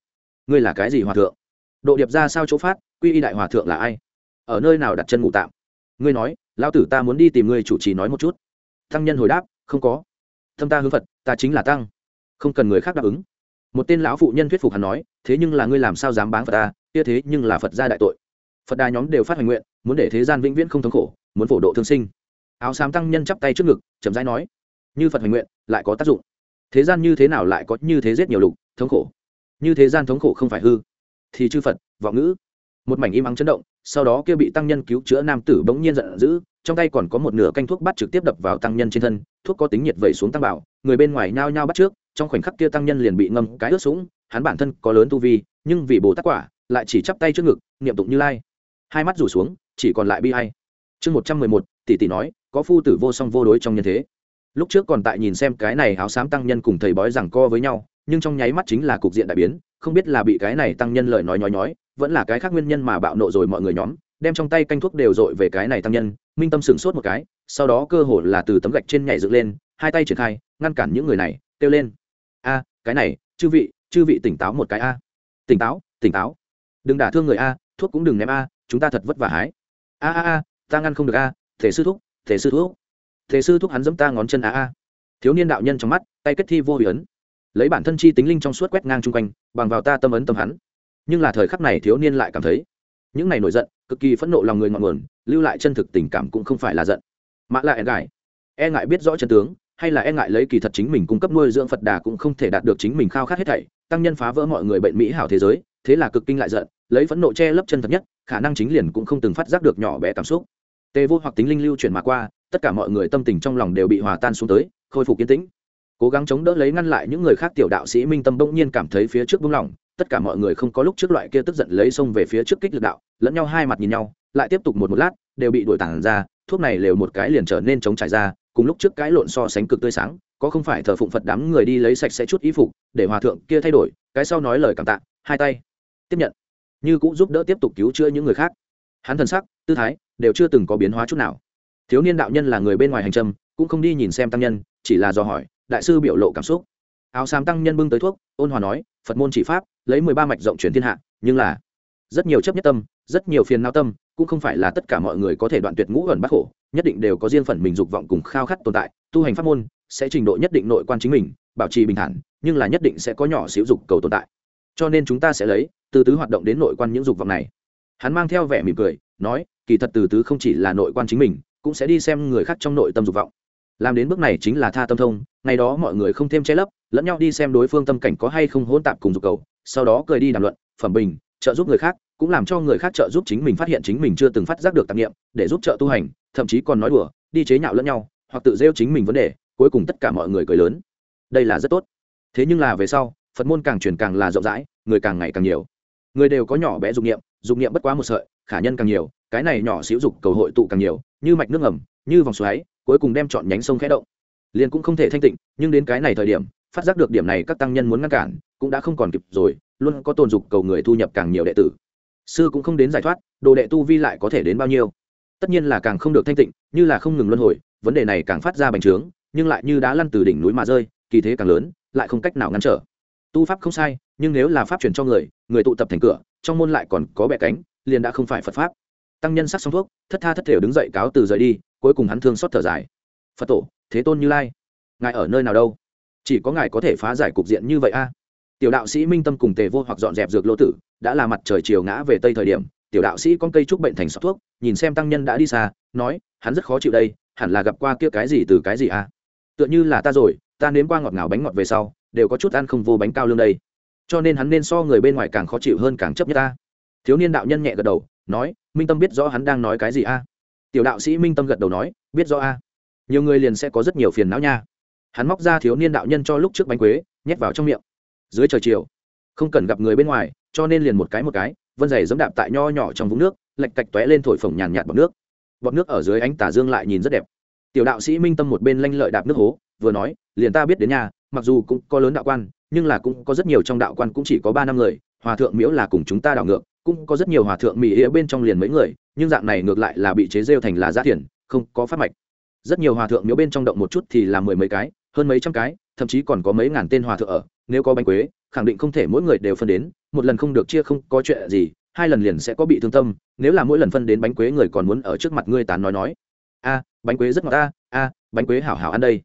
Ngươi là cái gì hòa thượng? Độ điệp ra sao chỗ phát, quy y đại hòa thượng là ai? Ở nơi nào đặt chân ngủ tạm? Ngươi nói, lão tử ta muốn đi tìm ngươi chủ trì nói một chút. Tăng nhân hồi đáp, không có. Thâm ta hướng phật, ta chính là tăng. Không cần người khác đáp ứng. Một tên lão phụ nhân thuyết phục hắn nói, thế nhưng là ngươi làm sao dám báng phật ta? Kia thế nhưng là phật gia đại tội. Phật đà nhóm đều phát hành nguyện, muốn để thế gian vĩnh viễn không thống khổ, muốn phổ độ thương sinh. Áo xám tăng nhân chắp tay trước ngực, chậm rãi nói, như phật hành nguyện, lại có tác dụng. Thế gian như thế nào lại có như thế giết nhiều lục? Thống khổ. Như thế gian thống khổ không phải hư. Thì chư phật, vọng ngữ. Một mảnh im ắng chấn động, sau đó kia bị tăng nhân cứu chữa nam tử bỗng nhiên giận dữ, trong tay còn có một nửa canh thuốc bắt trực tiếp đập vào tăng nhân trên thân, thuốc có tính nhiệt vẩy xuống tăng bảo, người bên ngoài nhao nhao bắt trước, trong khoảnh khắc kia tăng nhân liền bị ngâm cái ướt sũng, hắn bản thân có lớn tu vi, nhưng vì bồ tắc quả, lại chỉ chắp tay trước ngực, niệm tụng như lai. Hai mắt rủ xuống, chỉ còn lại bi hay chương một trăm mười một, tỷ tỷ nói, có phu tử vô song vô đối trong nhân thế. Lúc trước còn tại nhìn xem cái này áo xám tăng nhân cùng thầy bói rằng co với nhau nhưng trong nháy mắt chính là cục diện đại biến, không biết là bị cái này tăng nhân lời nói nhói nhói, vẫn là cái khác nguyên nhân mà bạo nộ rồi mọi người nhóm, đem trong tay canh thuốc đều dội về cái này tăng nhân, minh tâm sửng sốt một cái, sau đó cơ hồ là từ tấm gạch trên nhảy dựng lên, hai tay triển khai, ngăn cản những người này, kêu lên. A, cái này, chư vị chư vị tỉnh táo một cái a. Tỉnh táo tỉnh táo. Đừng đả thương người a, thuốc cũng đừng ném a, chúng ta thật vất vả hái. A a a, ta ngăn không được a, thể sư thúc, thể sư thúc. Thể sư thúc hắn dẫm ta ngón chân a a. Thiếu niên đạo nhân trong mắt, tay kết thi vô hủy ấn lấy bản thân chi tính linh trong suốt quét ngang chung quanh, bằng vào ta tâm ấn tâm hắn. Nhưng là thời khắc này thiếu niên lại cảm thấy, những này nổi giận, cực kỳ phẫn nộ lòng người ngọn nguồn, lưu lại chân thực tình cảm cũng không phải là giận. Mà là e ngại. E ngại biết rõ chân tướng, hay là e ngại lấy kỳ thật chính mình cung cấp nuôi dưỡng phật đà cũng không thể đạt được chính mình khao khát hết thảy, tăng nhân phá vỡ mọi người bệnh mỹ hảo thế giới, thế là cực kinh lại giận, lấy phẫn nộ che lấp chân thật nhất, khả năng chính liền cũng không từng phát giác được nhỏ bé cảm xúc. Tê vô hoặc tính linh lưu chuyển mà qua, tất cả mọi người tâm tình trong lòng đều bị hòa tan xuống tới, khôi phục yên tĩnh cố gắng chống đỡ lấy ngăn lại những người khác, tiểu đạo sĩ minh tâm bỗng nhiên cảm thấy phía trước buông lỏng, tất cả mọi người không có lúc trước loại kia tức giận lấy xông về phía trước kích lực đạo, lẫn nhau hai mặt nhìn nhau, lại tiếp tục một một lát, đều bị đuổi tản ra, thuốc này lều một cái liền trở nên chống trải ra, cùng lúc trước cái lộn so sánh cực tươi sáng, có không phải thờ phụng phật đám người đi lấy sạch sẽ chút y phục, để hòa thượng kia thay đổi, cái sau nói lời cảm tạ, hai tay, tiếp nhận, như cũng giúp đỡ tiếp tục cứu chữa những người khác. Hắn thần sắc, tư thái, đều chưa từng có biến hóa chút nào. Thiếu niên đạo nhân là người bên ngoài hành trầm cũng không đi nhìn xem tăng nhân, chỉ là do hỏi đại sư biểu lộ cảm xúc. Áo xám tăng nhân bưng tới thuốc, ôn hòa nói, phật môn chỉ pháp, lấy mười ba mạch rộng truyền thiên hạ, nhưng là rất nhiều chấp nhất tâm, rất nhiều phiền não tâm, cũng không phải là tất cả mọi người có thể đoạn tuyệt ngũ ẩn bác khổ, nhất định đều có riêng phần mình dục vọng cùng khao khát tồn tại, tu hành pháp môn sẽ trình độ nhất định nội quan chính mình, bảo trì bình thản, nhưng là nhất định sẽ có nhỏ xíu dục cầu tồn tại. Cho nên chúng ta sẽ lấy từ tứ hoạt động đến nội quan những dục vọng này. Hắn mang theo vẻ mỉm cười, nói, kỳ thật từ tứ không chỉ là nội quan chính mình, cũng sẽ đi xem người khác trong nội tâm dục vọng làm đến bước này chính là tha tâm thông, ngày đó mọi người không thêm che lấp, lẫn nhau đi xem đối phương tâm cảnh có hay không hỗn tạp cùng dục cầu, sau đó cười đi đàm luận, phẩm bình, trợ giúp người khác, cũng làm cho người khác trợ giúp chính mình phát hiện chính mình chưa từng phát giác được tạp nghiệm để giúp trợ tu hành, thậm chí còn nói đùa, đi chế nhạo lẫn nhau, hoặc tự rêu chính mình vấn đề, cuối cùng tất cả mọi người cười lớn. Đây là rất tốt. Thế nhưng là về sau, phật môn càng truyền càng là rộng rãi, người càng ngày càng nhiều. Người đều có nhỏ bé dục nghiệm dục nghiệm bất quá một sợi, khả nhân càng nhiều, cái này nhỏ xíu dục cầu hội tụ càng nhiều, như mạch nước ngầm, như vòng xoáy cuối cùng đem chọn nhánh sông khẽ động. Liền cũng không thể thanh tịnh, nhưng đến cái này thời điểm, phát giác được điểm này các tăng nhân muốn ngăn cản, cũng đã không còn kịp rồi, luôn có tồn dục cầu người thu nhập càng nhiều đệ tử. Sư cũng không đến giải thoát, đồ đệ tu vi lại có thể đến bao nhiêu. Tất nhiên là càng không được thanh tịnh, như là không ngừng luân hồi, vấn đề này càng phát ra bành trướng, nhưng lại như đá lăn từ đỉnh núi mà rơi, kỳ thế càng lớn, lại không cách nào ngăn trở. Tu pháp không sai, nhưng nếu là pháp truyền cho người người tụ tập thành cửa, trong môn lại còn có bẻ cánh, liền đã không phải phật pháp tăng nhân sắc xong thuốc, thất tha thất thể đứng dậy cáo từ rời đi, cuối cùng hắn thương xót thở dài. Phật tổ, thế tôn như lai, ngài ở nơi nào đâu? Chỉ có ngài có thể phá giải cục diện như vậy a. À? Tiểu đạo sĩ minh tâm cùng tề vô hoặc dọn dẹp dược lỗ tử, đã là mặt trời chiều ngã về tây thời điểm, tiểu đạo sĩ con cây trúc bệnh thành sọt thuốc, nhìn xem tăng nhân đã đi xa, nói, hắn rất khó chịu đây, hẳn là gặp qua kia cái gì từ cái gì a. À? Tựa như là ta rồi, ta nếm qua ngọt ngào bánh ngọt về sau, đều có chút ăn không vô bánh cao lương đây. Cho nên hắn nên so người bên ngoài càng khó chịu hơn càng chấp nhất ta. Thiếu niên đạo nhân nhẹ gật đầu, nói minh tâm biết rõ hắn đang nói cái gì a tiểu đạo sĩ minh tâm gật đầu nói biết rõ a nhiều người liền sẽ có rất nhiều phiền não nha hắn móc ra thiếu niên đạo nhân cho lúc trước bánh quế nhét vào trong miệng dưới trời chiều không cần gặp người bên ngoài cho nên liền một cái một cái vân dày dẫm đạp tại nho nhỏ trong vũng nước lạch cạch tóe lên thổi phồng nhàn nhạt bọt nước bọt nước ở dưới ánh tà dương lại nhìn rất đẹp tiểu đạo sĩ minh tâm một bên lanh lợi đạp nước hố vừa nói liền ta biết đến nhà mặc dù cũng có lớn đạo quan nhưng là cũng có rất nhiều trong đạo quan cũng chỉ có ba năm người hòa thượng miễu là cùng chúng ta đảo ngược cũng có rất nhiều hòa thượng mỹ ỉa bên trong liền mấy người, nhưng dạng này ngược lại là bị chế rêu thành là giá thiền không có phát mạch. Rất nhiều hòa thượng miếu bên trong động một chút thì là mười mấy cái, hơn mấy trăm cái, thậm chí còn có mấy ngàn tên hòa thượng ở, nếu có bánh quế, khẳng định không thể mỗi người đều phân đến, một lần không được chia không có chuyện gì, hai lần liền sẽ có bị thương tâm, nếu là mỗi lần phân đến bánh quế người còn muốn ở trước mặt ngươi tán nói nói. A, bánh quế rất ngọt ta, a, bánh quế hảo hảo ăn đây.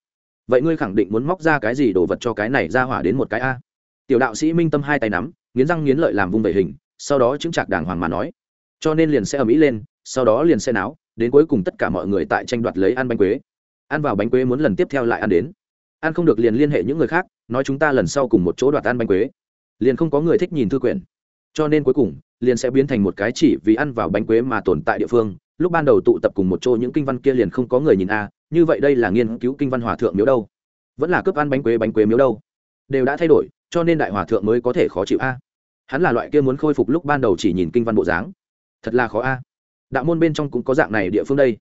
Vậy ngươi khẳng định muốn móc ra cái gì đồ vật cho cái này ra hỏa đến một cái a? Tiểu đạo sĩ minh tâm hai tay nắm, nghiến răng nghiến lợi làm vung vẩy hình sau đó chứng trạc đàng hoàng mà nói. Cho nên liền sẽ ở mỹ lên, sau đó liền sẽ náo, đến cuối cùng tất cả mọi người tại tranh đoạt lấy ăn bánh quế. Ăn vào bánh quế muốn lần tiếp theo lại ăn đến. Ăn không được liền liên hệ những người khác, nói chúng ta lần sau cùng một chỗ đoạt ăn bánh quế. Liền không có người thích nhìn thư quyển. Cho nên cuối cùng, liền sẽ biến thành một cái chỉ vì ăn vào bánh quế mà tồn tại địa phương. Lúc ban đầu tụ tập cùng một chỗ những kinh văn kia liền không có người nhìn a như vậy đây là nghiên cứu kinh văn hòa thượng miếu đâu? Vẫn là cướp ăn bánh quế bánh quế miếu đâu? Đều đã thay đổi, cho nên đại hòa thượng mới có thể khó chịu a hắn là loại kia muốn khôi phục lúc ban đầu chỉ nhìn kinh văn bộ dáng. Thật là khó a. Đạo môn bên trong cũng có dạng này địa phương đây.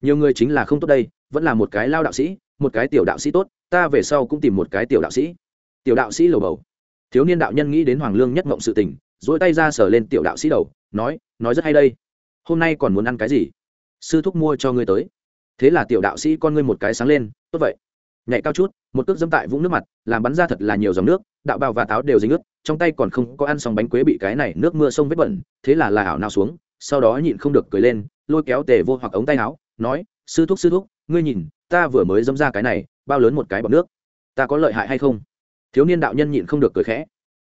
Nhiều người chính là không tốt đây, vẫn là một cái lao đạo sĩ, một cái tiểu đạo sĩ tốt, ta về sau cũng tìm một cái tiểu đạo sĩ. Tiểu đạo sĩ lầu bầu. Thiếu niên đạo nhân nghĩ đến hoàng lương nhất mộng sự tình dỗi tay ra sờ lên tiểu đạo sĩ đầu, nói nói rất hay đây. Hôm nay còn muốn ăn cái gì? Sư thúc mua cho ngươi tới. Thế là tiểu đạo sĩ con ngươi một cái sáng lên, tốt vậy nhảy cao chút, một cước dẫm tại vũng nước mặt, làm bắn ra thật là nhiều dòng nước, đạo bào và táo đều dính ướt, trong tay còn không có ăn xong bánh quế bị cái này nước mưa sông vết bẩn, thế là là ảo nào xuống, sau đó nhịn không được cười lên, lôi kéo tề vô hoặc ống tay áo, nói, sư thúc sư thúc, ngươi nhìn, ta vừa mới dẫm ra cái này, bao lớn một cái bọc nước, ta có lợi hại hay không? Thiếu niên đạo nhân nhịn không được cười khẽ,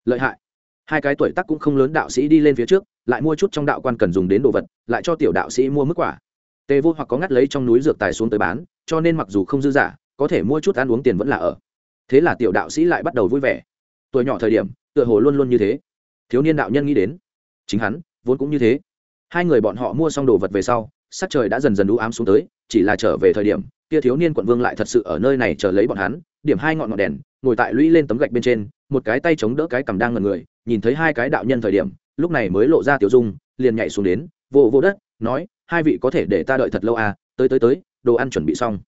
lợi hại. Hai cái tuổi tác cũng không lớn đạo sĩ đi lên phía trước, lại mua chút trong đạo quan cần dùng đến đồ vật, lại cho tiểu đạo sĩ mua mức quả. Tề vô hoặc có ngắt lấy trong núi dược tài xuống tới bán, cho nên mặc dù không dư giả có thể mua chút ăn uống tiền vẫn là ở. Thế là tiểu đạo sĩ lại bắt đầu vui vẻ. Tuổi nhỏ thời điểm, tựa hồ luôn luôn như thế. Thiếu niên đạo nhân nghĩ đến, chính hắn, vốn cũng như thế. Hai người bọn họ mua xong đồ vật về sau, sắc trời đã dần dần đũ ám xuống tới, chỉ là trở về thời điểm, kia thiếu niên quận vương lại thật sự ở nơi này chờ lấy bọn hắn, điểm hai ngọn ngọn đèn, ngồi tại lũy lên tấm gạch bên trên, một cái tay chống đỡ cái cầm đang ngần người, nhìn thấy hai cái đạo nhân thời điểm, lúc này mới lộ ra tiểu dung, liền nhảy xuống đến vô vô đất, nói, hai vị có thể để ta đợi thật lâu à tới tới tới, đồ ăn chuẩn bị xong.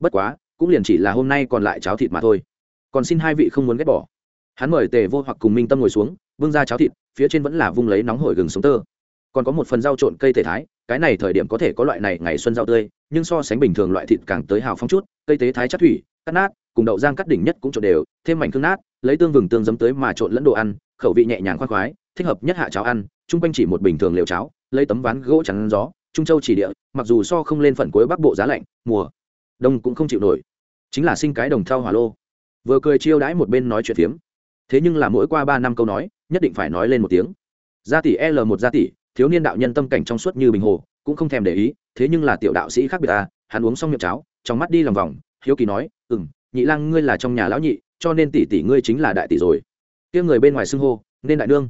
Bất quá cũng liền chỉ là hôm nay còn lại cháo thịt mà thôi. Còn xin hai vị không muốn ghét bỏ. Hắn mời tề vô hoặc cùng minh tâm ngồi xuống vương ra cháo thịt, phía trên vẫn là vung lấy nóng hổi gừng sống tơ. Còn có một phần rau trộn cây thể thái, cái này thời điểm có thể có loại này ngày xuân rau tươi, nhưng so sánh bình thường loại thịt càng tới hào phong chút, cây tế thái chất thủy, cắt nát, cùng đậu giang cắt đỉnh nhất cũng trộn đều, thêm mảnh thương nát, lấy tương vừng tương giấm tới mà trộn lẫn đồ ăn, khẩu vị nhẹ nhàng khoan khoái, thích hợp nhất hạ cháo ăn, chung quanh chỉ một bình thường liều cháo, lấy tấm ván gỗ chắn gió, trung châu chỉ địa, mặc dù so không lên phần cuối bắc bộ giá lạnh, mùa đông cũng không chịu nổi. Chính là sinh cái đồng thau hỏa lô. Vừa cười chiêu đãi một bên nói chuyện phiếm. Thế nhưng là mỗi qua ba năm câu nói, nhất định phải nói lên một tiếng. Gia tỷ l một gia tỷ, thiếu niên đạo nhân tâm cảnh trong suốt như bình hồ, cũng không thèm để ý, thế nhưng là tiểu đạo sĩ khác biệt ta hắn uống xong miệng cháo, trong mắt đi lòng vòng, hiếu kỳ nói ừ m nhị lang ngươi là trong nhà lão nhị, cho nên tỷ tỷ ngươi chính là đại tỷ rồi. Kia người bên ngoài xưng hô, nên đại nương.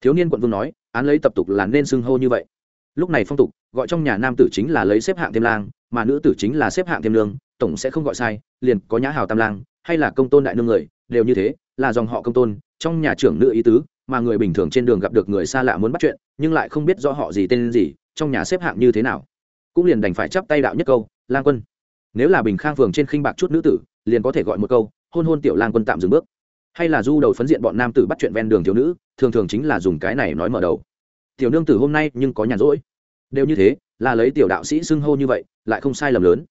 Thiếu niên quận vương nói, án lấy tập tục là nên xưng hô như vậy. Lúc này phong tục, gọi trong nhà nam tử chính là lấy xếp hạng thêm lang mà nữ tử chính là xếp hạng thêm lương, tổng sẽ không gọi sai, liền có nhã hào tam lang, hay là công tôn đại nương người, đều như thế, là dòng họ công tôn, trong nhà trưởng nữ ý tứ, mà người bình thường trên đường gặp được người xa lạ muốn bắt chuyện, nhưng lại không biết rõ họ gì tên gì, trong nhà xếp hạng như thế nào. Cũng liền đành phải chắp tay đạo nhất câu, lang quân. Nếu là bình khang phường trên khinh bạc chút nữ tử, liền có thể gọi một câu, hôn hôn tiểu lang quân tạm dừng bước. Hay là du đầu phấn diện bọn nam tử bắt chuyện ven đường thiếu nữ, thường thường chính là dùng cái này nói mở đầu. Tiểu nương tử hôm nay nhưng có nhàn rỗi đều như thế, là lấy tiểu đạo sĩ xưng hô như vậy, lại không sai lầm lớn.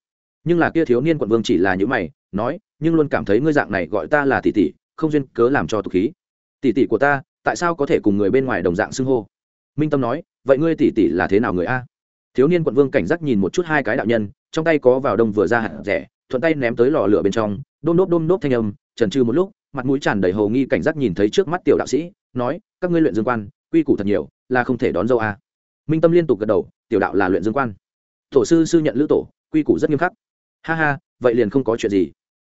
Nhưng là kia thiếu niên quận vương chỉ là những mày, nói, nhưng luôn cảm thấy ngươi dạng này gọi ta là tỷ tỷ, không duyên cớ làm cho tục khí. Tỷ tỷ của ta, tại sao có thể cùng người bên ngoài đồng dạng xưng hô? Minh tâm nói, vậy ngươi tỷ tỷ là thế nào người a? Thiếu niên quận vương cảnh giác nhìn một chút hai cái đạo nhân, trong tay có vào đông vừa ra hạt rẻ, thuận tay ném tới lò lửa bên trong, đôm đốp đôm đốp thanh âm, trần trừ một lúc, mặt mũi tràn đầy hầu nghi cảnh giác nhìn thấy trước mắt tiểu đạo sĩ, nói, các ngươi luyện dương quan, quy củ thật nhiều, là không thể đón dâu a minh tâm liên tục gật đầu, tiểu đạo là luyện dương quan. Tổ sư sư nhận lữ tổ, quy củ rất nghiêm khắc. Ha ha, vậy liền không có chuyện gì.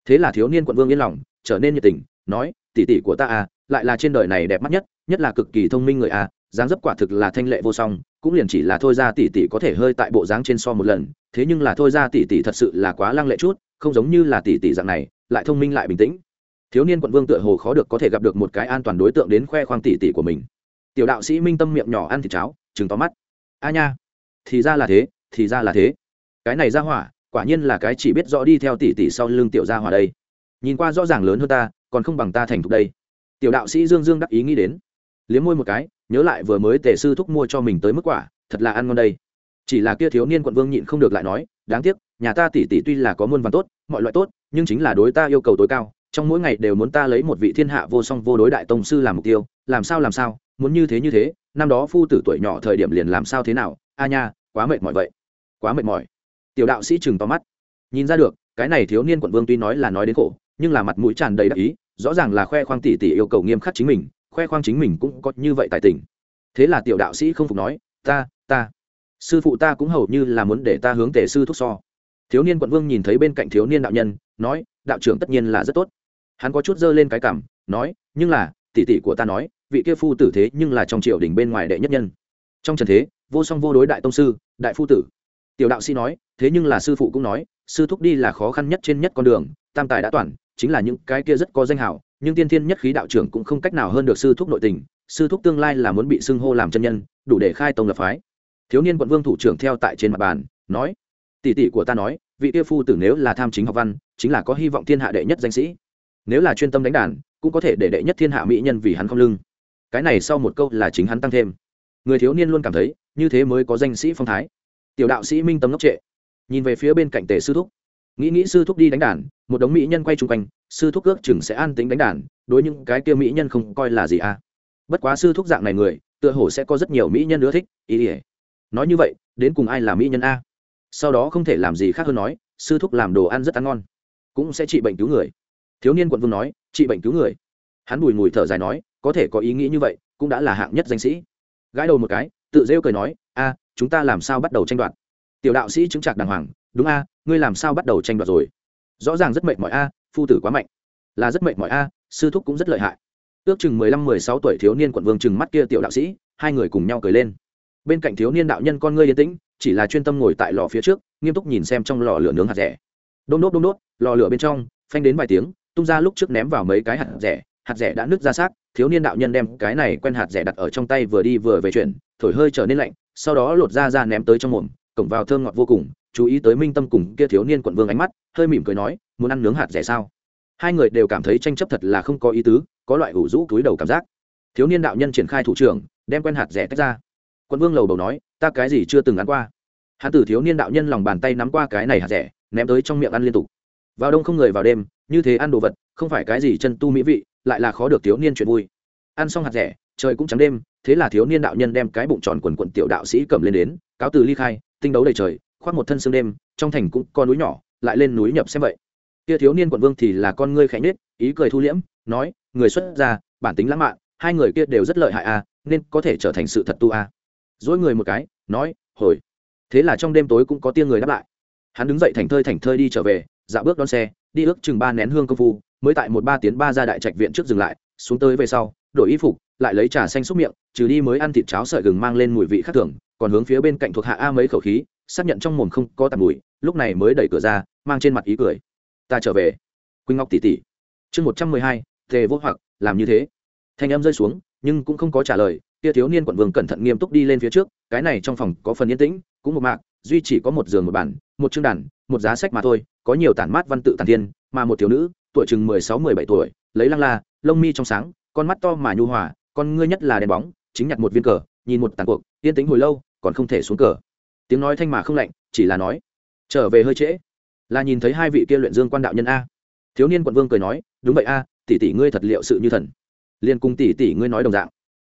Thế là thiếu niên quận vương yên lòng, trở nên nhiệt tình, nói, tỷ tỷ của ta à lại là trên đời này đẹp mắt nhất nhất là cực kỳ thông minh người à dáng dấp quả thực là thanh lệ vô song, cũng liền chỉ là thôi ra tỷ tỷ có thể hơi tại bộ dáng trên so một lần, thế nhưng là thôi ra tỷ tỷ thật sự là quá lăng lệ chút, không giống như là tỷ tỷ dạng này, lại thông minh lại bình tĩnh. Thiếu niên quận vương tựa hồ khó được có thể gặp được một cái an toàn đối tượng đến khoe khoang tỷ tỷ của mình. Tiểu đạo sĩ minh tâm miệng nhỏ ăn thịt cháo chừng to mắt. A nha, thì ra là thế, thì ra là thế. Cái này ra hỏa, quả nhiên là cái chỉ biết rõ đi theo tỷ tỷ sau lưng tiểu gia hỏa đây. Nhìn qua rõ ràng lớn hơn ta, còn không bằng ta thành thục đây. Tiểu đạo sĩ dương dương đắc ý nghĩ đến. Liếm môi một cái, nhớ lại vừa mới tề sư thúc mua cho mình tới mức quả, thật là ăn ngon đây. Chỉ là kia thiếu niên quận vương nhịn không được lại nói, đáng tiếc, nhà ta tỷ tỷ tuy là có muôn vàn tốt, mọi loại tốt, nhưng chính là đối ta yêu cầu tối cao, trong mỗi ngày đều muốn ta lấy một vị thiên hạ vô song vô đối đại tông sư làm mục tiêu, làm sao làm sao muốn như thế như thế, năm đó phu tử tuổi nhỏ thời điểm liền làm sao thế nào, a nha, quá mệt mỏi vậy. Quá mệt mỏi. Tiểu đạo sĩ chừng to mắt. Nhìn ra được, cái này thiếu niên quận vương tuy nói là nói đến khổ, nhưng là mặt mũi tràn đầy đặc ý, rõ ràng là khoe khoang tỷ tỷ yêu cầu nghiêm khắc chính mình, khoe khoang chính mình cũng có như vậy tại tỉnh thế là tiểu đạo sĩ không phục nói, ta ta, sư phụ ta cũng hầu như là muốn để ta hướng tề sư thúc so. Thiếu niên quận vương nhìn thấy bên cạnh thiếu niên đạo nhân, nói, đạo trưởng tất nhiên là rất tốt. Hắn có chút dơ lên cái cảm, nói, nhưng là, tỷ tỷ của ta nói vị kia phu tử thế nhưng là trong triều đình bên ngoài đệ nhất nhân. Trong trần thế vô song vô đối đại tông sư đại phu tử. Tiểu đạo sĩ nói thế nhưng là sư phụ cũng nói sư thúc đi là khó khăn nhất trên nhất con đường tam tài đã toàn chính là những cái kia rất có danh hào, nhưng tiên thiên nhất khí đạo trưởng cũng không cách nào hơn được sư thúc nội tình sư thúc tương lai là muốn bị xưng hô làm chân nhân đủ để khai tông lập phái. Thiếu niên quận vương thủ trưởng theo tại trên mặt bàn nói tỷ tỷ của ta nói vị kia phu tử nếu là tham chính học văn chính là có hy vọng thiên hạ đệ nhất danh sĩ. Nếu là chuyên tâm đánh đàn cũng có thể để đệ nhất thiên hạ mỹ nhân vì hắn không lưng cái này sau một câu là chính hắn tăng thêm. Người thiếu niên luôn cảm thấy, như thế mới có danh sĩ phong thái. Tiểu đạo sĩ minh tâm ngốc trệ. Nhìn về phía bên cạnh tề sư thúc. Nghĩ nghĩ sư thúc đi đánh đàn, một đống mỹ nhân quay chung quanh, sư thúc ước chừng sẽ an tính đánh đàn, đối những cái kia mỹ nhân không coi là gì à. Bất quá sư thúc dạng này người, tựa hồ sẽ có rất nhiều mỹ nhân ưa thích, ý ỉa nói như vậy, đến cùng ai là mỹ nhân a? Sau đó không thể làm gì khác hơn nói, sư thúc làm đồ ăn rất ăn ngon, cũng sẽ trị bệnh cứu người. Thiếu niên quận vương nói, trị bệnh cứu người. Hắn bùi mùi thở dài nói có thể có ý nghĩ như vậy, cũng đã là hạng nhất danh sĩ. Gãi đầu một cái, tự rêu cười nói, a, chúng ta làm sao bắt đầu tranh đoạt? Tiểu đạo sĩ chứng trạc đàng hoàng, đúng a, ngươi làm sao bắt đầu tranh đoạt rồi? Rõ ràng rất mệt mỏi a, phu tử quá mạnh. Là rất mệt mỏi a, sư thúc cũng rất lợi hại. Ước chừng mười lăm, mười sáu tuổi thiếu niên quận vương chừng mắt kia tiểu đạo sĩ, hai người cùng nhau cười lên. Bên cạnh thiếu niên đạo nhân con ngươi yên tĩnh, chỉ là chuyên tâm ngồi tại lò phía trước, nghiêm túc nhìn xem trong lò lửa nướng hạt rẻ. Đôm đốt đôm đốt lò lửa bên trong, phanh đến vài tiếng, tung ra lúc trước ném vào mấy cái hạt rẻ hạt rẻ đã nứt ra xác thiếu niên đạo nhân đem cái này quen hạt rẻ đặt ở trong tay vừa đi vừa về chuyển, thổi hơi trở nên lạnh, sau đó lột ra ra ném tới trong mồm, cổng vào thơm ngọt vô cùng, chú ý tới minh tâm cùng kia thiếu niên quận vương ánh mắt, hơi mỉm cười nói, muốn ăn nướng hạt rẻ sao? Hai người đều cảm thấy tranh chấp thật là không có ý tứ, có loại ủ rũ túi đầu cảm giác. Thiếu niên đạo nhân triển khai thủ trưởng, đem quen hạt rẻ tách ra. Quận vương lầu đầu nói, ta cái gì chưa từng ăn qua. Hán tử thiếu niên đạo nhân lòng bàn tay nắm qua cái này hạt rẻ, ném tới trong miệng ăn liên tục. Vào đông không người vào đêm, như thế ăn đồ vật, không phải cái gì chân tu mỹ vị lại là khó được thiếu niên chuyện vui. Ăn xong hạt rẻ trời cũng trắng đêm thế là thiếu niên đạo nhân đem cái bụng tròn quần quận tiểu đạo sĩ cầm lên đến cáo từ ly khai tinh đấu đầy trời khoác một thân sương đêm trong thành cũng có núi nhỏ lại lên núi nhập xem vậy. Kia thiếu niên quận vương thì là con ngươi khẽ nết ý cười thu liễm nói người xuất gia bản tính lãng mạn hai người kia đều rất lợi hại a à, nên có thể trở thành sự thật tu a. À. dỗi người một cái nói hồi. Thế là trong đêm tối cũng có tia người đáp lại. Hắn đứng dậy thành thơi thành thơi đi trở về dạo bước đón xe đi ước chừng ba nén hương công phu mới tại một ba tiếng ba ra đại trạch viện trước dừng lại, xuống tới về sau, đổi y phục, lại lấy trà xanh xúc miệng, trừ đi mới ăn thịt cháo sợi gừng mang lên mùi vị khác thường, còn hướng phía bên cạnh thuộc hạ a mấy khẩu khí, xác nhận trong mồm không có tạt mùi, lúc này mới đẩy cửa ra, mang trên mặt ý cười. Ta trở về. Quỳnh ngọc tỷ tỷ. Chương một trăm mười hai thề vô hoặc, làm như thế. Thanh em rơi xuống, nhưng cũng không có trả lời tia thiếu niên quận vương cẩn thận nghiêm túc đi lên phía trước, cái này trong phòng có phần yên tĩnh, cũng một mạc, duy chỉ có một giường một bản một chương đàn, một giá sách mà thôi, có nhiều tản mát văn tự tản thiên mà một thiếu nữ tuổi chừng mười sáu mười bảy tuổi lấy lăng la lông mi trong sáng con mắt to mà nhu hòa con ngươi nhất là đèn bóng chính nhặt một viên cờ nhìn một tàn cuộc yên tĩnh hồi lâu còn không thể xuống cờ. Tiếng nói thanh mà không lạnh chỉ là nói trở về hơi trễ. Là nhìn thấy hai vị kia luyện dương quan đạo nhân a. Thiếu niên quận vương cười nói đúng vậy a tỷ tỷ ngươi thật liệu sự như thần. Liên cung tỷ tỷ ngươi nói đồng dạng.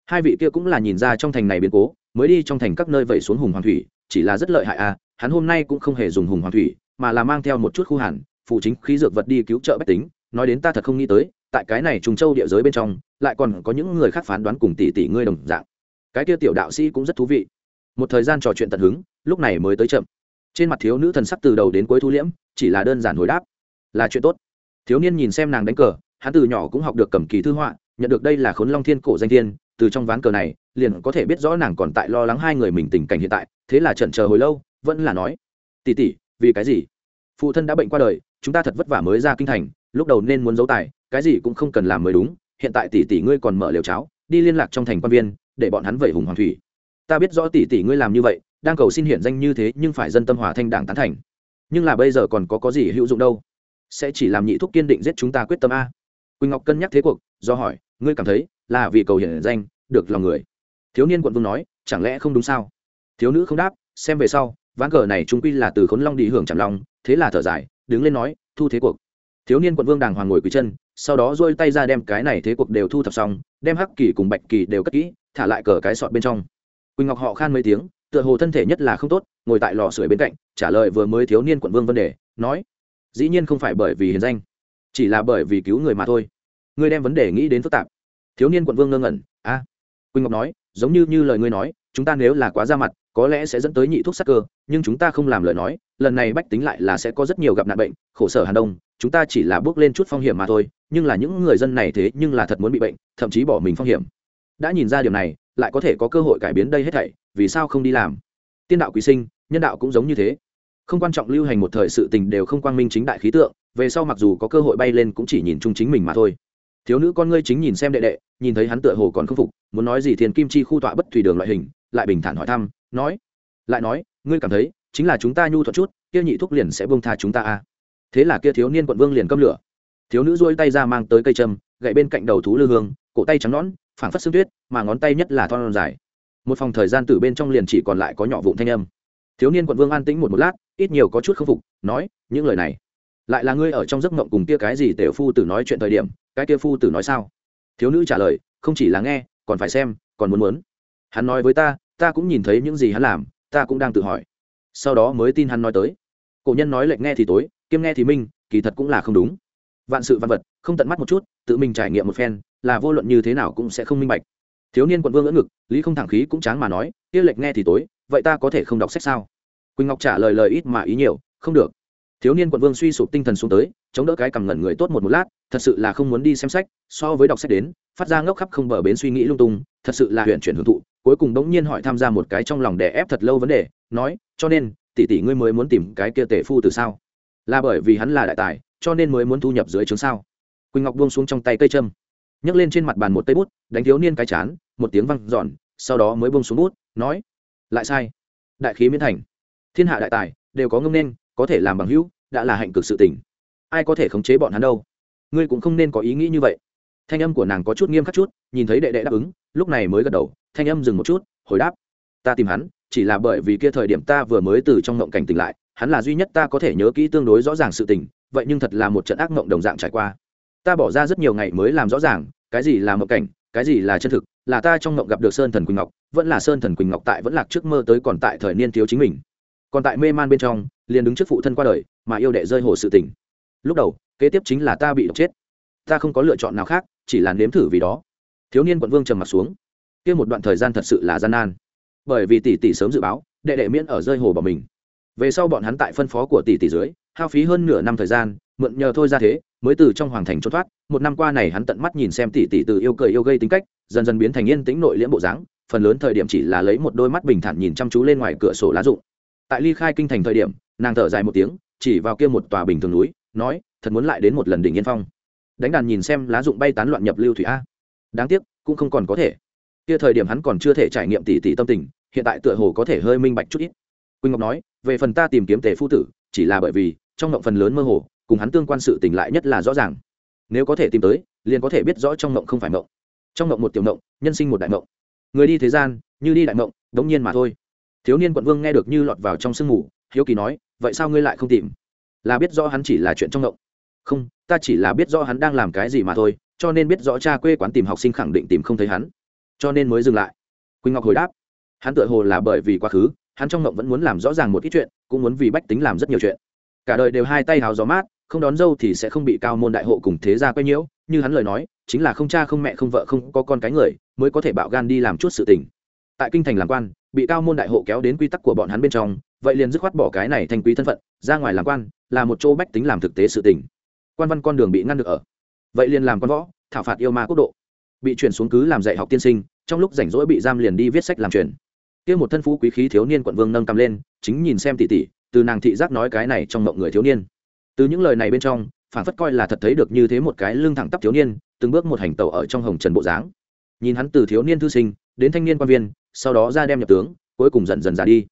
Hai vị kia cũng là nhìn ra trong thành này biến cố mới đi trong thành các nơi vẩy xuống hùng hoàng thủy chỉ là rất lợi hại a, hắn hôm nay cũng không hề dùng hùng hoàng thủy mà là mang theo một chút khu hàn phụ chính khí dược vật đi cứu trợ bách tính, nói đến ta thật không nghĩ tới, tại cái này trùng châu địa giới bên trong, lại còn có những người khác phán đoán cùng tỷ tỷ ngươi đồng dạng. Cái kia tiểu đạo sĩ cũng rất thú vị. Một thời gian trò chuyện tận hứng, lúc này mới tới chậm. Trên mặt thiếu nữ thần sắc từ đầu đến cuối thu liễm, chỉ là đơn giản hồi đáp. Là chuyện tốt. Thiếu niên nhìn xem nàng đánh cờ, hắn từ nhỏ cũng học được cầm kỳ thư họa, nhận được đây là khốn long thiên cổ danh thiên, từ trong ván cờ này, liền có thể biết rõ nàng còn tại lo lắng hai người mình tình cảnh hiện tại, thế là chần chờ hồi lâu, vẫn là nói tỉ tỉ vì cái gì? Phụ thân đã bệnh qua đời chúng ta thật vất vả mới ra kinh thành, lúc đầu nên muốn giấu tài, cái gì cũng không cần làm mới đúng, hiện tại tỷ tỷ ngươi còn mở liều cháo, đi liên lạc trong thành quan viên, để bọn hắn vẩy hùng hoàng thủy. Ta biết rõ tỷ tỷ ngươi làm như vậy, đang cầu xin hiện danh như thế nhưng phải dân tâm hòa thanh đảng tán thành. Nhưng là bây giờ còn có có gì hữu dụng đâu? Sẽ chỉ làm nhị thúc kiên định giết chúng ta quyết tâm a. Quỳnh ngọc cân nhắc thế cuộc, do hỏi, ngươi cảm thấy là vì cầu hiển danh, được lòng người. Thiếu niên quận vương nói, chẳng lẽ không đúng sao? Thiếu nữ không đáp, xem về sau, ván cờ này chúng quy là từ khốn long đi hưởng chẳng long thế là thở dài đứng lên nói, thu thế cuộc. Thiếu niên quận vương đàng hoàng ngồi quỳ chân, sau đó dôi tay ra đem cái này thế cuộc đều thu thập xong, đem hắc kỳ cùng bạch kỳ đều cất kỹ, thả lại cờ cái sọt bên trong. Quỳnh ngọc họ khan mấy tiếng, tựa hồ thân thể nhất là không tốt, ngồi tại lò sưởi bên cạnh, trả lời vừa mới thiếu niên quận vương vấn đề, nói, dĩ nhiên không phải bởi vì hiền danh, chỉ là bởi vì cứu người mà thôi. Ngươi đem vấn đề nghĩ đến phức tạp. Thiếu niên quận vương ngơ ngẩn, a? À. quỳnh ngọc nói, giống như như lời ngươi nói, chúng ta nếu là quá ra mặt, có lẽ sẽ dẫn tới nhị thuốc sắc cơ, nhưng chúng ta không làm lời nói lần này bách tính lại là sẽ có rất nhiều gặp nạn bệnh, khổ sở hàn đông, chúng ta chỉ là bước lên chút phong hiểm mà thôi, nhưng là những người dân này thế nhưng là thật muốn bị bệnh, thậm chí bỏ mình phong hiểm. Đã nhìn ra điều này, lại có thể có cơ hội cải biến đây hết thảy, vì sao không đi làm? Tiên đạo quý sinh, nhân đạo cũng giống như thế. Không quan trọng lưu hành một thời sự tình đều không quang minh chính đại khí tượng, về sau mặc dù có cơ hội bay lên cũng chỉ nhìn chung chính mình mà thôi. Thiếu nữ con ngươi chính nhìn xem đệ đệ, nhìn thấy hắn tựa hồ còn không phục, muốn nói gì thiền kim chi khu tọa bất thủy đường loại hình, lại bình thản hỏi thăm, nói, lại nói, ngươi cảm thấy chính là chúng ta nhu thuật chút, kia nhị thúc liền sẽ buông tha chúng ta à. Thế là kia thiếu niên quận vương liền câm lửa. Thiếu nữ duỗi tay ra mang tới cây châm, gậy bên cạnh đầu thú lư hương, cổ tay trắng nõn, phảng phất xương tuyết, mà ngón tay nhất là thon dài. Một phòng thời gian từ bên trong liền chỉ còn lại có nhỏ vụn thanh âm. Thiếu niên quận vương an tĩnh một một lát, ít nhiều có chút k phục, nói, những lời này, lại là ngươi ở trong giấc mộng cùng kia cái gì tiểu phu tử nói chuyện thời điểm, cái kia phu tử nói sao? Thiếu nữ trả lời, không chỉ là nghe, còn phải xem, còn muốn muốn. Hắn nói với ta ta cũng nhìn thấy những gì hắn làm, ta cũng đang tự hỏi sau đó mới tin hắn nói tới. Cổ nhân nói lệnh nghe thì tối, kiêm nghe thì minh, kỳ thật cũng là không đúng. Vạn sự văn vật, không tận mắt một chút, tự mình trải nghiệm một phen, là vô luận như thế nào cũng sẽ không minh bạch. Thiếu niên quận vương ngỡ ngực, lý không thẳng khí cũng chán mà nói, kia lệnh nghe thì tối, vậy ta có thể không đọc sách sao? Quỳnh ngọc trả lời lời ít mà ý nhiều, không được. Thiếu niên quận vương suy sụp tinh thần xuống tới, chống đỡ cái cằm ngẩn người tốt một một lát, thật sự là không muốn đi xem sách, so với đọc sách đến, phát ra ngốc khắp không bờ bến suy nghĩ lung tung, thật sự là huyện chuyển hưởng thụ cuối cùng đống nhiên hỏi tham gia một cái trong lòng đè ép thật lâu vấn đề, nói, cho nên, tỷ tỷ ngươi mới muốn tìm cái kia tể phu từ sao? Là bởi vì hắn là đại tài, cho nên mới muốn thu nhập dưới trướng sao? Quỳnh ngọc buông xuống trong tay cây châm, nhấc lên trên mặt bàn một tay bút, đánh thiếu niên cái chán, một tiếng văng giòn sau đó mới buông xuống bút, nói, lại sai. Đại khí miễn thành. Thiên hạ đại tài, đều có ngông nên, có thể làm bằng hữu, đã là hạnh cực sự tình. Ai có thể khống chế bọn hắn đâu? Ngươi cũng không nên có ý nghĩ như vậy thanh âm của nàng có chút nghiêm khắc chút, nhìn thấy đệ đệ đáp ứng, lúc này mới gật đầu, thanh âm dừng một chút, hồi đáp. Ta tìm hắn, chỉ là bởi vì kia thời điểm ta vừa mới từ trong ngộng cảnh tỉnh lại, hắn là duy nhất ta có thể nhớ kỹ tương đối rõ ràng sự tình, vậy nhưng thật là một trận ác ngộng đồng dạng trải qua. Ta bỏ ra rất nhiều ngày mới làm rõ ràng, cái gì là mộng cảnh, cái gì là chân thực, là ta trong ngộng gặp được sơn thần quỳnh ngọc, vẫn là sơn thần quỳnh ngọc tại vẫn lạc trước mơ tới còn tại thời niên thiếu chính mình. Còn tại mê man bên trong, liền đứng trước phụ thân qua đời, mà yêu đệ rơi hồ sự tình. Lúc đầu, kế tiếp chính là ta bị độc chết ta không có lựa chọn nào khác, chỉ là nếm thử vì đó. Thiếu niên quận vương trầm mặt xuống. Kia một đoạn thời gian thật sự là gian nan. Bởi vì tỷ tỷ sớm dự báo, đệ đệ miễn ở rơi hồ bỏ mình. Về sau bọn hắn tại phân phó của tỷ tỷ dưới, hao phí hơn nửa năm thời gian, mượn nhờ thôi ra thế, mới từ trong hoàng thành trốn thoát. Một năm qua này hắn tận mắt nhìn xem tỷ tỷ từ yêu cười yêu gây tính cách, dần dần biến thành yên tĩnh nội liễm bộ dáng. Phần lớn thời điểm chỉ là lấy một đôi mắt bình thản nhìn chăm chú lên ngoài cửa sổ lá rụng. Tại ly khai kinh thành thời điểm, nàng thở dài một tiếng, chỉ vào kia một tòa bình thường núi, nói, thật muốn lại đến một lần đỉnh yên phong đánh đàn nhìn xem lá dụng bay tán loạn nhập lưu thủy a. Đáng tiếc, cũng không còn có thể. Kia thời điểm hắn còn chưa thể trải nghiệm tỷ tỷ tâm tình, hiện tại tựa hồ có thể hơi minh bạch chút ít. Quỳnh ngọc nói, về phần ta tìm kiếm tề phu tử, chỉ là bởi vì, trong ngộng phần lớn mơ hồ, cùng hắn tương quan sự tình lại nhất là rõ ràng. Nếu có thể tìm tới, liền có thể biết rõ trong ngộng không phải ngộng. Trong ngộng một tiểu ngộng, nhân sinh một đại ngộng. Người đi thế gian, như đi đại ngộng, đống nhiên mà thôi. Thiếu niên quận vương nghe được như lọt vào trong sương mù, hiếu kỳ nói, vậy sao ngươi lại không tìm? Là biết rõ hắn chỉ là chuyện trong ngộng. Không ta chỉ là biết rõ hắn đang làm cái gì mà thôi, cho nên biết rõ cha quê quán tìm học sinh khẳng định tìm không thấy hắn. Cho nên mới dừng lại. Quỳnh ngọc hồi đáp. Hắn tự hồ là bởi vì quá khứ, hắn trong ngộng vẫn muốn làm rõ ràng một ít chuyện, cũng muốn vì bách tính làm rất nhiều chuyện. Cả đời đều hai tay hào gió mát, không đón dâu thì sẽ không bị cao môn đại hộ cùng thế gia quay nhiễu, như hắn lời nói, chính là không cha không mẹ không vợ không có con cái người, mới có thể bạo gan đi làm chút sự tình. Tại kinh thành làm quan, bị cao môn đại hộ kéo đến quy tắc của bọn hắn bên trong, vậy liền dứt khoát bỏ cái này thành quý thân phận, ra ngoài làm quan, là một chỗ bách tính làm thực tế sự tình quan văn con đường bị ngăn được ở. Vậy liền làm con võ, thảo phạt yêu ma quốc độ. Bị chuyển xuống cứ làm dạy học tiên sinh, trong lúc rảnh rỗi bị giam liền đi viết sách làm truyền. Kia một thân phú quý khí thiếu niên quận vương nâng cầm lên, chính nhìn xem tỷ tỷ, từ nàng thị giác nói cái này trong mộng người thiếu niên. Từ những lời này bên trong phản phất coi là thật thấy được như thế một cái lưng thẳng tắp thiếu niên, từng bước một hành tẩu ở trong hồng trần bộ dáng. Nhìn hắn từ thiếu niên thư sinh, đến thanh niên quan viên, sau đó ra đem nhập tướng, cuối cùng dần dần ra đi.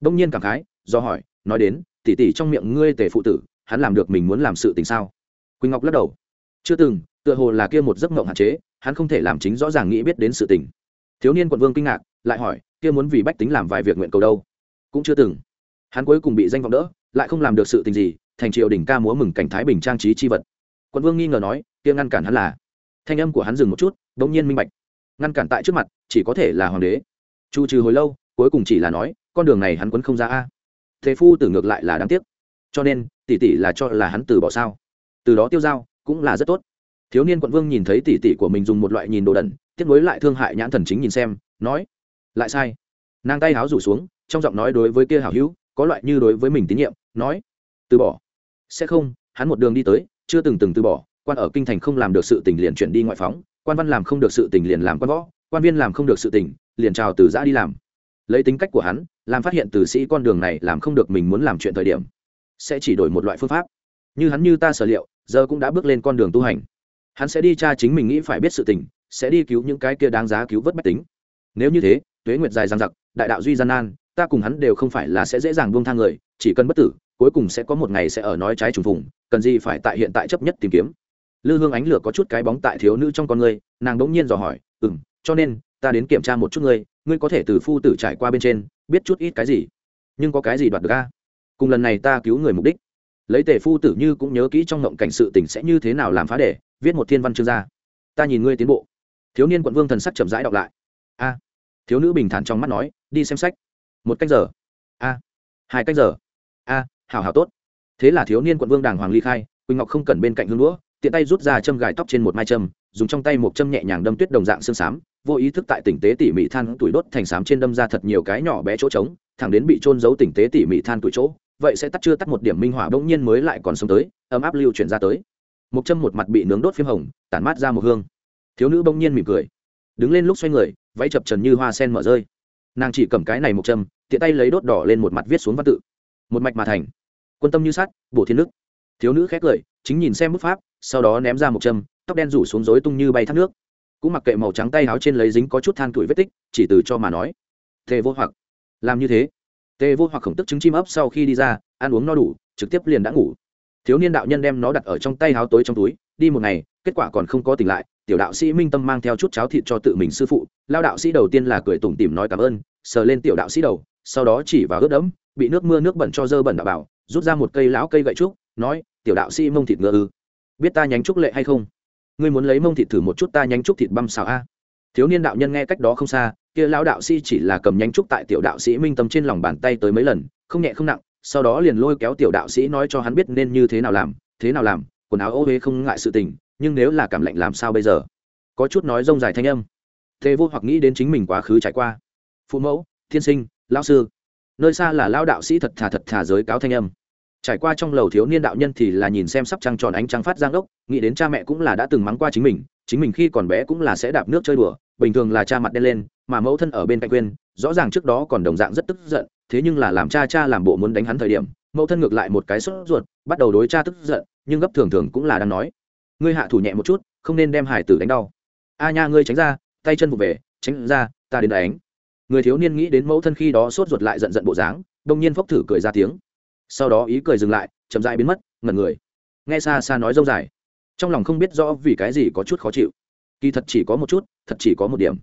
Đông nhiên cảm khái, do hỏi, nói đến, tỷ tỷ trong miệng ngươi tề phụ tử, hắn làm được mình muốn làm sự tình sao? Quỳnh ngọc lắc đầu. Chưa từng, tựa hồ là kia một giấc mộng hạn chế, hắn không thể làm chính rõ ràng nghĩ biết đến sự tình. Thiếu niên quận vương kinh ngạc, lại hỏi, kia muốn vì bách tính làm vài việc nguyện cầu đâu? Cũng chưa từng. Hắn cuối cùng bị danh vọng đỡ, lại không làm được sự tình gì, thành triều đỉnh ca múa mừng cảnh thái bình trang trí chi vật. Quận vương nghi ngờ nói, kia ngăn cản hắn là? Thanh âm của hắn dừng một chút đ ỗ n g nhiên minh bạch. Ngăn cản tại trước mặt, chỉ có thể là hoàng đế. Chu trừ hồi lâu, cuối cùng chỉ là nói, con đường này hắn quấn không ra a. Thế phu tử ngược lại là đáng tiếc. Cho nên, tỷ tỷ là cho là hắn từ bỏ sao? Từ đó tiêu dao cũng là rất tốt. Thiếu niên quận vương nhìn thấy tỷ tỷ của mình dùng một loại nhìn đồ đẩn tiếp nối lại thương hại nhãn thần chính nhìn xem, nói, lại sai. Nàng tay háo rủ xuống, trong giọng nói đối với kia hảo hữu, có loại như đối với mình tín nhiệm, nói, từ bỏ. Sẽ không, hắn một đường đi tới, chưa từng từng từ bỏ, quan ở kinh thành không làm được sự tình liền chuyển đi ngoại phóng, quan văn làm không được sự tình liền làm quan võ, quan viên làm không được sự tình, liền trào từ giã đi làm. Lấy tính cách của hắn, làm phát hiện từ sĩ con đường này làm không được mình muốn làm chuyện thời điểm, sẽ chỉ đổi một loại phương pháp như hắn như ta sở liệu, giờ cũng đã bước lên con đường tu hành. Hắn sẽ đi tra chính mình nghĩ phải biết sự tình, sẽ đi cứu những cái kia đáng giá cứu vớt bách tính. Nếu như thế, tuế nguyệt dài dằng dặc, đại đạo duy gian nan, ta cùng hắn đều không phải là sẽ dễ dàng buông thang người, chỉ cần bất tử, cuối cùng sẽ có một ngày sẽ ở nói trái trùng phùng, cần gì phải tại hiện tại chấp nhất tìm kiếm. Lư hương ánh lửa có chút cái bóng tại thiếu nữ trong con người, nàng đống nhiên dò hỏi ừ m cho nên, ta đến kiểm tra một chút ngươi ngươi có thể từ phu tử trải qua bên trên, biết chút ít cái gì? Nhưng có cái gì đoạt được ca cùng lần này ta cứu người mục đích lấy tề phu tử như cũng nhớ kỹ trong ngộng cảnh sự tình sẽ như thế nào làm phá để viết một thiên văn chương ra. Ta nhìn ngươi tiến bộ. Thiếu niên quận vương thần sắc chậm rãi đọc lại. A. Thiếu nữ bình thản trong mắt nói, đi xem sách. Một cách giờ. A. Hai cách giờ. A, hảo hảo tốt. Thế là thiếu niên quận vương đàng hoàng ly khai, quỳnh ngọc không cần bên cạnh hương đũa tiện tay rút ra châm gài tóc trên một mai châm, dùng trong tay một châm nhẹ nhàng đâm tuyết đồng dạng xương xám, vô ý thức tại tỉnh tế tỉ mỉ than tuổi đốt thành xám trên đâm ra thật nhiều cái nhỏ bé chỗ trống, thẳng đến bị trôn giấu tỉnh tế tỉ mỉ than tuổi chỗ vậy sẽ tắt chưa tắt một điểm minh hỏa bỗng nhiên mới lại còn sống tới, ấm áp lưu chuyển ra tới. Một châm một mặt bị nướng đốt phim hồng, tản mát ra một hương. Thiếu nữ bỗng nhiên mỉm cười, đứng lên lúc xoay người, váy chập trần như hoa sen mở rơi. Nàng chỉ cầm cái này một châm, tiện tay lấy đốt đỏ lên một mặt viết xuống văn tự. Một mạch mà thành, quân tâm như sắt, bổ thiên nước. Thiếu nữ khét cười, chính nhìn xem bức pháp, sau đó ném ra một châm, tóc đen rủ xuống rối tung như bay thác nước. Cũng mặc kệ màu trắng tay áo trên lấy dính có chút than tuổi vết tích, chỉ từ cho mà nói, thề vô hoặc, làm như thế tê vô hoặc khổng tức trứng chim ấp sau khi đi ra, ăn uống no đủ, trực tiếp liền đã ngủ. Thiếu niên đạo nhân đem nó đặt ở trong tay háo tối trong túi, đi một ngày, kết quả còn không có tỉnh lại, tiểu đạo sĩ minh tâm mang theo chút cháo thịt cho tự mình sư phụ, lao đạo sĩ đầu tiên là cười tủm tỉm nói cảm ơn, sờ lên tiểu đạo sĩ đầu, sau đó chỉ vào ướt đẫm, bị nước mưa nước bẩn cho dơ bẩn đạo bảo, rút ra một cây lão cây gậy trúc, nói, tiểu đạo sĩ mông thịt ngựa ư? Biết ta nhánh trúc lệ hay không? Ngươi muốn lấy mông thịt thử một chút ta nhánh trúc thịt băm xào a thiếu niên đạo nhân nghe cách đó không xa, kia lão đạo sĩ chỉ là cầm nhánh trúc tại tiểu đạo sĩ minh tâm trên lòng bàn tay tới mấy lần, không nhẹ không nặng, sau đó liền lôi kéo tiểu đạo sĩ nói cho hắn biết nên như thế nào làm, thế nào làm, quần áo ô huế không ngại sự tình, nhưng nếu là cảm lạnh làm sao bây giờ? Có chút nói rông dài thanh âm. Thế vô hoặc nghĩ đến chính mình quá khứ trải qua. Phụ mẫu, thiên sinh, lão sư. Nơi xa là lao đạo sĩ thật thà thật thà giới cáo thanh âm. Trải qua trong lầu thiếu niên đạo nhân thì là nhìn xem sắp trăng tròn ánh trăng phát giang ốc nghĩ đến cha mẹ cũng là đã từng mắng qua chính mình chính mình khi còn bé cũng là sẽ đạp nước chơi đùa bình thường là cha mặt đen lên, mà mẫu thân ở bên cạnh quên, rõ ràng trước đó còn đồng dạng rất tức giận, thế nhưng là làm cha cha làm bộ muốn đánh hắn thời điểm, mẫu thân ngược lại một cái sốt ruột, bắt đầu đối cha tức giận, nhưng gấp thường thường cũng là đang nói, ngươi hạ thủ nhẹ một chút, không nên đem hải tử đánh đau. A nha, ngươi tránh ra, tay chân vụ về, tránh ra, ta đến đánh. Người thiếu niên nghĩ đến mẫu thân khi đó sốt ruột lại giận giận bộ dáng, đông nhiên phốc thử cười ra tiếng. Sau đó ý cười dừng lại, chậm dại biến mất, ngẩn người. Nghe xa xa nói dâu dài, trong lòng không biết rõ vì cái gì có chút khó chịu kỳ thật chỉ có một chút, thật chỉ có một điểm.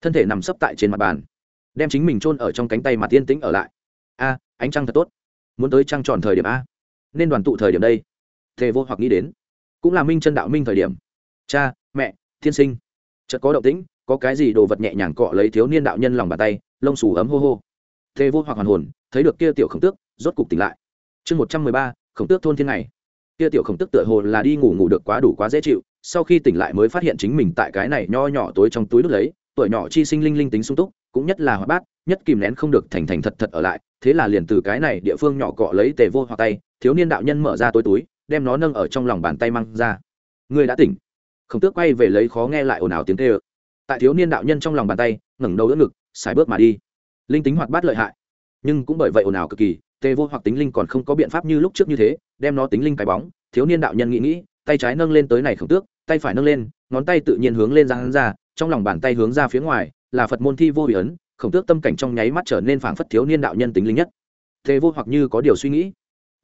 Thân thể nằm sấp tại trên mặt bàn, đem chính mình chôn ở trong cánh tay mà tiên tĩnh ở lại. A, ánh trăng thật tốt. Muốn tới trăng tròn thời điểm a. Nên đoàn tụ thời điểm đây. Thề vô hoặc nghĩ đến. Cũng là minh chân đạo minh thời điểm. Cha, mẹ, thiên sinh. Chợt có động tĩnh, có cái gì đồ vật nhẹ nhàng cọ lấy thiếu niên đạo nhân lòng bàn tay, lông xù ấm hô hô. Thề vô hoặc hoàn hồn, thấy được kia tiểu khổng tước, rốt cục tỉnh lại. Chương một trăm mười ba, khổng tước thôn thiên này kia tiểu khổng tước tựa hồ là đi ngủ ngủ được quá đủ quá dễ chịu sau khi tỉnh lại mới phát hiện chính mình tại cái này nho nhỏ tối trong túi đút lấy, tuổi nhỏ chi sinh linh linh tính sung túc, cũng nhất là hoạt bát, nhất kìm nén không được thành thành thật thật ở lại, thế là liền từ cái này địa phương nhỏ cọ lấy tề vô hoặc tay, thiếu niên đạo nhân mở ra tối túi, đem nó nâng ở trong lòng bàn tay mang ra. Người đã tỉnh. Khổng tước quay về lấy khó nghe lại ồn ào tiếng tê ơ tại thiếu niên đạo nhân trong lòng bàn tay, ngẩng đầu đỡ ngực xài bước mà đi. Linh tính hoạt bát lợi hại. Nhưng cũng bởi vậy ồn ào cực kỳ tê vô hoặc tính linh còn không có biện pháp như lúc trước như thế, đem nó tính linh cái bóng, thiếu niên đạo nhân nghĩ nghĩ, tay trái nâng lên tới này khổng tước tay phải nâng lên, ngón tay tự nhiên hướng lên ra hắn ra, trong lòng bàn tay hướng ra phía ngoài, là phật môn thi vô bị ấn, khổng tước tâm cảnh trong nháy mắt trở nên phảng phất thiếu niên đạo nhân tính linh nhất. Thế vô hoặc như có điều suy nghĩ.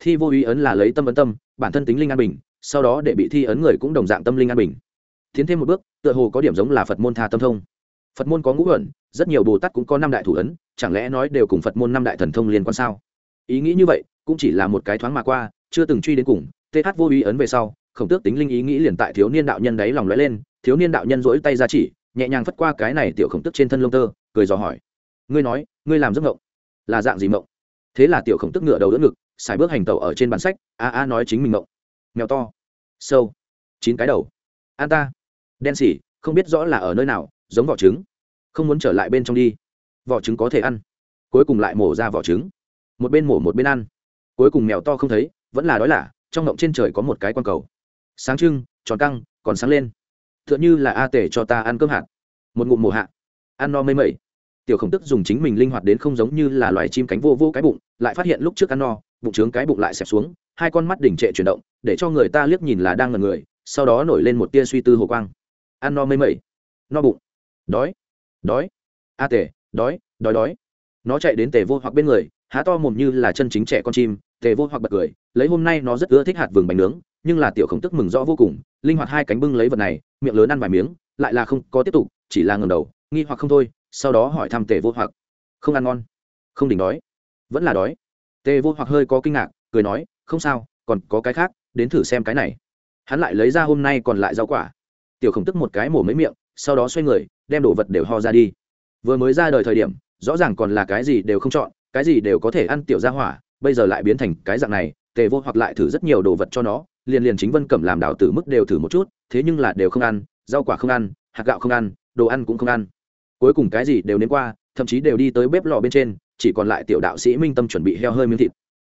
Thi vô ý ấn là lấy tâm ấn tâm, bản thân tính linh an bình, sau đó để bị thi ấn người cũng đồng dạng tâm linh an bình. Tiến thêm một bước, tựa hồ có điểm giống là phật môn tha tâm thông. Phật môn có ngũ ẩn rất nhiều bồ tát cũng có năm đại thủ ấn, chẳng lẽ nói đều cùng phật môn năm đại thần thông liên quan sao? Ý nghĩ như vậy, cũng chỉ là một cái thoáng mà qua, chưa từng truy đến cùng th vô ý ấn về sau khổng tước tính linh ý nghĩ liền tại thiếu niên đạo nhân đấy lòng lóe lên, thiếu niên đạo nhân dỗi tay ra chỉ, nhẹ nhàng phất qua cái này tiểu khổng tước trên thân lông tơ, cười dò hỏi. Ngươi nói, ngươi làm giấc mộng? Là dạng gì mộng? Thế là tiểu khổng tước ngựa đầu đỡ ngực, xài bước hành tẩu ở trên bản sách, a a nói chính mình mộng. Mèo to. Sâu. Chín cái đầu. An ta. Đen xỉ, không biết rõ là ở nơi nào, giống vỏ trứng. Không muốn trở lại bên trong đi. Vỏ trứng có thể ăn. Cuối cùng lại mổ ra vỏ trứng. Một bên mổ một bên ăn. Cuối cùng mèo to không thấy, vẫn là đói lạ trong ngộng trên trời có một cái quang cầu sáng trưng, tròn căng, còn sáng lên. T h ư ợ n h ư là a tể cho ta ăn cơm hạt. Một ngụm mùa hạ. Ăn no mây mẩy. Tiểu khổng tức dùng chính mình linh hoạt đến không giống như là loài chim cánh vô vô cái bụng, lại phát hiện lúc trước ăn no, bụng trướng cái bụng lại xẹp xuống, hai con mắt đỉnh trệ chuyển động, để cho người ta liếc nhìn là đang ngần người, sau đó nổi lên một tia suy tư hồ quang. Ăn no mây mẩy. No bụng. Đói. Đói. A tể, đói đói đói. Nó chạy đến tề vô hoặc bên người, há to mồm như là chân chính trẻ con chim, tề vô hoặc bật cười, lấy hôm nay nó rất ưa thích hạt vừng bánh nướng nhưng là tiểu khổng tức mừng rõ vô cùng, linh hoạt hai cánh bưng lấy vật này, miệng lớn ăn vài miếng, lại là không có tiếp tục, chỉ là ngầm đầu, nghi hoặc không thôi, sau đó hỏi thăm tề vô hoặc. Không ăn ngon. Không đỉnh đói. Vẫn là đói. Tề vô hoặc hơi có kinh ngạc, cười nói, không sao, còn có cái khác, đến thử xem cái này. Hắn lại lấy ra hôm nay còn lại rau quả. Tiểu khổng tức một cái mổ mấy miệng, sau đó xoay người, đem đồ vật đều ho ra đi. Vừa mới ra đời thời điểm, rõ ràng còn là cái gì đều không chọn, cái gì đều có thể ăn tiểu ra hỏa, bây giờ lại biến thành cái dạng này, tề vô hoặc lại thử rất nhiều đồ vật cho nó liền liền chính vân cẩm làm đào tử mức đều thử một chút, thế nhưng là đều không ăn, rau quả không ăn, hạt gạo không ăn, đồ ăn cũng không ăn. Cuối cùng cái gì đều nếm qua, thậm chí đều đi tới bếp lò bên trên, chỉ còn lại tiểu đạo sĩ minh tâm chuẩn bị heo hơi miếng thịt.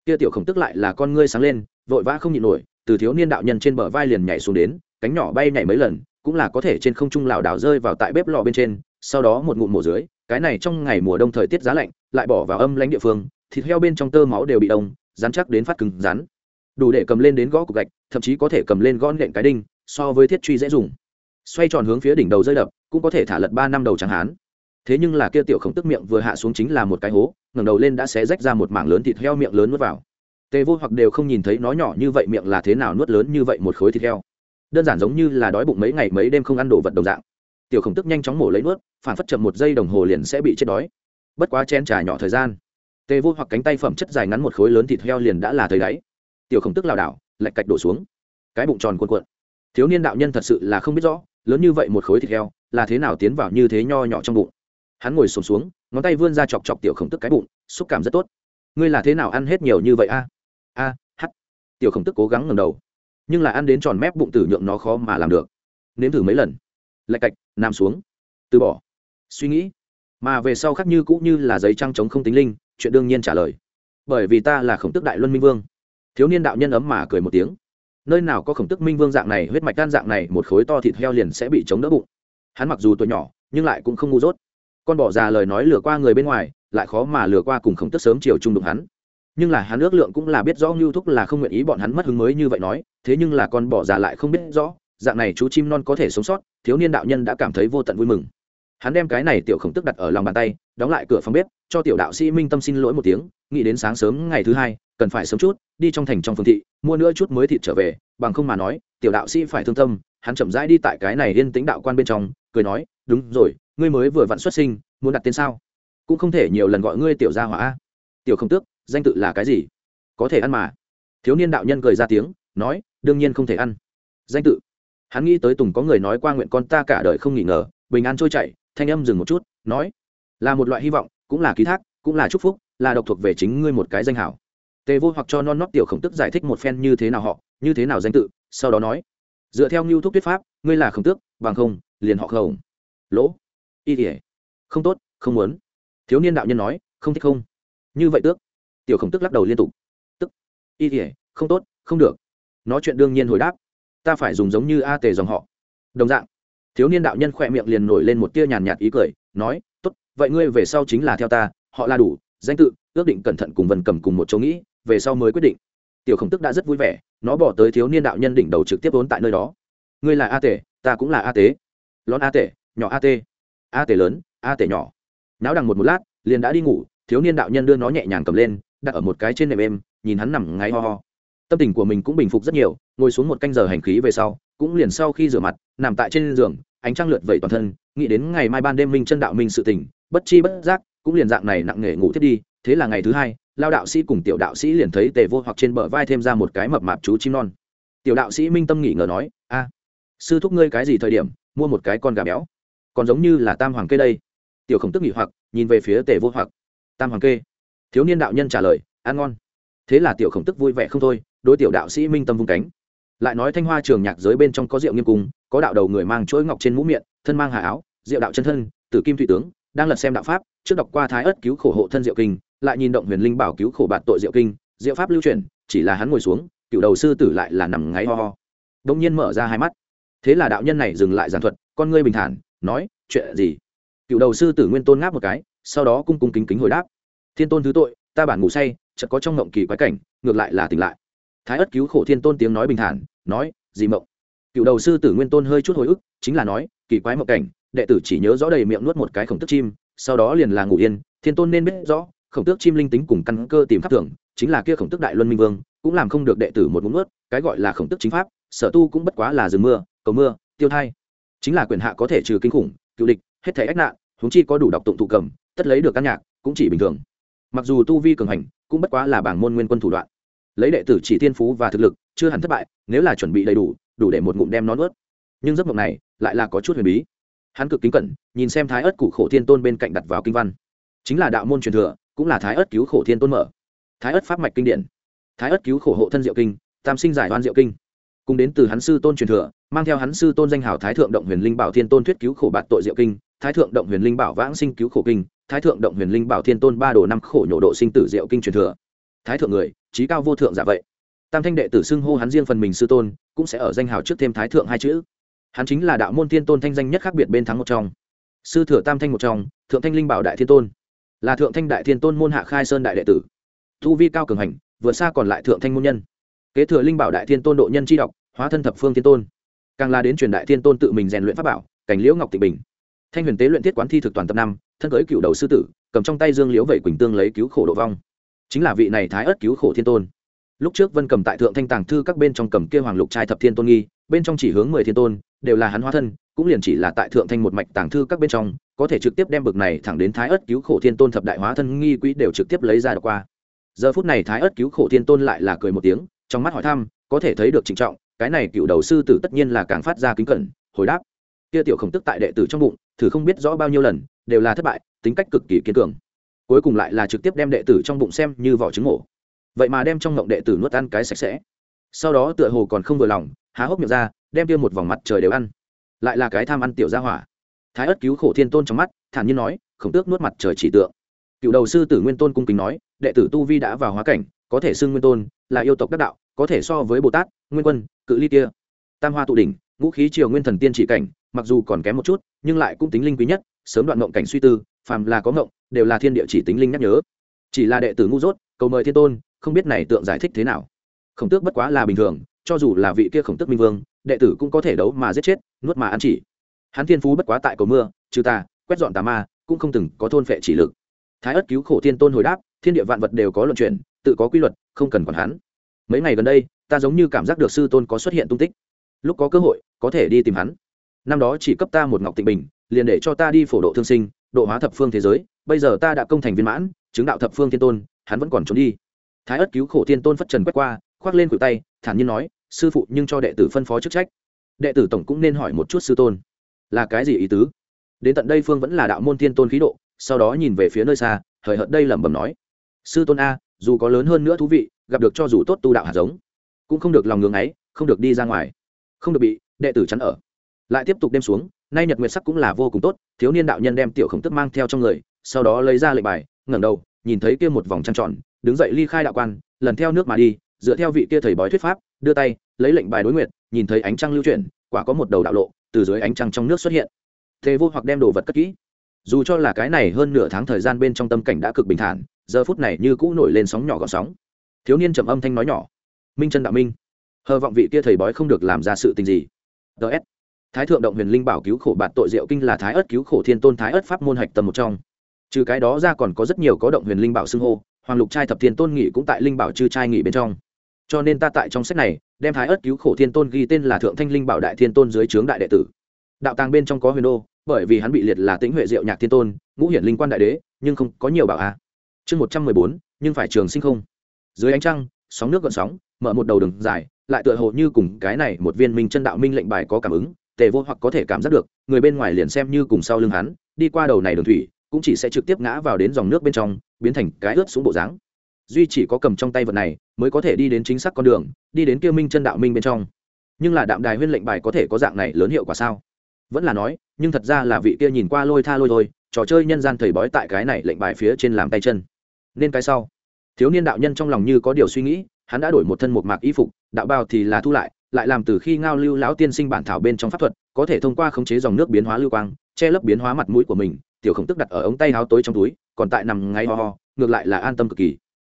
Kia tiểu khổng tức lại là con ngươi sáng lên, vội vã không nhịn nổi, từ thiếu niên đạo nhân trên bờ vai liền nhảy xuống đến, cánh nhỏ bay nhảy mấy lần, cũng là có thể trên không trung lảo đảo rơi vào tại bếp lò bên trên, sau đó một ngụm mổ dưới, cái này trong ngày mùa đông thời tiết giá lạnh, lại bỏ vào âm lãnh địa phương, thịt heo bên trong tơ máu đều bị đông, rắn chắc đến phát cứng, rắn đủ để cầm lên đến gõ cục gạch, thậm chí có thể cầm lên gõ nện cái đinh, so với thiết truy dễ dùng. Xoay tròn hướng phía đỉnh đầu rơi đập, cũng có thể thả lật ba năm đầu chẳng hán. Thế nhưng là kia tiểu khổng tức miệng vừa hạ xuống chính là một cái hố, ngẩng đầu lên đã xé rách ra một mảng lớn thịt heo miệng lớn nuốt vào. Tê vô hoặc đều không nhìn thấy nó nhỏ như vậy miệng là thế nào nuốt lớn như vậy một khối thịt heo. Đơn giản giống như là đói bụng mấy ngày mấy đêm không ăn đồ vật đồng dạng. Tiểu khổng tức nhanh chóng mổ lấy nuốt, phản phất chậm một giây đồng hồ liền sẽ bị chết đói. Bất quá chen trà nhỏ thời gian tê vô hoặc cánh tay phẩm chất dài ngắn một khối lớn thịt heo liền đã là thời đáy tiểu khổng tức lảo đảo lạch cạch đổ xuống. Cái bụng tròn cuộn cuộn. Thiếu niên đạo nhân thật sự là không biết rõ lớn như vậy một khối thịt heo là thế nào tiến vào như thế nho nhỏ trong bụng. Hắn ngồi sụp xuống, xuống ngón tay vươn ra chọc chọc tiểu khổng tức cái bụng xúc cảm rất tốt. Ngươi là thế nào ăn hết nhiều như vậy a? A h tiểu khổng tức cố gắng ngầm đầu. Nhưng là ăn đến tròn mép bụng tử nhượng nó khó mà làm được. Nếm thử mấy lần. Lạch cạch nằm xuống. Từ bỏ. Suy nghĩ. Mà về sau khác như cũng như là giấy trăng chống không tính linh chuyện đương nhiên trả lời. Bởi vì ta là khổng tức đại luân minh vương thiếu niên đạo nhân ấm mà cười một tiếng. Nơi nào có khổng tức minh vương dạng này, huyết mạch gan dạng này, một khối to thịt heo liền sẽ bị chống đỡ bụng. Hắn mặc dù tuổi nhỏ, nhưng lại cũng không ngu dốt. Con bỏ già lời nói lừa qua người bên ngoài, lại khó mà lừa qua cùng khổng tức sớm chiều trung đụng hắn. Nhưng là hắn ước lượng cũng là biết rõ ngưu thúc là không nguyện ý bọn hắn mất hứng mới như vậy nói, thế nhưng là con bỏ già lại không biết rõ, dạng này chú chim non có thể sống sót, thiếu niên đạo nhân đã cảm thấy vô tận vui mừng hắn đem cái này tiểu khổng tức đặt ở lòng bàn tay, đóng lại cửa phòng bếp, cho tiểu đạo sĩ minh tâm xin lỗi một tiếng, nghĩ đến sáng sớm ngày thứ hai, cần phải sớm chút, đi trong thành trong phương thị, mua nữa chút mới thịt trở về, bằng không mà nói, tiểu đạo sĩ phải thương tâm, hắn chậm rãi đi tại cái này yên tĩnh đạo quan bên trong, cười nói, đúng rồi, ngươi mới vừa vặn xuất sinh, muốn đặt tên sao? Cũng không thể nhiều lần gọi ngươi tiểu gia hỏa tiểu không tước, danh tự là cái gì? Có thể ăn mà. Thiếu niên đạo nhân cười ra tiếng, nói, đương nhiên không thể ăn. Danh tự? Hắn nghĩ tới tùng có người nói qua nguyện con ta cả đời không nghỉ ngờ, bình an trôi chảy thanh âm dừng một chút, nói, là một loại hy vọng, cũng là ký thác, cũng là chúc phúc, là độc thuộc về chính ngươi một cái danh hảo. Tề vô hoặc cho non nót tiểu khổng tức giải thích một phen như thế nào họ, như thế nào danh tự, sau đó nói, dựa theo ngưu thúc thuyết pháp, ngươi là khổng tước, bằng không, liền họ khổng. Lỗ, y tỉa không tốt, không muốn. Thiếu niên đạo nhân nói, không thích không. Như vậy tước. Tiểu khổng tức lắc đầu liên tục. Tức, y tỉa không tốt, không được. Nói chuyện đương nhiên hồi đáp, ta phải dùng giống như a tề dòng họ. Đồng dạng thiếu niên đạo nhân khỏe miệng liền nổi lên một tia nhàn nhạt ý cười, nói, tốt, vậy ngươi về sau chính là theo ta, họ là đủ, danh tự, ước định cẩn thận cùng vần cầm cùng một chỗ nghĩ, về sau mới quyết định. Tiểu khổng tức đã rất vui vẻ, nó bỏ tới thiếu niên đạo nhân đỉnh đầu trực tiếp vốn tại nơi đó. Ngươi là a tể, ta cũng là a tế. Lon a tể, nhỏ a tê. A tể lớn, a tể nhỏ. Náo đằng một một lát, liền đã đi ngủ, thiếu niên đạo nhân đưa nó nhẹ nhàng cầm lên, đặt ở một cái trên nệm êm, nhìn hắn nằm ngáy ho ho. Tâm tình của mình cũng bình phục rất nhiều, ngồi xuống một canh giờ hành khí về sau cũng liền sau khi rửa mặt, nằm tại trên giường, ánh trăng lượt vẩy toàn thân, nghĩ đến ngày mai ban đêm minh chân đạo minh sự tình, bất chi bất giác, cũng liền dạng này nặng nghề ngủ thiết đi. Thế là ngày thứ hai, lao đạo sĩ cùng tiểu đạo sĩ liền thấy tề vô hoặc trên bờ vai thêm ra một cái mập mạp chú chim non. Tiểu đạo sĩ minh tâm nghỉ ngờ nói, a, sư thúc ngươi cái gì thời điểm, mua một cái con gà béo? Còn giống như là tam hoàng kê đây. Tiểu khổng tức nghỉ hoặc, nhìn về phía tề vô hoặc. Tam hoàng kê. Thiếu niên đạo nhân trả lời, ăn ngon. Thế là tiểu khổng tức vui vẻ không thôi, đối tiểu đạo sĩ minh tâm vung cánh lại nói thanh hoa trường nhạc giới bên trong có rượu nghiêm cung, có đạo đầu người mang chuỗi ngọc trên mũ miệng, thân mang hà áo rượu đạo chân thân, tử kim thủy tướng, đang lật xem đạo pháp, trước đọc qua thái ất cứu khổ hộ thân diệu kinh, lại nhìn động huyền linh bảo cứu khổ bạt tội diệu kinh, diệu pháp lưu truyền chỉ là hắn ngồi xuống, cựu đầu sư tử lại là nằm ngáy ho ho. Đông nhiên mở ra hai mắt. Thế là đạo nhân này dừng lại giảng thuật, con ngươi bình thản, nói, chuyện gì? Cựu đầu sư tử nguyên tôn ngáp một cái, sau đó cung cung kính kính hồi đáp, thiên tôn thứ tội, ta bản ngủ say, chợt có trong ngộng kỳ quái cảnh, ngược lại là tỉnh lại. Thái ất cứu khổ thiên tôn tiếng nói bình thản nói gì mộng. Cựu đầu sư tử nguyên tôn hơi chút hồi ức, chính là nói, kỳ quái mộng cảnh, đệ tử chỉ nhớ rõ đầy miệng nuốt một cái khổng tức chim, sau đó liền là ngủ yên, thiên tôn nên biết rõ, khổng tước chim linh tính cùng căn cơ tìm khắc thưởng chính là kia khổng tước đại luân minh vương, cũng làm không được đệ tử một ngụm nuốt, cái gọi là khổng tước chính pháp, sở tu cũng bất quá là rừng mưa, cầu mưa, tiêu thai. Chính là quyền hạ có thể trừ kinh khủng, cựu địch, hết thể ách nạn, huống chi có đủ đọc tụng thụ cầm, tất lấy được căn nhạc, cũng chỉ bình thường. Mặc dù tu vi cường hành, cũng bất quá là bảng môn nguyên quân thủ đoạn lấy đệ tử chỉ thiên phú và thực lực, chưa hẳn thất bại, nếu là chuẩn bị đầy đủ đủ để một ngụm đem nó nuốt. Nhưng giấc mộng này lại là có chút huyền bí. Hắn cực kính cẩn, nhìn xem thái ớt cụ khổ thiên tôn bên cạnh đặt vào kinh văn. Chính là đạo môn truyền thừa, cũng là thái ớt cứu khổ thiên tôn mở. Thái ớt pháp mạch kinh điển. Thái ớt cứu khổ hộ thân diệu kinh, tam sinh giải đoan diệu kinh. Cùng đến từ hắn sư tôn truyền thừa, mang theo hắn sư tôn danh hảo thái thượng động huyền linh bảo thiên tôn thuyết cứu khổ bạt tội diệu kinh, thái thượng động huyền linh bảo vãng sinh cứu khổ kinh, thái thượng động huyền linh bảo thiên tôn ba đồ năm khổ nhổ độ sinh tử diệu kinh truyền thừa. Thái thượng người trí cao vô thượng giả vậy. Tam thanh đệ tử xưng hô hắn riêng phần mình sư tôn, cũng sẽ ở danh hào trước thêm thái thượng hai chữ. Hắn chính là đạo môn thiên tôn thanh danh nhất khác biệt bên thắng một trong. Sư thừa tam thanh một trong, thượng thanh linh bảo đại thiên tôn. Là thượng thanh đại thiên tôn môn hạ khai sơn đại đệ tử. Thu vi cao cường hành, vượt xa còn lại thượng thanh môn nhân. Kế thừa linh bảo đại thiên tôn độ nhân tri đọc hóa thân thập phương thiên tôn. Càng là đến truyền đại thiên tôn tự mình rèn luyện pháp bảo, cảnh liễu ngọc tịnh bình. Thanh huyền tế luyện thiết quán thi thực toàn tập năm, thân cưới cựu đầu sư tử, cầm trong tay dương liễu vẩy quỳnh tương lấy cứu khổ độ vong chính là vị này thái ớt cứu khổ thiên tôn. Lúc trước vân cầm tại thượng thanh tàng thư các bên trong cầm kia hoàng lục trai thập thiên tôn nghi, bên trong chỉ hướng mười thiên tôn, đều là hắn hóa thân, cũng liền chỉ là tại thượng thanh một mạch tàng thư các bên trong, có thể trực tiếp đem bực này thẳng đến thái ớt cứu khổ thiên tôn thập đại hóa thân nghi quỹ đều trực tiếp lấy ra đọc qua. Giờ phút này thái ớt cứu khổ thiên tôn lại là cười một tiếng, trong mắt hỏi thăm, có thể thấy được trịnh trọng, cái này cựu đầu sư tử tất nhiên là càng phát ra kính cẩn, hồi đáp. Kia tiểu khổng tức tại đệ tử trong bụng, thử không biết rõ bao nhiêu lần, đều là thất bại, tính cách cực kỳ kiên cường cuối cùng lại là trực tiếp đem đệ tử trong bụng xem như vỏ trứng mổ. Vậy mà đem trong ngộng đệ tử nuốt ăn cái sạch sẽ. Sau đó tựa hồ còn không vừa lòng, há hốc miệng ra, đem tiêu một vòng mặt trời đều ăn. Lại là cái tham ăn tiểu gia hỏa. Thái ất cứu khổ thiên tôn trong mắt, thản nhiên nói, khổng tước nuốt mặt trời chỉ tượng. Cựu đầu sư tử nguyên tôn cung kính nói, đệ tử tu vi đã vào hóa cảnh, có thể xưng nguyên tôn, là yêu tộc đắc đạo, có thể so với bồ tát, nguyên quân, cự ly kia. Tam hoa tụ đỉnh, ngũ khí triều nguyên thần tiên chỉ cảnh, mặc dù còn kém một chút, nhưng lại cũng tính linh quý nhất sớm đoạn mộng cảnh suy tư, phàm là có mộng đều là thiên địa chỉ tính linh nhắc nhớ. Chỉ là đệ tử ngu dốt, cầu mời thiên tôn, không biết này tượng giải thích thế nào. Khổng tước bất quá là bình thường, cho dù là vị kia khổng tước minh vương, đệ tử cũng có thể đấu mà giết chết, nuốt mà ăn chỉ. Hắn thiên phú bất quá tại cầu mưa, trừ ta quét dọn tà ma, cũng không từng có thôn phệ chỉ lực. Thái ất cứu khổ thiên tôn hồi đáp, thiên địa vạn vật đều có luận chuyển, tự có quy luật, không cần còn hắn. Mấy ngày gần đây, ta giống như cảm giác được sư tôn có xuất hiện tung tích. Lúc có cơ hội, có thể đi tìm hắn. Năm đó chỉ cấp ta một ngọc tịnh bình liền để cho ta đi phổ độ thương sinh, độ hóa thập phương thế giới, bây giờ ta đã công thành viên mãn, chứng đạo thập phương thiên tôn, hắn vẫn còn trốn đi. Thái ất cứu khổ thiên tôn phất trần quét qua, khoác lên khuỷu tay, thản nhiên nói, sư phụ nhưng cho đệ tử phân phó chức trách. Đệ tử tổng cũng nên hỏi một chút sư tôn. Là cái gì ý tứ? Đến tận đây phương vẫn là đạo môn thiên tôn khí độ, sau đó nhìn về phía nơi xa, hời hợt đây lẩm bẩm nói. Sư tôn a, dù có lớn hơn nữa thú vị, gặp được cho dù tốt tu đạo hạt giống, cũng không được lòng ngưỡng ấy, không được đi ra ngoài, không được bị đệ tử chắn ở. Lại tiếp tục đêm xuống nay nhật nguyệt sắc cũng là vô cùng tốt, thiếu niên đạo nhân đem tiểu khổng tức mang theo trong người, sau đó lấy ra lệnh bài, ngẩng đầu, nhìn thấy kia một vòng trăng tròn, đứng dậy ly khai đạo quan, lần theo nước mà đi, dựa theo vị kia thầy bói thuyết pháp, đưa tay, lấy lệnh bài đối nguyệt, nhìn thấy ánh trăng lưu chuyển, quả có một đầu đạo lộ, từ dưới ánh trăng trong nước xuất hiện. Thế vô hoặc đem đồ vật cất kỹ. Dù cho là cái này hơn nửa tháng thời gian bên trong tâm cảnh đã cực bình thản, giờ phút này như cũ nổi lên sóng nhỏ gọn sóng. Thiếu niên trầm âm thanh nói nhỏ. Minh chân đạo minh. Hờ vọng vị kia thầy bói không được làm ra sự tình gì. Ts thái thượng động huyền linh bảo cứu khổ bạt tội diệu kinh là thái ớt cứu khổ thiên tôn thái ớt pháp môn hạch tâm một trong. Trừ cái đó ra còn có rất nhiều có động huyền linh bảo xưng hô, hoàng lục trai thập thiên tôn nghị cũng tại linh bảo chư trai nghị bên trong. Cho nên ta tại trong sách này, đem thái ớt cứu khổ thiên tôn ghi tên là thượng thanh linh bảo đại thiên tôn dưới trướng đại đệ tử. Đạo tàng bên trong có huyền đô bởi vì hắn bị liệt là tĩnh huệ diệu nhạc thiên tôn, ngũ hiển linh quan đại đế, nhưng không có nhiều bảo a. Chương một trăm mười bốn, nhưng phải trường sinh không? Dưới ánh trăng, sóng nước gợn sóng, mở một đầu đường dài, lại tựa hồ như cùng cái này một viên minh chân đạo minh lệnh bài có cảm ứng tề vô hoặc có thể cảm giác được, người bên ngoài liền xem như cùng sau lưng hắn, đi qua đầu này đường thủy, cũng chỉ sẽ trực tiếp ngã vào đến dòng nước bên trong, biến thành cái ướt xuống bộ dáng. Duy chỉ có cầm trong tay vật này, mới có thể đi đến chính xác con đường, đi đến kia minh chân đạo minh bên trong. Nhưng là đạm đài huyên lệnh bài có thể có dạng này lớn hiệu quả sao? Vẫn là nói, nhưng thật ra là vị kia nhìn qua lôi tha lôi thôi, trò chơi nhân gian thầy bói tại cái này lệnh bài phía trên làm tay chân. Nên cái sau. Thiếu niên đạo nhân trong lòng như có điều suy nghĩ, hắn đã đổi một thân một mạc y phục, đạo bao thì là thu lại lại làm từ khi ngao lưu lão tiên sinh bản thảo bên trong pháp thuật, có thể thông qua khống chế dòng nước biến hóa lưu quang, che lấp biến hóa mặt mũi của mình, tiểu khổng tức đặt ở ống tay háo tối trong túi, còn tại nằm ngay ho ho, ngược lại là an tâm cực kỳ.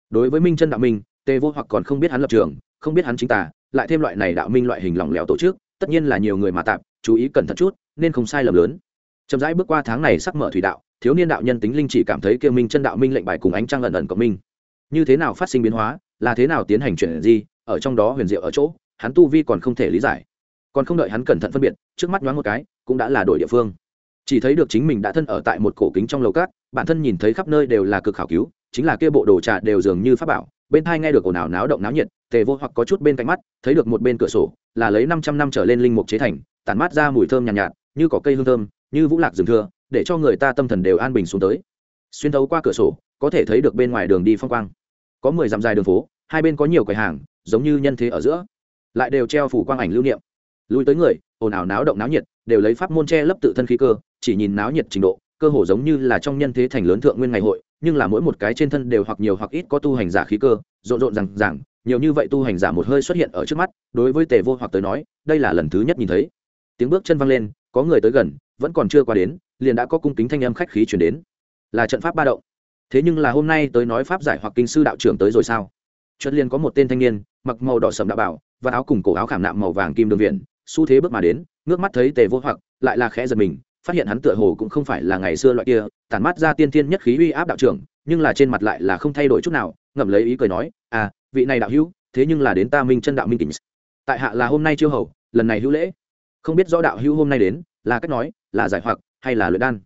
Đối với minh chân đạo minh, tề vô hoặc còn không biết hắn lập trường, không biết hắn chính tả lại thêm loại này đạo minh loại hình lỏng lẻo tổ chức, tất nhiên là nhiều người mà tạm chú ý cẩn thận chút, nên không sai lầm lớn. Chậm rãi bước qua tháng này sắc mở thủy đạo, thiếu niên đạo nhân tính linh chỉ cảm thấy kêu minh chân đạo minh lệnh bài cùng ánh trăng ẩn ẩn của minh như thế nào phát sinh biến hóa, là thế nào tiến hành chuyển gì ở trong đó huyền diệu ở chỗ hắn tu vi còn không thể lý giải. Còn không đợi hắn cẩn thận phân biệt trước mắt nhoáng một cái cũng đã là đổi địa phương. Chỉ thấy được chính mình đã thân ở tại một cổ kính trong lầu cát bản thân nhìn thấy khắp nơi đều là cực khảo cứu chính là kia bộ đồ trà đều dường như pháp bảo bên hai nghe được ồn ào náo động náo nhiệt tề vô hoặc có chút bên cạnh mắt thấy được một bên cửa sổ là lấy năm trăm năm trở lên linh mục chế thành tản mát ra mùi thơm nhàn nhạt, nhạt như có cây hương thơm như vũ lạc rừng thưa để cho người ta tâm thần đều an bình xuống tới. Xuyên thấu qua cửa sổ có thể thấy được bên ngoài đường đi phong quang. Có mười dặm dài đường phố hai bên có nhiều quầy hàng giống như nhân thế ở giữa lại đều treo phủ quang ảnh lưu niệm. Lui tới người, ồn ào náo động náo nhiệt, đều lấy pháp môn che lấp tự thân khí cơ, chỉ nhìn náo nhiệt trình độ, cơ hồ giống như là trong nhân thế thành lớn thượng nguyên ngày hội, nhưng là mỗi một cái trên thân đều hoặc nhiều hoặc ít có tu hành giả khí cơ, rộn rộn rằng rằng nhiều như vậy tu hành giả một hơi xuất hiện ở trước mắt, đối với tề vô hoặc tới nói, đây là lần thứ nhất nhìn thấy. Tiếng bước chân văng lên, có người tới gần, vẫn còn chưa qua đến, liền đã có cung kính thanh âm khách khí chuyển đến. Là trận pháp ba động. Thế nhưng là hôm nay tới nói pháp giải hoặc kinh sư đạo trưởng tới rồi sao? Chất liền có một tên thanh niên, mặc màu đỏ sầm đạo bảo và áo cùng cổ áo khảm nạm màu vàng kim đường viện xu thế bước mà đến, ngước mắt thấy tề vô hoặc, lại là khẽ giật mình, phát hiện hắn tựa hồ cũng không phải là ngày xưa loại kia, tản mắt ra tiên thiên nhất khí uy áp đạo trưởng, nhưng là trên mặt lại là không thay đổi chút nào, ngậm lấy ý cười nói à vị này đạo hữu, thế nhưng là đến ta minh chân đạo minh kính tại hạ là hôm nay chiêu hầu, lần này hữu lễ. Không biết rõ đạo hữu hôm nay đến, là cách nói, là giải hoặc, hay là luyện đan.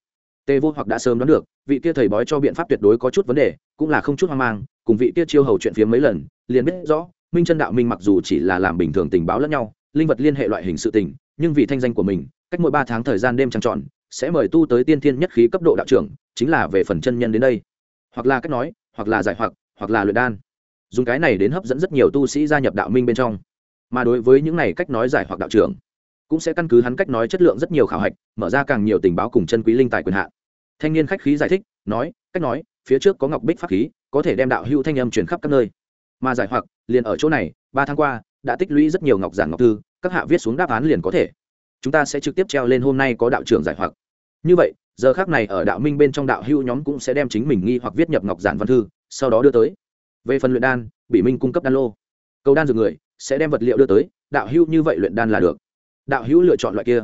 Tề vô hoặc đã sớm đoán được, vị kia thầy bói cho biện pháp tuyệt đối có chút vấn đề, cũng là không chút hoang mang, cùng vị kia chiêu hầu chuyện phía mấy lần, liền biết rõ minh chân đạo minh mặc dù chỉ là làm bình thường tình báo lẫn nhau, linh vật liên hệ loại hình sự tình, nhưng vì thanh danh của mình, cách mỗi ba tháng thời gian đêm trăng trọn sẽ mời tu tới tiên thiên nhất khí cấp độ đạo trưởng, chính là về phần chân nhân đến đây. Hoặc là cách nói, hoặc là giải hoặc hoặc là luyện đan. Dùng cái này đến hấp dẫn rất nhiều tu sĩ gia nhập đạo minh bên trong. Mà đối với những này cách nói giải hoặc đạo trưởng, cũng sẽ căn cứ hắn cách nói chất lượng rất nhiều khảo hạch, mở ra càng nhiều tình báo cùng chân quý linh tài quyền hạn. Thanh niên khách khí giải thích, nói, cách nói, phía trước có ngọc bích pháp khí, có thể đem đạo hữu thanh âm truyền khắp các nơi. Mà giải hoặc liền ở chỗ này, ba tháng qua, đã tích lũy rất nhiều ngọc giản ngọc thư, các hạ viết xuống đáp án liền có thể. Chúng ta sẽ trực tiếp treo lên hôm nay có đạo trưởng giải hoặc. Như vậy, giờ khác này ở đạo minh bên trong đạo hưu nhóm cũng sẽ đem chính mình nghi hoặc viết nhập ngọc giản văn thư, sau đó đưa tới. Về phần luyện đan, bị minh cung cấp đan lô. Cầu đan dược người, sẽ đem vật liệu đưa tới, đạo hưu như vậy luyện đan là được. Đạo hữu lựa chọn loại kia.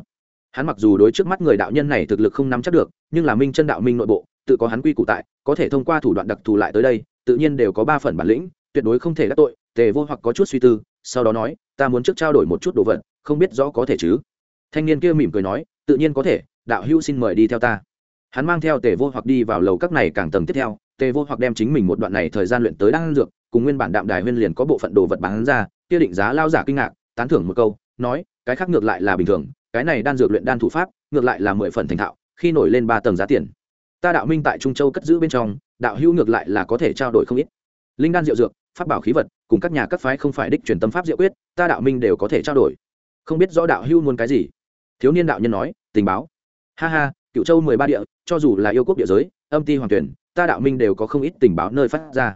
Hắn mặc dù đối trước mắt người đạo nhân này thực lực không nắm chắc được, nhưng là minh chân đạo minh nội bộ, tự có hắn quy củ tại, có thể thông qua thủ đoạn đặc thù lại tới đây, tự nhiên đều có ba phần bản lĩnh, tuyệt đối không thể đắc tội tề vô hoặc có chút suy tư, sau đó nói, ta muốn trước trao đổi một chút đồ vật, không biết rõ có thể chứ? Thanh niên kia mỉm cười nói, tự nhiên có thể, đạo hữu xin mời đi theo ta. Hắn mang theo tề vô hoặc đi vào lầu các này càng tầng tiếp theo, tề vô hoặc đem chính mình một đoạn này thời gian luyện tới đang dược, cùng nguyên bản đạm đài huyên liền có bộ phận đồ vật bán ra, kia định giá lao giả kinh ngạc, tán thưởng một câu, nói, cái khác ngược lại là bình thường, cái này đan dược luyện đan thủ pháp, ngược lại là mười phần thành thạo, khi nổi lên ba tầng giá tiền. Ta đạo minh tại trung châu cất giữ bên trong, đạo hữu ngược lại là có thể trao đổi không ít. Linh đan diệu dược pháp bảo khí vật, cùng các nhà các phái không phải đích truyền tâm pháp diệu quyết, ta đạo minh đều có thể trao đổi. Không biết rõ đạo hưu muốn cái gì? Thiếu niên đạo nhân nói, tình báo. Ha ha, cựu châu mười ba địa, cho dù là yêu quốc địa giới, âm ti hoàng tuyển, ta đạo minh đều có không ít tình báo nơi phát ra.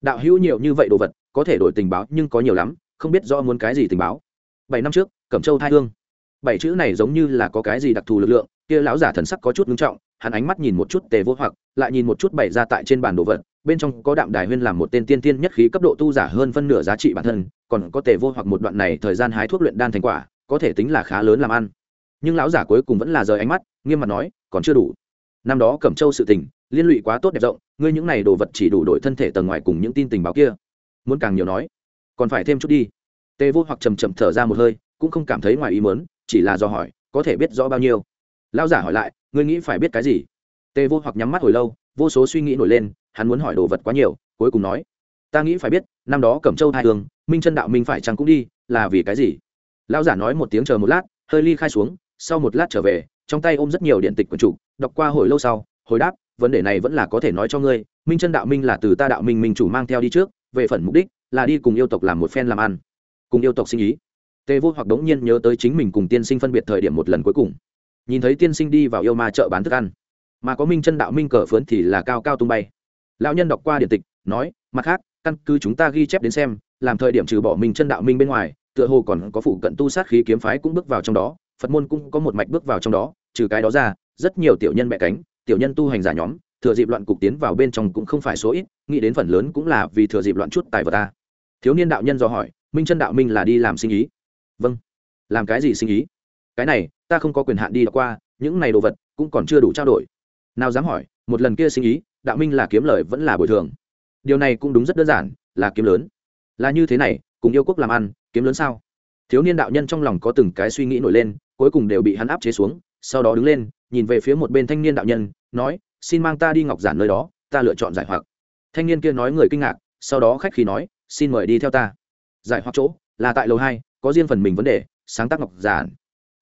Đạo hữu nhiều như vậy đồ vật, có thể đổi tình báo nhưng có nhiều lắm, không biết rõ muốn cái gì tình báo. Bảy năm trước, cẩm châu thai hương. Bảy chữ này giống như là có cái gì đặc thù lực lượng, kia lão giả thần sắc có chút ngưng trọng, hắn ánh mắt nhìn một chút tề vô hoặc, lại nhìn một chút bày ra tại trên bản đồ vật bên trong có đạm đài huyên làm một tên tiên tiên nhất khí cấp độ tu giả hơn phân nửa giá trị bản thân, còn có tề vô hoặc một đoạn này thời gian hái thuốc luyện đan thành quả, có thể tính là khá lớn làm ăn. Nhưng lão giả cuối cùng vẫn là rời ánh mắt, nghiêm mặt nói, còn chưa đủ. Năm đó cẩm châu sự tình, liên lụy quá tốt đẹp rộng, ngươi những này đồ vật chỉ đủ đổi thân thể tầng ngoài cùng những tin tình báo kia. Muốn càng nhiều nói, còn phải thêm chút đi. Tề vô hoặc chầm chậm thở ra một hơi, cũng không cảm thấy ngoài ý mớn chỉ là do hỏi, có thể biết rõ bao nhiêu? Lão giả hỏi lại, ngươi nghĩ phải biết cái gì? Tề vô hoặc nhắm mắt hồi lâu, vô số suy nghĩ nổi lên hắn muốn hỏi đồ vật quá nhiều, cuối cùng nói, ta nghĩ phải biết, năm đó cẩm châu hai hương minh chân đạo minh phải chăng cũng đi, là vì cái gì? Lão giả nói một tiếng chờ một lát, hơi ly khai xuống, sau một lát trở về, trong tay ôm rất nhiều điện tịch quần chủ đọc qua hồi lâu sau, hồi đáp, vấn đề này vẫn là có thể nói cho ngươi, minh chân đạo minh là từ ta đạo minh minh chủ mang theo đi trước, về phần mục đích, là đi cùng yêu tộc làm một phen làm ăn, cùng yêu tộc sinh ý. Tề vô hoặc đống nhiên nhớ tới chính mình cùng tiên sinh phân biệt thời điểm một lần cuối cùng. Nhìn thấy tiên sinh đi vào yêu ma chợ bán thức ăn, mà có minh chân đạo minh cờ phướn thì là cao cao tung bay lão nhân đọc qua điện tịch, nói, mặt khác, căn cứ chúng ta ghi chép đến xem, làm thời điểm trừ bỏ minh chân đạo minh bên ngoài, tựa hồ còn có phụ cận tu sát khí kiếm phái cũng bước vào trong đó, phật môn cũng có một mạch bước vào trong đó, trừ cái đó ra, rất nhiều tiểu nhân mẹ cánh, tiểu nhân tu hành giả nhóm, thừa dịp loạn cục tiến vào bên trong cũng không phải số ít, nghĩ đến phần lớn cũng là vì thừa dịp loạn chút tài vật ta. Thiếu niên đạo nhân do hỏi, minh chân đạo minh là đi làm sinh ý? Vâng. Làm cái gì sinh ý? Cái này, ta không có quyền hạn đi qua, những này đồ vật cũng còn chưa đủ trao đổi. Nào dám hỏi một lần kia sinh ý, đạo minh là kiếm lời vẫn là bồi thường. Điều này cũng đúng rất đơn giản, là kiếm lớn. Là như thế này, cùng yêu quốc làm ăn, kiếm lớn sao? Thiếu niên đạo nhân trong lòng có từng cái suy nghĩ nổi lên, cuối cùng đều bị hắn áp chế xuống, sau đó đứng lên, nhìn về phía một bên thanh niên đạo nhân, nói, xin mang ta đi ngọc giản nơi đó, ta lựa chọn giải hoặc. Thanh niên kia nói người kinh ngạc, sau đó khách khí nói, xin mời đi theo ta. Giải hoặc chỗ, là tại lầu hai, có riêng phần mình vấn đề, sáng tác ngọc giản.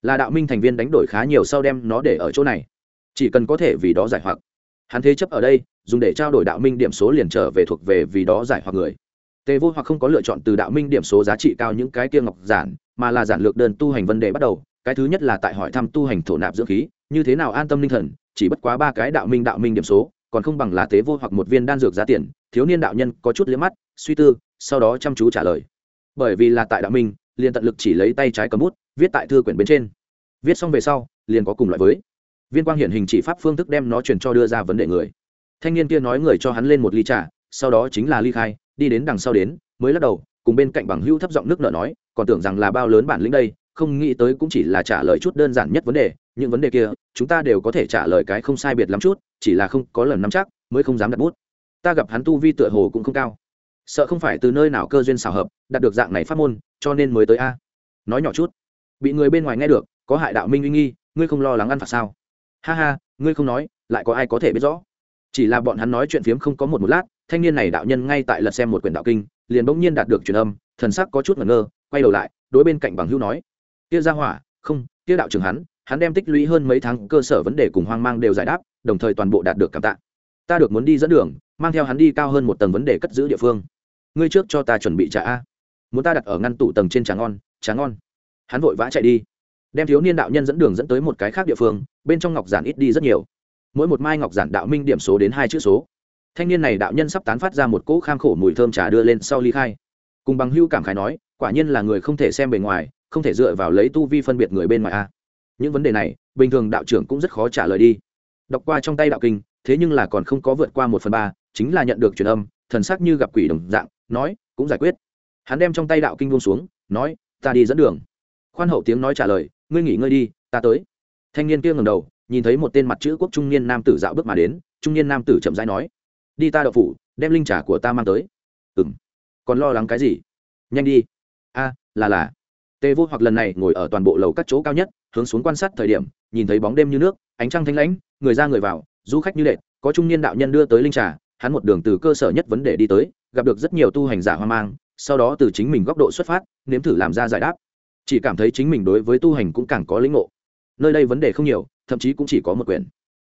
Là đạo minh thành viên đánh đổi khá nhiều sau đem nó để ở chỗ này. Chỉ cần có thể vì đó giải hoặc hắn thế chấp ở đây, dùng để trao đổi đạo minh điểm số liền trở về thuộc về vì đó giải hoặc người. Tề vô hoặc không có lựa chọn từ đạo minh điểm số giá trị cao những cái kia ngọc giản, mà là giản lược đơn tu hành vấn đề bắt đầu. Cái thứ nhất là tại hỏi thăm tu hành thổ nạp dưỡng khí, như thế nào an tâm linh thần, chỉ bất quá ba cái đạo minh đạo minh điểm số, còn không bằng là tế vô hoặc một viên đan dược giá tiền. Thiếu niên đạo nhân có chút liếm mắt, suy tư, sau đó chăm chú trả lời. Bởi vì là tại đạo minh, liền tận lực chỉ lấy tay trái cầm bút, viết tại thư quyển bên trên. Viết xong về sau, liền có cùng loại với viên quang hiển hình chỉ pháp phương thức đem nó truyền cho đưa ra vấn đề người. Thanh niên kia nói người cho hắn lên một ly trà, sau đó chính là ly khai, đi đến đằng sau đến, mới lắc đầu, cùng bên cạnh bằng hữu thấp giọng nước nợ nói, còn tưởng rằng là bao lớn bản lĩnh đây, không nghĩ tới cũng chỉ là trả lời chút đơn giản nhất vấn đề, những vấn đề kia, chúng ta đều có thể trả lời cái không sai biệt lắm chút, chỉ là không có lần nắm chắc, mới không dám đặt bút. Ta gặp hắn tu vi tựa hồ cũng không cao. Sợ không phải từ nơi nào cơ duyên xảo hợp, đạt được dạng này phát môn, cho nên mới tới a. Nói nhỏ chút. Bị người bên ngoài nghe được, có hại đạo minh uy nghi, ngươi không lo lắng ăn phạt sao? Ha ha, ngươi không nói, lại có ai có thể biết rõ? Chỉ là bọn hắn nói chuyện phiếm không có một một lát, thanh niên này đạo nhân ngay tại lật xem một quyển đạo kinh, liền bỗng nhiên đạt được truyền âm, thần sắc có chút ngẩn ngơ, quay đầu lại, đối bên cạnh bằng hữu nói, kia ra hỏa, không, kia đạo trưởng hắn hắn đem tích lũy hơn mấy tháng cơ sở vấn đề cùng hoang mang đều giải đáp, đồng thời toàn bộ đạt được cảm tạ. Ta được muốn đi dẫn đường, mang theo hắn đi cao hơn một tầng vấn đề cất giữ địa phương. Ngươi trước cho ta chuẩn bị trà a. Muốn ta đặt ở ngăn tủ tầng trên trà ngon trà ngon. Hắn vội vã chạy đi. Đem thiếu niên đạo nhân dẫn đường dẫn tới một cái khác địa phương bên trong ngọc giản ít đi rất nhiều. Mỗi một mai ngọc giản đạo minh điểm số đến hai chữ số. Thanh niên này đạo nhân sắp tán phát ra một cỗ kham khổ mùi thơm trà đưa lên sau ly khai. Cùng bằng hưu cảm khái nói, quả nhiên là người không thể xem bề ngoài, không thể dựa vào lấy tu vi phân biệt người bên ngoài a. Những vấn đề này, bình thường đạo trưởng cũng rất khó trả lời đi. Đọc qua trong tay đạo kinh, thế nhưng là còn không có vượt qua một phần ba, chính là nhận được truyền âm, thần sắc như gặp quỷ đồng dạng, nói, cũng giải quyết. Hắn đem trong tay đạo kinh buông xuống, nói, ta đi dẫn đường. Khoan hậu tiếng nói trả lời, ngươi nghỉ ngơi đi, ta tới thanh niên kia ngầm đầu, nhìn thấy một tên mặt chữ quốc trung niên nam tử dạo bước mà đến, trung niên nam tử chậm rãi nói, đi ta đậu phủ, đem linh trà của ta mang tới. Ừ m còn lo lắng cái gì? Nhanh đi. A, là là. Tề vô hoặc lần này ngồi ở toàn bộ lầu các chỗ cao nhất, hướng xuống quan sát thời điểm, nhìn thấy bóng đêm như nước, ánh trăng thanh lãnh, người ra người vào, du khách như lệ có trung niên đạo nhân đưa tới linh trà, hắn một đường từ cơ sở nhất vấn đề đi tới, gặp được rất nhiều tu hành giả hoang mang, sau đó từ chính mình góc độ xuất phát, nếm thử làm ra giải đáp. Chỉ cảm thấy chính mình đối với tu hành cũng càng có lĩnh ngộ nơi đây vấn đề không nhiều, thậm chí cũng chỉ có một quyển.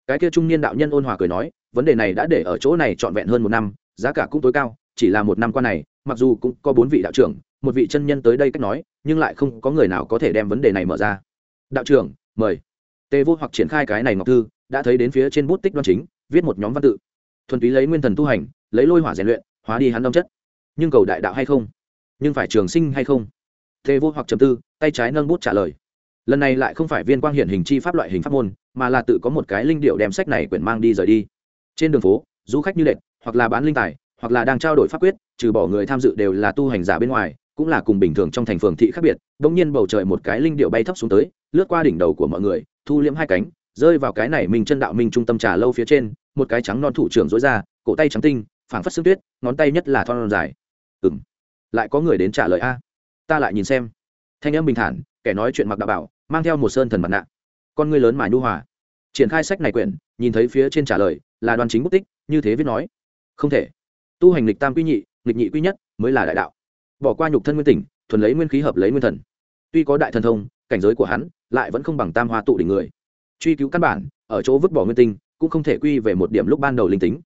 Cái kia trung niên đạo nhân ôn hòa cười nói, vấn đề này đã để ở chỗ này trọn vẹn hơn một năm, giá cả cũng tối cao, chỉ là một năm qua này, mặc dù cũng có bốn vị đạo trưởng, một vị chân nhân tới đây cách nói, nhưng lại không có người nào có thể đem vấn đề này mở ra. Đạo trưởng, mời. Tề vô hoặc triển khai cái này ngọc thư, đã thấy đến phía trên bút tích đoan chính, viết một nhóm văn tự. Thuần túy lấy nguyên thần tu hành, lấy lôi hỏa rèn luyện, hóa đi hắn đông chất. Nhưng cầu đại đạo hay không? Nhưng phải trường sinh hay không? Tề vô hoặc trầm tư, tay trái nâng bút trả lời lần này lại không phải viên quang hiển hình chi pháp loại hình pháp môn, mà là tự có một cái linh điệu đem sách này quyển mang đi rời đi. Trên đường phố, du khách như lệch hoặc là bán linh tài, hoặc là đang trao đổi pháp quyết, trừ bỏ người tham dự đều là tu hành giả bên ngoài, cũng là cùng bình thường trong thành phường thị khác biệt đ ỗ n g nhiên bầu trời một cái linh điệu bay thấp xuống tới, lướt qua đỉnh đầu của mọi người, thu liễm hai cánh, rơi vào cái này mình chân đạo minh trung tâm trà lâu phía trên, một cái trắng non thủ trưởng dối ra, cổ tay trắng tinh, phảng phất xương tuyết, ngón tay nhất là thon dài. Ừ m lại có người đến trả lời a. Ta lại nhìn xem. Thanh âm bình thản, kẻ nói chuyện mặc đạo bảo mang theo một sơn thần mặt nạ. Con ngươi lớn mà nhu hòa. Triển khai sách này quyển, nhìn thấy phía trên trả lời, là đoàn chính bút tích, như thế viết nói. Không thể. Tu hành lịch tam quy nhị lịch nhị quy nhất, mới là đại đạo. Bỏ qua nhục thân nguyên tỉnh, thuần lấy nguyên khí hợp lấy nguyên thần. Tuy có đại thần thông, cảnh giới của hắn lại vẫn không bằng tam hoa tụ đỉnh người. Truy cứu căn bản, ở chỗ vứt bỏ nguyên tinh, cũng không thể quy về một điểm lúc ban đầu linh tính.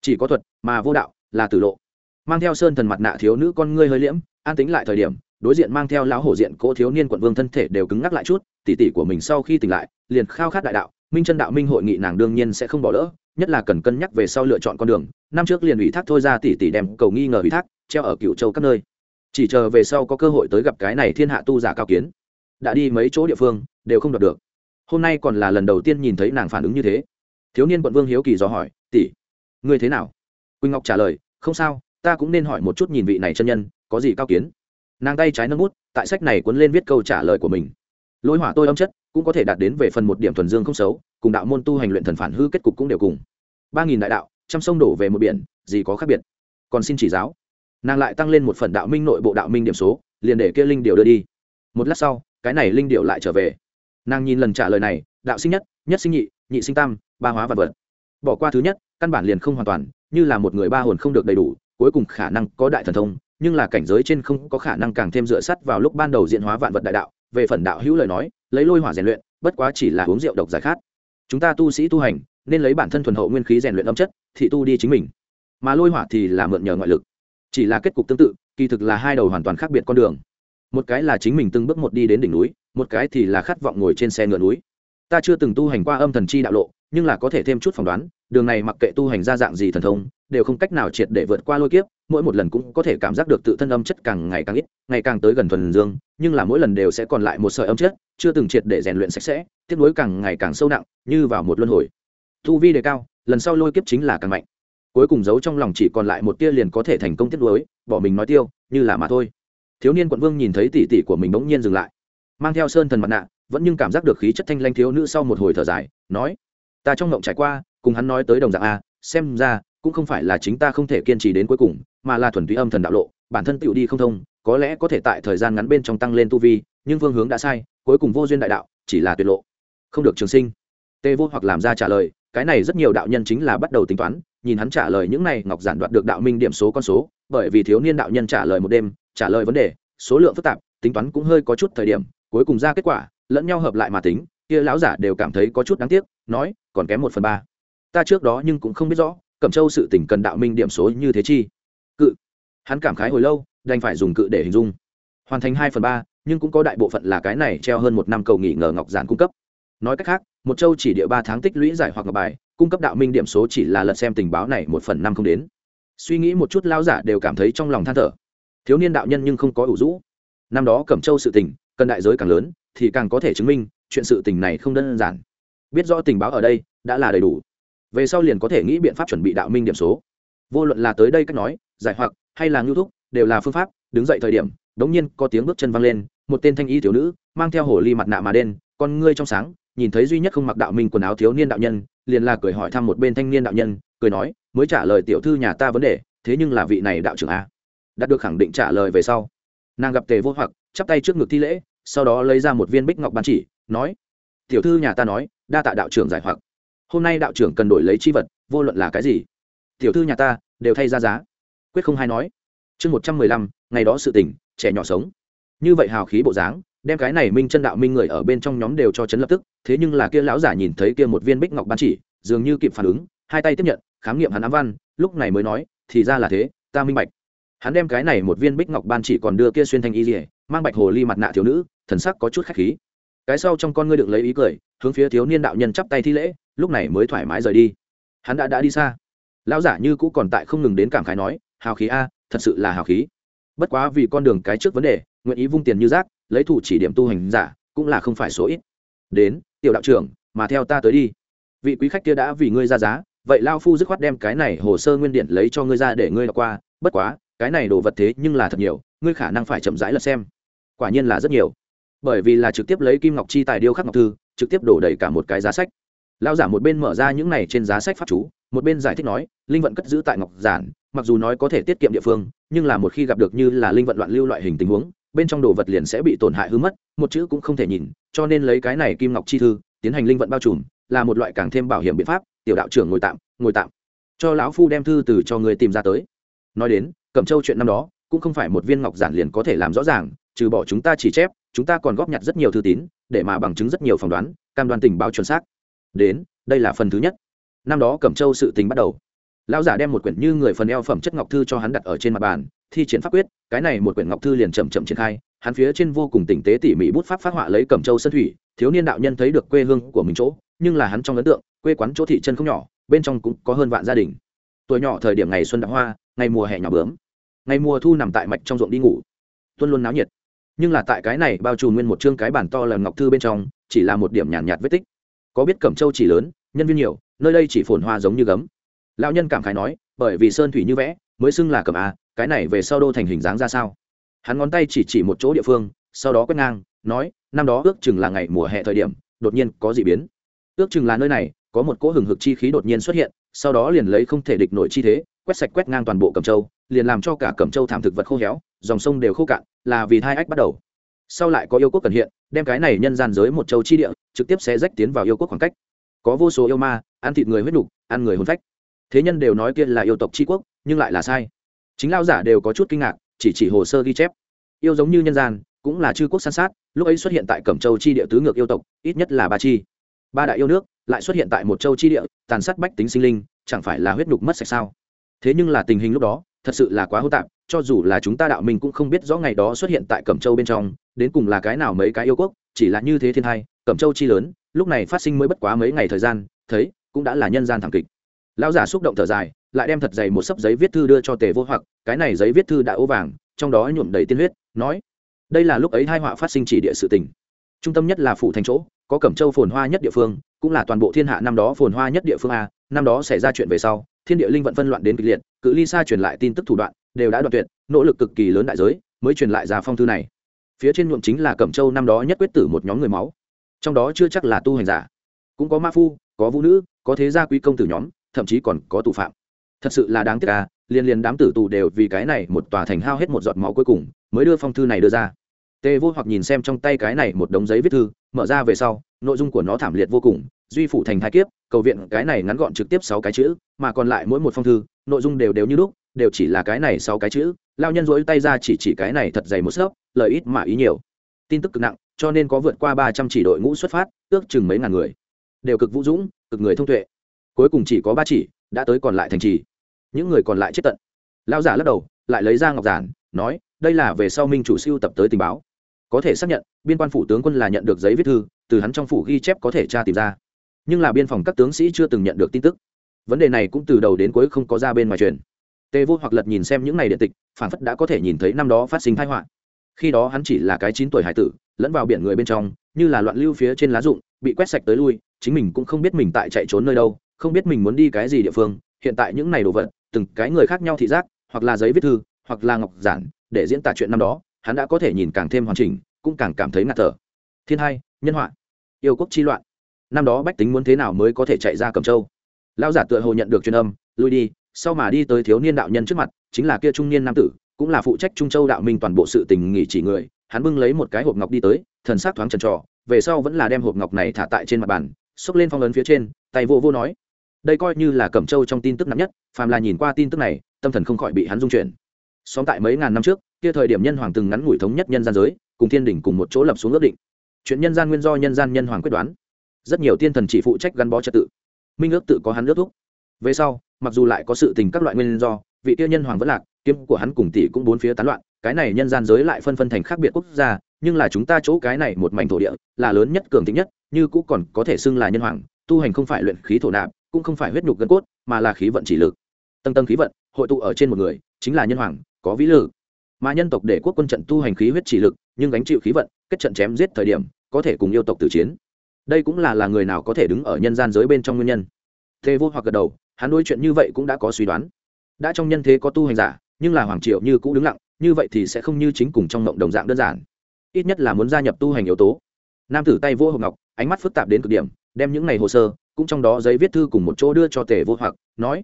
Chỉ có thuật mà vô đạo là tử lộ. Mang theo sơn thần mặt nạ thiếu nữ con ngươi hơi liễm, an tính lại thời điểm đối diện mang theo lão hổ diện cỗ thiếu niên quận vương thân thể đều cứng ngắc lại chút, tỉ tỉ của mình sau khi tỉnh lại, liền khao khát đại đạo, minh chân đạo minh hội nghị nàng đương nhiên sẽ không bỏ lỡ, nhất là cần cân nhắc về sau lựa chọn con đường. Năm trước liền ủy thác thôi ra tỷ tỷ đem cầu nghi ngờ ủy thác, treo ở cựu châu các nơi. Chỉ chờ về sau có cơ hội tới gặp cái này thiên hạ tu giả cao kiến, đã đi mấy chỗ địa phương, đều không đọc được. Hôm nay còn là lần đầu tiên nhìn thấy nàng phản ứng như thế. Thiếu niên quận vương hiếu kỳ dò hỏi tỷ ngươi thế nào? Quỳnh ngọc trả lời, không sao, ta cũng nên hỏi một chút nhìn vị này chân nhân, có gì cao kiến? Nàng tay trái nâng bút, tại sách này cuốn lên viết câu trả lời của mình. Lôi hỏa tôi âm chất cũng có thể đạt đến về phần một điểm thuần dương không xấu, cùng đạo môn tu hành luyện thần phản hư kết cục cũng đều cùng. Ba nghìn đại đạo, trăm sông đổ về một biển, gì có khác biệt. Còn xin chỉ giáo. Nàng lại tăng lên một phần đạo minh nội bộ đạo minh điểm số, liền để kia linh điệu đưa đi. Một lát sau, cái này linh điệu lại trở về. Nàng nhìn lần trả lời này, đạo sinh nhất nhất sinh nhị nhị sinh tam, ba hóa vật vật. Bỏ qua thứ nhất, căn bản liền không hoàn toàn, như là một người ba hồn không được đầy đủ, cuối cùng khả năng có đại thần thông nhưng là cảnh giới trên không có khả năng càng thêm dựa sắt vào lúc ban đầu diện hóa vạn vật đại đạo, về phần đạo hữu lời nói, lấy lôi hỏa rèn luyện, bất quá chỉ là uống rượu độc giải khát. Chúng ta tu sĩ tu hành, nên lấy bản thân thuần hậu nguyên khí rèn luyện âm chất thị tu đi chính mình. Mà lôi hỏa thì là mượn nhờ ngoại lực. Chỉ là kết cục tương tự, kỳ thực là hai đầu hoàn toàn khác biệt con đường. Một cái là chính mình từng bước một đi đến đỉnh núi, một cái thì là khát vọng ngồi trên xe ngựa núi. Ta chưa từng tu hành qua âm thần chi đạo lộ, nhưng là có thể thêm chút phỏng đoán đường này mặc kệ tu hành ra dạng gì thần thông, đều không cách nào triệt để vượt qua lôi kiếp, mỗi một lần cũng có thể cảm giác được tự thân âm chất càng ngày càng ít, ngày càng tới gần thuần dương, nhưng là mỗi lần đều sẽ còn lại một sợi âm chất, chưa từng triệt để rèn luyện sạch sẽ, tiếp nối càng ngày càng sâu nặng, như vào một luân hồi. Tu vi đề cao, lần sau lôi kiếp chính là càng mạnh. Cuối cùng giấu trong lòng chỉ còn lại một tia liền có thể thành công tiếp nối, bỏ mình nói tiêu, như là mà thôi. Thiếu niên quận vương nhìn thấy tỷ tỷ của mình bỗng nhiên dừng lại. Mang theo sơn thần mặt nạ, vẫn nhưng cảm giác được khí chất thanh lanh thiếu nữ sau một hồi thở dài, nói, ta trong ngộng trải qua cùng hắn nói tới đồng dạng a, xem ra, cũng không phải là chính ta không thể kiên trì đến cuối cùng, mà là thuần túy âm thần đạo lộ, bản thân tựu đi không thông, có lẽ có thể tại thời gian ngắn bên trong tăng lên tu vi, nhưng phương hướng đã sai, cuối cùng vô duyên đại đạo, chỉ là tuyệt lộ. Không được trường sinh. Tê vô hoặc làm ra trả lời, cái này rất nhiều đạo nhân chính là bắt đầu tính toán, nhìn hắn trả lời những này, ngọc giản đoạt được đạo minh điểm số con số, bởi vì thiếu niên đạo nhân trả lời một đêm, trả lời vấn đề, số lượng phức tạp, tính toán cũng hơi có chút thời điểm, cuối cùng ra kết quả, lẫn nhau hợp lại mà tính, kia lão giả đều cảm thấy có chút đáng tiếc, nói, còn kém một phần ba ta trước đó nhưng cũng không biết rõ, cẩm châu sự tỉnh cần đạo minh điểm số như thế chi. Cự. Hắn cảm khái hồi lâu, đành phải dùng cự để hình dung. Hoàn thành hai phần ba, nhưng cũng có đại bộ phận là cái này treo hơn một năm cầu nghỉ ngờ ngọc giản cung cấp. Nói cách khác, một châu chỉ địa ba tháng tích lũy giải hoặc ngọc bài, cung cấp đạo minh điểm số chỉ là lật xem tình báo này một phần năm không đến. Suy nghĩ một chút lao giả đều cảm thấy trong lòng than thở. Thiếu niên đạo nhân nhưng không có ủ rũ. Năm đó cẩm châu sự tình, cần đại giới càng lớn, thì càng có thể chứng minh, chuyện sự tình này không đơn giản. Biết rõ tình báo ở đây, đã là đầy đủ về sau liền có thể nghĩ biện pháp chuẩn bị đạo minh điểm số. Vô luận là tới đây cách nói, giải hoặc, hay là ngưu thúc, đều là phương pháp, đứng dậy thời điểm đống nhiên có tiếng bước chân văng lên, một tên thanh y thiếu nữ, mang theo hồ ly mặt nạ mà đen, con ngươi trong sáng, nhìn thấy duy nhất không mặc đạo minh quần áo thiếu niên đạo nhân, liền là cười hỏi thăm một bên thanh niên đạo nhân, cười nói, mới trả lời tiểu thư nhà ta vấn đề, thế nhưng là vị này đạo trưởng a. Đã được khẳng định trả lời về sau, nàng gặp tề vô hoặc, chắp tay trước ngực thi lễ, sau đó lấy ra một viên bích ngọc ban chỉ, nói, tiểu thư nhà ta nói, đa tạ đạo trưởng giải hoặc hôm nay đạo trưởng cần đổi lấy chi vật, vô luận là cái gì? Tiểu thư nhà ta đều thay ra giá. Quyết không hay nói. Chương một trăm mười lăm, ngày đó sự tỉnh trẻ nhỏ sống. Như vậy hào khí bộ dáng, đem cái này minh chân đạo minh người ở bên trong nhóm đều cho chấn lập tức, thế nhưng là kia lão giả nhìn thấy kia một viên bích ngọc ban chỉ, dường như kịp phản ứng, hai tay tiếp nhận, khám nghiệm hắn ám văn, lúc này mới nói, thì ra là thế, ta minh bạch. Hắn đem cái này một viên bích ngọc ban chỉ còn đưa kia xuyên thanh y dỉa mang bạch hồ ly mặt nạ thiếu nữ, thần sắc có chút khách khí cái sau trong con ngươi đựng lấy ý cười, hướng phía thiếu niên đạo nhân chắp tay thi lễ, lúc này mới thoải mái rời đi. Hắn đã đã đi xa. Lão giả như cũ còn tại không ngừng đến cảm khái nói, hào khí a, thật sự là hào khí. Bất quá vì con đường cái trước vấn đề, nguyện ý vung tiền như rác, lấy thủ chỉ điểm tu hành giả, cũng là không phải số ít. Đến, tiểu đạo trưởng, mà theo ta tới đi. Vị quý khách kia đã vì ngươi ra giá, vậy lao phu dứt khoát đem cái này hồ sơ nguyên điện lấy cho ngươi ra để ngươi đọc qua. Bất quá, cái này đồ vật thế nhưng là thật nhiều, ngươi khả năng phải chậm rãi lật xem. Quả nhiên là rất nhiều bởi vì là trực tiếp lấy kim ngọc chi tài điêu khắc ngọc thư, trực tiếp đổ đầy cả một cái giá sách. Lao giả một bên mở ra những này trên giá sách pháp chú, một bên giải thích nói, linh vận cất giữ tại ngọc giản, mặc dù nói có thể tiết kiệm địa phương, nhưng là một khi gặp được như là linh vận loạn lưu loại hình tình huống, bên trong đồ vật liền sẽ bị tổn hại hư mất, một chữ cũng không thể nhìn, cho nên lấy cái này kim ngọc chi thư, tiến hành linh vận bao trùm, là một loại càng thêm bảo hiểm biện pháp, tiểu đạo trưởng ngồi tạm ngồi tạm. Cho lão phu đem thư từ cho người tìm ra tới. Nói đến, cẩm châu chuyện năm đó, cũng không phải một viên ngọc giản liền có thể làm rõ ràng, trừ bỏ chúng ta chỉ chép chúng ta còn góp nhặt rất nhiều thư tín, để mà bằng chứng rất nhiều phỏng đoán, cam đoan tình báo chuẩn xác. Đến, đây là phần thứ nhất. Năm đó cẩm châu sự tình bắt đầu. Lão giả đem một quyển như người phần eo phẩm chất ngọc thư cho hắn đặt ở trên mặt bàn, thi triển pháp quyết, cái này một quyển ngọc thư liền chậm chậm triển khai, hắn phía trên vô cùng tinh tế tỉ mỉ bút pháp phát họa lấy cẩm châu sân thủy, thiếu niên đạo nhân thấy được quê hương của mình chỗ, nhưng là hắn trong ấn tượng, quê quán chỗ thị chân không nhỏ, bên trong cũng có hơn vạn gia đình. Tuổi nhỏ thời điểm ngày xuân đã hoa, ngày mùa hè nhỏ bướm. Ngày mùa thu nằm tại mạch trong ruộng đi ngủ. Tuân luôn náo nhiệt nhưng là tại cái này bao trùm nguyên một chương cái bản to lần ngọc thư bên trong chỉ là một điểm nhàn nhạt, nhạt vết tích. Có biết cẩm châu chỉ lớn nhân viên nhiều nơi đây chỉ phồn hoa giống như gấm. Lão nhân cảm khái nói bởi vì sơn thủy như vẽ mới xưng là cẩm a cái này về sau đô thành hình dáng ra sao? Hắn ngón tay chỉ chỉ một chỗ địa phương sau đó quét ngang nói năm đó ước chừng là ngày mùa hè thời điểm đột nhiên có d ị biến. Ước chừng là nơi này có một cỗ hừng hực chi khí đột nhiên xuất hiện sau đó liền lấy không thể địch nổi chi thế quét sạch quét ngang toàn bộ cẩm châu liền làm cho cả cẩm châu thảm thực vật khô héo dòng sông đều khô cạn là vì thai ách bắt đầu. Sau lại có yêu quốc cần hiện, đem cái này nhân gian giới một châu chi địa, trực tiếp sẽ rách tiến vào yêu quốc khoảng cách. Có vô số yêu ma, ăn thịt người huyết nục, ăn người hôn phách. Thế nhân đều nói kia là yêu tộc tri quốc, nhưng lại là sai. Chính lao giả đều có chút kinh ngạc, chỉ chỉ hồ sơ ghi chép. Yêu giống như nhân gian, cũng là chư quốc san sát, lúc ấy xuất hiện tại cẩm châu chi địa tứ ngược yêu tộc, ít nhất là ba chi. Ba đại yêu nước lại xuất hiện tại một châu chi địa, tàn sát bách tính sinh linh, chẳng phải là huyết nhục mất sạch sao? Thế nhưng là tình hình lúc đó, thật sự là quá hô tạp cho dù là chúng ta đạo mình cũng không biết rõ ngày đó xuất hiện tại cẩm châu bên trong đến cùng là cái nào mấy cái yêu quốc chỉ là như thế thiên hai cẩm châu chi lớn lúc này phát sinh mới bất quá mấy ngày thời gian thấy cũng đã là nhân gian thảm kịch. Lão giả xúc động thở dài lại đem thật dày một sấp giấy viết thư đưa cho tề vô hoặc cái này giấy viết thư đã ô vàng trong đó nhuộm đầy tiên huyết nói đây là lúc ấy hai họa phát sinh chỉ địa sự tình, trung tâm nhất là phủ thành chỗ có cẩm châu phồn hoa nhất địa phương cũng là toàn bộ thiên hạ năm đó phồn hoa nhất địa phương a năm đó xảy ra chuyện về sau thiên địa linh vận phân loạn đến kịch liệt cự ly xa truyền lại tin tức thủ đoạn đều đã đoạn tuyệt, nỗ lực cực kỳ lớn đại giới, mới truyền lại ra phong thư này. Phía trên nhuộm chính là cẩm châu năm đó nhất quyết tử một nhóm người máu. Trong đó chưa chắc là tu hành giả. Cũng có ma phu, có vũ nữ, có thế gia quý công tử nhóm, thậm chí còn có tù phạm. Thật sự là đáng tiếc à liên liên đám tử tù đều vì cái này một tòa thành hao hết một giọt máu cuối cùng, mới đưa phong thư này đưa ra. Tề vô hoặc nhìn xem trong tay cái này một đống giấy viết thư, mở ra về sau, nội dung của nó thảm liệt vô cùng, duy phủ thành thái kiếp, cầu viện cái này ngắn gọn trực tiếp sáu cái chữ, mà còn lại mỗi một phong thư, nội dung đều đều như lúc đều chỉ là cái này sau cái chữ, lao nhân rỗi tay ra chỉ chỉ cái này thật dày một sớp lợi ít mà ý nhiều. Tin tức cực nặng, cho nên có vượt qua ba trăm chỉ đội ngũ xuất phát, ước chừng mấy ngàn người. Đều cực vũ dũng, cực người thông tuệ. Cuối cùng chỉ có ba chỉ, đã tới còn lại thành trì. Những người còn lại chết tận. Lao giả lắc đầu, lại lấy ra ngọc giản, nói, đây là về sau minh chủ siêu tập tới tình báo. Có thể xác nhận, biên quan phủ tướng quân là nhận được giấy viết thư, từ hắn trong phủ ghi chép có thể tra tìm ra. Nhưng là biên phòng các tướng sĩ chưa từng nhận được tin tức. Vấn đề này cũng từ đầu đến cuối không có ra bên ngoài truyền tề vô hoặc lật nhìn xem những này điện tịch phản phất đã có thể nhìn thấy năm đó phát sinh thái họa. Khi đó hắn chỉ là cái chín tuổi hải tử, lẫn vào biển người bên trong, như là loạn lưu phía trên lá rụng, bị quét sạch tới lui, chính mình cũng không biết mình tại chạy trốn nơi đâu, không biết mình muốn đi cái gì địa phương, hiện tại những này đồ vật, từng cái người khác nhau thị giác, hoặc là giấy viết thư, hoặc là ngọc giản, để diễn tả chuyện năm đó, hắn đã có thể nhìn càng thêm hoàn chỉnh, cũng càng cảm thấy ngạt thở. Thiên hai, nhân họa, yêu quốc chi loạn. Năm đó bách tính muốn thế nào mới có thể chạy ra cầm châu? Lão giả tựa hồ nhận được truyền âm, lui đi sau mà đi tới thiếu niên đạo nhân trước mặt, chính là kia trung niên nam tử, cũng là phụ trách trung châu đạo minh toàn bộ sự tình nghỉ chỉ người, hắn bưng lấy một cái hộp ngọc đi tới, thần sắc thoáng trần trò, về sau vẫn là đem hộp ngọc này thả tại trên mặt bàn, xốc lên phong ấn phía trên, tay vô vô nói, đây coi như là cẩm châu trong tin tức nặng nhất, phàm là nhìn qua tin tức này, tâm thần không khỏi bị hắn dung chuyển. Xóm tại mấy ngàn năm trước, kia thời điểm nhân hoàng từng ngắn ngủi thống nhất nhân gian giới, cùng thiên đỉnh cùng một chỗ lập xuống ước định. Chuyện nhân gian nguyên do nhân gian nhân hoàng quyết đoán. Rất nhiều tiên thần chỉ phụ trách gắn bó trật tự. Minh ước tự có hắn ước thúc về sau, mặc dù lại có sự tình các loại nguyên do, vị tiêu nhân hoàng vẫn lạc, kiếm của hắn cùng tỷ cũng bốn phía tán loạn, cái này nhân gian giới lại phân phân thành khác biệt quốc gia, nhưng là chúng ta chỗ cái này một mảnh thổ địa, là lớn nhất, cường thịnh nhất, như cũng còn có thể xưng là nhân hoàng, tu hành không phải luyện khí thổ nạp, cũng không phải huyết nhục gân cốt, mà là khí vận chỉ lực. Tầng tầng khí vận, hội tụ ở trên một người, chính là nhân hoàng, có vĩ lực. Mà nhân tộc để quốc quân trận tu hành khí huyết chỉ lực, nhưng gánh chịu khí vận, kết trận chém giết thời điểm, có thể cùng yêu tộc tử chiến. Đây cũng là là người nào có thể đứng ở nhân gian giới bên trong nguyên nhân. Thế vô hoặc gật đầu hắn đối chuyện như vậy cũng đã có suy đoán. Đã trong nhân thế có tu hành giả, nhưng là hoàng triệu như cũ đứng lặng, như vậy thì sẽ không như chính cùng trong mộng đồng dạng đơn giản. Ít nhất là muốn gia nhập tu hành yếu tố. Nam tử tay vô hộp ngọc, ánh mắt phức tạp đến cực điểm, đem những ngày hồ sơ, cũng trong đó giấy viết thư cùng một chỗ đưa cho tề vô hoặc, nói,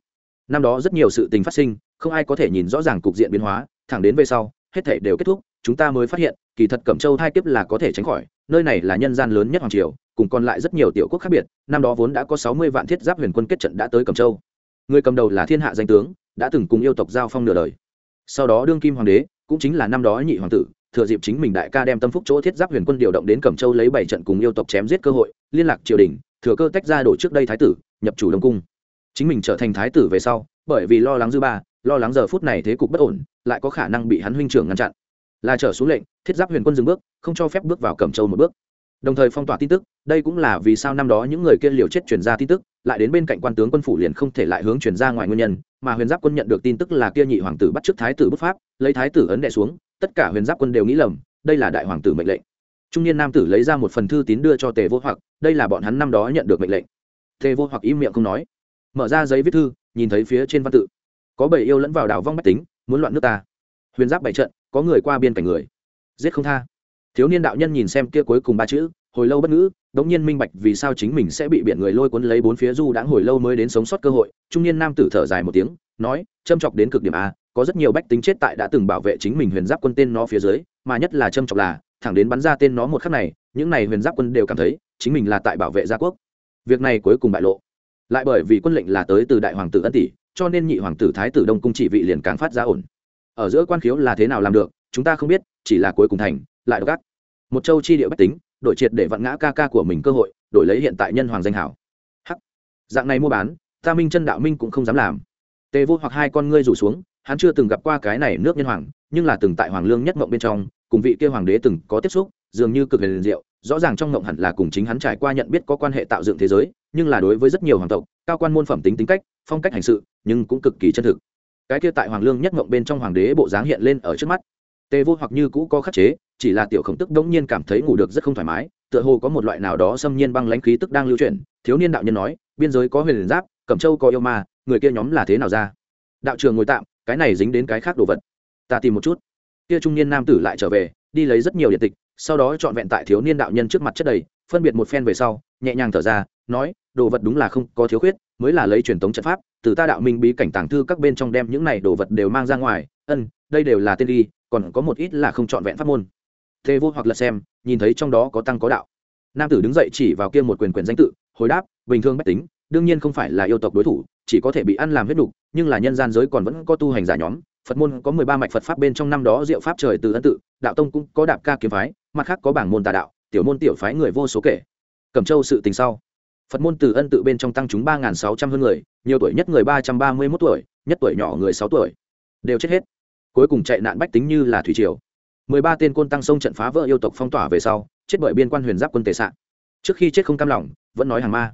năm đó rất nhiều sự tình phát sinh, không ai có thể nhìn rõ ràng cục diện biến hóa, thẳng đến về sau, hết thể đều kết thúc, chúng ta mới phát hiện kỳ thật cẩm châu thai kiếp là có thể tránh khỏi, nơi này là nhân gian lớn nhất hoàng triều, cùng còn lại rất nhiều tiểu quốc khác biệt, năm đó vốn đã có sáu mươi vạn thiết giáp huyền quân kết trận đã tới cẩm châu. Người cầm đầu là thiên hạ danh tướng, đã từng cùng yêu tộc giao phong nửa đời. Sau đó đương kim hoàng đế, cũng chính là năm đó nhị hoàng tử, thừa dịp chính mình đại ca đem tâm phúc chỗ thiết giáp huyền quân điều động đến cẩm châu lấy bảy trận cùng yêu tộc chém giết cơ hội, liên lạc triều đình, thừa cơ tách ra đổ trước đây thái tử, nhập chủ đông cung. Chính mình trở thành thái tử về sau, bởi vì lo lắng dư ba, lo lắng giờ phút này thế cục bất ổn, lại có khả năng bị hắn huynh trưởng ngăn chặn là trở xuống lệnh, thiết giáp huyền quân dừng bước, không cho phép bước vào cẩm châu một bước. Đồng thời phong tỏa tin tức, đây cũng là vì sao năm đó những người kia liều chết chuyển ra tin tức, lại đến bên cạnh quan tướng quân phủ liền không thể lại hướng chuyển ra ngoài nguyên nhân, mà huyền giáp quân nhận được tin tức là kia nhị hoàng tử bắt trước thái tử bức pháp, lấy thái tử ấn đệ xuống, tất cả huyền giáp quân đều nghĩ lầm, đây là đại hoàng tử mệnh lệnh. Trung niên nam tử lấy ra một phần thư tín đưa cho tề vô hoặc, đây là bọn hắn năm đó nhận được mệnh lệnh. Tề vô hoặc im miệng không nói, mở ra giấy viết thư, nhìn thấy phía trên văn tự, có bảy yêu lẫn vào đảo vong bách tính, muốn loạn nước ta. Huyền giáp bảy trận có người qua biên cảnh người. Giết không tha. Thiếu niên đạo nhân nhìn xem kia cuối cùng ba chữ, hồi lâu bất ngữ, đống nhiên minh bạch vì sao chính mình sẽ bị biển người lôi cuốn lấy bốn phía du đãng hồi lâu mới đến sống sót cơ hội. Trung niên nam tử thở dài một tiếng, nói, châm chọc đến cực điểm a có rất nhiều bách tính chết tại đã từng bảo vệ chính mình huyền giáp quân tên nó phía dưới, mà nhất là châm chọc là, thẳng đến bắn ra tên nó một khắc này, những này huyền giáp quân đều cảm thấy, chính mình là tại bảo vệ gia quốc. Việc này cuối cùng bại lộ. Lại bởi vì quân lệnh là tới từ đại hoàng tử ân tỷ, cho nên nhị hoàng tử thái tử đông cung chỉ vị liền càng phát ra ổn ở giữa quan khiếu là thế nào làm được, chúng ta không biết, chỉ là cuối cùng thành, lại đ ộ một châu chi địa bách tính, đổi triệt để vặn ngã ca ca của mình cơ hội, đổi lấy hiện tại nhân hoàng danh hảo. Hắc. Dạng này mua bán, ta minh chân đạo minh cũng không dám làm. Tề vô hoặc hai con ngươi rủ xuống, hắn chưa từng gặp qua cái này nước nhân hoàng, nhưng là từng tại hoàng lương nhất mộng bên trong, cùng vị kia hoàng đế từng có tiếp xúc, dường như cực huyền liền diệu, rõ ràng trong mộng hẳn là cùng chính hắn trải qua nhận biết có quan hệ tạo dựng thế giới, nhưng là đối với rất nhiều hoàng tộc, cao quan môn phẩm tính tính cách, phong cách hành sự, nhưng cũng cực kỳ chân thực cái kia tại hoàng lương nhất mộng bên trong hoàng đế bộ dáng hiện lên ở trước mắt. Tề vô hoặc như cũ có khắc chế, chỉ là tiểu khổng tức đống nhiên cảm thấy ngủ được rất không thoải mái, tựa hồ có một loại nào đó xâm nhiên băng lãnh khí tức đang lưu chuyển, thiếu niên đạo nhân nói, biên giới có huyền giáp, cẩm châu có yêu ma, người kia nhóm là thế nào ra? Đạo trường ngồi tạm, cái này dính đến cái khác đồ vật. Ta tìm một chút. Kia trung niên nam tử lại trở về, đi lấy rất nhiều điện tịch, sau đó trọn vẹn tại thiếu niên đạo nhân trước mặt chất đầy, phân biệt một phen về sau, nhẹ nhàng thở ra, nói, đồ vật đúng là không có thiếu khuyết mới là lấy truyền thống trận pháp, từ ta đạo minh bí cảnh tàng thư các bên trong đem những này đồ vật đều mang ra ngoài, ân, đây đều là tên đi, còn có một ít là không trọn vẹn pháp môn. Thế vô hoặc lật xem, nhìn thấy trong đó có tăng có đạo. Nam tử đứng dậy chỉ vào kia một quyền quyền danh tự, hồi đáp, bình thường bách tính, đương nhiên không phải là yêu tộc đối thủ, chỉ có thể bị ăn làm huyết đục nhưng là nhân gian giới còn vẫn có tu hành giả nhóm, phật môn có mười ba mạch phật pháp bên trong năm đó diệu pháp trời từ ân tự, đạo tông cũng có đạp ca kiếm phái, mặt khác có bảng môn tà đạo, tiểu môn tiểu phái người vô số kể. Cẩm châu sự tình sau phật môn từ ân tự bên trong tăng chúng ba n sáu trăm hơn người, nhiều tuổi nhất người ba trăm ba mươi mốt tuổi, nhất tuổi nhỏ người sáu tuổi. Đều chết hết. Cuối cùng chạy nạn bách tính như là thủy triều. mười ba tên côn tăng sông trận phá vỡ yêu tộc phong tỏa về sau, chết bởi biên quan huyền giáp quân tề sạn trước khi chết không cam lòng, vẫn nói hàng ma.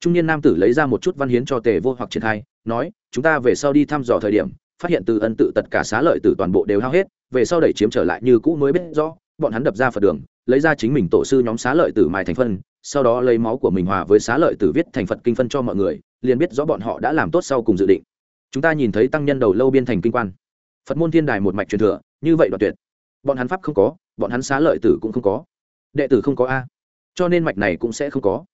Trung niên nam tử lấy ra một chút văn hiến cho tề vô hoặc triển khai, nói, chúng ta về sau đi thăm dò thời điểm, phát hiện từ ân tự tất cả xá lợi từ toàn bộ đều hao hết, về sau đẩy chiếm trở lại như cũ mới biết rõ bọn hắn đập ra phật đường, lấy ra chính mình tổ sư nhóm xá lợi tử mài thành phân, sau đó lấy máu của mình hòa với xá lợi tử viết thành phật kinh phân cho mọi người, liền biết rõ bọn họ đã làm tốt sau cùng dự định. Chúng ta nhìn thấy tăng nhân đầu lâu biên thành kinh quan. Phật môn thiên đài một mạch truyền thừa, như vậy đoạt tuyệt. Bọn hắn pháp không có, bọn hắn xá lợi tử cũng không có. Đệ tử không có a. Cho nên mạch này cũng sẽ không có.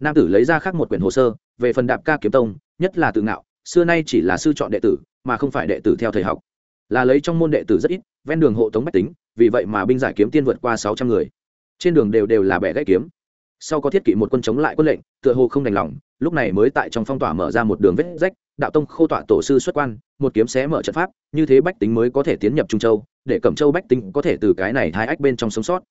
Nam tử lấy ra khác một quyển hồ sơ, về phần đạp ca kiếm tông, nhất là tự ngạo, xưa nay chỉ là sư chọn đệ tử, mà không phải đệ tử theo thầy học. Là lấy trong môn đệ tử rất ít, ven đường hộ tống bách tính vì vậy mà binh giải kiếm tiên vượt qua sáu trăm người. Trên đường đều đều là bẻ gãy kiếm. Sau có thiết kỵ một quân chống lại quân lệnh, tựa hồ không đành lòng, lúc này mới tại trong phong tỏa mở ra một đường vết rách, đạo tông khô tọa tổ sư xuất quan, một kiếm xé mở trận pháp, như thế bách tính mới có thể tiến nhập trung châu, để cẩm châu bách tính có thể từ cái này hai ách bên trong sống sót.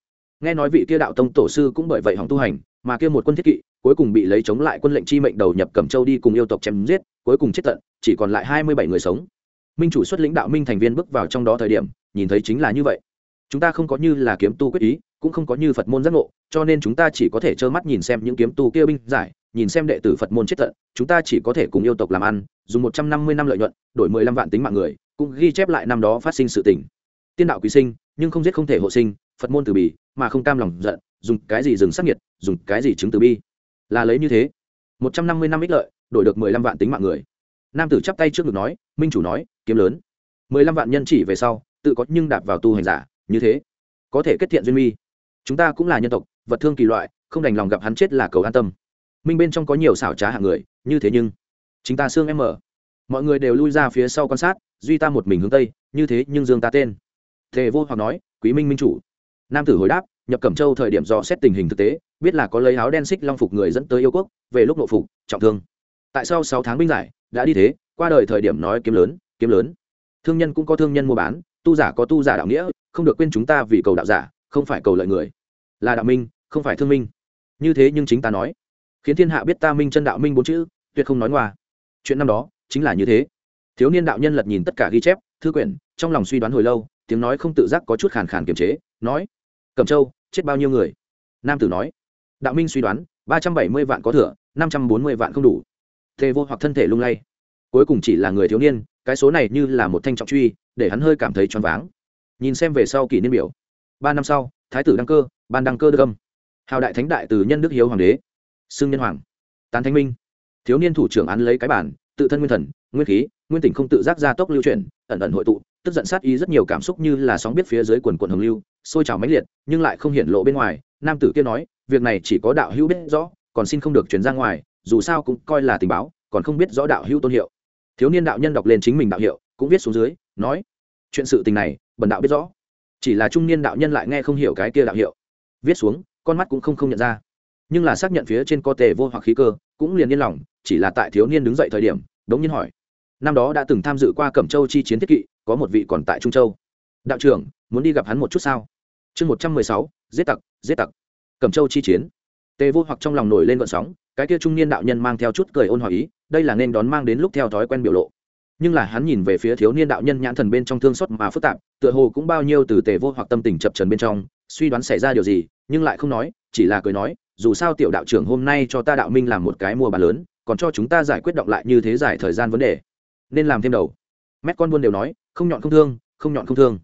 Nghe nói vị kia đạo tông tổ sư cũng bởi vậy hỏng tu hành, mà kia một quân thiết kỵ cuối cùng bị lấy chống lại quân lệnh chi mệnh đầu nhập cẩm châu đi cùng yêu tộc chém giết, cuối cùng chết tận, chỉ còn lại hai mươi bảy người sống. Minh chủ xuất lĩnh đạo minh thành viên bước vào trong đó thời điểm, nhìn thấy chính là như vậy chúng ta không có như là kiếm tu quyết ý, cũng không có như phật môn giác ngộ, cho nên chúng ta chỉ có thể trơ mắt nhìn xem những kiếm tu kia binh giải, nhìn xem đệ tử phật môn chết tận, chúng ta chỉ có thể cùng yêu tộc làm ăn, dùng một trăm năm mươi năm lợi nhuận, đổi mười lăm vạn tính mạng người, cũng ghi chép lại năm đó phát sinh sự tình. Tiên đạo quý sinh, nhưng không giết không thể hộ sinh, phật môn từ bì mà không cam lòng giận, dùng cái gì dừng sắc nhiệt dùng cái gì chứng từ bi. Là lấy như thế. Một trăm năm mươi năm ích lợi, đổi được mười lăm vạn tính mạng người. Nam tử chắp tay trước ngực nói, minh chủ nói, kiếm lớn. Mười lăm vạn nhân chỉ về sau, tự có nhưng đạp vào tu hành giả như thế, có thể kết thiện duyên mi. Chúng ta cũng là nhân tộc, vật thương kỳ loại, không đành lòng gặp hắn chết là cầu an tâm. Minh bên trong có nhiều xảo trá hạng người, như thế nhưng chính ta xương em mở. Mọi người đều lui ra phía sau quan sát, duy ta một mình hướng tây, như thế nhưng dương ta tên. Thề vô hoặc nói, quý minh minh chủ. Nam tử hồi đáp, nhập cẩm châu thời điểm do xét tình hình thực tế, biết là có lấy áo đen xích long phục người dẫn tới yêu quốc, về lúc nội phục, trọng thương. Tại sau sáu tháng binh giải, đã đi thế, qua đời thời điểm nói kiếm lớn kiếm lớn. Thương nhân cũng có thương nhân mua bán, tu giả có tu giả đạo nghĩa không được quên chúng ta vì cầu đạo giả, không phải cầu lợi người. Là đạo minh, không phải thương minh. Như thế nhưng chính ta nói. Khiến thiên hạ biết ta minh chân đạo minh bốn chữ, tuyệt không nói ngoa. Chuyện năm đó, chính là như thế. Thiếu niên đạo nhân lật nhìn tất cả ghi chép, thư quyển, trong lòng suy đoán hồi lâu, tiếng nói không tự giác có chút khàn khàn kiềm chế, nói, cẩm châu, chết bao nhiêu người? Nam tử nói, đạo minh suy đoán, ba trăm bảy mươi vạn có thừa, năm trăm bốn mươi vạn không đủ. Thề vô hoặc thân thể lung lay. Cuối cùng chỉ là người thiếu niên, cái số này như là một thanh trọng truy, để hắn hơi cảm thấy choáng váng nhìn xem về sau kỷ niên biểu. Ba năm sau, thái tử đăng cơ, ban đăng cơ đức âm. Hào đại thánh đại từ nhân đức hiếu hoàng đế. Xưng nhân hoàng. Tán thanh minh. Thiếu niên thủ trưởng án lấy cái bản, tự thân nguyên thần, nguyên khí, nguyên tỉnh không tự giác ra tốc lưu chuyển, ẩn ẩn hội tụ, tức giận sát ý rất nhiều cảm xúc như là sóng biết phía dưới quần quần hồng lưu, sôi trào mãnh liệt, nhưng lại không hiện lộ bên ngoài. Nam tử kia nói, việc này chỉ có đạo hữu biết rõ, còn xin không được chuyển ra ngoài, dù sao cũng coi là tình báo, còn không biết rõ đạo hữu tôn hiệu. Thiếu niên đạo nhân đọc lên chính mình đạo hiệu, cũng viết xuống dưới, nói, chuyện sự tình này bần đạo biết rõ. Chỉ là trung niên đạo nhân lại nghe không hiểu cái kia đạo hiệu. Viết xuống, con mắt cũng không không nhận ra. Nhưng là xác nhận phía trên có tề vô hoặc khí cơ, cũng liền yên lòng, chỉ là tại thiếu niên đứng dậy thời điểm, đống nhiên hỏi. Năm đó đã từng tham dự qua cẩm châu chi chiến thiết kỵ, có một vị còn tại trung châu. Đạo trưởng, muốn đi gặp hắn một chút sao? Chương một trăm mười sáu, giết tặc giết tặc. Cẩm châu chi chiến. Tề vô hoặc trong lòng nổi lên vận sóng, cái kia trung niên đạo nhân mang theo chút cười ôn hỏi ý, đây là nên đón mang đến lúc theo thói quen biểu lộ. Nhưng là hắn nhìn về phía thiếu niên đạo nhân nhãn thần bên trong thương xót mà phức tạp tựa hồ cũng bao nhiêu từ tề vô hoặc tâm tình chập trần bên trong, suy đoán xảy ra điều gì, nhưng lại không nói, chỉ là cười nói, dù sao tiểu đạo trưởng hôm nay cho ta đạo minh làm một cái mua bán lớn, còn cho chúng ta giải quyết động lại như thế giải thời gian vấn đề. Nên làm thêm đầu. Mét con buôn đều nói, không nhọn không thương, không nhọn không thương.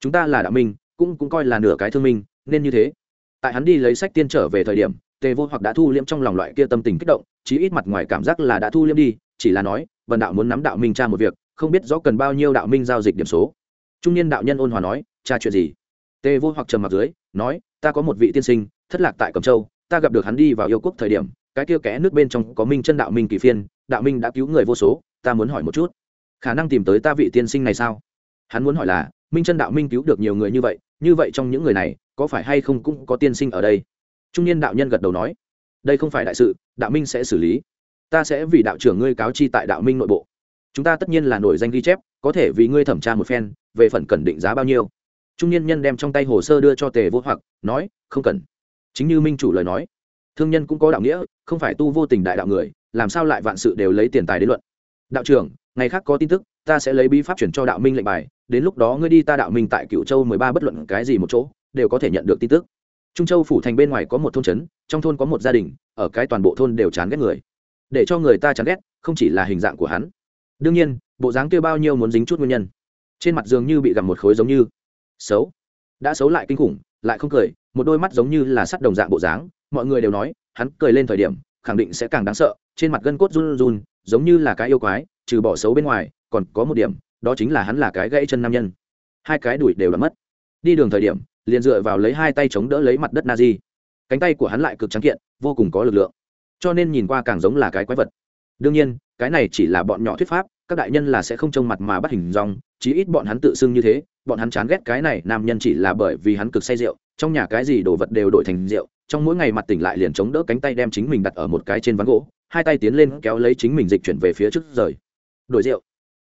Chúng ta là đạo minh, cũng cũng coi là nửa cái thương minh, nên như thế. Tại hắn đi lấy sách tiên trở về thời điểm, tề vô hoặc đã thu liễm trong lòng loại kia tâm tình kích động, chí ít mặt ngoài cảm giác là đã thu liễm đi, chỉ là nói vần đạo muốn nắm đạo minh tra một việc, không biết rõ cần bao nhiêu đạo minh giao dịch điểm số trung niên đạo nhân ôn hòa nói, cha chuyện gì? Tề vô hoặc trầm mặt dưới, nói, ta có một vị tiên sinh, thất lạc tại cẩm châu, ta gặp được hắn đi vào yêu quốc thời điểm, cái kia kẽ nước bên trong có minh chân đạo minh kỳ phiên, đạo minh đã cứu người vô số, ta muốn hỏi một chút, khả năng tìm tới ta vị tiên sinh này sao? Hắn muốn hỏi là, minh chân đạo minh cứu được nhiều người như vậy như vậy trong những người này, có phải hay không cũng có tiên sinh ở đây? Trung niên đạo nhân gật đầu nói, đây không phải đại sự, đạo minh sẽ xử lý. Ta sẽ vì đạo trưởng ngươi cáo chi tại đạo minh nội bộ chúng ta tất nhiên là nổi danh ghi chép, có thể vì ngươi thẩm tra một phen, về phần cần định giá bao nhiêu. Trung niên nhân đem trong tay hồ sơ đưa cho tề vô hoặc, nói, không cần. Chính như minh chủ lời nói, thương nhân cũng có đạo nghĩa, không phải tu vô tình đại đạo người, làm sao lại vạn sự đều lấy tiền tài đến luận. Đạo trưởng, ngày khác có tin tức, ta sẽ lấy bí pháp chuyển cho đạo minh lệnh bài, đến lúc đó ngươi đi ta đạo minh tại cựu châu mười ba bất luận cái gì một chỗ, đều có thể nhận được tin tức. Trung châu phủ thành bên ngoài có một thôn trấn, trong thôn có một gia đình, ở cái toàn bộ thôn đều chán ghét người. Để cho người ta chán ghét, không chỉ là hình dạng của hắn đương nhiên, bộ dáng kia bao nhiêu muốn dính chút nguyên nhân. Trên mặt dường như bị gặm một khối giống như xấu. Đã xấu lại kinh khủng, lại không cười, một đôi mắt giống như là sắt đồng dạng bộ dáng, mọi người đều nói, hắn cười lên thời điểm, khẳng định sẽ càng đáng sợ, trên mặt gân cốt run run, giống như là cái yêu quái, trừ bỏ xấu bên ngoài, còn có một điểm, đó chính là hắn là cái gãy chân nam nhân. Hai cái đuổi đều là mất. Đi đường thời điểm, liền dựa vào lấy hai tay chống đỡ lấy mặt đất na di cánh tay của hắn lại cực trắng kiện, vô cùng có lực lượng. Cho nên nhìn qua càng giống là cái quái vật. Đương nhiên cái này chỉ là bọn nhỏ thuyết pháp, các đại nhân là sẽ không trông mặt mà bắt hình dong, chí ít bọn hắn tự xưng như thế, bọn hắn chán ghét cái này, nam nhân chỉ là bởi vì hắn cực say rượu, trong nhà cái gì đồ vật đều đổi thành rượu, trong mỗi ngày mặt tỉnh lại liền chống đỡ cánh tay đem chính mình đặt ở một cái trên ván gỗ, hai tay tiến lên kéo lấy chính mình dịch chuyển về phía trước rời. Đổi rượu.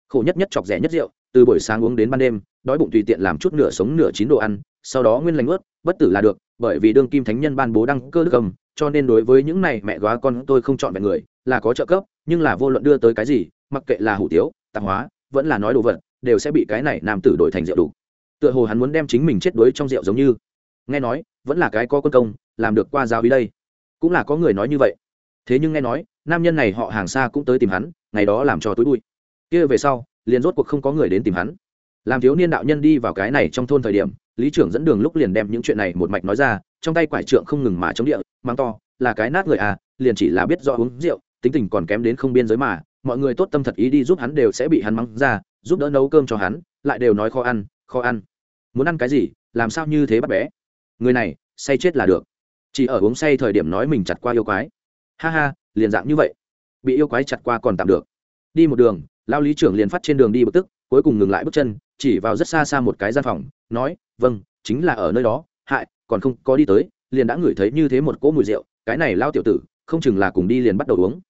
Khổ nhất nhất chọc rẻ nhất rượu, từ buổi sáng uống đến ban đêm, đói bụng tùy tiện làm chút nửa sống nửa chín đồ ăn, sau đó nguyên lành ướt, bất tử là được, bởi vì đương kim thánh nhân ban bố đăng cơ đức cầm cho nên đối với những này mẹ góa con tôi không chọn vẹn người là có trợ cấp, nhưng là vô luận đưa tới cái gì, mặc kệ là hủ tiếu, tạp hóa, vẫn là nói đồ vật, đều sẽ bị cái này nam tử đổi thành rượu đủ. Tựa hồ hắn muốn đem chính mình chết đuối trong rượu giống như. Nghe nói, vẫn là cái có quân công, làm được qua giáo ý đây. Cũng là có người nói như vậy. Thế nhưng nghe nói, nam nhân này họ hàng xa cũng tới tìm hắn, ngày đó làm cho túi bụi. Kia về sau, liền rốt cuộc không có người đến tìm hắn. Làm thiếu niên đạo nhân đi vào cái này trong thôn thời điểm, lý trưởng dẫn đường lúc liền đem những chuyện này một mạch nói ra, trong tay quải trượng không ngừng mà chống địa mang to, là cái nát người à liền chỉ là biết rõ uống rượu tính tình còn kém đến không biên giới mà, mọi người tốt tâm thật ý đi giúp hắn đều sẽ bị hắn mắng ra, giúp đỡ nấu cơm cho hắn, lại đều nói khó ăn khó ăn. Muốn ăn cái gì, làm sao như thế bắt bé? Người này, say chết là được. Chỉ ở uống say thời điểm nói mình chặt qua yêu quái. Ha ha, liền dạng như vậy. Bị yêu quái chặt qua còn tạm được. Đi một đường, lao lý trưởng liền phát trên đường đi bực tức, cuối cùng ngừng lại bước chân, chỉ vào rất xa xa một cái gian phòng, nói vâng chính là ở nơi đó. Hại, còn không có đi tới, liền đã ngửi thấy như thế một cỗ mùi rượu. Cái này lao tiểu tử, không chừng là cùng đi liền bắt đầu uống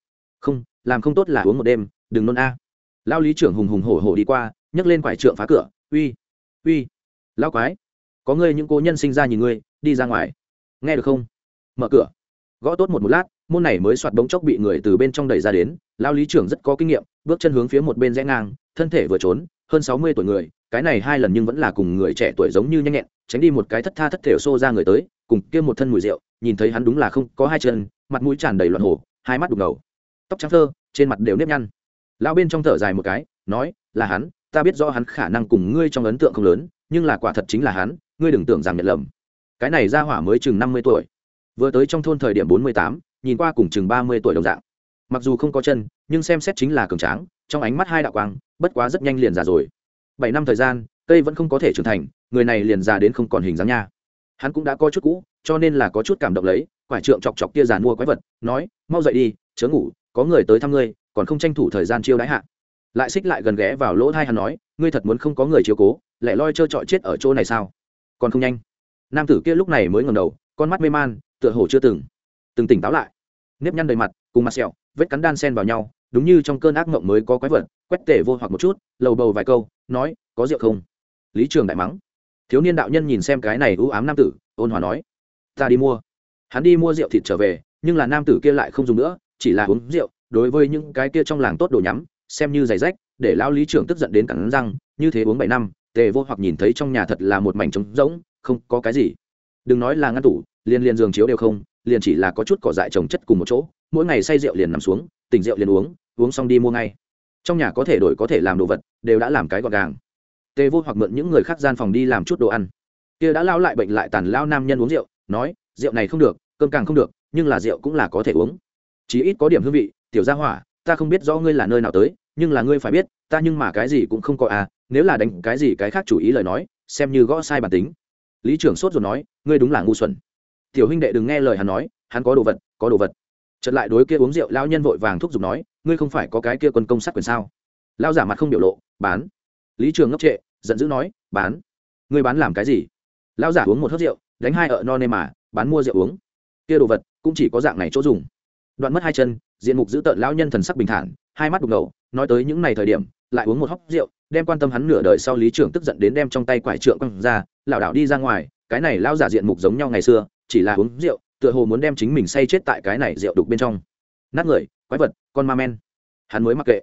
không, làm không tốt là uống một đêm, đừng nôn a. Lao lý trưởng hùng hùng hổ hổ đi qua, nhấc lên quải trượng phá cửa, uy uy lao quái, có ngươi những cố nhân sinh ra nhìn ngươi, đi ra ngoài. Nghe được không? Mở cửa. Gõ tốt một một lát, môn này mới soạt bóng chốc bị người từ bên trong đẩy ra đến. Lao lý trưởng rất có kinh nghiệm, bước chân hướng phía một bên rẽ ngang, thân thể vừa trốn, hơn sáu mươi tuổi người, cái này hai lần nhưng vẫn là cùng người trẻ tuổi giống như nhanh nhẹn, tránh đi một cái thất tha thất thể xô ra người tới, cùng kia một thân mùi rượu, nhìn thấy hắn đúng là không có hai chân, mặt mũi tràn đầy loạn hổ, hai mắt đục ngầu tóc trắng thơ, trên mặt đều nếp nhăn. Lão bên trong thở dài một cái, nói, là hắn, ta biết rõ hắn khả năng cùng ngươi trong ấn tượng không lớn, nhưng là quả thật chính là hắn, ngươi đừng tưởng rằng nhận lầm. Cái này ra hỏa mới chừng năm mươi tuổi. Vừa tới trong thôn thời điểm bốn mươi tám, nhìn qua cùng chừng ba mươi tuổi đồng dạng. Mặc dù không có chân, nhưng xem xét chính là cường tráng, trong ánh mắt hai đạo quang, bất quá rất nhanh liền già rồi. Bảy năm thời gian, cây vẫn không có thể trưởng thành, người này liền già đến không còn hình dáng nha. Hắn cũng đã có chút cũ, cho nên là có chút cảm động lấy, quải trượng chọc chọc kia giàn mua quái vật, nói, mau dậy đi, chớ ngủ có người tới thăm ngươi, còn không tranh thủ thời gian chiêu đãi hạ. Lại xích lại gần ghé vào lỗ thai hắn nói, ngươi thật muốn không có người chiếu cố lại loi trơ trọi chết ở chỗ này sao? Còn không nhanh. Nam tử kia lúc này mới ngầm đầu, con mắt mê man, tựa hồ chưa từng từng tỉnh táo lại. Nếp nhăn đầy mặt, cùng mặt sẹo, vết cắn đan sen vào nhau, đúng như trong cơn ác mộng mới có quái vật, quét tể vô hoặc một chút, lầu bầu vài câu, nói, có rượu không? Lý trường đại mắng. Thiếu niên đạo nhân nhìn xem cái này ưu ám nam tử, ôn hòa nói, ta đi mua. Hắn đi mua rượu thịt trở về, nhưng là nam tử kia lại không dùng nữa chỉ là uống rượu, đối với những cái kia trong làng tốt đồ nhắm, xem như giày rách, để lão lý trưởng tức giận đến cẳng răng, như thế uống bảy năm, tề vô hoặc nhìn thấy trong nhà thật là một mảnh trống rỗng, không có cái gì. Đừng nói là ngăn tủ, liền liền giường chiếu đều không, liền chỉ là có chút cỏ dại trồng chất cùng một chỗ, mỗi ngày say rượu liền nằm xuống, tỉnh rượu liền uống uống xong đi mua ngay. Trong nhà có thể đổi có thể làm đồ vật, đều đã làm cái gọn gàng. Tề vô hoặc mượn những người khác gian phòng đi làm chút đồ ăn. Kia đã lao lại bệnh lại tàn lao nam nhân uống rượu, nói, rượu này không được, cơm càng không được, nhưng là rượu cũng là có thể uống chí ít có điểm hương vị, tiểu gia hỏa, ta không biết rõ ngươi là nơi nào tới, nhưng là ngươi phải biết, ta nhưng mà cái gì cũng không có à nếu là đánh cái gì cái khác chủ ý lời nói, xem như gõ sai bản tính. Lý trưởng sốt rồi nói, ngươi đúng là ngu xuẩn. Tiểu huynh đệ đừng nghe lời hắn nói, hắn có đồ vật, có đồ vật. Chợt lại đối kia uống rượu lao nhân vội vàng thúc giục nói, ngươi không phải có cái kia quân công sát quyền sao? Lao giả mặt không biểu lộ, bán. Lý trường ngốc trệ, giận dữ nói, bán. Ngươi bán làm cái gì? Lao giả uống một hớt rượu, đánh hai ợ no nê mà, bán mua rượu uống. Kia đồ vật, cũng chỉ có dạng này chỗ dùng đoạn mất hai chân, diện mục giữ tợn lão nhân thần sắc bình thản, hai mắt đục ngầu, nói tới những ngày thời điểm, lại uống một hốc rượu, đem quan tâm hắn nửa đời sau lý trưởng tức giận đến đem trong tay quải trượng quăng ra, lảo đảo đi ra ngoài, cái này lao giả diện mục giống nhau ngày xưa, chỉ là uống rượu, tựa hồ muốn đem chính mình say chết tại cái này rượu đục bên trong. Nát người, quái vật, con ma men. Hắn mới mặc kệ.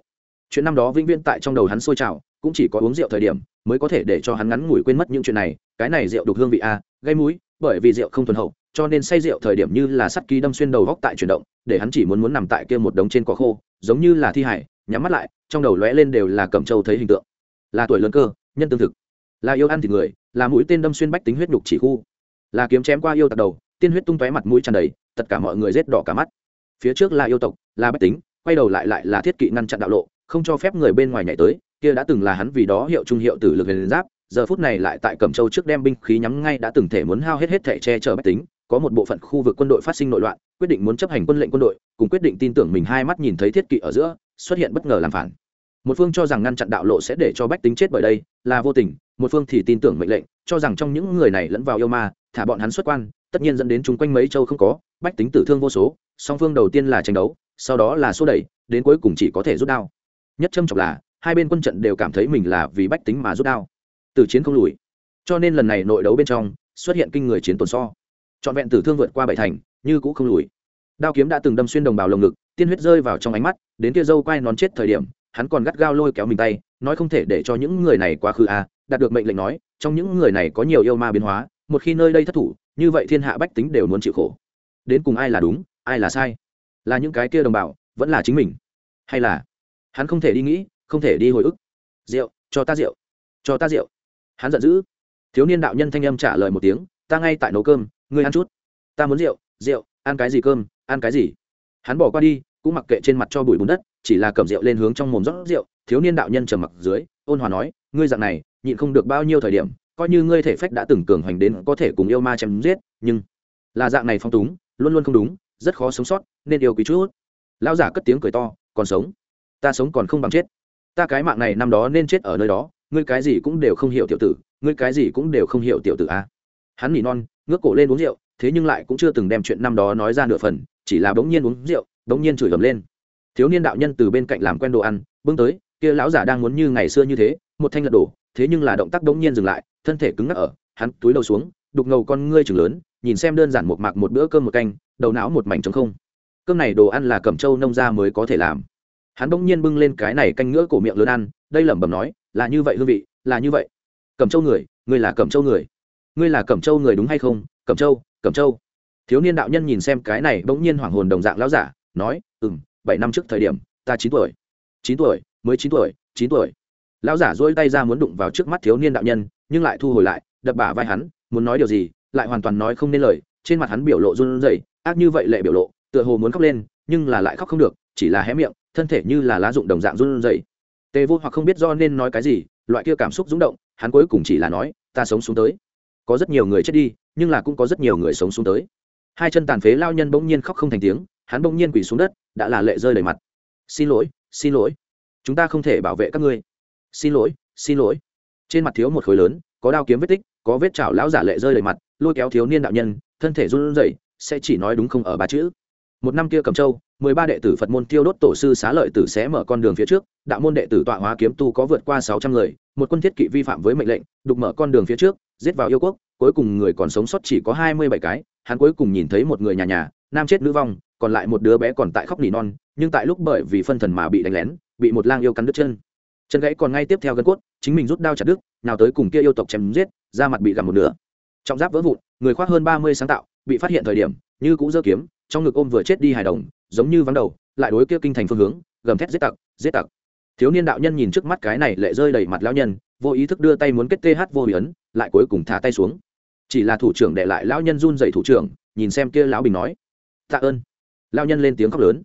Chuyện năm đó vĩnh viễn tại trong đầu hắn sôi trào, cũng chỉ có uống rượu thời điểm, mới có thể để cho hắn ngắn ngủi quên mất những chuyện này, cái này rượu đục hương vị a, gây mũi bởi vì rượu không thuần hậu, cho nên say rượu thời điểm như là sắt ký đâm xuyên đầu góc tại chuyển động, để hắn chỉ muốn muốn nằm tại kia một đống trên cỏ khô, giống như là thi hải, nhắm mắt lại, trong đầu lóe lên đều là cẩm châu thấy hình tượng. Là tuổi lớn cơ, nhân tương thực. Là yêu ăn thịt người, là mũi tên đâm xuyên bách tính huyết nhục chỉ khu. Là kiếm chém qua yêu tặc đầu, tiên huyết tung tóe mặt mũi tràn đầy, tất cả mọi người rết đỏ cả mắt. Phía trước là yêu tộc, là bách tính, quay đầu lại lại là thiết kỵ ngăn chặn đạo lộ, không cho phép người bên ngoài nhảy tới, kia đã từng là hắn vì đó hiệu trung hiệu tử lực huyền giáp giờ phút này lại tại cẩm châu trước đem binh khí nhắm ngay đã từng thể muốn hao hết hết thể che chở bách tính, có một bộ phận khu vực quân đội phát sinh nội loạn, quyết định muốn chấp hành quân lệnh quân đội, cùng quyết định tin tưởng mình hai mắt nhìn thấy thiết kỵ ở giữa, xuất hiện bất ngờ làm phản. Một phương cho rằng ngăn chặn đạo lộ sẽ để cho bách tính chết bởi đây, là vô tình, một phương thì tin tưởng mệnh lệnh, cho rằng trong những người này lẫn vào yêu ma, thả bọn hắn xuất quan, tất nhiên dẫn đến chung quanh mấy châu không có, bách tính tử thương vô số, song phương đầu tiên là tranh đấu, sau đó là số đẩy, đến cuối cùng chỉ có thể rút đao. Nhất châm trọng là, hai bên quân trận đều cảm thấy mình là vì bách tính mà rút đao từ chiến không lùi. Cho nên lần này nội đấu bên trong xuất hiện kinh người chiến tồn so. Trọn vẹn tử thương vượt qua bảy thành như cũ không lùi. Đao kiếm đã từng đâm xuyên đồng bào lồng ngực tiên huyết rơi vào trong ánh mắt đến kia dâu quay nón chết thời điểm hắn còn gắt gao lôi kéo mình tay nói không thể để cho những người này quá khứ à, đạt được mệnh lệnh nói trong những người này có nhiều yêu ma biến hóa một khi nơi đây thất thủ như vậy thiên hạ bách tính đều muốn chịu khổ. Đến cùng ai là đúng ai là sai? Là những cái kia đồng bào vẫn là chính mình? Hay là hắn không thể đi nghĩ không thể đi hồi ức? Rượu cho ta rượu. Cho ta rượu hắn giận dữ. Thiếu niên đạo nhân thanh âm trả lời một tiếng, ta ngay tại nấu cơm, ngươi ăn chút. Ta muốn rượu rượu, ăn cái gì cơm, ăn cái gì? Hắn bỏ qua đi, cũng mặc kệ trên mặt cho bụi bùn đất, chỉ là cầm rượu lên hướng trong mồm rót rượu. Thiếu niên đạo nhân trầm mặc dưới, ôn hòa nói, ngươi dạng này, nhịn không được bao nhiêu thời điểm, coi như ngươi thể phách đã từng cường hoành đến có thể cùng yêu ma chém giết, nhưng là dạng này phong túng, luôn luôn không đúng, rất khó sống sót, nên yêu quý chút. Lão giả cất tiếng cười to, còn sống? Ta sống còn không bằng chết. Ta cái mạng này năm đó nên chết ở nơi đó ngươi cái gì cũng đều không hiểu tiểu tử, ngươi cái gì cũng đều không hiểu tiểu tử a. À. hắn nỉ non, ngước cổ lên uống rượu, thế nhưng lại cũng chưa từng đem chuyện năm đó nói ra nửa phần, chỉ là bỗng nhiên uống rượu, bỗng nhiên chửi ầm lên. Thiếu niên đạo nhân từ bên cạnh làm quen đồ ăn, bưng tới, kia lão giả đang muốn như ngày xưa như thế, một thanh lật đổ, thế nhưng là động tác bỗng nhiên dừng lại, thân thể cứng ngắc ở, hắn túi đầu xuống, đục ngầu con ngươi chừng lớn, nhìn xem đơn giản một mạc một bữa cơm một canh, đầu não một mảnh trống không. Cơm này đồ ăn là cẩm châu nông gia mới có thể làm. Hắn bỗng nhiên bưng lên cái này canh ngữa cổ miệng lớn ăn, đây lẩm bẩm nói là như vậy hương vị, là như vậy. Cẩm châu người, ngươi là cẩm châu người. Ngươi là cẩm châu người đúng hay không? Cẩm châu cẩm châu. Thiếu niên đạo nhân nhìn xem cái này bỗng nhiên hoảng hồn đồng dạng lão giả, nói ừ m bảy năm trước thời điểm, ta chín tuổi. Chín tuổi? Mới chín tuổi chín tuổi. Lão giả dỗi tay ra muốn đụng vào trước mắt thiếu niên đạo nhân, nhưng lại thu hồi lại, đập bả vai hắn, muốn nói điều gì, lại hoàn toàn nói không nên lời, trên mặt hắn biểu lộ run rẩy, ác như vậy lệ biểu lộ, tựa hồ muốn khóc lên, nhưng là lại khóc không được, chỉ là hé miệng, thân thể như là lá dụng đồng dạng run rẩy tề vô hoặc không biết do nên nói cái gì, loại kia cảm xúc rúng động, hắn cuối cùng chỉ là nói, ta sống xuống tới. Có rất nhiều người chết đi, nhưng là cũng có rất nhiều người sống xuống tới. Hai chân tàn phế lao nhân bỗng nhiên khóc không thành tiếng, hắn bỗng nhiên quỳ xuống đất, đã là lệ rơi đầy mặt. Xin lỗi xin lỗi. Chúng ta không thể bảo vệ các ngươi. Xin lỗi xin lỗi. Trên mặt thiếu một khối lớn, có đao kiếm vết tích, có vết chảo lão giả lệ rơi đầy mặt, lôi kéo thiếu niên đạo nhân, thân thể run rẩy, sẽ chỉ nói đúng không ở ba chữ một năm kia cầm châu, mười ba đệ tử phật môn tiêu đốt tổ sư xá lợi tử sẽ mở con đường phía trước, đạo môn đệ tử tọa hóa kiếm tu có vượt qua sáu trăm người, một quân thiết kỵ vi phạm với mệnh lệnh, đục mở con đường phía trước, giết vào yêu quốc, cuối cùng người còn sống sót chỉ có hai mươi bảy cái, hắn cuối cùng nhìn thấy một người nhà nhà, nam chết nữ vong, còn lại một đứa bé còn tại khóc nỉ non, nhưng tại lúc bởi vì phân thần mà bị đánh lén, bị một lang yêu cắn đứt chân. Chân gãy còn ngay tiếp theo gân cốt, chính mình rút đao chặt đứt, nào tới cùng kia yêu tộc chém giết, da mặt bị gặm một nửa. Trọng giáp vỡ vụn, người khoác hơn ba mươi sáng tạo, bị phát hiện thời điểm, như cũng dơ kiếm trong ngực ôm vừa chết đi hài đồng, giống như vắng đầu, lại đối kia kinh thành phương hướng, gầm thét giết tặc giết tặc. Thiếu niên đạo nhân nhìn trước mắt cái này lệ rơi đầy mặt lão nhân, vô ý thức đưa tay muốn kết th vô hủy ấn lại cuối cùng thả tay xuống. Chỉ là thủ trưởng để lại lão nhân run dậy thủ trưởng, nhìn xem kia lão bình nói, tạ ơn. Lão nhân lên tiếng khóc lớn.